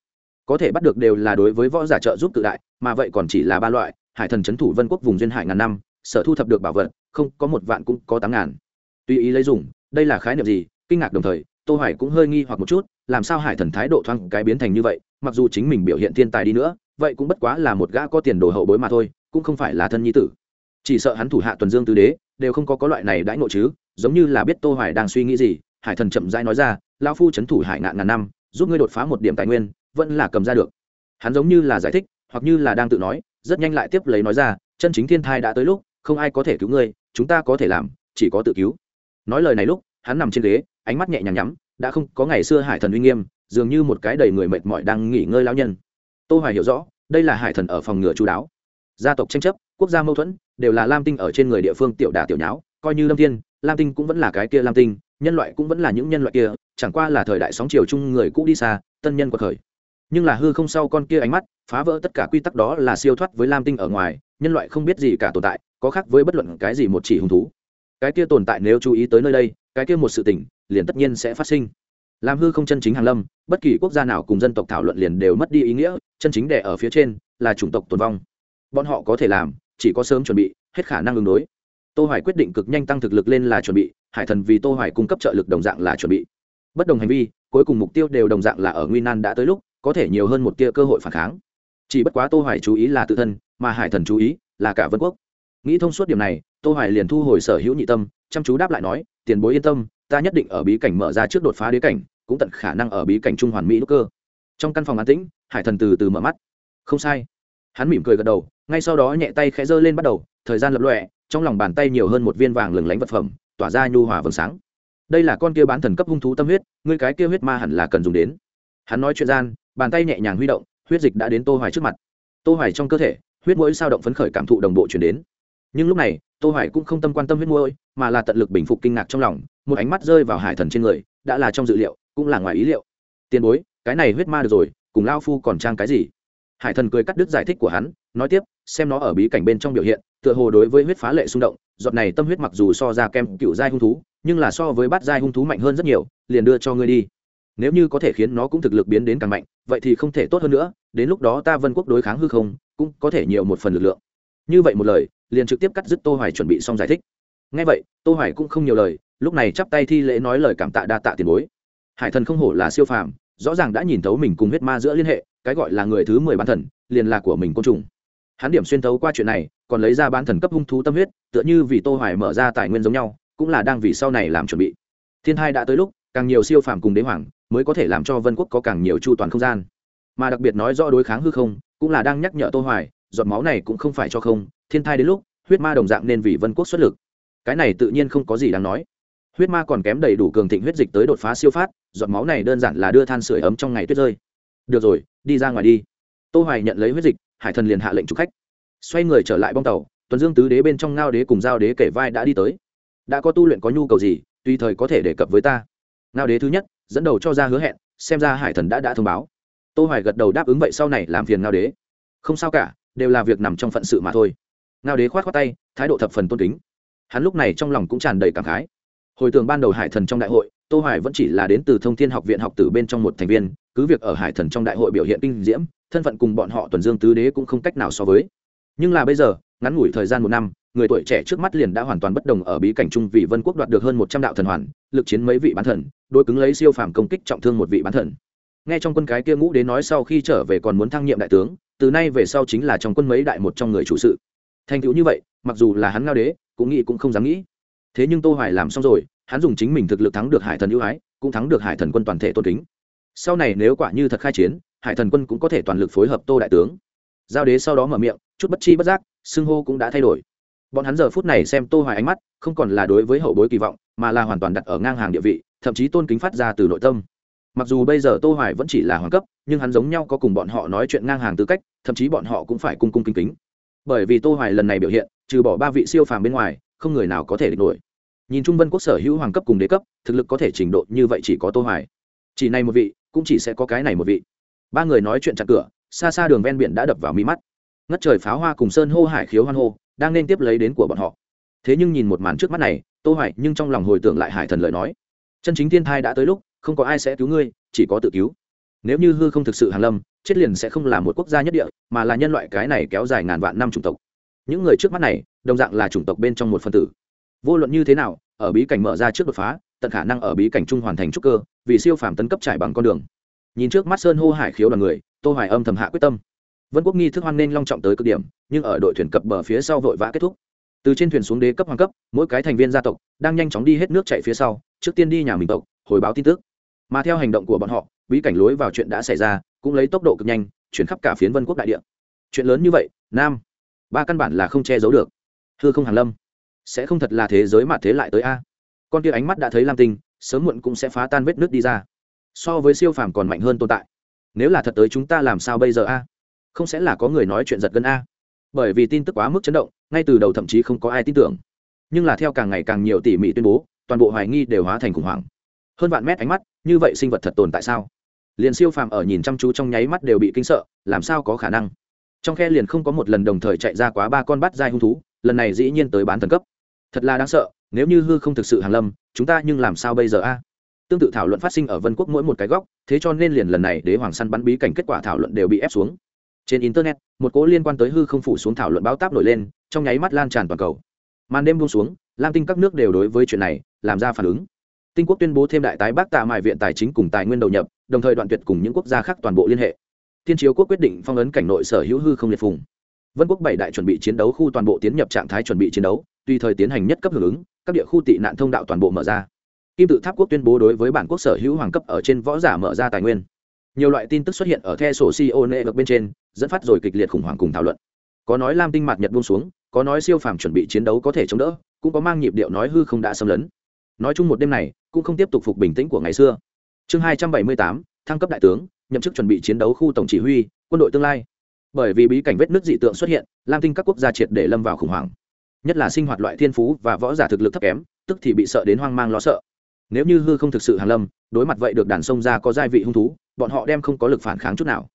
Có thể bắt được đều là đối với võ giả trợ giúp tự đại, mà vậy còn chỉ là ba loại hải thần trấn thủ vân quốc vùng duyên hải ngàn năm, sở thu thập được bảo vật, không, có một vạn cũng có tám ngàn. Tùy ý lấy dùng, đây là khái niệm gì? Kinh ngạc đồng thời, tô hoài cũng hơi nghi hoặc một chút, làm sao hải thần thái độ thoáng cái biến thành như vậy, mặc dù chính mình biểu hiện thiên tài đi nữa, vậy cũng bất quá là một gã có tiền đồ hậu bối mà thôi, cũng không phải là thân nhi tử. Chỉ sợ hắn thủ hạ tuần dương tứ đế, đều không có có loại này đãi ngộ chứ, giống như là biết tô hoài đang suy nghĩ gì, hải thần chậm rãi nói ra, lão phu chấn thủ hải ngạn ngàn năm, giúp ngươi đột phá một điểm tài nguyên, vẫn là cầm ra được. Hắn giống như là giải thích, hoặc như là đang tự nói rất nhanh lại tiếp lấy nói ra, chân chính thiên thai đã tới lúc, không ai có thể cứu ngươi, chúng ta có thể làm, chỉ có tự cứu. Nói lời này lúc, hắn nằm trên ghế, ánh mắt nhẹ nhàng nhắm, đã không có ngày xưa hải thần uy nghiêm, dường như một cái đầy người mệt mỏi đang nghỉ ngơi lão nhân. Tô hoài hiểu rõ, đây là hải thần ở phòng ngừa chú đáo. Gia tộc tranh chấp, quốc gia mâu thuẫn, đều là lam tinh ở trên người địa phương tiểu đà tiểu nháo, coi như lâm thiên, lam tinh cũng vẫn là cái kia lam tinh, nhân loại cũng vẫn là những nhân loại kia, chẳng qua là thời đại sóng chiều chung người cũ đi xa, tân nhân quật khởi. Nhưng là hư không sau con kia ánh mắt phá vỡ tất cả quy tắc đó là siêu thoát với lam tinh ở ngoài, nhân loại không biết gì cả tồn tại, có khác với bất luận cái gì một chỉ hung thú. Cái kia tồn tại nếu chú ý tới nơi đây, cái kia một sự tỉnh liền tất nhiên sẽ phát sinh. Làm hư không chân chính hàn lâm, bất kỳ quốc gia nào cùng dân tộc thảo luận liền đều mất đi ý nghĩa, chân chính đẻ ở phía trên là chủng tộc tồn vong. Bọn họ có thể làm, chỉ có sớm chuẩn bị, hết khả năng ứng đối. Tô hoài quyết định cực nhanh tăng thực lực lên là chuẩn bị, hải thần vì tô hoài cung cấp trợ lực đồng dạng là chuẩn bị. Bất đồng hành vi, cuối cùng mục tiêu đều đồng dạng là ở nguy nan đã tới lúc, có thể nhiều hơn một tia cơ hội phản kháng chỉ bất quá tô hoài chú ý là tự thân, mà hải thần chú ý là cả vân quốc. Nghĩ thông suốt điểm này, tô hoài liền thu hồi sở hữu nhị tâm, chăm chú đáp lại nói, tiền bối yên tâm, ta nhất định ở bí cảnh mở ra trước đột phá đế cảnh, cũng tận khả năng ở bí cảnh trung hoàn mỹ đúc cơ. Trong căn phòng an tĩnh, hải thần từ từ mở mắt. Không sai. Hắn mỉm cười gật đầu, ngay sau đó nhẹ tay khẽ giơ lên bắt đầu, thời gian lập lọe trong lòng bàn tay nhiều hơn một viên vàng lừng lánh vật phẩm, tỏa ra nhu hòa vầng sáng. Đây là con kia bán thần cấp hung thú tâm huyết, ngươi cái kia huyết ma hẳn là cần dùng đến. Hắn nói chuyện gian, bàn tay nhẹ nhàng huy động huyết dịch đã đến tô hoài trước mặt. Tô hoài trong cơ thể, huyết mũi sao động phấn khởi cảm thụ đồng bộ chuyển đến. Nhưng lúc này, tô hoài cũng không tâm quan tâm huyết mũi mà là tận lực bình phục kinh ngạc trong lòng, một ánh mắt rơi vào hải thần trên người, đã là trong dự liệu, cũng là ngoài ý liệu. Tiền bối, cái này huyết ma được rồi, cùng lao phu còn trang cái gì? Hải thần cười cắt đứt giải thích của hắn, nói tiếp, xem nó ở bí cảnh bên trong biểu hiện, tựa hồ đối với huyết phá lệ xung động, giọt này tâm huyết mặc dù so ra kem cựu giai hung thú, nhưng là so với bát giai hung thú mạnh hơn rất nhiều, liền đưa cho ngươi đi nếu như có thể khiến nó cũng thực lực biến đến càng mạnh, vậy thì không thể tốt hơn nữa, đến lúc đó ta vân quốc đối kháng hư không, cũng có thể nhiều một phần lực lượng. Như vậy một lời, liền trực tiếp cắt dứt tô hoài chuẩn bị xong giải thích. Ngay vậy, tô hoài cũng không nhiều lời, lúc này chắp tay thi lễ nói lời cảm tạ đa tạ tiền bối. Hải thần không hổ là siêu phàm, rõ ràng đã nhìn thấu mình cùng huyết ma giữa liên hệ, cái gọi là người thứ mười bán thần, liền là của mình côn trùng. Hắn điểm xuyên thấu qua chuyện này, còn lấy ra bán thần cấp hung thú tâm huyết, tựa như vì tô hoài mở ra tài nguyên giống nhau, cũng là đang vì sau này làm chuẩn bị. Thiên hai đã tới lúc càng nhiều siêu phàm cùng đế hoàng mới có thể làm cho vân quốc có càng nhiều chu toàn không gian. Mà đặc biệt nói rõ đối kháng hư không, cũng là đang nhắc nhở tô hoài, giọt máu này cũng không phải cho không, thiên thai đến lúc, huyết ma đồng dạng nên vì vân quốc xuất lực. Cái này tự nhiên không có gì đáng nói. Huyết ma còn kém đầy đủ cường thịnh huyết dịch tới đột phá siêu phát, giọt máu này đơn giản là đưa than sửa ấm trong ngày tuyết rơi. Được rồi, đi ra ngoài đi. Tô hoài nhận lấy huyết dịch, hải thần liền hạ lệnh chủ khách. Xoay người trở lại bong tàu, tuần dương tứ đế bên trong ngao đế cùng giao đế kể vai đã đi tới. Đã có tu luyện có nhu cầu gì, tùy thời có thể đề cập với ta ngao đế thứ nhất, dẫn đầu cho ra hứa hẹn, xem ra hải thần đã đã thông báo. Tô hoài gật đầu đáp ứng vậy sau này làm phiền ngao đế. Không sao cả, đều là việc nằm trong phận sự mà thôi. Ngao đế khoát khoát tay, thái độ thập phần tôn kính. Hắn lúc này trong lòng cũng tràn đầy cảm khái. Hồi tưởng ban đầu hải thần trong đại hội, tô hoài vẫn chỉ là đến từ thông thiên học viện học tử bên trong một thành viên, cứ việc ở hải thần trong đại hội biểu hiện kinh diễm, thân phận cùng bọn họ tuần dương tứ đế cũng không cách nào so với. Nhưng là bây giờ, ngắn ngủi thời gian một năm người tuổi trẻ trước mắt liền đã hoàn toàn bất đồng ở bí cảnh Chung vì vân quốc đoạt được hơn một trăm đạo thần hoàn, lực chiến mấy vị bán thần đôi cứng lấy siêu phàm công kích trọng thương một vị bán thần. Nghe trong quân cái kia ngũ đến nói sau khi trở về còn muốn thăng nhiệm đại tướng, từ nay về sau chính là trong quân mấy đại một trong người chủ sự. Thành tựu như vậy, mặc dù là hắn ngao đế, cũng nghĩ cũng không dám nghĩ. Thế nhưng tô hoài làm xong rồi, hắn dùng chính mình thực lực thắng được hải thần ưu ái, cũng thắng được hải thần quân toàn thể tôn kính. Sau này nếu quả như thật khai chiến, hải thần quân cũng có thể toàn lực phối hợp tô đại tướng. Giao đế sau đó mở miệng, chút bất chi bất giác, xưng hô cũng đã thay đổi bọn hắn giờ phút này xem tô hoài ánh mắt, không còn là đối với hậu bối kỳ vọng, mà là hoàn toàn đặt ở ngang hàng địa vị, thậm chí tôn kính phát ra từ nội tâm. Mặc dù bây giờ tô hoài vẫn chỉ là hoàng cấp, nhưng hắn giống nhau có cùng bọn họ nói chuyện ngang hàng tư cách, thậm chí bọn họ cũng phải cung cung kính kính. Bởi vì tô hoài lần này biểu hiện, trừ bỏ ba vị siêu phàm bên ngoài, không người nào có thể địch nổi. Nhìn trung vân quốc sở hữu hoàng cấp cùng đế cấp, thực lực có thể trình độ như vậy chỉ có tô hoài. Chỉ này một vị, cũng chỉ sẽ có cái này một vị. Ba người nói chuyện chặt cửa, xa xa đường ven biển đã đập vào mi mắt. Ngất trời pháo hoa cùng sơn hô hải khiếu hoan hô đang nên tiếp lấy đến của bọn họ. Thế nhưng nhìn một màn trước mắt này, tô hoài nhưng trong lòng hồi tưởng lại hải thần lời nói. Chân chính thiên thai đã tới lúc, không có ai sẽ cứu ngươi, chỉ có tự cứu. Nếu như hư không thực sự hàng lâm, chết liền sẽ không là một quốc gia nhất địa, mà là nhân loại cái này kéo dài ngàn vạn năm chủng tộc. Những người trước mắt này, đồng dạng là chủng tộc bên trong một phân tử. Vô luận như thế nào, ở bí cảnh mở ra trước đột phá, tận khả năng ở bí cảnh trung hoàn thành trúc cơ, vì siêu phàm tấn cấp trải bằng con đường. Nhìn trước mắt sơn hô hải khiếu là người, tô hoài âm thầm hạ quyết tâm vân quốc nghi thức hoan nên long trọng tới cực điểm, nhưng ở đội thuyền cập bờ phía sau vội vã kết thúc. Từ trên thuyền xuống đế cấp hoàng cấp, mỗi cái thành viên gia tộc đang nhanh chóng đi hết nước chạy phía sau, trước tiên đi nhà mình tộc, hồi báo tin tức. Mà theo hành động của bọn họ, bí cảnh lối vào chuyện đã xảy ra, cũng lấy tốc độ cực nhanh, chuyển khắp cả phiến vân quốc đại địa. Chuyện lớn như vậy, nam, ba căn bản là không che giấu được. Hư không hàn lâm, sẽ không thật là thế giới mà thế lại tới a. Con kia ánh mắt đã thấy lam tinh, sớm muộn cũng sẽ phá tan vết nước đi ra. So với siêu phàm còn mạnh hơn tồn tại. Nếu là thật tới chúng ta làm sao bây giờ a? Không sẽ là có người nói chuyện giật gân a. Bởi vì tin tức quá mức chấn động, ngay từ đầu thậm chí không có ai tin tưởng. Nhưng là theo càng ngày càng nhiều tỉ mỉ tuyên bố, toàn bộ hoài nghi đều hóa thành khủng hoảng. Hơn vạn mét ánh mắt, như vậy sinh vật thật tồn tại sao? Liền siêu phàm ở nhìn chăm chú trong nháy mắt đều bị kinh sợ, làm sao có khả năng? Trong khe liền không có một lần đồng thời chạy ra quá ba con bắt dai hung thú, lần này dĩ nhiên tới bán thần cấp. Thật là đáng sợ, nếu như hư không thực sự hàng lâm, chúng ta nhưng làm sao bây giờ a? Tương tự thảo luận phát sinh ở vân quốc mỗi một cái góc, thế cho nên liền lần này đế hoàng săn bắn bí cảnh kết quả thảo luận đều bị ép xuống trên internet, một cố liên quan tới hư không phủ xuống thảo luận báo táp nổi lên, trong nháy mắt lan tràn toàn cầu. Màn đêm buông xuống, lam tinh các nước đều đối với chuyện này làm ra phản ứng. Tinh quốc tuyên bố thêm đại tái bắc tạ mại viện tài chính cùng tài nguyên đầu nhập, đồng thời đoạn tuyệt cùng những quốc gia khác toàn bộ liên hệ. Thiên chiếu quốc quyết định phong ấn cảnh nội sở hữu hư không liệt phùng. Vân quốc bảy đại chuẩn bị chiến đấu khu toàn bộ tiến nhập trạng thái chuẩn bị chiến đấu, tùy thời tiến hành nhất cấp hưởng ứng, các địa khu tị nạn thông đạo toàn bộ mở ra. Kim tự tháp quốc tuyên bố đối với bản quốc sở hữu hoàng cấp ở trên võ giả mở ra tài nguyên. Nhiều loại tin tức xuất hiện ở the sổ co nệ vực bên trên dẫn phát rồi kịch liệt khủng hoảng cùng thảo luận. Có nói lam tinh mặt nhật buông xuống, có nói siêu phàm chuẩn bị chiến đấu có thể chống đỡ, cũng có mang nhịp điệu nói hư không đã xâm lấn. Nói chung một đêm này, cũng không tiếp tục phục bình tĩnh của ngày xưa. Chương hai trăm bảy mươi tám, thăng cấp đại tướng, nhậm chức chuẩn bị chiến đấu khu tổng chỉ huy, quân đội tương lai. Bởi vì bí cảnh vết nước dị tượng xuất hiện, lam tinh các quốc gia triệt để lâm vào khủng hoảng. Nhất là sinh hoạt loại thiên phú và võ giả thực lực thấp kém, tức thì bị sợ đến hoang mang lo sợ. Nếu như hư không thực sự hàn lâm, đối mặt vậy được đàn sông ra có giai vị hung thú, bọn họ đem không có lực phản kháng chút nào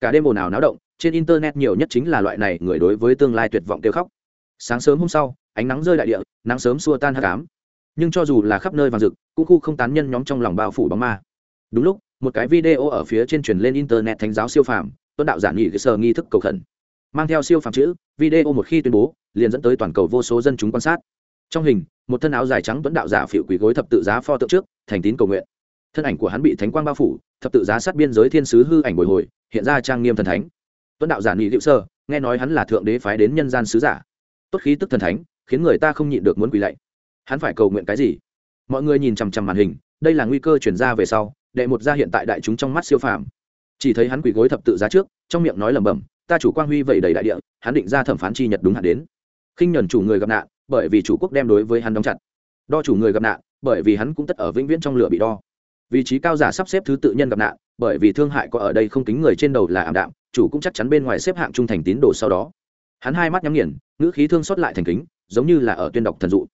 cả đêm ồn ào náo động, trên internet nhiều nhất chính là loại này người đối với tương lai tuyệt vọng kêu khóc. Sáng sớm hôm sau, ánh nắng rơi đại địa, nắng sớm xua tan hát cám nhưng cho dù là khắp nơi vàng rực, cũng khu không tán nhân nhóm trong lòng bao phủ bóng ma. Đúng lúc, một cái video ở phía trên truyền lên internet thánh giáo siêu phàm tuân đạo giản nghị cơ sờ nghi thức cầu khẩn. Mang theo siêu phàm chữ, video một khi tuyên bố, liền dẫn tới toàn cầu vô số dân chúng quan sát. Trong hình, một thân áo dài trắng tuấn đạo giả phịu quỳ gối thập tự giá pho tượng trước, thành tín cầu nguyện. Thân ảnh của hắn bị thánh quang bao phủ, thập tự giá sát biên giới thiên sứ hư ảnh bồi hồi hiện ra trang nghiêm thần thánh. Tuấn đạo giả nghị liệu sơ, nghe nói hắn là thượng đế phái đến nhân gian sứ giả. Tốt khí tức thần thánh, khiến người ta không nhịn được muốn quỳ lạy. Hắn phải cầu nguyện cái gì? Mọi người nhìn chằm chằm màn hình, đây là nguy cơ chuyển ra về sau, đệ một ra hiện tại đại chúng trong mắt siêu phàm. Chỉ thấy hắn quỳ gối thập tự giá trước, trong miệng nói lẩm bẩm, ta chủ quang huy vậy đầy đại địa, hắn định ra thẩm phán chi nhật đúng hạn đến. Khinh nhuần chủ người gặp nạn, bởi vì chủ quốc đem đối với hắn đóng chặt. Đo chủ người gặp nạn, bởi vì hắn cũng tất ở vĩnh viễn trong lửa bị đo. Vị trí cao giả sắp xếp thứ tự nhân gặp nạn bởi vì thương hại có ở đây không kính người trên đầu là ảm đạm, chủ cũng chắc chắn bên ngoài xếp hạng trung thành tín đồ sau đó. Hắn hai mắt nhắm nghiền, ngữ khí thương xót lại thành kính, giống như là ở tuyên đọc thần dụ.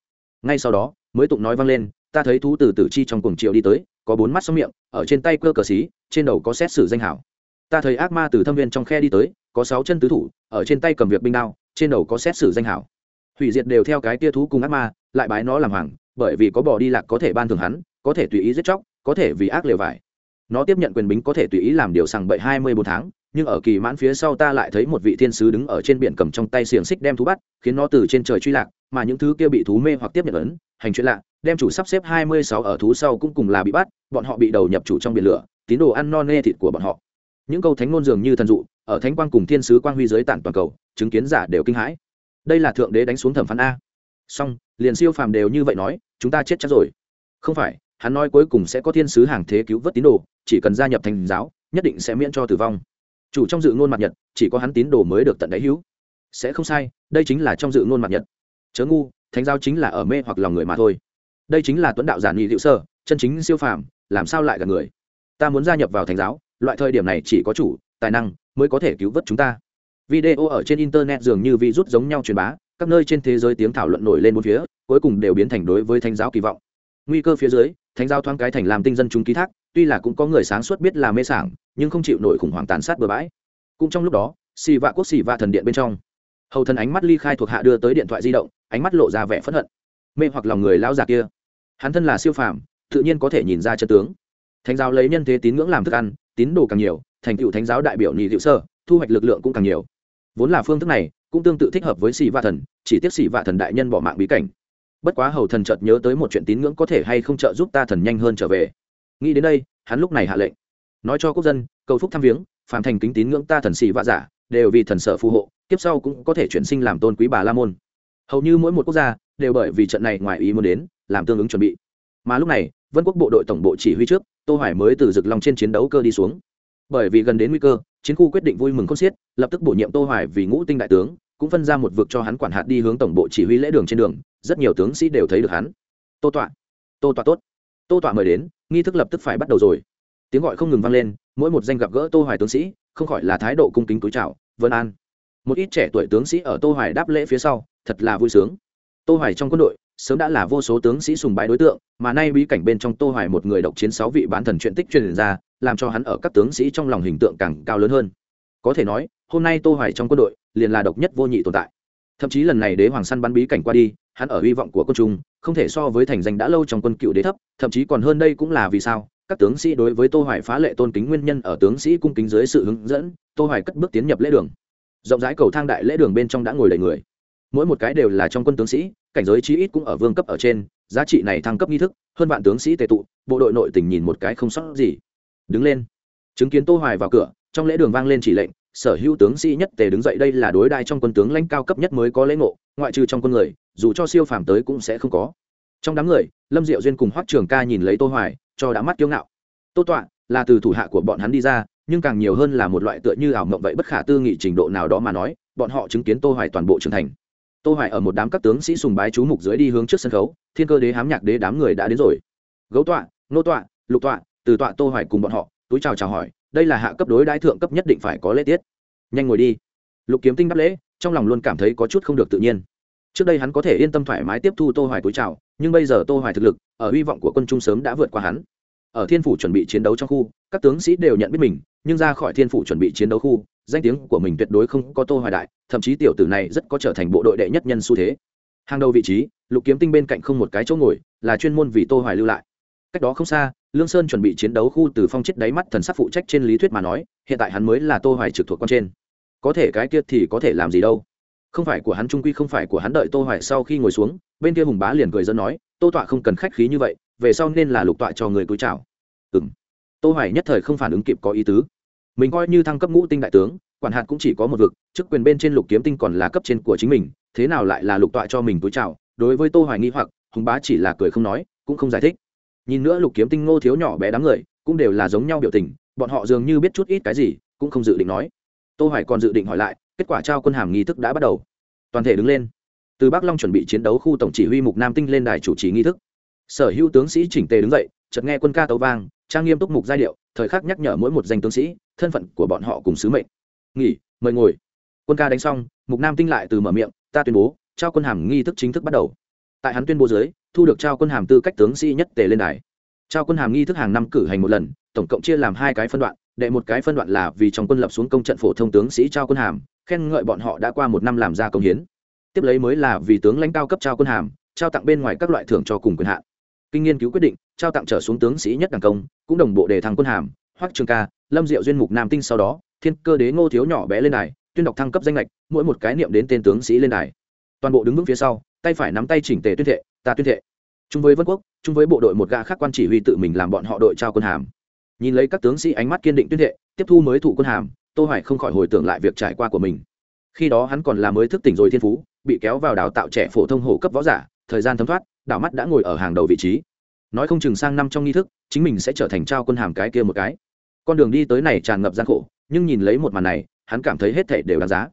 Ngay sau đó, mới tụng nói vang lên, ta thấy thú từ tử chi trong cuồng triệu đi tới, có bốn mắt sóng miệng, ở trên tay cơ cờ xí, trên đầu có xét xử danh hảo. Ta thấy ác ma từ thâm viên trong khe đi tới, có sáu chân tứ thủ, ở trên tay cầm việc binh đao, trên đầu có xét xử danh hảo. Hủy diệt đều theo cái tia thú cùng ác ma, lại bái nó làm hoàng, bởi vì có bỏ đi lạc có thể ban thường hắn, có thể tùy ý giết chóc, có thể vì ác liều vải nó tiếp nhận quyền bính có thể tùy ý làm điều sằng bậy hai mươi bốn tháng, nhưng ở kỳ mãn phía sau ta lại thấy một vị thiên sứ đứng ở trên biển cầm trong tay xiềng xích đem thú bắt, khiến nó từ trên trời truy lạc, mà những thứ kia bị thú mê hoặc tiếp nhận ấn, hành chuyện lạ, đem chủ sắp xếp hai mươi sáu ở thú sau cũng cùng là bị bắt, bọn họ bị đầu nhập chủ trong biển lửa, tín đồ ăn no nê thịt của bọn họ. Những câu thánh ngôn dường như thần dụ, ở thánh quang cùng thiên sứ quang huy dưới tản toàn cầu, chứng kiến giả đều kinh hãi. Đây là thượng đế đánh xuống thẩm phán a. Song liền siêu phàm đều như vậy nói, chúng ta chết chắc rồi. Không phải, hắn nói cuối cùng sẽ có thiên sứ hàng thế cứu vớt tín đồ chỉ cần gia nhập thành giáo, nhất định sẽ miễn cho tử vong. Chủ trong dự ngôn mặt nhật, chỉ có hắn tín đồ mới được tận đáy hữu. Sẽ không sai, đây chính là trong dự ngôn mặt nhật. Chớ ngu, thánh giáo chính là ở mê hoặc lòng người mà thôi. Đây chính là tuấn đạo giản nghị hữu sơ, chân chính siêu phàm, làm sao lại gần người? Ta muốn gia nhập vào thánh giáo, loại thời điểm này chỉ có chủ, tài năng mới có thể cứu vớt chúng ta. Video ở trên internet dường như virus giống nhau truyền bá, các nơi trên thế giới tiếng thảo luận nổi lên một phía, cuối cùng đều biến thành đối với thánh giáo kỳ vọng. Nguy cơ phía dưới, thánh giáo thoáng cái thành làm tinh dân chúng ký thác tuy là cũng có người sáng suốt biết là mê sảng, nhưng không chịu nổi khủng hoảng tàn sát bừa bãi. Cũng trong lúc đó, xì vạ quốc xì vạ thần điện bên trong, hầu thần ánh mắt ly khai thuộc hạ đưa tới điện thoại di động, ánh mắt lộ ra vẻ phẫn hận. Mê hoặc lòng người lão già kia. Hắn thân là siêu phàm, tự nhiên có thể nhìn ra chân tướng. Thánh giáo lấy nhân thế tín ngưỡng làm thức ăn, tín đồ càng nhiều, thành tựu thánh giáo đại biểu nhị hữu sơ, thu hoạch lực lượng cũng càng nhiều. Vốn là phương thức này, cũng tương tự thích hợp với xì vạ thần, chỉ tiếc xì vạ thần đại nhân bỏ mạng bí cảnh. Bất quá hầu thần chợt nhớ tới một chuyện tín ngưỡng có thể hay không trợ giúp ta thần nhanh hơn trở về nghĩ đến đây, hắn lúc này hạ lệnh. Nói cho quốc dân, cầu phúc thăm viếng, phàm thành kính tín ngưỡng ta thần sĩ vạ giả, đều vì thần sợ phù hộ, kiếp sau cũng có thể chuyển sinh làm tôn quý bà la môn. Hầu như mỗi một quốc gia, đều bởi vì trận này ngoài ý muốn đến, làm tương ứng chuẩn bị. Mà lúc này, vân quốc bộ đội tổng bộ chỉ huy trước, tô hoài mới từ rực long trên chiến đấu cơ đi xuống. Bởi vì gần đến nguy cơ, chiến khu quyết định vui mừng không xiết, lập tức bổ nhiệm tô hoài vì ngũ tinh đại tướng, cũng phân ra một vực cho hắn quản hạt đi hướng tổng bộ chỉ huy lễ đường trên đường, rất nhiều tướng sĩ đều thấy được hắn. Tô tọa. Tô tọa tốt tô tọa mời đến, nghi thức lập tức phải bắt đầu rồi. Tiếng gọi không ngừng vang lên, mỗi một danh gặp gỡ tô hoài tướng sĩ, không khỏi là thái độ cung kính túi chào, vân an. Một ít trẻ tuổi tướng sĩ ở tô hoài đáp lễ phía sau, thật là vui sướng. Tô hoài trong quân đội, sớm đã là vô số tướng sĩ sùng bái đối tượng, mà nay bí cảnh bên trong tô hoài một người độc chiến sáu vị bán thần chuyện tích truyền ra, làm cho hắn ở các tướng sĩ trong lòng hình tượng càng cao lớn hơn. Có thể nói, hôm nay tô hoài trong quân đội, liền là độc nhất vô nhị tồn tại. Thậm chí lần này đế hoàng săn bắn bí cảnh qua đi hắn ở hy vọng của quân trung không thể so với thành danh đã lâu trong quân cựu đế thấp, thậm chí còn hơn đây cũng là vì sao, các tướng sĩ đối với tô hoài phá lệ tôn kính nguyên nhân ở tướng sĩ cung kính dưới sự hướng dẫn, tô hoài cất bước tiến nhập lễ đường. Rộng rãi cầu thang đại lễ đường bên trong đã ngồi đầy người. Mỗi một cái đều là trong quân tướng sĩ, cảnh giới chí ít cũng ở vương cấp ở trên, giá trị này thăng cấp nghi thức, hơn vạn tướng sĩ tề tụ, bộ đội nội tình nhìn một cái không sót gì. Đứng lên. Chứng kiến tô hoài vào cửa, trong lễ đường vang lên chỉ lệnh, sở hữu tướng sĩ nhất tề đứng dậy, đây là đối đai trong quân tướng lãnh cao cấp nhất mới có lễ ngộ, ngoại trừ trong quân người dù cho siêu phàm tới cũng sẽ không có. Trong đám người, lâm diệu duyên cùng hoắc trường ca nhìn lấy tô hoài, cho đã mắt kiêu ngạo. Tô tọa, là từ thủ hạ của bọn hắn đi ra, nhưng càng nhiều hơn là một loại tựa như ảo mộng vậy bất khả tư nghị trình độ nào đó mà nói, bọn họ chứng kiến tô hoài toàn bộ trưởng thành. Tô hoài ở một đám các tướng sĩ sùng bái chú mục dưới đi hướng trước sân khấu, thiên cơ đế, hám nhạc đế đám người đã đến rồi. Gấu tọa, nô tọa, lục tọa, từ tọa, tô hoài cùng bọn họ, túi chào chào hỏi, đây là hạ cấp đối đãi thượng cấp nhất định phải có lễ tiết. Nhanh ngồi đi. Lục kiếm tinh đáp lễ, trong lòng luôn cảm thấy có chút không được tự nhiên trước đây hắn có thể yên tâm thoải mái tiếp thu tô hoài túi chào, nhưng bây giờ tô hoài thực lực, ở hy vọng của quân trung sớm đã vượt qua hắn. Ở thiên phủ chuẩn bị chiến đấu trong khu, các tướng sĩ đều nhận biết mình, nhưng ra khỏi thiên phủ chuẩn bị chiến đấu khu, danh tiếng của mình tuyệt đối không có tô hoài đại, thậm chí tiểu tử này rất có trở thành bộ đội đệ nhất nhân xu thế. Hàng đầu vị trí, lục kiếm tinh bên cạnh không một cái chỗ ngồi, là chuyên môn vì tô hoài lưu lại. Cách đó không xa, lương sơn chuẩn bị chiến đấu khu từ phong chết đáy mắt thần sắc phụ trách trên lý thuyết mà nói, hiện tại hắn mới là tô hoài trực thuộc con trên. Có thể cái kia thì có thể làm gì đâu không phải của hắn trung quy không phải của hắn đợi tô hoài sau khi ngồi xuống, bên kia hùng bá liền cười dân nói, tô tọa không cần khách khí như vậy, về sau nên là lục tọa cho người cúi chào. Ừm. Tô hoài nhất thời không phản ứng kịp có ý tứ. Mình coi như thăng cấp ngũ tinh đại tướng, quản hạt cũng chỉ có một vực, chức quyền bên trên lục kiếm tinh còn là cấp trên của chính mình, thế nào lại là lục tọa cho mình cúi chào? Đối với tô hoài nghi hoặc, hùng bá chỉ là cười không nói, cũng không giải thích. Nhìn nữa lục kiếm tinh ngô thiếu nhỏ bé đám người, cũng đều là giống nhau biểu tình, bọn họ dường như biết chút ít cái gì, cũng không dự định nói tô hoài còn dự định hỏi lại, kết quả trao quân hàm nghi thức đã bắt đầu. Toàn thể đứng lên. Từ bắc long chuẩn bị chiến đấu khu tổng chỉ huy mục nam tinh lên đài chủ trì nghi thức. Sở hữu tướng sĩ chỉnh tề đứng dậy, chợt nghe quân ca tấu vang, trang nghiêm túc mục giai điệu, thời khắc nhắc nhở mỗi một danh tướng sĩ, thân phận của bọn họ cùng sứ mệnh. Nghỉ, mời ngồi. Quân ca đánh xong, mục nam tinh lại từ mở miệng, ta tuyên bố, trao quân hàm nghi thức chính thức bắt đầu. Tại hắn tuyên bố dưới, thu được trao quân hàm tư cách tướng sĩ nhất tề lên đài. Trao quân hàm nghi thức hàng năm cử hành một lần, tổng cộng chia làm hai cái phân đoạn đệ một cái phân đoạn là vì trong quân lập xuống công trận phổ thông tướng sĩ trao quân hàm, khen ngợi bọn họ đã qua một năm làm ra công hiến. Tiếp lấy mới là vì tướng lãnh cao cấp trao quân hàm, trao tặng bên ngoài các loại thưởng cho cùng quyền hạn. Kinh nghiên cứu quyết định, trao tặng trở xuống tướng sĩ nhất đảng công, cũng đồng bộ đề thăng quân hàm, hoắc trường ca, lâm diệu duyên mục nam tinh sau đó, thiên cơ đế ngô thiếu nhỏ bé lên đài, tuyên đọc thăng cấp danh lệch, mỗi một cái niệm đến tên tướng sĩ lên đài. Toàn bộ đứng vững phía sau, tay phải nắm tay chỉnh tề tuyên thệ, ta tuyên thệ. Chung với vân quốc, chung với bộ đội một gã khác quan chỉ huy tự mình làm bọn họ đội trao quân hàm nhìn lấy các tướng sĩ ánh mắt kiên định tuyên thệ, tiếp thu mới thụ quân hàm, tô hoài không khỏi hồi tưởng lại việc trải qua của mình. Khi đó hắn còn là mới thức tỉnh rồi thiên phú, bị kéo vào đào tạo trẻ phổ thông hổ cấp võ giả, thời gian thấm thoát, đảo mắt đã ngồi ở hàng đầu vị trí. Nói không chừng sang năm trong nghi thức, chính mình sẽ trở thành trao quân hàm cái kia một cái. Con đường đi tới này tràn ngập gian khổ, nhưng nhìn lấy một màn này, hắn cảm thấy hết thảy đều đáng giá.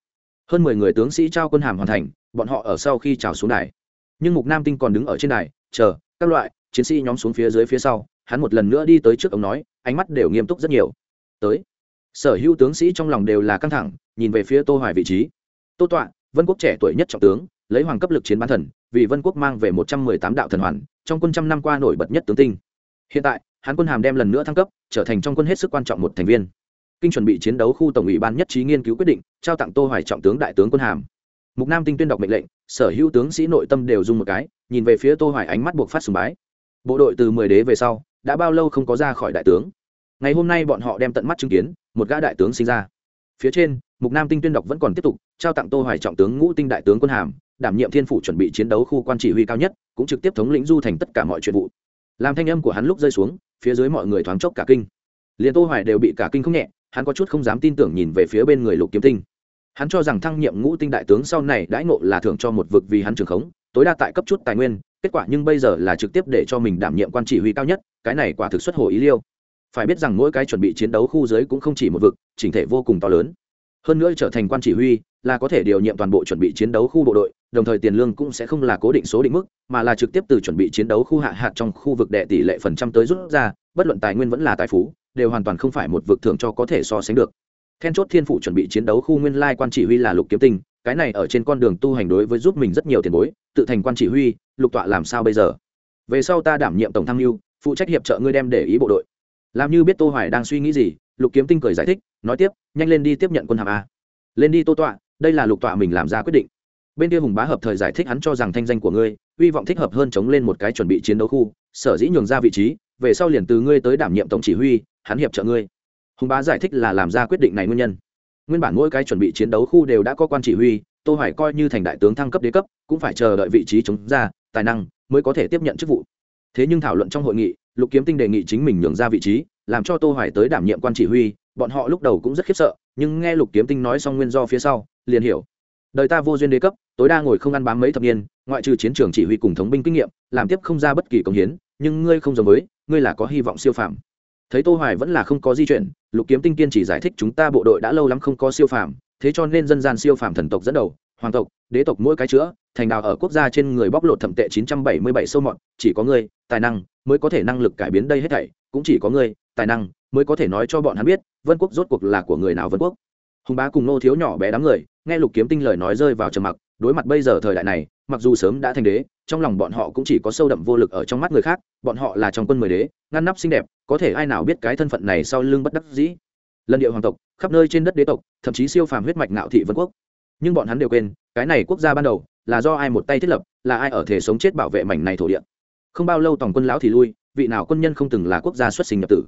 Hơn mười người tướng sĩ trao quân hàm hoàn thành, bọn họ ở sau khi trào xuống đài. Nhưng mục nam tinh còn đứng ở trên đài, chờ, các loại, chiến sĩ nhóm xuống phía dưới phía sau hắn một lần nữa đi tới trước ông nói, ánh mắt đều nghiêm túc rất nhiều. Tới. Sở hữu tướng sĩ trong lòng đều là căng thẳng, nhìn về phía tô hoài vị trí. Tô tọa, vân quốc trẻ tuổi nhất trọng tướng, lấy hoàng cấp lực chiến bán thần, vì vân quốc mang về 118 đạo thần hoàn, trong quân trăm năm qua nổi bật nhất tướng tinh. Hiện tại, hắn quân hàm đem lần nữa thăng cấp, trở thành trong quân hết sức quan trọng một thành viên. Kinh chuẩn bị chiến đấu khu tổng ủy ban nhất trí nghiên cứu quyết định, trao tặng tô hoài trọng tướng đại tướng quân hàm. Mục nam tinh tuyên đọc mệnh lệnh, sở hữu tướng sĩ nội tâm đều dung một cái, nhìn về phía tô hoài ánh mắt buộc phát sùng bái. Bộ đội từ 10 đế về sau đã bao lâu không có ra khỏi đại tướng. Ngày hôm nay bọn họ đem tận mắt chứng kiến, một gã đại tướng sinh ra. Phía trên, mục nam tinh tuyên đọc vẫn còn tiếp tục trao tặng tô hoài trọng tướng ngũ tinh đại tướng quân hàm, đảm nhiệm thiên phủ chuẩn bị chiến đấu khu quan chỉ huy cao nhất, cũng trực tiếp thống lĩnh du thành tất cả mọi chuyện vụ. Làm thanh âm của hắn lúc rơi xuống, phía dưới mọi người thoáng chốc cả kinh. Liền tô hoài đều bị cả kinh không nhẹ, hắn có chút không dám tin tưởng nhìn về phía bên người lục kiếm tinh. Hắn cho rằng thăng nhiệm ngũ tinh đại tướng sau này đãi ngộ là thưởng cho một vực vì hắn trường khống tối đa tại cấp chút tài nguyên, kết quả nhưng bây giờ là trực tiếp để cho mình đảm nhiệm quan chỉ huy cao nhất, cái này quả thực xuất hồ ý liêu. Phải biết rằng mỗi cái chuẩn bị chiến đấu khu giới cũng không chỉ một vực, chỉnh thể vô cùng to lớn. Hơn nữa trở thành quan chỉ huy, là có thể điều nhiệm toàn bộ chuẩn bị chiến đấu khu bộ đội, đồng thời tiền lương cũng sẽ không là cố định số định mức, mà là trực tiếp từ chuẩn bị chiến đấu khu hạ hạt trong khu vực đệ tỷ lệ phần trăm tới rút ra, bất luận tài nguyên vẫn là tài phú, đều hoàn toàn không phải một vực thưởng cho có thể so sánh được. Then chốt thiên phụ chuẩn bị chiến đấu khu nguyên lai quan chỉ huy là lục kiếm tinh cái này ở trên con đường tu hành đối với giúp mình rất nhiều tiền bối, tự thành quan chỉ huy, lục tọa làm sao bây giờ? Về sau ta đảm nhiệm tổng tham mưu, phụ trách hiệp trợ ngươi đem để ý bộ đội. Làm như biết tô hoài đang suy nghĩ gì, lục kiếm tinh cười giải thích, nói tiếp, nhanh lên đi tiếp nhận quân hàm a. Lên đi tô tọa, đây là lục tọa mình làm ra quyết định. Bên kia hùng bá hợp thời giải thích hắn cho rằng thanh danh của ngươi, hy vọng thích hợp hơn chống lên một cái chuẩn bị chiến đấu khu, sở dĩ nhường ra vị trí, về sau liền từ ngươi tới đảm nhiệm tổng chỉ huy, hắn hiệp trợ ngươi. Hùng bá giải thích là làm ra quyết định này nguyên nhân nguyên bản mỗi cái chuẩn bị chiến đấu khu đều đã có quan chỉ huy, tô hoài coi như thành đại tướng thăng cấp đế cấp, cũng phải chờ đợi vị trí chống ra, tài năng mới có thể tiếp nhận chức vụ. Thế nhưng thảo luận trong hội nghị, lục kiếm tinh đề nghị chính mình nhường ra vị trí, làm cho tô hoài tới đảm nhiệm quan chỉ huy, bọn họ lúc đầu cũng rất khiếp sợ, nhưng nghe lục kiếm tinh nói xong nguyên do phía sau, liền hiểu. Đời ta vô duyên đế cấp, tối đa ngồi không ăn bám mấy thập niên, ngoại trừ chiến trường chỉ huy cùng thống binh kinh nghiệm, làm tiếp không ra bất kỳ công hiến, nhưng ngươi không giống với, ngươi là có hy vọng siêu phàm. Thấy tô hoài vẫn là không có di chuyển lục kiếm tinh kiên chỉ giải thích chúng ta bộ đội đã lâu lắm không có siêu phàm, thế cho nên dân gian siêu phàm thần tộc dẫn đầu, hoàng tộc, đế tộc mỗi cái chữa, thành đào ở quốc gia trên người bóc lột thẩm tệ 977 sâu mọn chỉ có ngươi, tài năng, mới có thể năng lực cải biến đây hết thảy, cũng chỉ có ngươi, tài năng, mới có thể nói cho bọn hắn biết, vân quốc rốt cuộc là của người nào vân quốc. Hùng bá cùng nô thiếu nhỏ bé đám người, nghe lục kiếm tinh lời nói rơi vào trầm mặc, đối mặt bây giờ thời đại này mặc dù sớm đã thành đế, trong lòng bọn họ cũng chỉ có sâu đậm vô lực ở trong mắt người khác, bọn họ là trong quân mười đế, ngăn nắp xinh đẹp, có thể ai nào biết cái thân phận này sau lưng bất đắc dĩ. Lần địa hoàng tộc, khắp nơi trên đất đế tộc, thậm chí siêu phàm huyết mạch ngạo thị vân quốc. Nhưng bọn hắn đều quên, cái này quốc gia ban đầu, là do ai một tay thiết lập, là ai ở thể sống chết bảo vệ mảnh này thổ địa. Không bao lâu tổng quân lão thì lui, vị nào quân nhân không từng là quốc gia xuất sinh nhập tử.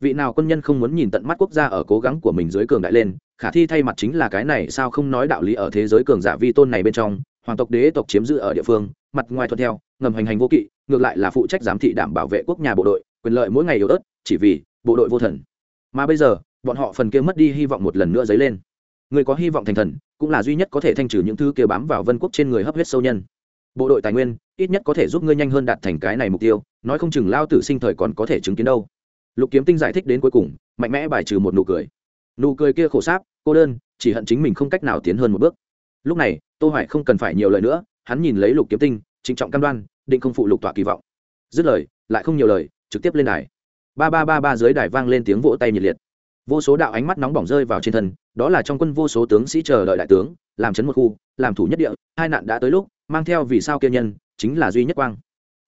Vị nào quân nhân không muốn nhìn tận mắt quốc gia ở cố gắng của mình dưới cường đại lên, khả thi thay mặt chính là cái này sao không nói đạo lý ở thế giới cường giả vi tôn này bên trong hoàng tộc đế tộc chiếm giữ ở địa phương, mặt ngoài thuận theo, ngầm hành hành vô kỵ, ngược lại là phụ trách giám thị đảm bảo vệ quốc nhà bộ đội, quyền lợi mỗi ngày yếu ớt, chỉ vì bộ đội vô thần. Mà bây giờ, bọn họ phần kia mất đi hy vọng một lần nữa dấy lên. Người có hy vọng thành thần, cũng là duy nhất có thể thanh trừ những thứ kia bám vào vân quốc trên người hấp huyết sâu nhân. Bộ đội tài nguyên, ít nhất có thể giúp ngươi nhanh hơn đạt thành cái này mục tiêu, nói không chừng lao tử sinh thời còn có thể chứng kiến đâu. Lục kiếm tinh giải thích đến cuối cùng, mạnh mẽ bài trừ một nụ cười. Nụ cười kia khổ sáp, cô đơn, chỉ hận chính mình không cách nào tiến hơn một bước lúc này, tô hoài không cần phải nhiều lời nữa, hắn nhìn lấy lục kiếm tinh, trịnh trọng cam đoan, định không phụ lục tỏa kỳ vọng. Dứt lời, lại không nhiều lời, trực tiếp lên đài. Ba ba ba ba dưới đài vang lên tiếng vỗ tay nhiệt liệt. Vô số đạo ánh mắt nóng bỏng rơi vào trên thân, đó là trong quân vô số tướng sĩ chờ đợi đại tướng, làm chấn một khu, làm thủ nhất địa, hai nạn đã tới lúc, mang theo vì sao kia nhân, chính là duy nhất quang.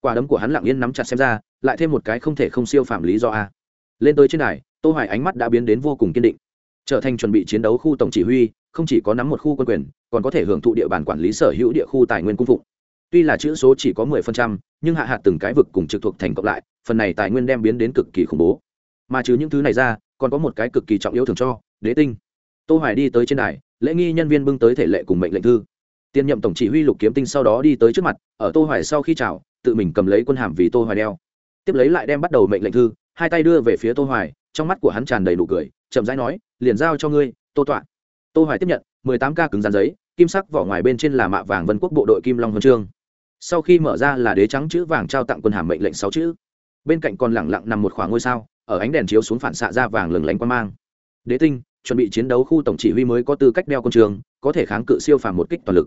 Quả đấm của hắn lặng yên nắm chặt xem ra, lại thêm một cái không thể không siêu phạm lý do a. Lên tới trên đài, tô hoài ánh mắt đã biến đến vô cùng kiên định. Trở thành chuẩn bị chiến đấu khu tổng chỉ huy không chỉ có nắm một khu quân quyền còn có thể hưởng thụ địa bàn quản lý sở hữu địa khu tài nguyên cung phụng. Tuy là chữ số chỉ có 10%, nhưng hạ hạt từng cái vực cùng trực thuộc thành cộng lại phần này tài nguyên đem biến đến cực kỳ khủng bố. Mà trừ những thứ này ra còn có một cái cực kỳ trọng yếu thường cho đế tinh. Tô hoài đi tới trên đài lễ nghi nhân viên bưng tới thể lệ cùng mệnh lệnh thư. Tiên nhậm tổng chỉ huy lục kiếm tinh sau đó đi tới trước mặt ở tô hoài sau khi chào tự mình cầm lấy quân hàm vì tô hoài đeo. Tiếp lấy lại đem bắt đầu mệnh lệnh thư hai tay đưa về phía tô hoài trong mắt của hắn tràn đầy nụ cười chậm rãi nói liền giao cho ngươi tô Toản tô hoài tiếp nhận 18 ca cứng rắn giấy, kim sắc vỏ ngoài bên trên là mạ vàng vân quốc bộ đội kim long huân chương. Sau khi mở ra là đế trắng chữ vàng trao tặng quân hàm mệnh lệnh sáu chữ. Bên cạnh còn lẳng lặng nằm một khoảng ngôi sao, ở ánh đèn chiếu xuống phản xạ ra vàng lừng lánh quan mang. Đế tinh, chuẩn bị chiến đấu khu tổng chỉ huy mới có tư cách đeo quân trường, có thể kháng cự siêu phàm một kích toàn lực.